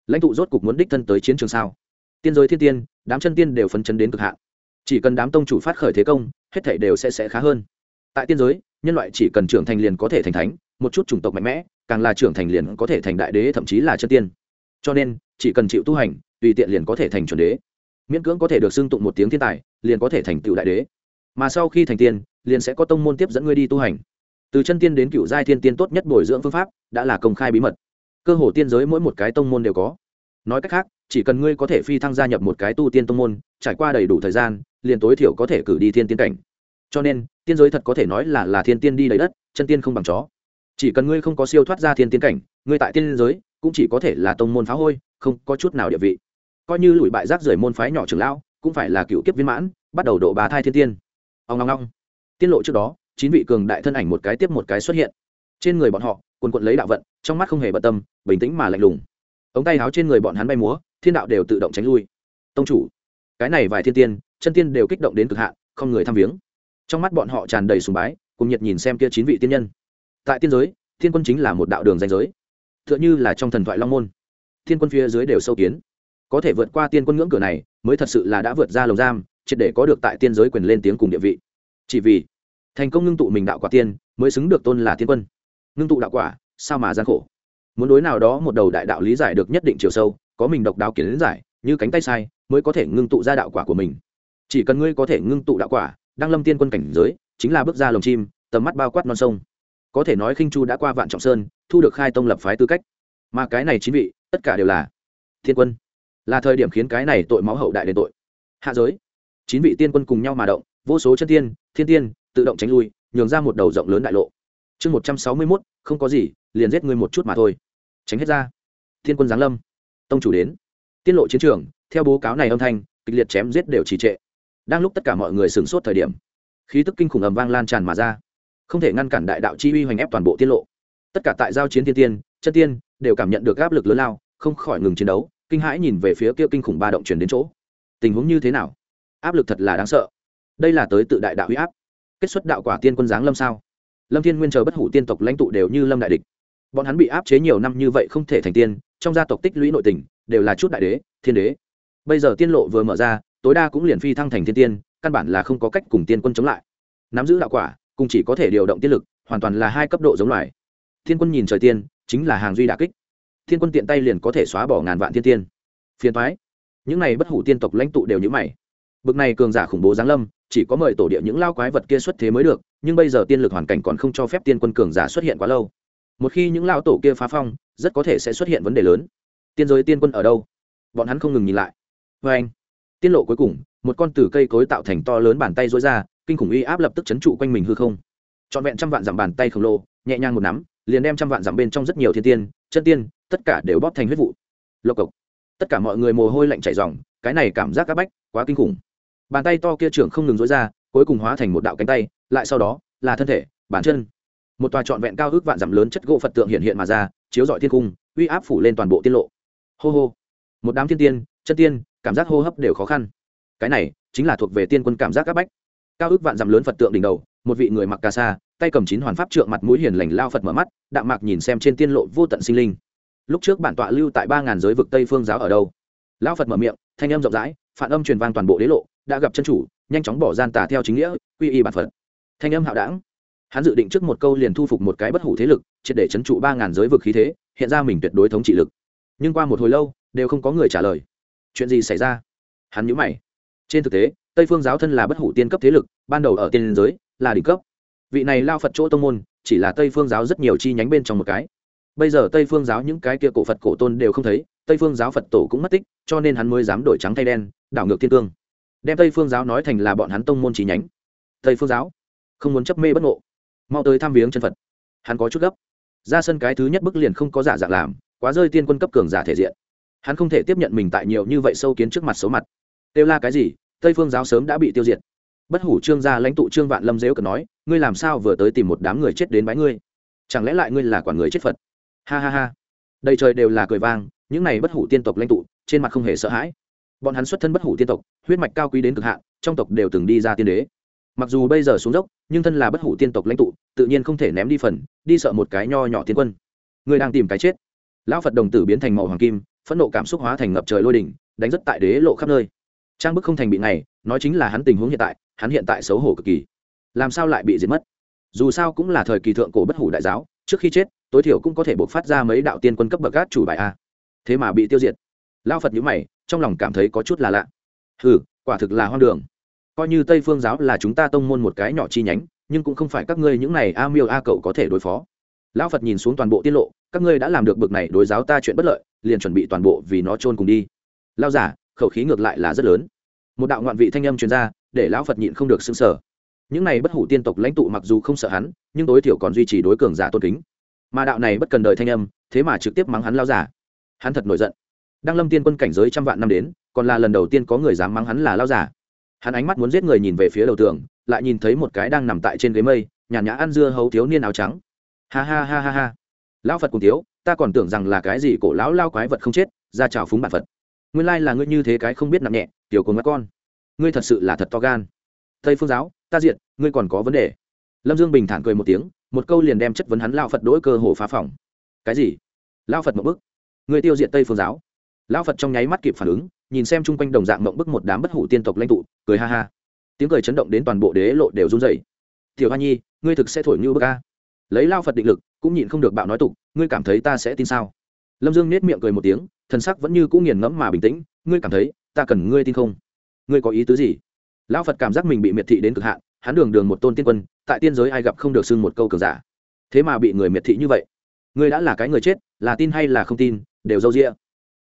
Lãnh tụ rốt cục muốn đích thân tới chiến trường sao? Tiên giới thiên tiên, đám chân tiên đều phấn chấn đến cực hạn. Chỉ cần đám tông chủ phát khởi thế công, hết thảy đều sẽ sẽ khá hơn. Tại tiên giới, nhân loại chỉ cần trưởng thành liền có thể thành thánh, một chút chủng tộc mạnh mẽ, càng là trưởng thành liền có thể thành đại đế, thậm chí là chân tiên. Cho nên, chỉ cần chịu tu hành, tùy tiện liền có thể thành chuẩn đế miễn cưỡng có thể được xưng tụng một tiếng thiên tài, liền có thể thành tựu đại đế. Mà sau khi thành tiên, liền sẽ có tông môn tiếp dẫn ngươi đi tu hành. Từ chân tiên đến cựu giai thiên tiên tốt nhất bồi dưỡng phương pháp đã là công khai bí mật. Cơ hồ tiên giới mỗi một cái tông môn đều có. Nói cách khác, chỉ cần ngươi có thể phi thăng gia nhập một cái tu tiên tông môn, trải qua đầy đủ thời gian, liền tối thiểu có thể cử đi thiên tiên cảnh. Cho nên, tiên giới thật có thể nói là là thiên tiên đi lấy đất, chân tiên không bằng chó. Chỉ cần ngươi không có siêu thoát ra thiên tiên cảnh, ngươi tại tiên giới cũng chỉ có thể là tông môn phá hôi, không có chút nào địa vị coi như lùi bại rác rưởi môn phái nhỏ trưởng lão, cũng phải là cựu kiếp viên mãn, bắt đầu độ bà thai thiên tiên. Ông ngong ngong. Tiên lộ trước đó, chín vị cường đại thân ảnh một cái tiếp một cái xuất hiện. Trên người bọn họ, quần quận lấy đạo vận, trong mắt không hề bận tâm, bình tĩnh mà lạnh lùng. Ống tay áo trên người bọn hắn bay múa, thiên đạo đều tự động tránh lui. Tông chủ, cái này vài thiên tiên, chân tiên đều kích động đến cực hạn, không người thăm viếng. Trong mắt bọn họ tràn đầy sùng bái, cùng nhiệt nhìn xem kia chín vị tiên nhân. Tại tiên giới, thiên quân chính là một đạo đường danh giới. T h ư ợ n h ư là trong thần thoại long môn. Thiên quân phía dưới đều sâu kiến có thể vượt qua tiên quân ngưỡng cửa này, mới thật sự là đã vượt ra lồng giam, triệt để có được tại tiên giới quyền lên tiếng cùng địa vị. Chỉ vì thành công ngưng tụ mình đạo quả tiên, mới xứng được tôn là tiên quân. Ngưng tụ đạo quả, sao mà gian khổ? Muốn đối nào đó một đầu đại đạo lý giải được nhất định chiều sâu, có mình độc đáo kiến giải, như cánh tay sai, mới có thể ngưng tụ ra đạo quả của mình. Chỉ cần ngươi có thể ngưng tụ đạo quả đang lâm tiên quân cảnh giới, chính là bước ra lồng chim, tầm mắt bao quát non sông. Có thể nói khinh chu đã qua vạn trọng sơn, thu được khai tông lập phái tư cách. Mà cái này chính vị, tất cả đều là thiên quân là thời điểm khiến cái này tội máu hậu đại đến tội. Hạ giới, chín vị tiên quân cùng nhau mà động, vô số chân tiên, thiên tiên, tự động tránh lui, nhường ra một đầu rộng lớn đại lộ. Chương một trăm sáu mươi mốt, không có gì, liền giết ngươi một chút mà thôi. Tránh hết ra. Thiên quân giáng lâm. Tông chủ đến. Tiết lộ chiến trường, theo bố cáo này âm thanh, kịch liệt chém giết đều trì trệ. Đang lúc tất cả mọi người sửng sốt thời điểm, khí tức kinh khủng ầm vang lan tràn mà ra. Không thể ngăn cản đại đạo chi uy hoành ép toàn bộ tiết lộ. Tất cả tại giao chiến thiên tiên, chân tiên, đều cảm nhận được áp lực lớn lao, không khỏi ngừng chiến đấu kinh hãi nhìn về phía kia kinh khủng ba động chuyển đến chỗ. Tình huống như thế nào? Áp lực thật là đáng sợ. Đây là tới tự đại đạo huy áp. Kết xuất đạo quả tiên quân giáng lâm sao? Lâm thiên nguyên chờ bất hủ tiên tộc lãnh tụ đều như lâm đại địch. Bọn hắn bị áp chế nhiều năm như vậy không thể thành tiên, trong gia tộc tích lũy nội tình, đều là chút đại đế, thiên đế. Bây giờ tiên lộ vừa mở ra, tối đa cũng liền phi thăng thành thiên tiên, căn bản là không có cách cùng tiên quân chống lại. Nắm giữ đạo quả, cùng chỉ có thể điều động tiên lực, hoàn toàn là hai cấp độ giống loài. Thiên quân nhìn trời tiên, chính là hàng duy đà kích thiên quân tiện tay liền có thể xóa bỏ ngàn vạn thiên tiên. Phiền thoái những này bất hủ tiên tộc lãnh tụ đều như mày. Bực này cường giả khủng bố giáng lâm, chỉ có mời tổ địa những lao quái vật kia xuất thế mới được, nhưng bây giờ tiên lực hoàn cảnh còn không cho phép tiên quân cường giả xuất hiện quá lâu. Một khi những lao tổ kia phá phong, rất có thể sẽ xuất hiện vấn đề lớn. Tiên giới tiên quân ở đâu? Bọn hắn không ngừng nhìn lại. Vê anh tiên lộ cuối cùng, một con từ cây cối tạo thành to lớn bàn tay rối ra, kinh khủng uy áp lập tức chấn trụ quanh mình hư không. Trọn vẹn trăm vạn dặm bàn tay khổng lồ, nhẹ nhàng một nắm, liền đem trăm vạn dặm bên trong rất nhiều thiên tiên chân tiên, tất cả đều bóp thành huyết vụ. Lộc cộc. Tất cả mọi người mồ hôi lạnh chảy ròng, cái này cảm giác áp bách, quá kinh khủng. Bàn tay to kia trưởng không ngừng dối ra, cuối cùng hóa thành một đạo cánh tay, lại sau đó, là thân thể bản chân. Một tòa trọn vẹn cao ước vạn dặm lớn chất gỗ phật tượng hiện hiện mà ra, chiếu dọi thiên cung, uy áp phủ lên toàn bộ tiết lộ. Hô hô. Một đám thiên tiên, chân tiên, cảm giác hô hấp đều khó khăn. Cái này chính là thuộc về tiên quân cảm giác áp bách. Cao ước vạn dặm lớn phật tượng đỉnh đầu, một vị người mặc cà sa tay cầm chín hoàn pháp trượng mặt mũi hiền lành lao phật mở mắt, đạm mạc nhìn xem trên tiên lộ vô tận sinh linh. Lúc trước bản tọa lưu tại ba ngàn giới vực tây phương giáo ở đâu? Lao phật mở miệng, thanh âm rộng rãi, phản âm truyền vang toàn bộ đế lộ, đã gặp chân chủ, nhanh chóng bỏ gian tà theo chính nghĩa, quy y bản phật. Thanh âm hạo đảng. Hắn dự định trước một câu liền thu phục một cái bất hủ thế lực, triệt để chấn trụ ba ngàn giới vực khí thế, hiện ra mình tuyệt đối thống trị lực. Nhưng qua một hồi lâu, đều không có người trả lời. Chuyện gì xảy ra? Hắn nhớ mày. Trên thực tế, tây phương giáo thân là bất hủ tiên cấp thế lực, ban đầu ở tiên giới là đỉnh cấp vị này lao phật chỗ tông môn chỉ là tây phương giáo rất nhiều chi nhánh bên trong một cái bây giờ tây phương giáo những cái kia cổ phật cổ tôn đều không thấy tây phương giáo phật tổ cũng mất tích cho nên hắn mới dám đổi trắng thay đen đảo ngược thiên cương đem tây phương giáo nói thành là bọn hắn tông môn chi nhánh tây phương giáo không muốn chấp mê bất ngộ mau tới thăm viếng chân phật hắn có chút gấp ra sân cái thứ nhất bức liền không có giả dạng làm quá rơi tiên quân cấp cường giả thể diện hắn không thể tiếp nhận mình tại nhiều như vậy sâu kiến trước mặt xấu mặt kêu la cái gì tây phương giáo sớm đã bị tiêu diệt bất hủ trương gia lãnh tụ trương vạn lâm dếu cần nói ngươi làm sao vừa tới tìm một đám người chết đến bái ngươi? Chẳng lẽ lại ngươi là quản người chết phật? Ha ha ha. Đầy trời đều là cười vang, những này bất hủ tiên tộc lãnh tụ, trên mặt không hề sợ hãi. Bọn hắn xuất thân bất hủ tiên tộc, huyết mạch cao quý đến cực hạn, trong tộc đều từng đi ra tiên đế. Mặc dù bây giờ xuống dốc, nhưng thân là bất hủ tiên tộc lãnh tụ, tự nhiên không thể ném đi phần, đi sợ một cái nho nhỏ tiên quân. Người đang tìm cái chết. Lão phật đồng tử biến thành màu hoàng kim, phẫn nộ cảm xúc hóa thành ngập trời lôi đỉnh, đánh rất tại đế lộ khắp nơi. Trang bức không thành bị này nói chính là hắn tình huống hiện tại, hắn hiện tại xấu hổ cực kỳ làm sao lại bị diệt mất? Dù sao cũng là thời kỳ thượng cổ bất hủ đại giáo, trước khi chết, tối thiểu cũng có thể buộc phát ra mấy đạo tiên quân cấp bậc gác chủ bài a. Thế mà bị tiêu diệt. Lao phật nhữ mày, trong lòng cảm thấy có chút là lạ. Ừ quả thực là hoang đường. Coi như tây phương giáo là chúng ta tông môn một cái nhỏ chi nhánh, nhưng cũng không phải các ngươi những này a miêu a cậu có thể đối phó. Lão phật nhìn xuống toàn bộ tiết lộ, các ngươi đã làm được bực này đối giáo ta chuyện bất lợi, liền chuẩn bị toàn bộ vì nó trôn cùng đi. Lao giả khẩu khí ngược lại là rất lớn. Một đạo ngoạn vị thanh âm truyền ra, để lão phật nhịn không được xứng sở những này bất hủ tiên tộc lãnh tụ mặc dù không sợ hắn, nhưng tối thiểu còn duy trì đối cường giả tôn kính. Mà đạo này bất cần đời thanh âm, thế mà trực tiếp mắng hắn lao giả hắn thật nổi giận. Đăng lâm tiên quân cảnh giới trăm vạn năm đến, còn là lần đầu tiên có người dám mắng hắn là lao giả hắn ánh mắt muốn giết người nhìn về phía đầu tường, lại nhìn thấy một cái đang nằm tại trên ghế mây, nhàn nhã ăn dưa hấu thiếu niên áo trắng. Ha ha ha ha ha. Lão phật cùng thiếu, ta còn tưởng rằng là cái gì cổ lão lao quái vật không chết, ra chào phúng bản phật. Nguyên lai là ngươi như thế cái không biết nặng nhẹ, tiểu cùng mắt con. Ngươi thật sự là thật to gan tây phương giáo, ta diện ngươi còn có vấn đề. Lâm dương bình thản cười một tiếng, một câu liền đem chất vấn hắn lao phật đỗi cơ hồ phá phòng. Cái gì? Lao phật một bức. Ngươi tiêu diệt tây phương giáo. Lao phật trong nháy mắt kịp phản ứng, nhìn xem chung quanh đồng dạng mộng bức một đám bất hủ tiên tộc lãnh tụ, cười ha ha. Tiếng cười chấn động đến toàn bộ đế lộ đều run dày tiểu hoa nhi, ngươi thực sẽ thổi như bức ca lấy lao phật định lực, cũng nhịn không được bạo nói tục, ngươi cảm thấy ta sẽ tin sao? Lâm dương nết miệng cười một tiếng, thần sắc vẫn như cũng nghiền ngẫm mà bình tĩnh, ngươi cảm thấy ta cần ngươi tin không? Ngươi có ý tứ gì? Lão phật cảm giác mình bị miệt thị đến cực hạn hắn đường đường một tôn tiên quân tại tiên giới ai gặp không được xưng một câu cờ giả. Thế mà bị người miệt thị như vậy. Người đã là cái người chết là tin hay là không tin đều d â u rĩa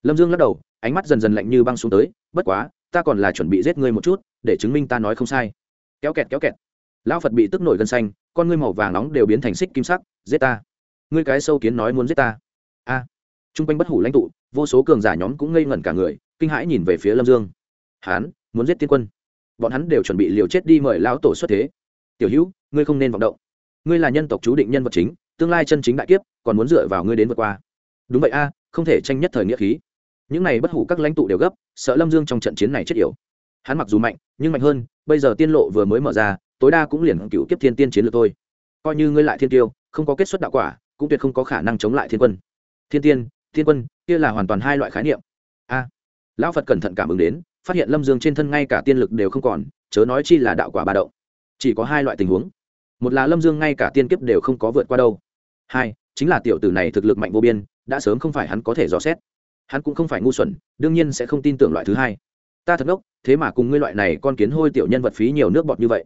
lâm dương lắc đầu ánh mắt dần dần lạnh như băng xuống tới bất quá ta còn là chuẩn bị giết ngươi một chút để chứng minh ta nói không sai. Kéo kẹt kéo kẹt. Lão phật bị tức nổi gân xanh con ngươi màu vàng nóng đều biến thành xích kim sắc giết ta. Ngươi cái sâu kiến nói muốn giết ta. A. À, t r u n g quanh bất hủ lãnh tụ vô số cường giả nhóm cũng ngây ngẩn cả người kinh hãi nhìn về phía lâm dương. Hán muốn giết tiên quân bọn hắn đều chuẩn bị liều chết đi mời lão tổ xuất thế. Tiểu hữu, ngươi không nên vọng động. Ngươi là nhân tộc chú định nhân vật chính, tương lai chân chính đại kiếp, còn muốn dựa vào ngươi đến vượt qua. Đúng vậy a, không thể tranh nhất thời nghĩa khí. Những này bất hủ các lãnh tụ đều gấp, sợ lâm dương trong trận chiến này chết yểu. Hắn mặc dù mạnh, nhưng mạnh hơn, bây giờ tiên lộ vừa mới mở ra, tối đa cũng liền cựu kiếp thiên tiên chiến lược thôi. Coi như ngươi lại thiên tiêu, không có kết xuất đạo quả, cũng tuyệt không có khả năng chống lại thiên quân. Thiên tiên, thiên quân, kia là hoàn toàn hai loại khái niệm. A, lão phật cẩn thận cảm ứng đến phát hiện lâm dương trên thân ngay cả tiên lực đều không còn, chớ nói chi là đạo quả ba động. Chỉ có hai loại tình huống. Một là lâm dương ngay cả tiên kiếp đều không có vượt qua đâu. Hai, chính là tiểu tử này thực lực mạnh vô biên, đã sớm không phải hắn có thể dò xét. Hắn cũng không phải ngu xuẩn, đương nhiên sẽ không tin tưởng loại thứ hai. Ta thật ngốc thế mà cùng ngươi loại này con kiến hôi tiểu nhân vật phí nhiều nước bọt như vậy.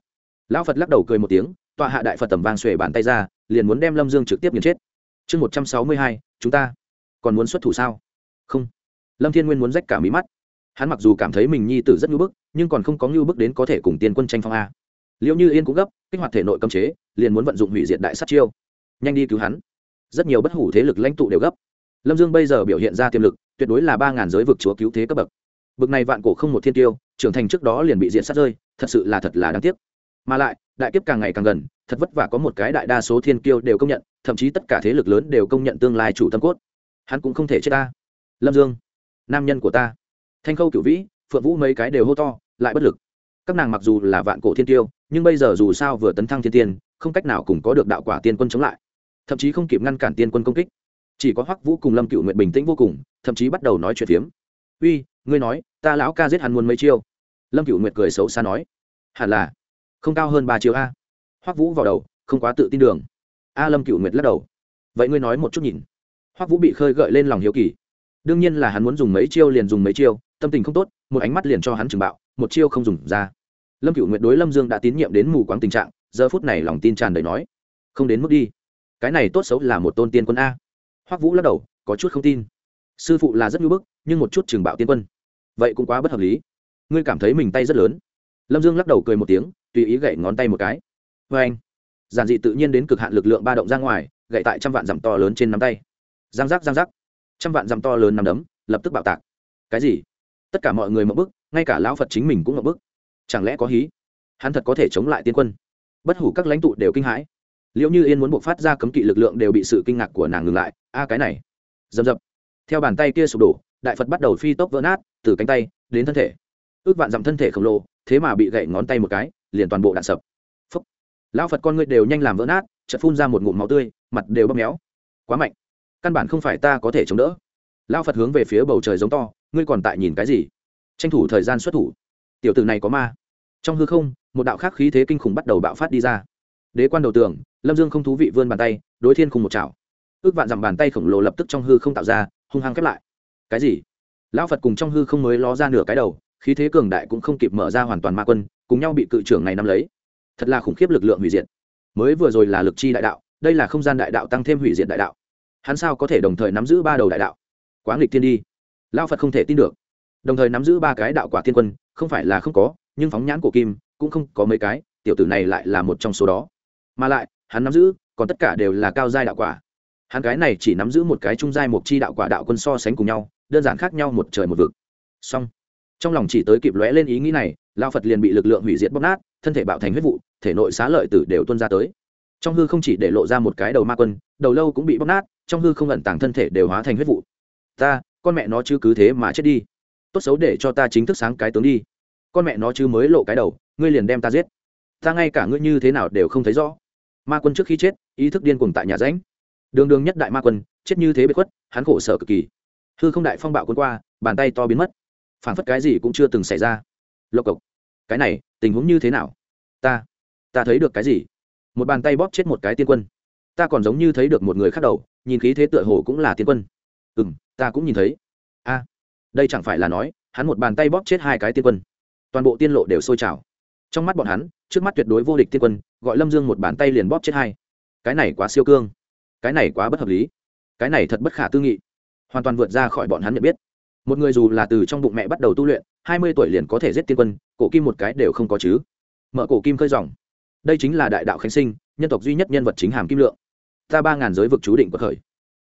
Lão phật lắc đầu cười một tiếng, tọa hạ đại phật tầm vàng xuề bàn tay ra, liền muốn đem lâm dương trực tiếp nghiền chết. Chương một trăm sáu mươi hai, chúng ta còn muốn xuất thủ sao? Không. Lâm thiên nguyên muốn rách cả mí mắt hắn mặc dù cảm thấy mình nhi tử rất ngưu bức, nhưng còn không có ngưu bức đến có thể cùng tiên quân tranh phong a. Liệu như yên cũng gấp, kích hoạt thể nội cấm chế, liền muốn vận dụng hủy diệt đại sát chiêu. Nhanh đi cứu hắn. Rất nhiều bất hủ thế lực lãnh tụ đều gấp. Lâm dương bây giờ biểu hiện ra tiềm lực, tuyệt đối là ba ngàn giới vực chúa cứu thế cấp bậc. Bậc này vạn cổ không một thiên tiêu, trưởng thành trước đó liền bị diện sát rơi, thật sự là thật là đáng tiếc. Mà lại, đại kiếp càng ngày càng gần, thật vất vả có một cái đại đa số thiên kiêu đều công nhận, thậm chí tất cả thế lực lớn đều công nhận tương lai chủ tâm cốt. Hắn cũng không thể chết ta. Lâm dương, nam nhân của ta thanh khâu cửu vĩ, phượng vũ mấy cái đều hô to, lại bất lực. Các nàng mặc dù là vạn cổ thiên tiêu, nhưng bây giờ dù sao vừa tấn thăng thiên tiên, không cách nào cùng có được đạo quả tiên quân chống lại. Thậm chí không kịp ngăn cản tiên quân công kích. Chỉ có hoắc vũ cùng lâm cựu nguyện bình tĩnh vô cùng, thậm chí bắt đầu nói chuyện phiếm. Uy, ngươi nói, ta lão ca giết hắn muốn mấy chiêu. Lâm cựu nguyện cười xấu xa nói. Hẳn là, không cao hơn ba chiêu a. Hoắc vũ vào đầu, không quá tự tin đường. A lâm cựu nguyệt lắc đầu. Vậy ngươi nói một chút nhìn. Hoắc vũ bị khơi gợi lên lòng hiếu kỳ. Đương nhiên là hắn muốn dùng mấy chiêu liền dùng mấy chiêu tâm tình không tốt, một ánh mắt liền cho hắn chừng bạo, một chiêu không dùng ra. Lâm cựu nguyệt đối lâm dương đã tín nhiệm đến mù quáng tình trạng, giờ phút này lòng tin tràn đầy nói, không đến mức đi. Cái này tốt xấu là một tôn tiên quân a. Hoắc vũ lắc đầu, có chút không tin. Sư phụ là rất ngưỡng bức, nhưng một chút chừng bạo tiên quân, vậy cũng quá bất hợp lý. Ngươi cảm thấy mình tay rất lớn. Lâm dương lắc đầu cười một tiếng, tùy ý gậy ngón tay một cái. Vê anh. Giản dị tự nhiên đến cực hạn lực lượng ba động ra ngoài, gậy tại trăm vạn dặm to lớn trên nắm tay. Giang giác giang giác. Trăm vạn dặm to lớn nắm đấm, lập tức bạo tạc. Cái gì? Tất cả mọi người mậu bức, ngay cả lão phật chính mình cũng mậu bức. Chẳng lẽ có hí? Hắn thật có thể chống lại tiên quân? Bất hủ các lãnh tụ đều kinh hãi. Liệu như yên muốn buộc phát ra cấm kỵ lực lượng đều bị sự kinh ngạc của nàng ngừng lại. A, cái này. Dầm dập. Theo bàn tay kia sụp đổ, đại phật bắt đầu phi tốc vỡ nát, từ cánh tay đến thân thể. Ước vạn dặm thân thể khổng lồ, thế mà bị gậy ngón tay một cái, liền toàn bộ đạn sập. Phúc. Lão phật con ngươi đều nhanh làm vỡ nát, chợt phun ra một ngụm máu tươi, mặt đều bóp méo. Quá mạnh. Căn bản không phải ta có thể chống đỡ. Lão phật hướng về phía bầu trời giống to ngươi còn tại nhìn cái gì? Tranh thủ thời gian xuất thủ. Tiểu tử này có ma. Trong hư không, một đạo khác khí thế kinh khủng bắt đầu bạo phát đi ra. Đế quan đầu tường, lâm dương không thú vị vươn bàn tay, đối thiên cùng một chảo. Ước vạn dặm bàn tay khổng lồ lập tức trong hư không tạo ra, hung hăng khép lại. Cái gì? Lão phật cùng trong hư không mới ló ra nửa cái đầu, khí thế cường đại cũng không kịp mở ra hoàn toàn ma quân, cùng nhau bị cự trưởng này nắm lấy. Thật là khủng khiếp lực lượng hủy diệt. Mới vừa rồi là lực chi đại đạo, đây là không gian đại đạo tăng thêm hủy diệt đại đạo. Hắn sao có thể đồng thời nắm giữ ba đầu đại đạo? Quá nghịch thiên đi lao phật không thể tin được. Đồng thời nắm giữ ba cái đạo quả thiên quân, không phải là không có, nhưng phóng nhãn của kim, cũng không có mấy cái, tiểu tử này lại là một trong số đó. Mà lại, hắn nắm giữ, còn tất cả đều là cao giai đạo quả. Hắn cái này chỉ nắm giữ một cái trung giai một chi đạo quả đạo quân so sánh cùng nhau, đơn giản khác nhau một trời một vực. Song trong lòng chỉ tới kịp lóe lên ý nghĩ này, lao phật liền bị lực lượng hủy diệt bóc nát, thân thể bạo thành huyết vụ, thể nội xá lợi tử đều tuân ra tới. Trong hư không chỉ để lộ ra một cái đầu ma quân, đầu lâu cũng bị bóc nát, trong hư không ẩn tàng thân thể đều hóa thành huyết vụ. Ta con mẹ nó chứ cứ thế mà chết đi. Tốt xấu để cho ta chính thức sáng cái tướng đi. Con mẹ nó chứ mới lộ cái đầu, ngươi liền đem ta giết. Ta ngay cả ngươi như thế nào đều không thấy rõ. Ma quân trước khi chết, ý thức điên cuồng tại nhà ránh đường đường nhất đại ma quân, chết như thế bị khuất, hắn khổ sở cực kỳ. Hư không đại phong bạo quân qua, bàn tay to biến mất. Phản phất cái gì cũng chưa từng xảy ra. Lộc cộc. Cái này, tình huống như thế nào? Ta ta thấy được cái gì? Một bàn tay bóp chết một cái tiên quân. Ta còn giống như thấy được một người khác đầu, nhìn khí thế tựa hồ cũng là tiên quân. Ừ m ta cũng nhìn thấy. A, đây chẳng phải là nói, hắn một bàn tay bóp chết hai cái tiên quân. Toàn bộ tiên lộ đều sôi trào. Trong mắt bọn hắn, trước mắt tuyệt đối vô địch tiên quân, gọi lâm dương một bàn tay liền bóp chết hai. Cái này quá siêu cương. Cái này quá bất hợp lý. Cái này thật bất khả tư nghị. Hoàn toàn vượt ra khỏi bọn hắn nhận biết. Một người dù là từ trong bụng mẹ bắt đầu tu luyện, hai mươi tuổi liền có thể giết tiên quân, cổ kim một cái đều không có chứ. Mở cổ kim khơi dòng. Đây chính là đại đạo khánh sinh, nhân tộc duy nhất nhân vật chính hàm kim lượng. Ta ba ngàn giới vực chú định bất khởi.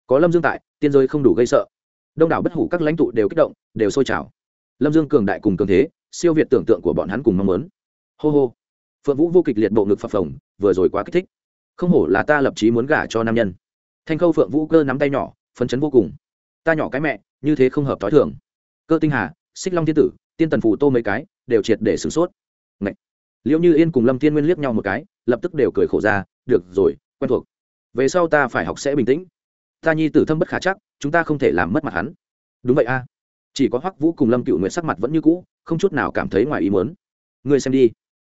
Có lâm dương tại, tiên giới không đủ gây sợ đông đảo bất hủ các lãnh tụ đều kích động, đều sôi trào. Lâm dương cường đại cùng cường thế, siêu việt tưởng tượng của bọn hắn cùng mong muốn. Hô hô. Phượng vũ vô kịch liệt bộ ngực phập phồng, vừa rồi quá kích thích. Không hổ là ta lập trí muốn gả cho nam nhân. Thanh khâu phượng vũ cơ nắm tay nhỏ, phấn chấn vô cùng. Ta nhỏ cái mẹ, như thế không hợp t h o i thường. Cơ tinh hà, xích long thiên tử, tiên tần phủ tô mấy cái, đều triệt để sửng sốt. Ngậy! liệu như yên cùng lâm thiên nguyên liếc nhau một cái, lập tức đều cười khổ ra, được rồi, quen thuộc. Về sau ta phải học sẽ bình tĩnh ta nhi tử thâm bất khả chắc, chúng ta không thể làm mất mặt hắn. Đúng vậy a. Chỉ có hoắc vũ cùng lâm cựu nguyện sắc mặt vẫn như cũ, không chút nào cảm thấy ngoài ý muốn. Ngươi xem đi.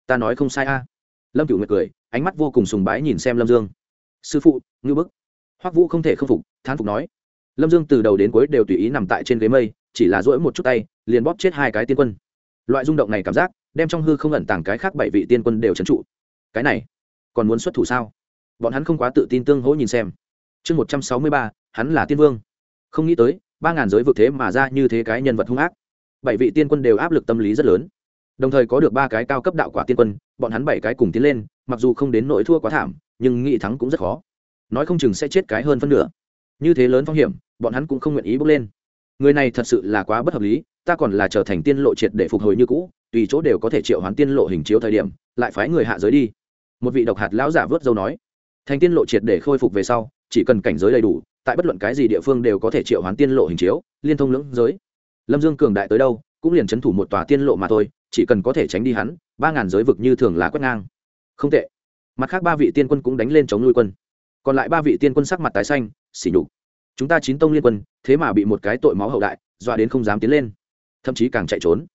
Ta nói không sai a. Lâm cựu nguyệt cười, ánh mắt vô cùng sùng bái nhìn xem lâm dương. Sư phụ, ngư bức. Hoắc vũ không thể k phục, thán phục nói. Lâm dương từ đầu đến cuối đều tùy ý nằm tại trên ghế mây, chỉ là dỗi một chút tay, liền bóp chết hai cái tiên quân. Loại rung động này cảm giác, đem trong hư không ẩn tàng cái khác bảy vị tiên quân đều trấn trụ. Cái này, còn muốn xuất thủ sao? Bọn hắn không quá tự tin tương hỗ nhìn xem chương một trăm sáu mươi ba, hắn là tiên vương. Không nghĩ tới, ba ngàn giới vực thế mà ra như thế cái nhân vật hung ác. Bảy vị tiên quân đều áp lực tâm lý rất lớn. Đồng thời có được ba cái cao cấp đạo quả tiên quân, bọn hắn bảy cái cùng tiến lên, mặc dù không đến nỗi thua quá thảm, nhưng nghị thắng cũng rất khó. Nói không chừng sẽ chết cái hơn phân nửa. Như thế lớn phong hiểm, bọn hắn cũng không nguyện ý bước lên. Người này thật sự là quá bất hợp lý, ta còn là trở thành tiên lộ triệt để phục hồi như cũ, tùy chỗ đều có thể triệu hoán tiên lộ hình chiếu thời điểm, lại phái người hạ giới đi. Một vị độc hạt lão giả vớt dâu nói. Thành tiên lộ triệt để khôi phục về sau chỉ cần cảnh giới đầy đủ, tại bất luận cái gì địa phương đều có thể triệu hoán tiên lộ hình chiếu, liên thông lưỡng giới. Lâm dương cường đại tới đâu, cũng liền c h ấ n thủ một tòa tiên lộ mà thôi, chỉ cần có thể tránh đi hắn, ba ngàn giới vực như thường là quét ngang. Không tệ. Mặt khác ba vị tiên quân cũng đánh lên chống nuôi quân. Còn lại ba vị tiên quân sắc mặt tái xanh xỉ nhục. Chúng ta chín tông liên quân, thế mà bị một cái tội máu hậu đại, dọa đến không dám tiến lên. Thậm chí càng chạy trốn.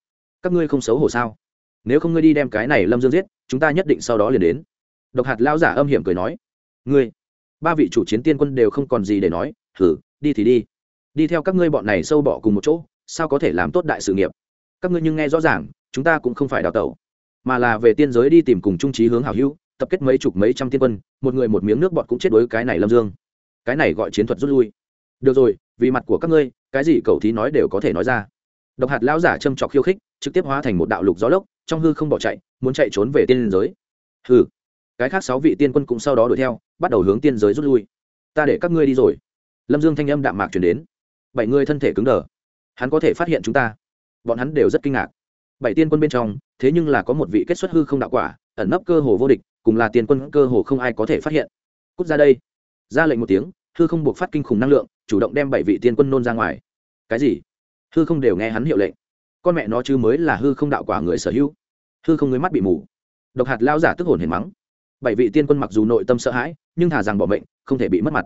Các ngươi không xấu hổ sao? Nếu không ngươi đi đem cái này lâm dương giết, chúng ta nhất định sau đó liền đến. Độc hạt lao giả âm hiểm cười nói. Ngươi ba vị chủ chiến tiên quân đều không còn gì để nói thử đi thì đi. Đi theo các ngươi bọn này sâu bỏ cùng một chỗ, sao có thể làm tốt đại sự nghiệp? Các ngươi nhưng nghe rõ ràng, chúng ta cũng không phải đào tẩu, mà là về tiên giới đi tìm cùng trung trí hướng hảo hữu, tập kết mấy chục mấy trăm tiên quân, một người một miếng nước bọn cũng chết đối cái này lâm dương. Cái này gọi chiến thuật rút lui. Được rồi, vì mặt của các ngươi, cái gì cầu thí nói đều có thể nói ra. Độc hạt lão giả châm trọc khiêu khích, trực tiếp hóa thành một đạo lục gió lốc, trong hư không bỏ chạy, muốn chạy trốn về tiên giới. Hừ cái khác sáu vị tiên quân cũng sau đó đuổi theo, bắt đầu hướng tiên giới rút lui. Ta để các ngươi đi rồi. Lâm dương thanh âm đạm mạc chuyển đến. Bảy người thân thể cứng đờ. Hắn có thể phát hiện chúng ta. Bọn hắn đều rất kinh ngạc. Bảy tiên quân bên trong, thế nhưng là có một vị kết xuất hư không đạo quả, ẩn nấp cơ hồ vô địch, cùng là tiên quân cơ hồ không ai có thể phát hiện. Cút ra đây. Ra lệnh một tiếng, hư không buộc phát kinh khủng năng lượng, chủ động đem bảy vị tiên quân nôn ra ngoài. Cái gì? Hư không đều nghe hắn hiệu lệnh. Con mẹ nó chứ mới là hư không đạo quả người sở hữu. Hư không người mắt bị mù. Độc hạt lao giả tức hồn hề mắng bảy vị tiên quân mặc dù nội tâm sợ hãi, nhưng thà rằng bỏ mệnh, không thể bị mất mặt.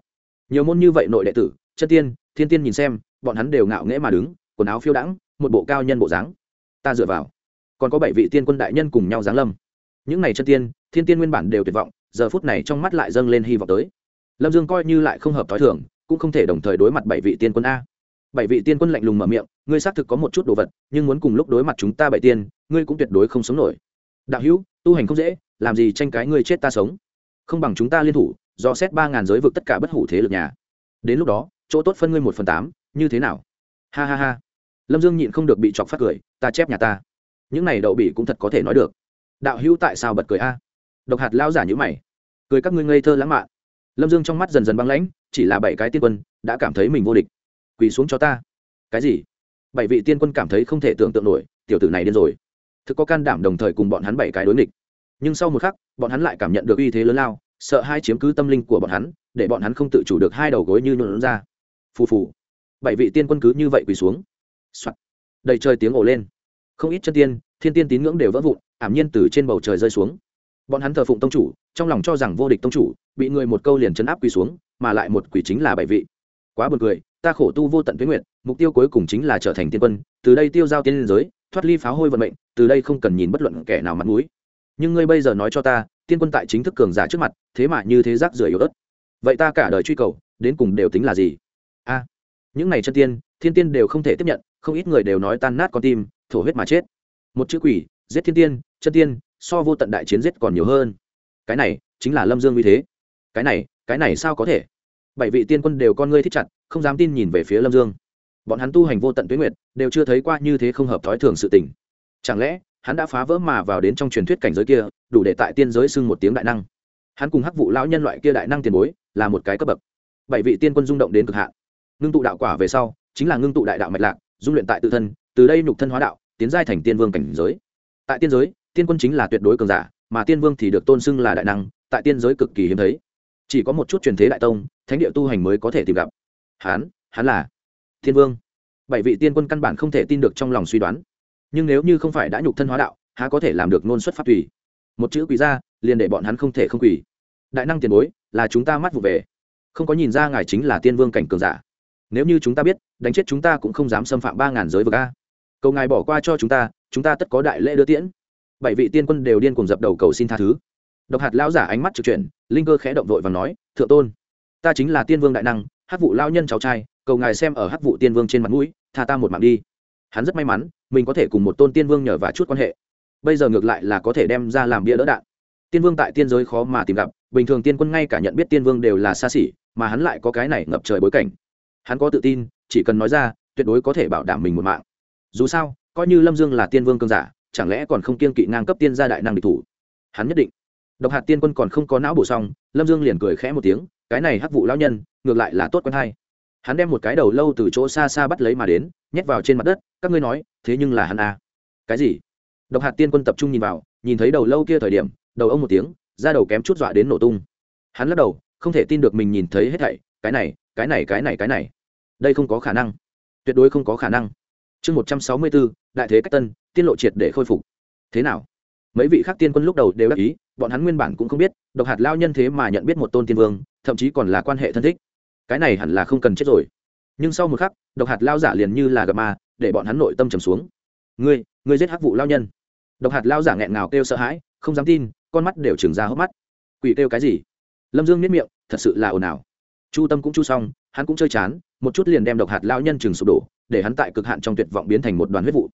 Nhiều môn như vậy nội đệ tử, chân tiên, thiên tiên nhìn xem, bọn hắn đều ngạo nghễ mà đứng, quần áo phiêu đãng, một bộ cao nhân bộ dáng. Ta dựa vào. Còn có bảy vị tiên quân đại nhân cùng nhau giáng lâm. Những này chân tiên, thiên tiên nguyên bản đều tuyệt vọng, giờ phút này trong mắt lại dâng lên hy vọng tới. Lâm dương coi như lại không hợp t h o i thường, cũng không thể đồng thời đối mặt bảy vị tiên quân a. Bảy vị tiên quân lạnh lùng mở miệng, ngươi xác thực có một chút đồ vật, nhưng muốn cùng lúc đối mặt chúng ta bảy tiên, ngươi cũng tuyệt đối không sống nổi. Đạo hữu tu hành không dễ, làm gì tranh cái ngươi chết ta sống? Không bằng chúng ta liên thủ, do xét ba ngàn giới vực tất cả bất hủ thế lực nhà. Đến lúc đó, chỗ tốt phân ngươi một phần tám, như thế nào? Ha ha ha. Lâm dương nhịn không được bị chọc phát cười, ta chép nhà ta. Những này đậu bỉ cũng thật có thể nói được. Đạo hữu tại sao bật cười a? Độc hạt lao giả nhữ mày. Cười các ngươi ngây thơ lãng mạn. Lâm dương trong mắt dần dần băng lãnh, chỉ là bảy cái tiên quân, đã cảm thấy mình vô địch. Quỳ xuống cho ta. Cái gì? Bảy vị tiên quân cảm thấy không thể tưởng tượng nổi, tiểu tử này điên rồi thực có can đảm đồng thời cùng bọn hắn bảy cái đối nghịch. Nhưng sau một khắc, bọn hắn lại cảm nhận được uy thế lớn lao, sợ hai chiếm cứ tâm linh của bọn hắn, để bọn hắn không tự chủ được hai đầu gối như nhuộn ra. Phù phù. Bảy vị tiên quân cứ như vậy quỳ xuống、Soạn. đầy trời tiếng ồ lên. Không ít chân tiên, thiên tiên tín ngưỡng đều vỡ vụn, ảm nhiên từ trên bầu trời rơi xuống. Bọn hắn thờ phụng tông chủ, trong lòng cho rằng vô địch tông chủ, bị người một câu liền chấn áp quỳ xuống, mà lại một quỷ chính là bảy vị. Quá buồn cười, ta khổ tu vô tận tuyến nguyện, mục tiêu cuối cùng chính là trở thành tiên quân, từ đây tiêu giao tiên liên giới, thoát ly pháo hôi vận mệnh từ đây không cần nhìn bất luận kẻ nào mặt mũi. Nhưng ngươi bây giờ nói cho ta, tiên quân tại chính thức cường giả trước mặt, thế mà như thế rác rưởi yếu ớt. Vậy ta cả đời truy cầu, đến cùng đều tính là gì? A, những này chân tiên, thiên tiên đều không thể tiếp nhận, không ít người đều nói tan nát con tim, thổ huyết mà chết. Một chữ quỷ, giết thiên tiên, chân tiên, so vô tận đại chiến giết còn nhiều hơn. Cái này chính là lâm dương uy thế. Cái này cái này sao có thể? Bảy vị tiên quân đều con ngươi thích chặt, không dám tin nhìn về phía lâm dương. Bọn hắn tu hành vô tận tuyến nguyệt, đều chưa thấy qua như thế không hợp thói thường sự tình chẳng lẽ, hắn đã phá vỡ mà vào đến trong truyền thuyết cảnh giới kia, đủ để tại tiên giới xưng một tiếng đại năng? Hắn cùng hắc vụ lão nhân loại kia đại năng tiền bối, là một cái cấp bậc. Bảy vị tiên quân rung động đến cực hạn. Ngưng tụ đạo quả về sau, chính là ngưng tụ đại đạo mạch lạc, dung luyện tại tự thân, từ đây nhục thân hóa đạo, tiến giai thành tiên vương cảnh giới. Tại tiên giới, tiên quân chính là tuyệt đối cường giả, mà tiên vương thì được tôn xưng là đại năng, tại tiên giới cực kỳ hiếm thấy. Chỉ có một chút truyền thế đại tông, thánh địa tu hành mới có thể tìm gặp. Hán hắn là thiên vương. Bảy vị tiên quân căn bản không thể tin được trong lòng suy đoán nhưng nếu như không phải đã nhục thân hóa đạo, há có thể làm được nôn xuất phát tùy? Một chữ quỳ ra, liền để bọn hắn không thể không quỳ. Đại năng tiền bối, là chúng ta mắt vụ về. Không có nhìn ra ngài chính là tiên vương cảnh cường giả. Nếu như chúng ta biết, đánh chết chúng ta cũng không dám xâm phạm ba ngàn giới vực a. Cầu ngài bỏ qua cho chúng ta chúng ta tất có đại lễ đưa tiễn. Bảy vị tiên quân đều điên cùng dập đầu cầu xin tha thứ. Độc hạt lão giả ánh mắt trực chuyển, linh cơ khẽ động vội và nói, thượng tôn, ta chính là tiên vương đại năng, hắc vụ lao nhân cháu trai, cầu ngài xem ở hắc vụ tiên vương trên mặt mũi, tha ta một mạng đi hắn rất may mắn, mình có thể cùng một tôn tiên vương nhờ và chút quan hệ. Bây giờ ngược lại là có thể đem ra làm bia đỡ đạn. Tiên vương tại tiên giới khó mà tìm gặp, bình thường tiên quân ngay cả nhận biết tiên vương đều là xa xỉ, mà hắn lại có cái này ngập trời bối cảnh. Hắn có tự tin, chỉ cần nói ra, tuyệt đối có thể bảo đảm mình một mạng. Dù sao, coi như lâm dương là tiên vương cương giả, chẳng lẽ còn không kiên kỵ ngang cấp tiên gia đại năng địch thủ? Hắn nhất định. Độc hạt tiên quân còn không có não bổ xong, lâm dương liền cười khẽ một tiếng, cái này hắc vụ lão nhân, ngược lại là tốt quen hay hắn đem một cái đầu lâu từ chỗ xa xa bắt lấy mà đến, nhét vào trên mặt đất, các ngươi nói, thế nhưng là hắn à. cái gì? Độc hạt tiên quân tập trung nhìn vào, nhìn thấy đầu lâu kia thời điểm, đầu ông một tiếng ra đầu kém chút dọa đến nổ tung. Hắn lắc đầu, không thể tin được mình nhìn thấy hết thảy, cái này cái này cái này cái này. Đây không có khả năng. Tuyệt đối không có khả năng. Chương một trăm sáu mươi bốn, đại thế cách tân tiên lộ triệt để khôi phục. Thế nào? Mấy vị khác tiên quân lúc đầu đều đắc ý, bọn hắn nguyên bản cũng không biết, độc hạt lao nhân thế mà nhận biết một tôn tiên vương, thậm chí còn là quan hệ thân thích cái này hẳn là không cần chết rồi. Nhưng sau một khắc, độc hạt lao giả liền như là gặp ma, để bọn hắn nội tâm trầm xuống. Ngươi ngươi giết hắc vụ lao nhân. Độc hạt lao giả nghẹn ngào kêu sợ hãi, không dám tin, con mắt đều trừng ra hốc mắt. Quỷ kêu cái gì? Lâm dương miết miệng, thật sự là ồn ào. Chu tâm cũng chu xong, hắn cũng chơi chán, một chút liền đem độc hạt lao nhân chừng sụp đổ, để hắn tại cực hạn trong tuyệt vọng biến thành một đoàn huyết vụ.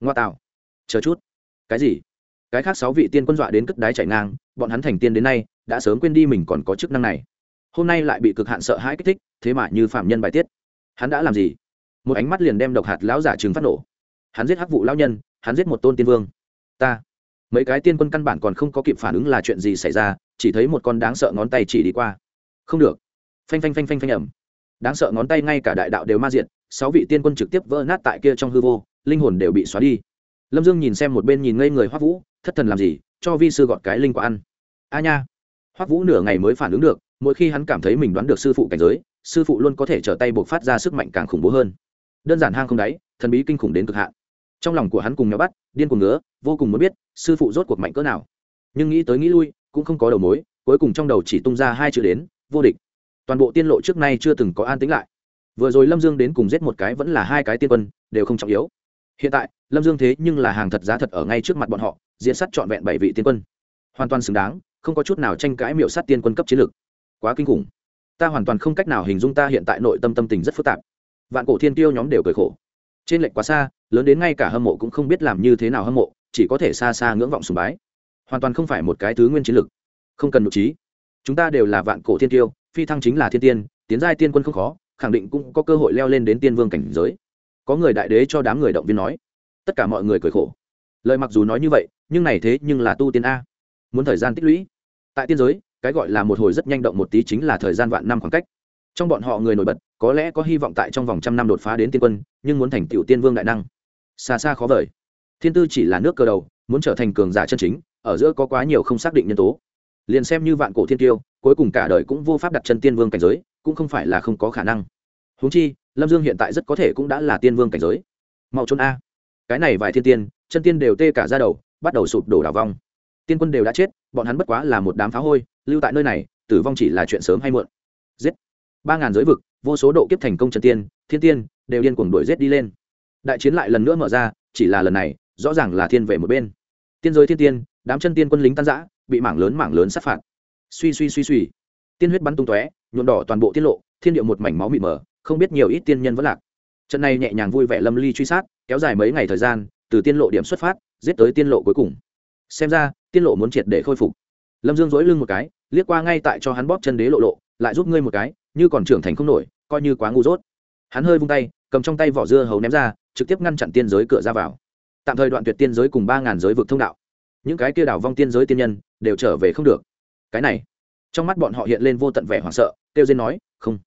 Ngoa tạo. Chờ chút. Cái gì? Cái khác sáu vị tiên quân dọa đến cất đái chạy ngang, bọn hắn thành tiên đến nay, đã sớm quên đi mình còn có chức năng này hôm nay lại bị cực hạn sợ hãi kích thích, thế mà như phạm nhân bài tiết. Hắn đã làm gì? Một ánh mắt liền đem độc hạt lão giả trừng phát nổ. Hắn giết hắc vụ lão nhân, hắn giết một tôn tiên vương. Ta. Mấy cái tiên quân căn bản còn không có kịp phản ứng là chuyện gì xảy ra, chỉ thấy một con đáng sợ ngón tay chỉ đi qua. Không được. Phanh phanh phanh phanh phanh ẩm đáng sợ ngón tay ngay cả đại đạo đều ma diện sáu vị tiên quân trực tiếp vỡ nát tại kia trong hư vô, linh hồn đều bị xóa đi. Lâm dương nhìn xem một bên nhìn ngây người hoắc vũ, thất thần làm gì, cho vi sư gọt cái linh quả ăn. A nha hoắc vũ nửa ngày mới phản ứng được, mỗi khi hắn cảm thấy mình đoán được sư phụ cảnh giới, sư phụ luôn có thể trở tay buộc phát ra sức mạnh càng khủng bố hơn. Đơn giản hang không đáy, thần bí kinh khủng đến cực hạn. Trong lòng của hắn cùng nhau bắt, điên cuồng ngứa, vô cùng muốn biết, sư phụ rốt cuộc mạnh cỡ nào. Nhưng nghĩ tới nghĩ lui, cũng không có đầu mối, cuối cùng trong đầu chỉ tung ra hai chữ đến, vô địch. Toàn bộ tiên lộ trước nay chưa từng có an tính lại. Vừa rồi lâm dương đến cùng giết một cái vẫn là hai cái tiên quân, đều không trọng yếu. Hiện tại, lâm dương thế nhưng là hàng thật giá thật ở ngay trước mặt bọn họ, diễn sát trọn vẹn bảy vị tiên quân. Hoàn toàn xứng đáng không có chút nào tranh cãi miểu sát tiên quân cấp chiến lược. Quá kinh khủng. Ta hoàn toàn không cách nào hình dung ta hiện tại nội tâm tâm tình rất phức tạp. Vạn cổ thiên tiêu nhóm đều cười khổ. Trên lệnh quá xa, lớn đến ngay cả hâm mộ cũng không biết làm như thế nào hâm mộ, chỉ có thể xa xa ngưỡng vọng sùng bái. Hoàn toàn không phải một cái thứ nguyên chiến lược. Không cần nội trí. Chúng ta đều là vạn cổ thiên tiêu phi thăng chính là thiên tiên, tiến giai tiên quân không khó, khẳng định cũng có cơ hội leo lên đến tiên vương cảnh giới. Có người đại đế cho đám người động viên nói. Tất cả mọi người cười khổ. Lời mặc dù nói như vậy, nhưng này thế nhưng là tu tiên a muốn thời gian tích lũy. Tại tiên giới, cái gọi là một hồi rất nhanh động một tí chính là thời gian vạn năm khoảng cách. Trong bọn họ người nổi bật, có lẽ có hy vọng tại trong vòng trăm năm đột phá đến tiên quân, nhưng muốn thành tiểu tiên vương đại năng, xa xa khó vời. Thiên tư chỉ là nước cờ đầu, muốn trở thành cường giả chân chính, ở giữa có quá nhiều không xác định nhân tố. Liền xem như vạn cổ thiên tiêu cuối cùng cả đời cũng vô pháp đặt chân tiên vương cảnh giới, cũng không phải là không có khả năng. Huống chi, lâm dương hiện tại rất có thể cũng đã là tiên vương cảnh giới. Mau trốn a. Cái này vài thiên tiên, chân tiên đều tê cả ra đầu, bắt đầu sụp đổ đảo vong tiên quân đều đã chết, bọn hắn bất quá là một đám phá hôi, lưu tại nơi này, tử vong chỉ là chuyện sớm hay muộn. Giết! Ba ngàn giới vực, vô số độ kiếp thành công chân tiên, thiên tiên, đều điên cuồng đuổi giết đi lên. Đại chiến lại lần nữa mở ra, chỉ là lần này, rõ ràng là thiên về một bên. Tiên giới thiên tiên, đám chân tiên quân lính tan giã bị mảng lớn mảng lớn sát phạt. Suy suy suy suy. Tiên huyết bắn tung tóe, nhuộm đỏ toàn bộ tiết lộ, thiên điệu một mảnh máu mịt mờ, không biết nhiều ít tiên nhân vẫn lạc. Trận này nhẹ nhàng vui vẻ lâm ly truy sát, kéo dài mấy ngày thời gian, từ tiên lộ điểm xuất phát, giết tới tiên lộ cuối cùng xem ra tiên lộ muốn triệt để khôi phục. Lâm dương dỗi lưng một cái, liếc qua ngay tại cho hắn bóp chân đế lộ lộ, lại giúp ngươi một cái, như còn trưởng thành không nổi, coi như quá ngu dốt. Hắn hơi vung tay, cầm trong tay vỏ dưa hấu ném ra, trực tiếp ngăn chặn tiên giới cửa ra vào. Tạm thời đoạn tuyệt tiên giới cùng ba ngàn giới vực thông đạo. Những cái kia đảo vong tiên giới tiên nhân, đều trở về không được. Cái này, trong mắt bọn họ hiện lên vô tận vẻ hoảng sợ, kêu dên nói, không,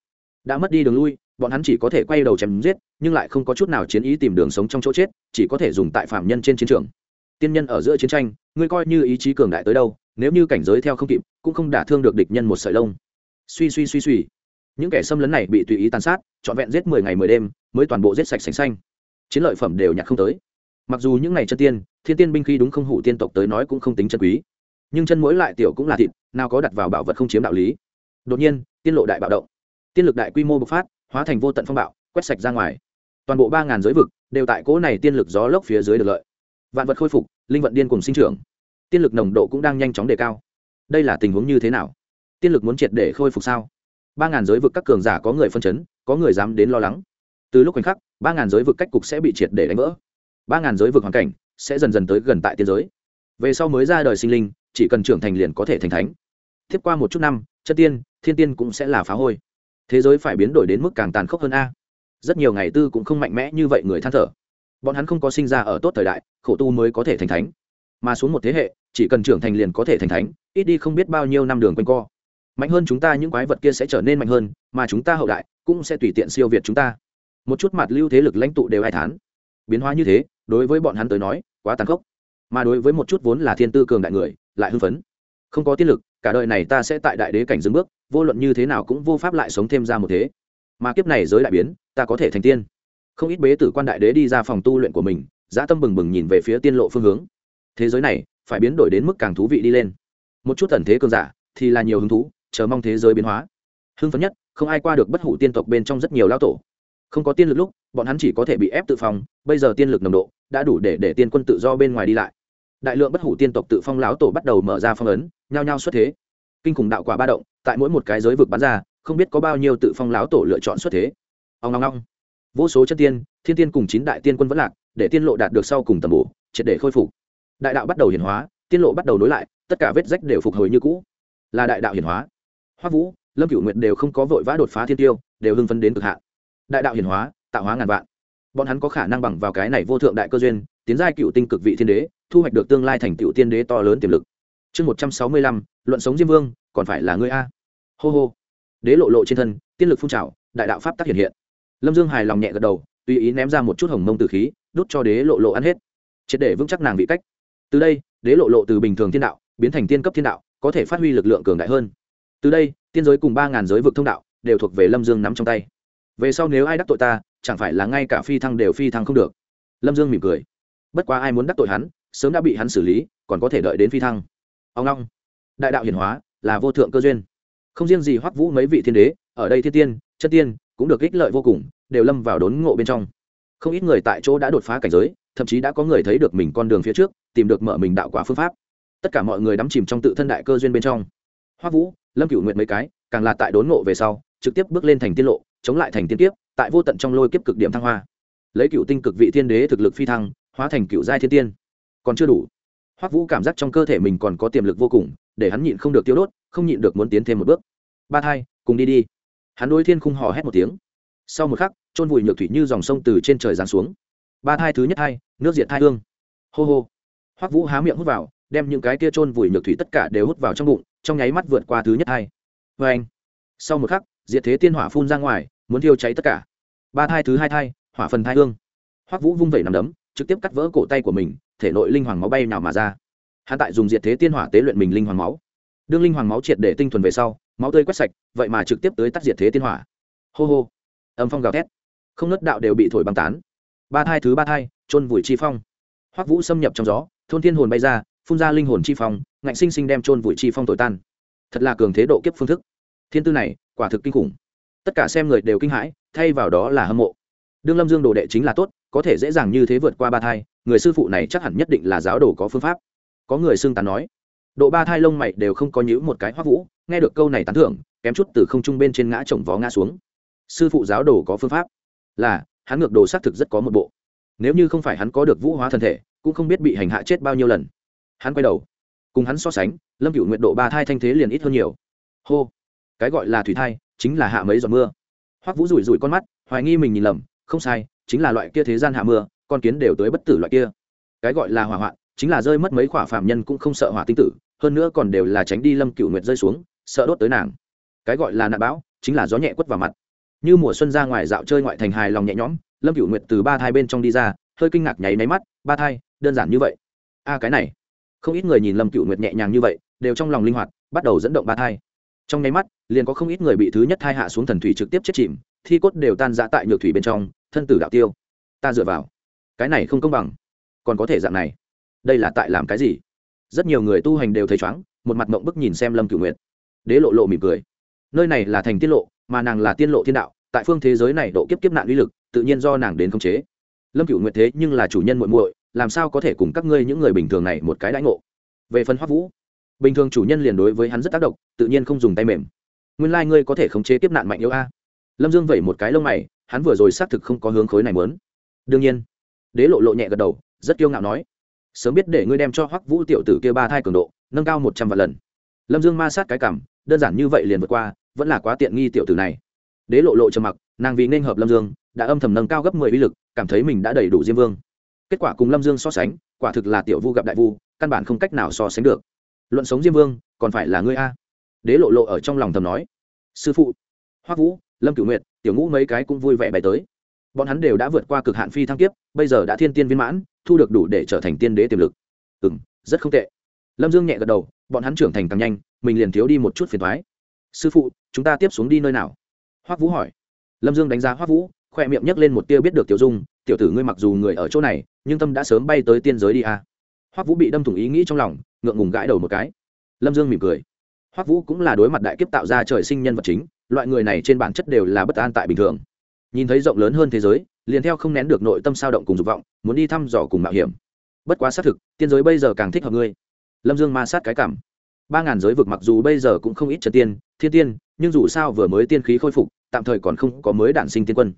đã mất đi đường lui, bọn hắn chỉ có thể quay đầu chém giết, nhưng lại không có chút nào chiến ý tìm đường sống trong chỗ chết, chỉ có thể dùng tại phạm nhân trên chiến trường tiên nhân ở giữa chiến tranh, ngươi coi như ý chí cường đại tới đâu, nếu như cảnh giới theo không kịp, cũng không đả thương được địch nhân một sợi lông. Suy suy suy suy. Những kẻ xâm lấn này bị tùy ý tàn sát, trọn vẹn giết mười ngày mười đêm, mới toàn bộ giết sạch sành xanh. Chiến lợi phẩm đều nhặt không tới. Mặc dù những ngày chân tiên, thiên tiên binh khi đúng không hủ tiên tộc tới nói cũng không tính chân quý, nhưng chân mỗi lại tiểu cũng là thịt, nào có đặt vào bảo vật không chiếm đạo lý. Đột nhiên, tiên lộ đại bạo động. Tiên lực đại quy mô bộc phát, hóa thành vô tận phong bạo, quét sạch ra ngoài. Toàn bộ ba ngàn giới vực đều tại cỗ này tiên lực gió lốc phía dưới được lợi vạn vật khôi phục, linh vận điên cùng sinh trưởng. Tiên lực nồng độ cũng đang nhanh chóng đề cao. Đây là tình huống như thế nào? Tiên lực muốn triệt để khôi phục sao? Ba ngàn giới vực các cường giả có người phân chấn, có người dám đến lo lắng. Từ lúc khoảnh khắc, ba ngàn giới vực cách cục sẽ bị triệt để đánh vỡ. Ba ngàn giới vực hoàn cảnh sẽ dần dần tới gần tại tiên giới. Về sau mới ra đời sinh linh, chỉ cần trưởng thành liền có thể thành thánh. Tiếp qua một chút năm, chân tiên, thiên tiên cũng sẽ là phá hôi. Thế giới phải biến đổi đến mức càng tàn khốc hơn a. Rất nhiều ngày tư cũng không mạnh mẽ như vậy người than thở bọn hắn không có sinh ra ở tốt thời đại, khổ tu mới có thể thành thánh. Mà xuống một thế hệ, chỉ cần trưởng thành liền có thể thành thánh, ít đi không biết bao nhiêu năm đường quanh co. Mạnh hơn chúng ta những quái vật kia sẽ trở nên mạnh hơn, mà chúng ta hậu đại cũng sẽ tùy tiện siêu việt chúng ta. Một chút mặt lưu thế lực lãnh tụ đều ai thán. Biến hóa như thế, đối với bọn hắn tới nói, quá tàn khốc. Mà đối với một chút vốn là thiên tư cường đại người, lại hưng phấn. Không có tiên lực, cả đời này ta sẽ tại đại đế cảnh dưng bước, vô luận như thế nào cũng vô pháp lại sống thêm ra một thế. Mà kiếp này giới đại biến, ta có thể thành tiên không ít bế tử quan đại đế đi ra phòng tu luyện của mình, dã tâm bừng bừng nhìn về phía tiên lộ phương hướng. Thế giới này, phải biến đổi đến mức càng thú vị đi lên. Một chút tần thế cơn giả, thì là nhiều hứng thú, chờ mong thế giới biến hóa. Hưng phấn nhất, không ai qua được bất hủ tiên tộc bên trong rất nhiều lao tổ. Không có tiên lực lúc, bọn hắn chỉ có thể bị ép tự phòng bây giờ tiên lực nồng độ đã đủ để để tiên quân tự do bên ngoài đi lại. Đại lượng bất hủ tiên tộc tự phong lão tổ bắt đầu mở ra phong ấn, nhao nhao xuất thế. Kinh khủng đạo quả ba động, tại mỗi một cái giới vực bắn ra, không biết có bao nhiêu tự phong lão tổ lựa chọn xuất thế. Ông long long vô số chân tiên, thiên tiên cùng chín đại tiên quân vẫn lạc, để tiên lộ đạt được sau cùng tầm bổ, triệt để khôi phục. Đại đạo bắt đầu hiển hóa, tiên lộ bắt đầu nối lại, tất cả vết rách đều phục hồi như cũ. Là đại đạo hiển hóa. Hoa vũ, lâm cửu nguyện đều không có vội vã đột phá thiên tiêu, đều hưng phấn đến cực hạn. Đại đạo hiển hóa, tạo hóa ngàn vạn. Bọn hắn có khả năng bằng vào cái này vô thượng đại cơ duyên, tiến giai cựu tinh cực vị thiên đế, thu hoạch được tương lai thành cựu tiên đế to lớn tiềm lực. Chương một trăm sáu mươi lăm, luận sống diêm vương, còn phải là ngươi a. Hô hô. Đế lộ lộ trên thân, tiên lực phun trào, đại đạo pháp tác hiện hiện lâm dương hài lòng nhẹ gật đầu, tùy ý ném ra một chút hồng mông từ khí đốt cho đế lộ lộ ăn hết. Triệt để vững chắc nàng vị cách. Từ đây, đế lộ lộ từ bình thường thiên đạo, biến thành tiên cấp thiên đạo, có thể phát huy lực lượng cường đại hơn. Từ đây, tiên giới cùng ba ngàn giới vực thông đạo, đều thuộc về lâm dương nắm trong tay. Về sau nếu ai đắc tội ta, chẳng phải là ngay cả phi thăng đều phi thăng không được. Lâm dương mỉm cười. Bất quá ai muốn đắc tội hắn, sớm đã bị hắn xử lý, còn có thể đợi đến phi thăng. Ông long. Đại đạo hiển hóa, là vô thượng cơ duyên. Không riêng gì hoắc vũ mấy vị thiên đế, ở đây thiên tiên chất tiên cũng được ích lợi vô cùng, đều lâm vào đốn ngộ bên trong. Không ít người tại chỗ đã đột phá cảnh giới, thậm chí đã có người thấy được mình con đường phía trước, tìm được mở mình đạo quả phương pháp. Tất cả mọi người đắm chìm trong tự thân đại cơ duyên bên trong. Hoa vũ, lâm cửu nguyện mấy cái, càng là tại đốn ngộ về sau, trực tiếp bước lên thành tiên lộ, chống lại thành tiên kiếp, tại vô tận trong lôi kiếp cực điểm thăng hoa. Lấy cựu tinh cực vị thiên đế thực lực phi thăng, hóa thành cựu giai thiên tiên. Còn chưa đủ. Hoắc vũ cảm giác trong cơ thể mình còn có tiềm lực vô cùng, để hắn nhịn không được tiêu đốt, không nhịn được muốn tiến thêm một bước. Ba thai, cùng đi đi hắn đối thiên khung hò hét một tiếng. Sau một khắc trôn vùi nhược thủy như dòng sông từ trên trời giáng xuống. Ba thai thứ nhất hai, nước diệt thai hương. Hô hô. Hoắc vũ há miệng hút vào đem những cái kia trôn vùi nhược thủy tất cả đều hút vào trong bụng trong nháy mắt vượt qua thứ nhất hai. vê anh. Sau một khắc diệt thế tiên hỏa phun ra ngoài muốn thiêu cháy tất cả. Ba thai thứ hai thai hỏa phần thai hương. Hoắc vũ vung vẩy nằm đấm trực tiếp cắt vỡ cổ tay của mình thể nội linh hoàng máu bay nào mà ra. Hắn tại dùng diệt thế tiên hỏa tế luyện mình linh hoàng máu. Đương linh hoàng máu triệt để tinh thuần về sau máu tươi quét sạch, vậy mà trực tiếp tới tắt diệt thế tiên hỏa. Hô hô. Âm phong gào thét. Không nứt đạo đều bị thổi băng tán. Ba thai thứ ba thai trôn vùi chi phong. Hoắc vũ xâm nhập trong gió, thôn thiên hồn bay ra, phun ra linh hồn chi phong, ngạnh sinh sinh đem trôn vùi chi phong tội tan. Thật là cường thế độ kiếp phương thức. Thiên tư này, quả thực kinh khủng. Tất cả xem người đều kinh hãi, thay vào đó là hâm mộ. Đương lâm dương đồ đệ chính là tốt, có thể dễ dàng như thế vượt qua ba thai, người sư phụ này chắc hẳn nhất định là giáo đồ có phương pháp. Có người xưng tán nói. Độ ba thai lông mày đều không có nhữ một cái hoắc vũ nghe được câu này tán thưởng, kém chút từ không trung bên trên ngã chồng vó ngã xuống. Sư phụ giáo đồ có phương pháp. Là, hắn ngược đồ xác thực rất có một bộ. Nếu như không phải hắn có được vũ hóa thân thể, cũng không biết bị hành hạ chết bao nhiêu lần. Hắn quay đầu, cùng hắn so sánh, lâm cựu nguyện độ ba thai thanh thế liền ít hơn nhiều. Hô, cái gọi là thủy thai, chính là hạ mấy giọt mưa. Hoắc vũ rủi rủi con mắt, hoài nghi mình nhìn lầm, không sai, chính là loại kia thế gian hạ mưa, con kiến đều tới bất tử loại kia. Cái gọi là hỏa hoạn, chính là rơi mất mấy khỏa phạm nhân cũng không sợ hỏa tinh tử, hơn nữa còn đều là tránh đi lâm cựu nguyệt rơi xuống sợ đốt tới nàng. Cái gọi là nạn bão, chính là gió nhẹ quất vào mặt. Như mùa xuân ra ngoài dạo chơi ngoại thành hài lòng nhẹ nhõm, lâm cựu nguyệt từ ba thai bên trong đi ra, hơi kinh ngạc nháy máy mắt, ba thai, đơn giản như vậy. A, cái này. Không ít người nhìn lâm cựu nguyệt nhẹ nhàng như vậy, đều trong lòng linh hoạt, bắt đầu dẫn động ba thai. Trong nháy mắt, liền có không ít người bị thứ nhất thai hạ xuống thần thủy trực tiếp chết chìm, thi cốt đều tan ra tại nhược thủy bên trong, thân tử đạo tiêu. Ta dựa vào. Cái này không công bằng. Còn có thể dạng này. Đây là tại làm cái gì? Rất nhiều người tu hành đều thấy chóng, một mặt mộng bức nhìn xem lâm cửu nguyệt đế lộ lộ mỉm cười. Nơi này là thành tiết lộ, mà nàng là tiên lộ thiên đạo, tại phương thế giới này độ kiếp kiếp nạn uy lực, tự nhiên do nàng đến khống chế. Lâm Cựu nguyệt thế nhưng là chủ nhân muội muội, làm sao có thể cùng các ngươi những người bình thường này một cái đãi ngộ? Về phần hoắc vũ, bình thường chủ nhân liền đối với hắn rất tác động, tự nhiên không dùng tay mềm. Nguyên lai ngươi có thể khống chế kiếp nạn mạnh yếu a. Lâm dương vẩy một cái lông mày, hắn vừa rồi xác thực không có hướng khối này mớn đương nhiên, đế lộ lộ nhẹ gật đầu, rất kiêu ngạo nói, sớm biết để ngươi đem cho hoắc vũ tiểu tử kia ba thai cường độ, nâng cao một trăm vạn lần. Lâm dương ma sát cái cảm đơn giản như vậy liền vượt qua, vẫn là quá tiện nghi tiểu tử này. Đế lộ lộ trầm mặc, nàng vì nên hợp lâm dương, đã âm thầm nâng cao gấp mười uy lực, cảm thấy mình đã đầy đủ diêm vương. Kết quả cùng lâm dương so sánh, quả thực là tiểu vu gặp đại vu, căn bản không cách nào so sánh được. Luận sống diêm vương, còn phải là ngươi a? Đế lộ lộ ở trong lòng thầm nói. Sư phụ hoa vũ, lâm cửu nguyệt, tiểu ngũ mấy cái cũng vui vẻ bày tới. Bọn hắn đều đã vượt qua cực hạn phi thăng kiếp, bây giờ đã thiên tiên viên mãn, thu được đủ để trở thành tiên đế tiềm lực. Ừ m rất không tệ. Lâm dương nhẹ gật đầu bọn hắn trưởng thành càng nhanh, mình liền thiếu đi một chút phiền thoái sư phụ, chúng ta tiếp xuống đi nơi nào? Hoắc vũ hỏi. Lâm dương đánh giá hoắc vũ, khoe miệng nhấc lên một tia biết được tiểu dung, tiểu tử ngươi mặc dù người ở chỗ này, nhưng tâm đã sớm bay tới tiên giới đi à. hoắc vũ bị đâm thủng ý nghĩ trong lòng, ngượng ngùng gãi đầu một cái. Lâm dương mỉm cười. Hoắc vũ cũng là đối mặt đại kiếp tạo ra trời sinh nhân vật chính, loại người này trên bản chất đều là bất an tại bình thường. Nhìn thấy rộng lớn hơn thế giới, liền theo không nén được nội tâm sao động cùng dục vọng, muốn đi thăm dò cùng mạo hiểm. Bất quá xác thực, tiên giới bây giờ càng thích hợp ngươi lâm dương ma sát cái cảm. Ba ngàn giới vực mặc dù bây giờ cũng không ít trần tiên, thiên tiên, nhưng dù sao vừa mới tiên khí khôi phục, tạm thời còn không có mới đản sinh tiên quân.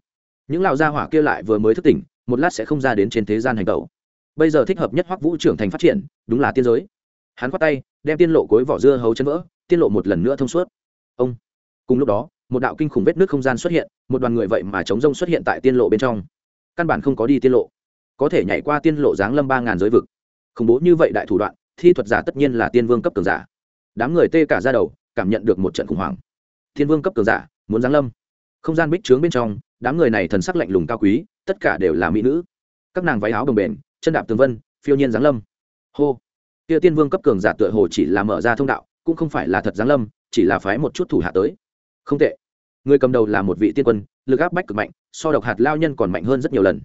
Những lão gia hỏa kia lại vừa mới thức tỉnh, một lát sẽ không ra đến trên thế gian hành tẩu. Bây giờ thích hợp nhất hoắc vũ trưởng thành phát triển, đúng là tiên giới. Hắn khoát tay, đem tiên lộ cối vỏ dưa hấu chân vỡ, tiên lộ một lần nữa thông suốt. Ông. Cùng lúc đó, một đạo kinh khủng vết nước không gian xuất hiện, một đoàn người vậy mà chống rông xuất hiện tại tiên lộ bên trong. Căn bản không có đi tiên lộ. Có thể nhảy qua tiên lộ giáng lâm ba ngàn giới vực. Khủng bố như vậy đại thủ đoạn thi thuật giả tất nhiên là tiên vương cấp cường giả. Đám người tê cả ra đầu, cảm nhận được một trận khủng hoảng. Thiên vương cấp cường giả, muốn giáng lâm. Không gian bích trướng bên trong, đám người này thần sắc lạnh lùng cao quý, tất cả đều là mỹ nữ. Các nàng váy áo đồng bền, chân đạp tường vân, phiêu nhiên giáng lâm. Hô! Kia tiên vương cấp cường giả tựa hồ chỉ là mở ra thông đạo, cũng không phải là thật giáng lâm, chỉ là phái một chút thủ hạ tới. Không tệ. Người cầm đầu là một vị tiên quân, lực áp bách cực mạnh, so độc hạt lao nhân còn mạnh hơn rất nhiều lần.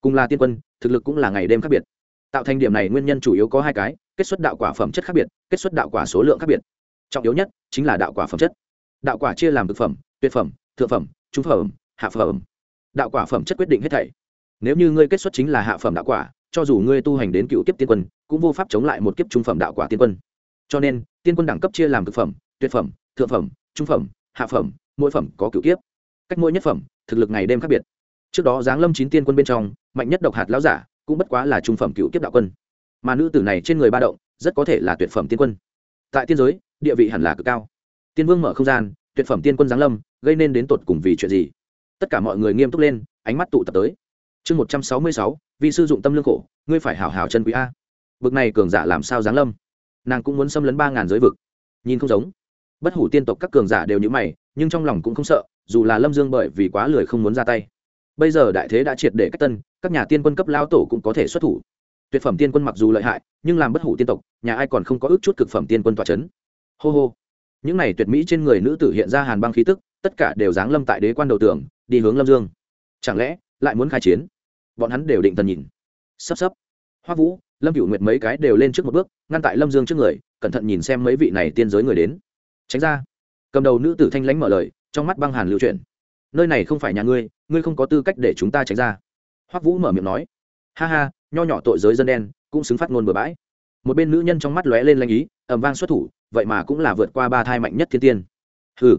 Cùng là tiên quân, thực lực cũng là ngày đêm khác biệt. Tạo thành điểm này nguyên nhân chủ yếu có hai cái kết xuất đạo quả phẩm chất khác biệt, kết xuất đạo quả số lượng khác biệt. Trọng yếu nhất chính là đạo quả phẩm chất. Đạo quả chia làm thực phẩm, tuyệt phẩm, thượng phẩm, trung phẩm, hạ phẩm. Đạo quả phẩm chất quyết định hết thảy. Nếu như ngươi kết xuất chính là hạ phẩm đạo quả, cho dù ngươi tu hành đến cựu kiếp tiên quân, cũng vô pháp chống lại một kiếp trung phẩm đạo quả tiên quân. Cho nên, tiên quân đẳng cấp chia làm thực phẩm, tuyệt phẩm, thượng phẩm, trung phẩm, hạ phẩm, mỗi phẩm có cựu kiếp. Cách mỗi nhất phẩm, thực lực ngày đêm khác biệt. Trước đó giáng lâm chín tiên quân bên trong, mạnh nhất độc hạt lão giả, cũng bất quá là trung phẩm cựu kiếp đạo quân mà nữ tử này trên người ba động, rất có thể là tuyệt phẩm tiên quân. Tại tiên giới, địa vị hẳn là cực cao. Tiên vương mở không gian, tuyệt phẩm tiên quân giáng lâm, gây nên đến tột cùng vì chuyện gì? Tất cả mọi người nghiêm túc lên, ánh mắt tụ tập tới. Chương một trăm sáu mươi sáu vì sử dụng tâm lương khổ, ngươi phải hảo hảo chân quý a. Vực này cường giả làm sao giáng lâm? Nàng cũng muốn xâm lấn ba ngàn giới vực. Nhìn không giống. Bất hủ tiên tộc các cường giả đều như mày, nhưng trong lòng cũng không sợ, dù là lâm dương bởi vì quá lười không muốn ra tay. Bây giờ đại thế đã triệt để cách tân, các nhà tiên quân cấp lao tổ cũng có thể xuất thủ tuyệt phẩm tiên quân mặc dù lợi hại, nhưng làm bất hủ tiên tộc, nhà ai còn không có ước chút cực phẩm tiên quân tòa c h ấ n hô hô. Những n à y tuyệt mỹ trên người nữ tử hiện ra hàn băng khí tức, tất cả đều giáng lâm tại đế quan đầu tường, đi hướng lâm dương. Chẳng lẽ, lại muốn khai chiến? Bọn hắn đều định thần nhìn. Sắp sắp. Hoa vũ, lâm cựu nguyệt mấy cái đều lên trước một bước, ngăn tại lâm dương trước người, cẩn thận nhìn xem mấy vị này tiên giới người đến. Tránh ra. Cầm đầu nữ tử thanh lãnh mở lời, trong mắt băng hàn lưu chuyển. Nơi này không phải nhà ngươi ngươi không có tư cách để chúng ta tránh ra. Hoắc vũ mở miệng nói. Ha ha nho nhỏ tội giới dân đen cũng xứng phát ngôn bừa bãi. Một bên nữ nhân trong mắt lóe lên lanh ý ẩm vang xuất thủ, vậy mà cũng là vượt qua ba thai mạnh nhất thiên tiên. Hừ.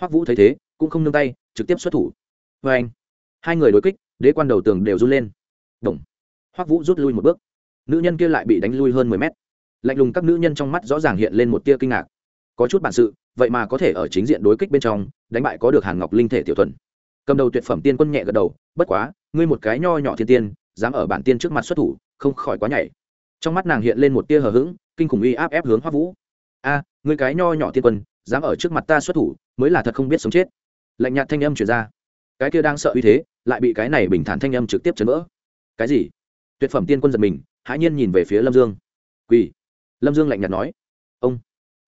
Hoắc vũ thấy thế, cũng không nương tay, trực tiếp xuất thủ. Vê anh, hai người đối kích, đế quan đầu tường đều run lên. Đồng. Hoắc vũ rút lui một bước. Nữ nhân kia lại bị đánh lui hơn mười mét. Lạnh lùng các nữ nhân trong mắt rõ ràng hiện lên một tia kinh ngạc. Có chút bản sự, vậy mà có thể ở chính diện đối kích bên trong, đánh bại có được hàn ngọc linh thể tiểu thuần. Cầm đầu tuyệt phẩm tiên quân nhẹ gật đầu, bất quá, ngươi một cái nho nhỏ thiên tiên dám ở bản tiên trước mặt xuất thủ, không khỏi quá nhảy. Trong mắt nàng hiện lên một tia hờ hững, kinh khủng uy áp ép hướng hoa vũ. A, ngươi cái nho nhỏ tiên quân, dám ở trước mặt ta xuất thủ, mới là thật không biết sống chết. Lạnh nhạt thanh âm truyền ra. Cái kia đang sợ uy thế, lại bị cái này bình thản thanh âm trực tiếp chấn vỡ. Cái gì? Tuyệt phẩm tiên quân giật mình, hãi nhiên nhìn về phía lâm dương. Quỳ lâm dương lạnh nhạt nói. Ông.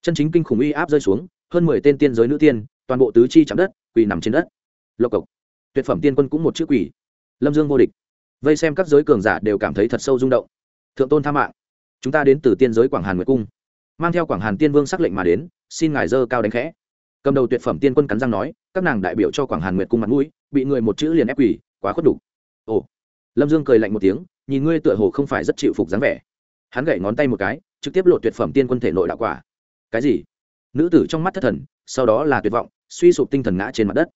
Chân chính kinh khủng uy áp rơi xuống, hơn mười tên tiên giới nữ tiên, toàn bộ tứ chi chạm đất, quỳ nằm trên đất. Lộc cộc. Tuyệt phẩm tiên quân cũng một chữ quỳ. Lâm dương vô địch vây xem các giới cường giả đều cảm thấy thật sâu rung động. Thượng tôn tha mạng. Chúng ta đến từ tiên giới quảng hàn nguyệt cung. Mang theo quảng hàn tiên vương xác lệnh mà đến, xin ngài dơ cao đánh khẽ. Cầm đầu tuyệt phẩm tiên quân cắn răng nói, các nàng đại biểu cho quảng hàn nguyệt cung mặt mũi, bị người một chữ liền ép quỳ, quá khuất đủ. Ồ. Lâm dương cười lạnh một tiếng, nhìn ngươi tựa hồ không phải rất chịu phục dáng vẻ. Hắn gậy ngón tay một cái, trực tiếp lộ tuyệt phẩm tiên quân thể nội đạo quả. Cái gì? Nữ tử trong mắt thất thần, sau đó là tuyệt vọng, suy sụp tinh thần ngã trên mặt đất.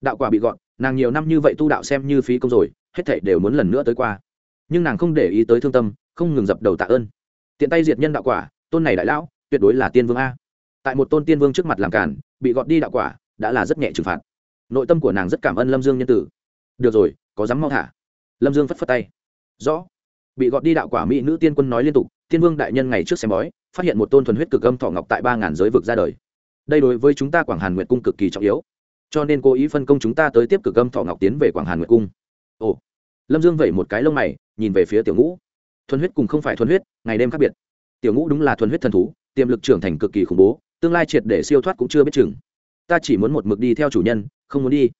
Đạo quả bị gọn nàng nhiều năm như vậy tu đạo xem như phí công rồi, hết thảy đều muốn lần nữa tới qua. Nhưng nàng không để ý tới thương tâm, không ngừng dập đầu tạ ơn. Tiện tay diệt nhân đạo quả, tôn này đại lão, tuyệt đối là tiên vương a. Tại một tôn tiên vương trước mặt làm cản bị gọt đi đạo quả, đã là rất nhẹ trừng phạt. Nội tâm của nàng rất cảm ơn lâm dương nhân tử. Được rồi, có dám mau thả? Lâm dương phất phất tay. Rõ. Bị gọt đi đạo quả mỹ nữ tiên quân nói liên tục, tiên vương đại nhân ngày trước xem bói, phát hiện một tôn thuần huyết cực âm thọ ngọc tại ba ngàn giới vực ra đời. Đây đối với chúng ta quảng hàn nguyệt cung cực kỳ trọng yếu cho nên cố ý phân công chúng ta tới tiếp cực âm thọ ngọc tiến về quảng hàn nguyệt cung. Ồ, lâm dương vẩy một cái lông mày, nhìn về phía tiểu ngũ. Thuần huyết cùng không phải thuần huyết, ngày đêm khác biệt. Tiểu ngũ đúng là thuần huyết thần thú, tiềm lực trưởng thành cực kỳ khủng bố, tương lai triệt để siêu thoát cũng chưa biết chừng. Ta chỉ muốn một mực đi theo chủ nhân, không muốn đi.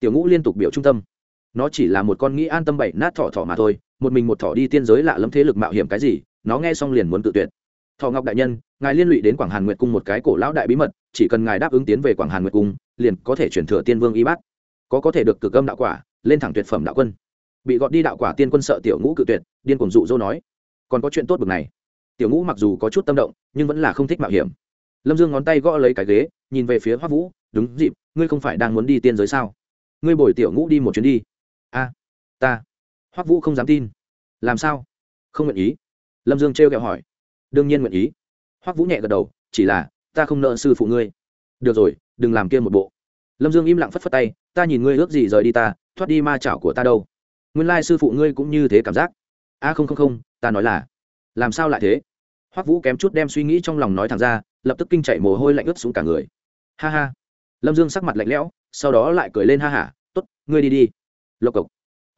Tiểu ngũ liên tục biểu trung tâm. Nó chỉ là một con nghĩ an tâm bậy nát thọ thọ mà thôi, một mình một thọ đi tiên giới lạ lẫm thế lực mạo hiểm cái gì, nó nghe xong liền muốn tự tuyệt. Thọ ngọc đại nhân, ngài liên lụy đến quảng hàn nguyệt cung một cái cổ lão đại bí mật, chỉ cần ngài đáp ứng tiến về quảng hàn nguyệt cung liền có thể chuyển thừa tiên vương y bát. Có có thể được cực âm đạo quả, lên thẳng tuyệt phẩm đạo quân. Bị gọt đi đạo quả tiên quân sợ tiểu ngũ cự tuyệt, điên cuồng dụ dỗ nói, còn có chuyện tốt bực này. Tiểu ngũ mặc dù có chút tâm động, nhưng vẫn là không thích mạo hiểm. Lâm dương ngón tay gõ lấy cái ghế, nhìn về phía hoa vũ, đúng dịp, ngươi không phải đang muốn đi tiên giới sao? Ngươi bồi tiểu ngũ đi một chuyến đi. A, ta. Hoa vũ không dám tin. Làm sao? Không nguyện ý. Lâm dương trêu kẹo hỏi. Đương nhiên nguyện ý. Hoa vũ nhẹ gật đầu, chỉ là, ta không nợ sư phụ ngươi được rồi, đừng làm kia một bộ. Lâm dương im lặng phất phất tay, ta nhìn ngươi ước gì rời đi ta, thoát đi ma chảo của ta đâu. Nguyên lai sư phụ ngươi cũng như thế cảm giác. A không không không, ta nói là, làm sao lại thế? Hoắc vũ kém chút đem suy nghĩ trong lòng nói thẳng ra, lập tức kinh chạy mồ hôi lạnh ướt xuống cả người. Ha ha. Lâm dương sắc mặt lạnh lẽo, sau đó lại cười lên ha hả t ố t ngươi đi đi. Lộc cộc.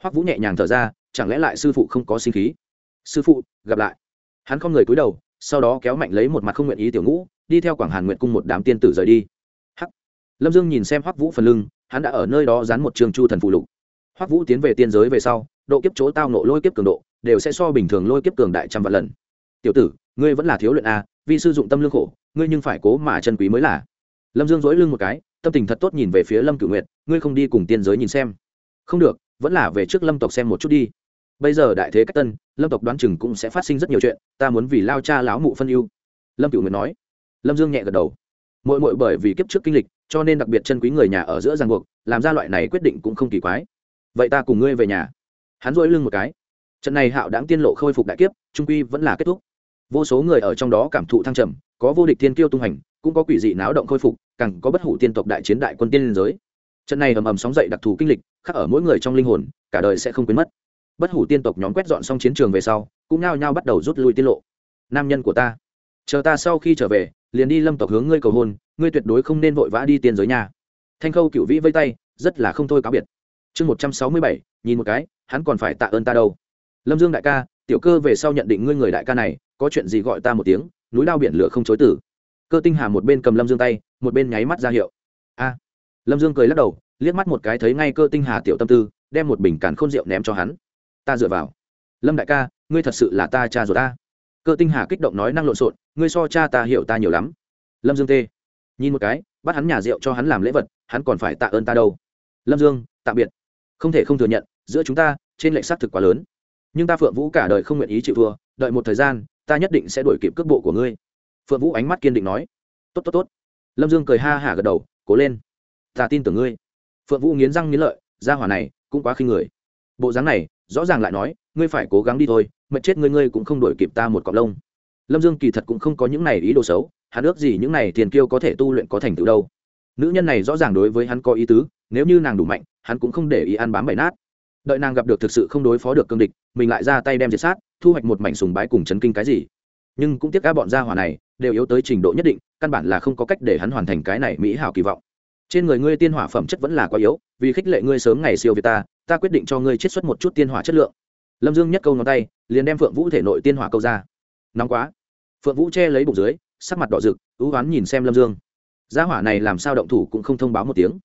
Hoắc vũ nhẹ nhàng thở ra, chẳng lẽ lại sư phụ không có sinh khí? Sư phụ, gặp lại. Hắn không người cúi đầu, sau đó kéo mạnh lấy một mặt không nguyện ý tiểu ngũ, đi theo quảng hàn nguyện cung một đám tiên tử rời đi lâm dương nhìn xem hoắc vũ phần lưng, hắn đã ở nơi đó dán một trường chu thần phụ lục. Hoắc vũ tiến về tiên giới về sau, độ kiếp chỗ tao nộ lôi kiếp cường độ, đều sẽ so bình thường lôi kiếp cường đại trăm vạn lần. Tiểu tử, ngươi vẫn là thiếu luyện a vì sư dụng tâm lương khổ, ngươi nhưng phải cố mà chân quý mới là. Lâm dương dối lưng một cái, tâm tình thật tốt nhìn về phía lâm cự nguyệt, ngươi không đi cùng tiên giới nhìn xem. Không được, vẫn là về trước lâm tộc xem một chút đi. Bây giờ đại thế cách tân, lâm tộc đoán chừng cũng sẽ phát sinh rất nhiều chuyện, ta muốn vì lao cha láo mụ phân ưu. Lâm cửu nguyệt nói. Lâm dương nhẹ gật đầu. Mỗi mỗi bởi vì kiếp trước kinh lịch cho nên đặc biệt chân quý người nhà ở giữa giang buộc, làm ra loại này quyết định cũng không kỳ quái. Vậy ta cùng ngươi về nhà. Hắn dỗi lưng một cái. Trận này hạo đáng tiên lộ khôi phục đại kiếp, trung quy vẫn là kết thúc. Vô số người ở trong đó cảm thụ thăng trầm, có vô địch thiên kiêu tung hành, cũng có quỷ dị náo động khôi phục, càng có bất hủ tiên tộc đại chiến đại quân tiên liên giới. Trận này ầm ầm sóng dậy đặc thù kinh lịch, khắc ở mỗi người trong linh hồn, cả đời sẽ không quên mất. Bất hủ tiên tộc nhóm quét dọn xong chiến trường về sau, cũng nao nhao bắt đầu rút lui tiết lộ. Nam nhân của ta, chờ ta sau khi trở về liền đi lâm tộc hướng ngươi cầu hôn, ngươi tuyệt đối không nên vội vã đi tiên giới nhà thanh khâu cựu vĩ vây tay, rất là không thôi cáo biệt. Chương một trăm sáu mươi bảy, nhìn một cái, hắn còn phải tạ ơn ta đâu. Lâm dương đại ca, tiểu cơ về sau nhận định ngươi người đại ca này, có chuyện gì gọi ta một tiếng, núi lao biển lửa không chối tử. Cơ tinh hà một bên cầm lâm dương tay, một bên nháy mắt ra hiệu. A. Lâm dương cười lắc đầu, liếc mắt một cái thấy ngay cơ tinh hà tiểu tâm tư, đem một bình càn khôn rượu ném cho hắn. Ta dựa vào. Lâm đại ca, ngươi thật sự là ta cha rồi ta cơ tinh hà kích động nói năng lộn xộn, ngươi so cha ta hiểu ta nhiều lắm. Lâm dương tê, nhìn một cái, bắt hắn nhà rượu cho hắn làm lễ vật, hắn còn phải tạ ơn ta đâu. Lâm dương, tạm biệt. Không thể không thừa nhận, giữa chúng ta, trên lệnh xác thực quá lớn. Nhưng ta phượng vũ cả đời không nguyện ý chịu thua, đợi một thời gian, ta nhất định sẽ đuổi kịp cước bộ của ngươi. Phượng vũ ánh mắt kiên định nói. Tốt tốt tốt. Lâm dương cười ha hả gật đầu, cố lên. Ta tin tưởng ngươi. Phượng vũ nghiến răng nghiến lợi ra hỏa này, cũng quá khinh người. Bộ dáng này, rõ ràng lại nói, ngươi phải cố gắng đi thôi mệt chết ngươi ngươi cũng không đổi kịp ta một cọng lông. Lâm dương kỳ thật cũng không có những này ý đồ xấu, hắn ước gì những này tiền kiêu có thể tu luyện có thành tựu đâu. Nữ nhân này rõ ràng đối với hắn có ý tứ, nếu như nàng đủ mạnh, hắn cũng không để ý ăn bám bậy nát. Đợi nàng gặp được thực sự không đối phó được cương địch, mình lại ra tay đem diệt sát, thu hoạch một mảnh sùng bái cùng chấn kinh cái gì. Nhưng cũng tiếc các bọn gia hỏa này, đều yếu tới trình độ nhất định, căn bản là không có cách để hắn hoàn thành cái này mỹ hảo kỳ vọng. Trên người ngươi tiên hỏa phẩm chất vẫn là quá yếu, vì khích lệ ngươi sớm ngày siêu việt ta ta quyết định cho ngươi chiết xuất một chút tiên hỏa chất lượng lâm dương nhất câu ngón tay, liền đem phượng vũ thể nội tiên hỏa câu ra. Nóng quá. Phượng vũ che lấy bụng dưới, sắc mặt đỏ rực, ưu oán nhìn xem lâm dương. Gia hỏa này làm sao động thủ cũng không thông báo một tiếng.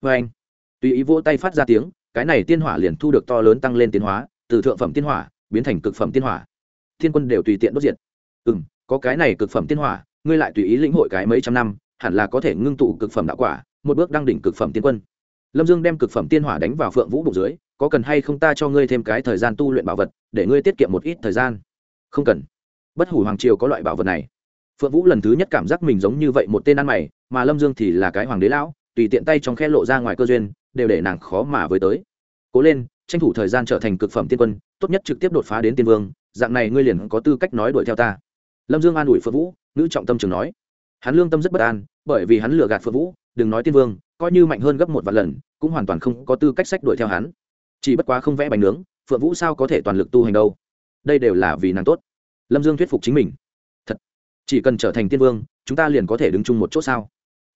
Vê anh, tùy ý vỗ tay phát ra tiếng, cái này tiên hỏa liền thu được to lớn tăng lên tiến hóa, từ thượng phẩm tiên hỏa biến thành cực phẩm tiên hỏa. Thiên quân đều tùy tiện đốt diệt. Ừ m có cái này cực phẩm tiên hỏa, ngươi lại tùy ý lĩnh hội cái mấy trăm năm, hẳn là có thể ngưng tụ cực phẩm đạo quả, một bước đăng đỉnh cực phẩm tiên quân. Lâm dương đem cực phẩm tiên hỏa đánh vào phượng vũ bụng dưới có cần hay không ta cho ngươi thêm cái thời gian tu luyện bảo vật, để ngươi tiết kiệm một ít thời gian? Không cần. Bất hủ hoàng triều có loại bảo vật này. Phượng vũ lần thứ nhất cảm giác mình giống như vậy một tên ăn mày, mà lâm dương thì là cái hoàng đế lão, tùy tiện tay trong khe lộ ra ngoài cơ duyên, đều để nàng khó mà với tới. Cố lên, tranh thủ thời gian trở thành cực phẩm tiên quân, tốt nhất trực tiếp đột phá đến tiên vương, dạng này ngươi liền có tư cách nói đuổi theo ta. Lâm dương an ủi phượng vũ, nữ trọng tâm trường nói. Hắn lương tâm rất bất an, bởi vì hắn lừa gạt phượng vũ, đừng nói tiên vương, coi như mạnh hơn gấp một vạn lần, cũng hoàn toàn không có tư cách sách đuổi theo hắn chỉ bất quá không vẽ bánh nướng, phượng vũ sao có thể toàn lực tu hành đâu? Đây đều là vì nàng tốt. Lâm dương thuyết phục chính mình. Thật, chỉ cần trở thành tiên vương, chúng ta liền có thể đứng chung một chỗ sao?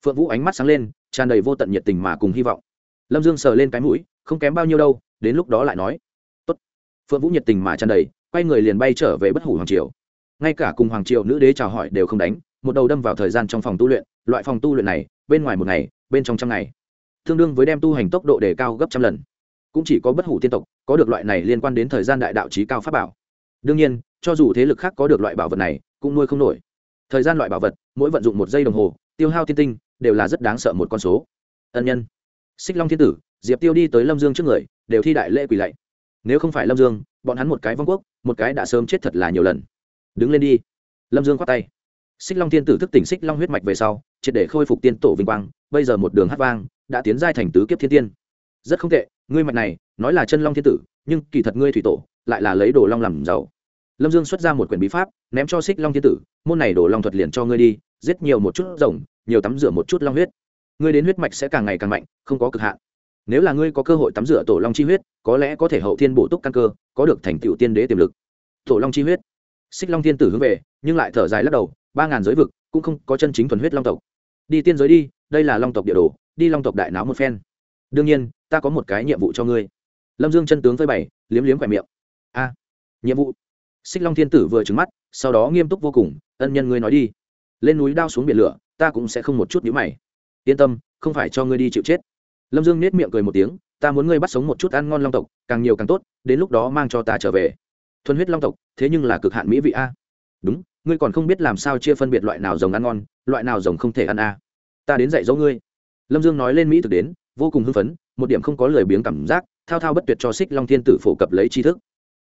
Phượng vũ ánh mắt sáng lên, tràn đầy vô tận nhiệt tình mà cùng hy vọng. Lâm dương sờ lên cái mũi, không kém bao nhiêu đâu, đến lúc đó lại nói. Tốt. phượng vũ nhiệt tình mà tràn đầy, quay người liền bay trở về bất hủ hoàng triều. Ngay cả cùng hoàng triều nữ đế chào hỏi đều không đánh, một đầu đâm vào thời gian trong phòng tu luyện, loại phòng tu luyện này, bên ngoài một ngày, bên trong trăm ngày. Tương đương với đem tu hành tốc độ đề cao gấp trăm lần cũng chỉ có bất hủ tiên tộc, có được loại này liên quan đến thời gian đại đạo trí cao pháp bảo. Đương nhiên, cho dù thế lực khác có được loại bảo vật này, cũng nuôi không nổi. Thời gian loại bảo vật, mỗi vận dụng một giây đồng hồ, tiêu hao tiên tinh, đều là rất đáng sợ một con số. Ân nhân. Xích long thiên tử, diệp tiêu đi tới lâm dương trước người, đều thi đại lễ quỳ lạy. Nếu không phải lâm dương, bọn hắn một cái vong quốc, một cái đã sớm chết thật là nhiều lần. Đứng lên đi. Lâm dương khoát tay. Xích long thiên tử thức tỉnh xích long huyết mạch về sau, triệt để khôi phục tiên tổ vinh quang, bây giờ một đường hát vang, đã tiến giai thành tứ kiếp thiên tiên rất không tệ, ngươi mạch này, nói là chân long thiên tử, nhưng kỳ thật ngươi thủy tổ, lại là lấy đồ long làm giàu. Lâm dương xuất ra một quyển bí pháp, ném cho xích long thiên tử, môn này đồ long thuật liền cho ngươi đi, giết nhiều một chút rồng, nhiều tắm rửa một chút long huyết. Ngươi đến huyết mạch sẽ càng ngày càng mạnh, không có cực hạn. Nếu là ngươi có cơ hội tắm rửa tổ long chi huyết, có lẽ có thể hậu thiên bổ túc căn cơ, có được thành tựu tiên đế tiềm lực. Tổ long chi huyết. Xích long thiên tử hướng về, nhưng lại thở dài lắc đầu, ba ngàn giới vực, cũng không có chân chính thuần huyết long tộc. Đi tiên giới đi, đây là long tộc địa đồ, đi long tộc đại náo một phen. Đương nhiên ta có một cái nhiệm vụ cho ngươi. Lâm dương chân tướng phơi bảy liếm liếm khỏe miệng. A, nhiệm vụ. Xích long thiên tử vừa trứng mắt, sau đó nghiêm túc vô cùng, ân nhân ngươi nói đi. Lên núi đao xuống biển lửa, ta cũng sẽ không một chút nhữ mày. Yên tâm, không phải cho ngươi đi chịu chết. Lâm dương nết miệng cười một tiếng, ta muốn ngươi bắt sống một chút ăn ngon long tộc, càng nhiều càng tốt, đến lúc đó mang cho ta trở về. Thuần huyết long tộc, thế nhưng là cực hạn mỹ vị a. Đúng, ngươi còn không biết làm sao chia phân biệt loại nào rồng ăn ngon, loại nào rồng không thể ăn a. Ta đến dạy dỗ ngươi. Lâm dương nói lên mỹ thực đến, vô cùng hưng phấn một điểm không có lời biếng cảm giác, thao thao bất tuyệt cho xích long thiên tử phổ cập lấy tri thức.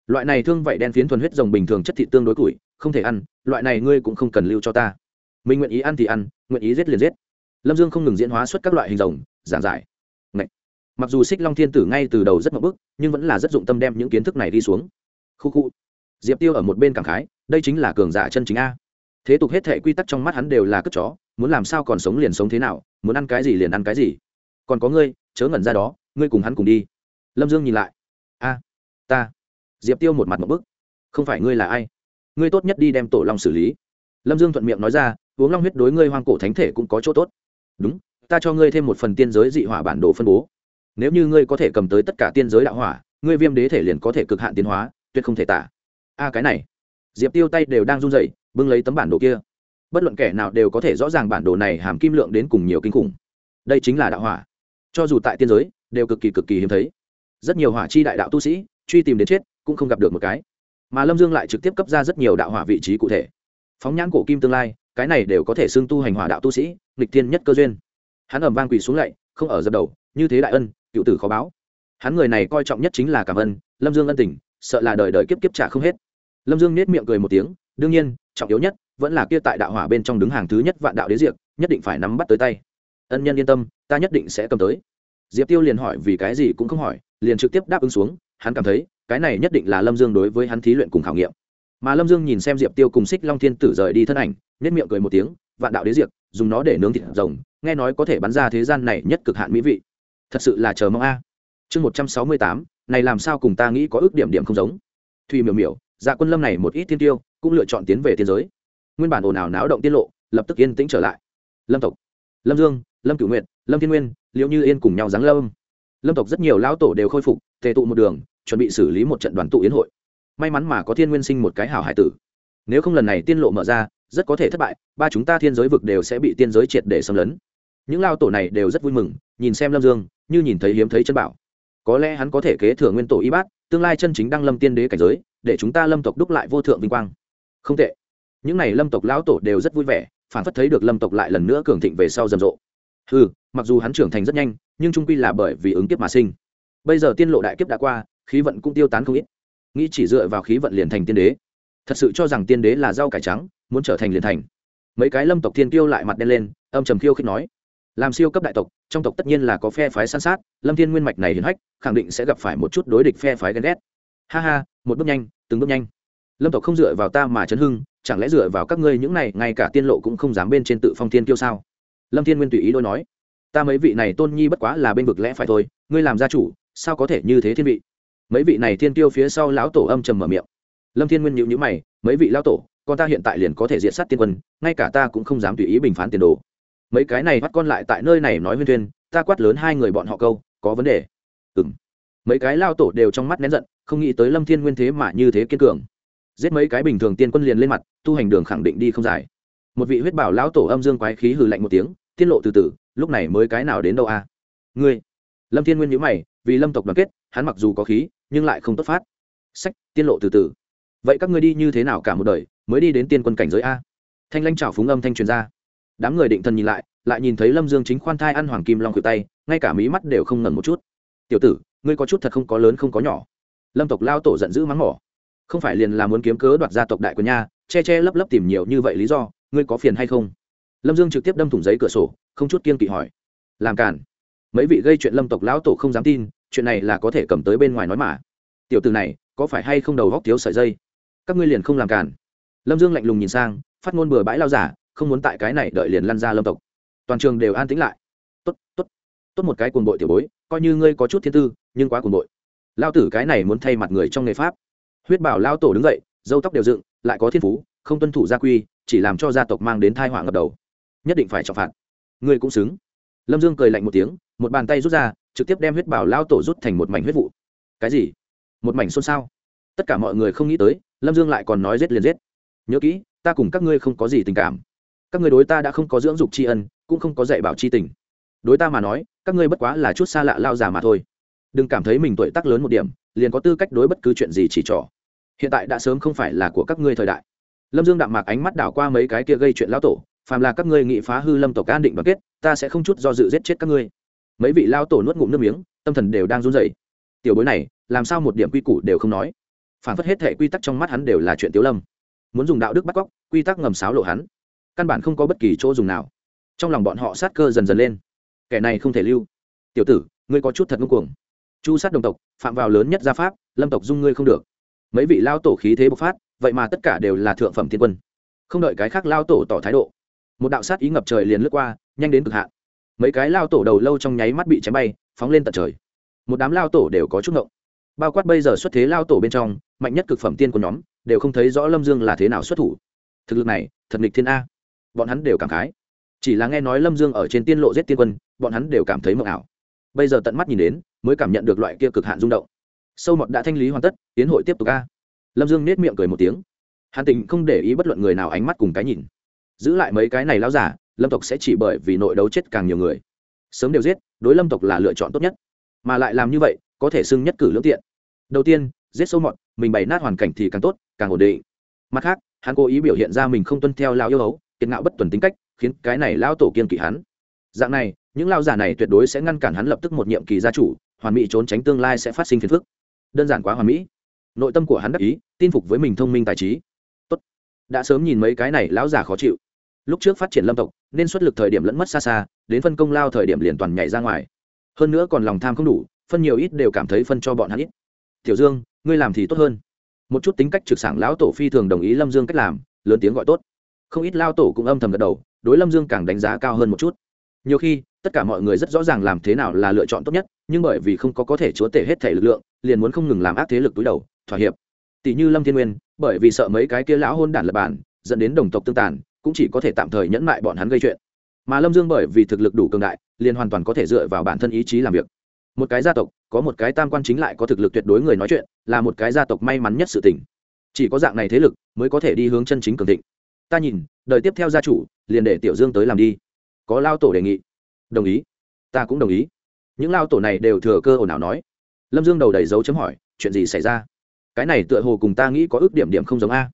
Loại này thương vậy đen phiến thuần huyết rồng bình thường chất thị tương đối củi, không thể ăn, loại này ngươi cũng không cần lưu cho ta. Mình nguyện ý ăn thì ăn, nguyện ý giết liền giết. Lâm dương không ngừng diễn hóa xuất các loại hình rồng, giảng giải. Ngậy. mặc dù xích long thiên tử ngay từ đầu rất mậu bức, nhưng vẫn là rất dụng tâm đem những kiến thức này đi xuống. Khu khu. Diệp tiêu ở một bên cảm khái, đây chính là cường giả chân chính a. Thế tục hết thể quy tắc trong mắt hắn đều là cất chó, muốn làm sao còn sống liền sống thế nào, muốn ăn cái gì liền ăn cái gì. Còn có ngươi chớ ngẩn ra đó, ngươi cùng hắn cùng đi. Lâm dương nhìn lại. A, ta. Diệp tiêu một mặt một bức. Không phải ngươi là ai? Ngươi tốt nhất đi đem tổ long xử lý. Lâm dương thuận miệng nói ra, uống long huyết đối ngươi hoang cổ thánh thể cũng có chỗ tốt. Đúng, ta cho ngươi thêm một phần tiên giới dị hỏa bản đồ phân bố. Nếu như ngươi có thể cầm tới tất cả tiên giới đạo hỏa, ngươi viêm đế thể liền có thể cực hạn tiến hóa, tuyệt không thể tả. A, cái này. Diệp tiêu tay đều đang run rẩy, bưng lấy tấm bản đồ kia. Bất luận kẻ nào đều có thể rõ ràng bản đồ này hàm kim lượng đến cùng nhiều kinh khủng. Đây chính là đạo hỏa cho dù tại tiên giới, đều cực kỳ cực kỳ hiếm thấy. Rất nhiều hỏa chi đại đạo tu sĩ, truy tìm đến chết, cũng không gặp được một cái. Mà lâm dương lại trực tiếp cấp ra rất nhiều đạo hỏa vị trí cụ thể. Phóng nhãn cổ kim tương lai, cái này đều có thể xưng tu hành hỏa đạo tu sĩ, nghịch thiên nhất cơ duyên. Hắn ẩm vang quỳ xuống lạy, không ở dập đầu, như thế đại ân, cựu tử khó báo. Hắn người này coi trọng nhất chính là cảm ơn, lâm dương ân tình, sợ là đời đời kiếp kiếp trả không hết. Lâm dương nết miệng cười một tiếng, đương nhiên, trọng yếu nhất vẫn là kia tại đạo hỏa bên trong đứng hàng thứ nhất vạn đạo đế diệc nhất định phải nắm bắt tới tay ân nhân yên tâm, ta nhất định sẽ cầm tới. Diệp tiêu liền hỏi vì cái gì cũng không hỏi, liền trực tiếp đáp ứng xuống, hắn cảm thấy, cái này nhất định là lâm dương đối với hắn thí luyện cùng khảo nghiệm. Mà lâm dương nhìn xem diệp tiêu cùng xích long thiên tử rời đi thân ảnh nhất miệng cười một tiếng, vạn đạo đế diệp dùng nó để nướng thịt rồng, nghe nói có thể bắn ra thế gian này nhất cực hạn mỹ vị. Thật sự là chờ mong a. Chương một trăm sáu mươi tám, này làm sao cùng ta nghĩ có ước điểm điểm không giống. Thùy miểu miểu dạ quân lâm này một ít tiên tiêu, cũng lựa chọn tiến về tiên giới. Nguyên bản ồn ào náo động tiết lộ, lập tức yên tĩnh trở lại. Lâm tộc. Lâm dương lâm cửu nguyện lâm thiên nguyên liệu như yên cùng nhau giáng lâm. Lâm tộc rất nhiều lão tổ đều khôi phục, tề tụ một đường, chuẩn bị xử lý một trận đoàn tụ yến hội. May mắn mà có thiên nguyên sinh một cái hảo hải tử. Nếu không lần này tiên lộ mở ra, rất có thể thất bại, ba chúng ta thiên giới vực đều sẽ bị tiên giới triệt để xâm lấn. Những lao tổ này đều rất vui mừng, nhìn xem lâm dương, như nhìn thấy hiếm thấy chân bảo. Có lẽ hắn có thể kế thừa nguyên tổ y bát, tương lai chân chính đăng lâm tiên đế cảnh giới, để chúng ta lâm tộc đúc lại vô thượng vinh quang. Không tệ. Những n à y lâm tộc lão tổ đều rất vui vẻ, phản phất thấy được lâm tộc lại lần nữa cường thịnh về sau rầm rộ ừ mặc dù hắn trưởng thành rất nhanh, nhưng trung quy là bởi vì ứng kiếp mà sinh. Bây giờ tiên lộ đại kiếp đã qua, khí vận cũng tiêu tán không ít. Nghĩ chỉ dựa vào khí vận liền thành tiên đế. Thật sự cho rằng tiên đế là rau cải trắng, muốn trở thành liền thành. Mấy cái lâm tộc thiên tiêu lại mặt đen lên, âm trầm khiêu khích nói, làm siêu cấp đại tộc, trong tộc tất nhiên là có phe phái san sát, lâm thiên nguyên mạch này hiển hách, khẳng định sẽ gặp phải một chút đối địch phe phái ghen ghét. Ha ha, một bước nhanh, từng bước nhanh. Lâm tộc không dựa vào ta mà chấn hưng, chẳng lẽ dựa vào các ngươi những này, ngay cả tiên lộ cũng không dám bên trên tự phong thiên kiêu sao? Lâm thiên nguyên tùy ý đôi nói, ta mấy vị này tôn nhi bất quá là bên vực lẽ phải thôi, ngươi làm gia chủ, sao có thể như thế thiên vị? Mấy vị này thiên tiêu phía sau lão tổ âm trầm mở miệng. Lâm thiên nguyên nhịu nhữ mày, mấy vị lão tổ, con ta hiện tại liền có thể diện sát tiên quân, ngay cả ta cũng không dám tùy ý bình phán tiền đồ. Mấy cái này bắt con lại tại nơi này nói huyên thuyên, ta quát lớn hai người bọn họ câu, có vấn đề? Ừ m mấy cái lao tổ đều trong mắt nén giận, không nghĩ tới lâm thiên nguyên thế mà như thế kiên cường. Giết mấy cái bình thường tiên quân liền lên mặt, tu hành đường khẳng định đi không dài. Một vị huyết bảo lão tổ âm dương quái khí hừ lạnh một tiếng tiết lộ từ từ, lúc này mới cái nào đến đâu a? À? ngươi, lâm thiên nguyên nhữ mày, vì lâm tộc đoàn kết, hắn mặc dù có khí, nhưng lại không tốt phát. Sách tiết lộ từ từ. Vậy các ngươi đi như thế nào cả một đời, mới đi đến tiên quân cảnh giới a? Thanh lanh trào phúng âm thanh truyền ra. Đám người định thần nhìn lại lại nhìn thấy lâm dương chính khoan thai ăn hoàng kim long cự tay, ngay cả mí mắt đều không ngẩn một chút. Tiểu tử, ngươi có chút thật không có lớn không có nhỏ. Lâm tộc lao tổ giận dữ mắng mỏ. Không phải liền là muốn kiếm cớ đoạt gia tộc đại của nha, che che lấp lấp tìm nhiều như vậy lý do, ngươi có phiền hay không? Lâm dương trực tiếp đâm thủng giấy cửa sổ, không chút kiên kỵ hỏi, làm cản mấy vị gây chuyện lâm tộc lão tổ không dám tin, chuyện này là có thể cầm tới bên ngoài nói mà. Tiểu từ này, có phải hay không đầu góc thiếu sợi dây? Các ngươi liền không làm cản lâm dương lạnh lùng nhìn sang, phát ngôn bừa bãi lao giả, không muốn tại cái này đợi liền lăn ra lâm tộc. Toàn trường đều an tĩnh lại. Tốt tốt tốt một cái cuồng bội tiểu bối, coi như ngươi có chút thiên tư, nhưng quá cuồng bội. Lao tử cái này muốn thay mặt người trong nghề pháp. Huyết bảo lao tổ đứng dậy dâu tóc đều dựng, lại có thiên phú, không tuân thủ gia quy, chỉ làm cho gia tộc mang đến thai họa ngập đầu nhất định phải trọng phạt. Ngươi cũng xứng. Lâm dương cười lạnh một tiếng, một bàn tay rút ra, trực tiếp đem huyết bảo lao tổ rút thành một mảnh huyết vụ. Cái gì? Một mảnh xôn xao? Tất cả mọi người không nghĩ tới, lâm dương lại còn nói rết liền rết nhớ kỹ, ta cùng các ngươi không có gì tình cảm. Các ngươi đối ta đã không có dưỡng dục tri ân, cũng không có dạy bảo tri tình. Đối ta mà nói, các ngươi bất quá là chút xa lạ lao già mà thôi. Đừng cảm thấy mình tuổi tác lớn một điểm, liền có tư cách đối bất cứ chuyện gì chỉ trỏ. Hiện tại đã sớm không phải là của các ngươi thời đại. Lâm dương đạm mạc ánh mắt đảo qua mấy cái kia gây chuyện lao tổ phàm là các ngươi nghị phá hư lâm tộc an định đoàn kết, ta sẽ không chút do dự giết chết các ngươi. Mấy vị lao tổ nuốt ngụm nước miếng, tâm thần đều đang run rẩy. Tiểu bối này, làm sao một điểm quy củ đều không nói? Phản phất hết thể quy tắc trong mắt hắn đều là chuyện tiểu lâm. Muốn dùng đạo đức bắt cóc, quy tắc ngầm sáo lộ hắn. Căn bản không có bất kỳ chỗ dùng nào. Trong lòng bọn họ sát cơ dần dần lên. Kẻ này không thể lưu. Tiểu tử, ngươi có chút thật ngông cuồng. Chu sát đồng tộc, phạm vào lớn nhất gia pháp, lâm tộc dung ngươi không được. Mấy vị lao tổ khí thế bộc phát, vậy mà tất cả đều là thượng phẩm thiên quân. Không đợi cái khác lao tổ tỏ thái độ một đạo sát ý ngập trời liền lướt qua, nhanh đến cực hạn. Mấy cái lao tổ đầu lâu trong nháy mắt bị chém bay, phóng lên tận trời. Một đám lao tổ đều có chút ngộng. Bao quát bây giờ xuất thế lao tổ bên trong, mạnh nhất cực phẩm tiên của nhóm, đều không thấy rõ lâm dương là thế nào xuất thủ. Thực lực này, thật nghịch thiên a. Bọn hắn đều cảm khái. Chỉ là nghe nói lâm dương ở trên tiên lộ giết tiên quân, bọn hắn đều cảm thấy mộng ảo. Bây giờ tận mắt nhìn đến, mới cảm nhận được loại kia cực hạn rung động. Sâu mọt đã thanh lý hoàn tất, tiến hội tiếp tục a. Lâm dương nết miệng cười một tiếng. Hàn tình không để ý bất luận người nào ánh mắt cùng cái nhìn giữ lại mấy cái này lao giả, lâm tộc sẽ chỉ bởi vì nội đấu chết càng nhiều người. Sớm đều giết, đối lâm tộc là lựa chọn tốt nhất. Mà lại làm như vậy, có thể xưng nhất cử lưỡng tiện. Đầu tiên, giết sâu mọt, mình bày nát hoàn cảnh thì càng tốt, càng ổn định. Mặt khác, hắn cố ý biểu hiện ra mình không tuân theo lao yêu hấu kiệt ngạo bất tuần tính cách, khiến cái này lao tổ kiên kỵ hắn. Dạng này, những lao giả này tuyệt đối sẽ ngăn cản hắn lập tức một nhiệm kỳ gia chủ, hoàn mỹ trốn tránh tương lai sẽ phát sinh phiền phức. Đơn giản quá hoàn mỹ. Nội tâm của hắn đắc ý, tin phục với mình thông minh tài trí. Tốt. đã sớm nhìn mấy cái này, lão giả khó chịu lúc trước phát triển lâm tộc, nên xuất lực thời điểm lẫn mất xa xa, đến phân công lao thời điểm liền toàn nhảy ra ngoài. Hơn nữa còn lòng tham không đủ, phân nhiều ít đều cảm thấy phân cho bọn hắn ít. Tiểu dương, ngươi làm thì tốt hơn. Một chút tính cách trực sảng lão tổ phi thường đồng ý lâm dương cách làm, lớn tiếng gọi tốt. Không ít lao tổ cũng âm thầm gật đầu, đối lâm dương càng đánh giá cao hơn một chút. Nhiều khi, tất cả mọi người rất rõ ràng làm thế nào là lựa chọn tốt nhất, nhưng bởi vì không có có thể chúa tể hết thể lực lượng, liền muốn không ngừng làm ác thế lực túi đầu, thỏa hiệp. Tỷ như lâm thiên nguyên, bởi vì sợ mấy cái kia lão hôn đản lập bản, dẫn đến đồng tộc tương tàn cũng chỉ có thể tạm thời nhẫn mại bọn hắn gây chuyện. Mà lâm dương bởi vì thực lực đủ cường đại, liền hoàn toàn có thể dựa vào bản thân ý chí làm việc. Một cái gia tộc, có một cái tam quan chính lại có thực lực tuyệt đối người nói chuyện, là một cái gia tộc may mắn nhất sự tình. Chỉ có dạng này thế lực, mới có thể đi hướng chân chính cường thịnh. Ta nhìn, đời tiếp theo gia chủ, liền để tiểu dương tới làm đi. Có lao tổ đề nghị. Đồng ý. Ta cũng đồng ý. Những lao tổ này đều thừa cơ ồn ào nói. Lâm dương đầu đầy dấu chấm hỏi, chuyện gì xảy ra? Cái này tựa hồ cùng ta nghĩ có ước điểm điểm không giống a.